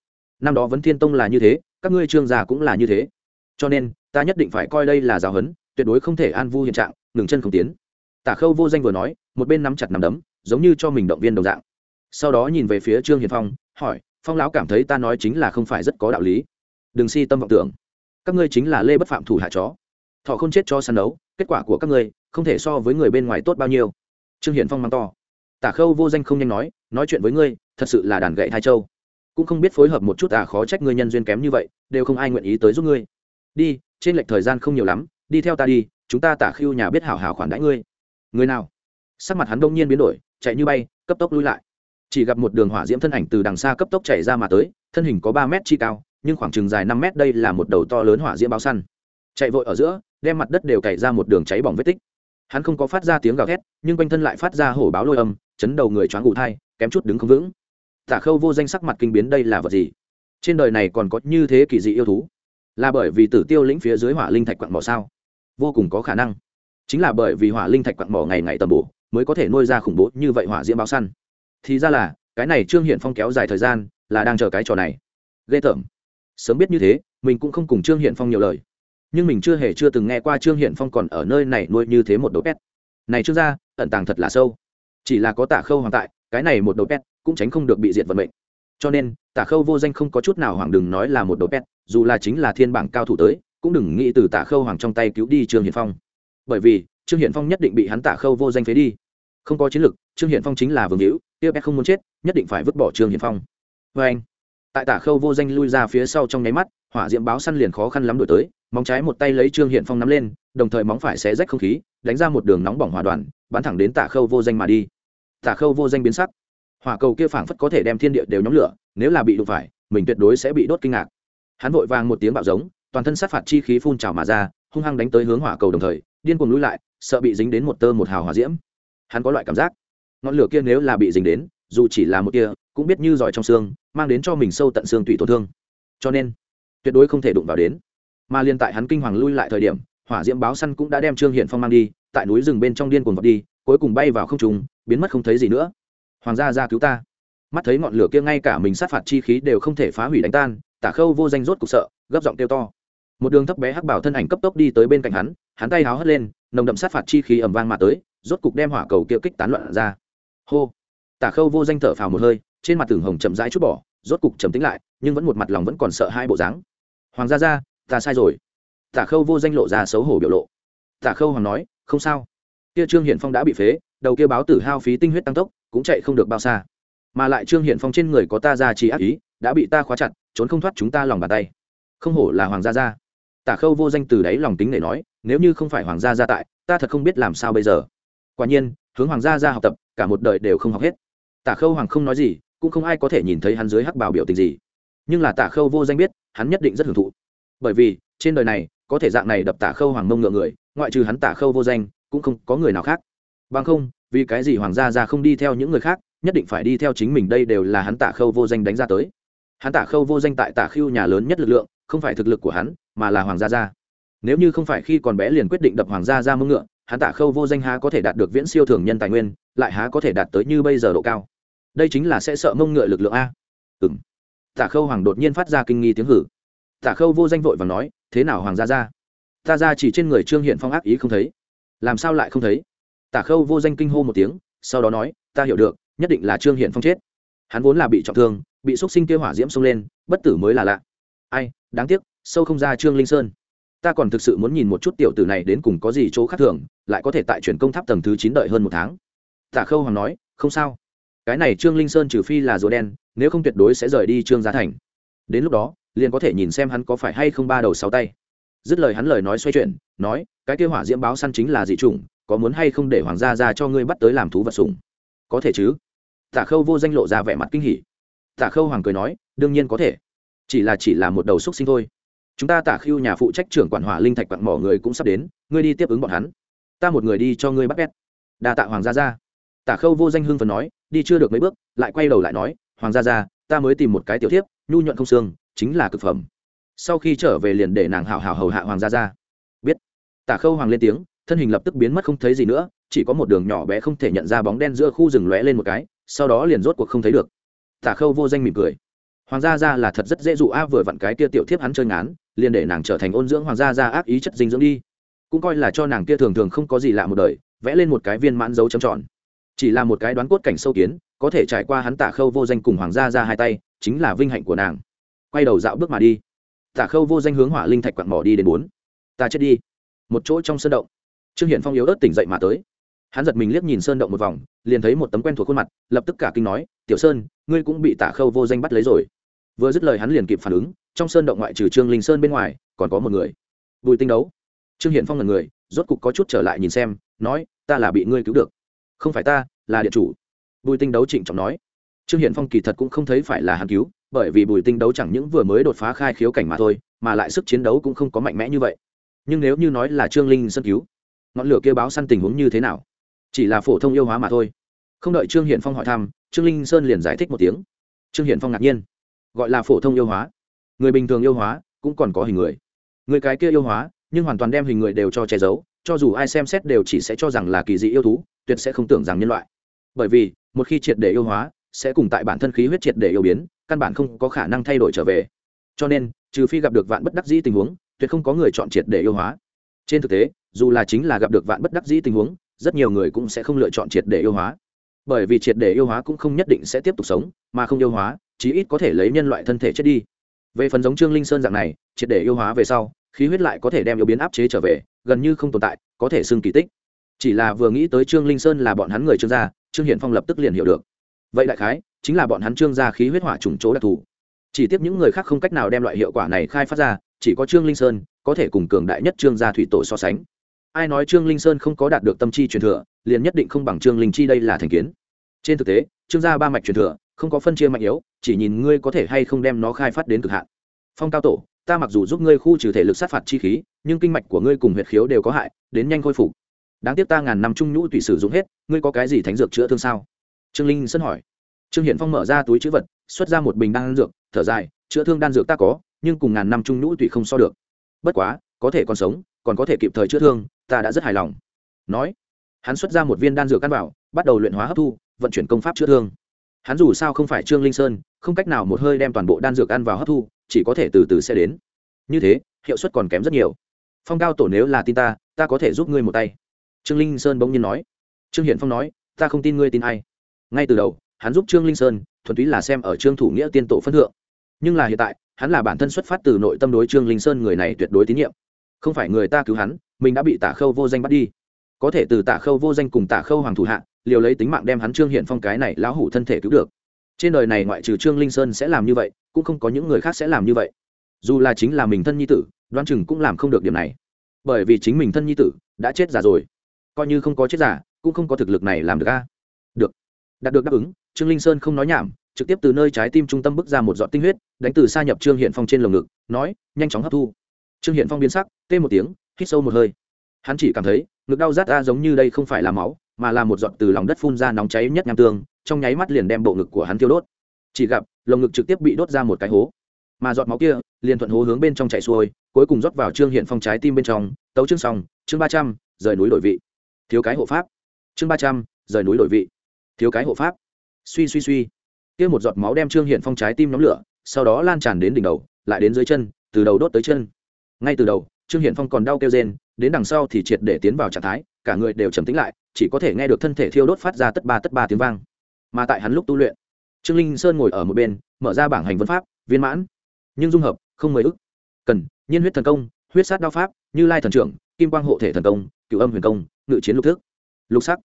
Năm đó vấn thiên tông là như thế, các ngươi trương gia cũng là như thế. Cho nên, ta nhất định phải coi đây là giáo huấn, tuyệt đối không thể an vu hiện trạng, ngừng chân không tiến. Tả khâu vô danh vừa nói, một bên nắm chặt nắm đấm, giống như cho mình động viên đồng dạng. Sau đó nhìn về phía trương hiền phong, hỏi, phong lão cảm thấy ta nói chính là không phải rất có đạo lý? Đừng si tâm vọng tưởng. Các ngươi chính là lê bất phạm thủ hạ chó. Thọ không chết cho săn đấu, kết quả của các ngươi không thể so với người bên ngoài tốt bao nhiêu. Trương hiển phong mắng to. Tả khâu vô danh không nhanh nói nói chuyện với ngươi, thật sự là đàn gậy hai châu. Cũng không biết phối hợp một chút à khó trách ngươi nhân duyên kém như vậy, đều không ai nguyện ý tới giúp ngươi. Đi, trên lệch thời gian không nhiều lắm, đi theo ta đi, chúng ta tả khưu nhà biết hảo hảo khoản đãi ngươi. Người nào? Sắc mặt hắn đông nhiên biến đổi, chạy như bay, cấp tốc lui lại. Chỉ gặp một đường hỏa diễm thân ảnh từ đằng xa cấp tốc chạy ra mà tới, thân hình có ba mét chi cao, nhưng khoảng chừng dài năm mét đây là một đầu to lớn hỏa diễm báo săn. Chạy vội ở giữa, đem mặt đất đều cày ra một đường cháy bỏng vết tích hắn không có phát ra tiếng gào thét, nhưng quanh thân lại phát ra hổ báo lôi âm, chấn đầu người choáng ngủ thai, kém chút đứng không vững. Tả khâu vô danh sắc mặt kinh biến đây là vật gì? Trên đời này còn có như thế kỳ dị yêu thú? Là bởi vì tử tiêu lĩnh phía dưới hỏa linh thạch quặng mỏ sao? Vô cùng có khả năng. Chính là bởi vì hỏa linh thạch quặng mỏ ngày ngày tầm bổ, mới có thể nuôi ra khủng bố như vậy hỏa diễm báo săn. Thì ra là, cái này trương hiển phong kéo dài thời gian, là đang chờ cái trò này. Ghê tởm. Sớm biết như thế, mình cũng không cùng trương hiển phong nhiều lời nhưng mình chưa hề chưa từng nghe qua trương hiển phong còn ở nơi này nuôi như thế một đầu pet. Này trương gia, ẩn tàng thật là sâu. Chỉ là có tả khâu hoàng tại, cái này một đầu pet cũng tránh không được bị diệt vận mệnh. Cho nên, tả khâu vô danh không có chút nào hoàng đừng nói là một đầu pet, dù là chính là thiên bảng cao thủ tới, cũng đừng nghĩ từ tả khâu hoàng trong tay cứu đi trương hiển phong. Bởi vì, trương hiển phong nhất định bị hắn tả khâu vô danh phế đi. Không có chiến lực, trương hiển phong chính là vương hữu tiêu pet không muốn chết, nhất định phải vứt bỏ trương hiển phong. Vê anh. Tại tả khâu vô danh lui ra phía sau trong nháy mắt, hỏa diễm báo săn liền khó khăn lắm đổi tới móng trái một tay lấy trương hiện phong nắm lên, đồng thời móng phải xé rách không khí, đánh ra một đường nóng bỏng hỏa đoàn, bắn thẳng đến tả khâu vô danh mà đi. Tả khâu vô danh biến sắc. Hỏa cầu kia phảng phất có thể đem thiên địa đều nhóm lửa, nếu là bị đụng phải, mình tuyệt đối sẽ bị đốt kinh ngạc. Hắn vội vàng một tiếng bạo giống, toàn thân sát phạt chi khí phun trào mà ra, hung hăng đánh tới hướng hỏa cầu đồng thời, điên cuồng lùi lại, sợ bị dính đến một tơ một hào hỏa diễm. Hắn có loại cảm giác, ngọn lửa kia nếu là bị dính đến, dù chỉ là một kia cũng biết như giỏi trong xương, mang đến cho mình sâu tận xương tủy tổn thương. Cho nên, tuyệt đối không thể đụng vào đến mà liên tại hắn kinh hoàng lui lại thời điểm, hỏa diễm báo săn cũng đã đem trương hiện phong mang đi, tại núi rừng bên trong điên cuồng vọt đi, cuối cùng bay vào không trùng biến mất không thấy gì nữa. Hoàng gia ra cứu ta. Mắt thấy ngọn lửa kia ngay cả mình sát phạt chi khí đều không thể phá hủy đánh tan, tả khâu vô danh rốt cục sợ, gấp giọng kêu to. Một đường thấp bé hắc bảo thân ảnh cấp tốc đi tới bên cạnh hắn hắn tay háo hất lên, nồng đậm sát phạt chi khí ẩm vang mà tới, rốt cục đem hỏa cầu kia kích tán loạn ra. Hô. Tả khâu vô danh thở phào một hơi, trên mặt tường hồng chậm rãi chút bỏ, rốt cục trầm tính lại, nhưng vẫn một mặt lòng vẫn còn sợ hai bộ dáng. Hoàng gia ra ta sai rồi. Tả khâu vô danh lộ ra xấu hổ biểu lộ. Tả khâu hoàng nói, không sao. Kia trương hiển phong đã bị phế, đầu kia báo tử hao phí tinh huyết tăng tốc, cũng chạy không được bao xa. Mà lại trương hiển phong trên người có ta ra trí ác ý, đã bị ta khóa chặt, trốn không thoát chúng ta lòng bàn tay. Không hổ là hoàng gia gia. Tả khâu vô danh từ đáy lòng tính để nói, nếu như không phải hoàng gia gia tại, ta thật không biết làm sao bây giờ. Quả nhiên, hướng hoàng gia gia học tập, cả một đời đều không học hết. Tả khâu hoàng không nói gì, cũng không ai có thể nhìn thấy hắn dưới hắc bào biểu tình gì. Nhưng là tả khâu vô danh biết, hắn nhất định rất hưởng thụ bởi vì, trên đời này, có thể dạng này đập tả khâu hoàng mông ngựa người, ngoại trừ hắn tả khâu vô danh, cũng không có người nào khác. Bằng không, vì cái gì hoàng gia ra không đi theo những người khác, nhất định phải đi theo chính mình đây đều là hắn tả khâu vô danh đánh ra tới. Hắn tả khâu vô danh tại tả khưu nhà lớn nhất lực lượng, không phải thực lực của hắn, mà là hoàng gia gia nếu như không phải khi còn bé liền quyết định đập hoàng gia ra mông ngựa, hắn tả khâu vô danh há có thể đạt được viễn siêu thường nhân tài nguyên, lại há có thể đạt tới như bây giờ độ cao. Đây chính là sẽ sợ mông ngựa lực lượng a. Ừ m tả khâu hoàng đột nhiên phát ra kinh nghi tiếng hử tả khâu vô danh vội và nói, thế nào hoàng gia ra ta ra chỉ trên người trương hiện phong ác ý không thấy. Làm sao lại không thấy? Tả khâu vô danh kinh hô một tiếng, sau đó nói, ta hiểu được, nhất định là trương hiện phong chết. Hắn vốn là bị trọng thương, bị xúc sinh kêu hỏa diễm xông lên, bất tử mới là lạ. Ai, đáng tiếc, sâu không ra trương linh sơn. Ta còn thực sự muốn nhìn một chút tiểu tử này đến cùng có gì chỗ khác thường, lại có thể tại chuyển công tháp tầng thứ chín đợi hơn một tháng. Tả khâu hoàng nói, không sao. Cái này trương linh sơn trừ phi là rùa đen, nếu không tuyệt đối sẽ rời đi trương gia thành. Đến lúc đó liền có thể nhìn xem hắn có phải hay không ba đầu sáu tay. Dứt lời hắn lời nói xoay chuyển, nói, cái kêu hỏa diễm báo săn chính là dị chủng, có muốn hay không để hoàng gia ra cho ngươi bắt tới làm thú vật sùng. có thể chứ. Tả khâu vô danh lộ ra vẻ mặt kinh hỉ. Tả khâu hoàng cười nói, đương nhiên có thể, chỉ là chỉ là một đầu xúc sinh thôi. Chúng ta tả khưu nhà phụ trách trưởng quản hỏa linh thạch quặng mỏ người cũng sắp đến, ngươi đi tiếp ứng bọn hắn. Ta một người đi cho ngươi bắt bét. Đa tạ hoàng gia ra tả khâu vô danh hưng phần nói, đi chưa được mấy bước, lại quay đầu lại nói, hoàng gia ra ta mới tìm một cái tiểu thiếp, nhu nhuận không xương chính là cực phẩm. Sau khi trở về liền để nàng hảo hảo hầu hạ hoàng gia ra biết. Tả khâu hoàng lên tiếng, thân hình lập tức biến mất không thấy gì nữa, chỉ có một đường nhỏ bé không thể nhận ra bóng đen giữa khu rừng lóe lên một cái, sau đó liền rốt cuộc không thấy được. Tả khâu vô danh mỉm cười. Hoàng gia ra là thật rất dễ dụ a, vừa vặn cái kia tiểu thiếp hắn chơi ngán, liền để nàng trở thành ôn dưỡng hoàng gia ra ác ý chất dinh dưỡng đi. Cũng coi là cho nàng kia thường thường không có gì lạ một đời, vẽ lên một cái viên mãn dấu chấm tròn. Chỉ là một cái đoán cốt cảnh sâu kiến, có thể trải qua hắn tả khâu vô danh cùng hoàng gia ra hai tay, chính là vinh hạnh của nàng quay đầu dạo bước mà đi. Tả khâu vô danh hướng hỏa linh thạch quặn mỏ đi đến bốn. Ta chết đi. Một chỗ trong sơn động. Trương hiển phong yếu ớt tỉnh dậy mà tới. Hắn giật mình liếc nhìn sơn động một vòng, liền thấy một tấm quen thuộc khuôn mặt, lập tức cả kinh nói, tiểu sơn, ngươi cũng bị tả khâu vô danh bắt lấy rồi. Vừa dứt lời hắn liền kịp phản ứng, trong sơn động ngoại trừ trương linh sơn bên ngoài, còn có một người. Bùi tinh đấu. Trương hiển phong là người, rốt cục có chút trở lại nhìn xem, nói, ta là bị ngươi cứu được. Không phải ta, là điện chủ. Bùi tinh đấu trịnh trọng nói. Trương hiển phong kỳ thật cũng không thấy phải là hắn cứu bởi vì bùi tinh đấu chẳng những vừa mới đột phá khai khiếu cảnh mà thôi, mà lại sức chiến đấu cũng không có mạnh mẽ như vậy. Nhưng nếu như nói là trương linh sơn cứu, ngọn lửa kêu báo săn tình huống như thế nào? Chỉ là phổ thông yêu hóa mà thôi. Không đợi trương hiển phong hỏi thăm, trương linh sơn liền giải thích một tiếng. Trương hiển phong ngạc nhiên. Gọi là phổ thông yêu hóa. Người bình thường yêu hóa cũng còn có hình người. Người cái kia yêu hóa, nhưng hoàn toàn đem hình người đều cho che giấu, cho dù ai xem xét đều chỉ sẽ cho rằng là kỳ dị yêu thú, tuyệt sẽ không tưởng rằng nhân loại. Bởi vì, một khi triệt để yêu hóa, sẽ cùng tại bản thân khí huyết triệt để yêu biến căn bản không có khả năng thay đổi trở về. Cho nên, trừ phi gặp được vạn bất đắc dĩ tình huống, tuyệt không có người chọn triệt để yêu hóa. Trên thực tế, dù là chính là gặp được vạn bất đắc dĩ tình huống, rất nhiều người cũng sẽ không lựa chọn triệt để yêu hóa. Bởi vì triệt để yêu hóa cũng không nhất định sẽ tiếp tục sống, mà không yêu hóa, chí ít có thể lấy nhân loại thân thể chết đi. Về phần giống trương linh sơn dạng này, triệt để yêu hóa về sau, khí huyết lại có thể đem yêu biến áp chế trở về, gần như không tồn tại, có thể xưng kỳ tích. Chỉ là vừa nghĩ tới trương linh sơn là bọn hắn người trương gia, trương hiển phong lập tức liền hiểu được. Vậy đại khái chính là bọn hắn trương gia khí huyết hỏa trùng chỗ đặc thù. Chỉ tiếp những người khác không cách nào đem loại hiệu quả này khai phát ra, chỉ có trương linh sơn có thể cùng cường đại nhất trương gia thủy tổ so sánh. Ai nói trương linh sơn không có đạt được tâm chi truyền thừa, liền nhất định không bằng trương linh chi đây là thành kiến. Trên thực tế, trương gia ba mạch truyền thừa, không có phân chia mạnh yếu, chỉ nhìn ngươi có thể hay không đem nó khai phát đến cực hạn. Phong cao tổ, ta mặc dù giúp ngươi khu trừ thể lực sát phạt chi khí, nhưng kinh mạch của ngươi cùng huyệt khiếu đều có hại, đến nhanh khôi phục. Đáng tiếc ta ngàn năm trung nhũ tùy sử dụng hết, ngươi có cái gì thánh dược chữa thương sao? Trương linh sơn hỏi trương hiển phong mở ra túi chữ vật, xuất ra một bình đan dược, thở dài, chữa thương đan dược ta có, nhưng cùng ngàn năm trung nhũ tùy không so được. Bất quá, có thể còn sống, còn có thể kịp thời chữa thương, ta đã rất hài lòng. Nói, hắn xuất ra một viên đan dược căn bảo, bắt đầu luyện hóa hấp thu, vận chuyển công pháp chữa thương. Hắn dù sao không phải trương linh sơn, không cách nào một hơi đem toàn bộ đan dược ăn vào hấp thu, chỉ có thể từ từ sẽ đến. Như thế, hiệu suất còn kém rất nhiều. Phong cao tổ nếu là tin ta ta có thể giúp ngươi một tay. Trương linh sơn bỗng nhiên nói. Trương hiển phong nói, ta không tin ngươi tin ai. Ngay từ đầu hắn giúp trương linh sơn, thuần túy là xem ở trương thủ nghĩa tiên tổ phân thượng. Nhưng là hiện tại, hắn là bản thân xuất phát từ nội tâm đối trương linh sơn người này tuyệt đối tín nhiệm. Không phải người ta cứu hắn, mình đã bị tả khâu vô danh bắt đi. Có thể từ tả khâu vô danh cùng tả khâu hoàng thủ hạ, liều lấy tính mạng đem hắn trương hiện phong cái này lão hủ thân thể cứu được. Trên đời này ngoại trừ trương linh sơn sẽ làm như vậy, cũng không có những người khác sẽ làm như vậy. Dù là chính là mình thân nhi tử đoan chừng cũng làm không được điểm này. Bởi vì chính mình thân nhi tử đã chết giả rồi. Coi như không có chết giả cũng không có thực lực này làm được a. Được. Đạt được đáp ứng trương linh sơn không nói nhảm, trực tiếp từ nơi trái tim trung tâm bước ra một giọt tinh huyết, đánh từ xa nhập trương hiện phong trên lồng ngực, nói, nhanh chóng hấp thu. Trương hiện phong biến sắc, tê một tiếng, hít sâu một hơi. Hắn chỉ cảm thấy, ngực đau rát ra giống như đây không phải là máu, mà là một giọt từ lòng đất phun ra nóng cháy nhất nham tương, trong nháy mắt liền đem bộ ngực của hắn thiêu đốt. Chỉ gặp, lồng ngực trực tiếp bị đốt ra một cái hố. Mà giọt máu kia, liền thuận hố hướng bên trong chạy xuôi, cuối cùng rót vào trương hiện phong trái tim bên trong, tấu chương xong, chương ba trăm, rời núi đổi vị. Thiếu cái hộ pháp. Chương ba trăm, rời núi đổi vị. Thiếu cái hộ pháp suy suy suy. Kia một giọt máu đem trương hiện phong trái tim nóng lửa, sau đó lan tràn đến đỉnh đầu, lại đến dưới chân, từ đầu đốt tới chân. Ngay từ đầu, trương hiện phong còn đau kêu rên, đến đằng sau thì triệt để tiến vào trạng thái, cả người đều trầm tính lại, chỉ có thể nghe được thân thể thiêu đốt phát ra tất ba tất ba tiếng vang. Mà tại hắn lúc tu luyện, trương linh sơn ngồi ở một bên, mở ra bảng hành vân pháp, viên mãn, nhưng dung hợp, không mười ức. Cần, nhiên huyết thần công, huyết sát đao pháp, như lai thần trưởng, kim quang hộ thể thần công cựu âm huyền công, ngự chiến lục thức. Lục sắc.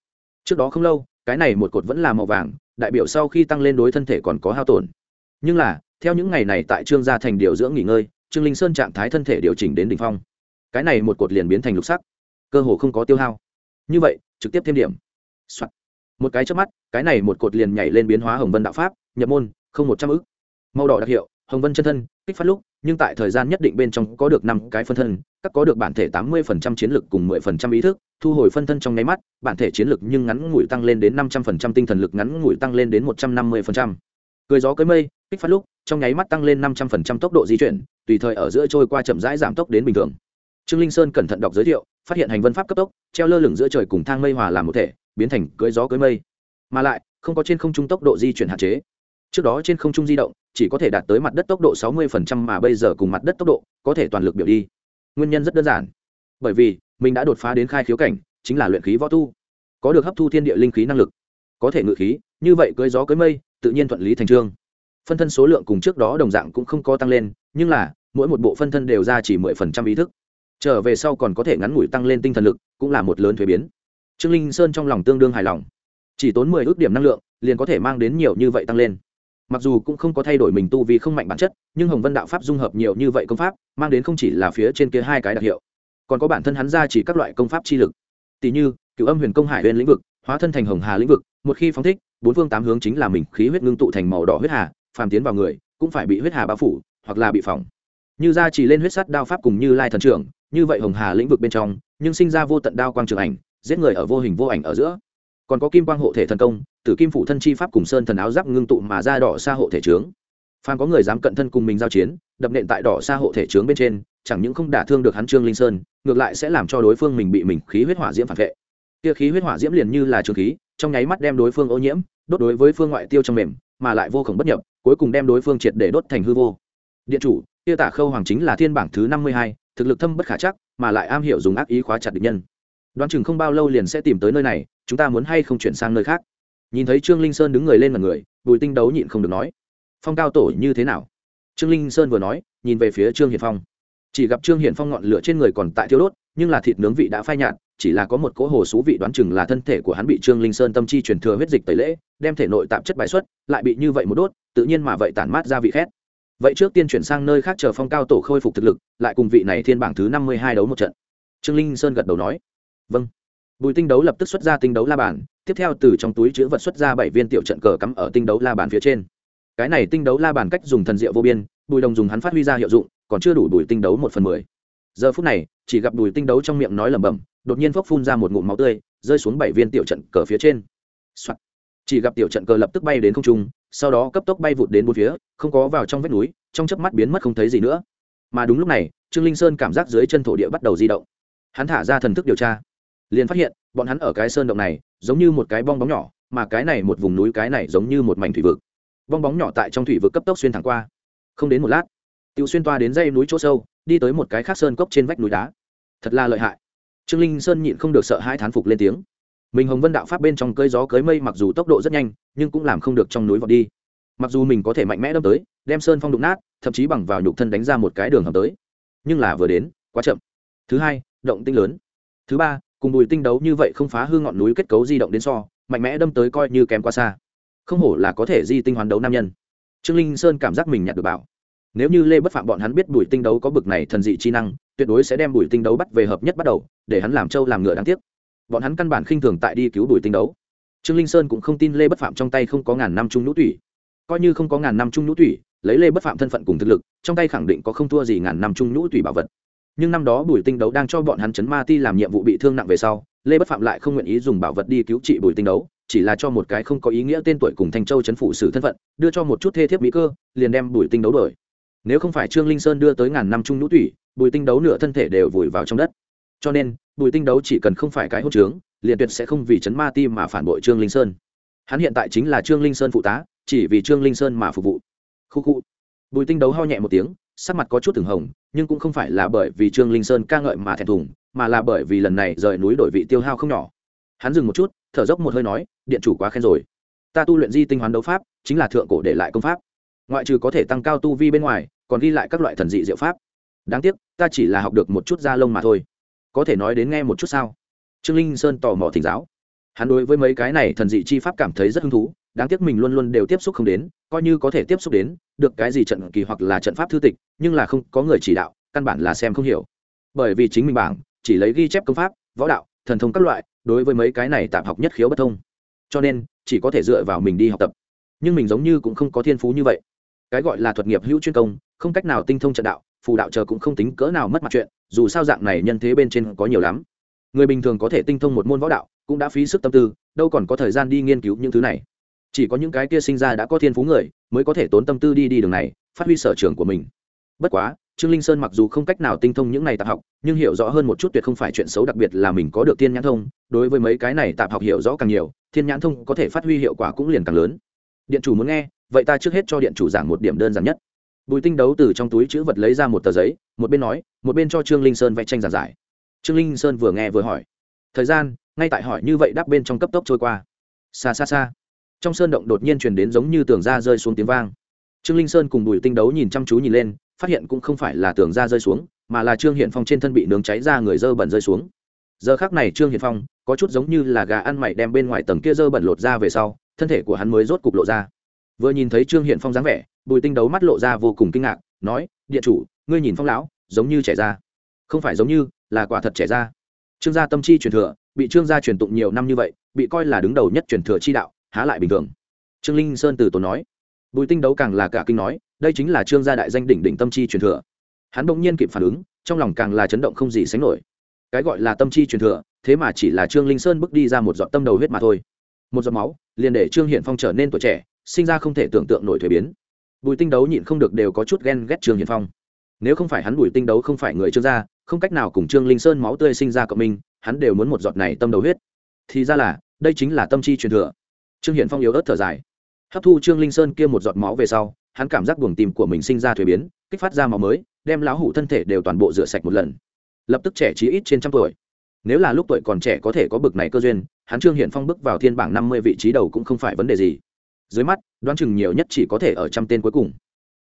Trước đó không lâu, cái này một cột vẫn là màu vàng đại biểu sau khi tăng lên đối thân thể còn có hao tổn. Nhưng là, theo những ngày này tại trương gia thành điều dưỡng nghỉ ngơi, trương linh sơn trạng thái thân thể điều chỉnh đến đ ỉ n h phong. Cái này một cột liền biến thành lục sắc, cơ hồ không có tiêu hao. Như vậy, trực tiếp thêm điểm、Soạn. một cái trước mắt, cái này một cột liền nhảy lên biến hóa hồng vân đạo pháp, nhập môn, không một trăm ư c màu đỏ đặc hiệu, hồng vân chân thân kích phát lúc, nhưng tại thời gian nhất định bên trong có được năm cái phân thân, các có được bản thể tám mươi phần trăm chiến lực cùng mười phần trăm ý thức, thu hồi phân thân trong nháy mắt, bản thể chiến lực nhưng ngắn ngủi tăng lên đến năm trăm phần trăm, tinh thần lực ngắn ngủi tăng lên đến một trăm năm mươi phần trăm. Cười gió cưới mây, kích phát lúc, trong nháy mắt tăng lên năm trăm phần trăm tốc độ di chuyển, tùy thời ở giữa trôi qua chậm rãi giảm tốc đến bình thường. Trương linh sơn cẩn thận đọc giới thiệu, phát hiện hành vân pháp cấp tốc, treo lơ lửng giữa trời cùng thang mây hòa làm một thể, biến thành cưới gió cưới mây. Mà lại, không có trên không trung tốc độ di chuyển hạn chế trước đó trên không trung di động, chỉ có thể đạt tới mặt đất tốc độ 60% mà bây giờ cùng mặt đất tốc độ, có thể toàn lực biểu đi. Nguyên nhân rất đơn giản. Bởi vì, mình đã đột phá đến khai khiếu cảnh, chính là luyện khí võ tu. Có được hấp thu thiên địa linh khí năng lực, có thể ngự khí, như vậy cưới gió cưới mây, tự nhiên thuận lý thành trương. Phân thân số lượng cùng trước đó đồng dạng cũng không có tăng lên, nhưng là, mỗi một bộ phân thân đều ra chỉ mười phần trăm ý thức. Trở về sau còn có thể ngắn ngủi tăng lên tinh thần lực, cũng là một lớn thuế biến. Trương linh sơn trong lòng tương đương hài lòng. Chỉ tốn mười ước điểm năng lượng, liền có thể mang đến nhiều như vậy tăng lên mặc dù cũng không có thay đổi mình tu vì không mạnh bản chất, nhưng hồng vân đạo pháp dung hợp nhiều như vậy công pháp, mang đến không chỉ là phía trên kia hai cái đặc hiệu, còn có bản thân hắn ra chỉ các loại công pháp chi lực. Tỷ như cựu âm huyền công hải huyền lĩnh vực, hóa thân thành hồng hà lĩnh vực, một khi phóng thích, bốn phương tám hướng chính là mình khí huyết ngưng tụ thành màu đỏ huyết hà, phàm tiến vào người, cũng phải bị huyết hà bao phủ, hoặc là bị phỏng. Như ra chỉ lên huyết sắt đao pháp cùng như lai thần trưởng, như vậy hồng hà lĩnh vực bên trong, nhưng sinh ra vô tận đao quang trường ảnh, giết người ở vô hình vô ảnh ở giữa. Còn có kim quang hộ thể thần công tử kim phủ thân chi pháp cùng sơn thần áo giáp ngưng tụ mà ra đỏ xa hộ thể trướng. Phan có người dám cận thân cùng mình giao chiến, đập nện tại đỏ xa hộ thể trướng bên trên, chẳng những không đả thương được hắn trương linh sơn, ngược lại sẽ làm cho đối phương mình bị mình khí huyết hỏa diễm phản vệ. Kia khí huyết hỏa diễm liền như là trường khí, trong nháy mắt đem đối phương ô nhiễm, đốt đối với phương ngoại tiêu trong mềm, mà lại vô khổng bất nhập, cuối cùng đem đối phương triệt để đốt thành hư vô. Điện chủ, kia tả khâu hoàng chính là thiên bảng thứ năm mươi hai, thực lực thâm bất khả chắc, mà lại am hiểu dùng ác ý khóa chặt địch nhân. Đoán chừng không bao lâu liền sẽ tìm tới nơi này, chúng ta muốn hay không chuyển sang nơi khác? Nhìn thấy trương linh sơn đứng người lên mặt người, bùi tinh đấu nhịn không được nói, phong cao tổ như thế nào? Trương linh sơn vừa nói, nhìn về phía trương hiển phong. Chỉ gặp trương hiển phong ngọn lửa trên người còn tại thiếu đốt, nhưng là thịt nướng vị đã phai nhạt, chỉ là có một cỗ hồ xú vị đoán chừng là thân thể của hắn bị trương linh sơn tâm chi truyền thừa huyết dịch tẩy lễ, đem thể nội tạp chất bài xuất, lại bị như vậy một đốt, tự nhiên mà vậy tản mát ra vị khét. Vậy trước tiên chuyển sang nơi khác chờ phong cao tổ khôi phục thực lực, lại cùng vị này thiên bảng thứ năm mươi hai đấu một trận. Trương linh sơn gật đầu nói vâng bùi tinh đấu lập tức xuất ra tinh đấu la bàn, tiếp theo từ trong túi chữ vật xuất ra bảy viên tiểu trận cờ cắm ở tinh đấu la bàn phía trên. Cái này tinh đấu la bàn cách dùng thần diệu vô biên, bùi đồng dùng hắn phát huy ra hiệu dụng, còn chưa đủ bùi tinh đấu một phần mười. Giờ phút này, chỉ gặp bùi tinh đấu trong miệng nói lẩm bẩm, đột nhiên phốc phun ra một ngụm máu tươi, rơi xuống bảy viên tiểu trận cờ phía trên、Soạn. chỉ gặp tiểu trận cờ lập tức bay đến không trung, sau đó cấp tốc bay vụt đến bốn phía, không có vào trong vách núi, trong chớp mắt biến mất không thấy gì nữa. Mà đúng lúc này, trương linh sơn cảm giác dưới chân thổ địa bắt đầu di động. Hắn thả ra thần thức điều tra liền phát hiện, bọn hắn ở cái sơn động này, giống như một cái bong bóng nhỏ, mà cái này một vùng núi cái này giống như một mảnh thủy vực. Bong bóng nhỏ tại trong thủy vực cấp tốc xuyên thẳng qua. Không đến một lát tiêu xuyên toa đến dây núi chỗ sâu, đi tới một cái khác sơn cốc trên vách núi đá. Thật là lợi hại. Trương linh sơn nhịn không được sợ hai thán phục lên tiếng. Mình hồng vân đạo pháp bên trong cơi gió cưới mây mặc dù tốc độ rất nhanh, nhưng cũng làm không được trong núi vọt đi. Mặc dù mình có thể mạnh mẽ đâm tới, đem sơn phong đụng nát, thậm chí bằng vào nhục thân đánh ra một cái đường hầm tới. Nhưng là vừa đến, quá chậm. Thứ hai, động tinh lớn. Thứ ba cùng bùi tinh đấu như vậy không phá hư ngọn núi kết cấu di động đến so, mạnh mẽ đâm tới coi như kém quá xa. Không hổ là có thể di tinh hoán đấu nam nhân. Trương linh sơn cảm giác mình nhặt được bảo. Nếu như lê bất phạm bọn hắn biết bùi tinh đấu có bực này thần dị chi năng, tuyệt đối sẽ đem bùi tinh đấu bắt về hợp nhất bắt đầu, để hắn làm trâu làm ngựa đáng tiếc. Bọn hắn căn bản khinh thường tại đi cứu bùi tinh đấu. Trương linh sơn cũng không tin lê bất phạm trong tay không có ngàn năm trung nhũ tủy. Coi như không có ngàn năm trung nhũ tủy, lấy lê bất phạm thân phận cùng thực lực, trong tay khẳng định có không thua gì ngàn năm trung nhũ tủy bảo vật nhưng năm đó bùi tinh đấu đang cho bọn hắn chấn ma ti làm nhiệm vụ bị thương nặng về sau, lê bất phạm lại không nguyện ý dùng bảo vật đi cứu trị bùi tinh đấu, chỉ là cho một cái không có ý nghĩa tên tuổi cùng thanh châu chấn phủ xử thân phận, đưa cho một chút thê thiếp mỹ cơ, liền đem bùi tinh đấu đổi nếu không phải trương linh sơn đưa tới ngàn năm trung nhũ tủy, bùi tinh đấu nửa thân thể đều vùi vào trong đất. Cho nên, bùi tinh đấu chỉ cần không phải cái hôn trướng, liền tuyệt sẽ không vì chấn ma ti mà phản bội trương linh sơn. Hắn hiện tại chính là trương linh sơn phụ tá, chỉ vì trương linh sơn mà phục vụ. Khu khu. Bùi tinh đấu ho nhẹ một tiếng sắc mặt có chút từng hồng, nhưng cũng không phải là bởi vì trương linh sơn ca ngợi mà thẹn thùng, mà là bởi vì lần này rời núi đổi vị tiêu hao không nhỏ. Hắn dừng một chút, thở dốc một hơi nói, điện chủ quá khen rồi. Ta tu luyện di tinh hoán đấu pháp, chính là thượng cổ để lại công pháp. Ngoại trừ có thể tăng cao tu vi bên ngoài, còn ghi lại các loại thần dị diệu pháp. Đáng tiếc, ta chỉ là học được một chút da lông mà thôi. Có thể nói đến nghe một chút sao? Trương linh sơn tò mò thỉnh giáo. Hắn đối với mấy cái này thần dị chi pháp cảm thấy rất hứng thú đáng tiếc mình luôn luôn đều tiếp xúc không đến, coi như có thể tiếp xúc đến, được cái gì trận kỳ hoặc là trận pháp thư tịch, nhưng là không có người chỉ đạo, căn bản là xem không hiểu. Bởi vì chính mình bảng, chỉ lấy ghi chép công pháp, võ đạo, thần thông các loại, đối với mấy cái này tạm học nhất khiếu bất thông. Cho nên, chỉ có thể dựa vào mình đi học tập. Nhưng mình giống như cũng không có thiên phú như vậy. Cái gọi là thuật nghiệp hữu chuyên công, không cách nào tinh thông trận đạo, phù đạo chờ cũng không tính cỡ nào mất mặt chuyện, dù sao dạng này nhân thế bên trên có nhiều lắm. Người bình thường có thể tinh thông một môn võ đạo, cũng đã phí sức tâm tư, đâu còn có thời gian đi nghiên cứu những thứ này chỉ có những cái kia sinh ra đã có thiên phú người mới có thể tốn tâm tư đi đi đường này, phát huy sở trường của mình. Bất quá, trương linh sơn mặc dù không cách nào tinh thông những này tạp học, nhưng hiểu rõ hơn một chút tuyệt không phải chuyện xấu đặc biệt là mình có được thiên nhãn thông, đối với mấy cái này tạp học hiểu rõ càng nhiều, thiên nhãn thông có thể phát huy hiệu quả cũng liền càng lớn. Điện chủ muốn nghe, vậy ta trước hết cho điện chủ giảng một điểm đơn giản nhất. Bùi tinh đấu từ trong túi chữ vật lấy ra một tờ giấy, một bên nói, một bên cho trương linh sơn vẽ tranh giảng giải. Trương linh sơn vừa nghe vừa hỏi. Thời gian, ngay tại hỏi như vậy đáp bên trong cấp tốc trôi qua. Xa xa xa trong sơn động đột nhiên truyền đến giống như tường da rơi xuống tiếng vang. Trương linh sơn cùng bùi tinh đấu nhìn chăm chú nhìn lên, phát hiện cũng không phải là tường da rơi xuống, mà là trương hiển phong trên thân bị nướng cháy ra người dơ bẩn rơi xuống. Giờ khác này trương hiển phong có chút giống như là gà ăn mày đem bên ngoài tầng kia dơ bẩn lột ra về sau, thân thể của hắn mới rốt cục lộ ra. Vừa nhìn thấy trương hiển phong dáng vẻ, bùi tinh đấu mắt lộ ra vô cùng kinh ngạc, nói, điện chủ, ngươi nhìn phong lão, giống như trẻ ra không phải giống như, là quả thật trẻ ra trương gia tâm chi truyền thừa, bị trương gia truyền tụng nhiều năm như vậy, bị coi là đứng đầu nhất truyền thừa chi đạo há lại bình thường. Trương linh sơn từ tốn nói, bùi tinh đấu càng là cả kinh nói, đây chính là trương gia đại danh đỉnh đỉnh tâm chi truyền thừa. Hắn bỗng nhiên kịp phản ứng, trong lòng càng là chấn động không gì sánh nổi. Cái gọi là tâm chi truyền thừa, thế mà chỉ là trương linh sơn bước đi ra một giọt tâm đầu huyết mà thôi. Một giọt máu, liền để trương hiển phong trở nên tuổi trẻ, sinh ra không thể tưởng tượng nổi thuế biến. Bùi tinh đấu nhịn không được đều có chút ghen ghét trương hiển phong. Nếu không phải hắn bùi tinh đấu không phải người trương gia, không cách nào cùng trương linh sơn máu tươi sinh ra cộng minh, hắn đều muốn một giọt này tâm đầu huyết. Thì ra là, đây chính là tâm chi truyền thừa trương hiển phong yếu ớt thở dài. Hấp thu trương linh sơn kia một giọt máu về sau, hắn cảm giác buồng tìm của mình sinh ra thuế biến, kích phát ra máu mới, đem lão hủ thân thể đều toàn bộ rửa sạch một lần. Lập tức trẻ trí ít trên trăm tuổi. Nếu là lúc tuổi còn trẻ có thể có bực này cơ duyên, hắn trương hiển phong bước vào thiên bảng năm mươi vị trí đầu cũng không phải vấn đề gì. Dưới mắt, đoán chừng nhiều nhất chỉ có thể ở trăm tên cuối cùng.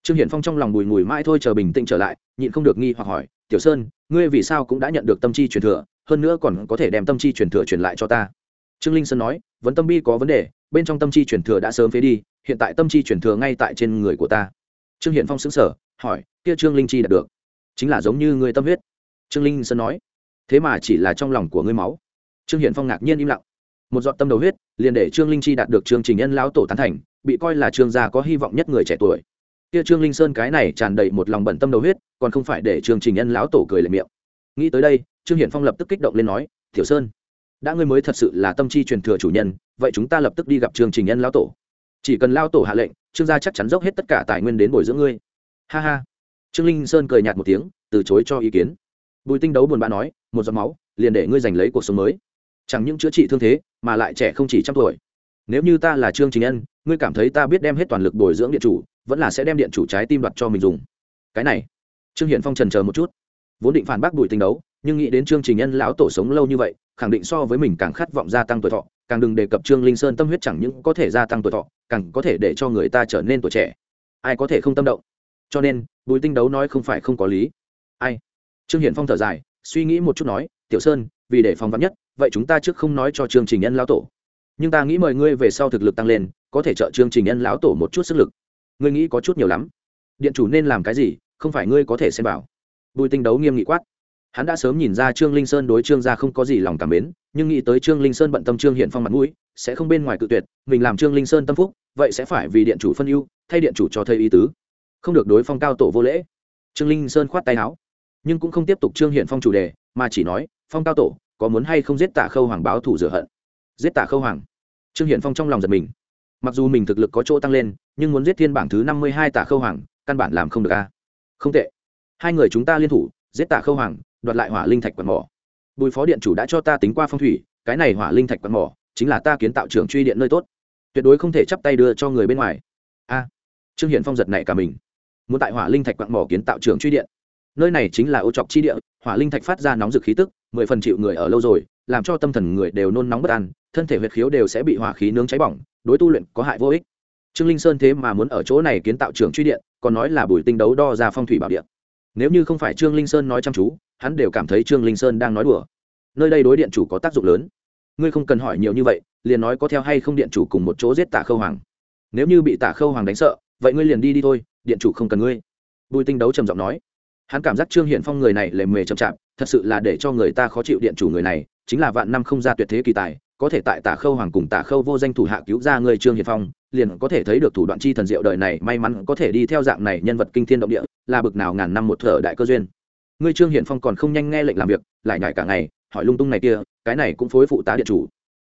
Trương hiển phong trong lòng bùi ngùi mãi thôi chờ bình tĩnh trở lại, nhịn không được nghi hoặc hỏi, tiểu sơn, ngươi vì sao cũng đã nhận được tâm chi truyền thừa, hơn nữa còn có thể đem tâm chi truyền thừa truyền lại cho ta? Trương linh sơn nói vấn tâm bi có vấn đề bên trong tâm chi truyền thừa đã sớm phế đi, hiện tại tâm chi truyền thừa ngay tại trên người của ta. Trương hiển phong xứng sở hỏi, kia trương linh chi đạt được? Chính là giống như người tâm huyết. Trương linh sơn nói, thế mà chỉ là trong lòng của ngươi máu. Trương hiển phong ngạc nhiên im lặng. Một giọt tâm đầu huyết, liền để trương linh chi đạt được trương trình nhân lão tổ tán thành, bị coi là trương gia có hy vọng nhất người trẻ tuổi. Kia trương linh sơn cái này tràn đầy một lòng bẩn tâm đầu huyết, còn không phải để trương trình nhân lão tổ cười lên miệng. Nghĩ tới đây, trương hiển phong lập tức kích động lên nói, tiểu sơn, đã ngươi mới thật sự là tâm chi truyền thừa chủ nhân vậy chúng ta lập tức đi gặp trương trình nhân lão tổ. Chỉ cần lao tổ hạ lệnh, trương gia chắc chắn dốc hết tất cả tài nguyên đến bồi dưỡng ngươi. Ha ha. Trương linh sơn cười nhạt một tiếng, từ chối cho ý kiến. Bùi tinh đấu buồn bã nói, một giọt máu, liền để ngươi giành lấy cuộc sống mới. Chẳng những chữa trị thương thế, mà lại trẻ không chỉ trăm tuổi. Nếu như ta là trương trình nhân ngươi cảm thấy ta biết đem hết toàn lực bồi dưỡng điện chủ, vẫn là sẽ đem điện chủ trái tim đoạt cho mình dùng. Cái này, trương hiển phong trần chờ một chút. Vốn định phản bác bùi tinh đấu, nhưng nghĩ đến trương trình nhân lão tổ sống lâu như vậy, khẳng định so với mình càng khát vọng gia tăng tuổi thọ càng đừng đề cập trương linh sơn tâm huyết chẳng những có thể gia tăng tuổi thọ, càng có thể để cho người ta trở nên tuổi trẻ. Ai có thể không tâm động? Cho nên, bùi tinh đấu nói không phải không có lý. Ai? Trương hiển phong thở dài, suy nghĩ một chút nói, tiểu sơn, vì để phòng vắn nhất, vậy chúng ta trước không nói cho chương trình nhân lão tổ. Nhưng ta nghĩ mời ngươi về sau thực lực tăng lên, có thể trợ chương trình nhân lão tổ một chút sức lực. Ngươi nghĩ có chút nhiều lắm. Điện chủ nên làm cái gì, không phải ngươi có thể xem bảo bùi tinh đấu nghiêm nghị quát hắn đã sớm nhìn ra trương linh sơn đối trương gia không có gì lòng cảm mến, nhưng nghĩ tới trương linh sơn bận tâm trương hiện phong mặt mũi, sẽ không bên ngoài cự tuyệt, mình làm trương linh sơn tâm phúc, vậy sẽ phải vì điện chủ phân ưu, thay điện chủ cho thầy ý tứ. Không được đối phong cao tổ vô lễ. Trương linh sơn khoát tay áo, nhưng cũng không tiếp tục trương hiện phong chủ đề, mà chỉ nói, phong cao tổ, có muốn hay không giết tả khâu hoàng báo thủ rửa hận? Giết tả khâu hoàng. Trương hiện phong trong lòng giật mình. Mặc dù mình thực lực có chỗ tăng lên, nhưng muốn giết thiên bảng thứ năm mươi hai tả khâu hoàng, căn bản làm không được a. Không tệ. Hai người chúng ta liên thủ, giết tả khâu hoàng đoạt lại hỏa linh thạch quạt mỏ. Bùi phó điện chủ đã cho ta tính qua phong thủy, cái này hỏa linh thạch quạt mỏ chính là ta kiến tạo trường truy điện nơi tốt. Tuyệt đối không thể chắp tay đưa cho người bên ngoài. A, trương hiển phong giật này cả mình. Muốn tại hỏa linh thạch quạt mỏ kiến tạo trường truy điện. Nơi này chính là ô trọc chi địa, hỏa linh thạch phát ra nóng rực khí tức, mười phần chịu người ở lâu rồi, làm cho tâm thần người đều nôn nóng bất an, thân thể huyệt khiếu đều sẽ bị hỏa khí nướng cháy bỏng, đối tu luyện có hại vô ích. Trương linh sơn thế mà muốn ở chỗ này kiến tạo trường truy điện, còn nói là bùi tinh đấu đo ra phong thủy bảo điện nếu như không phải trương linh sơn nói chăm chú, hắn đều cảm thấy trương linh sơn đang nói đùa. Nơi đây đối điện chủ có tác dụng lớn. Ngươi không cần hỏi nhiều như vậy, liền nói có theo hay không điện chủ cùng một chỗ giết tả khâu hoàng. Nếu như bị tả khâu hoàng đánh sợ, vậy ngươi liền đi đi thôi, điện chủ không cần ngươi. Bùi tinh đấu trầm giọng nói. Hắn cảm giác trương hiển phong người này lề mề chậm chạp, thật sự là để cho người ta khó chịu điện chủ người này, chính là vạn năm không ra tuyệt thế kỳ tài có thể tại tả khâu hoàng cùng tả khâu vô danh thủ hạ cứu ra người trương hiển phong, liền có thể thấy được thủ đoạn chi thần diệu đời này, may mắn có thể đi theo dạng này nhân vật kinh thiên động địa, là bực nào ngàn năm một thở đại cơ duyên. Ngươi trương hiển phong còn không nhanh nghe lệnh làm việc, lại nhải cả ngày, hỏi lung tung này kia, cái này cũng phối phụ tá điện chủ.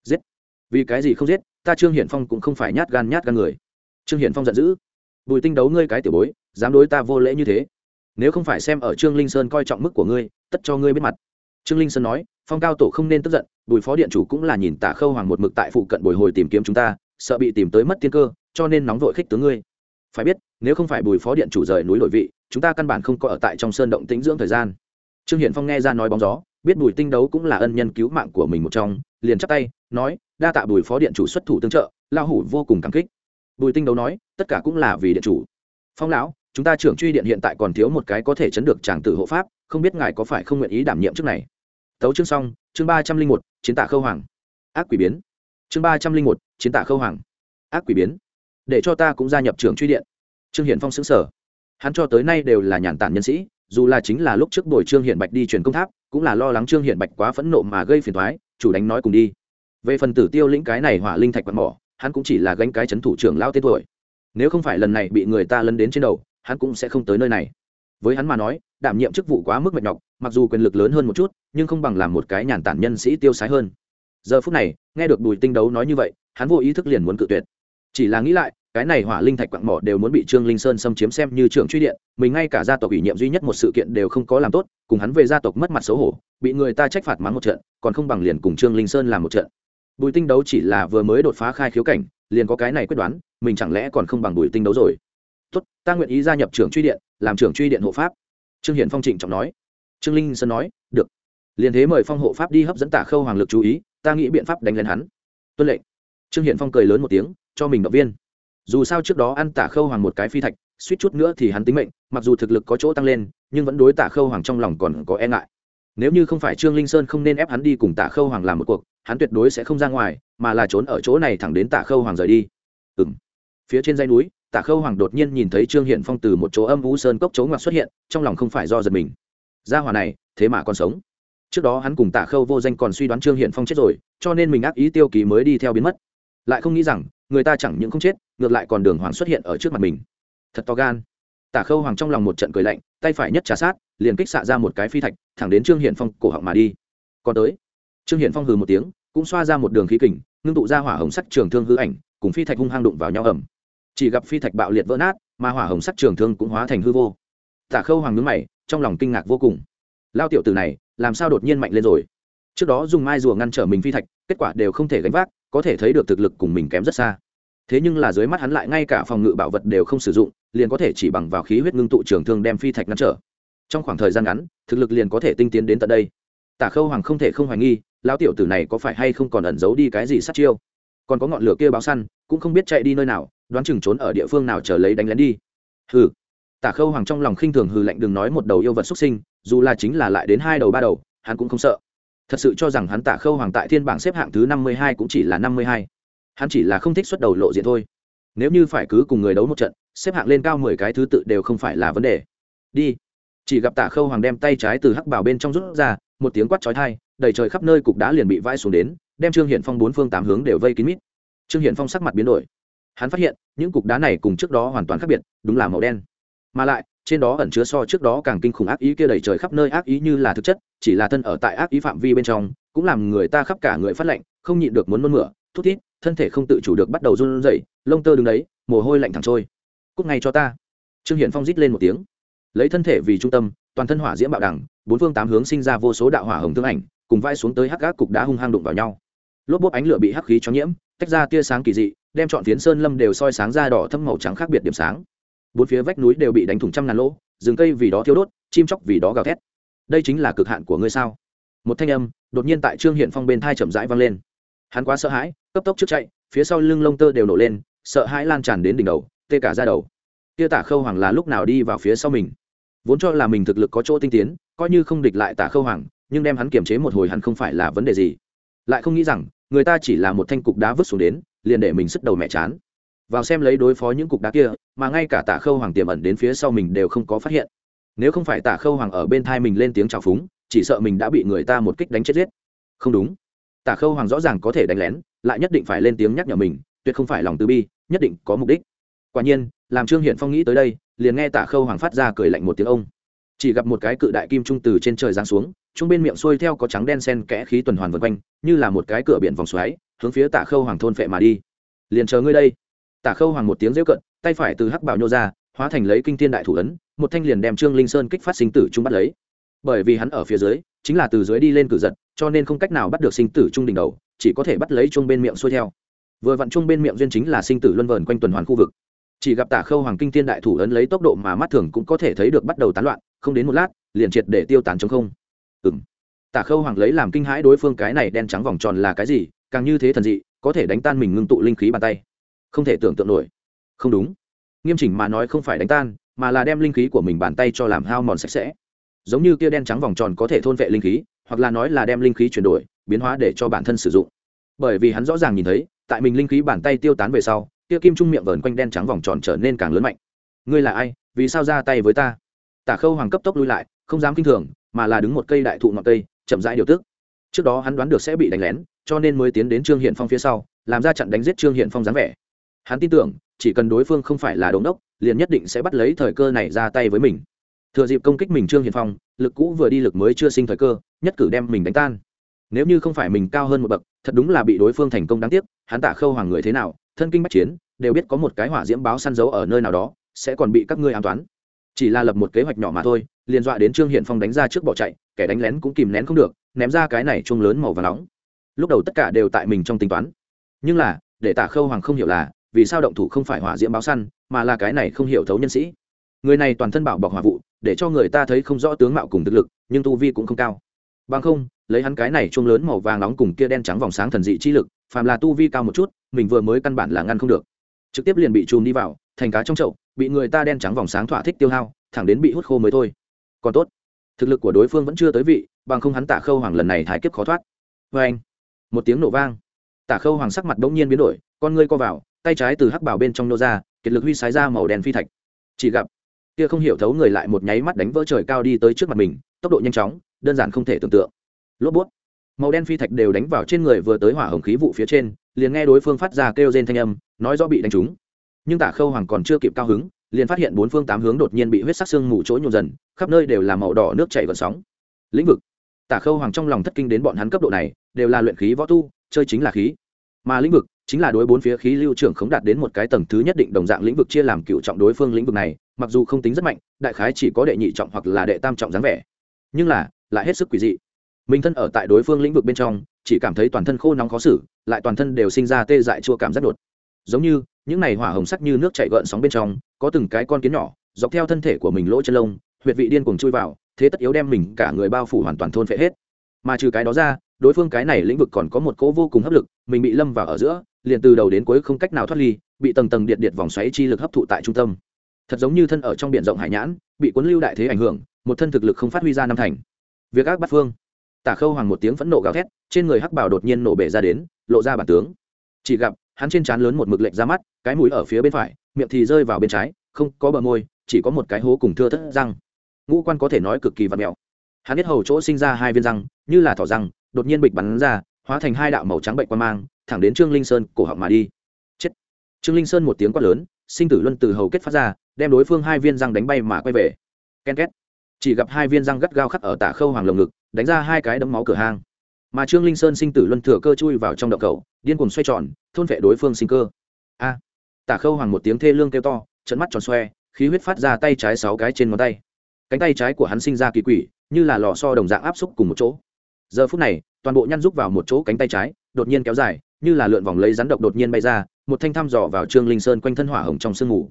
Giết. Vì cái gì không giết, ta trương hiển phong cũng không phải nhát gan nhát gan người. Trương hiển phong giận dữ. Bùi tinh đấu ngươi cái tiểu bối, dám đối ta vô lễ như thế. Nếu không phải xem ở trương linh sơn coi trọng mức của ngươi, tất cho ngươi biết mặt. Trương linh sơn nói, phong cao tổ không nên tức giận bùi phó điện chủ cũng là nhìn tả khâu hoàng một mực tại phụ cận bồi hồi tìm kiếm chúng ta, sợ bị tìm tới mất tiên cơ, cho nên nóng vội khích tướng ngươi. Phải biết, nếu không phải bùi phó điện chủ rời núi đổi vị, chúng ta căn bản không có ở tại trong sơn động tĩnh dưỡng thời gian. Trương hiển phong nghe ra nói bóng gió, biết bùi tinh đấu cũng là ân nhân cứu mạng của mình một trong, liền chắp tay, nói, đa tạ bùi phó điện chủ xuất thủ tương trợ lao hủ vô cùng cảm kích. Bùi tinh đấu nói, tất cả cũng là vì điện chủ. Phong lão, chúng ta trưởng truy điện hiện tại còn thiếu một cái có thể chấn được tràng tử hộ pháp, không biết ngài có phải không nguyện ý đảm nhiệm trước này? Tấu chương xong chương ba trăm linh một, chiến tạ khâu hoàng. Ác quỷ biến. Chương ba trăm linh một, chiến tạ khâu hoàng. Ác quỷ biến. Để cho ta cũng gia nhập trưởng truy điện. Trương hiển phong xứng sở hắn cho tới nay đều là nhàn tản nhân sĩ, dù là chính là lúc trước đổi trương hiển bạch đi truyền công tháp, cũng là lo lắng trương hiển bạch quá phẫn nộ mà gây phiền thoái chủ đánh nói cùng đi. Về phần tử tiêu lĩnh cái này hỏa linh thạch quạt mỏ, hắn cũng chỉ là gánh cái c h ấ n thủ trưởng lao tên tuổi. Nếu không phải lần này bị người ta lấn đến trên đầu, hắn cũng sẽ không tới nơi này với hắn mà nói, đảm nhiệm chức vụ quá mức mệt nhọc, mặc dù quyền lực lớn hơn một chút, nhưng không bằng làm một cái nhàn tản nhân sĩ tiêu sái hơn. Giờ phút này, nghe được bùi tinh đấu nói như vậy, hắn vô ý thức liền muốn cự tuyệt. Chỉ là nghĩ lại, cái này hỏa linh thạch quặng mỏ đều muốn bị trương linh sơn xâm chiếm xem như trưởng truy điện, mình ngay cả gia tộc ủy nhiệm duy nhất một sự kiện đều không có làm tốt, cùng hắn về gia tộc mất mặt xấu hổ, bị người ta trách phạt mắng một trận, còn không bằng liền cùng trương linh sơn làm một trận. Bùi tinh đấu chỉ là vừa mới đột phá khai khiếu cảnh, liền có cái này quyết đoán, mình chẳng lẽ còn không bằng bùi tinh đấu rồi? Tốt, ta nguyện ý gia nhập trưởng truy điện, làm trưởng truy điện hộ pháp. Trương hiển phong trịnh trọng nói. Trương linh sơn nói, được. Liền thế mời phong hộ pháp đi hấp dẫn tả khâu hoàng lực chú ý, ta nghĩ biện pháp đánh lên hắn. Tuân lệnh. Trương hiển phong cười lớn một tiếng, cho mình động viên. Dù sao trước đó ăn tả khâu hoàng một cái phi thạch, suýt chút nữa thì hắn tính mệnh, mặc dù thực lực có chỗ tăng lên, nhưng vẫn đối tả khâu hoàng trong lòng còn có e ngại. Nếu như không phải trương linh sơn không nên ép hắn đi cùng tả khâu hoàng làm một cuộc, hắn tuyệt đối sẽ không ra ngoài, mà là trốn ở chỗ này thẳng đến tả khâu hoàng rời đi. Ừ m phía trên dây núi tả khâu hoàng đột nhiên nhìn thấy trương Hiển phong từ một chỗ âm vũ sơn cốc chỗ ngoặt xuất hiện, trong lòng không phải do giật mình. Gia hòa này, thế mà còn sống. Trước đó hắn cùng tả khâu vô danh còn suy đoán trương Hiển phong chết rồi, cho nên mình ác ý tiêu ký mới đi theo biến mất. Lại không nghĩ rằng, người ta chẳng những không chết, ngược lại còn đường hoàng xuất hiện ở trước mặt mình. Thật to gan. Tả khâu hoàng trong lòng một trận cười lạnh, tay phải nhất trả sát, liền kích xạ ra một cái phi thạch, thẳng đến trương hiển phong cổ họng mà đi. Còn tới. Trương hiển phong hừ một tiếng, cũng xoa ra một đường khí kình, ngưng tụ ra hỏa hồng sắc trường thương hư ảnh, cùng phi thạch hung hăng đụng vào nhau ẩm chỉ gặp phi thạch bạo liệt vỡ nát, mà hỏa hồng sắc trường thương cũng hóa thành hư vô. Tả khâu hoàng nhướng mày, trong lòng kinh ngạc vô cùng. Lao tiểu tử này, làm sao đột nhiên mạnh lên rồi? Trước đó dùng mai rùa ngăn trở mình phi thạch, kết quả đều không thể gánh vác, có thể thấy được thực lực cùng mình kém rất xa. Thế nhưng là dưới mắt hắn lại ngay cả phòng ngự bảo vật đều không sử dụng, liền có thể chỉ bằng vào khí huyết ngưng tụ trường thương đem phi thạch ngăn trở. Trong khoảng thời gian ngắn, thực lực liền có thể tinh tiến đến tận đây. Tả khâu hoàng không thể không hoài nghi, lão tiểu tử này có phải hay không còn ẩn giấu đi cái gì sát chiêu? Còn có ngọn lửa kia báo săn, cũng không biết chạy đi nơi nào đoán chừng trốn ở địa phương nào chờ lấy đánh lén đi. Hừ. Tả khâu hoàng trong lòng khinh thường hừ lạnh đừng nói một đầu yêu vật xuất sinh, dù là chính là lại đến hai đầu ba đầu, hắn cũng không sợ. Thật sự cho rằng hắn tả khâu hoàng tại thiên bảng xếp hạng thứ năm mươi hai cũng chỉ là năm mươi hai. Hắn chỉ là không thích xuất đầu lộ diện thôi. Nếu như phải cứ cùng người đấu một trận, xếp hạng lên cao mười cái thứ tự đều không phải là vấn đề. Đi. Chỉ gặp tả khâu hoàng đem tay trái từ hắc bảo bên trong rút ra, một tiếng quát chói thai đầy trời khắp nơi cục đá liền bị vãi xuống đến, đem trương hiển phong bốn phương tám hướng đều vây kín mít. Trương hiển phong sắc mặt biến đổi hắn phát hiện những cục đá này cùng trước đó hoàn toàn khác biệt đúng là màu đen. Mà lại trên đó ẩn chứa so trước đó càng kinh khủng ác ý kia đầy trời khắp nơi ác ý như là thực chất chỉ là thân ở tại ác ý phạm vi bên trong cũng làm người ta khắp cả người phát lạnh, không nhịn được muốn nôn mửa thút thít thân thể không tự chủ được bắt đầu run rẩy lông tơ đứng đấy mồ hôi lạnh thẳng trôi. Cúc ngay cho ta. Trương hiển phong rít lên một tiếng. Lấy thân thể vì trung tâm toàn thân hỏa diễm bạo đẳng bốn phương tám hướng sinh ra vô số đạo hỏa hồng tương ảnh cùng vai xuống tới hắc gác cục đá hung hăng đụng vào nhau. Lốp bốp ánh lửa bị hắc khí cho nhiễm tách ra tia sáng kỳ dị đem chọn phiến sơn lâm đều soi sáng ra đỏ thâm màu trắng khác biệt điểm sáng. Bốn phía vách núi đều bị đánh thủng trăm ngàn lỗ, rừng cây vì đó thiếu đốt, chim chóc vì đó gào thét. Đây chính là cực hạn của ngươi sao? Một thanh âm, đột nhiên tại trương hiện phong bên thai chậm rãi vang lên. Hắn quá sợ hãi, cấp tốc trước chạy, phía sau lưng lông tơ đều nổ lên, sợ hãi lan tràn đến đỉnh đầu, tê cả ra đầu. Kia tả khâu hoàng là lúc nào đi vào phía sau mình? Vốn cho là mình thực lực có chỗ tinh tiến, coi như không địch lại tả khâu hoàng, nhưng đem hắn kiềm chế một hồi hắn không phải là vấn đề gì. Lại không nghĩ rằng người ta chỉ là một thanh cục đá vứt xuống đến, liền để mình sức đầu mẹ chán. Vào xem lấy đối phó những cục đá kia, mà ngay cả tả khâu hoàng tiềm ẩn đến phía sau mình đều không có phát hiện. Nếu không phải tả khâu hoàng ở bên thai mình lên tiếng chào phúng, chỉ sợ mình đã bị người ta một kích đánh chết giết. Không đúng. Tả khâu hoàng rõ ràng có thể đánh lén, lại nhất định phải lên tiếng nhắc nhở mình, tuyệt không phải lòng từ bi, nhất định có mục đích. Quả nhiên, làm trương hiện phong nghĩ tới đây, liền nghe tả khâu hoàng phát ra cười lạnh một tiếng ông chỉ gặp một cái cự đại kim trung từ trên trời giáng xuống chung bên miệng xuôi theo có trắng đen sen kẽ khí tuần hoàn vân quanh, như là một cái cửa biển vòng xoáy, hướng phía tả khâu hoàng thôn phệ mà đi. Liền chờ ngươi đây. Tả khâu hoàng một tiếng rêu cận tay phải từ hắc bảo nhô ra, hóa thành lấy kinh thiên đại thủ ấn, một thanh liền đem trương linh sơn kích phát sinh tử trung bắt lấy. Bởi vì hắn ở phía dưới, chính là từ dưới đi lên cử giật, cho nên không cách nào bắt được sinh tử trung đỉnh đầu, chỉ có thể bắt lấy chung bên miệng xuôi theo. Vừa vặn chung bên miệng duyên chính là sinh tử luân vờn quanh tuần hoàn khu vực. Chỉ gặp tả khâu hoàng kinh thiên đại thủ ấn lấy tốc độ mà mắt thường cũng có thể thấy được bắt đầu tán loạn không đến một lát, liền triệt để tiêu tán chống không. Ừng tả khâu hoàng lấy làm kinh hãi đối phương cái này đen trắng vòng tròn là cái gì, càng như thế thần dị, có thể đánh tan mình ngưng tụ linh khí bàn tay. Không thể tưởng tượng nổi. Không đúng. Nghiêm chỉnh mà nói không phải đánh tan, mà là đem linh khí của mình bàn tay cho làm hao mòn sạch sẽ. Giống như kia đen trắng vòng tròn có thể thôn vệ linh khí, hoặc là nói là đem linh khí chuyển đổi, biến hóa để cho bản thân sử dụng. Bởi vì hắn rõ ràng nhìn thấy, tại mình linh khí bàn tay tiêu tán về sau, kia kim trung miệng vờn quanh đen trắng vòng tròn trở nên càng lớn mạnh. Ngươi là ai? Vì sao ra tay với ta? Tả khâu hoàng cấp tốc lui lại, không dám kinh thường, mà là đứng một cây đại thụ ngọn cây, chậm rãi điều tức. Trước đó hắn đoán được sẽ bị đánh lén, cho nên mới tiến đến trương hiện phong phía sau, làm ra trận đánh giết trương hiện phong dáng vẻ. Hắn tin tưởng, chỉ cần đối phương không phải là đống đốc, liền nhất định sẽ bắt lấy thời cơ này ra tay với mình. Thừa dịp công kích mình trương hiền phong, lực cũ vừa đi lực mới chưa sinh thời cơ, nhất cử đem mình đánh tan. Nếu như không phải mình cao hơn một bậc, thật đúng là bị đối phương thành công đáng tiếc, hắn tả khâu hoàng người thế nào, thân kinh bách chiến, đều biết có một cái hỏa diễm báo săn giấu ở nơi nào đó, sẽ còn bị các ngươi an toán chỉ là lập một kế hoạch nhỏ mà thôi, liền dọa đến trương hiển phong đánh ra trước bỏ chạy, kẻ đánh lén cũng kìm nén không được, ném ra cái này chung lớn màu và nóng. Lúc đầu tất cả đều tại mình trong tính toán. Nhưng là, để tả khâu hoàng không hiểu là, vì sao động thủ không phải hỏa diễm báo săn, mà là cái này không hiểu thấu nhân sĩ. Người này toàn thân bảo bọc hỏa vụ, để cho người ta thấy không rõ tướng mạo cùng thực lực, nhưng tu vi cũng không cao. Bằng không, lấy hắn cái này chung lớn màu vàng nóng cùng kia đen trắng vòng sáng thần dị chi lực, phàm là tu vi cao một chút, mình vừa mới căn bản là ngăn không được. Trực tiếp liền bị chùm đi vào, thành cá trong chậu bị người ta đen trắng vòng sáng thỏa thích tiêu hao, thẳng đến bị hút khô mới thôi. Còn tốt, thực lực của đối phương vẫn chưa tới vị, bằng không hắn tả khâu hoàng lần này thái kiếp khó thoát. Vê anh, một tiếng nổ vang. Tả khâu hoàng sắc mặt bỗng nhiên biến đổi, con ngươi co vào, tay trái từ hắc bảo bên trong nô ra, kiệt lực huy sái ra màu đen phi thạch. Chỉ gặp, kia không hiểu thấu người lại một nháy mắt đánh vỡ trời cao đi tới trước mặt mình, tốc độ nhanh chóng, đơn giản không thể tưởng tượng. Lốp bút. Màu đen phi thạch đều đánh vào trên người vừa tới hỏa hồng khí vụ phía trên, liền nghe đối phương phát ra kêu rên thanh âm, nói rõ bị đánh trúng nhưng tả khâu hoàng còn chưa kịp cao hứng, liền phát hiện bốn phương tám hướng đột nhiên bị huyết sắc xương mù chỗ nhộn dần, khắp nơi đều là màu đỏ nước chảy gần sóng. Lĩnh vực. Tả khâu hoàng trong lòng thất kinh đến bọn hắn cấp độ này, đều là luyện khí võ tu, chơi chính là khí. Mà lĩnh vực, chính là đối bốn phía khí lưu trưởng khống đạt đến một cái tầng thứ nhất định đồng dạng lĩnh vực chia làm cựu trọng đối phương lĩnh vực này, mặc dù không tính rất mạnh, đại khái chỉ có đệ nhị trọng hoặc là đệ tam trọng dáng vẻ. Nhưng là, lại hết sức quỷ dị. Minh thân ở tại đối phương lĩnh vực bên trong, chỉ cảm thấy toàn thân khô nóng khó xử, lại toàn thân đều sinh ra tê dại chua cảm giác đột. Giống như những này hỏa hồng sắc như nước chảy gợn sóng bên trong, có từng cái con kiến nhỏ, dọc theo thân thể của mình lỗ chân lông, huyệt vị điên cuồng chui vào, thế tất yếu đem mình cả người bao phủ hoàn toàn thôn phệ hết. Mà trừ cái đó ra, đối phương cái này lĩnh vực còn có một cỗ vô cùng hấp lực, mình bị lâm vào ở giữa, liền từ đầu đến cuối không cách nào thoát ly, bị tầng tầng điện điện vòng xoáy chi lực hấp thụ tại trung tâm. Thật giống như thân ở trong biển rộng hải nhãn, bị cuốn lưu đại thế ảnh hưởng, một thân thực lực không phát huy ra năm thành. Việc ác bắt phương. Tả khâu hoàng một tiếng phẫn nộ gào thét, trên người hắc bảo đột nhiên nổ bể ra đến, lộ ra bản tướng. Chỉ gặp hắn trên trán lớn một mực lệnh ra mắt, cái mũi ở phía bên phải, miệng thì rơi vào bên trái, không có bờ môi, chỉ có một cái hố cùng thưa thất răng. Ngũ quan có thể nói cực kỳ vặt mẹo hắn biết hầu chỗ sinh ra hai viên răng, như là thỏ răng, đột nhiên bịch bắn ra, hóa thành hai đạo màu trắng bệnh quan mang, thẳng đến trương linh sơn cổ họng mà đi. Chết. Trương linh sơn một tiếng quát lớn, sinh tử luân từ hầu kết phát ra, đem đối phương hai viên răng đánh bay mà quay về. Ken két. Chỉ gặp hai viên răng gắt gao khắc ở tả khâu hoàng lồng ngực, đánh ra hai cái đấm máu cửa hang mà trương linh sơn sinh tử luân thừa cơ chui vào trong động cầu, điên cuồng xoay tròn, thôn vệ đối phương sinh cơ. A! Tả khâu hoàng một tiếng thê lương kêu to trận mắt tròn xoe, khí huyết phát ra tay trái sáu cái trên ngón tay. Cánh tay trái của hắn sinh ra kỳ quỷ, như là lò so đồng dạng áp xúc cùng một chỗ. Giờ phút này, toàn bộ nhăn rúc vào một chỗ cánh tay trái, đột nhiên kéo dài, như là lượn vòng lấy rắn độc đột nhiên bay ra, một thanh thăm dò vào trương linh sơn quanh thân hỏa hồng trong sương ngủ.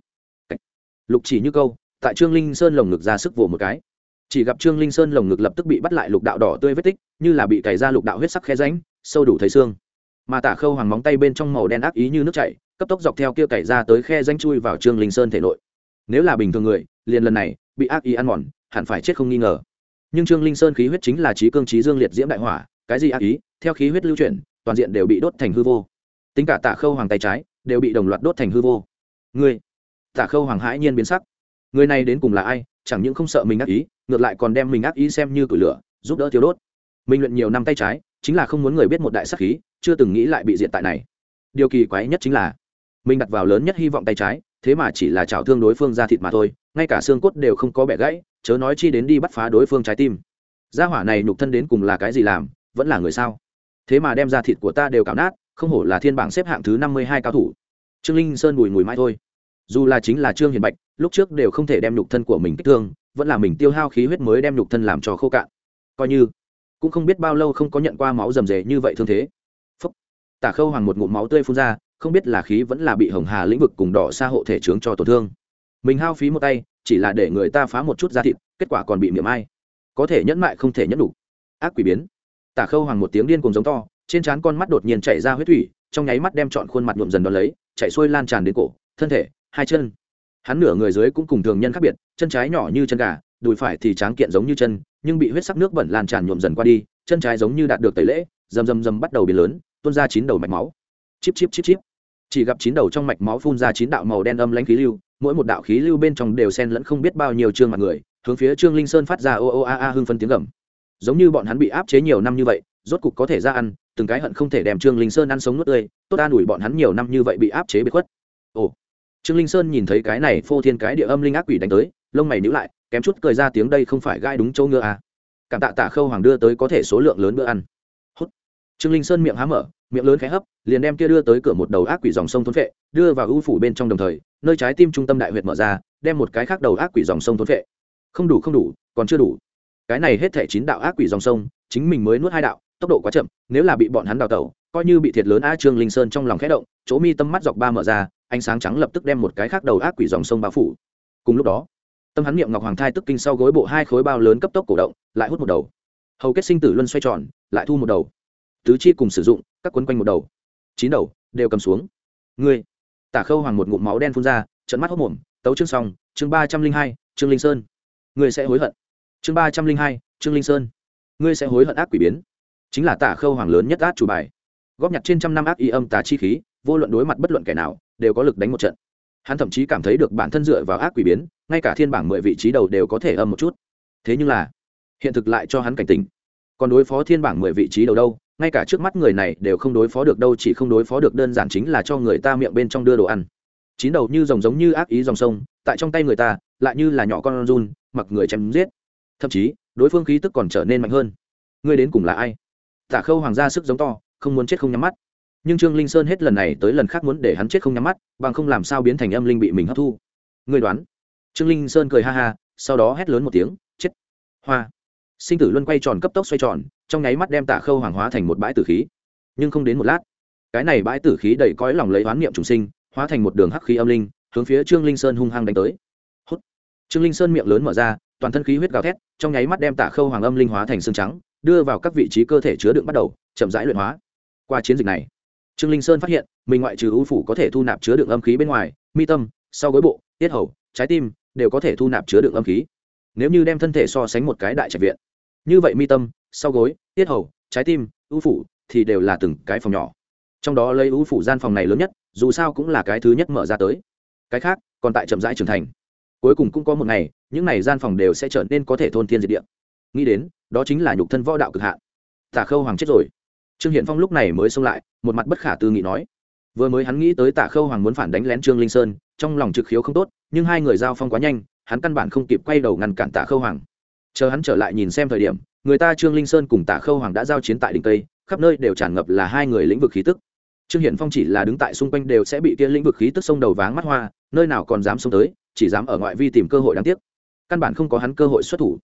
lục chỉ như câu, tại trương linh sơn lồng ngực ra sức vỗ một cái chỉ gặp trương linh sơn lồng ngực lập tức bị bắt lại lục đạo đỏ tươi vết tích, như là bị cày ra lục đạo huyết sắc khe ránh sâu đủ thấy xương. Mà tả khâu hoàng móng tay bên trong màu đen ác ý như nước chảy, cấp tốc dọc theo kia cày ra tới khe ránh chui vào trương linh sơn thể nội. Nếu là bình thường người, liền lần này, bị ác ý ăn mòn, hẳn phải chết không nghi ngờ. Nhưng trương linh sơn khí huyết chính là trí cương trí dương liệt diễm đại hỏa, cái gì ác ý, theo khí huyết lưu chuyển, toàn diện đều bị đốt thành hư vô. Tính cả tả khâu hoàng tay trái, đều bị đồng loạt đốt thành hư vô. Người tả khâu hoàng hãi nhiên biến sắc. Người này đến cùng là ai? Chẳng những không sợ mình ác ý, ngược lại còn đem mình ác ý xem như cửi lửa, giúp đỡ thiếu đốt. Mình luyện nhiều năm tay trái, chính là không muốn người biết một đại sắc khí, chưa từng nghĩ lại bị diện tại này. Điều kỳ quái nhất chính là, mình đặt vào lớn nhất hy vọng tay trái, thế mà chỉ là chảo thương đối phương ra thịt mà thôi, ngay cả xương cốt đều không có bẻ gãy, chớ nói chi đến đi bắt phá đối phương trái tim. Gia hỏa này nhục thân đến cùng là cái gì làm, vẫn là người sao? Thế mà đem ra thịt của ta đều cảm nát, không hổ là thiên bảng xếp hạng thứ năm mươi hai cao thủ. Trương linh sơn bùi mùi mãi thôi. Dù là chính là trương hiền bạch lúc trước đều không thể đem nhục thân của mình kích thương, vẫn là mình tiêu hao khí huyết mới đem nhục thân làm cho khô cạn. Coi như, cũng không biết bao lâu không có nhận qua máu rầm rề như vậy thương thế. Phúc. Tả khâu hoàng một ngụm máu tươi phun ra, không biết là khí vẫn là bị hồng hà lĩnh vực cùng đỏ xa hộ thể trướng cho tổn thương. Mình hao phí một tay, chỉ là để người ta phá một chút da thịt, kết quả còn bị miệng ai. Có thể nhẫn mại không thể nhẫn đủ. Ác quỷ biến. Tả khâu hoàng một tiếng điên cùng giống to, trên trán con mắt đột nhiên chảy ra huyết thủy, trong nháy mắt đem trọn khuôn mặt nhuộm dần đón lấy chạy xuôi lan tràn đến cổ, thân thể, hai chân hắn nửa người dưới cũng cùng thường nhân khác biệt, chân trái nhỏ như chân gà, đùi phải thì tráng kiện giống như chân, nhưng bị huyết sắc nước bẩn lan tràn nhuộm dần qua đi, chân trái giống như đạt được tẩy lễ, rầm rầm rầm bắt đầu biến lớn, tuôn ra chín đầu mạch máu. Chip chip chip chip chỉ gặp chín đầu trong mạch máu phun ra chín đạo màu đen âm lãnh khí lưu, mỗi một đạo khí lưu bên trong đều xen lẫn không biết bao nhiêu trương mặt người, hướng phía trương linh sơn phát ra ô ô a a hưng phân tiếng gầm. Giống như bọn hắn bị áp chế nhiều năm như vậy, rốt cục có thể ra ăn, từng cái hận không thể đem trương linh sơn ăn sống nuốt tươi, tốt an ủi bọn hắn nhiều năm như vậy bị áp chế bị khuất. Ồ trương linh sơn nhìn thấy cái này phô thiên cái địa âm linh ác quỷ đánh tới, lông mày nhíu lại, kém chút cười ra tiếng đây không phải gai đúng chỗ ngựa à. Cảm tạ tạ khâu hoàng đưa tới có thể số lượng lớn bữa ăn. Hút. Trương linh sơn miệng há mở, miệng lớn khẽ hấp, liền đem kia đưa tới cửa một đầu ác quỷ dòng sông thôn phệ, đưa vào ưu phủ bên trong đồng thời, nơi trái tim trung tâm đại huyệt mở ra, đem một cái khác đầu ác quỷ dòng sông thôn phệ. Không đủ không đủ, còn chưa đủ. Cái này hết thể chín đạo ác quỷ dòng sông, chính mình mới nuốt hai đạo, tốc độ quá chậm, nếu là bị bọn hắn đào tẩu, coi như bị thiệt lớn a trương linh sơn trong lòng khẽ động, chỗ mi tâm mắt dọc ba mở ra ánh sáng trắng lập tức đem một cái khác đầu ác quỷ dòng sông bao phủ. Cùng lúc đó, tâm hắn niệm ngọc hoàng thai tức kinh sau gối bộ hai khối bao lớn cấp tốc cổ động, lại hút một đầu. Hầu kết sinh tử luân xoay tròn, lại thu một đầu. Tứ chi cùng sử dụng, các quấn quanh một đầu. Chín đầu, đều cầm xuống. Ngươi, tả khâu hoàng một ngụm máu đen phun ra trận mắt hốc mồm, tấu chương xong, chương ba trăm linh hai trương linh sơn. Ngươi sẽ hối hận. Chương ba trăm linh hai trương linh sơn. Ngươi sẽ hối hận ác quỷ biến. Chính là tả khâu hoàng lớn nhất át chủ bài. Góp nhặt trên trăm năm ác y âm tà chi khí, vô luận đối mặt bất luận kẻ nào đều có lực đánh một trận. Hắn thậm chí cảm thấy được bản thân dựa vào ác quỷ biến, ngay cả thiên bảng mười vị trí đầu đều có thể âm một chút. Thế nhưng là, hiện thực lại cho hắn cảnh tỉnh. Còn đối phó thiên bảng mười vị trí đầu đâu, ngay cả trước mắt người này đều không đối phó được đâu, chỉ không đối phó được đơn giản chính là cho người ta miệng bên trong đưa đồ ăn. Chín đầu như rồng giống như ác ý dòng sông, tại trong tay người ta, lại như là nhỏ con run, mặc người chém giết. Thậm chí, đối phương khí tức còn trở nên mạnh hơn. Ngươi đến cùng là ai? Tả khâu hoàng gia sức giống to, không muốn chết không nhắm mắt nhưng trương linh sơn hết lần này tới lần khác muốn để hắn chết không nhắm mắt, bằng không làm sao biến thành âm linh bị mình hấp thu. Ngươi đoán. Trương linh sơn cười ha ha, sau đó hét lớn một tiếng, chết. Hoa. Sinh tử luân quay tròn cấp tốc xoay tròn, trong nháy mắt đem tả khâu hoàng hóa thành một bãi tử khí. Nhưng không đến một lát, cái này bãi tử khí đầy cõi lòng lấy oán niệm trùng sinh, hóa thành một đường hắc khí âm linh, hướng phía trương linh sơn hung hăng đánh tới. Hốt trương linh sơn miệng lớn mở ra, toàn thân khí huyết gào thét, trong nháy mắt đem tả khâu hoàng âm linh hóa thành xương trắng, đưa vào các vị trí cơ thể chứa đựng bắt đầu, chậm rãi luyện hóa. Qua chiến dịch này trương linh sơn phát hiện, mình ngoại trừ ưu phủ có thể thu nạp chứa đựng âm khí bên ngoài, mi tâm, sau gối bộ, tiết hầu, trái tim, đều có thể thu nạp chứa đựng âm khí. Nếu như đem thân thể so sánh một cái đại trạch viện, như vậy mi tâm, sau gối, tiết hầu, trái tim ưu phủ thì đều là từng cái phòng nhỏ. Trong đó lấy ưu phủ gian phòng này lớn nhất, dù sao cũng là cái thứ nhất mở ra tới. Cái khác, còn tại chậm rãi trưởng thành. Cuối cùng cũng có một ngày, những này gian phòng đều sẽ trở nên có thể thôn thiên diệt địa. Nghĩ đến, đó chính là nhục thân võ đạo cực hạn. Tả khâu hoàng chết rồi trương hiển phong lúc này mới xông lại, một mặt bất khả tư nghị nói. Vừa mới hắn nghĩ tới tả khâu hoàng muốn phản đánh lén trương linh sơn, trong lòng trực khiếu không tốt, nhưng hai người giao phong quá nhanh, hắn căn bản không kịp quay đầu ngăn cản tả khâu hoàng. Chờ hắn trở lại nhìn xem thời điểm, người ta trương linh sơn cùng tả khâu hoàng đã giao chiến tại đỉnh tây, khắp nơi đều tràn ngập là hai người lĩnh vực khí tức. Trương hiển phong chỉ là đứng tại xung quanh đều sẽ bị kia lĩnh vực khí tức sông đầu váng mắt hoa, nơi nào còn dám xông tới, chỉ dám ở ngoại vi tìm cơ hội đáng tiếc. Căn bản không có hắn cơ hội xuất thủ.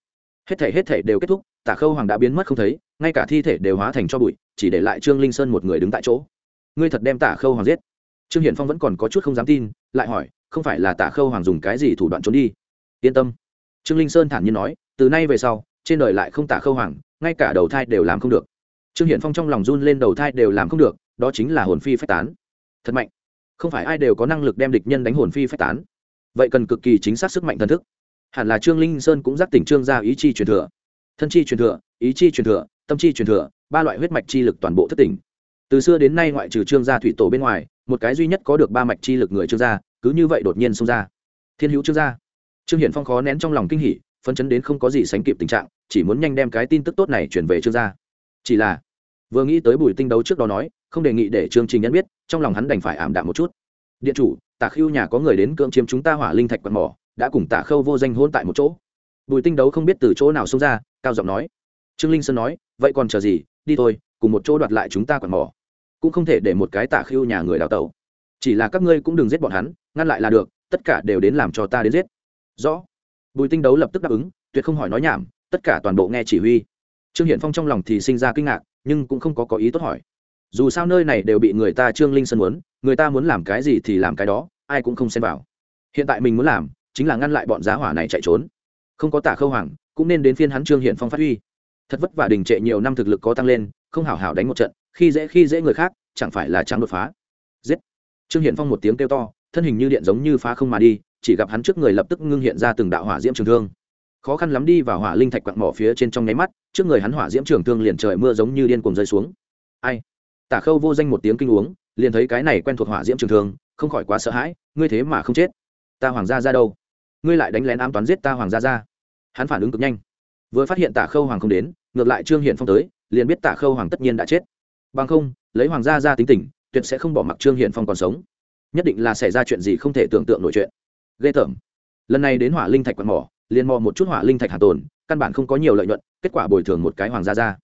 Hết thể hết thể đều kết thúc tả khâu hoàng đã biến mất không thấy ngay cả thi thể đều hóa thành cho bụi, chỉ để lại trương linh sơn một người đứng tại chỗ. Ngươi thật đem tả khâu hoàng giết. Trương hiển phong vẫn còn có chút không dám tin, lại hỏi, không phải là tả khâu hoàng dùng cái gì thủ đoạn trốn đi? Yên tâm. Trương linh sơn thản nhiên nói, từ nay về sau, trên đời lại không tả khâu hoàng, ngay cả đầu thai đều làm không được. Trương hiển phong trong lòng run lên đầu thai đều làm không được, đó chính là hồn phi phách tán. Thật mạnh. Không phải ai đều có năng lực đem địch nhân đánh hồn phi phách tán. Vậy cần cực kỳ chính xác sức mạnh thần thức. Hẳn là trương linh sơn cũng giác tỉnh trương ra ý chi truyền thừa. Thân chi truyền thừa, ý chi truyền thừa tâm chi truyền thừa, ba loại huyết mạch chi lực toàn bộ thất tỉnh. Từ xưa đến nay ngoại trừ trương gia thủy tổ bên ngoài, một cái duy nhất có được ba mạch chi lực người trương gia, cứ như vậy đột nhiên xông ra. Thiên hữu trương gia. Trương hiển phong khó nén trong lòng kinh hỉ, phấn chấn đến không có gì sánh kịp tình trạng, chỉ muốn nhanh đem cái tin tức tốt này chuyển về trương gia. Chỉ là, vừa nghĩ tới bùi tinh đấu trước đó nói, không đề nghị để trương trình nhân biết, trong lòng hắn đành phải ảm đạm một chút. Điện chủ, tả khưu nhà có người đến cưỡng chiếm chúng ta hỏa linh thạch quạt mỏ, đã cùng tả khâu vô danh hôn tại một chỗ. Bùi tinh đấu không biết từ chỗ nào xông ra, cao giọng nói trương linh sơn nói, vậy còn chờ gì? Đi thôi, cùng một chỗ đoạt lại chúng ta quạt mỏ. Cũng không thể để một cái tả khưu nhà người đào tẩu. Chỉ là các ngươi cũng đừng giết bọn hắn, ngăn lại là được, tất cả đều đến làm cho ta đến giết. Rõ. Bùi tinh đấu lập tức đáp ứng, tuyệt không hỏi nói nhảm, tất cả toàn bộ nghe chỉ huy. Trương hiển phong trong lòng thì sinh ra kinh ngạc, nhưng cũng không có có ý tốt hỏi. Dù sao nơi này đều bị người ta trương linh sơn muốn, người ta muốn làm cái gì thì làm cái đó, ai cũng không xem vào. Hiện tại mình muốn làm, chính là ngăn lại bọn giá hỏa này chạy trốn. Không có tả khâu hoàng, cũng nên đến phiên hắn trương hiển phong phát huy thật vất vả đình trệ nhiều năm thực lực có tăng lên, không hảo hảo đánh một trận, khi dễ khi dễ người khác, chẳng phải là trắng đột phá. Giết. Trương hiển phong một tiếng kêu to, thân hình như điện giống như phá không mà đi, chỉ gặp hắn trước người lập tức ngưng hiện ra từng đạo hỏa diễm trường thương. Khó khăn lắm đi vào hỏa linh thạch quặng mỏ phía trên trong nháy mắt, trước người hắn hỏa diễm trường thương liền trời mưa giống như điên cuồng rơi xuống. Ai? Tả khâu vô danh một tiếng kinh uống, liền thấy cái này quen thuộc hỏa diễm trường thương, không khỏi quá sợ hãi, ngươi thế mà không chết. Ta hoàng gia ra đâu? Ngươi lại đánh lén ám toán giết ta hoàng gia ra. Hắn phản ứng cực nhanh vừa phát hiện tả khâu hoàng không đến, ngược lại trương hiển phong tới, liền biết tả khâu hoàng tất nhiên đã chết. Bằng không, lấy hoàng gia ra tính tình, tuyệt sẽ không bỏ mặc trương hiển phong còn sống. Nhất định là xảy ra chuyện gì không thể tưởng tượng nổi chuyện. Ghê tởm. Lần này đến hỏa linh thạch quạt mỏ, liền mò một chút hỏa linh thạch hà tồn, căn bản không có nhiều lợi nhuận, kết quả bồi thường một cái hoàng gia ra.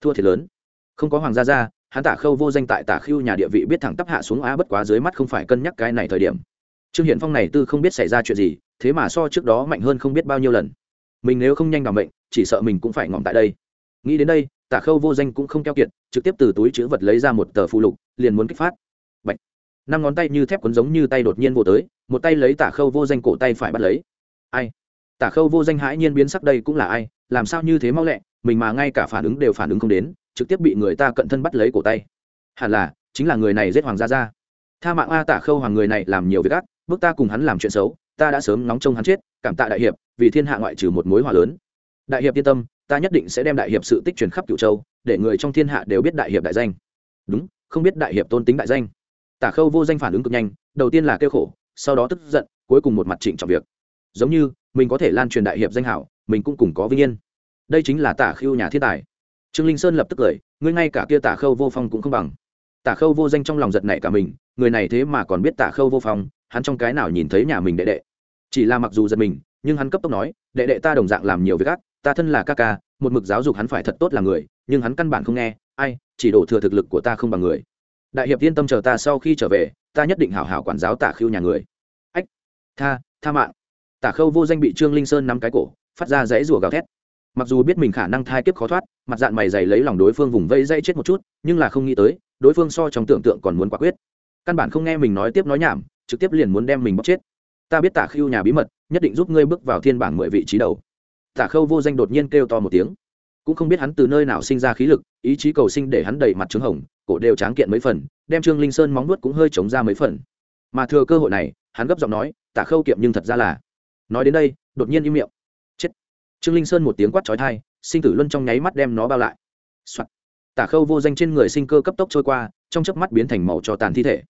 Thua thiệt lớn. Không có hoàng gia ra, hắn tả khâu vô danh tại tả khưu nhà địa vị biết thẳng tắp hạ xuống á bất quá dưới mắt không phải cân nhắc cái này thời điểm. Trương hiển phong này tư không biết xảy ra chuyện gì, thế mà so trước đó mạnh hơn không biết bao nhiêu lần. Mình nếu không nhanh bằng mệnh chỉ sợ mình cũng phải ngỏm tại đây. Nghĩ đến đây, tả khâu vô danh cũng không keo kiệt, trực tiếp từ túi chữ vật lấy ra một tờ phụ lục, liền muốn kích phát. Bạch. năm ngón tay như thép quấn giống như tay đột nhiên vô tới, một tay lấy tả khâu vô danh cổ tay phải bắt lấy. Ai? Tả khâu vô danh hãi nhiên biến sắc đây cũng là ai? Làm sao như thế mau lẹ, mình mà ngay cả phản ứng đều phản ứng không đến, trực tiếp bị người ta cận thân bắt lấy cổ tay. Hẳn là, chính là người này giết hoàng gia gia. Tha mạng a tả khâu hoàng người này làm nhiều việc ác, bước ta cùng hắn làm chuyện xấu, ta đã sớm nóng trông hắn chết, cảm tạ đại hiệp, vì thiên hạ ngoại trừ một mối hòa lớn đại hiệp yên tâm, ta nhất định sẽ đem đại hiệp sự tích truyền khắp cựu châu, để người trong thiên hạ đều biết đại hiệp đại danh. Đúng, không biết đại hiệp tôn tính đại danh. Tả khâu vô danh phản ứng cực nhanh, đầu tiên là kêu khổ, sau đó tức giận, cuối cùng một mặt trịnh trọng việc. Giống như, mình có thể lan truyền đại hiệp danh hảo, mình cũng cùng có vinh yên. Đây chính là tả khưu nhà thiên tài. Trương linh sơn lập tức cười, ngươi ngay cả kia tả khâu vô phong cũng không bằng. Tả khâu vô danh trong lòng giật nảy cả mình, người này thế mà còn biết tả khâu vô phong, hắn trong cái nào nhìn thấy nhà mình đệ đệ. Chỉ là mặc dù giật mình, nhưng hắn cấp tốc nói, đệ đệ ta đồng dạng làm nhiều việc ác ta thân là ca ca, một mực giáo dục hắn phải thật tốt là người, nhưng hắn căn bản không nghe, ai, chỉ đổ thừa thực lực của ta không bằng người. Đại hiệp yên tâm chờ ta sau khi trở về, ta nhất định hảo hảo quản giáo tả khiêu nhà người. Ách, tha tha mạng. Tả khâu vô danh bị trương linh sơn nắm cái cổ, phát ra dãy rủa gào thét. Mặc dù biết mình khả năng thai kiếp khó thoát, mặt dạng mày dày lấy lòng đối phương vùng vây dây chết một chút, nhưng là không nghĩ tới, đối phương so trong tưởng tượng còn muốn quả quyết. Căn bản không nghe mình nói tiếp nói nhảm, trực tiếp liền muốn đem mình bóc chết. Ta biết tả khưu nhà bí mật, nhất định giúp ngươi bước vào thiên bảng mười vị trí đầu tả khâu vô danh đột nhiên kêu to một tiếng. Cũng không biết hắn từ nơi nào sinh ra khí lực, ý chí cầu sinh để hắn đầy mặt trứng hồng, cổ đều tráng kiện mấy phần, đem trương linh sơn móng nuốt cũng hơi chống ra mấy phần. Mà thừa cơ hội này, hắn gấp giọng nói, tả khâu kiệm nhưng thật ra là nói đến đây, đột nhiên im miệng. Chết. Trương linh sơn một tiếng quát trói thai sinh tử luân trong nháy mắt đem nó bao lại、Soạn. tả khâu vô danh trên người sinh cơ cấp tốc trôi qua, trong chớp mắt biến thành màu cho tàn thi thể.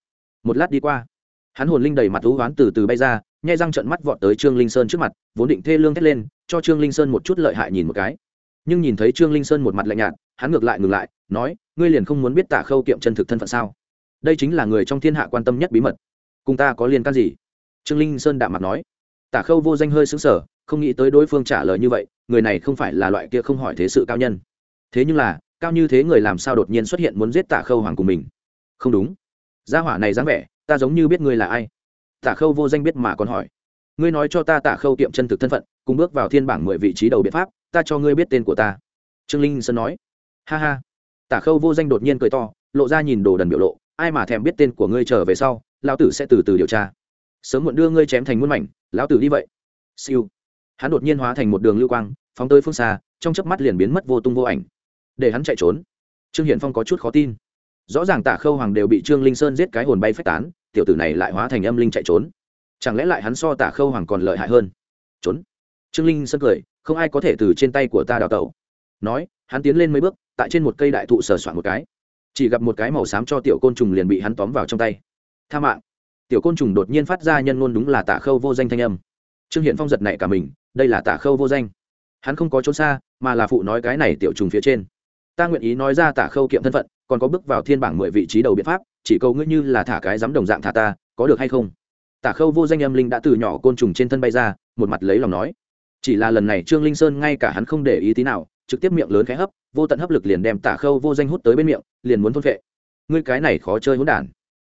Một lát đi qua hắn hồn linh đầy mặt thú hoán từ từ bay ra, nhai răng trận mắt vọt tới trương linh sơn trước mặt, vốn định thê lương thét lên, cho trương linh sơn một chút lợi hại nhìn một cái. Nhưng nhìn thấy trương linh sơn một mặt lạnh nhạt, hắn ngược lại ngừng lại, nói, ngươi liền không muốn biết tả khâu kiệm chân thực thân phận sao? Đây chính là người trong thiên hạ quan tâm nhất bí mật. Cùng ta có liên can gì? Trương linh sơn đạm mặt nói. Tả khâu vô danh hơi xứng sở không nghĩ tới đối phương trả lời như vậy, người này không phải là loại kia không hỏi thế sự cao nhân. Thế nhưng là, cao như thế người làm sao đột nhiên xuất hiện muốn giết tả khâu hoàng của mình? Không đúng. Gia hỏa này dáng vẻ ta giống như biết ngươi là ai. Tả khâu vô danh biết mà còn hỏi. Ngươi nói cho ta tả khâu tiệm chân thực thân phận, cùng bước vào thiên bảng mười vị trí đầu biện pháp, ta cho ngươi biết tên của ta. Trương linh sơn nói. Ha ha. Tả khâu vô danh đột nhiên cười to, lộ ra nhìn đồ đần biểu lộ, ai mà thèm biết tên của ngươi trở về sau, lão tử sẽ từ từ điều tra. Sớm muộn đưa ngươi chém thành muôn mảnh, lão tử đi vậy. Siêu. Hắn đột nhiên hóa thành một đường lưu quang, phóng tới phương xa, trong chớp mắt liền biến mất vô tung vô ảnh. Để hắn chạy trốn. Trương hiển phong có chút khó tin. Rõ ràng tả khâu hoàng đều bị trương linh sơn giết cái hồn bay phách tán tiểu tử này lại hóa thành âm linh chạy trốn. Chẳng lẽ lại hắn so tả khâu hoàng còn lợi hại hơn? Trốn. Trương linh sơn cười, không ai có thể từ trên tay của ta đào tẩu. Nói, hắn tiến lên mấy bước, tại trên một cây đại thụ sờ soạn một cái. Chỉ gặp một cái màu xám cho tiểu côn trùng liền bị hắn tóm vào trong tay. Tha mạng. Tiểu côn trùng đột nhiên phát ra nhân ngôn đúng là tả khâu vô danh thanh âm. Trương hiện phong giật này cả mình, đây là tả khâu vô danh. Hắn không có trốn xa, mà là phụ nói cái này tiểu trùng phía trên. Ta nguyện ý nói ra tả khâu kiệm thân phận, còn có bước vào thiên bảng mười vị trí đầu biện pháp chỉ cầu ngươi như là thả cái dám đồng dạng thả ta, có được hay không? Tả khâu vô danh âm linh đã từ nhỏ côn trùng trên thân bay ra, một mặt lấy lòng nói. Chỉ là lần này trương linh sơn ngay cả hắn không để ý tí nào, trực tiếp miệng lớn khẽ hấp, vô tận hấp lực liền đem tả khâu vô danh hút tới bên miệng, liền muốn thôn vệ ngươi cái này khó chơi hỗn đản.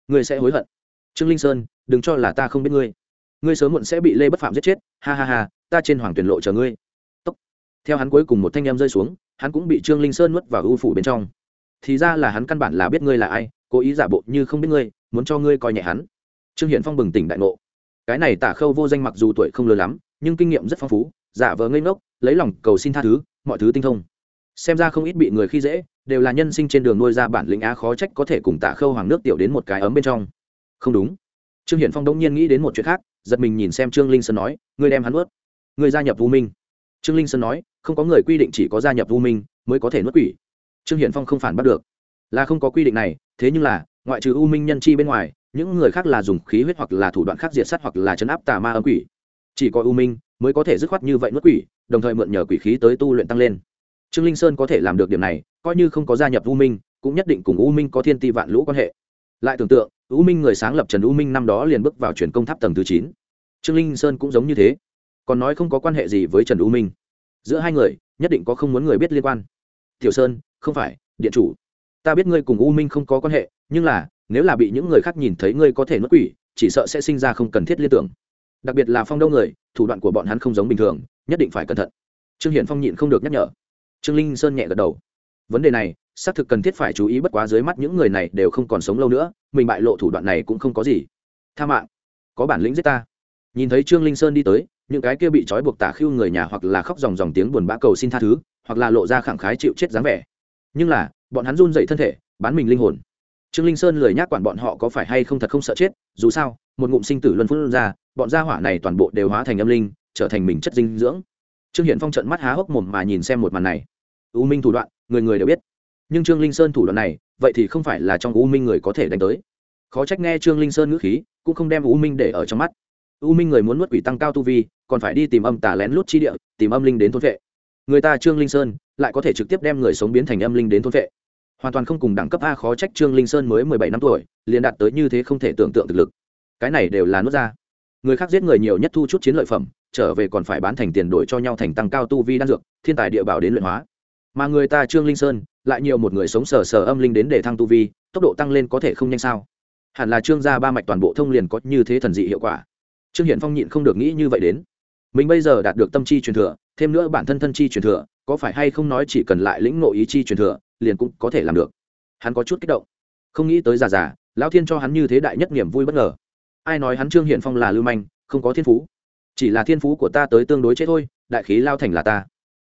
Ngươi sẽ hối hận. Trương linh sơn, đừng cho là ta không biết ngươi. Ngươi sớm muộn sẽ bị lê bất phạm giết chết, ha ha ha, ta trên hoàng tuyển lộ chờ ngươi. Tốc. theo hắn cuối cùng một thanh em rơi xuống, hắn cũng bị trương linh sơn nuốt vào ưu phủ bên trong thì ra là hắn căn bản là biết ngươi là ai, cố ý giả bộ như không biết ngươi, muốn cho ngươi coi nhẹ hắn. Trương hiển phong bừng tỉnh đại ngộ. Cái này tả khâu vô danh mặc dù tuổi không lớn lắm, nhưng kinh nghiệm rất phong phú, giả vờ ngây ngốc, lấy lòng cầu xin tha thứ, mọi thứ tinh thông. Xem ra không ít bị người khi dễ, đều là nhân sinh trên đường nuôi ra bản lĩnh á khó trách có thể cùng tả khâu hoàng nước tiểu đến một cái ấm bên trong. Không đúng. Trương hiển phong đông nhiên nghĩ đến một chuyện khác, giật mình nhìn xem trương linh sơn nói, ngươi đem hắn nuốt. Ngươi gia nhập vô minh. Trương linh sơn nói, không có người quy định chỉ có gia nhập vô minh mới có thể nuốt quỷ trương hiển phong không phản bắt được. Là không có quy định này, thế nhưng là, ngoại trừ u minh nhân chi bên ngoài, những người khác là dùng khí huyết hoặc là thủ đoạn khác diệt sát hoặc là chấn áp tà ma âm quỷ. Chỉ có u minh mới có thể dứt khoát như vậy nuốt quỷ, đồng thời mượn nhờ quỷ khí tới tu luyện tăng lên. Trương linh sơn có thể làm được điểm này, coi như không có gia nhập u minh, cũng nhất định cùng u minh có thiên ti vạn lũ quan hệ. Lại tưởng tượng, u minh người sáng lập trần u minh năm đó liền bước vào truyền công tháp tầng thứ chín. Trương linh sơn cũng giống như thế. Còn nói không có quan hệ gì với trần u minh. Giữa hai người, nhất định có không muốn người biết liên quan. Tiểu sơn không phải, điện chủ. Ta biết ngươi cùng u minh không có quan hệ, nhưng là, nếu là bị những người khác nhìn thấy ngươi có thể nuốt quỷ, chỉ sợ sẽ sinh ra không cần thiết liên tưởng. Đặc biệt là phong đông người, thủ đoạn của bọn hắn không giống bình thường, nhất định phải cẩn thận. Trương hiển phong nhịn không được nhắc nhở. Trương linh sơn nhẹ gật đầu. Vấn đề này, xác thực cần thiết phải chú ý bất quá dưới mắt những người này đều không còn sống lâu nữa, mình bại lộ thủ đoạn này cũng không có gì. Tha mạng. Có bản lĩnh giết ta. Nhìn thấy trương linh sơn đi tới, những cái kia bị trói buộc tả khiêu người nhà hoặc là khóc dòng dòng tiếng buồn bã cầu xin tha thứ, hoặc là lộ ra khẳng khái chịu chết dáng vẻ nhưng là, bọn hắn run dậy thân thể, bán mình linh hồn. Trương linh sơn lười nhác quản bọn họ có phải hay không thật không sợ chết, dù sao, một ngụm sinh tử luân phun ra, bọn gia hỏa này toàn bộ đều hóa thành âm linh, trở thành mình chất dinh dưỡng. Trương hiển phong trận mắt há hốc mồm mà nhìn xem một màn này. U minh thủ đoạn, người người đều biết. Nhưng trương linh sơn thủ đoạn này, vậy thì không phải là trong u minh người có thể đánh tới. Khó trách nghe trương linh sơn ngữ khí, cũng không đem u minh để ở trong mắt. U minh người muốn nuốt quỷ tăng cao tu vi, còn phải đi tìm âm tà lén lút chi địa, tìm âm linh đến thôn vệ người ta trương linh sơn lại có thể trực tiếp đem người sống biến thành âm linh đến thôn vệ. Hoàn toàn không cùng đẳng cấp a khó trách trương linh sơn mới mười bảy năm tuổi, liền đạt tới như thế không thể tưởng tượng thực lực. Cái này đều là nuốt ra. Người khác giết người nhiều nhất thu chút chiến lợi phẩm, trở về còn phải bán thành tiền đổi cho nhau thành tăng cao tu vi đan dược, thiên tài địa bảo đến luyện hóa. Mà người ta trương linh sơn, lại nhiều một người sống sờ sờ âm linh đến để thăng tu vi, tốc độ tăng lên có thể không nhanh sao? Hẳn là trương gia ba mạch toàn bộ thông liền có như thế thần dị hiệu quả. Trương hiển phong nhịn không được nghĩ như vậy đến. Mình bây giờ đạt được tâm chi truyền thừa thêm nữa bản thân thân chi truyền thừa, có phải hay không nói chỉ cần lại lĩnh nội ý chi truyền thừa, liền cũng có thể làm được. Hắn có chút kích động. Không nghĩ tới già già, lão thiên cho hắn như thế đại nhất niềm vui bất ngờ. Ai nói hắn trương hiển phong là lưu manh, không có thiên phú. Chỉ là thiên phú của ta tới tương đối chết thôi, đại khí lao thành là ta.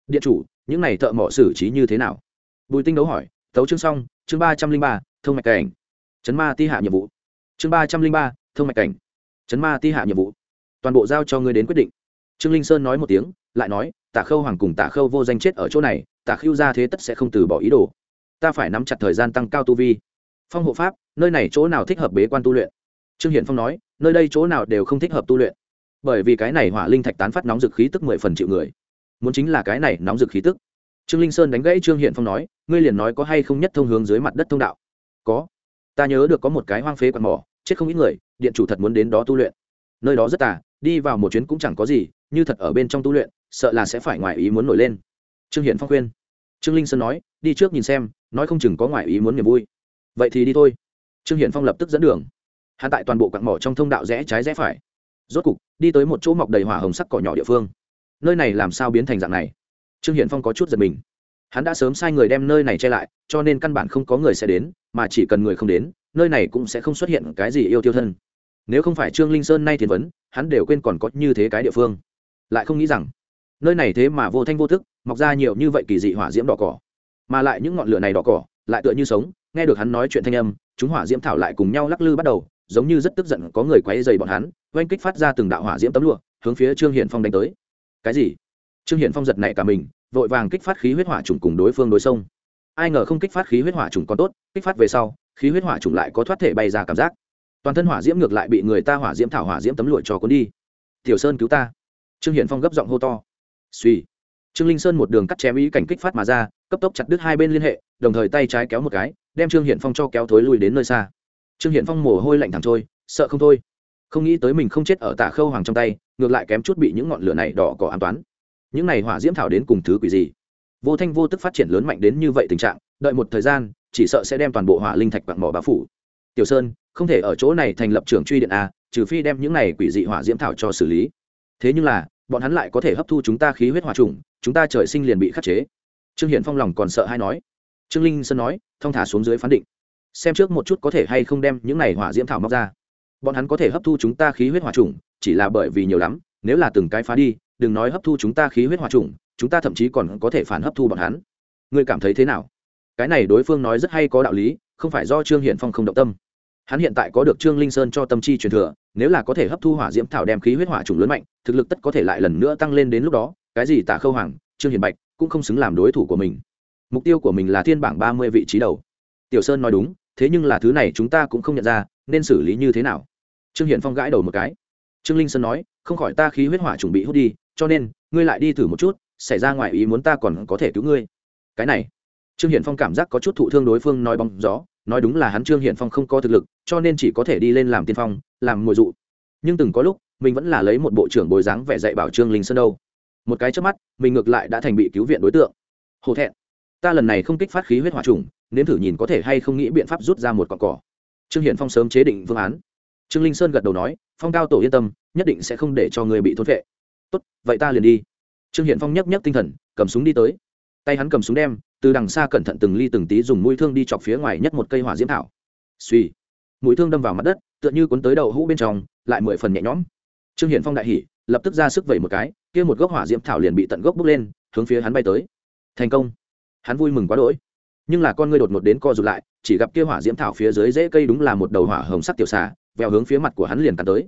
Điện chủ, những này thợ mỏ xử trí như thế nào? Bùi tinh đấu hỏi. Tấu chương xong, chương ba trăm linh ba, thông mạch cảnh. Chấn ma ti hạ nhiệm vụ. Chương ba trăm linh ba, thông mạch cảnh. Chấn ma ti hạ nhiệm vụ. Toàn bộ giao cho ngươi đến quyết định. Trương linh sơn nói một tiếng, lại nói tả khâu hoàng cùng tả khâu vô danh chết ở chỗ này, tả khưu ra thế tất sẽ không từ bỏ ý đồ. Ta phải nắm chặt thời gian tăng cao tu vi. Phong hộ pháp, nơi này chỗ nào thích hợp bế quan tu luyện? Trương hiển phong nói, nơi đây chỗ nào đều không thích hợp tu luyện. Bởi vì cái này hỏa linh thạch tán phát nóng dực khí tức mười phần triệu người. Muốn chính là cái này nóng dực khí tức. Trương linh sơn đánh gãy trương hiển phong nói, ngươi liền nói có hay không nhất thông hướng dưới mặt đất thông đạo? Có. Ta nhớ được có một cái hoang phế quạt mỏ, chết không ít người, điện chủ thật muốn đến đó tu luyện. Nơi đó rất tà, đi vào một chuyến cũng chẳng có gì, như thật ở bên trong tu luyện sợ là sẽ phải ngoài ý muốn nổi lên. Trương hiển phong khuyên. Trương linh sơn nói, đi trước nhìn xem, nói không chừng có ngoài ý muốn niềm vui. Vậy thì đi thôi. Trương hiển phong lập tức dẫn đường. Hắn tại toàn bộ quặng mỏ trong thông đạo rẽ trái rẽ phải. Rốt cục, đi tới một chỗ mọc đầy hỏa hồng sắc cỏ nhỏ địa phương. Nơi này làm sao biến thành dạng này? Trương hiển phong có chút giật mình. Hắn đã sớm sai người đem nơi này che lại, cho nên căn bản không có người sẽ đến, mà chỉ cần người không đến, nơi này cũng sẽ không xuất hiện cái gì yêu tiêu thân. Nếu không phải trương linh sơn nay thiền vấn, hắn đều quên còn có như thế cái địa phương. Lại không nghĩ rằng nơi này thế mà vô thanh vô thức mọc ra nhiều như vậy kỳ dị hỏa diễm đỏ cỏ. Mà lại những ngọn lửa này đỏ cỏ, lại tựa như sống, nghe được hắn nói chuyện thanh âm, chúng hỏa diễm thảo lại cùng nhau lắc lư bắt đầu, giống như rất tức giận có người quấy dày bọn hắn, oanh kích phát ra từng đạo hỏa diễm tấm lụa, hướng phía trương hiển phong đánh tới. Cái gì? Trương hiển phong giật này cả mình, vội vàng kích phát khí huyết hỏa trùng cùng đối phương đối sông ai ngờ không kích phát khí huyết hỏa trùng còn tốt, kích phát về sau, khí huyết hỏa trùng lại có thoát thể bay ra cảm giác. Toàn thân hỏa diễm ngược lại bị người ta hỏa diễm thảo hỏa diễm tấm lụa cho cuốn đi. Tiểu sơn cứu ta. Trương hiển phong gấp giọng hô to suy. Trương linh sơn một đường cắt chém ý cảnh kích phát mà ra, cấp tốc chặt đứt hai bên liên hệ, đồng thời tay trái kéo một cái, đem trương hiển phong cho kéo thối lui đến nơi xa. Trương hiển phong mồ hôi lạnh thẳng trôi, sợ không thôi. Không nghĩ tới mình không chết ở tả khâu hoàng trong tay, ngược lại kém chút bị những ngọn lửa này đỏ cỏ an toán. Những này hỏa diễm thảo đến cùng thứ quỷ gì? Vô thanh vô tức phát triển lớn mạnh đến như vậy tình trạng, đợi một thời gian, chỉ sợ sẽ đem toàn bộ hỏa linh thạch quặng mỏ bá phủ. Tiểu sơn, không thể ở chỗ này thành lập trường truy điện a, trừ phi đem những này quỷ dị hỏa diễm thảo cho xử lý. Thế nhưng là bọn hắn lại có thể hấp thu chúng ta khí huyết hỏa trùng, chúng ta trời sinh liền bị khắc chế. Trương hiển phong lòng còn sợ hay nói. Trương linh sơn nói thong thả xuống dưới phán định. Xem trước một chút có thể hay không đem những này hỏa diễm thảo móc ra. Bọn hắn có thể hấp thu chúng ta khí huyết hỏa trùng, chỉ là bởi vì nhiều lắm, nếu là từng cái phá đi, đừng nói hấp thu chúng ta khí huyết hỏa trùng, chúng ta thậm chí còn có thể phản hấp thu bọn hắn. Ngươi cảm thấy thế nào? Cái này đối phương nói rất hay có đạo lý, không phải do trương hiển phong không động tâm hắn hiện tại có được trương linh sơn cho tâm chi truyền thừa, nếu là có thể hấp thu hỏa diễm thảo đem khí huyết hỏa trùng lớn mạnh, thực lực tất có thể lại lần nữa tăng lên đến lúc đó, cái gì tả khâu hoàng, trương hiền bạch cũng không xứng làm đối thủ của mình. Mục tiêu của mình là thiên bảng ba mươi vị trí đầu. Tiểu sơn nói đúng, thế nhưng là thứ này chúng ta cũng không nhận ra, nên xử lý như thế nào? Trương hiển phong gãi đầu một cái. Trương linh sơn nói, không khỏi ta khí huyết hỏa chuẩn bị hút đi, cho nên, ngươi lại đi thử một chút, xảy ra ngoài ý muốn ta còn có thể cứu ngươi. Cái này. Trương hiển phong cảm giác có chút thụ thương đối phương nói bóng gió nói đúng là hắn trương hiển phong không có thực lực, cho nên chỉ có thể đi lên làm tiên phong, làm mùi dụ. Nhưng từng có lúc, mình vẫn là lấy một bộ trưởng bồi dáng vẻ dạy bảo trương linh sơn đâu. Một cái trước mắt, mình ngược lại đã thành bị cứu viện đối tượng. Hổ thẹn. Ta lần này không kích phát khí huyết hỏa trùng, nếm thử nhìn có thể hay không nghĩ biện pháp rút ra một cọn cỏ. Trương hiển phong sớm chế định phương án. Trương linh sơn gật đầu nói, phong cao tổ yên tâm, nhất định sẽ không để cho người bị thốt vệ tốt, vậy ta liền đi. Trương hiển phong nhấc nhấc tinh thần, cầm súng đi tới tay hắn cầm súng đem, từ đằng xa cẩn thận từng ly từng tí dùng mũi thương đi chọc phía ngoài nhất một cây hỏa diễm thảo. Suy mũi thương đâm vào mặt đất, tựa như cuốn tới đầu hũ bên trong, lại mười phần nhẹ nhõm. Trương hiển phong đại hỉ, lập tức ra sức vẩy một cái, kia một gốc hỏa diễm thảo liền bị tận gốc bốc lên, hướng phía hắn bay tới. Thành công. Hắn vui mừng quá đỗi. Nhưng là con ngươi đột ngột đến co rụt lại, chỉ gặp kia hỏa diễm thảo phía dưới rễ cây đúng là một đầu hỏa hồng sắc tiểu xà, vèo hướng phía mặt của hắn liền cắn tới.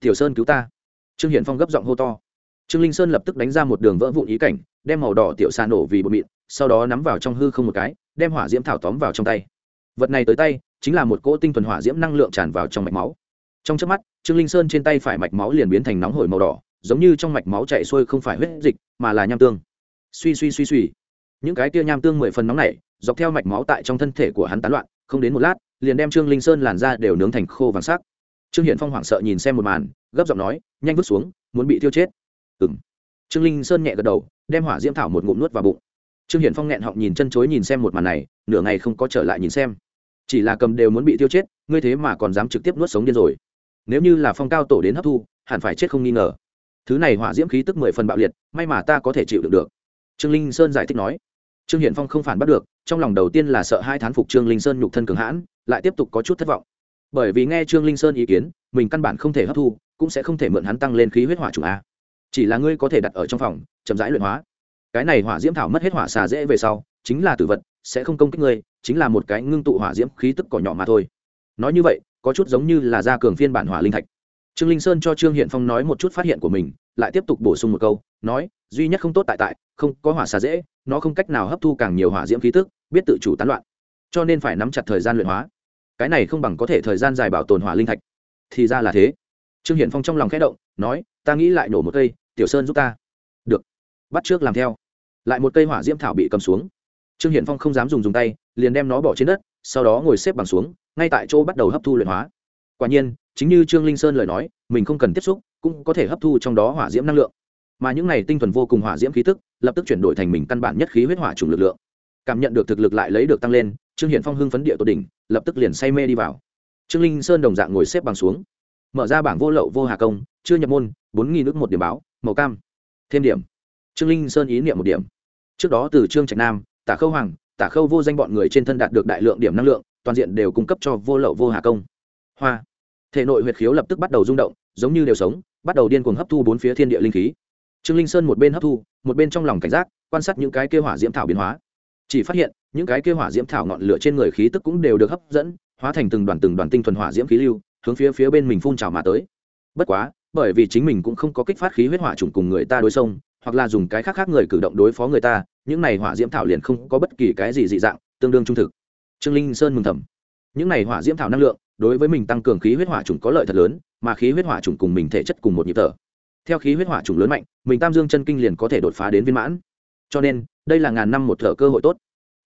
Tiểu sơn cứu ta. Trương hiển phong gấp giọng hô to trương linh sơn lập tức đánh ra một đường vỡ vụn ý cảnh, đem màu đỏ tiểu xà nổ vì bột mịn, sau đó nắm vào trong hư không một cái, đem hỏa diễm thảo tóm vào trong tay. Vật này tới tay, chính là một cỗ tinh thuần hỏa diễm năng lượng tràn vào trong mạch máu. Trong chớp mắt, trương linh sơn trên tay phải mạch máu liền biến thành nóng hổi màu đỏ, giống như trong mạch máu chạy xuôi không phải huyết dịch, mà là nham tương. Suy suy suy suy. Những cái tia nham tương mười phần nóng này dọc theo mạch máu tại trong thân thể của hắn tán loạn, không đến một lát, liền đem trương linh sơn làn ra đều nướng thành khô vàng sắc. Trương hiển phong hoảng sợ nhìn xem một màn, gấp giọng nói, nhanh vứt xuống, muốn bị tiêu chết ừng trương linh sơn nhẹ gật đầu, đem hỏa diễm thảo một ngụm nuốt vào bụng. Trương hiển phong nghẹn họng nhìn chân chối nhìn xem một màn này, nửa ngày không có trở lại nhìn xem. Chỉ là cầm đều muốn bị tiêu chết, ngươi thế mà còn dám trực tiếp nuốt sống điên rồi. Nếu như là phong cao tổ đến hấp thu, hẳn phải chết không nghi ngờ. Thứ này hỏa diễm khí tức mười phần bạo liệt, may mà ta có thể chịu được được. Trương linh sơn giải thích nói. Trương hiển phong không phản bắt được, trong lòng đầu tiên là sợ hai thán phục trương linh sơn nhục thân cường hãn, lại tiếp tục có chút thất vọng. Bởi vì nghe trương linh sơn ý kiến, mình căn bản không thể hấp thu, cũng sẽ không thể mượn hắn tăng lên khí huyết hỏa trùng a chỉ là ngươi có thể đặt ở trong phòng, chậm rãi luyện hóa. Cái này hỏa diễm thảo mất hết hỏa xà dễ về sau, chính là tử vật, sẽ không công kích ngươi, chính là một cái ngưng tụ hỏa diễm khí tức cỏ nhỏ mà thôi. Nói như vậy, có chút giống như là gia cường phiên bản hỏa linh thạch. Trương linh sơn cho trương hiện phong nói một chút phát hiện của mình, lại tiếp tục bổ sung một câu, nói, duy nhất không tốt tại tại, không có hỏa xà dễ, nó không cách nào hấp thu càng nhiều hỏa diễm khí tức, biết tự chủ tán loạn. Cho nên phải nắm chặt thời gian luyện hóa. Cái này không bằng có thể thời gian dài bảo tồn hỏa linh thạch. Thì ra là thế trương hiển phong trong lòng khẽ động, nói, ta nghĩ lại nổ một cây, tiểu sơn giúp ta. Được, bắt trước làm theo. Lại một cây hỏa diễm thảo bị cầm xuống. Trương hiển phong không dám dùng dùng tay, liền đem nó bỏ trên đất, sau đó ngồi xếp bằng xuống, ngay tại chỗ bắt đầu hấp thu luyện hóa. Quả nhiên, chính như trương linh sơn lời nói, mình không cần tiếp xúc, cũng có thể hấp thu trong đó hỏa diễm năng lượng. Mà những này tinh thuần vô cùng hỏa diễm khí tức, lập tức chuyển đổi thành mình căn bản nhất khí huyết hỏa trùng lực lượng. Cảm nhận được thực lực lại lấy được tăng lên, trương hiển phong hưng phấn địa tột đỉnh, lập tức liền say mê đi vào. Trương linh sơn đồng dạng ngồi xếp bằng xuống mở ra bảng vô lậu vô hà công, chưa nhập môn, bốn nghìn nước một điểm báo, màu cam. Thêm điểm. Trương linh sơn ý niệm một điểm. Trước đó từ trương trạch nam, tả khâu hoàng, tả khâu vô danh bọn người trên thân đạt được đại lượng điểm năng lượng, toàn diện đều cung cấp cho vô lậu vô hà công. Hoa. Thể nội huyệt khiếu lập tức bắt đầu rung động, giống như đều sống, bắt đầu điên cuồng hấp thu bốn phía thiên địa linh khí. Trương linh sơn một bên hấp thu, một bên trong lòng cảnh giác, quan sát những cái kêu hỏa diễm thảo biến hóa. Chỉ phát hiện, những cái kêu hỏa diễm thảo ngọn lửa trên người khí tức cũng đều được hấp dẫn, hóa thành từng đoàn từng đoàn tinh thuần hỏa diễm khí lưu hướng phía phía bên mình phun trào mà tới. Bất quá, bởi vì chính mình cũng không có kích phát khí huyết hỏa trùng cùng người ta đối xông, hoặc là dùng cái khác khác người cử động đối phó người ta, những này hỏa diễm thảo liền không có bất kỳ cái gì dị dạng, tương đương trung thực. Trương linh sơn mừng thầm. Những này hỏa diễm thảo năng lượng, đối với mình tăng cường khí huyết hỏa trùng có lợi thật lớn, mà khí huyết hỏa trùng cùng mình thể chất cùng một nhịp thở. Theo khí huyết hỏa trùng lớn mạnh, mình tam dương chân kinh liền có thể đột phá đến viên mãn. Cho nên, đây là ngàn năm một thở cơ hội tốt.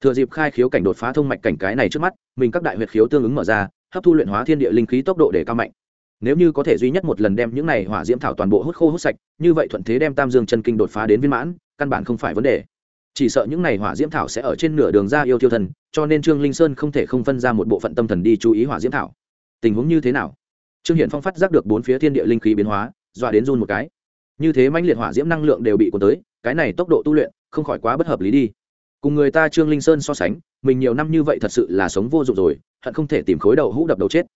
Thừa dịp khai khiếu cảnh đột phá thông mạch cảnh cái này trước mắt, mình các đại huyệt khiếu tương ứng mở ra hấp thu luyện hóa thiên địa linh khí tốc độ để cao mạnh. Nếu như có thể duy nhất một lần đem những này hỏa diễm thảo toàn bộ hút khô hút sạch, như vậy thuận thế đem tam dương chân kinh đột phá đến viên mãn, căn bản không phải vấn đề. Chỉ sợ những này hỏa diễm thảo sẽ ở trên nửa đường ra yêu tiêu thần, cho nên trương linh sơn không thể không phân ra một bộ phận tâm thần đi chú ý hỏa diễm thảo. Tình huống như thế nào? Trương hiển phong phát giác được bốn phía thiên địa linh khí biến hóa, dọa đến run một cái. Như thế mãnh liệt hỏa diễm năng lượng đều bị cuốn tới, cái này tốc độ tu luyện, không khỏi quá bất hợp lý đi. Cùng người ta trương linh sơn so sánh, mình nhiều năm như vậy thật sự là sống vô dụng rồi hận không thể tìm khối đầu hũ đập đầu chết.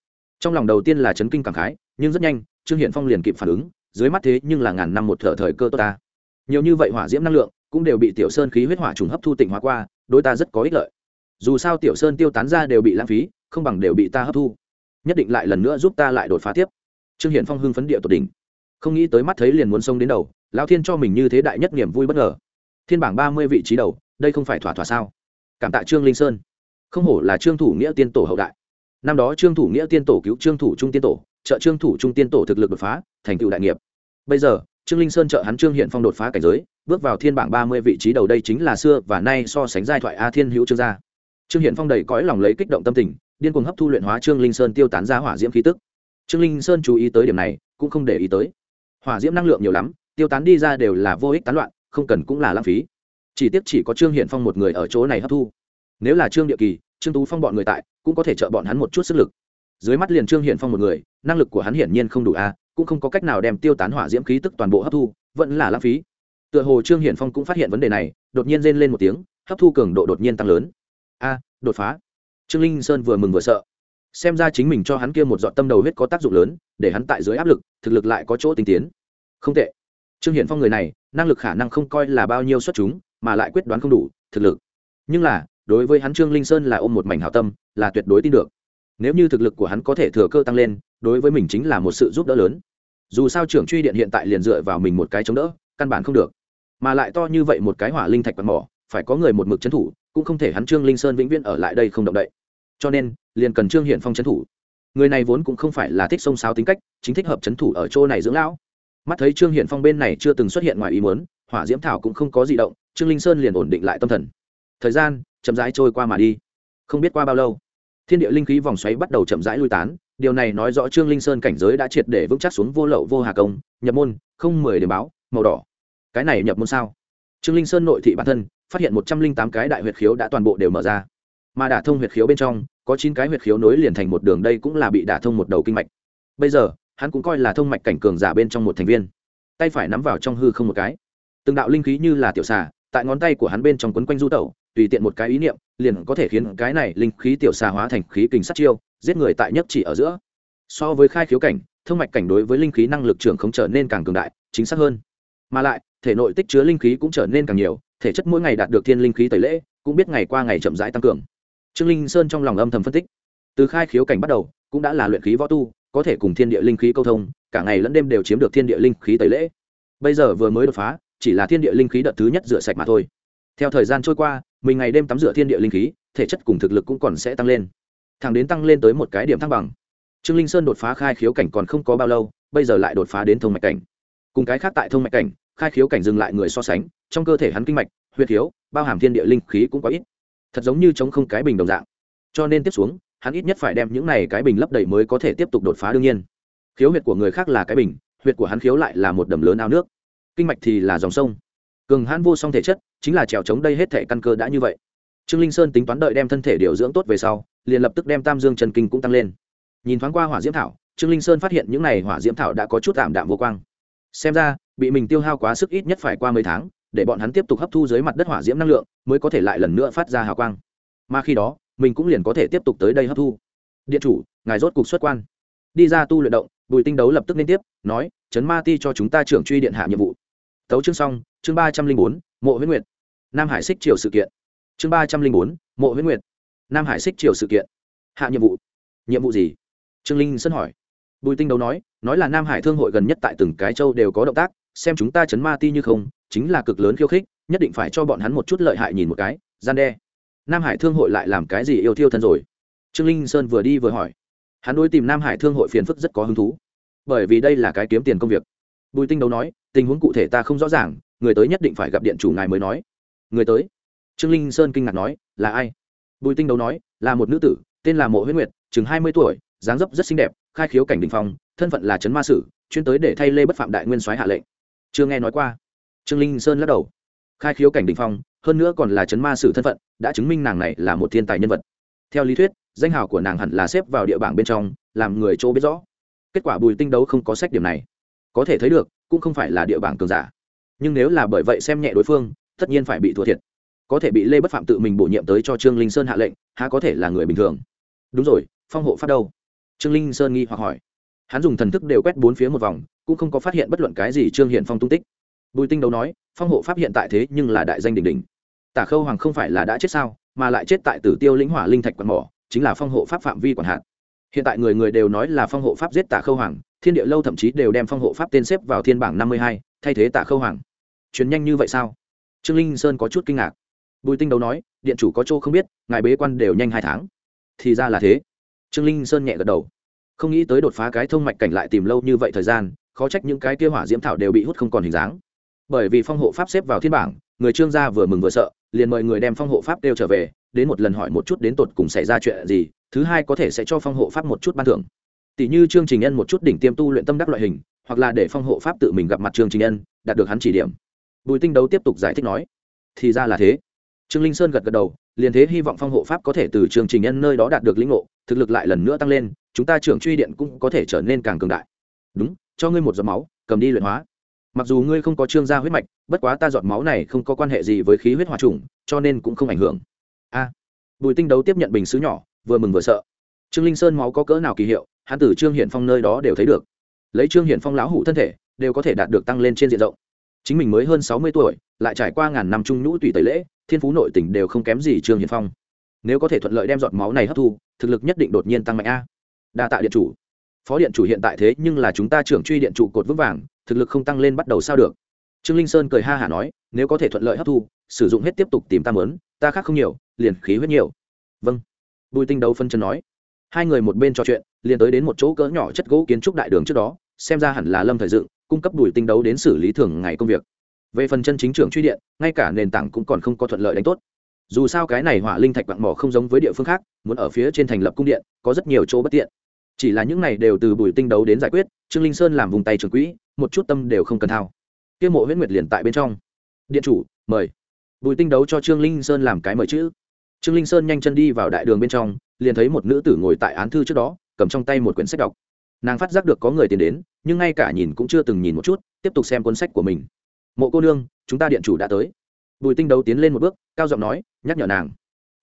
Trong lòng đầu tiên là chấn kinh cảm khái, nhưng rất nhanh, trương hiển phong liền kịp phản ứng, dưới mắt thế nhưng là ngàn năm một thở thời cơ tốt ta. Nhiều như vậy hỏa diễm năng lượng, cũng đều bị tiểu sơn khí huyết hỏa trùng hấp thu tịnh hóa qua, đối ta rất có ích lợi. Dù sao tiểu sơn tiêu tán ra đều bị lãng phí, không bằng đều bị ta hấp thu. Nhất định lại lần nữa giúp ta lại đột phá tiếp. Trương hiển phong hưng phấn địa tột đỉnh. Không nghĩ tới mắt thấy liền muốn xông đến đầu, lão thiên cho mình như thế đại nhất niềm vui bất ngờ. Thiên bảng ba mươi vị trí đầu, đây không phải thỏa thỏa sao? Cảm tạ trương linh sơn không hổ là trương thủ nghĩa tiên tổ hậu đại. Năm đó trương thủ nghĩa tiên tổ cứu trương thủ trung tiên tổ, trợ trương thủ trung tiên tổ thực lực đột phá, thành tựu đại nghiệp. Bây giờ, trương linh sơn trợ hắn trương hiện phong đột phá cảnh giới, bước vào thiên bảng ba mươi vị trí đầu đây chính là xưa và nay so sánh giai thoại a thiên hữu trương gia. Trương hiện phong đầy cõi lòng lấy kích động tâm tình, điên cuồng hấp thu luyện hóa trương linh sơn tiêu tán ra hỏa diễm khí tức. Trương linh sơn chú ý tới điểm này, cũng không để ý tới. Hỏa diễm năng lượng nhiều lắm, tiêu tán đi ra đều là vô ích tán loạn, không cần cũng là lãng phí. Chỉ tiếc chỉ có trương hiện phong một người ở chỗ này hấp thu nếu là trương địa kỳ, trương tú phong bọn người tại, cũng có thể trợ bọn hắn một chút sức lực. Dưới mắt liền trương hiển phong một người, năng lực của hắn hiển nhiên không đủ a, cũng không có cách nào đem tiêu tán hỏa diễm khí tức toàn bộ hấp thu, vẫn là lãng phí. Tựa hồ trương hiển phong cũng phát hiện vấn đề này, đột nhiên rên lên một tiếng, hấp thu cường độ đột nhiên tăng lớn. A, đột phá. Trương linh sơn vừa mừng vừa sợ. Xem ra chính mình cho hắn kia một dọn tâm đầu huyết có tác dụng lớn, để hắn tại dưới áp lực, thực lực lại có chỗ tinh tiến. Không tệ. Trương hiển phong người này, năng lực khả năng không coi là bao nhiêu xuất chúng, mà lại quyết đoán không đủ, thực lực. Nhưng là đối với hắn trương linh sơn là ôm một mảnh hảo tâm, là tuyệt đối tin được. Nếu như thực lực của hắn có thể thừa cơ tăng lên, đối với mình chính là một sự giúp đỡ lớn. Dù sao trưởng truy điện hiện tại liền dựa vào mình một cái chống đỡ, căn bản không được. Mà lại to như vậy một cái hỏa linh thạch bắn mỏ, phải có người một mực trấn thủ, cũng không thể hắn trương linh sơn vĩnh viễn ở lại đây không động đậy. Cho nên, liền cần trương hiện phong trấn thủ. Người này vốn cũng không phải là thích xông xáo tính cách, chính thích hợp trấn thủ ở chỗ này dưỡng lão. Mắt thấy trương hiện phong bên này chưa từng xuất hiện ngoài ý muốn, hỏa diễm thảo cũng không có di động, trương linh sơn liền ổn định lại tâm thần. Thời gian chậm rãi trôi qua mà đi. Không biết qua bao lâu, thiên địa linh khí vòng xoáy bắt đầu chậm rãi lui tán. Điều này nói rõ trương linh sơn cảnh giới đã triệt để vững chắc xuống vô lậu vô hà công. Nhập môn, không mười điểm báo, màu đỏ. Cái này nhập môn sao? Trương linh sơn nội thị bản thân, phát hiện một trăm linh tám cái đại huyệt khiếu đã toàn bộ đều mở ra. Mà đả thông huyệt khiếu bên trong, có chín cái huyệt khiếu nối liền thành một đường, đây cũng là bị đả thông một đầu kinh mạch. Bây giờ, hắn cũng coi là thông mạch cảnh cường giả bên trong một thành viên. Tay phải nắm vào trong hư không một cái. Từng đạo linh khí như là tiểu xà, tại ngón tay của hắn bên trong quấn quanh du tẩu tùy tiện một cái ý niệm, liền có thể khiến cái này linh khí tiểu xà hóa thành khí kình sát chiêu, giết người tại nhất chỉ ở giữa. So với khai khiếu cảnh thông mạch cảnh đối với linh khí năng lực trưởng không trở nên càng cường đại, chính xác hơn. Mà lại, thể nội tích chứa linh khí cũng trở nên càng nhiều, thể chất mỗi ngày đạt được thiên linh khí tẩy lễ, cũng biết ngày qua ngày chậm rãi tăng cường. Trương linh sơn trong lòng âm thầm phân tích. Từ khai khiếu cảnh bắt đầu, cũng đã là luyện khí võ tu, có thể cùng thiên địa linh khí câu thông, cả ngày lẫn đêm đều chiếm được thiên địa linh khí tẩy lễ. Bây giờ vừa mới đột phá, chỉ là thiên địa linh khí đợt thứ nhất rửa sạch mà thôi. Theo thời gian trôi qua mình ngày đêm tắm rửa thiên địa linh khí, thể chất cùng thực lực cũng còn sẽ tăng lên. Thẳng đến tăng lên tới một cái điểm thăng bằng. Trương linh sơn đột phá khai khiếu cảnh còn không có bao lâu, bây giờ lại đột phá đến thông mạch cảnh. Cùng cái khác tại thông mạch cảnh, khai khiếu cảnh dừng lại người so sánh, trong cơ thể hắn kinh mạch huyệt khiếu bao hàm thiên địa linh khí cũng có ít. Thật giống như chống không cái bình đồng dạng. Cho nên tiếp xuống, hắn ít nhất phải đem những này cái bình lấp đầy mới có thể tiếp tục đột phá đương nhiên. Khiếu huyệt của người khác là cái bình, huyệt của hắn khiếu lại là một đầm lớn ao nước. Kinh mạch thì là dòng sông cường hãn vô song thể chất, chính là trèo chống đây hết thể căn cơ đã như vậy. Trương linh sơn tính toán đợi đem thân thể điều dưỡng tốt về sau, liền lập tức đem tam dương chân kinh cũng tăng lên. Nhìn thoáng qua hỏa diễm thảo, trương linh sơn phát hiện những n à y hỏa diễm thảo đã có chút ảm đạm vô quang. Xem ra, bị mình tiêu hao quá sức ít nhất phải qua mấy tháng, để bọn hắn tiếp tục hấp thu dưới mặt đất hỏa diễm năng lượng, mới có thể lại lần nữa phát ra hào quang. Mà khi đó, mình cũng liền có thể tiếp tục tới đây hấp thu. Điện chủ, ngài rốt cục xuất quan. Đi ra tu luyện động, bùi tinh đấu lập tức liên tiếp, nói, chấn ma ti cho chúng ta trưởng truy điện hạ nhiệm vụ tấu chương xong, chương ba trăm linh bốn, mộ huyết nguyệt. Nam hải xích triều sự kiện. Chương ba trăm linh bốn, mộ huyết nguyệt. Nam hải xích triều sự kiện. Hạ nhiệm vụ. Nhiệm vụ gì? Trương linh sân hỏi. Bùi tinh đấu nói nói là nam hải thương hội gần nhất tại từng cái châu đều có động tác, xem chúng ta chấn ma ti như không, chính là cực lớn khiêu khích, nhất định phải cho bọn hắn một chút lợi hại nhìn một cái, gian đe. Nam hải thương hội lại làm cái gì yêu thiêu thân rồi? Trương linh sơn vừa đi vừa hỏi. Hắn đối tìm nam hải thương hội phiền phức rất có hứng thú. Bởi vì đây là cái kiếm tiền công việc. Bùi tinh đấu nói tình huống cụ thể ta không rõ ràng, người tới nhất định phải gặp điện chủ ngài mới nói. Người tới? Trương linh sơn kinh ngạc nói, là ai? Bùi tinh đấu nói, là một nữ tử, tên là mộ huyết nguyệt, chừng hai mươi tuổi, dáng dấp rất xinh đẹp, khai khiếu cảnh đình phong, thân phận là trấn ma sử, chuyên tới để thay lê bất phạm đại nguyên soái hạ lệnh. Chưa nghe nói qua. Trương linh sơn lắc đầu. Khai khiếu cảnh đình phong, hơn nữa còn là trấn ma sử thân phận, đã chứng minh nàng này là một thiên tài nhân vật. Theo lý thuyết, danh hào của nàng hẳn là xếp vào địa bảng bên trong, làm người chỗ biết rõ. Kết quả bùi tinh đấu không có sách điểm này. Có thể thấy được cũng không phải là địa bảng cường giả. Nhưng nếu là bởi vậy xem nhẹ đối phương, tất nhiên phải bị thua thiệt. Có thể bị lê bất phạm tự mình bổ nhiệm tới cho trương linh sơn hạ lệnh, há có thể là người bình thường. Đúng rồi, phong hộ phát đâu? Trương linh sơn nghi hoặc hỏi. Hắn dùng thần thức đều quét bốn phía một vòng, cũng không có phát hiện bất luận cái gì trương hiện phong tung tích. Bùi tinh đấu nói, phong hộ pháp hiện tại thế nhưng là đại danh đỉnh đỉnh. Tả khâu hoàng không phải là đã chết sao, mà lại chết tại tử tiêu lĩnh hỏa linh thạch quạt mỏ, chính là phong hộ pháp phạm vi quản hạn hiện tại người người đều nói là phong hộ pháp giết tả khâu hoàng, thiên địa lâu thậm chí đều đem phong hộ pháp tên xếp vào thiên bảng năm mươi hai, thay thế tả khâu hoàng. Chuyến nhanh như vậy sao? Trương linh sơn có chút kinh ngạc. Bùi tinh đấu nói, điện chủ có chỗ không biết, ngài bế quan đều nhanh hai tháng. Thì ra là thế. Trương linh sơn nhẹ gật đầu. Không nghĩ tới đột phá cái thông mạch cảnh lại tìm lâu như vậy thời gian, khó trách những cái kia hỏa diễm thảo đều bị hút không còn hình dáng. Bởi vì phong hộ pháp xếp vào thiên bảng, người trương gia vừa mừng vừa sợ, liền mời người đem phong hộ pháp đều trở về, đến một lần hỏi một chút đến tột cùng xảy ra chuyện gì thứ hai có thể sẽ cho phong hộ pháp một chút ban thưởng. Tỷ như chương trình nhân một chút đỉnh tiêm tu luyện tâm đắc loại hình, hoặc là để phong hộ pháp tự mình gặp mặt chương trình nhân đạt được hắn chỉ điểm. Bùi tinh đấu tiếp tục giải thích nói, thì ra là thế. Trương linh sơn gật gật đầu, liền thế hy vọng phong hộ pháp có thể từ chương trình nhân nơi đó đạt được lĩnh ngộ, thực lực lại lần nữa tăng lên, chúng ta trưởng truy điện cũng có thể trở nên càng cường đại. Đúng, cho ngươi một giọt máu, cầm đi luyện hóa. Mặc dù ngươi không có trương gia huyết mạch, bất quá ta giọt máu này không có quan hệ gì với khí huyết hòa trùng, cho nên cũng không ảnh hưởng. A. Bùi tinh đấu tiếp nhận bình xứ nhỏ vừa mừng vừa sợ. Trương linh sơn máu có cỡ nào kỳ hiệu, hắn tử trương hiển phong nơi đó đều thấy được. Lấy trương hiển phong lão hủ thân thể, đều có thể đạt được tăng lên trên diện rộng. Chính mình mới hơn sáu mươi tuổi, lại trải qua ngàn năm trung nhũ tùy tẩy lễ, thiên phú nội tỉnh đều không kém gì trương hiển phong. Nếu có thể thuận lợi đem giọt máu này hấp thu, thực lực nhất định đột nhiên tăng mạnh a. Đa tạ điện chủ. Phó điện chủ hiện tại thế nhưng là chúng ta trưởng truy điện trụ cột vững vàng, thực lực không tăng lên bắt đầu sao được. Trương linh sơn cười ha hả nói, nếu có thể thuận lợi hấp thu, sử dụng hết tiếp tục tìm ta mớn, ta khác không nhiều, liền khí huyết nhiều. Vâng bùi tinh đấu phân chân nói, hai người một bên trò chuyện, liền tới đến một chỗ cỡ nhỏ chất gỗ kiến trúc đại đường trước đó, xem ra hẳn là lâm thời dựng, cung cấp bùi tinh đấu đến xử lý thường ngày công việc. Về phần chân chính trưởng truy điện, ngay cả nền tảng cũng còn không có thuận lợi đánh tốt. Dù sao cái này hỏa linh thạch vạn mỏ không giống với địa phương khác, muốn ở phía trên thành lập cung điện, có rất nhiều chỗ bất tiện. Chỉ là những này đều từ bùi tinh đấu đến giải quyết, trương linh sơn làm vùng tay trường quỹ, một chút tâm đều không cần thao. Tiêu mộ huyết nguyệt liền tại bên trong. Điện chủ, mời. Bùi tinh đấu cho trương linh sơn làm cái mời chữ trương linh sơn nhanh chân đi vào đại đường bên trong, liền thấy một nữ tử ngồi tại án thư trước đó, cầm trong tay một quyển sách đọc. Nàng phát giác được có người tiến đến, nhưng ngay cả nhìn cũng chưa từng nhìn một chút, tiếp tục xem cuốn sách của mình. Mộ cô nương, chúng ta điện chủ đã tới. Bùi tinh đấu tiến lên một bước, cao giọng nói, nhắc nhở nàng.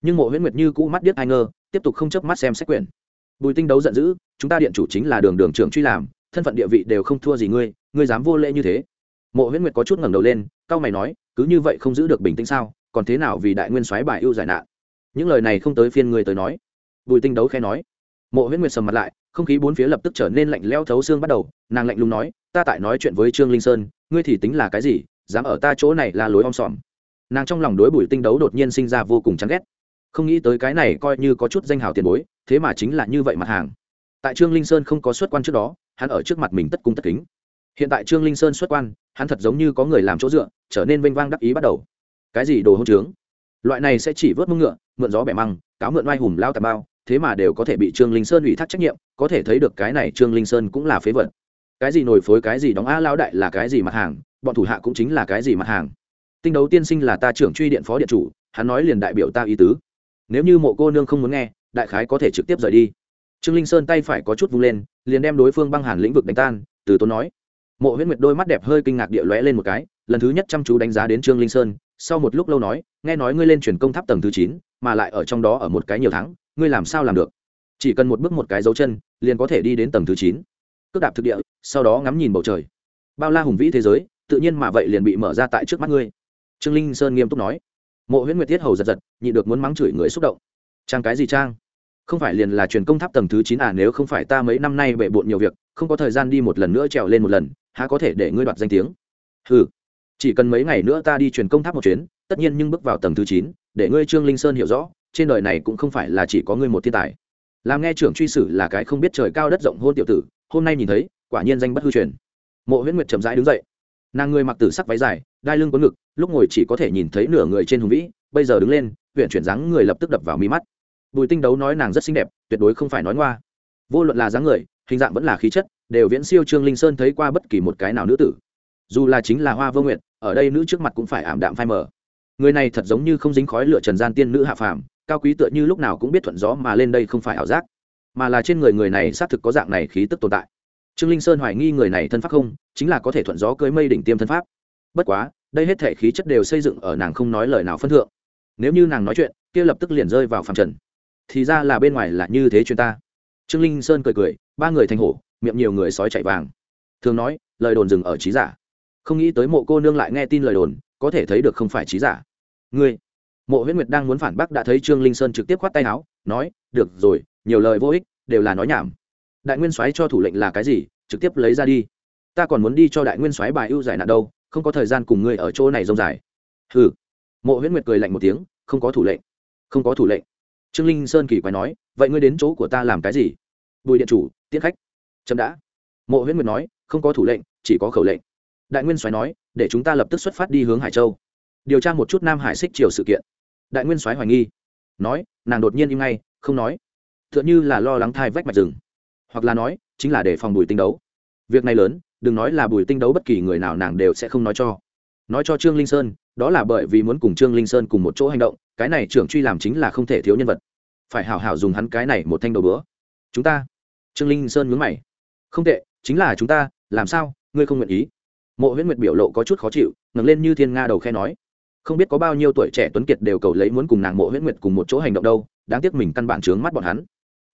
Nhưng mộ huyễn nguyệt như cũ mắt điếc ai ngơ, tiếp tục không chớp mắt xem sách quyển. Bùi tinh đấu giận dữ, chúng ta điện chủ chính là đường đường trưởng truy làm, thân phận địa vị đều không thua gì ngươi ngươi dám vô lễ như thế? Mộ huyễn nguyệt có chút ngẩng đầu lên, cao mày nói, cứ như vậy không giữ được bình tĩnh sao? Còn thế nào vì đại nguyên soái bài ưu giải nạn? Những lời này không tới phiên người tới nói. Bùi tinh đấu khẽ nói. Mộ huyễn nguyệt sầm mặt lại, không khí bốn phía lập tức trở nên lạnh lẽo thấu xương bắt đầu, nàng lạnh lùng nói, ta tại nói chuyện với trương linh sơn, ngươi thì tính là cái gì, dám ở ta chỗ này là lối om sòm. Nàng trong lòng đối bùi tinh đấu đột nhiên sinh ra vô cùng chán ghét. Không nghĩ tới cái này coi như có chút danh hào tiền bối, thế mà chính là như vậy mặt hàng. Tại trương linh sơn không có xuất quan trước đó, hắn ở trước mặt mình tất cung tất kính. Hiện tại trương linh sơn xuất quan, hắn thật giống như có người làm chỗ dựa, trở nên vênh vang đắc ý bắt đầu. Cái gì đồ hôn trướng? Loại này sẽ chỉ vớt mông ngựa mượn gió bẻ măng, cáo mượn oai hùm lao tà bao, thế mà đều có thể bị trương linh sơn ủy thác trách nhiệm, có thể thấy được cái này trương linh sơn cũng là phế vật. Cái gì nổi phối, cái gì đóng a lao đại là cái gì mặt hàng, bọn thủ hạ cũng chính là cái gì mặt hàng. Tinh đấu tiên sinh là ta trưởng truy điện phó điện chủ, hắn nói liền đại biểu ta ý tứ. Nếu như mộ cô nương không muốn nghe, đại khái có thể trực tiếp rời đi. Trương linh sơn tay phải có chút vung lên, liền đem đối phương băng hàn lĩnh vực đánh tan, từ tốn nói. Mộ huyết nguyệt đôi mắt đẹp hơi kinh ngạc địa lóe lên một cái, lần thứ nhất chăm chú đánh giá đến trương linh sơn sau một lúc lâu nói, nghe nói ngươi lên truyền công tháp tầng thứ chín, mà lại ở trong đó ở một cái nhiều tháng, ngươi làm sao làm được? Chỉ cần một bước một cái dấu chân, liền có thể đi đến tầng thứ chín. Cước đạp thực địa, sau đó ngắm nhìn bầu trời. Bao la hùng vĩ thế giới, tự nhiên mà vậy liền bị mở ra tại trước mắt ngươi. Trương linh sơn nghiêm túc nói. Mộ huyễn nguyệt thiết hầu giật giật nhị được muốn mắng chửi người xúc động. Trang cái gì trang? Không phải liền là truyền công tháp tầng thứ chín à nếu không phải ta mấy năm nay bệ bộn nhiều việc, không có thời gian đi một lần nữa trèo lên một lần, há có thể để ngươi đoạt danh tiếng? Ừ chỉ cần mấy ngày nữa ta đi truyền công tháp một chuyến, tất nhiên nhưng bước vào tầng thứ chín, để ngươi trương linh sơn hiểu rõ, trên đời này cũng không phải là chỉ có ngươi một thiên tài. Làm nghe trưởng truy sử là cái không biết trời cao đất rộng hôn tiểu tử, hôm nay nhìn thấy, quả nhiên danh bất hư truyền. Mộ huyễn nguyệt chậm rãi đứng dậy. Nàng người mặc tử sắc váy dài, đai lưng có ngực, lúc ngồi chỉ có thể nhìn thấy nửa người trên hùng vĩ, bây giờ đứng lên, huyện chuyển dáng người lập tức đập vào mi mắt. Bùi tinh đấu nói nàng rất xinh đẹp, tuyệt đối không phải nói ngoa. Vô luận là dáng người, hình dạng vẫn là khí chất, đều viễn siêu trương linh sơn thấy qua bất kỳ một cái nào nữ tử dù là chính là hoa vô nguyện ở đây nữ trước mặt cũng phải ảm đạm phai mờ. Người này thật giống như không dính khói lửa trần gian tiên nữ hạ phàm, cao quý tựa như lúc nào cũng biết thuận gió mà lên đây không phải ảo giác. Mà là trên người người này xác thực có dạng này khí tức tồn tại. Trương linh sơn hoài nghi người này thân pháp không, chính là có thể thuận gió cưới mây đỉnh tiêm thân pháp. Bất quá, đây hết thể khí chất đều xây dựng ở nàng không nói lời nào phân thượng. Nếu như nàng nói chuyện, kia lập tức liền rơi vào phàm trần. Thì ra là bên ngoài là như thế chuyên ta. Trương linh sơn cười cười, ba người thành hổ, miệng nhiều người sói chạy vàng. Thường nói, lời đồn dừng ở trí giả không nghĩ tới mộ cô nương lại nghe tin lời đồn, có thể thấy được không phải trí giả. Ngươi, mộ huyết nguyệt đang muốn phản bác đã thấy trương linh sơn trực tiếp khoát tay áo, nói, được rồi, nhiều lời vô ích, đều là nói nhảm. Đại nguyên soái cho thủ lệnh là cái gì, trực tiếp lấy ra đi. Ta còn muốn đi cho đại nguyên soái bài ưu giải nạn đâu, không có thời gian cùng ngươi ở chỗ này rông dài. Hừ. Mộ huyễn nguyệt cười lạnh một tiếng, không có thủ lệnh. Không có thủ lệnh. Trương linh sơn kỳ quái nói, vậy ngươi đến chỗ của ta làm cái gì? Bùi điện chủ tiết khách. Chậm đã. Mộ huyễn nguyệt nói, không có thủ lệnh, chỉ có khẩu lệnh đại nguyên soái nói, để chúng ta lập tức xuất phát đi hướng hải châu. Điều tra một chút nam hải xích triều sự kiện. Đại nguyên soái hoài nghi. Nói, nàng đột nhiên im ngay, không nói. T h ư ợ n h ư là lo lắng thai vách mạch rừng. Hoặc là nói, chính là để phòng bùi tinh đấu. Việc này lớn, đừng nói là bùi tinh đấu bất kỳ người nào nàng đều sẽ không nói cho. Nói cho trương linh sơn, đó là bởi vì muốn cùng trương linh sơn cùng một chỗ hành động, cái này trưởng truy làm chính là không thể thiếu nhân vật. Phải hảo hảo dùng hắn cái này một thanh đầu bữa. Chúng ta. Trương linh sơn nhướng mày. Không tệ, chính là chúng ta, làm sao, ngươi không nguyện ý? Mộ huyễn nguyệt biểu lộ có chút khó chịu, ngẩng lên như thiên nga đầu khe nói, không biết có bao nhiêu tuổi trẻ tuấn kiệt đều cầu lấy muốn cùng nàng mộ huyễn nguyệt cùng một chỗ hành động đâu, đáng tiếc mình căn bản trướng mắt bọn hắn.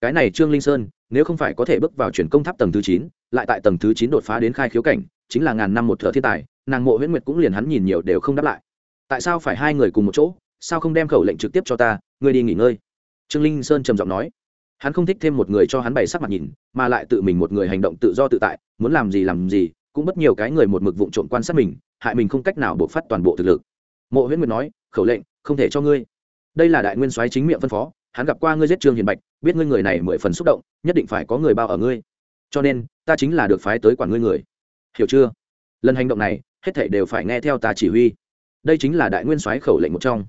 Cái này trương linh sơn, nếu không phải có thể bước vào chuyển công tháp tầng thứ chín, lại tại tầng thứ chín đột phá đến khai khiếu cảnh, chính là ngàn năm một thợ thiên tài, nàng mộ huyễn nguyệt cũng liền hắn nhìn nhiều đều không đáp lại. Tại sao phải hai người cùng một chỗ? Sao không đem khẩu lệnh trực tiếp cho ta, ngươi đi nghỉ ngơi? Trương linh sơn trầm giọng nói. Hắn không thích thêm một người cho hắn bày sắc mặt nhìn, mà lại tự mình một người hành động tự do tự tại, muốn làm gì làm gì cũng bất nhiều cái người một mực vụng trộm quan sát mình, hại mình không cách nào buộc phát toàn bộ thực lực. Mộ huyễn nguyệt nói, khẩu lệnh, không thể cho ngươi. Đây là đại nguyên soái chính miệng phân phó, hắn gặp qua ngươi giết trương hiền bạch, biết ngươi người này mười phần xúc động, nhất định phải có người bao ở ngươi. Cho nên, ta chính là được phái tới quản ngươi người. Hiểu chưa? Lần hành động này, hết thảy đều phải nghe theo ta chỉ huy. Đây chính là đại nguyên soái khẩu lệnh một trong.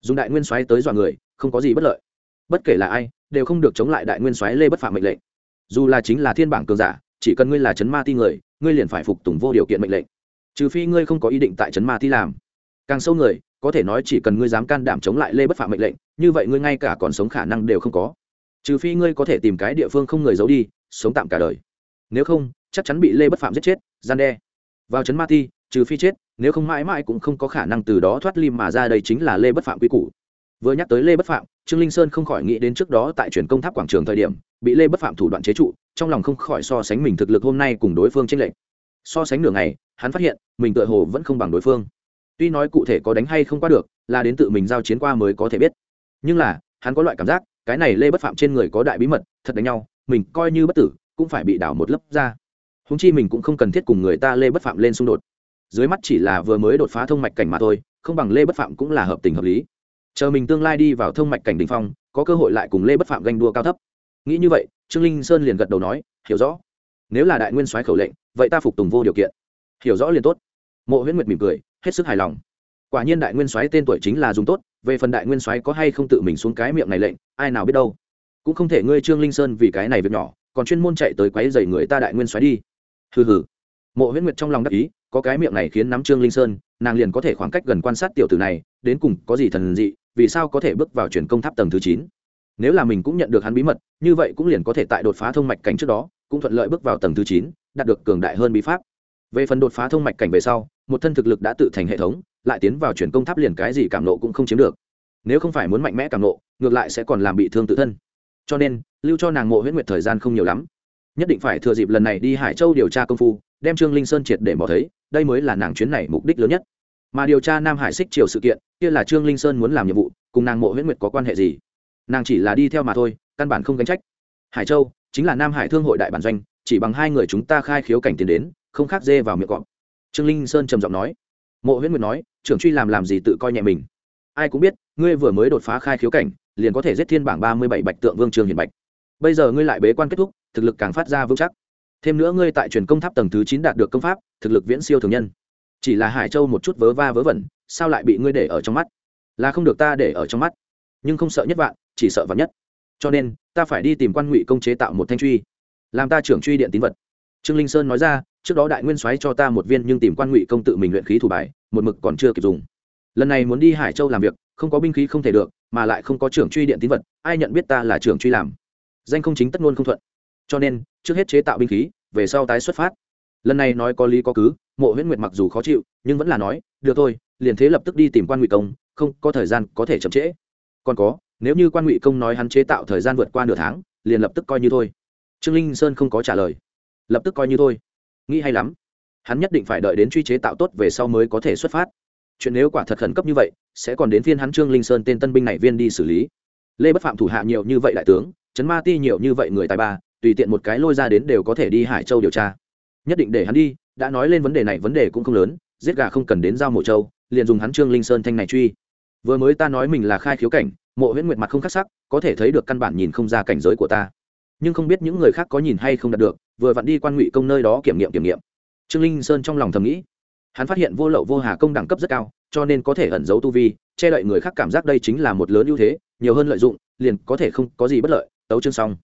Dùng đại nguyên soái tới dọa người, không có gì bất lợi. Bất kể là ai, đều không được chống lại đại nguyên soái lê bất phạm mệnh lệnh. Dù là chính là thiên bảng cường giả, chỉ cần ngươi là chấn ma ti người ngươi liền phải phục tùng vô điều kiện mệnh lệnh. Trừ phi ngươi không có ý định tại Trấn ma Thi làm. Càng sâu người, có thể nói chỉ cần ngươi dám can đảm chống lại lê bất phạm mệnh lệnh, như vậy ngươi ngay cả còn sống khả năng đều không có. Trừ phi ngươi có thể tìm cái địa phương không người giấu đi, sống tạm cả đời. Nếu không, chắc chắn bị lê bất phạm giết chết, gian đe. Vào Trấn ma ti trừ phi chết, nếu không mãi mãi cũng không có khả năng từ đó thoát lim mà ra đây chính là lê bất phạm quy củ vừa nhắc tới lê bất phạm, trương linh sơn không khỏi nghĩ đến trước đó tại truyền công tháp quảng trường thời điểm, bị lê bất phạm thủ đoạn chế trụ, trong lòng không khỏi so sánh mình thực lực hôm nay cùng đối phương trên lệnh so sánh nửa ngày, hắn phát hiện, mình tựa hồ vẫn không bằng đối phương. Tuy nói cụ thể có đánh hay không qua được, là đến tự mình giao chiến qua mới có thể biết. Nhưng là, hắn có loại cảm giác, cái này lê bất phạm trên người có đại bí mật, thật đánh nhau, mình coi như bất tử, cũng phải bị đảo một lớp ra. Húng chi mình cũng không cần thiết cùng người ta lê bất phạm lên xung đột. Dưới mắt chỉ là vừa mới đột phá thông mạch cảnh mà thôi, không bằng lê bất phạm cũng là hợp tình hợp lý chờ mình tương lai đi vào thông mạch cảnh đình phong, có cơ hội lại cùng lê bất phạm ganh đua cao thấp. Nghĩ như vậy, trương linh sơn liền gật đầu nói, hiểu rõ. Nếu là đại nguyên soái khẩu lệnh, vậy ta phục tùng vô điều kiện. Hiểu rõ liền tốt. Mộ huyễn nguyệt mỉm cười, hết sức hài lòng. Quả nhiên đại nguyên soái tên tuổi chính là dùng tốt, về phần đại nguyên soái có hay không tự mình xuống cái miệng này lệnh, ai nào biết đâu. Cũng không thể ngươi trương linh sơn vì cái này việc nhỏ, còn chuyên môn chạy tới quấy dày người ta đại nguyên soái đi. Hừ hừ. Mộ huyễn nguyệt trong lòng đắc ý, có cái miệng này khiến nắm trương linh sơn, nàng liền có thể khoảng cách gần quan sát tiểu tử này, đến cùng có gì thần dị vì sao có thể bước vào chuyển công tháp tầng thứ chín? Nếu là mình cũng nhận được hắn bí mật, như vậy cũng liền có thể tại đột phá thông mạch cảnh trước đó, cũng thuận lợi bước vào tầng thứ chín, đạt được cường đại hơn bí pháp. Về phần đột phá thông mạch cảnh về sau, một thân thực lực đã tự thành hệ thống, lại tiến vào chuyển công tháp liền cái gì cảm nộ cũng không chiếm được. Nếu không phải muốn mạnh mẽ cảm nộ, ngược lại sẽ còn làm bị thương tự thân. Cho nên, lưu cho nàng mộ huyễn nguyệt thời gian không nhiều lắm. Nhất định phải thừa dịp lần này đi hải châu điều tra công phu, đem trương linh sơn triệt để mò thấy, đây mới là nàng chuyến này mục đích lớn nhất mà điều tra nam hải xích triều sự kiện, kia là trương linh sơn muốn làm nhiệm vụ, cùng nàng mộ huyễn nguyệt có quan hệ gì? Nàng chỉ là đi theo mà thôi, căn bản không gánh trách. Hải châu chính là nam hải thương hội đại bản doanh, chỉ bằng hai người chúng ta khai khiếu cảnh tiền đến, không khác dê vào miệng cọp. Trương linh sơn trầm giọng nói. Mộ huyễn nguyệt nói, trưởng truy làm làm gì tự coi nhẹ mình. Ai cũng biết, ngươi vừa mới đột phá khai khiếu cảnh, liền có thể giết thiên bảng ba mươi bảy bạch tượng vương trường hiền bạch. Bây giờ ngươi lại bế quan kết thúc, thực lực càng phát ra vững chắc. Thêm nữa ngươi tại truyền công tháp tầng thứ chín đạt được công pháp, thực lực viễn siêu thường nhân chỉ là hải châu một chút vớ va vớ vẩn, sao lại bị ngươi để ở trong mắt? Là không được ta để ở trong mắt. Nhưng không sợ nhất vạn, chỉ sợ vạn nhất. Cho nên, ta phải đi tìm quan ngụy công chế tạo một thanh truy. Làm ta trưởng truy điện tín vật. Trương linh sơn nói ra, trước đó đại nguyên soái cho ta một viên nhưng tìm quan ngụy công tự mình luyện khí thủ bài, một mực còn chưa kịp dùng. Lần này muốn đi hải châu làm việc, không có binh khí không thể được, mà lại không có trưởng truy điện tín vật, ai nhận biết ta là trưởng truy làm? Danh không chính tất luôn không thuận. Cho nên, trước hết chế tạo binh khí, về sau tái xuất phát lần này nói có lý có cứ, mộ huyễn nguyệt mặc dù khó chịu, nhưng vẫn là nói, được thôi, liền thế lập tức đi tìm quan ngụy công, không có thời gian có thể chậm trễ. Còn có, nếu như quan ngụy công nói hắn chế tạo thời gian vượt qua nửa tháng, liền lập tức coi như thôi. Trương linh sơn không có trả lời. Lập tức coi như thôi. Nghĩ hay lắm. Hắn nhất định phải đợi đến truy chế tạo tốt về sau mới có thể xuất phát. Chuyện nếu quả thật khẩn cấp như vậy, sẽ còn đến phiên hắn trương linh sơn tên tân binh này viên đi xử lý. Lê bất phạm thủ hạ nhiều như vậy đại tướng chấn ma ti nhiều như vậy người tài ba, tùy tiện một cái lôi ra đến đều có thể đi hải châu điều tra nhất định để hắn đi, đã nói lên vấn đề này vấn đề cũng không lớn, giết gà không cần đến giao mộ châu, liền dùng hắn trương linh sơn thanh này truy. Vừa mới ta nói mình là khai khiếu cảnh, mộ huyễn nguyệt mặt không khắc sắc, có thể thấy được căn bản nhìn không ra cảnh giới của ta. Nhưng không biết những người khác có nhìn hay không đạt được, vừa vặn đi quan ngụy công nơi đó kiểm nghiệm kiểm nghiệm. Trương linh sơn trong lòng thầm nghĩ, hắn phát hiện vô lậu vô hà công đẳng cấp rất cao, cho nên có thể ẩn giấu tu vi, che đậy người khác cảm giác đây chính là một lớn ưu thế, nhiều hơn lợi dụng, liền có thể không có gì bất lợi, tấu chương xong.